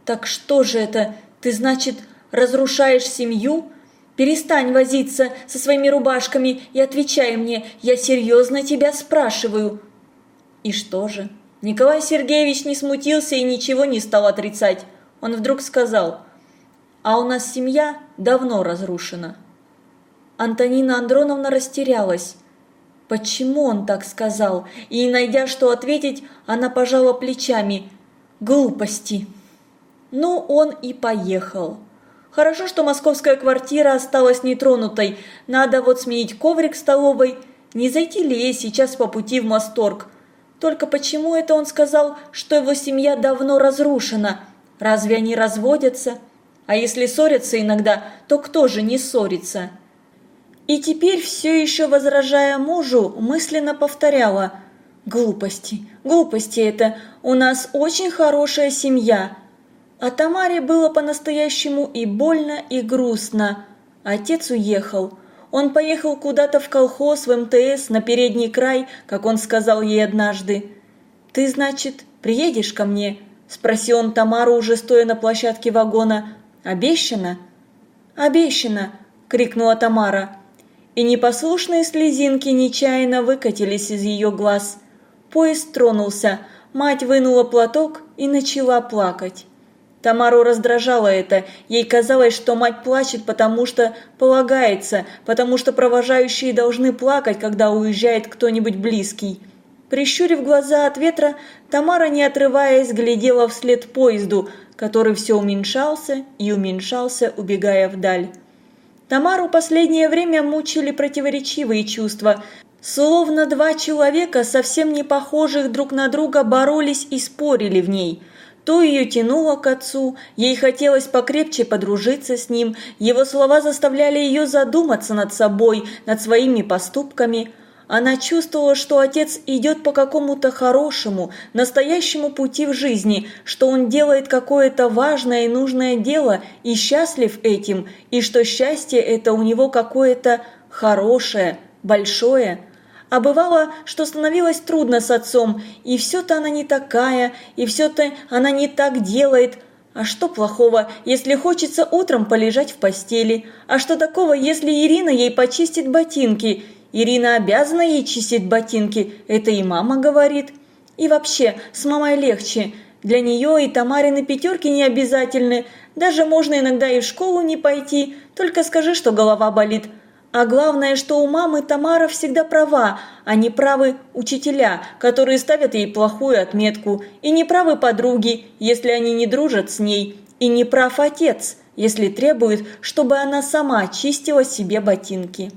«Так что же это? Ты, значит, разрушаешь семью? Перестань возиться со своими рубашками и отвечай мне, я серьезно тебя спрашиваю». И что же? Николай Сергеевич не смутился и ничего не стал отрицать. Он вдруг сказал, «А у нас семья давно разрушена». Антонина Андроновна растерялась. Почему он так сказал? И, найдя что ответить, она пожала плечами. Глупости. Ну, он и поехал. Хорошо, что московская квартира осталась нетронутой. Надо вот сменить коврик в столовой. Не зайти ли ей сейчас по пути в Мосторг? Только почему это он сказал, что его семья давно разрушена? Разве они разводятся? А если ссорятся иногда, то кто же не ссорится? И теперь, все еще возражая мужу, мысленно повторяла «Глупости, глупости это, у нас очень хорошая семья». А Тамаре было по-настоящему и больно, и грустно. Отец уехал. Он поехал куда-то в колхоз, в МТС, на передний край, как он сказал ей однажды. «Ты, значит, приедешь ко мне? – спросил он Тамару, уже стоя на площадке вагона. «Обещано?» «Обещано!» – крикнула Тамара. И непослушные слезинки нечаянно выкатились из ее глаз. Поезд тронулся, мать вынула платок и начала плакать. Тамару раздражало это. Ей казалось, что мать плачет, потому что полагается, потому что провожающие должны плакать, когда уезжает кто-нибудь близкий. Прищурив глаза от ветра, Тамара, не отрываясь, глядела вслед поезду, который все уменьшался и уменьшался, убегая вдаль. Тамару последнее время мучили противоречивые чувства. Словно два человека, совсем не похожих друг на друга, боролись и спорили в ней – то ее тянуло к отцу, ей хотелось покрепче подружиться с ним, его слова заставляли ее задуматься над собой, над своими поступками. Она чувствовала, что отец идет по какому-то хорошему, настоящему пути в жизни, что он делает какое-то важное и нужное дело и счастлив этим, и что счастье это у него какое-то хорошее, большое – а бывало, что становилось трудно с отцом, и все-то она не такая, и все-то она не так делает. А что плохого, если хочется утром полежать в постели? А что такого, если Ирина ей почистит ботинки? Ирина обязана ей чистить ботинки, это и мама говорит. И вообще, с мамой легче. Для нее и Тамарины пятерки не обязательны. Даже можно иногда и в школу не пойти, только скажи, что голова болит. А главное, что у мамы Тамара всегда права, а не правы учителя, которые ставят ей плохую отметку, и не правы подруги, если они не дружат с ней, и не прав отец, если требует, чтобы она сама чистила себе ботинки.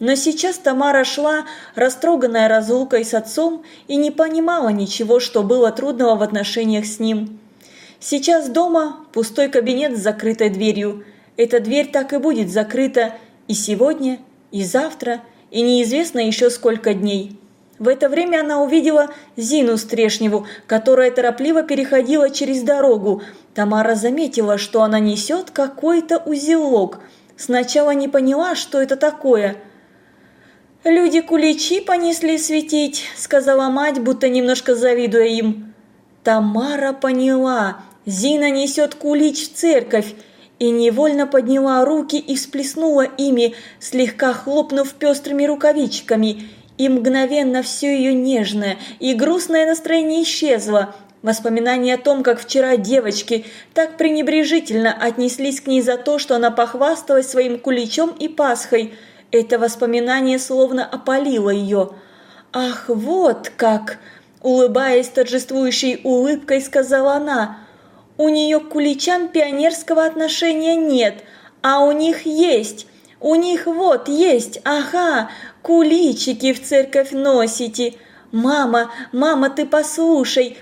Но сейчас Тамара шла, растроганная разлукой с отцом, и не понимала ничего, что было трудного в отношениях с ним. Сейчас дома пустой кабинет с закрытой дверью. Эта дверь так и будет закрыта, и сегодня, и завтра, и неизвестно еще сколько дней. В это время она увидела Зину Стрешневу, которая торопливо переходила через дорогу. Тамара заметила, что она несет какой-то узелок. Сначала не поняла, что это такое. «Люди куличи понесли светить», — сказала мать, будто немножко завидуя им. Тамара поняла, Зина несет кулич в церковь, и невольно подняла руки и всплеснула ими, слегка хлопнув пестрыми рукавичками, и мгновенно все ее нежное и грустное настроение исчезло. Воспоминания о том, как вчера девочки так пренебрежительно отнеслись к ней за то, что она похвасталась своим куличом и пасхой, это воспоминание словно опалило ее. «Ах, вот как!» Улыбаясь торжествующей улыбкой, сказала она – у нее к куличам пионерского отношения нет, а у них есть. У них вот есть, ага, куличики в церковь носите. Мама, мама, ты послушай.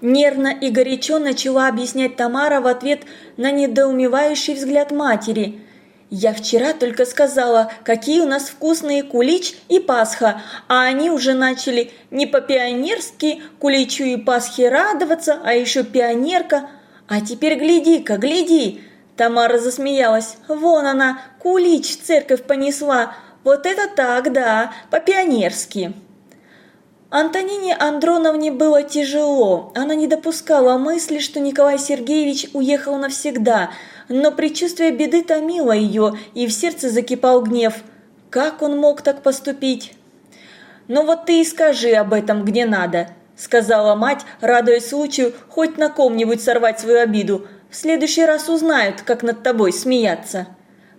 Нервно и горячо начала объяснять Тамара в ответ на недоумевающий взгляд матери. «Я вчера только сказала, какие у нас вкусные кулич и Пасха, а они уже начали не по-пионерски куличу и Пасхе радоваться, а еще пионерка, «А теперь гляди-ка, гляди!» Тамара засмеялась. «Вон она, кулич церковь понесла! Вот это так, да, по-пионерски!» Антонине Андроновне было тяжело. Она не допускала мысли, что Николай Сергеевич уехал навсегда, но предчувствие беды томило ее, и в сердце закипал гнев. Как он мог так поступить? «Ну вот ты и скажи об этом, где надо», – сказала мать, радуясь случаю хоть на ком-нибудь сорвать свою обиду. «В следующий раз узнают, как над тобой смеяться».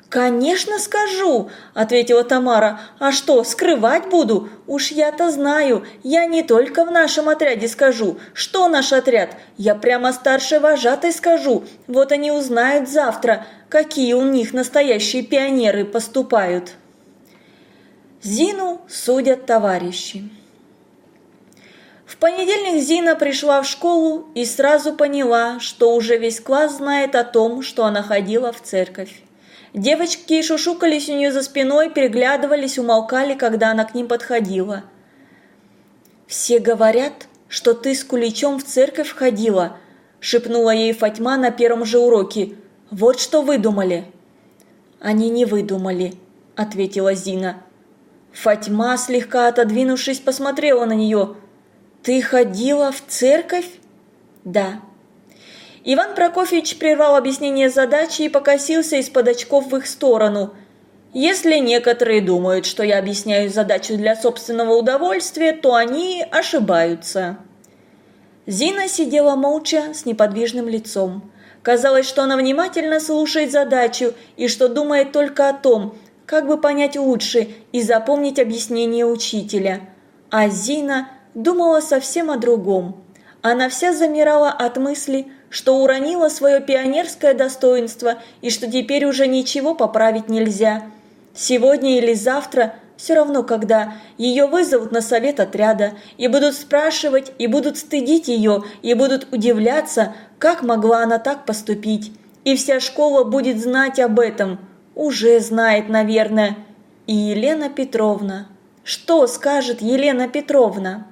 «Конечно скажу», – ответила Тамара. «А что, скрывать буду? Уж я-то знаю, я не только в нашем отряде скажу. Что наш отряд? Я прямо старшей вожатой скажу. Вот они узнают завтра, какие у них настоящие пионеры поступают». Зину судят товарищи. В понедельник Зина пришла в школу и сразу поняла, что уже весь класс знает о том, что она ходила в церковь. Девочки шушукались у нее за спиной, переглядывались, умолкали, когда она к ним подходила. «Все говорят, что ты с куличом в церковь ходила», – шепнула ей Фатьма на первом же уроке. «Вот что выдумали». «Они не выдумали», – ответила Зина. Фатьма, слегка отодвинувшись, посмотрела на нее – «Ты ходила в церковь?» «Да». Иван Прокофьевич прервал объяснение задачи и покосился из-под очков в их сторону. Если некоторые думают, что я объясняю задачу для собственного удовольствия, то они ошибаются. Зина сидела молча с неподвижным лицом. Казалось, что она внимательно слушает задачу и что думает только о том, как бы понять лучше и запомнить объяснение учителя. А Зина думала совсем о другом. Она вся замирала от мысли, что уронила свое пионерское достоинство и что теперь уже ничего поправить нельзя. Сегодня или завтра – все равно когда, ее вызовут на совет отряда, и будут спрашивать, и будут стыдить ее, и будут удивляться, как могла она так поступить. И вся школа будет знать об этом. Уже знает, наверное. И Елена Петровна. Что скажет Елена Петровна?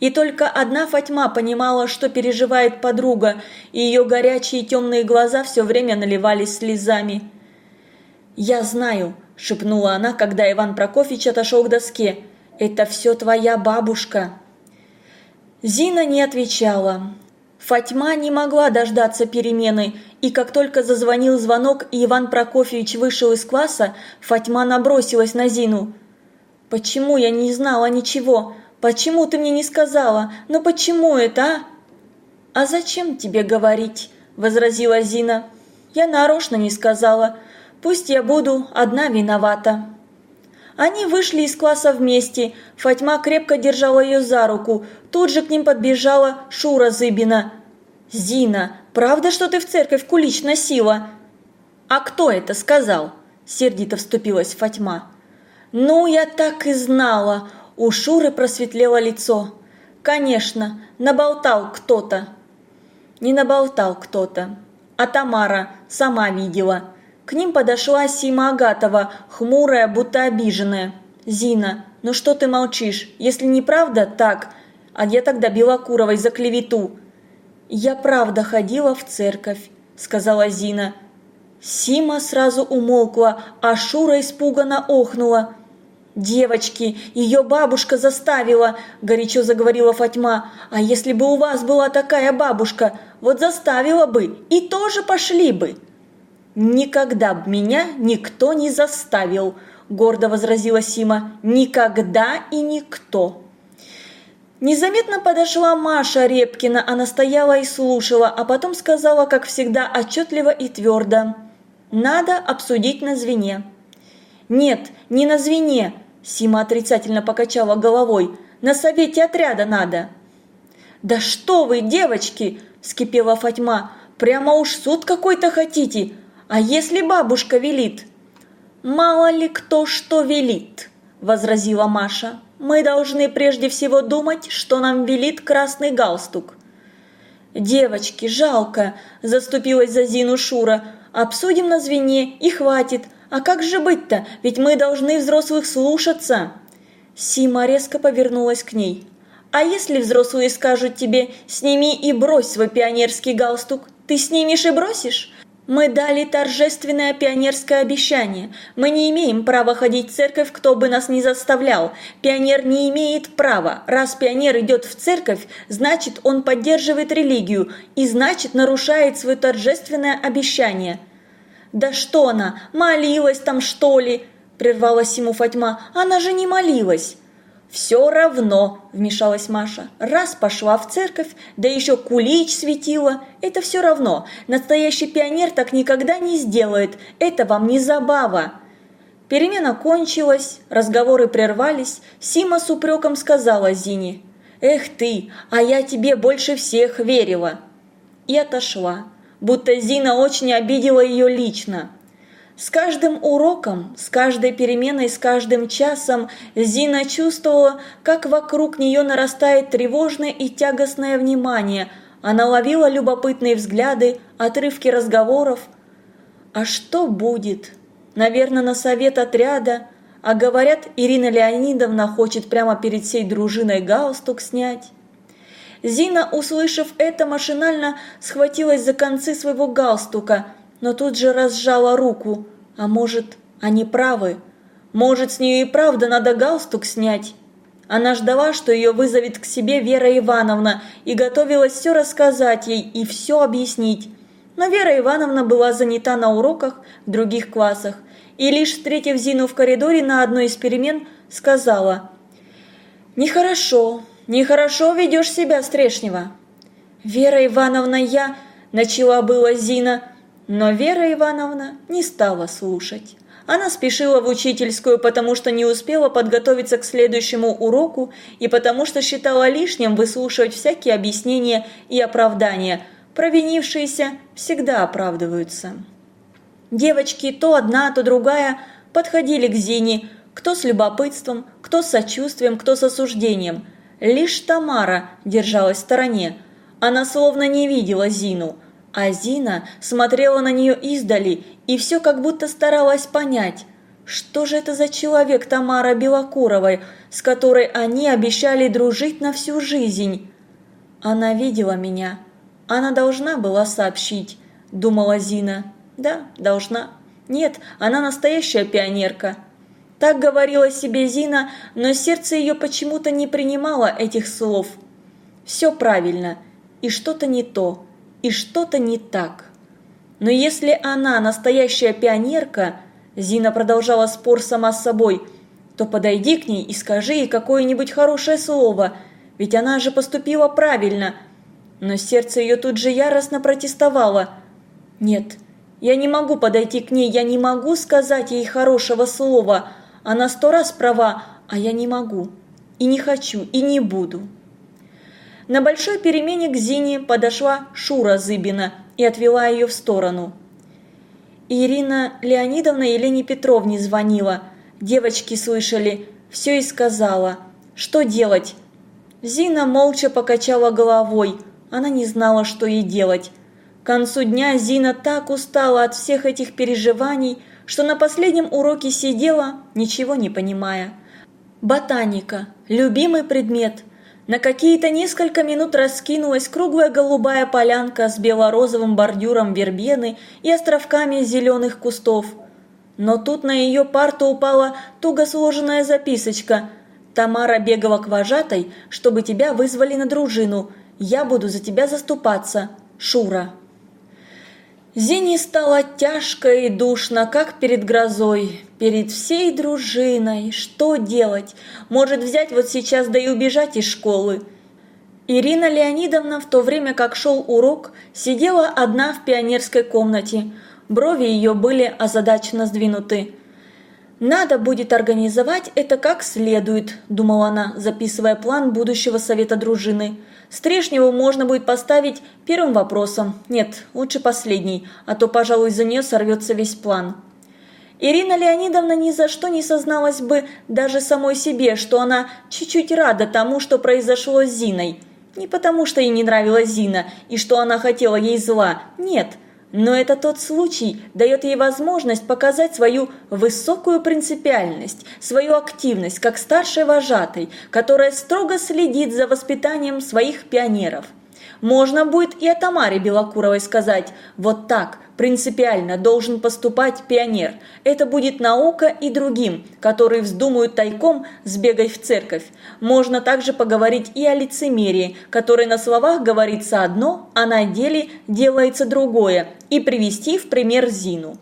И только одна Фатьма понимала, что переживает подруга, и ее горячие темные глаза все время наливались слезами. «Я знаю», – шепнула она, когда Иван Прокофьевич отошел к доске. «Это все твоя бабушка». Зина не отвечала. Фатьма не могла дождаться перемены, и как только зазвонил звонок и Иван Прокофьевич вышел из класса, Фатьма набросилась на Зину. «Почему я не знала ничего? Почему ты мне не сказала? Но почему это, а?» «А зачем тебе говорить?» – возразила Зина. «Я нарочно не сказала. Пусть я буду одна виновата. Они вышли из класса вместе. Фатьма крепко держала ее за руку. Тут же к ним подбежала Шура Зыбина. «Зина, правда, что ты в церковь кулич носила?» «А кто это сказал?» – сердито вступилась Фатьма. «Ну, я так и знала!» У Шуры просветлело лицо. «Конечно, наболтал кто-то». Не наболтал кто-то, а Тамара сама видела – к ним подошла Сима Агатова, хмурая, будто обиженная. «Зина, ну что ты молчишь? Если неправда, так. А я тогда Белокуровой за клевету». «Я правда ходила в церковь», – сказала Зина. Сима сразу умолкла, а Шура испуганно охнула. «Девочки, ее бабушка заставила!» – горячо заговорила Фатьма. «А если бы у вас была такая бабушка, вот заставила бы, и тоже пошли бы!» «Никогда б меня никто не заставил», – гордо возразила Сима. «Никогда и никто». Незаметно подошла Маша Репкина, она стояла и слушала, а потом сказала, как всегда, отчетливо и твердо. «Надо обсудить на звене». «Нет, не на звене», – Сима отрицательно покачала головой. «На совете отряда надо». «Да что вы, девочки!» – вскипела Фатьма. «Прямо уж суд какой-то хотите! А если бабушка велит? Мало ли кто что велит, возразила Маша. Мы должны прежде всего думать, что нам велит красный галстук. Девочки, жалко, заступилась за Зину Шура. Обсудим на звене и хватит. А как же быть-то? Ведь мы должны взрослых слушаться. Сима резко повернулась к ней. А если взрослые скажут тебе «сними и брось свой пионерский галстук», ты снимешь и бросишь? Мы дали торжественное пионерское обещание. Мы не имеем права ходить в церковь, кто бы нас ни заставлял. Пионер не имеет права. Раз пионер идет в церковь, значит он поддерживает религию и значит нарушает свое торжественное обещание. «Да что она, молилась там что ли?» – прервалась ему Фатьма. «Она же не молилась!» «Все равно», – вмешалась Маша, – «раз пошла в церковь, да еще кулич светила, это все равно. Настоящий пионер так никогда не сделает, это вам не забава». Перемена кончилась, разговоры прервались, Сима с упреком сказала Зине, «Эх ты, а я тебе больше всех верила!» И отошла, будто Зина очень обидела ее лично. С каждым уроком, с каждой переменой, с каждым часом Зина чувствовала, как вокруг нее нарастает тревожное и тягостное внимание. Она ловила любопытные взгляды, отрывки разговоров. А что будет? Наверное, на совет отряда. А говорят, Ирина Леонидовна хочет прямо перед всей дружиной галстук снять. Зина, услышав это, машинально схватилась за концы своего галстука – но тут же разжала руку. А может, они правы? Может, с нее и правда надо галстук снять? Она ждала, что ее вызовет к себе Вера Ивановна и готовилась все рассказать ей и все объяснить. Но Вера Ивановна была занята на уроках в других классах и лишь встретив Зину в коридоре на одной из перемен, сказала «Нехорошо, нехорошо ведешь себя, Стрешнева». «Вера Ивановна, я...» – начала была Зина, но Вера Ивановна не стала слушать. Она спешила в учительскую, потому что не успела подготовиться к следующему уроку и потому что считала лишним выслушивать всякие объяснения и оправдания. Провинившиеся всегда оправдываются. Девочки, то одна, то другая, подходили к Зине, кто с любопытством, кто с сочувствием, кто с осуждением. Лишь Тамара держалась в стороне. Она словно не видела Зину, а Зина смотрела на нее издали и все как будто старалась понять, что же это за человек Тамара Белокуровой, с которой они обещали дружить на всю жизнь. Она видела меня. Она должна была сообщить, думала Зина. Да, должна. Нет, она настоящая пионерка. Так говорила себе Зина, но сердце ее почему-то не принимало этих слов. Все правильно, и что-то не то, и что-то не так. Но если она настоящая пионерка, Зина продолжала спор сама с собой, то подойди к ней и скажи ей какое-нибудь хорошее слово, ведь она же поступила правильно. Но сердце ее тут же яростно протестовало. Нет, я не могу подойти к ней, я не могу сказать ей хорошего слова. Она сто раз права, а я не могу. И не хочу, и не буду. На большой перемене к Зине подошла Шура Зыбина и отвела ее в сторону. Ирина Леонидовна Елене Петровне звонила. Девочки слышали, все и сказала. Что делать? Зина молча покачала головой. Она не знала, что ей делать. К концу дня Зина так устала от всех этих переживаний, что на последнем уроке сидела, ничего не понимая. Ботаника – любимый предмет. На какие-то несколько минут раскинулась круглая голубая полянка с белорозовым бордюром вербены и островками зеленых кустов. Но тут на ее парту упала туго сложенная записочка. «Тамара бегала к вожатой, чтобы тебя вызвали на дружину. Я буду за тебя заступаться. Шура». Зине стало тяжко и душно, как перед грозой, перед всей дружиной. Что делать? Может взять вот сейчас да и убежать из школы? Ирина Леонидовна в то время, как шел урок, сидела одна в пионерской комнате. Брови ее были озадаченно сдвинуты. «Надо будет организовать это как следует», – думала она, записывая план будущего совета дружины. Стрешневу можно будет поставить первым вопросом. Нет, лучше последний, а то, пожалуй, за нее сорвется весь план. Ирина Леонидовна ни за что не созналась бы даже самой себе, что она чуть-чуть рада тому, что произошло с Зиной. Не потому, что ей не нравилась Зина и что она хотела ей зла. Нет – но это тот случай дает ей возможность показать свою высокую принципиальность, свою активность как старшей вожатой, которая строго следит за воспитанием своих пионеров. Можно будет и о Тамаре Белокуровой сказать «вот так, принципиально должен поступать пионер. Это будет наука и другим, которые вздумают тайком сбегать в церковь. Можно также поговорить и о лицемерии, которое на словах говорится одно, а на деле делается другое, и привести в пример Зину.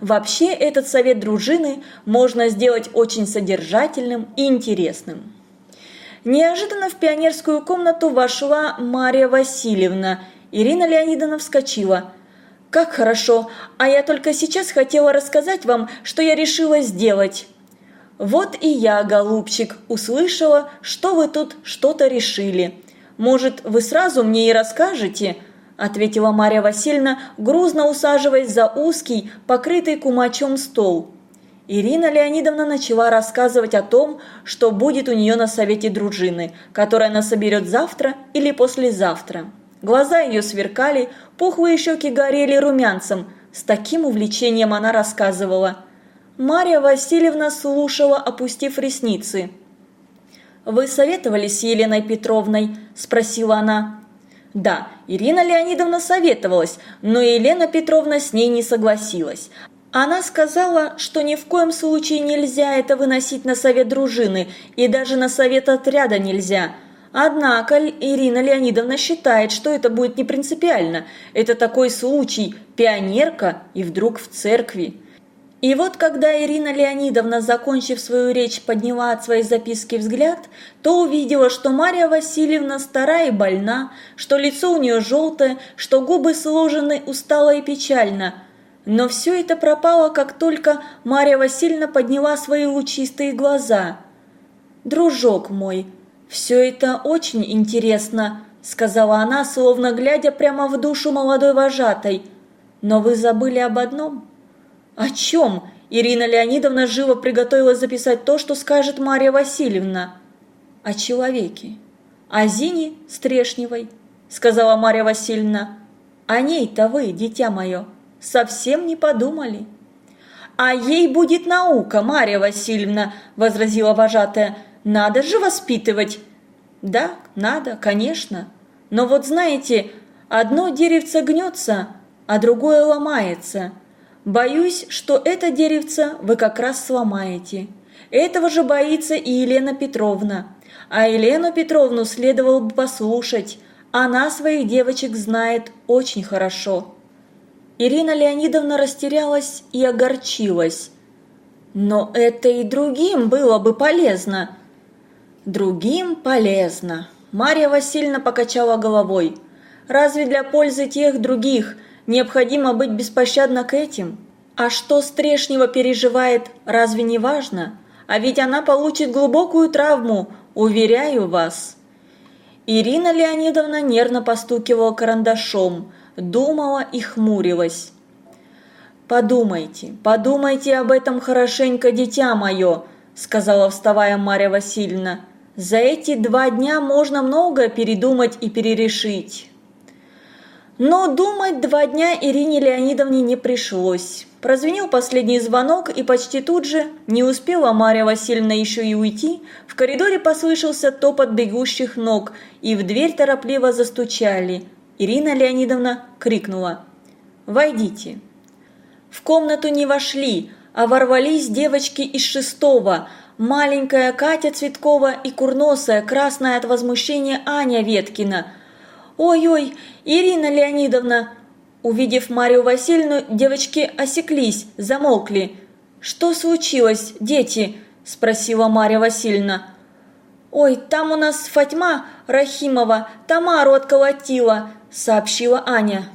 Вообще этот совет дружины можно сделать очень содержательным и интересным. Неожиданно в пионерскую комнату вошла Мария Васильевна. Ирина Леонидовна вскочила – «Как хорошо! А я только сейчас хотела рассказать вам, что я решила сделать». «Вот и я, голубчик, услышала, что вы тут что-то решили. Может, вы сразу мне и расскажете?» – ответила Марья Васильевна, грузно усаживаясь за узкий, покрытый кумачом стол. Ирина Леонидовна начала рассказывать о том, что будет у нее на совете дружины, который она соберет завтра или послезавтра. Глаза ее сверкали, пухлые щеки горели румянцем. С таким увлечением она рассказывала. Марья Васильевна слушала, опустив ресницы. «Вы советовались с Еленой Петровной?» – спросила она. «Да, Ирина Леонидовна советовалась, но Елена Петровна с ней не согласилась. Она сказала, что ни в коем случае нельзя это выносить на совет дружины, и даже на совет отряда нельзя. Однако Ирина Леонидовна считает, что это будет не принципиально. Это такой случай, пионерка и вдруг в церкви. И вот когда Ирина Леонидовна, закончив свою речь, подняла от своей записки взгляд, то увидела, что Марья Васильевна старая и больна, что лицо у нее желтое, что губы сложены устало и печально – но все это пропало, как только Марья Васильевна подняла свои лучистые глаза. «Дружок мой, все это очень интересно», – сказала она, словно глядя прямо в душу молодой вожатой. «Но вы забыли об одном». «О чем?» Ирина Леонидовна живо приготовилась записать то, что скажет Марья Васильевна. «О человеке». «О Зине Стрешневой», – сказала Марья Васильевна. «О ней-то вы, дитя мое» совсем не подумали. «А ей будет наука, Марья Васильевна», – возразила вожатая. «Надо же воспитывать». «Да, надо, конечно. Но вот знаете, одно деревце гнется, а другое ломается. Боюсь, что это деревце вы как раз сломаете. Этого же боится и Елена Петровна. А Елену Петровну следовало бы послушать. Она своих девочек знает очень хорошо». Ирина Леонидовна растерялась и огорчилась. Но это и другим было бы полезно. Другим полезно. Марья Васильевна покачала головой. Разве для пользы тех других необходимо быть беспощадно к этим? А что Стрешнева переживает, разве не важно? А ведь она получит глубокую травму, уверяю вас. Ирина Леонидовна нервно постукивала карандашом – думала и хмурилась. «Подумайте, подумайте об этом хорошенько, дитя мое», – сказала вставая Марья Васильевна. «За эти два дня можно многое передумать и перерешить». Но думать два дня Ирине Леонидовне не пришлось. Прозвенел последний звонок, и почти тут же, не успела Марья Васильевна еще и уйти, в коридоре послышался топот бегущих ног, и в дверь торопливо застучали – Ирина Леонидовна крикнула «Войдите». В комнату не вошли, а ворвались девочки из шестого, маленькая Катя Цветкова и курносая, красная от возмущения Аня Веткина. «Ой-ой, Ирина Леонидовна!» Увидев Марию Васильевну, девочки осеклись, замолкли. «Что случилось, дети?» – спросила Мария Васильевна. «Ой, там у нас Фатьма Рахимова Тамару отколотила», – сообщила Аня.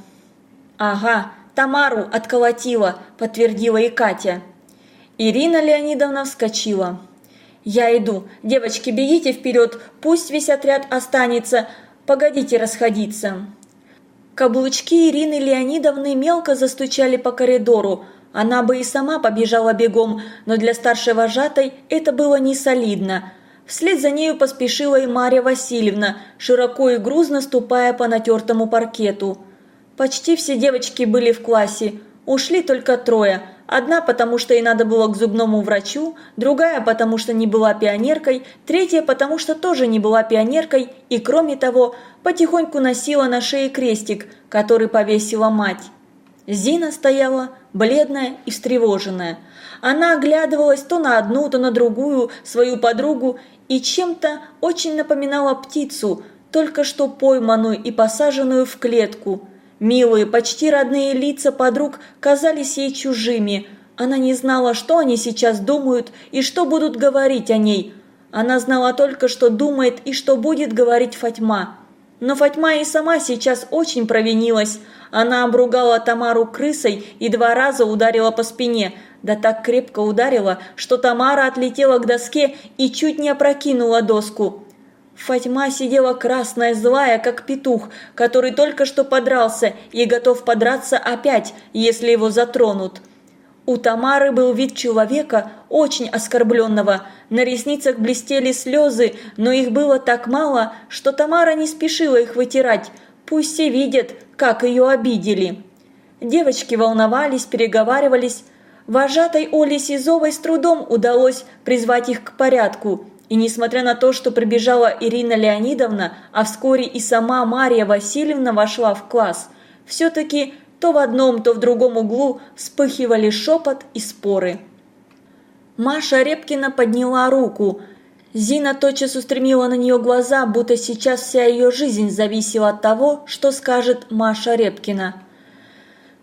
«Ага, Тамару отколотила», – подтвердила и Катя. Ирина Леонидовна вскочила. «Я иду. Девочки, бегите вперед, пусть весь отряд останется. Погодите расходиться». Каблучки Ирины Леонидовны мелко застучали по коридору. Она бы и сама побежала бегом, но для старшей вожатой это было не солидно – Вслед за нею поспешила и Марья Васильевна, широко и грузно ступая по натертому паркету. Почти все девочки были в классе, ушли только трое. Одна, потому что ей надо было к зубному врачу, другая, потому что не была пионеркой, третья, потому что тоже не была пионеркой и, кроме того, потихоньку носила на шее крестик, который повесила мать. Зина стояла, бледная и встревоженная. Она оглядывалась то на одну, то на другую свою подругу и чем-то очень напоминала птицу, только что пойманную и посаженную в клетку. Милые, почти родные лица подруг казались ей чужими. Она не знала, что они сейчас думают и что будут говорить о ней. Она знала только, что думает и что будет говорить Фатьма. Но Фатьма и сама сейчас очень провинилась. Она обругала Тамару крысой и два раза ударила по спине, да так крепко ударила, что Тамара отлетела к доске и чуть не опрокинула доску. Фатьма сидела красная, злая, как петух, который только что подрался и готов подраться опять, если его затронут. У Тамары был вид человека, очень оскорбленного. На ресницах блестели слезы, но их было так мало, что Тамара не спешила их вытирать. Пусть все видят, как ее обидели. Девочки волновались, переговаривались, Вожатой Оле Сизовой с трудом удалось призвать их к порядку, и несмотря на то, что прибежала Ирина Леонидовна, а вскоре и сама Мария Васильевна вошла в класс, все-таки то в одном, то в другом углу вспыхивали шепот и споры. Маша Репкина подняла руку. Зина тотчас устремила на нее глаза, будто сейчас вся ее жизнь зависела от того, что скажет Маша Репкина.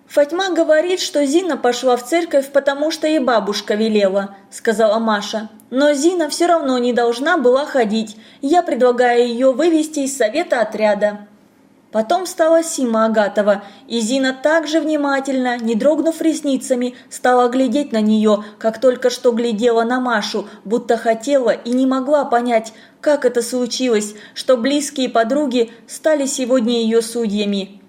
«Фатьма говорит, что Зина пошла в церковь, потому что ей бабушка велела», – сказала Маша. «Но Зина все равно не должна была ходить. Я предлагаю ее вывести из совета отряда». Потом встала Сима Агатова, и Зина также внимательно, не дрогнув ресницами, стала глядеть на нее, как только что глядела на Машу, будто хотела и не могла понять, как это случилось, что близкие подруги стали сегодня ее судьями.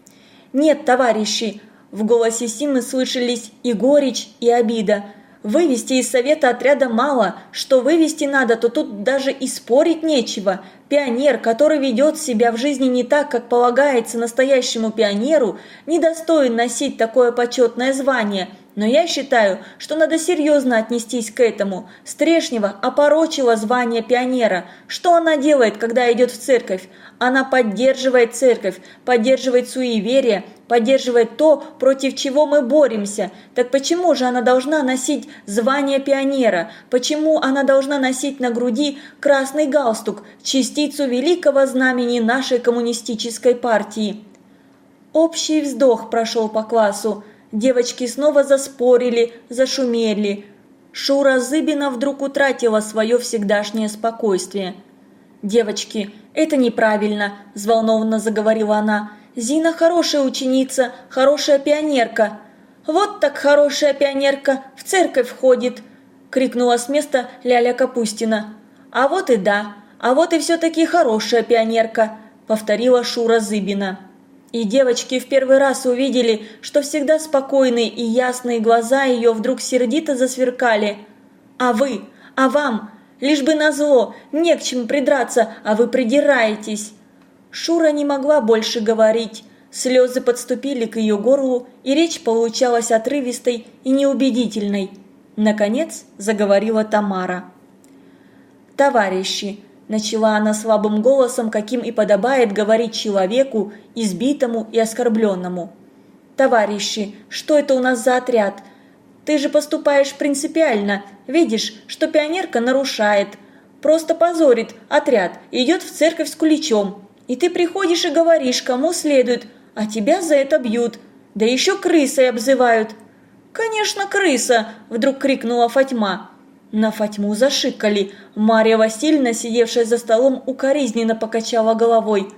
«Нет, товарищи!» В голосе Симы слышались и горечь, и обида. Вывести из совета отряда мало, что вывести надо, то тут даже и спорить нечего. Пионер, который ведет себя в жизни не так, как полагается настоящему пионеру, недостоин носить такое почетное звание. Но я считаю, что надо серьезно отнестись к этому. Стрешнева опорочила звание пионера. Что она делает, когда идет в церковь? Она поддерживает церковь, поддерживает суеверие, поддерживает то, против чего мы боремся. Так почему же она должна носить звание пионера? Почему она должна носить на груди красный галстук, частицу великого знамени нашей коммунистической партии? Общий вздох прошел по классу. Девочки снова заспорили, зашумели. Шура Зыбина вдруг утратила свое всегдашнее спокойствие. «Девочки, это неправильно», – взволнованно заговорила она. «Зина хорошая ученица, хорошая пионерка». «Вот так хорошая пионерка, в церковь ходит», – крикнула с места Ляля Капустина. «А вот и да, а вот и все-таки хорошая пионерка», – повторила Шура Зыбина. И девочки в первый раз увидели, что всегда спокойные и ясные глаза ее вдруг сердито засверкали. «А вы? А вам? Лишь бы назло, не к чему придраться, а вы придираетесь!» Шура не могла больше говорить. Слезы подступили к ее горлу, и речь получалась отрывистой и неубедительной. Наконец заговорила Тамара. «Товарищи!» – начала она слабым голосом, каким и подобает говорить человеку, избитому и оскорбленному. «Товарищи, что это у нас за отряд? Ты же поступаешь принципиально, видишь, что пионерка нарушает. Просто позорит отряд, идет в церковь с куличом. И ты приходишь и говоришь, кому следует, а тебя за это бьют. Да еще крысой обзывают. «Конечно, крыса!» – вдруг крикнула Фатьма. На Фатьму зашикали. Марья Васильевна, сидевшая за столом, укоризненно покачала головой.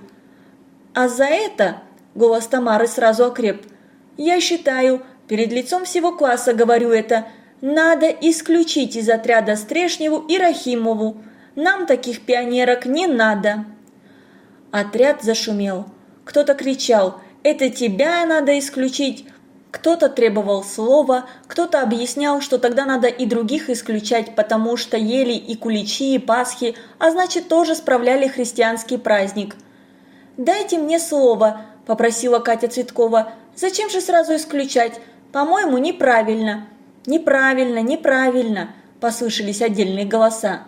«А за это...» – голос Тамары сразу окреп. «Я считаю, Перед лицом всего класса говорю это. Надо исключить из отряда Стрешневу и Рахимову. Нам таких пионерок не надо. Отряд зашумел. Кто-то кричал «Это тебя надо исключить!» Кто-то требовал слова, кто-то объяснял, что тогда надо и других исключать, потому что ели и куличи, и пасхи, а значит тоже справляли христианский праздник. «Дайте мне слово», – попросила Катя Цветкова. «Зачем же сразу исключать? По-моему, неправильно. Неправильно, неправильно, послышались отдельные голоса.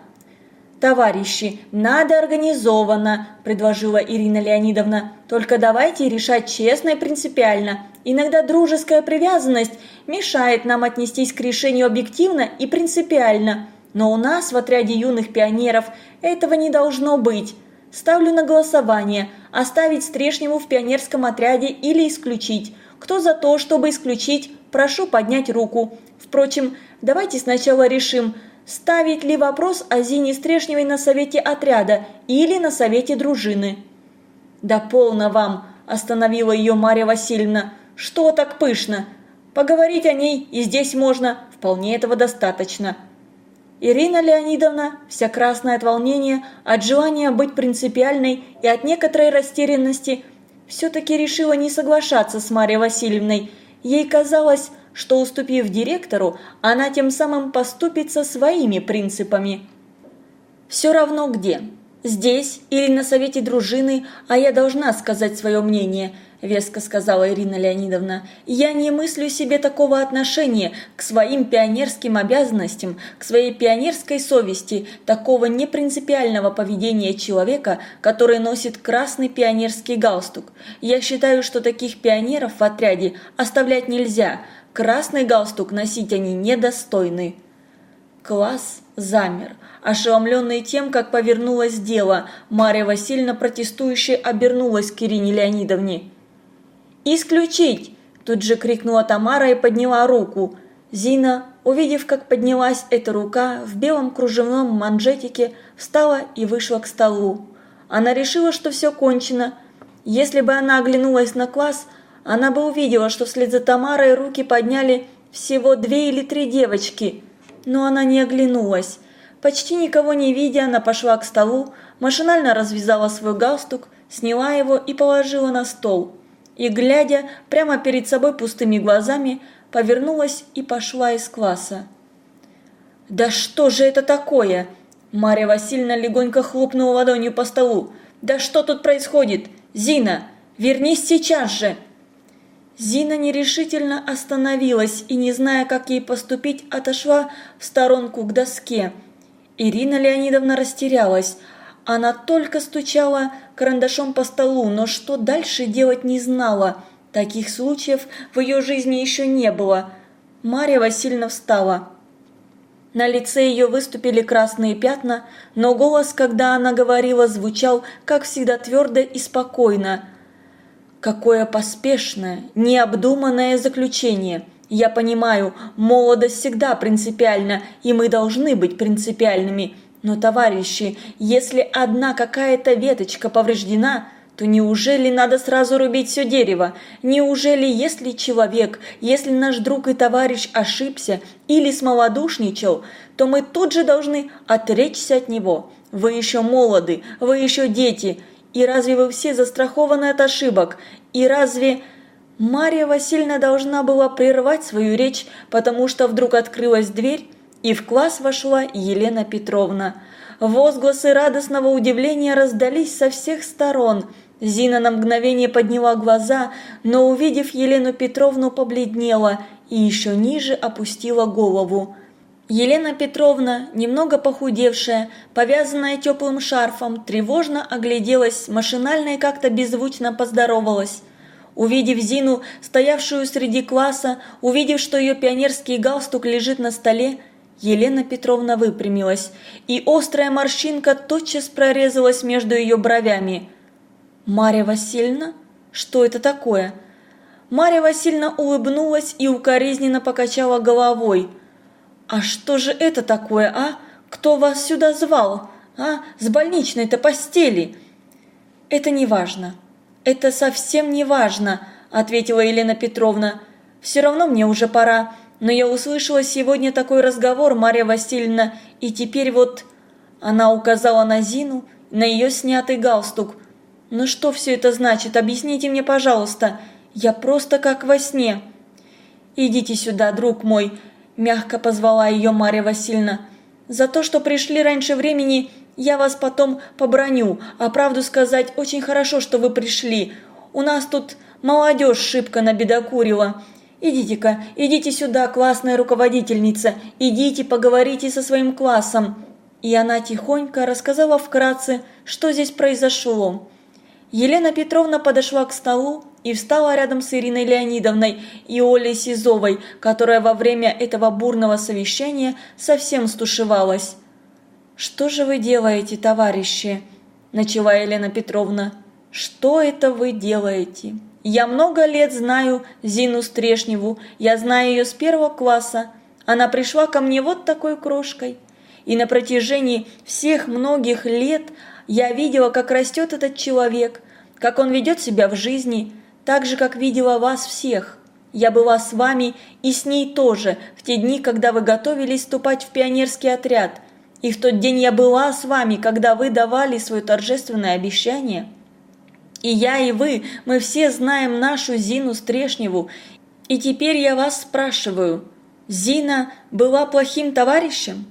«Товарищи, надо организованно», – предложила Ирина Леонидовна. «Только давайте решать честно и принципиально. Иногда дружеская привязанность мешает нам отнестись к решению объективно и принципиально. Но у нас в отряде юных пионеров этого не должно быть. Ставлю на голосование – оставить Стрешневу в пионерском отряде или исключить. Кто за то, чтобы исключить, прошу поднять руку. Впрочем, давайте сначала решим, ставить ли вопрос о Зине Стрешневой на совете отряда или на совете дружины. «Да полно вам!» – остановила ее Марья Васильевна. «Что так пышно? Поговорить о ней и здесь можно, вполне этого достаточно». Ирина Леонидовна, вся красная от волнения, от желания быть принципиальной и от некоторой растерянности – все-таки решила не соглашаться с Марьей Васильевной. Ей казалось, что уступив директору, она тем самым поступит со своими принципами. Все равно где. здесь или на совете дружины, а я должна сказать свое мнение –– веско сказала Ирина Леонидовна. «Я не мыслю себе такого отношения к своим пионерским обязанностям, к своей пионерской совести, такого непринципиального поведения человека, который носит красный пионерский галстук. Я считаю, что таких пионеров в отряде оставлять нельзя. Красный галстук носить они недостойны». Класс замер, ошеломленный тем, как повернулось дело. Марья Васильевна протестующе обернулась к Ирине Леонидовне. «Исключить!» – тут же крикнула Тамара и подняла руку. Зина, увидев, как поднялась эта рука, в белом кружевном манжетике, встала и вышла к столу. Она решила, что все кончено. Если бы она оглянулась на класс, она бы увидела, что вслед за Тамарой руки подняли всего две или три девочки. Но она не оглянулась. Почти никого не видя, она пошла к столу, машинально развязала свой галстук, сняла его и положила на стол и, глядя прямо перед собой пустыми глазами, повернулась и пошла из класса. «Да что же это такое?» Марья Васильевна легонько хлопнула ладонью по столу. «Да что тут происходит? Зина, вернись сейчас же!» Зина нерешительно остановилась и, не зная, как ей поступить, отошла в сторонку к доске. Ирина Леонидовна растерялась – она только стучала карандашом по столу, но что дальше делать не знала. Таких случаев в ее жизни еще не было. Марья Васильевна встала. На лице ее выступили красные пятна, но голос, когда она говорила, звучал, как всегда, твердо и спокойно. Какое поспешное, необдуманное заключение. Я понимаю, молодость всегда принципиальна, и мы должны быть принципиальными. Но, товарищи, если одна какая-то веточка повреждена, то неужели надо сразу рубить все дерево? Неужели, если человек, если наш друг и товарищ ошибся или смолодушничал, то мы тут же должны отречься от него? Вы еще молоды, вы еще дети, и разве вы все застрахованы от ошибок? И разве... Марья Васильевна должна была прервать свою речь, потому что вдруг открылась дверь, и в класс вошла Елена Петровна. Возгласы радостного удивления раздались со всех сторон. Зина на мгновение подняла глаза, но, увидев Елену Петровну, побледнела и еще ниже опустила голову. Елена Петровна, немного похудевшая, повязанная теплым шарфом, тревожно огляделась, машинально и как-то беззвучно поздоровалась. Увидев Зину, стоявшую среди класса, увидев, что ее пионерский галстук лежит на столе, Елена Петровна выпрямилась, и острая морщинка тотчас прорезалась между ее бровями. «Марья Васильевна? Что это такое?» Марья Васильевна улыбнулась и укоризненно покачала головой. «А что же это такое, а? Кто вас сюда звал? А? С больничной-то постели?» «Это не важно. Это совсем не важно», – ответила Елена Петровна. «Все равно мне уже пора. Но я услышала сегодня такой разговор, Марья Васильевна, и теперь вот...» Она указала на Зину, на ее снятый галстук. «Ну что все это значит? Объясните мне, пожалуйста. Я просто как во сне». «Идите сюда, друг мой», – мягко позвала ее Марья Васильевна. «За то, что пришли раньше времени, я вас потом поброню, а правду сказать, очень хорошо, что вы пришли. У нас тут молодежь шибко набедокурила. «Идите-ка, идите сюда, классная руководительница, идите поговорите со своим классом». И она тихонько рассказала вкратце, что здесь произошло. Елена Петровна подошла к столу и встала рядом с Ириной Леонидовной и Олей Сизовой, которая во время этого бурного совещания совсем стушевалась. «Что же вы делаете, товарищи?» – начала Елена Петровна. «Что это вы делаете?» Я много лет знаю Зину Стрешневу, я знаю ее с первого класса. Она пришла ко мне вот такой крошкой. И на протяжении всех многих лет я видела, как растет этот человек, как он ведет себя в жизни, так же, как видела вас всех. Я была с вами и с ней тоже в те дни, когда вы готовились вступать в пионерский отряд. И в тот день я была с вами, когда вы давали свое торжественное обещание. И я, и вы, мы все знаем нашу Зину Стрешневу. И теперь я вас спрашиваю, Зина была плохим товарищем?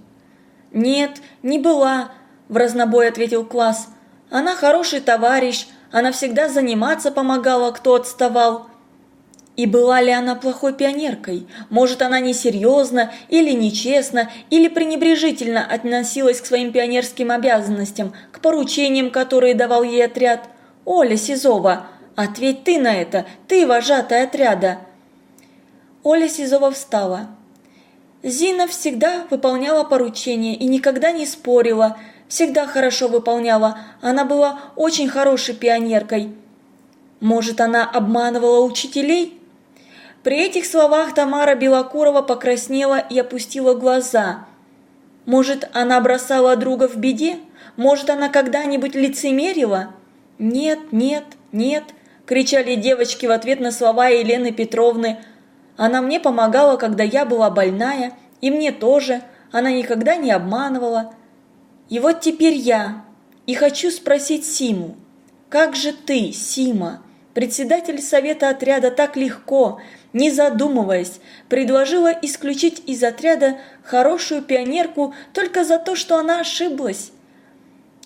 Нет, не была. – в разнобой ответил класс. «Она хороший товарищ, она всегда заниматься помогала, кто отставал». И была ли она плохой пионеркой? Может, она несерьезно или нечестно, или пренебрежительно относилась к своим пионерским обязанностям, к поручениям, которые давал ей отряд? Оля Сизова, ответь ты на это, ты вожатая отряда. Оля Сизова встала. Зина всегда выполняла поручения и никогда не спорила, всегда хорошо выполняла, она была очень хорошей пионеркой. Может, она обманывала учителей? При этих словах Тамара Белокурова покраснела и опустила глаза. Может, она бросала друга в беде? Может, она когда-нибудь лицемерила? «Нет, нет, нет!» – кричали девочки в ответ на слова Елены Петровны. «Она мне помогала, когда я была больная, и мне тоже. Она никогда не обманывала. И вот теперь я. И хочу спросить Симу. Как же ты, Сима, председатель совета отряда, так легко, не задумываясь, предложила исключить из отряда хорошую пионерку только за то, что она ошиблась.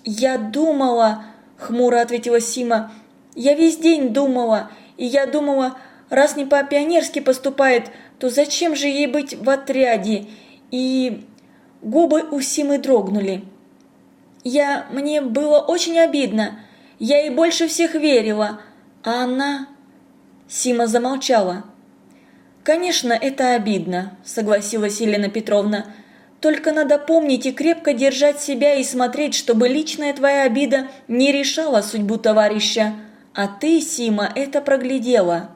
«Я думала», – хмуро ответила Сима, – «я весь день думала, и я думала, раз не по-пионерски поступает, то зачем же ей быть в отряде?» И губы у Симы дрогнули. «Я... мне было очень обидно, я ей больше всех верила, а она...» Сима замолчала. «Конечно, это обидно», – согласилась Елена Петровна. «Только надо помнить и крепко держать себя и смотреть, чтобы личная твоя обида не решала судьбу товарища. А ты, Сима, это проглядела.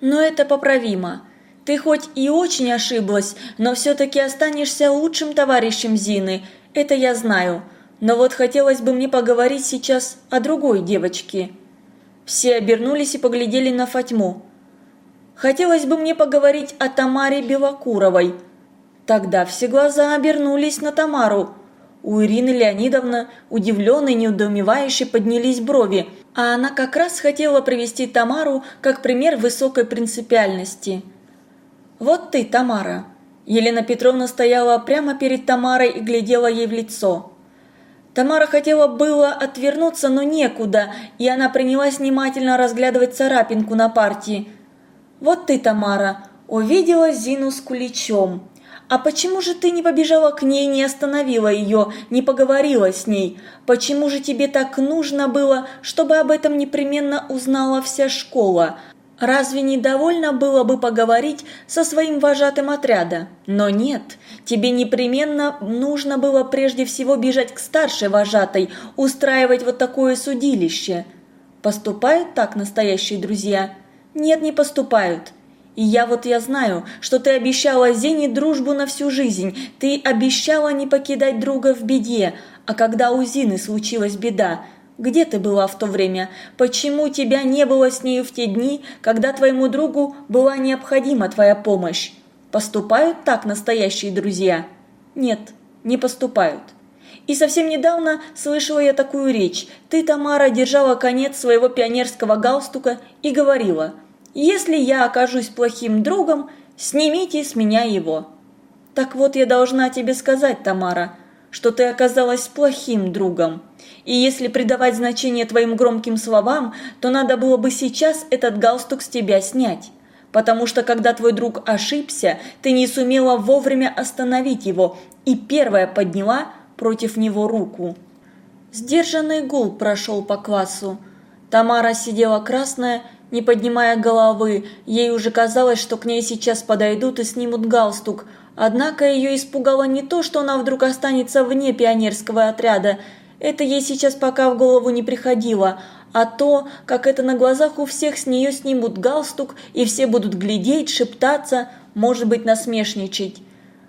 Но это поправимо. Ты хоть и очень ошиблась, но все-таки останешься лучшим товарищем Зины, это я знаю. Но вот хотелось бы мне поговорить сейчас о другой девочке». Все обернулись и поглядели на Фатьму. Хотелось бы мне поговорить о Тамаре Белокуровой. Тогда все глаза обернулись на Тамару. У Ирины Леонидовны, удивленной, недоумевающе, поднялись брови, а она как раз хотела привести Тамару как пример высокой принципиальности. «Вот ты, Тамара!» Елена Петровна стояла прямо перед Тамарой и глядела ей в лицо. Тамара хотела было отвернуться, но некуда, и она принялась внимательно разглядывать царапинку на партии – вот ты, Тамара, увидела Зину с куличом. А почему же ты не побежала к ней, не остановила ее, не поговорила с ней? Почему же тебе так нужно было, чтобы об этом непременно узнала вся школа? Разве не довольно было бы поговорить со своим вожатым отряда? Но нет, тебе непременно нужно было прежде всего бежать к старшей вожатой, устраивать вот такое судилище. Поступают так настоящие друзья? Нет, не поступают. И я вот я знаю, что ты обещала Зене дружбу на всю жизнь. Ты обещала не покидать друга в беде. А когда у Зины случилась беда, где ты была в то время? Почему тебя не было с нею в те дни, когда твоему другу была необходима твоя помощь? Поступают так настоящие друзья? Нет, не поступают. И совсем недавно слышала я такую речь. Ты, Тамара, держала конец своего пионерского галстука и говорила – если я окажусь плохим другом, снимите с меня его. Так вот я должна тебе сказать, Тамара, что ты оказалась плохим другом. И если придавать значение твоим громким словам, то надо было бы сейчас этот галстук с тебя снять. Потому что когда твой друг ошибся, ты не сумела вовремя остановить его и первая подняла против него руку. Сдержанный гул прошел по классу. Тамара сидела красная не поднимая головы. Ей уже казалось, что к ней сейчас подойдут и снимут галстук. Однако ее испугало не то, что она вдруг останется вне пионерского отряда. Это ей сейчас пока в голову не приходило. А то, как это на глазах у всех с нее снимут галстук, и все будут глядеть, шептаться, может быть насмешничать.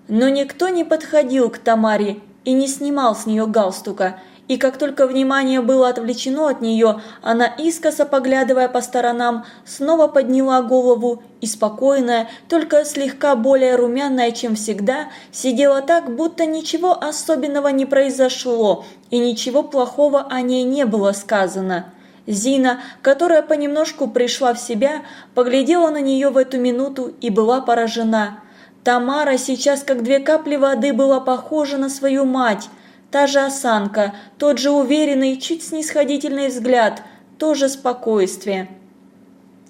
Но никто не подходил к Тамаре и не снимал с нее галстука – и как только внимание было отвлечено от нее, она искоса поглядывая по сторонам, снова подняла голову и спокойная, только слегка более румяная, чем всегда, сидела так, будто ничего особенного не произошло и ничего плохого о ней не было сказано. Зина, которая понемножку пришла в себя, поглядела на нее в эту минуту и была поражена. Тамара сейчас как две капли воды была похожа на свою мать – та же осанка, тот же уверенный, чуть снисходительный взгляд, то же спокойствие.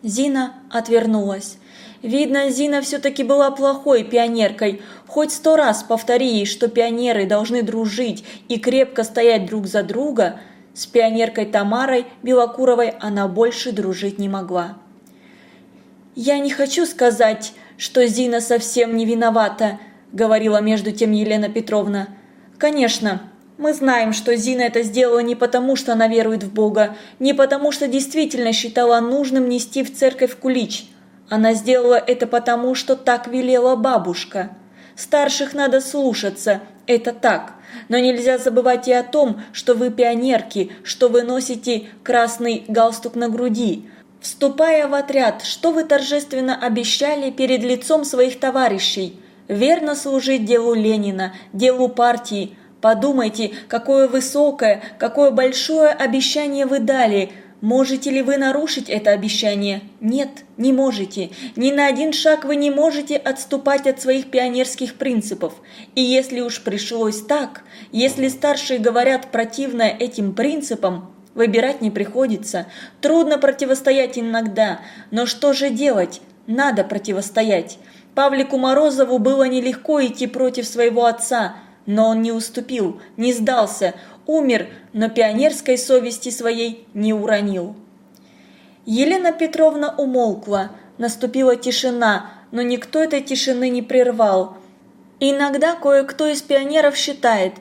Зина отвернулась. Видно, Зина все-таки была плохой пионеркой. Хоть сто раз повтори ей, что пионеры должны дружить и крепко стоять друг за друга, с пионеркой Тамарой Белокуровой она больше дружить не могла. «Я не хочу сказать, что Зина совсем не виновата», – говорила между тем Елена Петровна. «Конечно, мы знаем, что Зина это сделала не потому, что она верует в Бога, не потому, что действительно считала нужным нести в церковь кулич. Она сделала это потому, что так велела бабушка. Старших надо слушаться, это так. Но нельзя забывать и о том, что вы пионерки, что вы носите красный галстук на груди, Вступая в отряд, что вы торжественно обещали перед лицом своих товарищей? Верно служить делу Ленина, делу партии. Подумайте, какое высокое, какое большое обещание вы дали. Можете ли вы нарушить это обещание? Нет, не можете. Ни на один шаг вы не можете отступать от своих пионерских принципов. И если уж пришлось так, если старшие говорят противное этим принципам, Выбирать не приходится. Трудно противостоять иногда. Но что же делать? Надо противостоять. Павлику Морозову было нелегко идти против своего отца, но он не уступил, не сдался, умер, но пионерской совести своей не уронил. Елена Петровна умолкла, наступила тишина, но никто этой тишины не прервал. Иногда кое-кто из пионеров считает,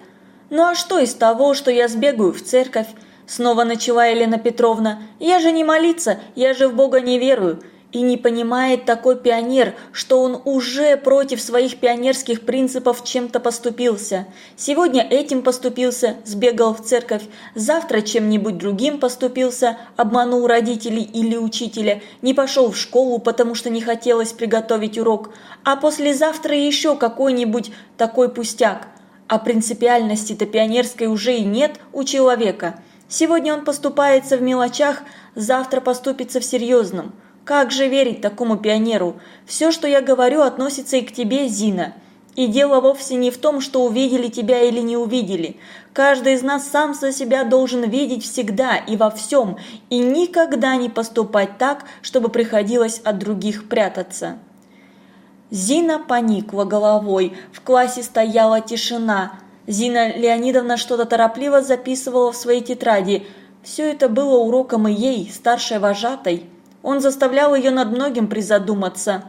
ну а что из того, что я сбегаю в церковь, Снова начала Елена Петровна. «Я же не молиться, я же в Бога не верую». И не понимает такой пионер, что он уже против своих пионерских принципов чем-то поступился. Сегодня этим поступился, сбегал в церковь, завтра чем-нибудь другим поступился, обманул родителей или учителя, не пошел в школу, потому что не хотелось приготовить урок, а послезавтра еще какой-нибудь такой пустяк. А принципиальности-то пионерской уже и нет у человека – Сегодня он поступается в мелочах, завтра поступится в серьезном. Как же верить такому пионеру? Все, что я говорю, относится и к тебе, Зина. И дело вовсе не в том, что увидели тебя или не увидели. Каждый из нас сам за себя должен видеть всегда и во всем, и никогда не поступать так, чтобы приходилось от других прятаться. Зина поникла головой, в классе стояла тишина, Зина Леонидовна что-то торопливо записывала в своей тетради. Все это было уроком и ей, старшей вожатой. Он заставлял ее над многим призадуматься.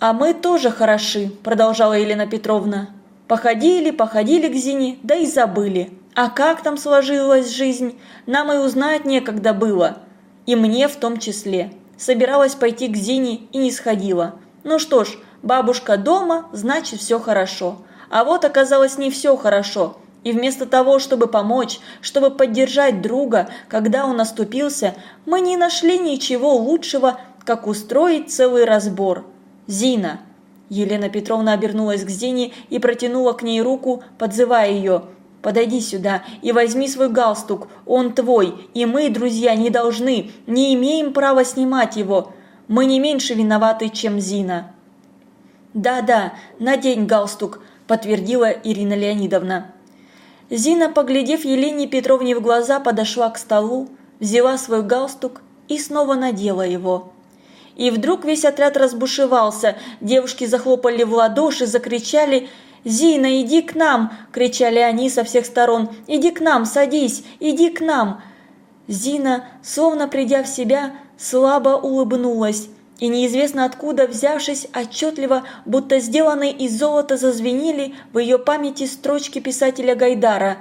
«А мы тоже хороши», – продолжала Елена Петровна. «Походили, походили к Зине, да и забыли. А как там сложилась жизнь, нам и узнать некогда было. И мне в том числе. Собиралась пойти к Зине и не сходила. Ну что ж, бабушка дома, значит все хорошо. А вот оказалось не все хорошо. И вместо того, чтобы помочь, чтобы поддержать друга, когда он оступился, мы не нашли ничего лучшего, как устроить целый разбор. Зина. Елена Петровна обернулась к Зине и протянула к ней руку, подзывая ее. «Подойди сюда и возьми свой галстук, он твой, и мы, друзья, не должны, не имеем права снимать его. Мы не меньше виноваты, чем Зина». «Да-да, надень галстук», – подтвердила Ирина Леонидовна. Зина, поглядев Елене Петровне в глаза, подошла к столу, взяла свой галстук и снова надела его. И вдруг весь отряд разбушевался, девушки захлопали в ладоши, закричали «Зина, иди к нам!» – кричали они со всех сторон. «Иди к нам, садись, иди к нам!» Зина, словно придя в себя, слабо улыбнулась и неизвестно откуда взявшись отчетливо, будто сделанные из золота зазвенели в ее памяти строчки писателя Гайдара.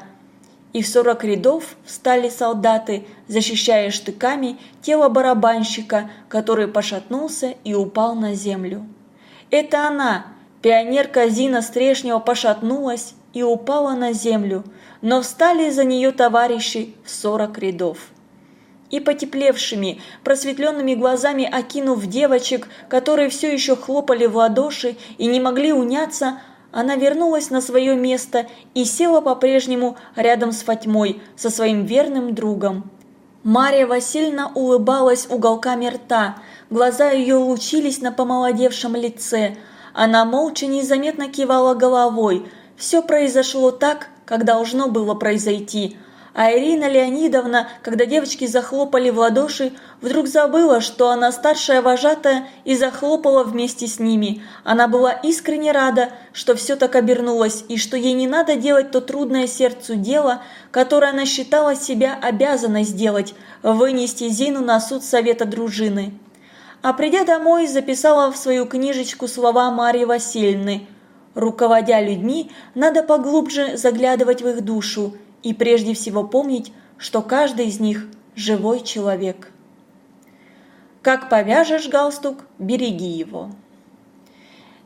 И в сорок рядов встали солдаты, защищая штыками тело барабанщика, который пошатнулся и упал на землю. Это она, пионерка Зина Стрешнева, пошатнулась и упала на землю, но встали за нее товарищи в сорок рядов и потеплевшими, просветленными глазами окинув девочек, которые все еще хлопали в ладоши и не могли уняться, она вернулась на свое место и села по-прежнему рядом с Фатьмой, со своим верным другом. Мария Васильевна улыбалась уголками рта, глаза ее лучились на помолодевшем лице. Она молча незаметно кивала головой. Все произошло так, как должно было произойти – а Ирина Леонидовна, когда девочки захлопали в ладоши, вдруг забыла, что она старшая вожатая и захлопала вместе с ними. Она была искренне рада, что все так обернулось и что ей не надо делать то трудное сердцу дело, которое она считала себя обязанной сделать – вынести Зину на суд совета дружины. А придя домой, записала в свою книжечку слова Марьи Васильевны. Руководя людьми, надо поглубже заглядывать в их душу – и прежде всего помнить, что каждый из них – живой человек. Как повяжешь галстук, береги его.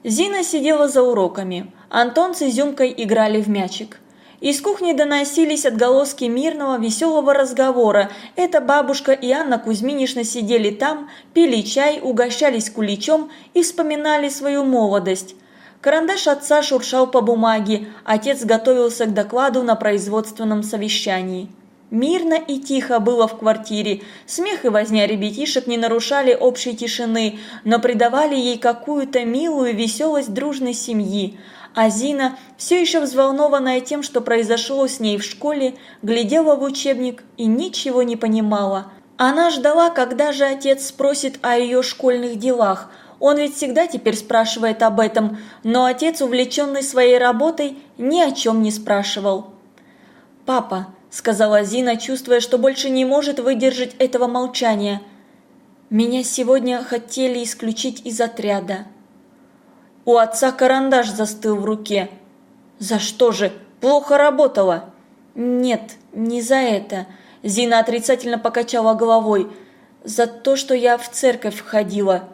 Зина сидела за уроками, Антон с Изюмкой играли в мячик. Из кухни доносились отголоски мирного, веселого разговора. Это бабушка и Анна Кузьминишна сидели там, пили чай, угощались куличом и вспоминали свою молодость – Карандаш отца шуршал по бумаге, отец готовился к докладу на производственном совещании. Мирно и тихо было в квартире, смех и возня ребятишек не нарушали общей тишины, но придавали ей какую-то милую веселость дружной семьи. А Зина, все еще взволнованная тем, что произошло с ней в школе, глядела в учебник и ничего не понимала. Она ждала, когда же отец спросит о ее школьных делах – он ведь всегда теперь спрашивает об этом, но отец, увлеченный своей работой, ни о чем не спрашивал. «Папа», – сказала Зина, чувствуя, что больше не может выдержать этого молчания, – «меня сегодня хотели исключить из отряда». У отца карандаш застыл в руке. «За что же? Плохо работала?» «Нет, не за это», – Зина отрицательно покачала головой. «За то, что я в церковь ходила».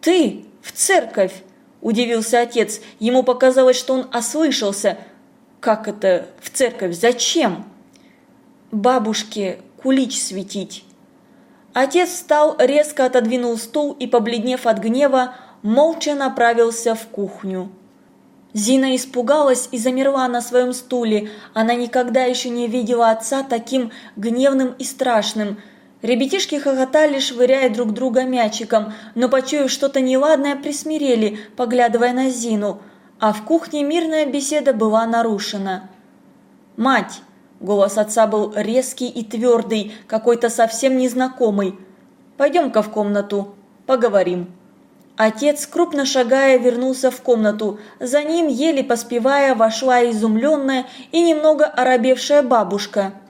«Ты в церковь!» – удивился отец. Ему показалось, что он ослышался. «Как это в церковь? Зачем?» «Бабушке кулич светить». Отец встал, резко отодвинул стул и, побледнев от гнева, молча направился в кухню. Зина испугалась и замерла на своем стуле. Она никогда еще не видела отца таким гневным и страшным – Ребятишки хохотали, швыряя друг друга мячиком, но, почуяв что-то неладное, присмирели, поглядывая на Зину, а в кухне мирная беседа была нарушена. «Мать!» – голос отца был резкий и твердый, какой-то совсем незнакомый. «Пойдем-ка в комнату, поговорим». Отец, крупно шагая, вернулся в комнату. За ним, еле поспевая, вошла изумленная и немного оробевшая бабушка –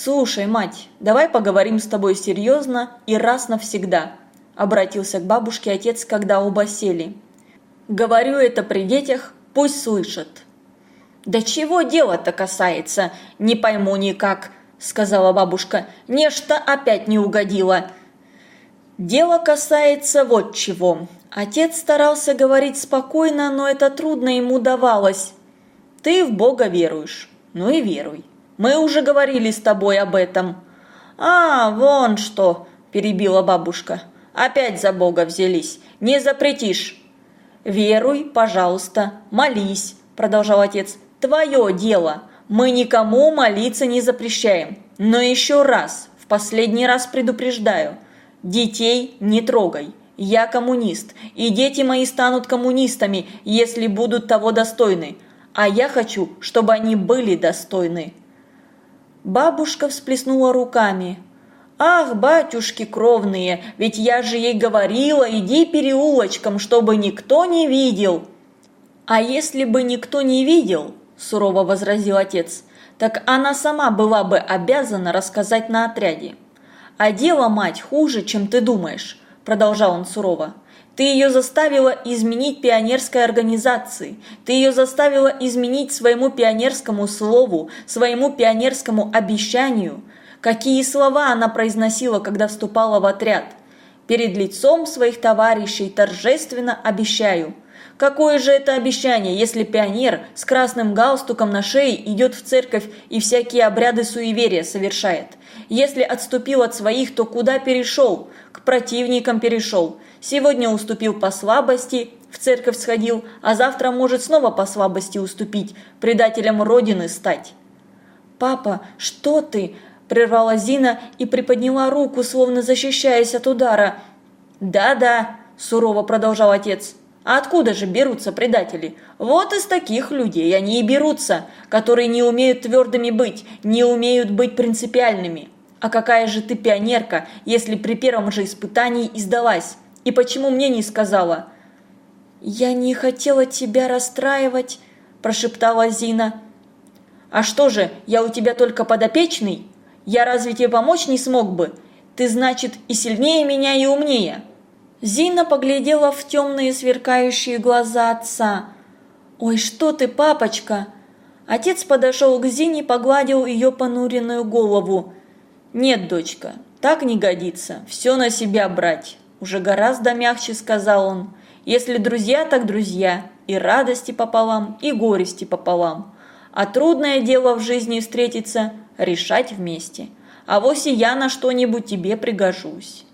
«Слушай, мать, давай поговорим с тобой серьезно и раз навсегда», – обратился к бабушке отец, когда оба сели. «Говорю это при детях, пусть слышат». «Да чего дело-то касается, не пойму никак», – сказала бабушка. «Нечто опять не угодило». «Дело касается вот чего». Отец старался говорить спокойно, но это трудно ему давалось. «Ты в Бога веруешь, ну и веруй. Мы уже говорили с тобой об этом». «А, вон что!» – перебила бабушка. «Опять за Бога взялись. Не запретишь». «Веруй, пожалуйста, молись», – продолжал отец. «Твое дело. Мы никому молиться не запрещаем. Но еще раз, в последний раз предупреждаю. Детей не трогай. Я коммунист, и дети мои станут коммунистами, если будут того достойны. А я хочу, чтобы они были достойны». Бабушка всплеснула руками. «Ах, батюшки кровные, ведь я же ей говорила, иди переулочком, чтобы никто не видел!» «А если бы никто не видел, – сурово возразил отец, – так она сама была бы обязана рассказать на отряде. А дело, мать, хуже, чем ты думаешь», – продолжал он сурово. Ты ее заставила изменить пионерской организации. Ты ее заставила изменить своему пионерскому слову, своему пионерскому обещанию. Какие слова она произносила, когда вступала в отряд? Перед лицом своих товарищей торжественно обещаю. Какое же это обещание, если пионер с красным галстуком на шее идет в церковь и всякие обряды суеверия совершает? Если отступил от своих, то куда перешел? К противникам перешел. Сегодня уступил по слабости, в церковь сходил, а завтра может снова по слабости уступить, предателем Родины стать. «Папа, что ты?» – прервала Зина и приподняла руку, словно защищаясь от удара. «Да-да», – сурово продолжал отец. А откуда же берутся предатели? Вот из таких людей они и берутся, которые не умеют твердыми быть, не умеют быть принципиальными. А какая же ты пионерка, если при первом же испытании издалась? И почему мне не сказала?» «Я не хотела тебя расстраивать», – прошептала Зина. «А что же, я у тебя только подопечный? Я разве тебе помочь не смог бы? Ты, значит, и сильнее меня, и умнее». Зина поглядела в темные сверкающие глаза отца. «Ой, что ты, папочка!» Отец подошел к Зине, погладил ее понуренную голову. «Нет, дочка, так не годится, все на себя брать», – уже гораздо мягче сказал он. «Если друзья, так друзья, и радости пополам, и горести пополам. А трудное дело в жизни встретиться, решать вместе. А и я на что-нибудь тебе пригожусь».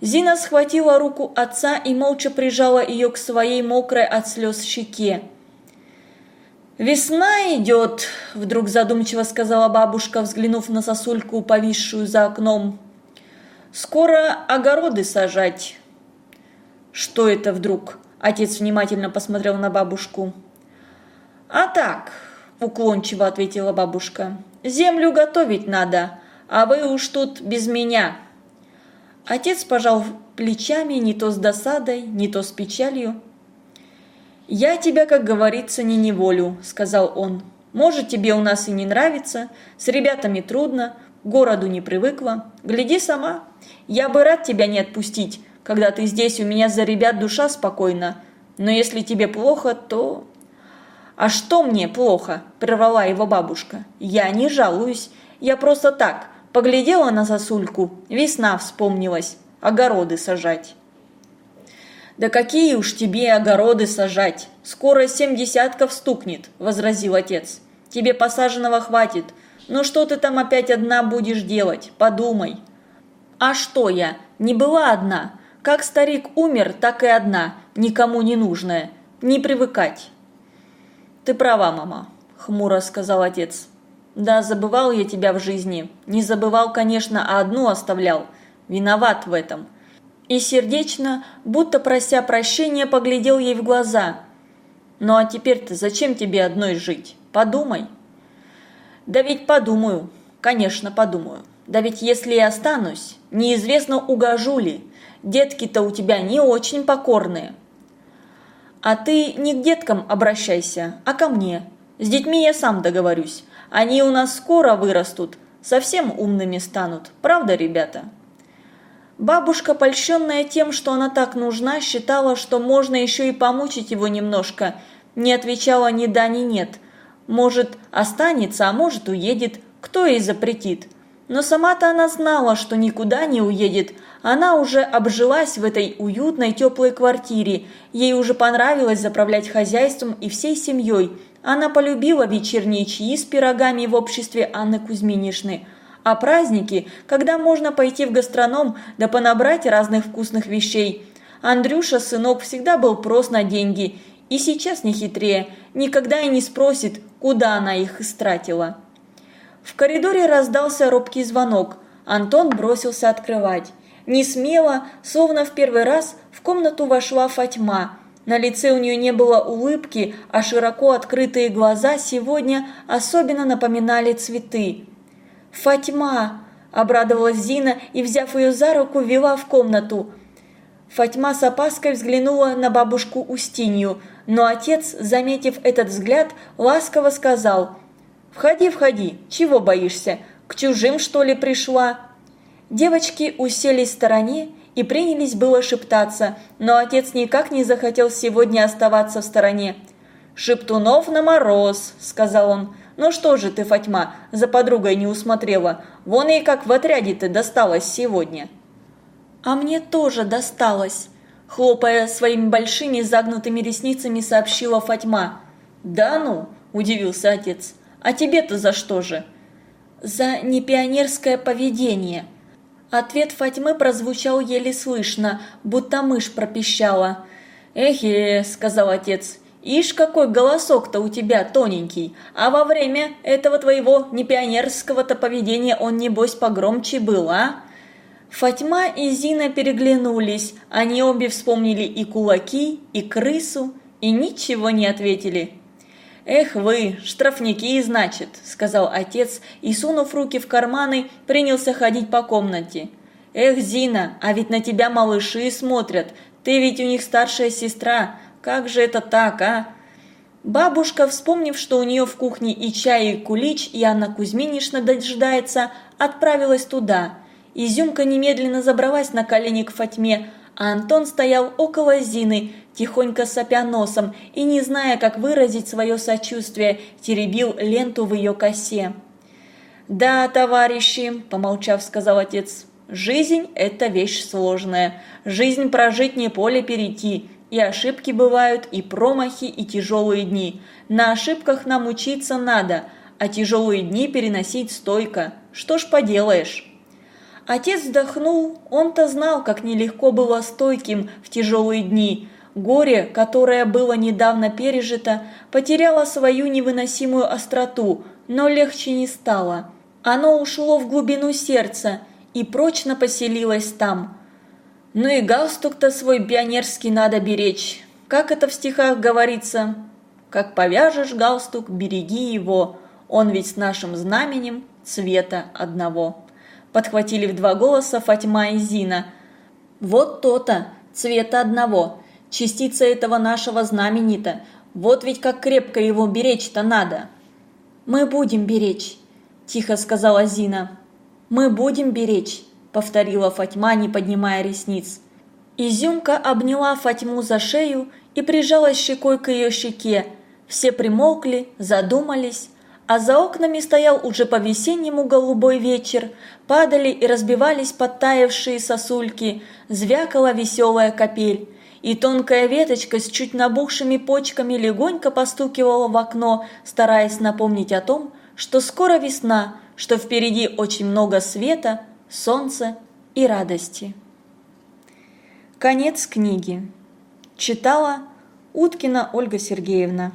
Зина схватила руку отца и молча прижала ее к своей мокрой от слез щеке. «Весна идет», – вдруг задумчиво сказала бабушка, взглянув на сосульку, повисшую за окном. «Скоро огороды сажать». «Что это вдруг?» – отец внимательно посмотрел на бабушку. «А так», – уклончиво ответила бабушка, – «землю готовить надо, а вы уж тут без меня». Отец пожал плечами не то с досадой, не то с печалью. «Я тебя, как говорится, не неволю», – сказал он. «Может, тебе у нас и не нравится, с ребятами трудно, к городу не привыкла. Гляди сама. Я бы рад тебя не отпустить, когда ты здесь у меня за ребят душа спокойна. Но если тебе плохо, то...» «А что мне плохо?» – прервала его бабушка. «Я не жалуюсь. Я просто так, Поглядела на сосульку, весна вспомнилась, огороды сажать. «Да какие уж тебе огороды сажать! Скоро семь десятков стукнет», – возразил отец. «Тебе посаженного хватит. Ну что ты там опять одна будешь делать? Подумай». «А что я? Не была одна. Как старик умер, так и одна, никому не нужная. Не привыкать». «Ты права, мама», – хмуро сказал отец. Да, забывал я тебя в жизни. Не забывал, конечно, а одну оставлял. Виноват в этом. И сердечно, будто прося прощения, поглядел ей в глаза. Ну а теперь-то зачем тебе одной жить? Подумай. Да ведь подумаю. Конечно, подумаю. Да ведь если я останусь, неизвестно угожу ли. Детки-то у тебя не очень покорные. А ты не к деткам обращайся, а ко мне. С детьми я сам договорюсь. Они у нас скоро вырастут, совсем умными станут. Правда, ребята?» Бабушка, польщенная тем, что она так нужна, считала, что можно еще и помучить его немножко. Не отвечала ни да, ни нет. Может, останется, а может, уедет. Кто ей запретит? Но сама-то она знала, что никуда не уедет. Она уже обжилась в этой уютной теплой квартире. Ей уже понравилось заправлять хозяйством и всей семьей – она полюбила вечерние чаи с пирогами в обществе Анны Кузьминишны, а праздники, когда можно пойти в гастроном да понабрать разных вкусных вещей. Андрюша, сынок, всегда был прост на деньги, и сейчас не хитрее, никогда и не спросит, куда она их истратила. В коридоре раздался робкий звонок. Антон бросился открывать. Не смело, словно в первый раз, в комнату вошла Фатьма – на лице у нее не было улыбки, а широко открытые глаза сегодня особенно напоминали цветы. «Фатьма!» – обрадовалась Зина и, взяв ее за руку, вела в комнату. Фатьма с опаской взглянула на бабушку Устинью, но отец, заметив этот взгляд, ласково сказал «Входи, входи, чего боишься? К чужим, что ли, пришла?» Девочки уселись в стороне и принялись было шептаться, но отец никак не захотел сегодня оставаться в стороне. «Шептунов на мороз», – сказал он. «Ну что же ты, Фатьма, за подругой не усмотрела? Вон ей как в отряде ты досталась сегодня». «А мне тоже досталось», – хлопая своими большими загнутыми ресницами, сообщила Фатьма. «Да ну», – удивился отец. «А тебе-то за что же?» «За непионерское поведение», – Ответ Фатьмы прозвучал еле слышно, будто мышь пропищала. «Эхе», – сказал отец, – «ишь, какой голосок-то у тебя тоненький, а во время этого твоего непионерского-то поведения он, небось, погромче был, а?» Фатьма и Зина переглянулись, они обе вспомнили и кулаки, и крысу, и ничего не ответили. «Эх вы, штрафники, значит», – сказал отец и, сунув руки в карманы, принялся ходить по комнате. «Эх, Зина, а ведь на тебя малыши смотрят, ты ведь у них старшая сестра, как же это так, а?» Бабушка, вспомнив, что у нее в кухне и чай, и кулич, и Анна Кузьминишна дожидается, отправилась туда. Изюмка немедленно забралась на колени к Фатьме, а Антон стоял около Зины, тихонько сопя носом и, не зная, как выразить свое сочувствие, теребил ленту в ее косе. «Да, товарищи», – помолчав, сказал отец, – «жизнь – это вещь сложная. Жизнь прожить не поле перейти, и ошибки бывают, и промахи, и тяжелые дни. На ошибках нам учиться надо, а тяжелые дни переносить стойко. Что ж поделаешь?» Отец вздохнул, он-то знал, как нелегко было стойким в тяжелые дни. Горе, которое было недавно пережито, потеряло свою невыносимую остроту, но легче не стало. Оно ушло в глубину сердца и прочно поселилось там – ну и галстук-то свой пионерский надо беречь. Как это в стихах говорится? Как повяжешь галстук, береги его, он ведь с нашим знаменем цвета одного. Подхватили в два голоса Фатьма и Зина. Вот то-то, цвета одного, частица этого нашего знамени-то. Вот ведь как крепко его беречь-то надо. Мы будем беречь, тихо сказала Зина. Мы будем беречь. – повторила Фатьма, не поднимая ресниц. Изюмка обняла Фатьму за шею и прижалась щекой к ее щеке. Все примолкли, задумались, а за окнами стоял уже по-весеннему голубой вечер, падали и разбивались подтаявшие сосульки, звякала веселая капель. И тонкая веточка с чуть набухшими почками легонько постукивала в окно, стараясь напомнить о том, что скоро весна, что впереди очень много света, солнца и радости. Конец книги. Читала Уткина Ольга Сергеевна.